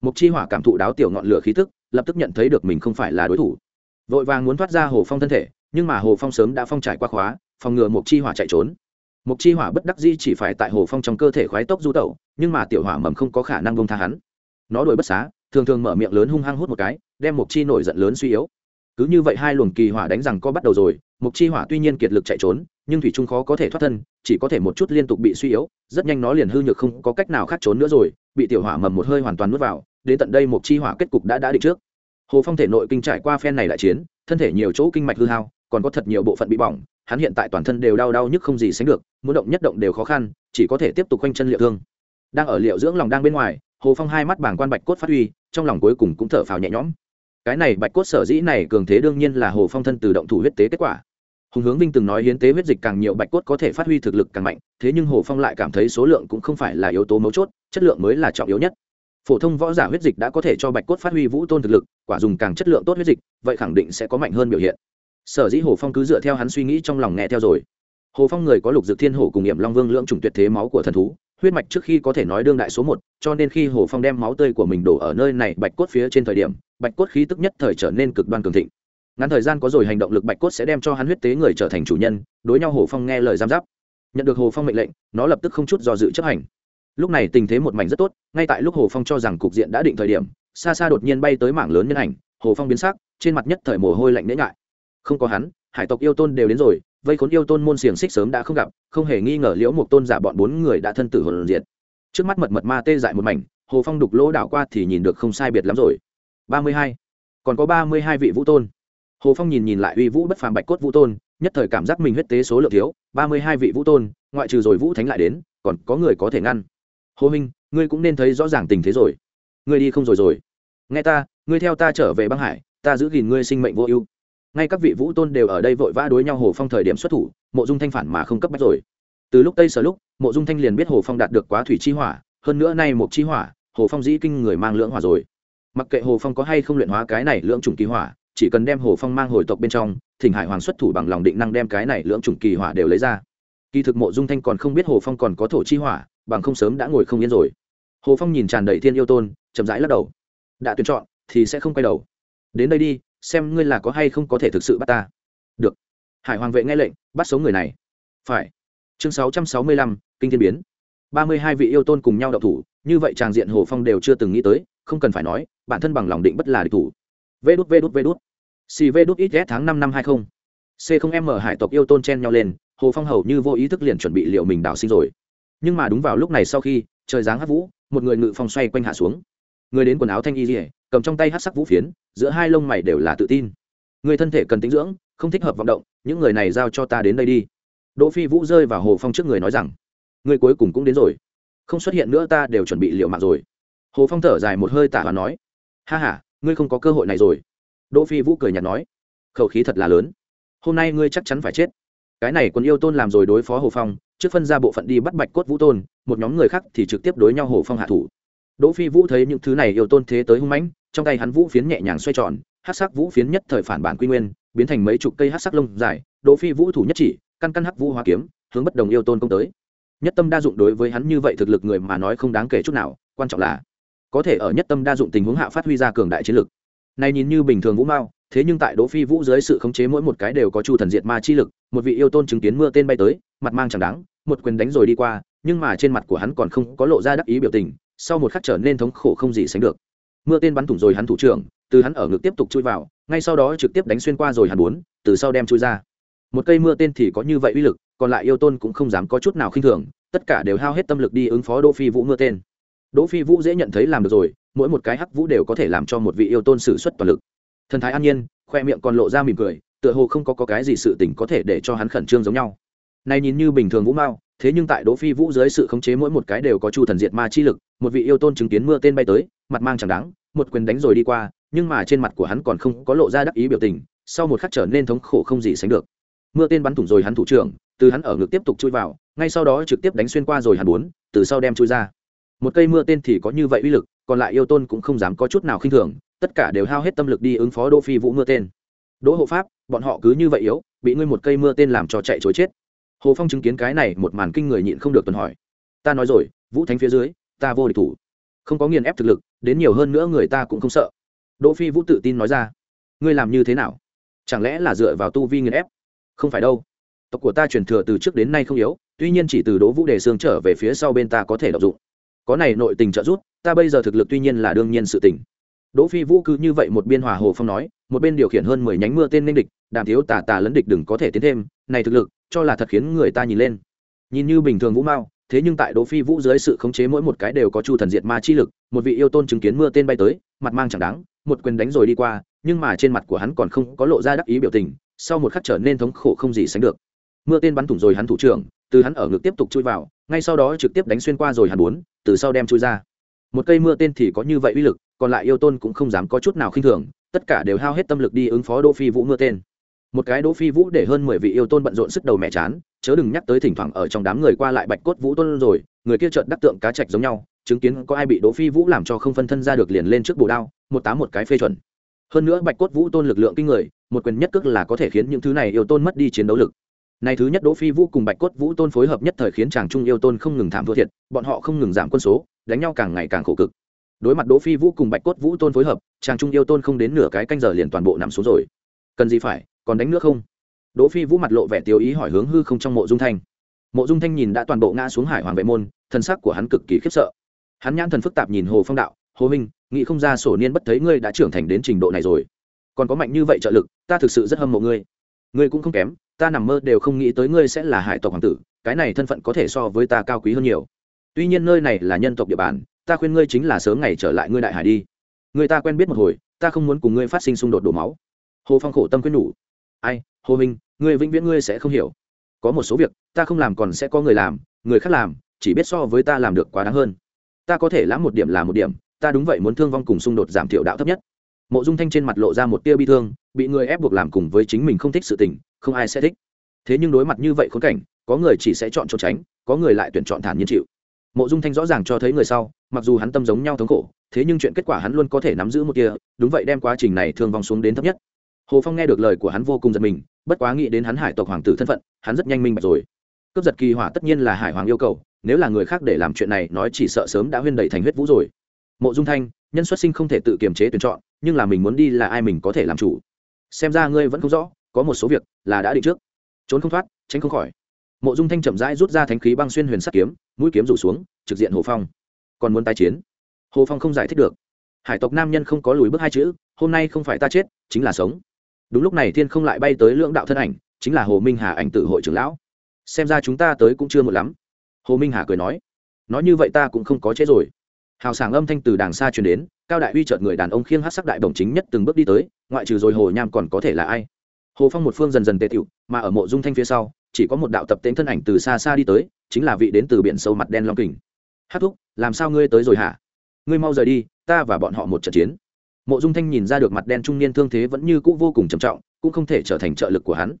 Mục chi hỏa cảm thụ đáo tiểu ngọn lửa khí tức, lập tức nhận thấy được mình không phải là đối thủ. Vội vàng muốn thoát ra hồ phong thân thể, nhưng mà hồ phong sớm đã phong trải qua khóa, phòng ngừa Mục chi hỏa chạy trốn. Mục chi hỏa bất đắc di chỉ phải tại hồ phong trong cơ thể khoái tốc du tẩu, nhưng mà tiểu hỏa mầm không có khả năng bông tha hắn. Nó đuổi bất xá, thường thường mở miệng lớn hung hăng hút một cái, đem Mục chi nổi giận lớn suy yếu cứ như vậy hai luồng kỳ hỏa đánh rằng có bắt đầu rồi, mục chi hỏa tuy nhiên kiệt lực chạy trốn, nhưng thủy trung khó có thể thoát thân, chỉ có thể một chút liên tục bị suy yếu, rất nhanh nó liền hư nhược không có cách nào khác trốn nữa rồi, bị tiểu hỏa mầm một hơi hoàn toàn nuốt vào, đến tận đây mục chi hỏa kết cục đã đã định trước. Hồ phong thể nội kinh trải qua phen này đại chiến, thân thể nhiều chỗ kinh mạch hư hao, còn có thật nhiều bộ phận bị bỏng, hắn hiện tại toàn thân đều đau đau nhức không gì sánh được, muốn động nhất động đều khó khăn, chỉ có thể tiếp tục quanh chân liệu thương. Đang ở liệu dưỡng lòng đang bên ngoài, hồ phong hai mắt bảng quan bạch cốt phát huy, trong lòng cuối cùng cũng thở phào nhẹ nhõm cái này bạch cốt sở dĩ này cường thế đương nhiên là hồ phong thân từ động thủ huyết tế kết quả. Hùng hướng vinh từng nói hiến tế huyết dịch càng nhiều bạch cốt có thể phát huy thực lực càng mạnh, thế nhưng hồ phong lại cảm thấy số lượng cũng không phải là yếu tố mấu chốt, chất lượng mới là trọng yếu nhất. Phổ thông võ giả huyết dịch đã có thể cho bạch cốt phát huy vũ tôn thực lực, quả dùng càng chất lượng tốt huyết dịch, vậy khẳng định sẽ có mạnh hơn biểu hiện. Sở dĩ hồ phong cứ dựa theo hắn suy nghĩ trong lòng nghe theo rồi hồ phong người có lục dược thiên hổ cùng nghiệm long vương lưỡng chủng tuyệt thế máu của thần thú, huyết mạch trước khi có thể nói đương đại số một, cho nên khi hồ phong đem máu tươi của mình đổ ở nơi này, bạch cốt phía trên thời điểm, bạch cốt khí tức nhất thời trở nên cực đoan cường thịnh. Ngắn thời gian có rồi hành động lực bạch cốt sẽ đem cho hắn huyết tế người trở thành chủ nhân, đối nhau hồ phong nghe lời giam giáp. Nhận được hồ phong mệnh lệnh, nó lập tức không chút do dự chấp hành. Lúc này tình thế một mảnh rất tốt, ngay tại lúc hồ phong cho rằng cục diện đã định thời điểm, xa xa đột nhiên bay tới mảng lớn nhân ảnh, hồ phong biến sắc, trên mặt nhất thời mồ hôi lạnh nễ ngại. Không có hắn, hải tộc yêu tôn đều đến rồi vây khốn yêu tôn môn xiềng xích sớm đã không gặp, không hề nghi ngờ liễu một tôn giả bọn bốn người đã thân tử hồn diệt. Trước mắt mật mật ma tê dại một mảnh, hồ phong đục lỗ đảo qua thì nhìn được không sai biệt lắm rồi. Ba mươi hai. Còn có ba mươi hai vị vũ tôn. Hồ phong nhìn nhìn lại uy vũ bất phàm bạch cốt vũ tôn, nhất thời cảm giác mình huyết tế số lượng thiếu, ba mươi hai vị vũ tôn, ngoại trừ rồi vũ thánh lại đến, còn có người có thể ngăn. Hồ minh, ngươi cũng nên thấy rõ ràng tình thế rồi. Ngươi đi không rồi rồi. Nghe ta, ngươi theo ta trở về băng hải, ta giữ gìn ngươi sinh mệnh vô ưu ngay các vị vũ tôn đều ở đây vội vã đối nhau hồ phong thời điểm xuất thủ, mộ dung thanh phản mà không cấp bách rồi. Từ lúc tây sở lúc, mộ dung thanh liền biết hồ phong đạt được quá thủy chi hỏa, hơn nữa nay một chi hỏa, hồ phong dĩ kinh người mang lưỡng hỏa rồi. Mặc kệ hồ phong có hay không luyện hóa cái này lưỡng chủng kỳ hỏa, chỉ cần đem hồ phong mang hồi tộc bên trong, thỉnh hải hoàng xuất thủ bằng lòng định năng đem cái này lưỡng chủng kỳ hỏa đều lấy ra. Kỳ thực mộ dung thanh còn không biết hồ phong còn có thổ chi hỏa, bằng không sớm đã ngồi không yên rồi. Hồ phong nhìn tràn đầy thiên yêu tôn, chậm rãi lắc đầu. Đã tuyển chọn, thì sẽ không quay đầu. Đến đây đi xem ngươi là có hay không có thể thực sự bắt ta. Được. Hải hoàng vệ nghe lệnh, bắt số người này. Phải. Chương sáu trăm sáu mươi lăm, kinh thiên biến. Ba mươi hai vị yêu tôn cùng nhau đậu thủ, như vậy tràng diện hồ phong đều chưa từng nghĩ tới, không cần phải nói, bản thân bằng lòng định bất là địch thủ. Vê đút vê đút vê đút. Xì vê đút ít ghét tháng năm năm hai không. C không m hải tộc yêu tôn chen nhau lên, hồ phong hầu như vô ý thức liền chuẩn bị liệu mình đào sinh rồi. Nhưng mà đúng vào lúc này sau khi, trời giáng hát vũ, một người ngự phong xoay quanh hạ xuống. Người đến quần áo thanh y dỉa cầm trong tay hát sắc vũ phiến giữa hai lông mày đều là tự tin. Người thân thể cần tính dưỡng không thích hợp vọng động những người này giao cho ta đến đây đi. Đỗ phi vũ rơi vào hồ phong trước người nói rằng người cuối cùng cũng đến rồi. Không xuất hiện nữa ta đều chuẩn bị liệu mạng rồi. Hồ phong thở dài một hơi tả và nói ha ha, ngươi không có cơ hội này rồi. Đỗ phi vũ cười nhạt nói khẩu khí thật là lớn. Hôm nay ngươi chắc chắn phải chết. Cái này quân yêu tôn làm rồi đối phó hồ phong trước phân ra bộ phận đi bắt bạch cốt vũ tôn một nhóm người khác thì trực tiếp đối nhau hồ phong hạ thủ. Đỗ phi vũ thấy những thứ này yêu tôn thế tới hung mãnh trong tay hắn vũ phiến nhẹ nhàng xoay tròn, hắc sắc vũ phiến nhất thời phản bản quy nguyên, biến thành mấy chục cây hắc sắc lông dài, đỗ phi vũ thủ nhất chỉ, căn căn hắc vũ hóa kiếm, hướng bất đồng yêu tôn công tới. Nhất tâm đa dụng đối với hắn như vậy thực lực người mà nói không đáng kể chút nào, quan trọng là có thể ở nhất tâm đa dụng tình huống hạ phát huy ra cường đại chiến lực. Này nhìn như bình thường vũ mao, thế nhưng tại đỗ phi vũ dưới sự khống chế mỗi một cái đều có chu thần diệt ma chi lực, một vị yêu tôn chứng kiến mưa tên bay tới, mặt mang chẳng đáng, một quyền đánh rồi đi qua, nhưng mà trên mặt của hắn còn không có lộ ra đắc ý biểu tình, sau một khắc trở nên thống khổ không gì sánh được mưa tên bắn thủng rồi hắn thủ trưởng từ hắn ở ngực tiếp tục chui vào ngay sau đó trực tiếp đánh xuyên qua rồi hắn bốn từ sau đem chui ra. Một cây mưa tên thì có như vậy uy lực còn lại yêu tôn cũng không dám có chút nào khinh thường tất cả đều hao hết tâm lực đi ứng phó đỗ phi vũ mưa tên. Đỗ phi vũ dễ nhận thấy làm được rồi mỗi một cái hắc vũ đều có thể làm cho một vị yêu tôn sử xuất toàn lực. Thần thái an nhiên khoe miệng còn lộ ra mỉm cười tựa hồ không có, có cái gì sự tình có thể để cho hắn khẩn trương giống nhau. Này nhìn như bình thường vũ mao thế nhưng tại đỗ phi vũ dưới sự khống chế mỗi một cái đều có chu thần diệt ma chi lực một vị yêu tôn chứng kiến mưa tên bay tới mặt mang chẳng đáng, một quyền đánh rồi đi qua, nhưng mà trên mặt của hắn còn không có lộ ra đắc ý biểu tình, sau một khắc trở nên thống khổ không gì sánh được. Mưa tên bắn thủng rồi hắn thủ trưởng, từ hắn ở ngực tiếp tục chui vào, ngay sau đó trực tiếp đánh xuyên qua rồi hắn bốn, từ sau đem chui ra. Một cây mưa tên thì có như vậy uy lực, còn lại yêu tôn cũng không dám có chút nào khinh thường, tất cả đều hao hết tâm lực đi ứng phó đỗ phi vũ mưa tên. Đỗ hộ pháp, bọn họ cứ như vậy yếu, bị ngươi một cây mưa tên làm cho chạy chối chết. Hồ phong chứng kiến cái này một màn kinh người nhịn không được tuần hỏi. Ta nói rồi, vũ thánh phía dưới, ta vô địch thủ. Không có nghiền ép thực lực đến nhiều hơn nữa người ta cũng không sợ. Đỗ phi vũ tự tin nói ra, ngươi làm như thế nào? Chẳng lẽ là dựa vào tu vi nghiền ép? Không phải đâu. Tộc của ta truyền thừa từ trước đến nay không yếu, tuy nhiên chỉ từ đỗ vũ đề xương trở về phía sau bên ta có thể đọc dụng. Có này nội tình trợ giúp, ta bây giờ thực lực tuy nhiên là đương nhiên sự tình. Đỗ phi vũ cứ như vậy một biên hòa hồ phong nói, một bên điều khiển hơn mười nhánh mưa tên ninh địch, đàm thiếu tà tà lấn địch đừng có thể tiến thêm, này thực lực, cho là thật khiến người ta nhìn lên. Nhìn như bình thường vũ mao thế nhưng tại đỗ phi vũ dưới sự khống chế mỗi một cái đều có chu thần diệt ma chi lực, một vị yêu tôn chứng kiến mưa tên bay tới, mặt mang chẳng đáng, một quyền đánh rồi đi qua, nhưng mà trên mặt của hắn còn không có lộ ra đắc ý biểu tình, sau một khắc trở nên thống khổ không gì sánh được. Mưa tên bắn thủng rồi hắn thủ trưởng, từ hắn ở ngực tiếp tục chui vào, ngay sau đó trực tiếp đánh xuyên qua rồi hắn bốn, từ sau đem chui ra. Một cây mưa tên thì có như vậy uy lực, còn lại yêu tôn cũng không dám có chút nào khinh thường, tất cả đều hao hết tâm lực đi ứng phó đỗ phi vũ mưa tên. Một cái đỗ phi vũ để hơn mười vị yêu tôn bận rộn sức đầu mẹ chán chớ đừng nhắc tới thỉnh thoảng ở trong đám người qua lại bạch cốt vũ tôn rồi, người kia trợn đắc tượng cá trạch giống nhau, chứng kiến có ai bị đỗ phi vũ làm cho không phân thân ra được liền lên trước bồ đao, một tám một cái phê chuẩn. Hơn nữa bạch cốt vũ tôn lực lượng kinh người, một quyền nhất cước là có thể khiến những thứ này yêu tôn mất đi chiến đấu lực. Này thứ nhất đỗ phi vũ cùng bạch cốt vũ tôn phối hợp nhất thời khiến chàng trung yêu tôn không ngừng thảm thua thiệt, bọn họ không ngừng giảm quân số, đánh nhau càng ngày càng khổ cực. Đối mặt đỗ phi vũ cùng bạch cốt vũ tôn phối hợp, chàng trung yêu tôn không đến nửa cái canh giờ liền toàn bộ nằm xuống rồi. Cần gì phải, còn đánh nữa không? Đỗ phi vũ mặt lộ vẻ tiêu ý hỏi hướng hư không trong mộ dung thanh. Mộ dung thanh nhìn đã toàn bộ ngã xuống hải hoàng vệ môn thân sắc của hắn cực kỳ khiếp sợ. Hắn nhãn thần phức tạp nhìn hồ phong đạo, hồ minh nghĩ không ra sổ niên bất thấy ngươi đã trưởng thành đến trình độ này rồi. Còn có mạnh như vậy trợ lực, ta thực sự rất hâm mộ ngươi. Ngươi cũng không kém, ta nằm mơ đều không nghĩ tới ngươi sẽ là hải tộc hoàng tử, cái này thân phận có thể so với ta cao quý hơn nhiều. Tuy nhiên nơi này là nhân tộc địa bàn, ta khuyên ngươi chính là sớm ngày trở lại ngươi đại hải đi. Người ta quen biết một hồi, ta không muốn cùng ngươi phát sinh xung đột đổ máu. Hồ phong khổ tâm quyết nhủ. Ai hồ minh ngươi vĩnh viễn ngươi sẽ không hiểu. Có một số việc, ta không làm còn sẽ có người làm, người khác làm, chỉ biết so với ta làm được quá đáng hơn. Ta có thể lãm một điểm là một điểm, ta đúng vậy muốn thương vong cùng xung đột giảm thiểu đạo thấp nhất. Mộ dung thanh trên mặt lộ ra một tia bi thương, bị người ép buộc làm cùng với chính mình không thích sự tình, không ai sẽ thích. Thế nhưng đối mặt như vậy khốn cảnh, có người chỉ sẽ chọn trốn tránh, có người lại tuyển chọn thản nhiên chịu. Mộ dung thanh rõ ràng cho thấy người sau, mặc dù hắn tâm giống nhau thống khổ, thế nhưng chuyện kết quả hắn luôn có thể nắm giữ một kia đúng vậy đem quá trình này thương vong xuống đến thấp nhất. Hồ phong nghe được lời của hắn vô cùng giật mình bất quá nghĩ đến hắn hải tộc hoàng tử thân phận, hắn rất nhanh minh bạch rồi. Cướp giật kỳ hỏa tất nhiên là hải hoàng yêu cầu, nếu là người khác để làm chuyện này, nói chỉ sợ sớm đã huyên đầy thành huyết vũ rồi. Mộ dung thanh, nhân xuất sinh không thể tự kiềm chế tuyển chọn, nhưng là mình muốn đi là ai mình có thể làm chủ. Xem ra ngươi vẫn không rõ, có một số việc là đã định trước. Trốn không thoát, tránh không khỏi. Mộ dung thanh chậm rãi rút ra thánh khí băng xuyên huyền sắt kiếm, mũi kiếm rủ xuống, trực diện hồ phong. Còn muốn tái chiến? Hồ phong không giải thích được. Hải tộc nam nhân không có lùi bước hai chữ, hôm nay không phải ta chết, chính là sống đúng lúc này thiên không lại bay tới lưỡng đạo thân ảnh, chính là hồ minh hà ảnh tử hội trưởng lão. Xem ra chúng ta tới cũng chưa một lắm. Hồ minh hà cười nói nói như vậy ta cũng không có chết rồi. Hào sảng âm thanh từ đàng xa truyền đến, cao đại uy trợt người đàn ông khiêng hát sắc đại đồng chính nhất từng bước đi tới, ngoại trừ rồi hồ nham còn có thể là ai? Hồ phong một phương dần dần tê tịu mà ở mộ dung thanh phía sau, chỉ có một đạo tập tên thân ảnh từ xa xa đi tới, chính là vị đến từ biển sâu mặt đen long kình. Hát thúc, làm sao ngươi tới rồi hả? Ngươi mau rời đi, ta và bọn họ một trận chiến mộ dung thanh nhìn ra được mặt đen trung niên thương thế vẫn như cũ vô cùng trầm trọng, cũng không thể trở thành trợ lực của hắn.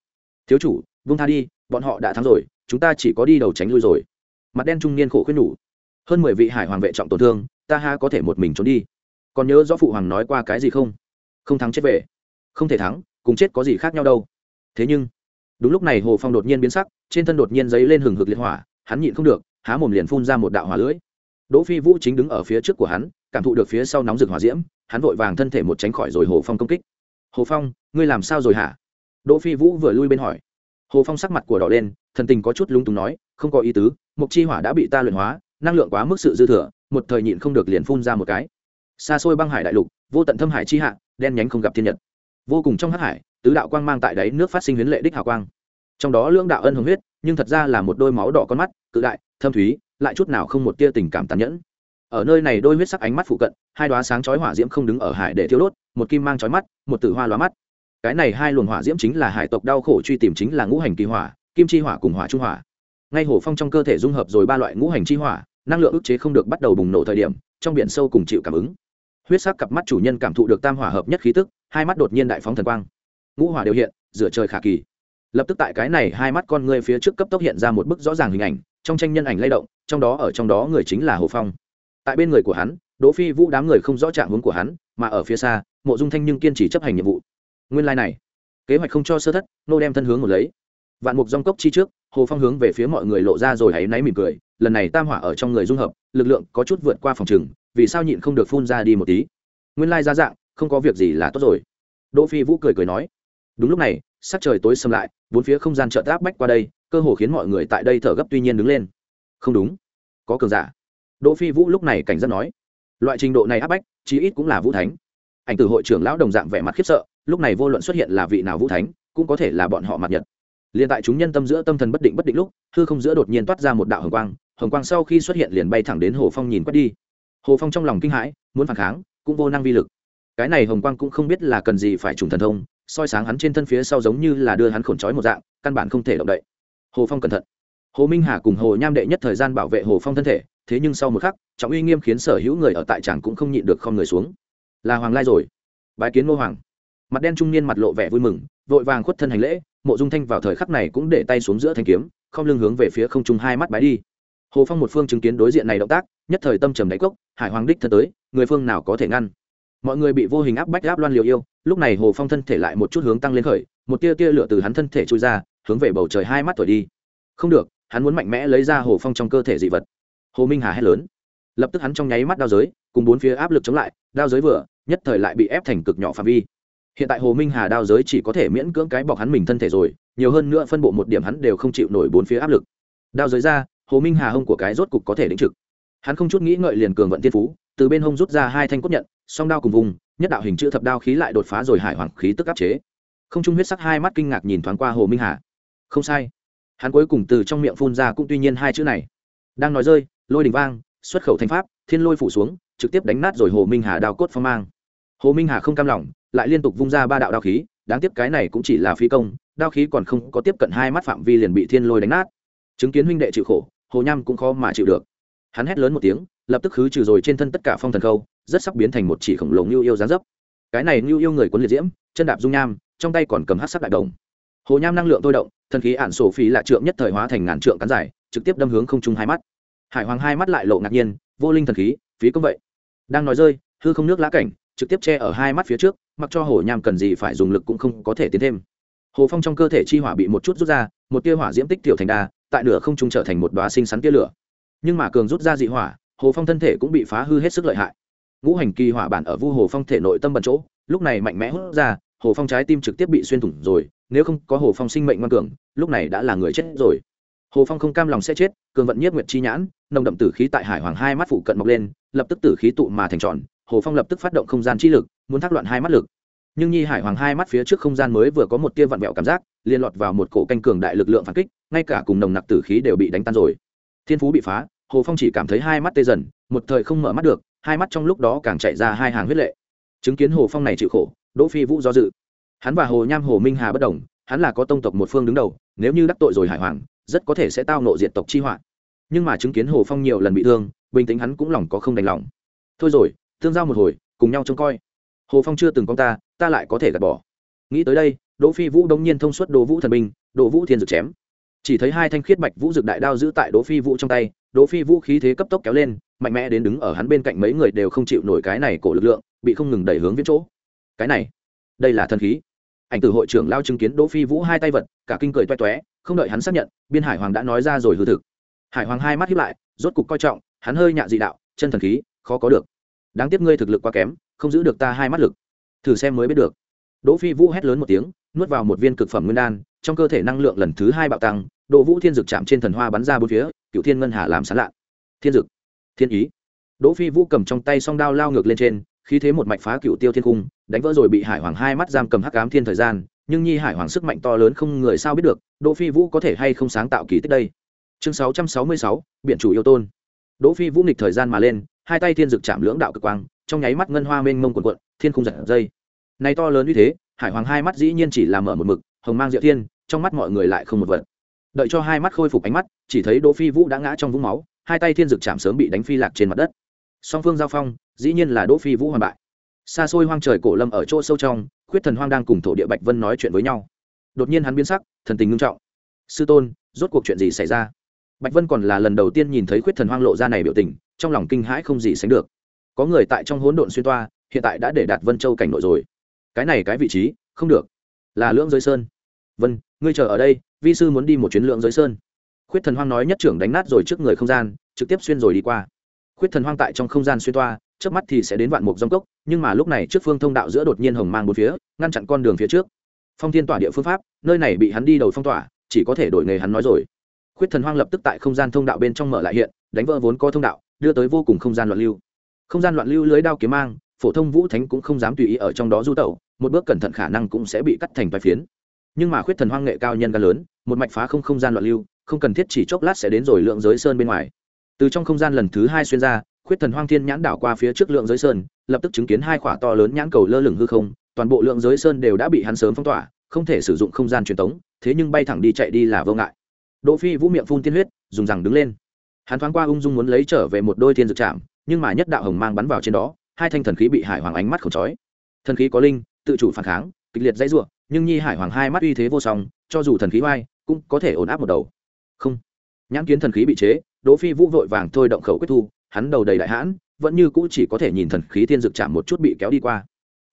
Thiếu chủ vung tha đi, bọn họ đã thắng rồi, chúng ta chỉ có đi đầu tránh lui rồi. Mặt đen trung niên khổ khuyên nhủ. Hơn mười vị hải hoàng vệ trọng tổn thương, ta ha có thể một mình trốn đi. Còn nhớ rõ phụ hoàng nói qua cái gì không? Không thắng chết về. Không thể thắng, cùng chết có gì khác nhau đâu. Thế nhưng, đúng lúc này hồ phong đột nhiên biến sắc, trên thân đột nhiên dấy lên hừng hực liệt hỏa, hắn nhịn không được, há mồm liền phun ra một đạo hỏa lưỡi đỗ phi vũ chính đứng ở phía trước của hắn, cảm thụ được phía sau nóng rực hỏa diễm, hắn vội vàng thân thể một tránh khỏi rồi hồ phong công kích. Hồ phong, ngươi làm sao rồi hả? Đỗ phi vũ vừa lui bên hỏi. Hồ phong sắc mặt của đỏ lên, thần tình có chút lúng túng nói, không có ý tứ, mục chi hỏa đã bị ta luyện hóa, năng lượng quá mức sự dư thừa, một thời nhịn không được liền phun ra một cái. Xa xôi băng hải đại lục, vô tận thâm hải chi hạ, đen nhánh không gặp thiên nhật. Vô cùng trong hắc hải, tứ đạo quang mang tại đáy nước phát sinh huyến lệ đích hào quang. Trong đó lưỡng đạo ân hồng huyết, nhưng thật ra là một đôi máu đỏ con mắt, cự đại, thâm thúy lại chút nào không một tia tình cảm tàn nhẫn. Ở nơi này đôi huyết sắc ánh mắt phụ cận, hai đoá sáng chói hỏa diễm không đứng ở hải để thiêu đốt, một kim mang chói mắt, một tử hoa lóa mắt. Cái này hai luồng hỏa diễm chính là hải tộc đau khổ truy tìm chính là ngũ hành kỳ hỏa, kim chi hỏa cùng hỏa trung hỏa. Ngay hổ phong trong cơ thể dung hợp rồi ba loại ngũ hành chi hỏa, năng lượng ức chế không được bắt đầu bùng nổ thời điểm, trong biển sâu cùng chịu cảm ứng. Huyết sắc cặp mắt chủ nhân cảm thụ được tam hỏa hợp nhất khí tức, hai mắt đột nhiên đại phóng thần quang. Ngũ hỏa đều hiện dựa trời khả kỳ. Lập tức tại cái này hai mắt con người phía trước cấp tốc hiện ra một bức rõ ràng hình ảnh trong tranh nhân ảnh lay động, trong đó ở trong đó người chính là hồ phong. Tại bên người của hắn, đỗ phi vũ đám người không rõ trạng hướng của hắn, mà ở phía xa, mộ dung thanh nhưng kiên trì chấp hành nhiệm vụ. Nguyên lai này, kế hoạch không cho sơ thất, nô đem thân hướng một lấy. Vạn mục dòng cốc chi trước, hồ phong hướng về phía mọi người lộ ra rồi hãy náy mỉm cười, lần này tam hỏa ở trong người dung hợp, lực lượng có chút vượt qua phòng trừng vì sao nhịn không được phun ra đi một tí. Nguyên lai ra dạng, không có việc gì là tốt rồi. Đỗ phi vũ cười cười nói, đúng lúc này, sắc trời tối sầm lại, bốn phía không gian chợt áp bách qua đây cơ hồ khiến mọi người tại đây thở gấp tuy nhiên đứng lên. Không đúng. Có cường giả. Đỗ phi vũ lúc này cảnh giác nói, loại trình độ này áp bách, chí ít cũng là vũ thánh. Ảnh từ hội trưởng lão đồng dạng vẻ mặt khiếp sợ, lúc này vô luận xuất hiện là vị nào vũ thánh, cũng có thể là bọn họ mặt nhật. Liền tại chúng nhân tâm giữa tâm thần bất định bất định lúc, hư không giữa đột nhiên toát ra một đạo hồng quang hồng quang sau khi xuất hiện liền bay thẳng đến hồ phong nhìn quét đi. Hồ phong trong lòng kinh hãi, muốn phản kháng, cũng vô năng vi lực. Cái này hồng quang cũng không biết là cần gì phải trùng thần thông, soi sáng hắn trên thân phía sau giống như là đưa hắn khổn trói một dạng, căn bản không thể động đậy hồ phong cẩn thận. Hồ minh hà cùng hồ nham đệ nhất thời gian bảo vệ hồ phong thân thể, thế nhưng sau một khắc, trọng uy nghiêm khiến sở hữu người ở tại tràng cũng không nhịn được không người xuống. Là hoàng lai rồi. Bái kiến ngô hoàng. Mặt đen trung niên mặt lộ vẻ vui mừng, vội vàng khuất thân hành lễ, mộ dung thanh vào thời khắc này cũng để tay xuống giữa thanh kiếm, không lưng hướng về phía không trung hai mắt bái đi. Hồ phong một phương chứng kiến đối diện này động tác, nhất thời tâm trầm đáy cốc, hải hoàng đích thân tới, người phương nào có thể ngăn? Mọi người bị vô hình áp bách áp loan liều yêu, lúc này hồ phong thân thể lại một chút hướng tăng lên khởi, một tia tia lửa từ hắn thân thể trôi ra hướng về bầu trời hai mắt thổi đi. Không được, hắn muốn mạnh mẽ lấy ra hồ phong trong cơ thể dị vật. Hồ minh hà hét lớn. Lập tức hắn trong nháy mắt đao giới, cùng bốn phía áp lực chống lại, đao giới vừa, nhất thời lại bị ép thành cực nhỏ phạm vi. Hiện tại hồ minh hà đao giới chỉ có thể miễn cưỡng cái bọc hắn mình thân thể rồi, nhiều hơn nữa phân bộ một điểm hắn đều không chịu nổi bốn phía áp lực. Đao giới ra, hồ minh hà hông của cái rốt cục có thể đứng trực. Hắn không chút nghĩ ngợi liền cường vận tiên phú, từ bên hông rút ra hai thanh cốt nhận, song đao cùng vùng, nhất đạo hình chữ thập đao khí lại đột phá rồi hải hoàng khí tức áp chế. Không trung huyết sắc hai mắt kinh ngạc nhìn thoáng qua hồ minh hà không sai. Hắn cuối cùng từ trong miệng phun ra cũng tuy nhiên hai chữ này. Đang nói rơi, lôi đình vang, xuất khẩu thành pháp, thiên lôi phủ xuống, trực tiếp đánh nát rồi hồ minh hà đào cốt phong mang. Hồ minh hà không cam lòng, lại liên tục vung ra ba đạo đao khí, đáng tiếc cái này cũng chỉ là phi công, đao khí còn không có tiếp cận hai mắt phạm vi liền bị thiên lôi đánh nát. Chứng kiến huynh đệ chịu khổ, hồ nham cũng khó mà chịu được. Hắn hét lớn một tiếng, lập tức khứ trừ rồi trên thân tất cả phong thần khâu, rất sắp biến thành một chỉ khổng lồ như yêu giá dấp. Cái này như yêu người quấn liệt diễm, chân đạp dung nham, trong tay còn cầm hát sắc đại đồng. Hồ nham năng lượng tôi động thần khí ản sổ phí lạ trượng nhất thời hóa thành ngàn trượng cắn dài, trực tiếp đâm hướng không trung hai mắt. Hải hoàng hai mắt lại lộ ngạc nhiên, vô linh thần khí, phí công vậy. Đang nói rơi, hư không nước lá cảnh, trực tiếp che ở hai mắt phía trước, mặc cho hồ nham cần gì phải dùng lực cũng không có thể tiến thêm. Hồ phong trong cơ thể chi hỏa bị một chút rút ra, một tia hỏa diễm tích tiểu thành đa, tại nửa không trung trở thành một đoá sinh sắn tia lửa. Nhưng mà cường rút ra dị hỏa, hồ phong thân thể cũng bị phá hư hết sức lợi hại. Ngũ hành kỳ hỏa bản ở vu hồ phong thể nội tâm bẩn chỗ, lúc này mạnh mẽ hút ra, hồ phong trái tim trực tiếp bị xuyên thủng rồi nếu không có hồ phong sinh mệnh ngoan cường, lúc này đã là người chết rồi. Hồ phong không cam lòng sẽ chết, cường vận nhất nguyệt chi nhãn, nồng đậm tử khí tại hải hoàng hai mắt phụ cận mọc lên, lập tức tử khí tụ mà thành tròn, hồ phong lập tức phát động không gian chi lực, muốn thác loạn hai mắt lực. Nhưng nhi hải hoàng hai mắt phía trước không gian mới vừa có một tia vặn vẹo cảm giác liên lọt vào một cổ canh cường đại lực lượng phản kích, ngay cả cùng nồng nặc tử khí đều bị đánh tan rồi. Thiên phú bị phá, hồ phong chỉ cảm thấy hai mắt tê dần, một thời không mở mắt được, hai mắt trong lúc đó càng chạy ra hai hàng huyết lệ. Chứng kiến hồ phong này chịu khổ, đỗ phi vũ do dự hắn và hồ nham hồ minh hà bất đồng, hắn là có tông tộc một phương đứng đầu, nếu như đắc tội rồi hải hoàng, rất có thể sẽ tao nộ diện tộc chi họa. Nhưng mà chứng kiến hồ phong nhiều lần bị thương, bình tĩnh hắn cũng lòng có không đành lòng. Thôi rồi thương giao một hồi, cùng nhau trông coi. Hồ phong chưa từng con ta ta lại có thể gạt bỏ. Nghĩ tới đây, đỗ phi vũ đông nhiên thông suốt đồ vũ thần binh, đỗ vũ thiên dược chém. Chỉ thấy hai thanh khiết bạch vũ dược đại đao giữ tại đỗ phi vũ trong tay, đỗ phi vũ khí thế cấp tốc kéo lên, mạnh mẽ đến đứng ở hắn bên cạnh mấy người đều không chịu nổi cái này cổ lực lượng, bị không ngừng đẩy hướng viễn chỗ. Cái này, đây là thần khí ảnh tử hội trưởng lao chứng kiến đỗ phi vũ hai tay vật, cả kinh cười toe toé không đợi hắn xác nhận, biên hải hoàng đã nói ra rồi hư thực. Hải hoàng hai mắt hiếp lại, rốt cục coi trọng, hắn hơi nhạ dị đạo, chân thần khí, khó có được. Đáng tiếc ngươi thực lực quá kém, không giữ được ta hai mắt lực. Thử xem mới biết được. Đỗ phi vũ hét lớn một tiếng, nuốt vào một viên cực phẩm nguyên đan, trong cơ thể năng lượng lần thứ hai bạo tăng, đỗ vũ thiên dực chạm trên thần hoa bắn ra bốn phía, cựu thiên ngân hà làm sán lạ. Thiên dực, thiên ý. Đỗ phi vũ cầm trong tay song đao lao ngược lên trên khí thế một mạch phá cựu tiêu thiên cung đánh vỡ rồi bị hải hoàng hai mắt giam cầm hắc ám thiên thời gian nhưng nhi hải hoàng sức mạnh to lớn không người sao biết được đỗ phi vũ có thể hay không sáng tạo kỳ tích đây? Chương 666, biện chủ yêu tôn. Đỗ phi vũ nghịch thời gian mà lên hai tay thiên dực chạm lưỡng đạo cực quang trong nháy mắt ngân hoa mênh mông cuộn cuộn thiên khung giật dây. Này to lớn như thế hải hoàng hai mắt dĩ nhiên chỉ là mở một mực hồng mang diệu thiên trong mắt mọi người lại không một vật. Đợi cho hai mắt khôi phục ánh mắt chỉ thấy đỗ phi vũ đã ngã trong vũng máu hai tay thiên dực chạm sớm bị đánh phi lạc trên mặt đất. Song phương giao phong dĩ nhiên là đỗ phi vũ hoàn bại. Xa xôi hoang trời cổ lâm ở chỗ sâu trong, khuyết thần hoang đang cùng thổ địa bạch vân nói chuyện với nhau. Đột nhiên hắn biến sắc, thần tình ngưng trọng. Sư tôn, rốt cuộc chuyện gì xảy ra? Bạch vân còn là lần đầu tiên nhìn thấy khuyết thần hoang lộ ra này biểu tình, trong lòng kinh hãi không gì sánh được. Có người tại trong hỗn độn xuyên toa, hiện tại đã để đạt vân châu cảnh nội rồi. Cái này cái vị trí, không được. Là lưỡng giới sơn. Vân, ngươi chờ ở đây, vi sư muốn đi một chuyến lưỡng giới sơn. Khuyết thần hoang nói nhất trưởng đánh nát rồi trước người không gian, trực tiếp xuyên rồi đi qua. Khuyết thần hoang tại trong không gian xuyên toa trước mắt thì sẽ đến vạn mục dòng cốc, nhưng mà lúc này trước phương thông đạo giữa đột nhiên hồng mang bốn phía, ngăn chặn con đường phía trước. Phong thiên tỏa địa phương pháp, nơi này bị hắn đi đầu phong tỏa, chỉ có thể đổi nghề hắn nói rồi. Khuyết thần hoang lập tức tại không gian thông đạo bên trong mở lại hiện, đánh vỡ vốn có thông đạo, đưa tới vô cùng không gian loạn lưu. Không gian loạn lưu lưới đao kiếm mang, phổ thông vũ thánh cũng không dám tùy ý ở trong đó du tẩu, một bước cẩn thận khả năng cũng sẽ bị cắt thành vài phiến. Nhưng mà khuyết thần hoang nghệ cao nhân gan lớn, một mạch phá không không gian loạn lưu, không cần thiết chỉ chốc lát sẽ đến rồi lượng giới sơn bên ngoài. Từ trong không gian lần thứ hai xuyên ra khuyết thần hoang thiên nhãn đảo qua phía trước lượng giới sơn, lập tức chứng kiến hai khỏa to lớn nhãn cầu lơ lửng hư không, toàn bộ lượng giới sơn đều đã bị hắn sớm phong tỏa, không thể sử dụng không gian truyền tống, thế nhưng bay thẳng đi chạy đi là vô ngại. Đỗ phi vũ miệng phun tiên huyết, dùng rằng đứng lên. Hắn thoáng qua ung dung muốn lấy trở về một đôi thiên dược chạm nhưng mà nhất đạo hồng mang bắn vào trên đó, hai thanh thần khí bị hải hoàng ánh mắt khổ chói thần khí có linh, tự chủ phản kháng, kịch liệt dãy rủa, nhưng nhi hải hoàng hai mắt uy thế vô song, cho dù thần khí oai, cũng có thể ổn áp một đầu. Không. Nhãn kiến thần khí bị chế, đỗ phi vũ vội vàng thôi động khẩu quyết thu hắn đầu đầy đại hãn, vẫn như cũ chỉ có thể nhìn thần khí thiên dực chạm một chút bị kéo đi qua.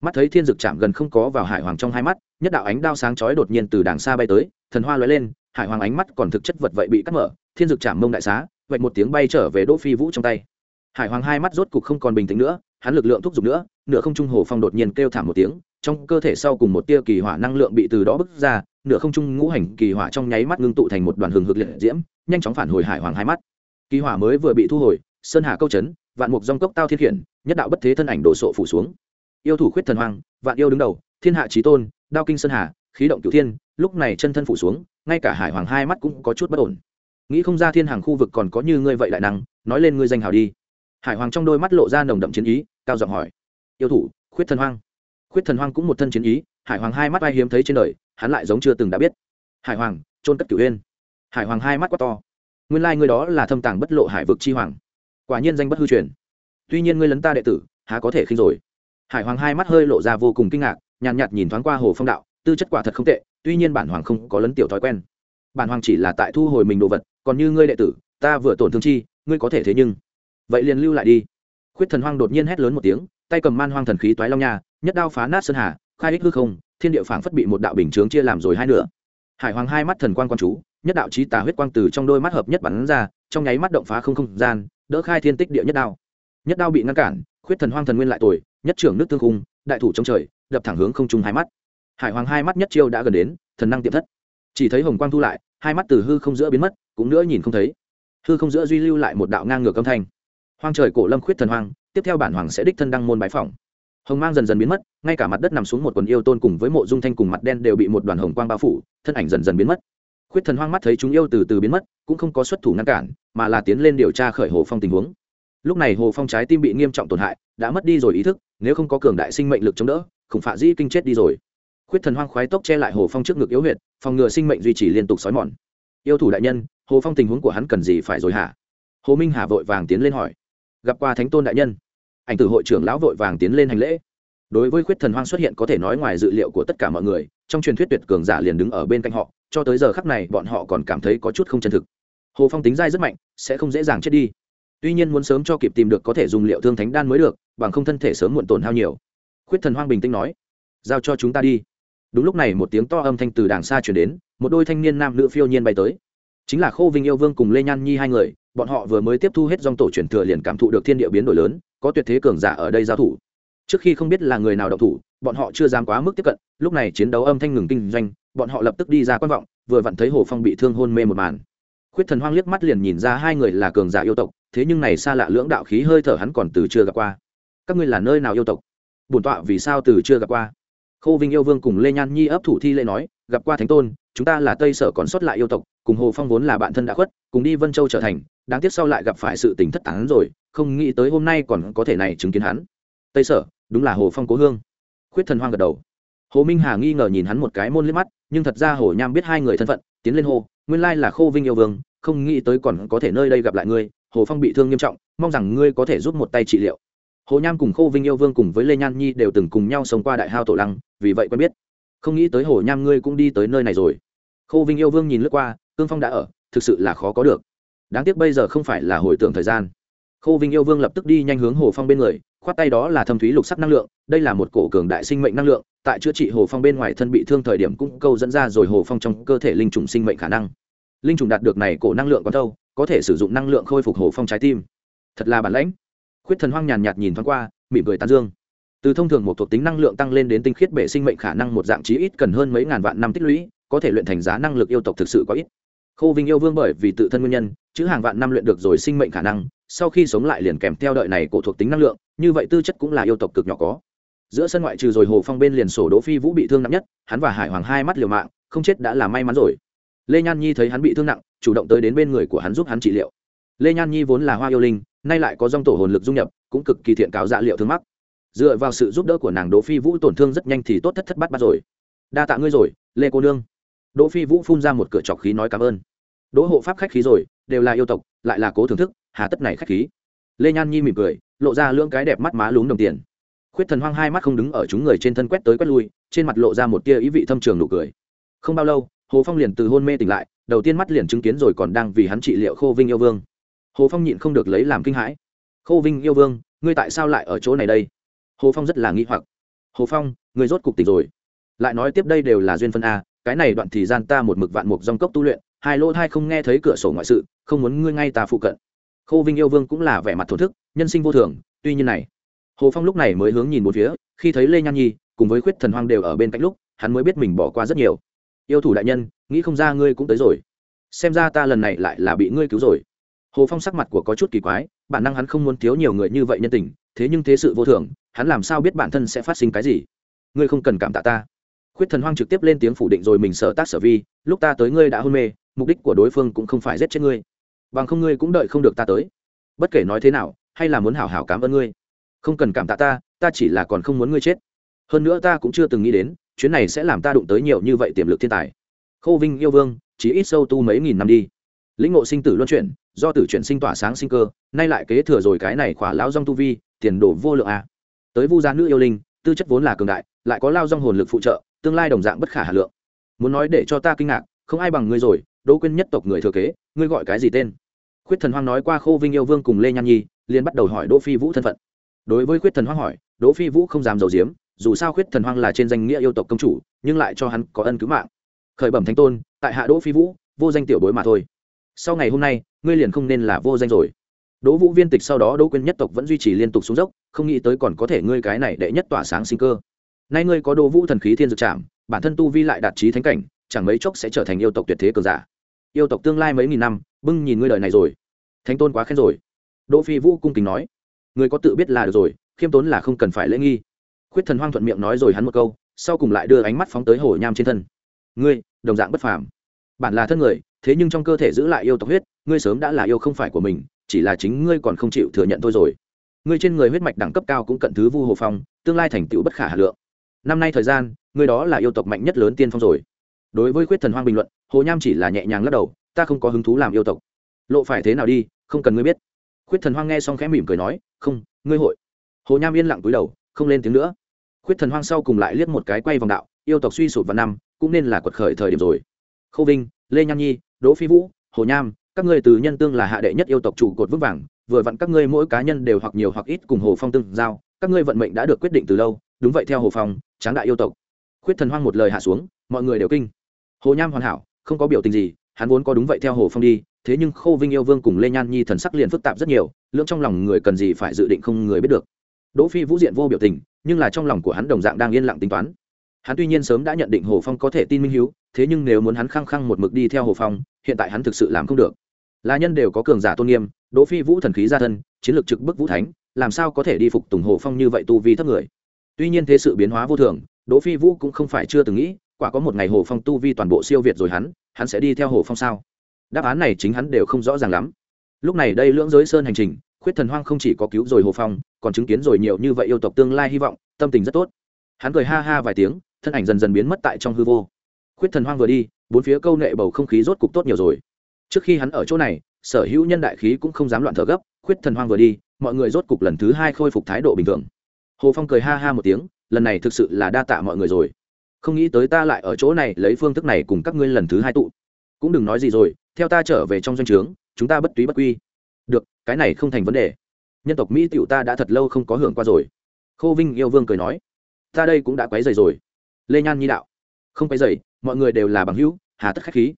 Mắt thấy thiên dực chạm gần không có vào hải hoàng trong hai mắt, nhất đạo ánh đao sáng chói đột nhiên từ đàng xa bay tới, thần hoa lóe lên, hải hoàng ánh mắt còn thực chất vật vậy bị cắt mở, thiên dực chạm mông đại xá, vậy một tiếng bay trở về đỗ phi vũ trong tay. Hải hoàng hai mắt rốt cục không còn bình tĩnh nữa, hắn lực lượng thúc giục nữa, nửa không trung hồ phong đột nhiên kêu thảm một tiếng, trong cơ thể sau cùng một tia kỳ hỏa năng lượng bị từ đó bứt ra, nửa không trung ngũ hành kỳ hỏa trong nháy mắt ngưng tụ thành một đoàn hừng hực liệt diễm, nhanh chóng phản hồi hải hoàng hai mắt. Kỳ hỏa mới vừa bị thu hồi sơn hà câu chấn vạn mục dòng cốc tao thiên khiển, nhất đạo bất thế thân ảnh đổ sộ phủ xuống. Yêu thủ khuyết thần hoàng vạn yêu đứng đầu, thiên hạ trí tôn, đao kinh sơn hà, khí động cửu thiên, lúc này chân thân phủ xuống, ngay cả hải hoàng hai mắt cũng có chút bất ổn. Nghĩ không ra thiên hàng khu vực còn có như ngươi vậy đại năng, nói lên ngươi danh hào đi. Hải hoàng trong đôi mắt lộ ra nồng đậm chiến ý, cao giọng hỏi. Yêu thủ, khuyết thần hoang. Khuyết thần hoang cũng một thân chiến ý, hải hoàng hai mắt ai hiếm thấy trên đời, hắn lại giống chưa từng đã biết. Hải hoàng trôn cất cửu huyên hải hoàng hai mắt quá to. Nguyên lai、like、ngươi đó là thâm tàng bất lộ hải vực chi hoàng quả nhiên danh bất hư truyền. Tuy nhiên ngươi lấn ta đệ tử há có thể khinh rồi? Hải hoàng hai mắt hơi lộ ra vô cùng kinh ngạc nhàn nhạt, nhạt nhìn thoáng qua hồ phong đạo tư chất quả thật không tệ tuy nhiên bản hoàng không có lấn tiểu thói quen. Bản hoàng chỉ là tại thu hồi mình đồ vật còn như ngươi đệ tử ta vừa tổn thương chi ngươi có thể thế nhưng. Vậy liền lưu lại đi. Khuyết thần hoang đột nhiên hét lớn một tiếng tay cầm man hoang thần khí toái long nha nhất đao phá nát sơn hà khai ích hư không thiên địa phảng phất bị một đạo bình chướng chia làm rồi hai nửa. Hải hoàng hai mắt thần quan quan chú nhất đạo trí tà huyết quang từ trong đôi mắt hợp nhất bắn ra trong nháy mắt động phá không không gian đỡ khai thiên tích địa nhất đao. Nhất đao bị ngăn cản, khuyết thần hoang thần nguyên lại tuổi nhất trưởng nước tương cung đại thủ trong trời, đập thẳng hướng không trung hai mắt. Hải hoàng hai mắt nhất chiêu đã gần đến, thần năng tiệm thất. Chỉ thấy hồng quang thu lại, hai mắt từ hư không giữa biến mất, cũng nữa nhìn không thấy. Hư không giữa duy lưu lại một đạo ngang ngược âm thanh. Hoang trời cổ lâm khuyết thần hoang, tiếp theo bản hoàng sẽ đích thân đăng môn bái phỏng. Hồng mang dần dần biến mất, ngay cả mặt đất nằm xuống một quần yêu tôn cùng với mộ dung thanh cùng mặt đen đều bị một đoàn hồng quang bao phủ, thân ảnh dần dần biến mất. Quyết thần hoang mắt thấy chúng yêu từ từ biến mất, cũng không có xuất thủ ngăn cản, mà là tiến lên điều tra khởi hồ phong tình huống. Lúc này hồ phong trái tim bị nghiêm trọng tổn hại, đã mất đi rồi ý thức, nếu không có cường đại sinh mệnh lực chống đỡ, khủng phạ dĩ kinh chết đi rồi. Quyết thần hoang khoái tốc che lại hồ phong trước ngực yếu huyệt, phòng ngừa sinh mệnh duy trì liên tục xói mòn. Yêu thủ đại nhân, hồ phong tình huống của hắn cần gì phải rồi hả? Hồ minh hà vội vàng tiến lên hỏi. Gặp qua thánh tôn đại nhân. Ảnh tử hội trưởng lão vội vàng tiến lên hành lễ. Đối với khuyết thần hoang xuất hiện có thể nói ngoài dự liệu của tất cả mọi người, trong truyền thuyết tuyệt cường giả liền đứng ở bên cạnh họ cho tới giờ khắc này bọn họ còn cảm thấy có chút không chân thực. Hồ phong tính dai rất mạnh, sẽ không dễ dàng chết đi. Tuy nhiên muốn sớm cho kịp tìm được có thể dùng liệu thương thánh đan mới được, bằng không thân thể sớm muộn tổn hao nhiều. Khuyết thần hoang bình tĩnh nói, giao cho chúng ta đi. Đúng lúc này một tiếng to âm thanh từ đàng xa chuyển đến, một đôi thanh niên nam nữ phiêu nhiên bay tới. Chính là khô vinh yêu vương cùng lê nhan nhi hai người, bọn họ vừa mới tiếp thu hết dòng tổ truyền thừa liền cảm thụ được thiên địa biến đổi lớn, có tuyệt thế cường giả ở đây giao thủ. Trước khi không biết là người nào độc thủ, bọn họ chưa dám quá mức tiếp cận, lúc này chiến đấu âm thanh ngừng kinh doanh bọn họ lập tức đi ra quan vọng, vừa vặn thấy hồ phong bị thương hôn mê một màn. Khuyết thần hoang liếc mắt liền nhìn ra hai người là cường giả yêu tộc, thế nhưng này xa lạ lưỡng đạo khí hơi thở hắn còn từ chưa gặp qua. Các ngươi là nơi nào yêu tộc? Bổn tọa vì sao từ chưa gặp qua? Khô vinh yêu vương cùng lê nhan nhi ấp thủ thi lễ nói, gặp qua thánh tôn, chúng ta là tây sở còn sót lại yêu tộc, cùng hồ phong vốn là bạn thân đã khuất, cùng đi vân châu trở thành, đáng tiếc sau lại gặp phải sự tình thất tán rồi, không nghĩ tới hôm nay còn có thể này chứng kiến hắn. Tây sở, đúng là hồ phong cố hương. Khuyết thần hoang gật đầu. Hồ minh hà nghi ngờ nhìn hắn một cái môn liếc mắt nhưng thật ra hồ nham biết hai người thân phận, tiến lên hồ nguyên lai là khô vinh yêu vương, không nghĩ tới còn có thể nơi đây gặp lại ngươi. Hồ phong bị thương nghiêm trọng, mong rằng ngươi có thể giúp một tay trị liệu. Hồ nham cùng khô vinh yêu vương cùng với lê nhan nhi đều từng cùng nhau sống qua đại hao tổ lăng, vì vậy quen biết. Không nghĩ tới hồ nham ngươi cũng đi tới nơi này rồi. Khô vinh yêu vương nhìn lướt qua, cương phong đã ở, thực sự là khó có được. Đáng tiếc bây giờ không phải là hồi tưởng thời gian. Khô vinh yêu vương lập tức đi nhanh hướng hồ phong bên người khoát tay đó là thâm thúy lục sắc năng lượng, đây là một cổ cường đại sinh mệnh năng lượng, tại chữa trị hồ phong bên ngoài thân bị thương thời điểm cũng câu dẫn ra rồi hồ phong trong cơ thể linh trùng sinh mệnh khả năng. Linh trùng đạt được này cổ năng lượng còn thâu có thể sử dụng năng lượng khôi phục hồ phong trái tim. Thật là bản lãnh. Khuyết thần hoang nhàn nhạt nhìn thoáng qua, mỉm cười tán dương. Từ thông thường một thuộc tính năng lượng tăng lên đến tinh khiết bể sinh mệnh khả năng một dạng chí ít cần hơn mấy ngàn vạn năm tích lũy, có thể luyện thành giá năng lực yêu tộc thực sự có ít. Khô vinh yêu vương bởi vì tự thân nguyên nhân, chữ hàng vạn năm luyện được rồi sinh mệnh khả năng sau khi sống lại liền kèm theo đợi này cổ thuộc tính năng lượng, như vậy tư chất cũng là yêu tộc cực nhỏ có. Giữa sân ngoại trừ rồi hồ phong bên liền sổ đỗ phi vũ bị thương nặng nhất, hắn và hải hoàng hai mắt liều mạng, không chết đã là may mắn rồi. Lê nhan nhi thấy hắn bị thương nặng, chủ động tới đến bên người của hắn giúp hắn trị liệu. Lê nhan nhi vốn là hoa yêu linh, nay lại có dòng tổ hồn lực dung nhập, cũng cực kỳ thiện cáo dạ liệu thương mắc. Dựa vào sự giúp đỡ của nàng đỗ phi vũ tổn thương rất nhanh thì tốt thất thất bát bắt rồi. Đa tạ ngươi rồi, lê cô nương. Đỗ phi vũ phun ra một cửa trọc khí nói cảm ơn. Đỗ hộ pháp khách khí rồi, đều là yêu tộc lại là cố thưởng thức, hà tất này khách khí. Lê nhan nhi mỉm cười, lộ ra lưỡng cái đẹp mắt má lún đồng tiền. Khuyết thần hoang hai mắt không đứng ở chúng người trên thân quét tới quét lui, trên mặt lộ ra một tia ý vị thâm trường nụ cười. Không bao lâu, hồ phong liền từ hôn mê tỉnh lại, đầu tiên mắt liền chứng kiến rồi còn đang vì hắn trị liệu khô vinh yêu vương. Hồ phong nhịn không được lấy làm kinh hãi. Khô vinh yêu vương, ngươi tại sao lại ở chỗ này đây? Hồ phong rất là nghi hoặc. Hồ phong, ngươi rốt cục tỉnh rồi. Lại nói tiếp đây đều là duyên phân a, cái này đoạn thì gian ta một mực vạn mục dòng cốc tu luyện hai lỗ thai không nghe thấy cửa sổ ngoại sự, không muốn ngươi ngay ta phụ cận. Khô vinh yêu vương cũng là vẻ mặt thổ thức, nhân sinh vô thường, tuy nhiên này, hồ phong lúc này mới hướng nhìn một phía, khi thấy lê nhan nhi, cùng với khuyết thần hoang đều ở bên cạnh lúc, hắn mới biết mình bỏ qua rất nhiều. Yêu thủ đại nhân, nghĩ không ra ngươi cũng tới rồi. Xem ra ta lần này lại là bị ngươi cứu rồi. Hồ phong sắc mặt của có chút kỳ quái, bản năng hắn không muốn thiếu nhiều người như vậy nhân tình, thế nhưng thế sự vô thường, hắn làm sao biết bản thân sẽ phát sinh cái gì? Ngươi không cần cảm tạ ta. Khuyết thần hoang trực tiếp lên tiếng phủ định rồi mình sở tác sở vi, lúc ta tới ngươi đã hôn mê mục đích của đối phương cũng không phải giết chết ngươi. Bằng không ngươi cũng đợi không được ta tới. Bất kể nói thế nào, hay là muốn hảo hảo cảm ơn ngươi, không cần cảm tạ ta ta chỉ là còn không muốn ngươi chết. Hơn nữa ta cũng chưa từng nghĩ đến, chuyến này sẽ làm ta đụng tới nhiều như vậy tiềm lực thiên tài. Khô vinh yêu vương, chỉ ít sâu tu mấy nghìn năm đi. Lĩnh ngộ sinh tử luân chuyển, do tử chuyển sinh tỏa sáng sinh cơ, nay lại kế thừa rồi cái này khỏa lão dong tu vi, tiền đổ vô lượng a. À. tới vu gia nữ yêu linh, tư chất vốn là cường đại, lại có lao dong hồn lực phụ trợ, tương lai đồng dạng bất khả hà lượng. Muốn nói để cho ta kinh ngạc, không ai bằng ngươi rồi đỗ quên nhất tộc người thừa kế, ngươi gọi cái gì tên? Khuyết thần hoang nói qua khô vinh yêu vương cùng lê nhan nhi, liền bắt đầu hỏi đỗ phi vũ thân phận. Đối với khuyết thần hoang hỏi, đỗ phi vũ không dám giấu giếm, dù sao khuyết thần hoang là trên danh nghĩa yêu tộc công chủ, nhưng lại cho hắn có ân cứu mạng. Khởi bẩm thánh tôn, tại hạ đỗ phi vũ, vô danh tiểu bối mà thôi. Sau ngày hôm nay, ngươi liền không nên là vô danh rồi. Đỗ vũ viên tịch sau đó đỗ quyên nhất tộc vẫn duy trì liên tục xuống dốc, không nghĩ tới còn có thể ngươi cái này đệ nhất tỏa sáng sinh cơ. Nay ngươi có đỗ vũ thần khí thiên dược trạm bản thân tu vi lại đạt trí thánh cảnh, chẳng mấy chốc sẽ trở thành yêu tộc tuyệt thế cường giả yêu tộc tương lai mấy nghìn năm, bưng nhìn ngươi đời này rồi. Thánh tôn quá khen rồi. Đỗ phi vũ cung kính nói. Ngươi có tự biết là được rồi, khiêm tốn là không cần phải lễ nghi. Khuyết thần hoang thuận miệng nói rồi hắn một câu, sau cùng lại đưa ánh mắt phóng tới hồ nham trên thân. Ngươi, đồng dạng bất phàm. Bản là thân người, thế nhưng trong cơ thể giữ lại yêu tộc huyết, ngươi sớm đã là yêu không phải của mình, chỉ là chính ngươi còn không chịu thừa nhận thôi rồi. Ngươi trên người huyết mạch đẳng cấp cao cũng cận thứ vu hồ phong, tương lai thành tựu bất khả hà lượng. Năm nay thời gian, ngươi đó là yêu tộc mạnh nhất lớn tiên phong rồi đối với khuyết thần hoang bình luận, hồ nham chỉ là nhẹ nhàng lắc đầu, ta không có hứng thú làm yêu tộc. Lộ phải thế nào đi, không cần ngươi biết. Khuyết thần hoang nghe xong khẽ mỉm cười nói, không, ngươi hội. Hồ nham yên lặng túi đầu, không lên tiếng nữa. Khuyết thần hoang sau cùng lại liếc một cái quay vòng đạo, yêu tộc suy sụp vào năm, cũng nên là quật khởi thời điểm rồi. Khâu vinh, lê nhan nhi, đỗ phi vũ, hồ nham, các ngươi từ nhân tương là hạ đệ nhất yêu tộc trụ cột vững vàng, vừa vặn các ngươi mỗi cá nhân đều hoặc nhiều hoặc ít cùng hồ phong tương giao, các ngươi vận mệnh đã được quyết định từ lâu, đúng vậy theo hồ phong, tráng đại yêu tộc. Khuyết thần hoang một lời hạ xuống, mọi người đều kinh hồ nham hoàn hảo, không có biểu tình gì, hắn vốn có đúng vậy theo hồ phong đi, thế nhưng khô vinh yêu vương cùng lê nhan nhi thần sắc liền phức tạp rất nhiều, lưỡng trong lòng người cần gì phải dự định không người biết được. Đỗ phi vũ diện vô biểu tình, nhưng là trong lòng của hắn đồng dạng đang yên lặng tính toán. Hắn tuy nhiên sớm đã nhận định hồ phong có thể tin minh hiếu, thế nhưng nếu muốn hắn khăng khăng một mực đi theo hồ phong, hiện tại hắn thực sự làm không được. Là nhân đều có cường giả tôn nghiêm, đỗ phi vũ thần khí gia thân, chiến lược trực bức vũ thánh, làm sao có thể đi phục tùng hồ phong như vậy tu vi thấp người? Tuy nhiên thế sự biến hóa vô thường, đỗ phi vũ cũng không phải chưa từng nghĩ quả có một ngày hồ phong tu vi toàn bộ siêu việt rồi hắn hắn sẽ đi theo hồ phong sao? Đáp án này chính hắn đều không rõ ràng lắm. Lúc này đây lưỡng giới sơn hành trình, khuyết thần hoang không chỉ có cứu rồi hồ phong, còn chứng kiến rồi nhiều như vậy yêu tộc tương lai hy vọng, tâm tình rất tốt. Hắn cười ha ha vài tiếng, thân ảnh dần dần biến mất tại trong hư vô. Khuyết thần hoang vừa đi, bốn phía câu nệ bầu không khí rốt cục tốt nhiều rồi. Trước khi hắn ở chỗ này, sở hữu nhân đại khí cũng không dám loạn thở gấp, khuyết thần hoang vừa đi, mọi người rốt cục lần thứ hai khôi phục thái độ bình thường. Hồ phong cười ha ha một tiếng, lần này thực sự là đa tạ mọi người rồi không nghĩ tới ta lại ở chỗ này lấy phương thức này cùng các ngươi lần thứ hai tụ. Cũng đừng nói gì rồi, theo ta trở về trong doanh trướng, chúng ta bất túy bất quy. Được, cái này không thành vấn đề. Nhân tộc mỹ t ta đã thật lâu không có hưởng qua rồi. Khô vinh yêu vương cười nói, ta đây cũng đã quấy dày rồi. Lê nhan nhi đạo, không quấy dày mọi người đều là bằng hữu, hà tất khách khí.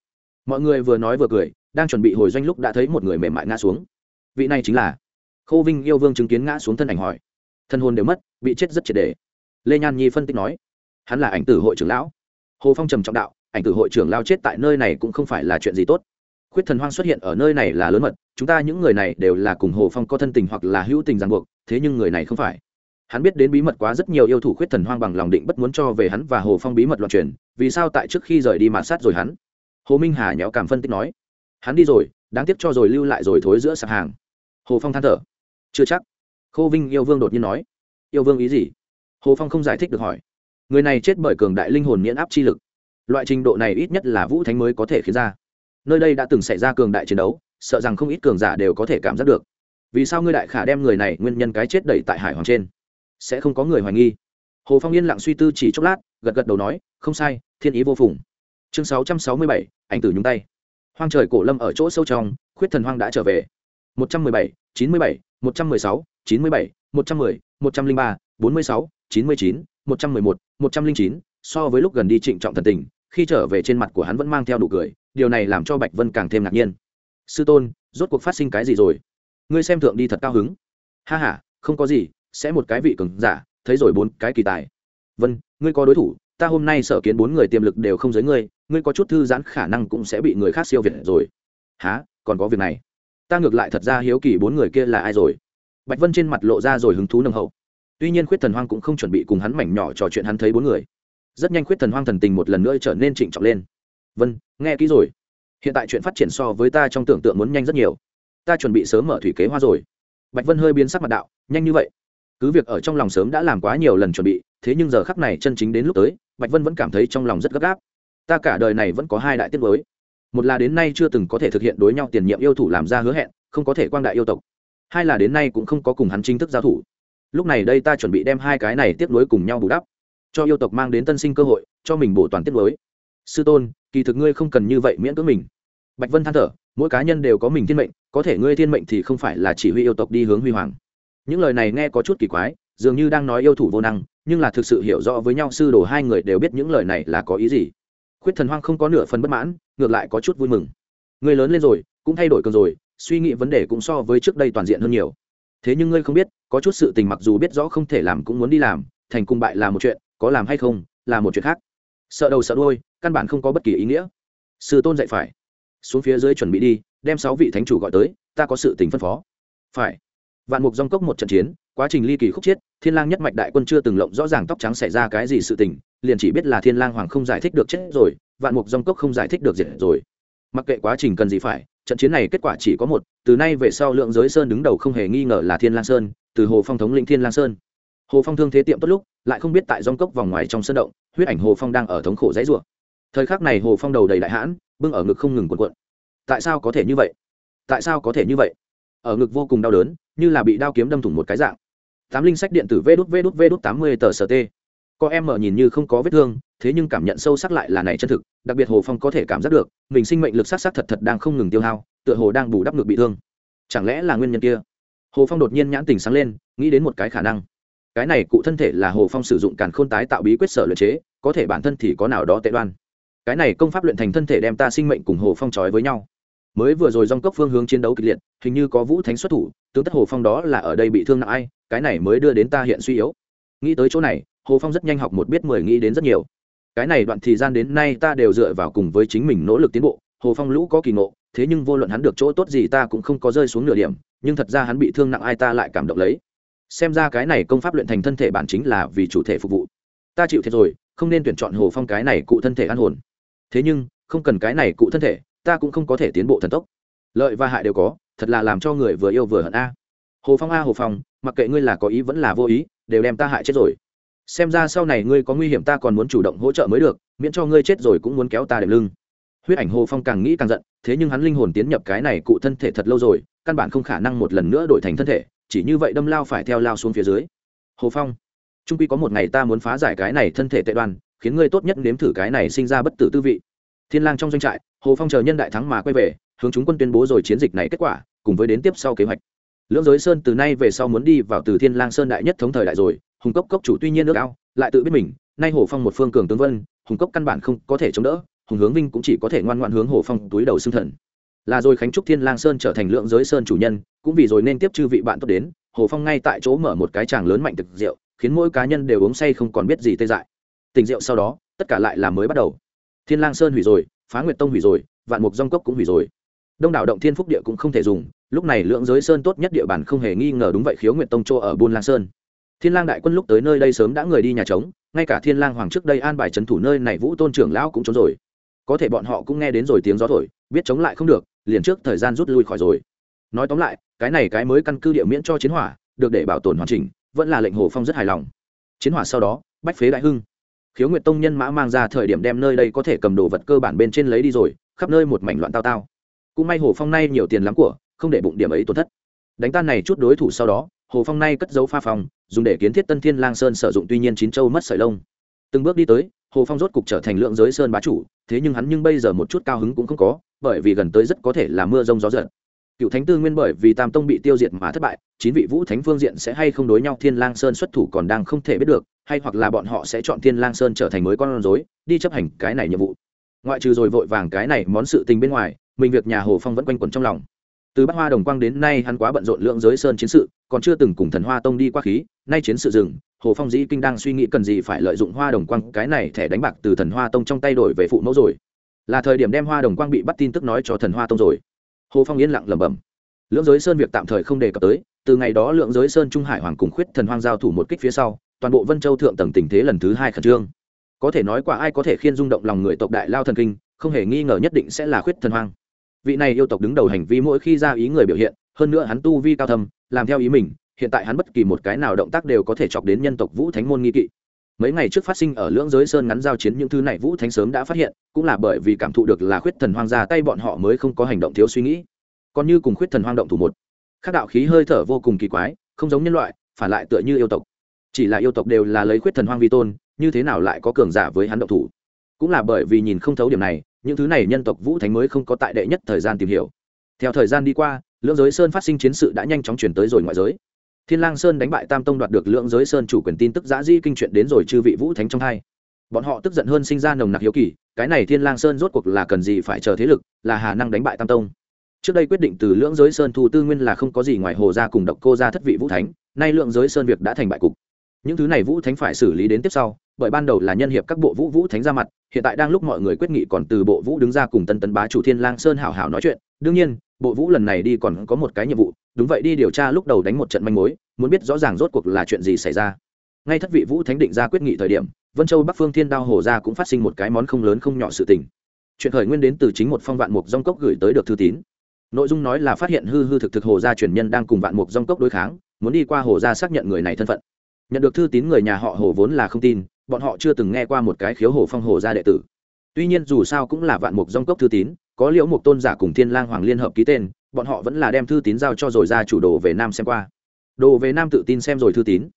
Mọi người vừa nói vừa cười, đang chuẩn bị hồi doanh lúc đã thấy một người mềm mại ngã xuống. Vị này chính là khô vinh yêu vương chứng kiến ngã xuống thân ảnh hỏi. Thân hôn đều mất, bị chết rất triệt đề lê nhan nhi phân tích nói hắn là ảnh tử hội trưởng lão. Hồ phong trầm trọng đạo, ảnh tử hội trưởng lao chết tại nơi này cũng không phải là chuyện gì tốt. Khuyết thần hoang xuất hiện ở nơi này là lớn mật, chúng ta những người này đều là cùng hồ phong có thân tình hoặc là hữu tình ràng buộc, thế nhưng người này không phải. Hắn biết đến bí mật quá rất nhiều yêu thủ khuyết thần hoang bằng lòng định bất muốn cho về hắn và hồ phong bí mật loạn truyền, vì sao tại trước khi rời đi mạt sát rồi hắn? Hồ minh hà nhéo cảm phân tích nói. Hắn đi rồi, đáng tiếc cho rồi lưu lại rồi thối giữa sạp hàng. Hồ phong than thở. Chưa chắc. Khô vinh yêu vương đột nhiên nói. Yêu vương ý gì? Hồ phong không giải thích được hỏi người này chết bởi cường đại linh hồn miễn áp chi lực. Loại trình độ này ít nhất là vũ thánh mới có thể khiến ra. Nơi đây đã từng xảy ra cường đại chiến đấu, sợ rằng không ít cường giả đều có thể cảm giác được. Vì sao ngươi đại khả đem người này, nguyên nhân cái chết đẩy tại hải hoàng trên? Sẽ không có người hoài nghi. Hồ phong yên lặng suy tư chỉ chốc lát, gật gật đầu nói, không sai, thiên ý vô phùng. Chương sáu trăm sáu mươi bảy anh tử nhúng tay. Hoang trời cổ lâm ở chỗ sâu trong, khuyết thần hoang đã trở về. một trăm mười bảy, chín mươi bảy, một trăm mười sáu, chín mươi bảy, một trăm mười, một trăm linh ba, bốn mươi sáu, chín mươi chín một trăm mười một một trăm linh chín, so với lúc gần đi trịnh trọng thần tình, khi trở về trên mặt của hắn vẫn mang theo đủ cười, điều này làm cho bạch vân càng thêm ngạc nhiên. Sư tôn, rốt cuộc phát sinh cái gì rồi? Ngươi xem thượng đi thật cao hứng. Ha h a không có gì, sẽ một cái vị cường giả, thấy rồi bốn cái kỳ tài. Vân, ngươi có đối thủ, ta hôm nay sợ kiến bốn người tiềm lực đều không giới ngươi ngươi có chút thư giãn khả năng cũng sẽ bị người khác siêu việt rồi. Há còn có việc này? Ta ngược lại thật ra hiếu kỳ bốn người kia là ai rồi? Bạch vân trên mặt lộ ra rồi hứng thú nồng hậu tuy nhiên khuyết thần hoang cũng không chuẩn bị cùng hắn mảnh nhỏ trò chuyện, hắn thấy bốn người. Rất nhanh khuyết thần hoang thần tình một lần nữa trở nên trịnh trọng lên. Vân, nghe kỹ rồi. Hiện tại chuyện phát triển so với ta trong tưởng tượng muốn nhanh rất nhiều. Ta chuẩn bị sớm mở thủy kế hoa rồi. Bạch vân hơi biến sắc mặt đạo, nhanh như vậy? Cứ việc ở trong lòng sớm đã làm quá nhiều lần chuẩn bị, thế nhưng giờ khắc này chân chính đến lúc tới, bạch vân vẫn cảm thấy trong lòng rất gấp gáp. Ta cả đời này vẫn có hai đại tiết mới. Một là đến nay chưa từng có thể thực hiện đối nhau tiền nhiệm yêu thủ làm ra hứa hẹn, không có thể quang đại yêu tộc. Hai là đến nay cũng không có cùng hắn chính thức giao thủ lúc này đây ta chuẩn bị đem hai cái này tiếp nối cùng nhau bù đắp, cho yêu tộc mang đến tân sinh cơ hội, cho mình bổ toàn tiếp nối. Sư tôn, kỳ thực ngươi không cần như vậy miễn cưỡng mình. Bạch vân than thở, mỗi cá nhân đều có mình thiên mệnh, có thể ngươi thiên mệnh thì không phải là chỉ huy yêu tộc đi hướng huy hoàng. Những lời này nghe có chút kỳ quái, dường như đang nói yêu thủ vô năng, nhưng là thực sự hiểu rõ với nhau sư đồ hai người đều biết những lời này là có ý gì. Khuyết thần hoang không có nửa phần bất mãn, ngược lại có chút vui mừng. Người lớn lên rồi, cũng thay đổi cường rồi, suy nghĩ vấn đề cũng so với trước đây toàn diện hơn nhiều thế nhưng ngươi không biết, có chút sự tình mặc dù biết rõ không thể làm cũng muốn đi làm, thành cung bại là một chuyện, có làm hay không, là một chuyện khác. Sợ đầu sợ đôi căn bản không có bất kỳ ý nghĩa. Sư tôn dạy phải. Xuống phía dưới chuẩn bị đi, đem sáu vị thánh chủ gọi tới, ta có sự tình phân phó. Phải. Vạn mục dòng cốc một trận chiến, quá trình ly kỳ khúc chiết, thiên lang nhất mạch đại quân chưa từng lộng rõ ràng tóc trắng xảy ra cái gì sự tình, liền chỉ biết là thiên lang hoàng không giải thích được chết rồi, vạn mục dòng cốc không giải thích được diệt rồi mặc kệ quá trình cần gì phải, trận chiến này kết quả chỉ có một, từ nay về sau lượng giới sơn đứng đầu không hề nghi ngờ là thiên lang sơn, từ hồ phong thống lĩnh thiên lang sơn. Hồ phong thương thế tiệm tốt lúc, lại không biết tại dòng cốc vòng ngoài trong sân động, huyết ảnh hồ phong đang ở thống khổ dãy rủa. Thời khắc này hồ phong đầu đầy đại hãn, bưng ở ngực không ngừng cuộn cuộn. Tại sao có thể như vậy? Tại sao có thể như vậy? Ở ngực vô cùng đau đớn, như là bị đao kiếm đâm thủng một cái dạng. Tám linh sách điện tử vê đút vê đút vê đút tám mươi tờ sở t có em mở nhìn như không có vết thương, thế nhưng cảm nhận sâu sắc lại là này chân thực, đặc biệt hồ phong có thể cảm giác được, mình sinh mệnh lực sắc sắc thật thật đang không ngừng tiêu hao, tựa hồ đang bù đắp ngược bị thương. Chẳng lẽ là nguyên nhân kia? Hồ phong đột nhiên nhãn tình sáng lên, nghĩ đến một cái khả năng. Cái này cụ thân thể là hồ phong sử dụng càn khôn tái tạo bí quyết sở luyện chế, có thể bản thân thì có nào đó tệ đoan. Cái này công pháp luyện thành thân thể đem ta sinh mệnh cùng hồ phong trói với nhau. Mới vừa rồi dòng cốc phương hướng chiến đấu kịch liệt, hình như có vũ thánh xuất thủ tướng tất hồ phong đó là ở đây bị thương nặng ai, cái này mới đưa đến ta hiện suy yếu. Nghĩ tới chỗ này hồ phong rất nhanh học một biết mười nghĩ đến rất nhiều. Cái này đoạn thời gian đến nay ta đều dựa vào cùng với chính mình nỗ lực tiến bộ, hồ phong lũ có kỳ ngộ, thế nhưng vô luận hắn được chỗ tốt gì ta cũng không có rơi xuống nửa điểm, nhưng thật ra hắn bị thương nặng ai ta lại cảm động lấy. Xem ra cái này công pháp luyện thành thân thể bản chính là vì chủ thể phục vụ. Ta chịu thiệt rồi, không nên tuyển chọn hồ phong cái này cụ thân thể an hồn. Thế nhưng, không cần cái này cụ thân thể, ta cũng không có thể tiến bộ thần tốc. Lợi và hại đều có, thật là làm cho người vừa yêu vừa hận a. Hồ phong a, hồ phong, mặc kệ ngươi là có ý vẫn là vô ý, đều đem ta hại chết rồi xem ra sau này ngươi có nguy hiểm ta còn muốn chủ động hỗ trợ mới được, miễn cho ngươi chết rồi cũng muốn kéo ta đệm lưng. Huyết ảnh hồ phong càng nghĩ càng giận, thế nhưng hắn linh hồn tiến nhập cái này cụ thân thể thật lâu rồi, căn bản không khả năng một lần nữa đổi thành thân thể, chỉ như vậy đâm lao phải theo lao xuống phía dưới. Hồ phong trung quy có một ngày ta muốn phá giải cái này thân thể tệ đoan khiến ngươi tốt nhất nếm thử cái này sinh ra bất tử tư vị. Thiên lang trong doanh trại, hồ phong chờ nhân đại thắng mà quay về, hướng chúng quân tuyên bố rồi chiến dịch này kết quả, cùng với đến tiếp sau kế hoạch. Lưỡng giới sơn từ nay về sau muốn đi vào từ thiên lang sơn đại nhất thống thời đại rồi hùng cốc cốc chủ tuy nhiên nước ao, lại tự biết mình, nay hồ phong một phương cường tướng vân, hùng cốc căn bản không có thể chống đỡ, hùng hướng vinh cũng chỉ có thể ngoan ngoãn hướng hồ phong túi đầu xưng thần. Là rồi khánh trúc thiên lang sơn trở thành lượng giới sơn chủ nhân, cũng vì rồi nên tiếp chư vị bạn tốt đến, hồ phong ngay tại chỗ mở một cái tràng lớn mạnh thực rượu, khiến mỗi cá nhân đều uống say không còn biết gì tê dại. Tình rượu sau đó, tất cả lại là mới bắt đầu. Thiên lang sơn hủy rồi, phá nguyệt tông hủy rồi, vạn mục dông cốc cũng hủy rồi. Đông đảo động thiên phúc địa cũng không thể dùng, lúc này lượng giới sơn tốt nhất địa bàn không hề nghi ngờ đúng vậy khiếu nguyệt tông chỗ ở buôn lang sơn thiên lang đại quân lúc tới nơi đây sớm đã người đi nhà trống, ngay cả thiên lang hoàng trước đây an bài trấn thủ nơi này vũ tôn trưởng lão cũng trốn rồi. Có thể bọn họ cũng nghe đến rồi tiếng gió thổi, biết chống lại không được, liền trước thời gian rút lui khỏi rồi. Nói tóm lại, cái này cái mới căn cứ địa miễn cho chiến hỏa, được để bảo tồn hoàn chỉnh, vẫn là lệnh hồ phong rất hài lòng. Chiến hỏa sau đó, bách phế đại hưng. Khiếu nguyệt tông nhân mã mang ra thời điểm đem nơi đây có thể cầm đồ vật cơ bản bên trên lấy đi rồi, khắp nơi một mảnh loạn tao tao. Cũng may hồ phong nay nhiều tiền lắm của, không để bụng điểm ấy tổn thất. Đánh tan này chút đối thủ sau đó hồ phong nay cất dấu pha phòng, dùng để kiến thiết tân thiên lang sơn sử dụng tuy nhiên chín châu mất sợi lông. Từng bước đi tới, hồ phong rốt cục trở thành lượng giới sơn bá chủ, thế nhưng hắn nhưng bây giờ một chút cao hứng cũng không có, bởi vì gần tới rất có thể là mưa rông gió giật. Cựu thánh tư nguyên bởi vì tam tông bị tiêu diệt mà thất bại, chín vị vũ thánh phương diện sẽ hay không đối nhau thiên lang sơn xuất thủ còn đang không thể biết được, hay hoặc là bọn họ sẽ chọn thiên lang sơn trở thành mới con rối, đi chấp hành cái này nhiệm vụ. Ngoại trừ rồi vội vàng cái này món sự tình bên ngoài, mình việc nhà hồ phong vẫn quanh quẩn trong lòng từ bát hoa đồng quang đến nay hắn quá bận rộn lượng giới sơn chiến sự, còn chưa từng cùng thần hoa tông đi qua khí, nay chiến sự dừng, hồ phong dĩ kinh đang suy nghĩ cần gì phải lợi dụng hoa đồng quang, cái này thẻ đánh bạc từ thần hoa tông trong tay đổi về phụ mẫu rồi. Là thời điểm đem hoa đồng quang bị bắt tin tức nói cho thần hoa tông rồi. Hồ phong yên lặng lẩm bẩm. Lưỡng giới sơn việc tạm thời không đề cập tới, từ ngày đó lượng giới sơn trung hải hoàng cùng khuyết thần hoang giao thủ một kích phía sau, toàn bộ vân châu thượng tầng tình thế lần thứ hai khẩn trương. Có thể nói qua ai có thể khiên rung động lòng người tộc đại lao thần kinh, không hề nghi ngờ nhất định sẽ là khuyết thần hoang vị này yêu tộc đứng đầu hành vi mỗi khi ra ý người biểu hiện, hơn nữa hắn tu vi cao thâm, làm theo ý mình, hiện tại hắn bất kỳ một cái nào động tác đều có thể chọc đến nhân tộc vũ thánh môn nghi kỵ. Mấy ngày trước phát sinh ở lưỡng giới sơn ngắn giao chiến những thứ này vũ thánh sớm đã phát hiện, cũng là bởi vì cảm thụ được là khuyết thần hoang ra tay bọn họ mới không có hành động thiếu suy nghĩ. Còn như cùng khuyết thần hoang động thủ một. Các đạo khí hơi thở vô cùng kỳ quái, không giống nhân loại, phản lại tựa như yêu tộc. Chỉ là yêu tộc đều là lấy khuyết thần hoang vi tôn, như thế nào lại có cường giả với hắn động thủ? Cũng là bởi vì nhìn không thấu điểm này những thứ này nhân tộc vũ thánh mới không có tại đệ nhất thời gian tìm hiểu. Theo thời gian đi qua, lưỡng giới sơn phát sinh chiến sự đã nhanh chóng chuyển tới rồi ngoại giới. Thiên lang sơn đánh bại tam tông đoạt được lưỡng giới sơn chủ quyền tin tức giã di kinh chuyện đến rồi chư vị vũ thánh trong hai. Bọn họ tức giận hơn sinh ra nồng nặc hiếu kỳ, cái này thiên lang sơn rốt cuộc là cần gì phải chờ thế lực, là hà năng đánh bại tam tông. Trước đây quyết định từ lưỡng giới sơn thu tư nguyên là không có gì ngoài hồ gia cùng độc cô gia thất vị vũ thánh, nay lượng giới sơn việc đã thành bại cục những thứ này vũ thánh phải xử lý đến tiếp sau, bởi ban đầu là nhân hiệp các bộ vũ vũ thánh ra mặt, hiện tại đang lúc mọi người quyết nghị còn từ bộ vũ đứng ra cùng tân tấn bá chủ thiên lang sơn hảo hảo nói chuyện. Đương nhiên, bộ vũ lần này đi còn có một cái nhiệm vụ, đúng vậy đi điều tra lúc đầu đánh một trận manh mối, muốn biết rõ ràng rốt cuộc là chuyện gì xảy ra. Ngay thất vị vũ thánh định ra quyết nghị thời điểm, vân châu bắc phương thiên đao hồ gia cũng phát sinh một cái món không lớn không nhỏ sự tình. Chuyện khởi nguyên đến từ chính một phong vạn mục dong cốc gửi tới được thư tín. Nội dung nói là phát hiện hư hư thực thực hồ gia truyền nhân đang cùng vạn mục dong cốc đối kháng, muốn đi qua hồ gia xác nhận người này thân phận nhận được thư tín người nhà họ hồ vốn là không tin, bọn họ chưa từng nghe qua một cái khiếu hồ phong hồ gia đệ tử. Tuy nhiên dù sao cũng là vạn mục dong cốc thư tín, có liễu mục tôn giả cùng thiên lang hoàng liên hợp ký tên, bọn họ vẫn là đem thư tín giao cho rồi ra chủ đồ về nam xem qua. Đồ về nam tự tin xem rồi thư tín.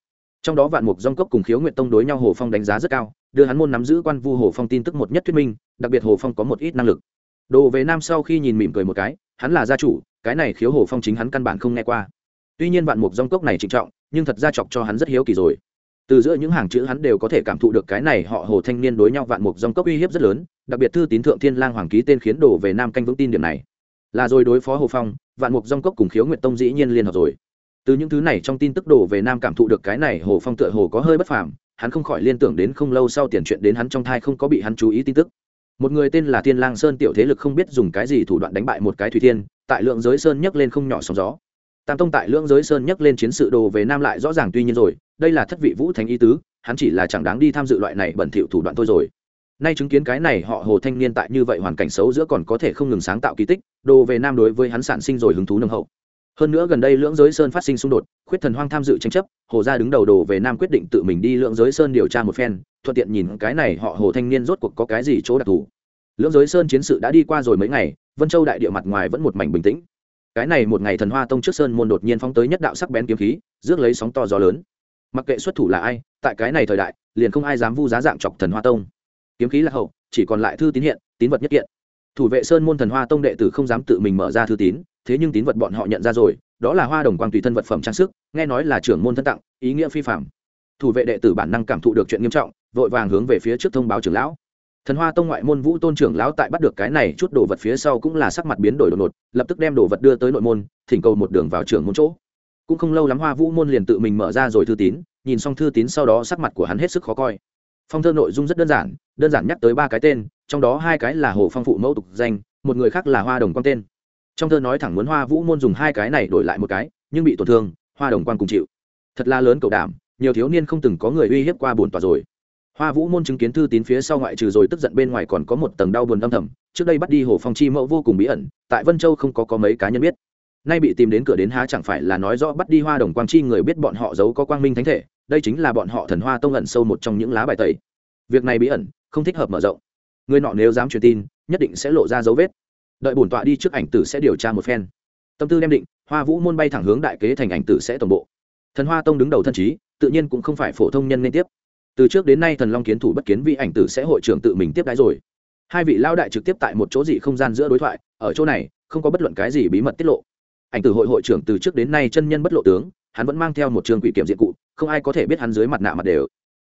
Trong đó vạn mục dong cốc cùng khiếu nguyện tông đối nhau hồ phong đánh giá rất cao, đưa hắn môn nắm giữ quan vu hồ phong tin tức một nhất thuyết minh, đặc biệt hồ phong có một ít năng lực. Đồ về nam sau khi nhìn mỉm cười một cái, hắn là gia chủ, cái này khiếu hồ phong chính hắn căn bản không nghe qua. Tuy nhiên vạn mục dong cốc này trịnh trọng nhưng thật ra chọc cho hắn rất hiếu kỳ rồi. Từ giữa những hàng chữ hắn đều có thể cảm thụ được cái này họ hồ thanh niên đối nhau vạn mục dòng cốc uy hiếp rất lớn, đặc biệt thư tín thượng thiên lang hoàng ký tên khiến đổ về nam canh vững tin điểm này. Là rồi đối phó hồ phong, vạn mục dòng cốc cùng khiếu nguyệt tông dĩ nhiên liên hợp rồi. Từ những thứ này trong tin tức đổ về nam cảm thụ được cái này hồ phong tựa hồ có hơi bất phàm, hắn không khỏi liên tưởng đến không lâu sau tiền chuyện đến hắn trong thai không có bị hắn chú ý tin tức. Một người tên là thiên lang sơn tiểu thế lực không biết dùng cái gì thủ đoạn đánh bại một cái thủy thiên, tại lượng giới sơn nhấc lên không nhỏ sóng gió tam tông tại lưỡng giới sơn nhấc lên chiến sự đồ về nam lại rõ ràng tuy nhiên rồi, đây là thất vị vũ thánh ý tứ, hắn chỉ là chẳng đáng đi tham dự loại này bẩn thỉu thủ đoạn thôi rồi. Nay chứng kiến cái này họ hồ thanh niên tại như vậy hoàn cảnh xấu giữa còn có thể không ngừng sáng tạo kỳ tích, đồ về nam đối với hắn sản sinh rồi hứng thú nâng hậu. Hơn nữa gần đây lưỡng giới sơn phát sinh xung đột, khuyết thần hoang tham dự tranh chấp, hồ gia đứng đầu đồ về nam quyết định tự mình đi lưỡng giới sơn điều tra một phen, thuận tiện nhìn cái này họ hồ thanh niên rốt cuộc có cái gì chỗ đặc thù. Lưỡng giới sơn chiến sự đã đi qua rồi mấy ngày, vân châu đại địa mặt ngoài vẫn một mảnh bình tĩnh cái này một ngày thần hoa tông trước sơn môn đột nhiên phóng tới nhất đạo sắc bén kiếm khí, rước lấy sóng to gió lớn. Mặc kệ xuất thủ là ai, tại cái này thời đại, liền không ai dám vu giá dạng chọc thần hoa tông. Kiếm khí là hậu, chỉ còn lại thư tín hiện, tín vật nhất kiện. Thủ vệ sơn môn thần hoa tông đệ tử không dám tự mình mở ra thư tín, thế nhưng tín vật bọn họ nhận ra rồi, đó là hoa đồng quang tùy thân vật phẩm trang sức, nghe nói là trưởng môn thân tặng, ý nghĩa phi phạm thủ vệ đệ tử bản năng cảm thụ được chuyện nghiêm trọng, vội vàng hướng về phía trước thông báo trưởng lão thần hoa tông ngoại môn vũ tôn trưởng lão tại bắt được cái này chút đồ vật phía sau cũng là sắc mặt biến đổi đột ngột, lập tức đem đồ vật đưa tới nội môn, thỉnh cầu một đường vào trường môn chỗ. Cũng không lâu lắm hoa vũ môn liền tự mình mở ra rồi thư tín, nhìn xong thư tín sau đó sắc mặt của hắn hết sức khó coi. Phong thơ nội dung rất đơn giản đơn giản nhắc tới ba cái tên, trong đó hai cái là hồ phong phụ mẫu tục danh, một người khác là hoa đồng quang tên. Trong thơ nói thẳng muốn hoa vũ môn dùng hai cái này đổi lại một cái, nhưng bị tổn thương, hoa đồng quang cùng chịu. Thật là lớn cầu đảm, nhiều thiếu niên không từng có người uy hiếp qua bổn tòa rồi hoa vũ môn chứng kiến thư tín phía sau ngoại trừ rồi tức giận bên ngoài còn có một tầng đau buồn âm thầm, trước đây bắt đi hồ phong chi mẫu vô cùng bí ẩn, tại vân châu không có có mấy cá nhân biết. Nay bị tìm đến cửa đến há chẳng phải là nói rõ bắt đi hoa đồng quang chi người biết bọn họ giấu có quang minh thánh thể, đây chính là bọn họ thần hoa tông ẩn sâu một trong những lá bài tẩy. Việc này bí ẩn, không thích hợp mở rộng. Người nọ nếu dám truyền tin, nhất định sẽ lộ ra dấu vết. Đợi bổn tọa đi trước ảnh tử sẽ điều tra một phen. Tâm tư đem định, hoa vũ môn bay thẳng hướng đại kế thành ảnh tử sẽ tổng bộ. Thần hoa tông đứng đầu thân trí, tự nhiên cũng không phải phổ thông nhân nên tiếp từ trước đến nay thần long kiến thủ bất kiến vị ảnh tử sẽ hội trưởng tự mình tiếp đái rồi. Hai vị lao đại trực tiếp tại một chỗ dị không gian giữa đối thoại, ở chỗ này, không có bất luận cái gì bí mật tiết lộ. Ảnh tử hội hội trưởng từ trước đến nay chân nhân bất lộ tướng, hắn vẫn mang theo một trường quỷ kiểm diện cụ, không ai có thể biết hắn dưới mặt nạ mặt đều.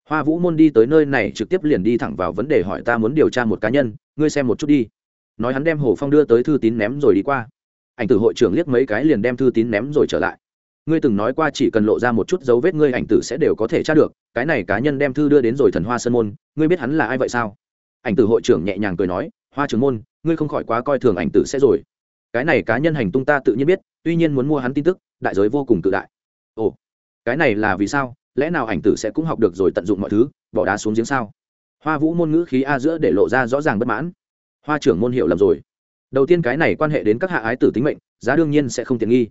Hoa vũ môn đi tới nơi này trực tiếp liền đi thẳng vào vấn đề hỏi ta muốn điều tra một cá nhân, ngươi xem một chút đi. Nói hắn đem hồ phong đưa tới thư tín ném rồi đi qua. Ảnh tử hội trưởng liếc mấy cái liền đem thư tín ném rồi trở lại ngươi từng nói qua chỉ cần lộ ra một chút dấu vết ngươi ảnh tử sẽ đều có thể tra được, cái này cá nhân đem thư đưa đến rồi thần hoa sơn môn, ngươi biết hắn là ai vậy sao? Ảnh tử hội trưởng nhẹ nhàng cười nói, hoa trưởng môn, ngươi không khỏi quá coi thường ảnh tử sẽ rồi. Cái này cá nhân hành tung ta tự nhiên biết, tuy nhiên muốn mua hắn tin tức, đại giới vô cùng tự đại. Ồ, cái này là vì sao? Lẽ nào ảnh tử sẽ cũng học được rồi tận dụng mọi thứ, bỏ đá xuống giếng sao? Hoa vũ môn ngữ khí a giữa để lộ ra rõ ràng bất mãn. Hoa trưởng môn hiểu lầm rồi. Đầu tiên cái này quan hệ đến các hạ ái tử tính mệnh, giá đương nhiên sẽ không tiện nghi.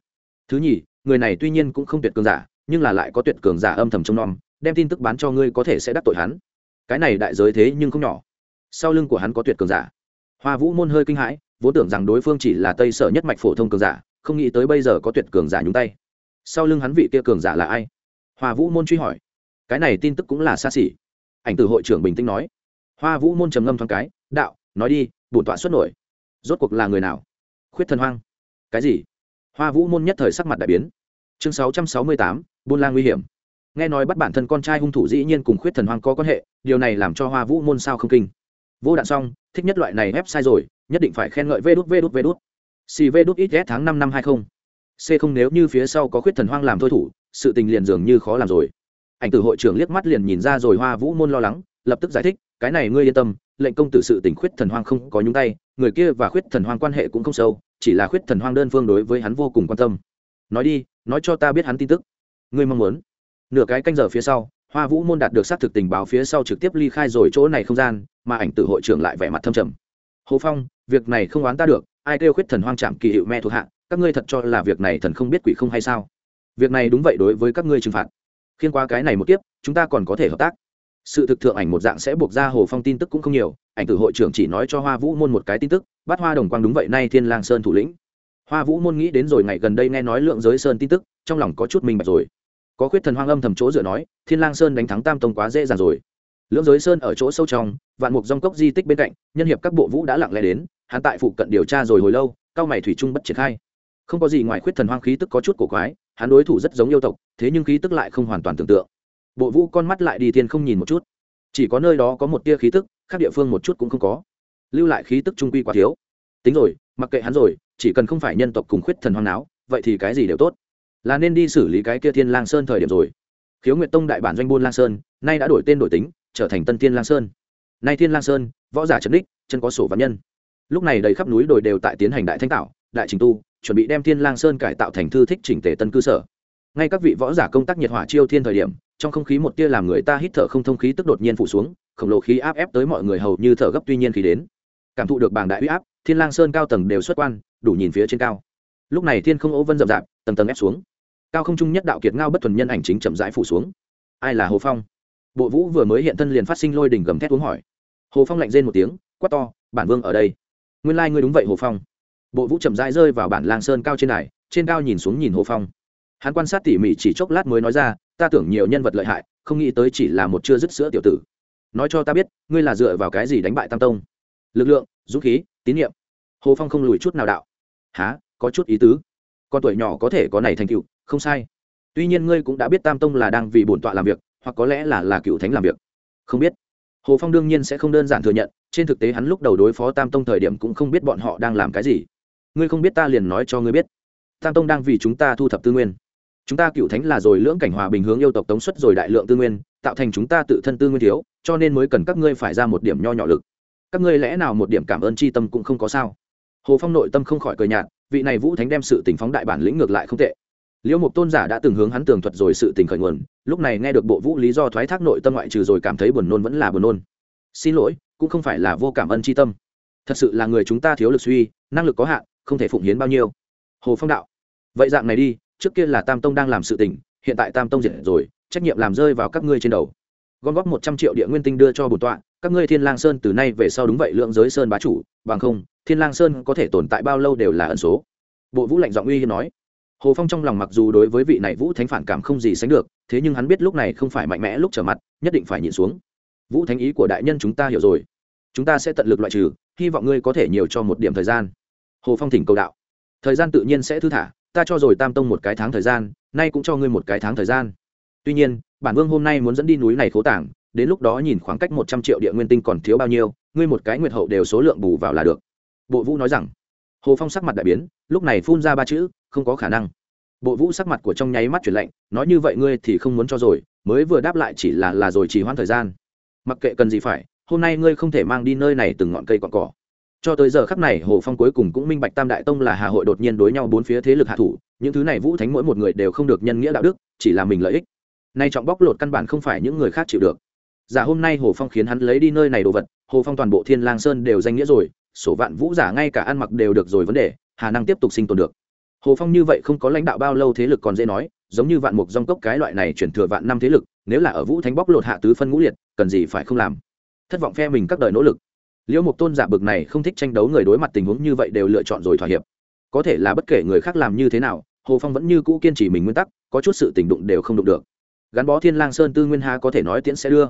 Thứ nhì người này tuy nhiên cũng không tuyệt cường giả, nhưng là lại có tuyệt cường giả âm thầm trong nom, đem tin tức bán cho ngươi có thể sẽ đắc tội hắn. Cái này đại giới thế nhưng không nhỏ. Sau lưng của hắn có tuyệt cường giả. Hoa vũ môn hơi kinh hãi, vốn tưởng rằng đối phương chỉ là tây sở nhất mạch phổ thông cường giả, không nghĩ tới bây giờ có tuyệt cường giả nhúng tay. Sau lưng hắn vị kia cường giả là ai? Hoa vũ môn truy hỏi. Cái này tin tức cũng là xa xỉ. Ảnh từ hội trưởng bình tĩnh nói. Hoa vũ môn trầm ngâm thoáng cái, đạo, nói đi, bổn tọa xuất nổi. Rốt cuộc là người nào? Khuyết thần hoang. Cái gì? Hoa vũ môn nhất thời sắc mặt đại biến. Chương sáu trăm sáu mươi tám, buôn lang nguy hiểm. Nghe nói bắt bản thân con trai hung thủ dĩ nhiên cùng khuyết thần hoang có quan hệ, điều này làm cho hoa vũ môn sao không kinh. Vô đạn xong, thích nhất loại này ép sai rồi, nhất định phải khen ngợi vê đút vê đút vê đút. Xì vê đút ít ghét tháng năm năm hai không. C, không nếu như phía sau có khuyết thần hoang làm thôi thủ, sự tình liền dường như khó làm rồi. Ảnh tử hội trưởng liếc mắt liền nhìn ra rồi hoa vũ môn lo lắng, lập tức giải thích, cái này ngươi yên tâm, lệnh công tử sự tình khuyết thần hoang không có nhúng tay, người kia và khuyết thần hoang quan hệ cũng không sâu chỉ là khuyết thần hoang đơn phương đối với hắn vô cùng quan tâm. Nói đi, nói cho ta biết hắn tin tức. Ngươi mong muốn. Nửa cái canh giờ phía sau, hoa vũ môn đạt được xác thực tình báo phía sau trực tiếp ly khai rồi chỗ này không gian, mà ảnh tử hội trưởng lại vẻ mặt thâm trầm. Hồ phong, việc này không oán ta được, ai kêu khuyết thần hoang trạm kỳ hiệu me thuộc hạ, các ngươi thật cho là việc này thần không biết quỷ không hay sao? Việc này đúng vậy đối với các ngươi trừng phạt. Khiên qua cái này một kiếp, chúng ta còn có thể hợp tác sự thực thượng ảnh một dạng sẽ buộc ra hồ phong tin tức cũng không nhiều, ảnh tử hội trưởng chỉ nói cho hoa vũ môn một cái tin tức, bắt hoa đồng quang đúng vậy nay thiên lang sơn thủ lĩnh. Hoa vũ môn nghĩ đến rồi ngày gần đây nghe nói lượng giới sơn tin tức, trong lòng có chút minh bạch rồi. Có khuyết thần hoang âm thầm chỗ dựa nói, thiên lang sơn đánh thắng tam tông quá dễ dàng rồi. Lưỡng giới sơn ở chỗ sâu trong, vạn mục dòng cốc di tích bên cạnh, nhân hiệp các bộ vũ đã lặng lẽ đến, hắn tại phụ cận điều tra rồi hồi lâu, cao mày thủy trung bất triển khai. Không có gì ngoài khuyết thần hoang khí tức có chút cổ quái, hắn đối thủ rất giống yêu tộc, thế nhưng khí tức lại không hoàn toàn tưởng tượng bộ vũ con mắt lại đi thiên không nhìn một chút. Chỉ có nơi đó có một tia khí tức, khác địa phương một chút cũng không có. Lưu lại khí tức trung quy quá thiếu. Tính rồi, mặc kệ hắn rồi, chỉ cần không phải nhân tộc cùng khuyết thần hoang não vậy thì cái gì đều tốt. Là nên đi xử lý cái kia thiên lang sơn thời điểm rồi. Khiếu nguyệt tông đại bản doanh buôn lang sơn, nay đã đổi tên đổi tính, trở thành tân thiên lang sơn. Nay thiên lang sơn, võ giả trấn đích, chân có sổ văn nhân. Lúc này đầy khắp núi đồi đều tại tiến hành đại thanh tạo, đại trình tu, chuẩn bị đem thiên lang sơn cải tạo thành thư thích chỉnh tề tân cư sở. Ngay các vị võ giả công tác nhiệt hỏa chiêu thiên thời điểm trong không khí một tia làm người ta hít thở không thông khí tức đột nhiên phủ xuống, khổng lồ khí áp ép tới mọi người hầu như thở gấp tuy nhiên khí đến. Cảm thụ được bảng đại uy áp, thiên lang sơn cao tầng đều xuất quan, đủ nhìn phía trên cao. Lúc này thiên không ố vân rậm rạp, tầng tầng ép xuống. Cao không trung nhất đạo kiệt ngao bất thuần nhân ảnh chính chậm rãi phủ xuống. Ai là hồ phong? Bộ vũ vừa mới hiện thân liền phát sinh lôi đỉnh gầm thét uống hỏi. Hồ phong lạnh rên một tiếng, quát to, bản vương ở đây. Nguyên lai ngươi đúng vậy, hồ phong. Bộ vũ chậm rãi rơi vào bản lang sơn cao trên này trên cao nhìn xuống nhìn hồ phong. Hắn quan sát tỉ mỉ chỉ chốc lát mới nói ra ta tưởng nhiều nhân vật lợi hại không nghĩ tới chỉ là một chưa dứt sữa tiểu tử. Nói cho ta biết ngươi là dựa vào cái gì đánh bại tam tông? Lực lượng dũng khí tín nhiệm. Hồ phong không lùi chút nào đạo. Há có chút ý tứ. Con tuổi nhỏ có thể có này thành cựu, không sai. Tuy nhiên ngươi cũng đã biết tam tông là đang vì bổn tọa làm việc hoặc có lẽ là là cựu thánh làm việc. Không biết. Hồ phong đương nhiên sẽ không đơn giản thừa nhận trên thực tế hắn lúc đầu đối phó tam tông thời điểm cũng không biết bọn họ đang làm cái gì. Ngươi không biết ta liền nói cho ngươi biết. Tam tông đang vì chúng ta thu thập tư nguyên chúng ta cựu thánh là rồi lưỡng cảnh hòa bình hướng yêu tộc tống xuất rồi đại lượng tư nguyên, tạo thành chúng ta tự thân tư nguyên thiếu, cho nên mới cần các ngươi phải ra một điểm nho nhỏ lực. Các ngươi lẽ nào một điểm cảm ơn c h i tâm cũng không có sao? Hồ phong nội tâm không khỏi cười nhạt, vị này vũ thánh đem sự tình phóng đại bản lĩnh ngược lại không tệ. Liễu mục tôn giả đã từng hướng hắn tường thuật rồi sự tình khởi nguồn, lúc này nghe được bộ vũ lý do thoái thác nội tâm ngoại trừ rồi cảm thấy buồn nôn vẫn là buồn nôn. Xin lỗi, cũng không phải là vô cảm ân tri tâm. Thật sự là người chúng ta thiếu lực suy, năng lực có hạn, không thể phụng hiến bao nhiêu. Hồ phong đạo. Vậy dạng này đi trước kia là tam tông đang làm sự tình, hiện tại tam tông diệt rồi, trách nhiệm làm rơi vào các ngươi trên đầu. Gom góp một trăm triệu địa nguyên tinh đưa cho bổn tọa, các ngươi thiên lang sơn từ nay về sau đúng vậy lượng giới sơn bá chủ, bằng không, thiên lang sơn có thể tồn tại bao lâu đều là ẩn số. Bộ vũ lạnh giọng uy hiên nói. Hồ phong trong lòng mặc dù đối với vị này vũ thánh phản cảm không gì sánh được, thế nhưng hắn biết lúc này không phải mạnh mẽ lúc trở mặt, nhất định phải nhịn xuống. Vũ thánh ý của đại nhân chúng ta hiểu rồi. Chúng ta sẽ tận lực loại trừ, hy vọng ngươi có thể nhiều cho một điểm thời gian. Hồ phong thỉnh cầu đạo. Thời gian tự nhiên sẽ thư thả ta cho rồi tam tông một cái tháng thời gian, nay cũng cho ngươi một cái tháng thời gian. Tuy nhiên, bản vương hôm nay muốn dẫn đi núi này khố tảng, đến lúc đó nhìn khoảng cách một trăm triệu địa nguyên tinh còn thiếu bao nhiêu, ngươi một cái nguyệt hậu đều số lượng bù vào là được. Bộ vũ nói rằng, hồ phong sắc mặt đại biến, lúc này phun ra ba chữ, không có khả năng. Bộ vũ sắc mặt của trong nháy mắt chuyển lạnh, nói như vậy ngươi thì không muốn cho rồi, mới vừa đáp lại chỉ là là rồi chỉ hoãn thời gian. Mặc kệ cần gì phải, hôm nay ngươi không thể mang đi nơi này từng ngọn cây cọn cỏ cho tới giờ khắc này, hồ phong cuối cùng cũng minh bạch tam đại tông là hà hội đột nhiên đối nhau bốn phía thế lực hạ thủ, những thứ này vũ thánh mỗi một người đều không được nhân nghĩa đạo đức, chỉ là mình lợi ích. Nay trọng bóc lột căn bản không phải những người khác chịu được. Giả hôm nay hồ phong khiến hắn lấy đi nơi này đồ vật, hồ phong toàn bộ thiên lang sơn đều danh nghĩa rồi, sổ vạn vũ giả ngay cả ăn mặc đều được rồi vấn đề, hà năng tiếp tục sinh tồn được. Hồ phong như vậy không có lãnh đạo bao lâu thế lực còn dễ nói, giống như vạn mục dòng cốc cái loại này chuyển thừa vạn năm thế lực, nếu là ở vũ thánh bóc lột hạ tứ phân ngũ liệt, cần gì phải không làm? Thất vọng phe mình các đời nỗ lực liễu mục tôn giả bực này không thích tranh đấu người đối mặt tình huống như vậy đều lựa chọn rồi thỏa hiệp. Có thể là bất kể người khác làm như thế nào, hồ phong vẫn như cũ kiên trì mình nguyên tắc, có chút sự tình đụng đều không đụng được. Gắn bó thiên lang sơn tư nguyên ha có thể nói tiễn sẽ đưa.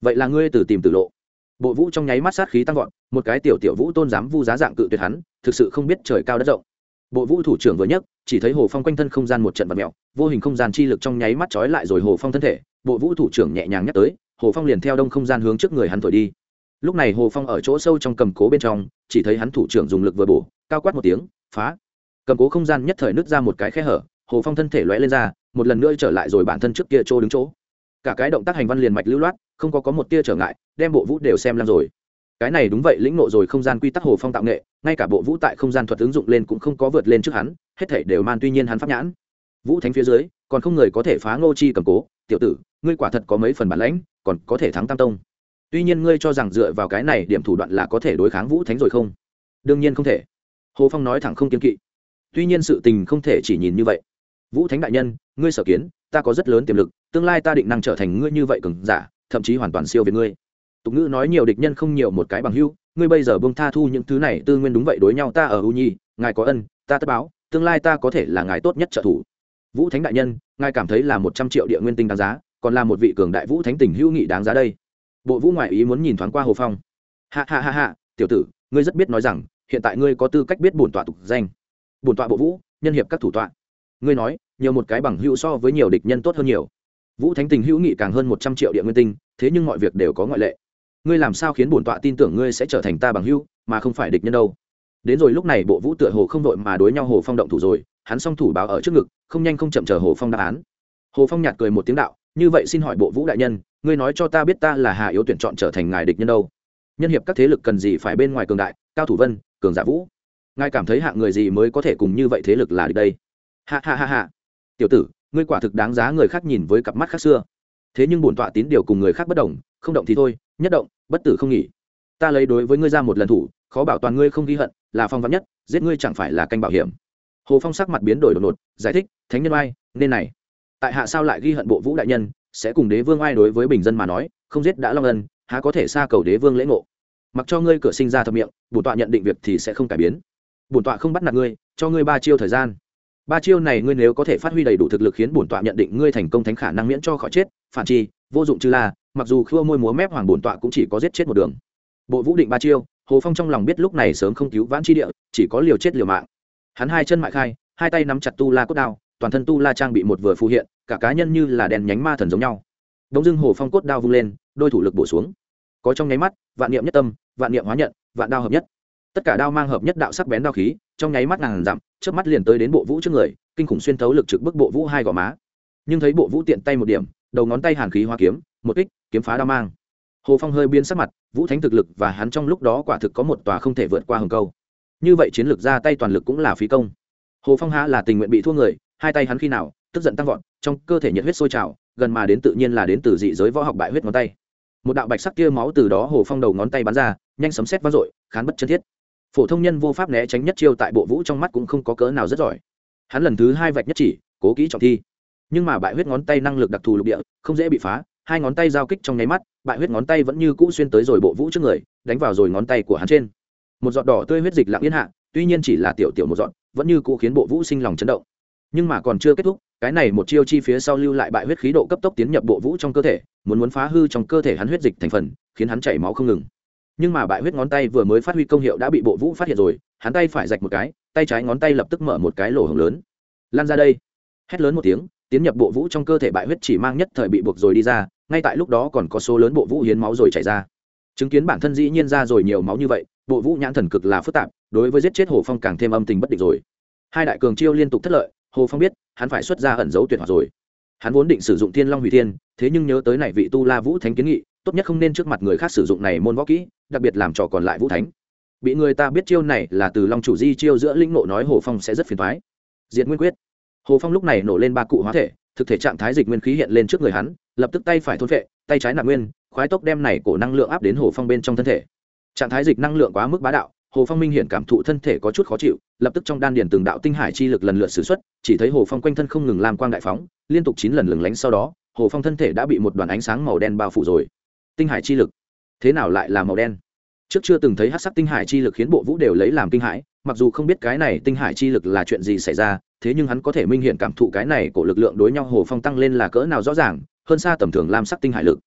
Vậy là ngươi từ tìm từ lộ. Bộ vũ trong nháy mắt sát khí tăng vọt, một cái tiểu tiểu vũ tôn dám vu giá dạng cự tuyệt hắn, thực sự không biết trời cao đất rộng. Bộ vũ thủ trưởng vừa nhất chỉ thấy hồ phong quanh thân không gian một trận vật mẹo vô hình không gian chi lực trong nháy mắt trói lại rồi hồ phong thân thể. Bộ vũ thủ trưởng nhẹ nhàng nhắc tới, hồ phong liền theo đông không gian hướng trước người hắn thổi đi lúc này hồ phong ở chỗ sâu trong cầm cố bên trong, chỉ thấy hắn thủ trưởng dùng lực vừa bổ, cao quát một tiếng, phá! Cầm cố không gian nhất thời nứt ra một cái khe hở, hồ phong thân thể lóe lên ra, một lần nữa trở lại rồi bản thân trước kia chỗ đứng chỗ. Cả cái động tác hành văn liền mạch lưu loát, không có có một tia trở ngại, đem bộ vũ đều xem lắm rồi. Cái này đúng vậy, lĩnh nộ rồi không gian quy tắc hồ phong tạo nghệ, ngay cả bộ vũ tại không gian thuật ứng dụng lên cũng không có vượt lên trước hắn, hết thể đều man tuy nhiên hắn pháp nhãn. Vũ thánh phía dưới, còn không người có thể phá ngô chi cầm cố. Tiểu tử, ngươi quả thật có mấy phần bản lãnh, còn có thể thắng tam tông tuy nhiên ngươi cho rằng dựa vào cái này điểm thủ đoạn là có thể đối kháng vũ thánh rồi không? Đương nhiên không thể. Hồ phong nói thẳng không kiên kỵ. Tuy nhiên sự tình không thể chỉ nhìn như vậy. Vũ thánh đại nhân, ngươi sở kiến, ta có rất lớn tiềm lực, tương lai ta định năng trở thành ngươi như vậy cường giả, thậm chí hoàn toàn siêu về ngươi. Tục ngữ nói nhiều địch nhân không nhiều một cái bằng hưu ngươi bây giờ bông tha thu những thứ này, tư nguyên đúng vậy đối nhau ta ở u nhi, ngài có ân, ta tất báo, tương lai ta có thể là ngài tốt nhất trợ thủ. Vũ thánh đại nhân, ngài cảm thấy là một trăm triệu địa nguyên tinh đáng giá, còn là một vị cường đại vũ thánh tình hữu nghị đáng giá đây bộ vũ ngoại ý muốn nhìn thoáng qua hồ phong. Hạ hạ hạ hạ tiểu tử, ngươi rất biết nói rằng, hiện tại ngươi có tư cách biết bổn tọa tục danh. Bổn tọa bộ vũ, nhân hiệp các thủ tọa. Ngươi nói, nhiều một cái bằng hữu so với nhiều địch nhân tốt hơn nhiều. Vũ thánh tình hữu nghị càng hơn một trăm triệu địa nguyên tinh, thế nhưng mọi việc đều có ngoại lệ. Ngươi làm sao khiến bổn tọa tin tưởng ngươi sẽ trở thành ta bằng hữu, mà không phải địch nhân đâu? Đến rồi lúc này bộ vũ tựa hồ không đội mà đối nhau hồ phong động thủ rồi, hắn song thủ báo ở trước ngực, không nhanh không chậm chờ hồ phong đáp án. Hồ phong nhạt cười một tiếng đạo, như vậy xin hỏi bộ vũ đại nhân ngươi nói cho ta biết ta là hạ yếu tuyển chọn trở thành ngài địch nhân đâu? Nhân hiệp các thế lực cần gì phải bên ngoài cường đại, cao thủ vân, cường giả vũ. Ngài cảm thấy hạng người gì mới có thể cùng như vậy thế lực là địch đây? Hạ ha ha hạ tiểu tử, ngươi quả thực đáng giá người khác nhìn với cặp mắt khác xưa. Thế nhưng bổn tọa tín điều cùng người khác bất đồng, không động thì thôi, nhất động, bất tử không nghỉ. Ta lấy đối với ngươi ra một lần thủ, khó bảo toàn ngươi không ghi hận, là phong vắn nhất, giết ngươi chẳng phải là canh bảo hiểm. Hồ phong sắc mặt biến đổi đột ngột, giải thích, thánh nhân oai, nên này. Tại hạ sao lại ghi hận bộ vũ đại nhân sẽ cùng đế vương ai đối với bình dân mà nói, không giết đã long ân, há có thể xa cầu đế vương lễ ngộ. Mặc cho ngươi cửa sinh ra thập miệng, bổn tọa nhận định việc thì sẽ không cải biến. Bổn tọa không bắt nạt ngươi, cho ngươi ba chiêu thời gian. Ba chiêu này ngươi nếu có thể phát huy đầy đủ thực lực khiến bổn tọa nhận định ngươi thành công thánh khả năng miễn cho khỏi chết, phản chi, vô dụng chư la, mặc dù khua môi múa mép hoàng bổn tọa cũng chỉ có giết chết một đường. Bộ vũ định ba chiêu, hồ phong trong lòng biết lúc này sớm không cứu vãn chi địa, chỉ có liều chết liều mạng. Hắn hai chân mại khai, hai tay nắm chặt tu la cốt đao, toàn thân tu la trang bị một vừa phù hiện cả cá nhân như là đèn nhánh ma thần giống nhau. Đông dưng hồ phong cốt đao vung lên, đôi thủ lực bổ xuống. Có trong nháy mắt, vạn niệm nhất tâm, vạn niệm hóa nhận, vạn đao hợp nhất. Tất cả đao mang hợp nhất đạo sắc bén đao khí, trong nháy mắt ngàn dặm trước mắt liền tới đến bộ vũ trước người, kinh khủng xuyên thấu lực trực bức bộ vũ hai gò má. Nhưng thấy bộ vũ tiện tay một điểm, đầu ngón tay hàn khí hoa kiếm, một kích, kiếm phá đao mang. Hồ phong hơi biến sắc mặt, vũ thánh thực lực và hắn trong lúc đó quả thực có một tòa không thể vượt qua hừng câu. Như vậy chiến lược ra tay toàn lực cũng là phí công. Hồ phong há là tình nguyện bị thua người, hai tay hắn khi nào tức giận tăng vọt, trong cơ thể nhiệt huyết sôi trào, gần mà đến tự nhiên là đến từ dị giới võ học bại huyết ngón tay. Một đạo bạch sắc kia máu từ đó hồ phong đầu ngón tay bắn ra, nhanh sấm xét vang dội, khán bất chân thiết. Phổ thông nhân vô pháp né tránh nhất chiêu tại bộ vũ trong mắt cũng không có cỡ nào rất giỏi. Hắn lần thứ hai vạch nhất chỉ, cố kỹ trọng thi. Nhưng mà bại huyết ngón tay năng lực đặc thù lục địa, không dễ bị phá, hai ngón tay giao kích trong nháy mắt, bại huyết ngón tay vẫn như cũ xuyên tới rồi bộ vũ trước người, đánh vào rồi ngón tay của hắn trên. Một giọt đỏ tươi huyết dịch lặng yên hạ, tuy nhiên chỉ là tiểu tiểu một giọt, vẫn như cũ khiến bộ vũ sinh lòng chấn động. Nhưng mà còn chưa kết thúc cái này một chiêu chi phía sau lưu lại bại huyết khí độ cấp tốc tiến nhập bộ vũ trong cơ thể, muốn muốn phá hư trong cơ thể hắn huyết dịch thành phần, khiến hắn chảy máu không ngừng. Nhưng mà bại huyết ngón tay vừa mới phát huy công hiệu đã bị bộ vũ phát hiện rồi, hắn tay phải rạch một cái, tay trái ngón tay lập tức mở một cái lỗ hồng lớn. Lan ra đây. Hét lớn một tiếng, tiến nhập bộ vũ trong cơ thể bại huyết chỉ mang nhất thời bị buộc rồi đi ra, ngay tại lúc đó còn có số lớn bộ vũ hiến máu rồi chảy ra. Chứng kiến bản thân dĩ nhiên ra rồi nhiều máu như vậy, bộ vũ nhãn thần cực là phức tạp, đối với giết chết hồ phong càng thêm âm tình bất định rồi. Hai đại cường chiêu liên tục thất lợi hồ phong biết, hắn phải xuất ra ẩn dấu tuyệt hoạt rồi. Hắn vốn định sử dụng thiên long hủy thiên, thế nhưng nhớ tới này vị tu la vũ thánh kiến nghị, tốt nhất không nên trước mặt người khác sử dụng này môn võ kỹ, đặc biệt làm trò còn lại vũ thánh. Bị người ta biết chiêu này là từ long chủ di chiêu giữa linh nộ nói hồ phong sẽ rất phiền thoái diệt nguyên quyết. Hồ phong lúc này nổ lên ba cụ hóa thể, thực thể trạng thái dịch nguyên khí hiện lên trước người hắn, lập tức tay phải thôn vệ tay trái nạp nguyên, khoái tốc đem này cổ năng lượng áp đến hồ phong bên trong thân thể. Trạng thái dịch năng lượng quá mức bá đạo hồ phong minh hiện cảm thụ thân thể có chút khó chịu, lập tức trong đan điền từng đạo tinh hải chi lực lần lượt xử x chỉ thấy hồ phong quanh thân không ngừng làm quang đại phóng, liên tục chín lần lừng lánh sau đó, hồ phong thân thể đã bị một đoàn ánh sáng màu đen bao phủ rồi. Tinh hải chi lực. Thế nào lại là màu đen? Trước chưa từng thấy hát sắc tinh hải chi lực khiến bộ vũ đều lấy làm kinh hãi, mặc dù không biết cái này tinh hải chi lực là chuyện gì xảy ra, thế nhưng hắn có thể minh hiện cảm thụ cái này của lực lượng đối nhau hồ phong tăng lên là cỡ nào rõ ràng, hơn xa tầm thường lam sắc tinh hải lực.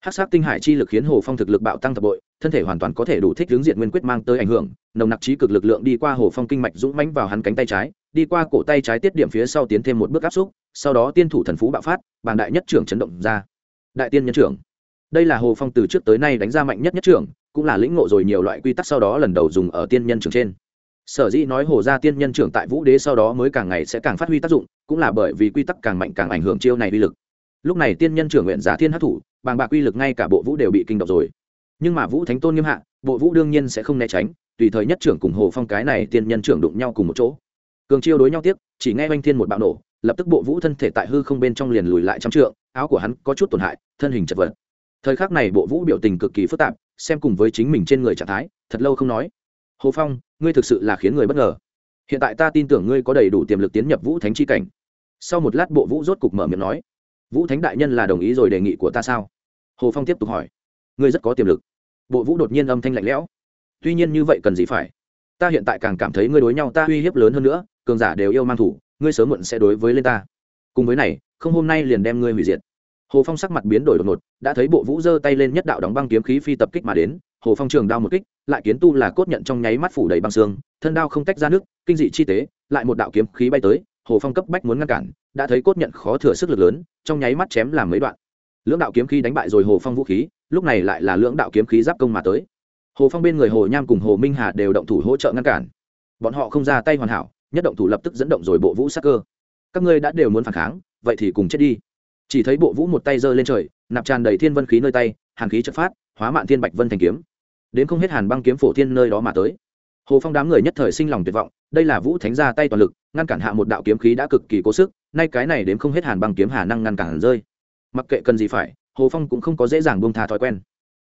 Hát sắc tinh hải chi lực khiến hồ phong thực lực bạo tăng thập bội thân thể hoàn toàn có thể đủ thích hướng diện nguyên quyết mang tới ảnh hưởng, nồng nặc trí cực lực lượng đi qua hồ phong kinh mạch dũng mãnh vào hắn cánh tay trái, đi qua cổ tay trái tiết điểm phía sau tiến thêm một bước áp xúc, sau đó tiên thủ thần phú bạo phát, bàng đại nhất trưởng chấn động ra. Đại tiên nhân trưởng. Đây là hồ phong từ trước tới nay đánh ra mạnh nhất nhất trưởng, cũng là lĩnh ngộ rồi nhiều loại quy tắc sau đó lần đầu dùng ở tiên nhân trưởng trên. Sở dĩ nói hồ gia tiên nhân trưởng tại vũ đế sau đó mới càng ngày sẽ càng phát huy tác dụng, cũng là bởi vì quy tắc càng mạnh càng ảnh hưởng chiêu này uy lực. Lúc này tiên nhân trưởng nguyện giả thiên hát thủ bàng bạc uy lực ngay cả bộ vũ đều bị kinh động rồi nhưng mà vũ thánh tôn nghiêm hạ, bộ vũ đương nhiên sẽ không né tránh, tùy thời nhất trưởng cùng hồ phong cái này tiên nhân trưởng đụng nhau cùng một chỗ. Cường chiêu đối nhau tiếc, chỉ nghe oanh thiên một bạo nổ, lập tức bộ vũ thân thể tại hư không bên trong liền lùi lại trăm trượng, áo của hắn có chút tổn hại, thân hình chật vật. Thời khắc này bộ vũ biểu tình cực kỳ phức tạp, xem cùng với chính mình trên người trạng thái, thật lâu không nói. Hồ phong, ngươi thực sự là khiến người bất ngờ. Hiện tại ta tin tưởng ngươi có đầy đủ tiềm lực tiến nhập vũ thánh chi cảnh. Sau một lát bộ vũ rốt cục mở miệng nói, vũ thánh đại nhân là đồng ý rồi đề nghị của ta sao? Hồ phong tiếp tục hỏi, ngươi rất có tiềm lực bộ vũ đột nhiên âm thanh lạnh lẽo. Tuy nhiên như vậy cần gì phải? Ta hiện tại càng cảm thấy ngươi đối nhau ta uy hiếp lớn hơn nữa, cường giả đều yêu mang thủ, ngươi sớm muộn sẽ đối với lên ta. Cùng với này, không hôm nay liền đem ngươi hủy diệt. Hồ phong sắc mặt biến đổi đột ngột, đã thấy bộ vũ giơ tay lên nhất đạo đóng băng kiếm khí phi tập kích mà đến, hồ phong trường đao một kích, lại kiến tu là cốt nhận trong nháy mắt phủ đầy băng xương, thân đao không tách ra nước, kinh dị chi tế, lại một đạo kiếm khí bay tới, hồ phong cấp bách muốn ngăn cản, đã thấy cốt nhận khó thừa sức lực lớn, trong nháy mắt chém làm mấy đoạn. Lưỡng đạo kiếm khí đánh bại rồi hồ phong vũ khí lúc này lại là lưỡng đạo kiếm khí giáp công mà tới. Hồ phong bên người hồ nham cùng hồ minh hà đều động thủ hỗ trợ ngăn cản. Bọn họ không ra tay hoàn hảo, nhất động thủ lập tức dẫn động rồi bộ vũ sắc cơ. Các ngươi đã đều muốn phản kháng, vậy thì cùng chết đi. Chỉ thấy bộ vũ một tay giơ lên trời, nạp tràn đầy thiên vân khí nơi tay, hàn khí chất phát, hóa mạn thiên bạch vân thành kiếm. Đến không hết hàn băng kiếm phổ thiên nơi đó mà tới. Hồ phong đám người nhất thời sinh lòng tuyệt vọng, đây là vũ thánh ra tay toàn lực, ngăn cản hạ một đạo kiếm khí đã cực kỳ cố sức, nay cái này đến không hết hàn băng kiếm hà năng ngăn cản rơi. Mặc kệ cần gì phải hồ phong cũng không có dễ dàng buông thà thói quen.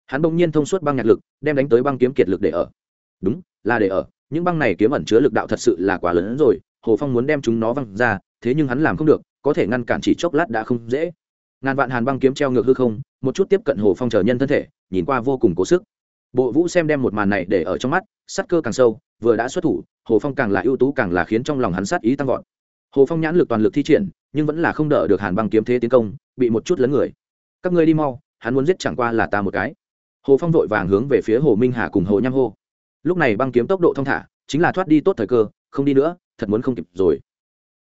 Hắn bỗng nhiên thông suốt băng nhạc lực, đem đánh tới băng kiếm kiệt lực để ở. Đúng, là để ở, những băng này kiếm ẩn chứa lực đạo thật sự là quá lớn hơn rồi, hồ phong muốn đem chúng nó văng ra, thế nhưng hắn làm không được, có thể ngăn cản chỉ chốc lát đã không dễ. Ngàn vạn hàn băng kiếm treo ngược hư không, một chút tiếp cận hồ phong chờ nhân thân thể, nhìn qua vô cùng cố sức. Bộ vũ xem đem một màn này để ở trong mắt sắt cơ càng sâu, vừa đã xuất thủ, hồ phong càng là ưu tú càng là khiến trong lòng hắn sát ý tăng vọt. Hồ phong nhãn lực toàn lực thi triển, nhưng vẫn là không đỡ được hàn băng kiếm thế tiến công, bị một chút lấn người các ngươi đi mau, hắn muốn giết chẳng qua là ta một cái. Hồ phong vội vàng hướng về phía hồ minh hà cùng hồ nham hô. Lúc này băng kiếm tốc độ thong thả, chính là thoát đi tốt thời cơ, không đi nữa, thật muốn không kịp rồi.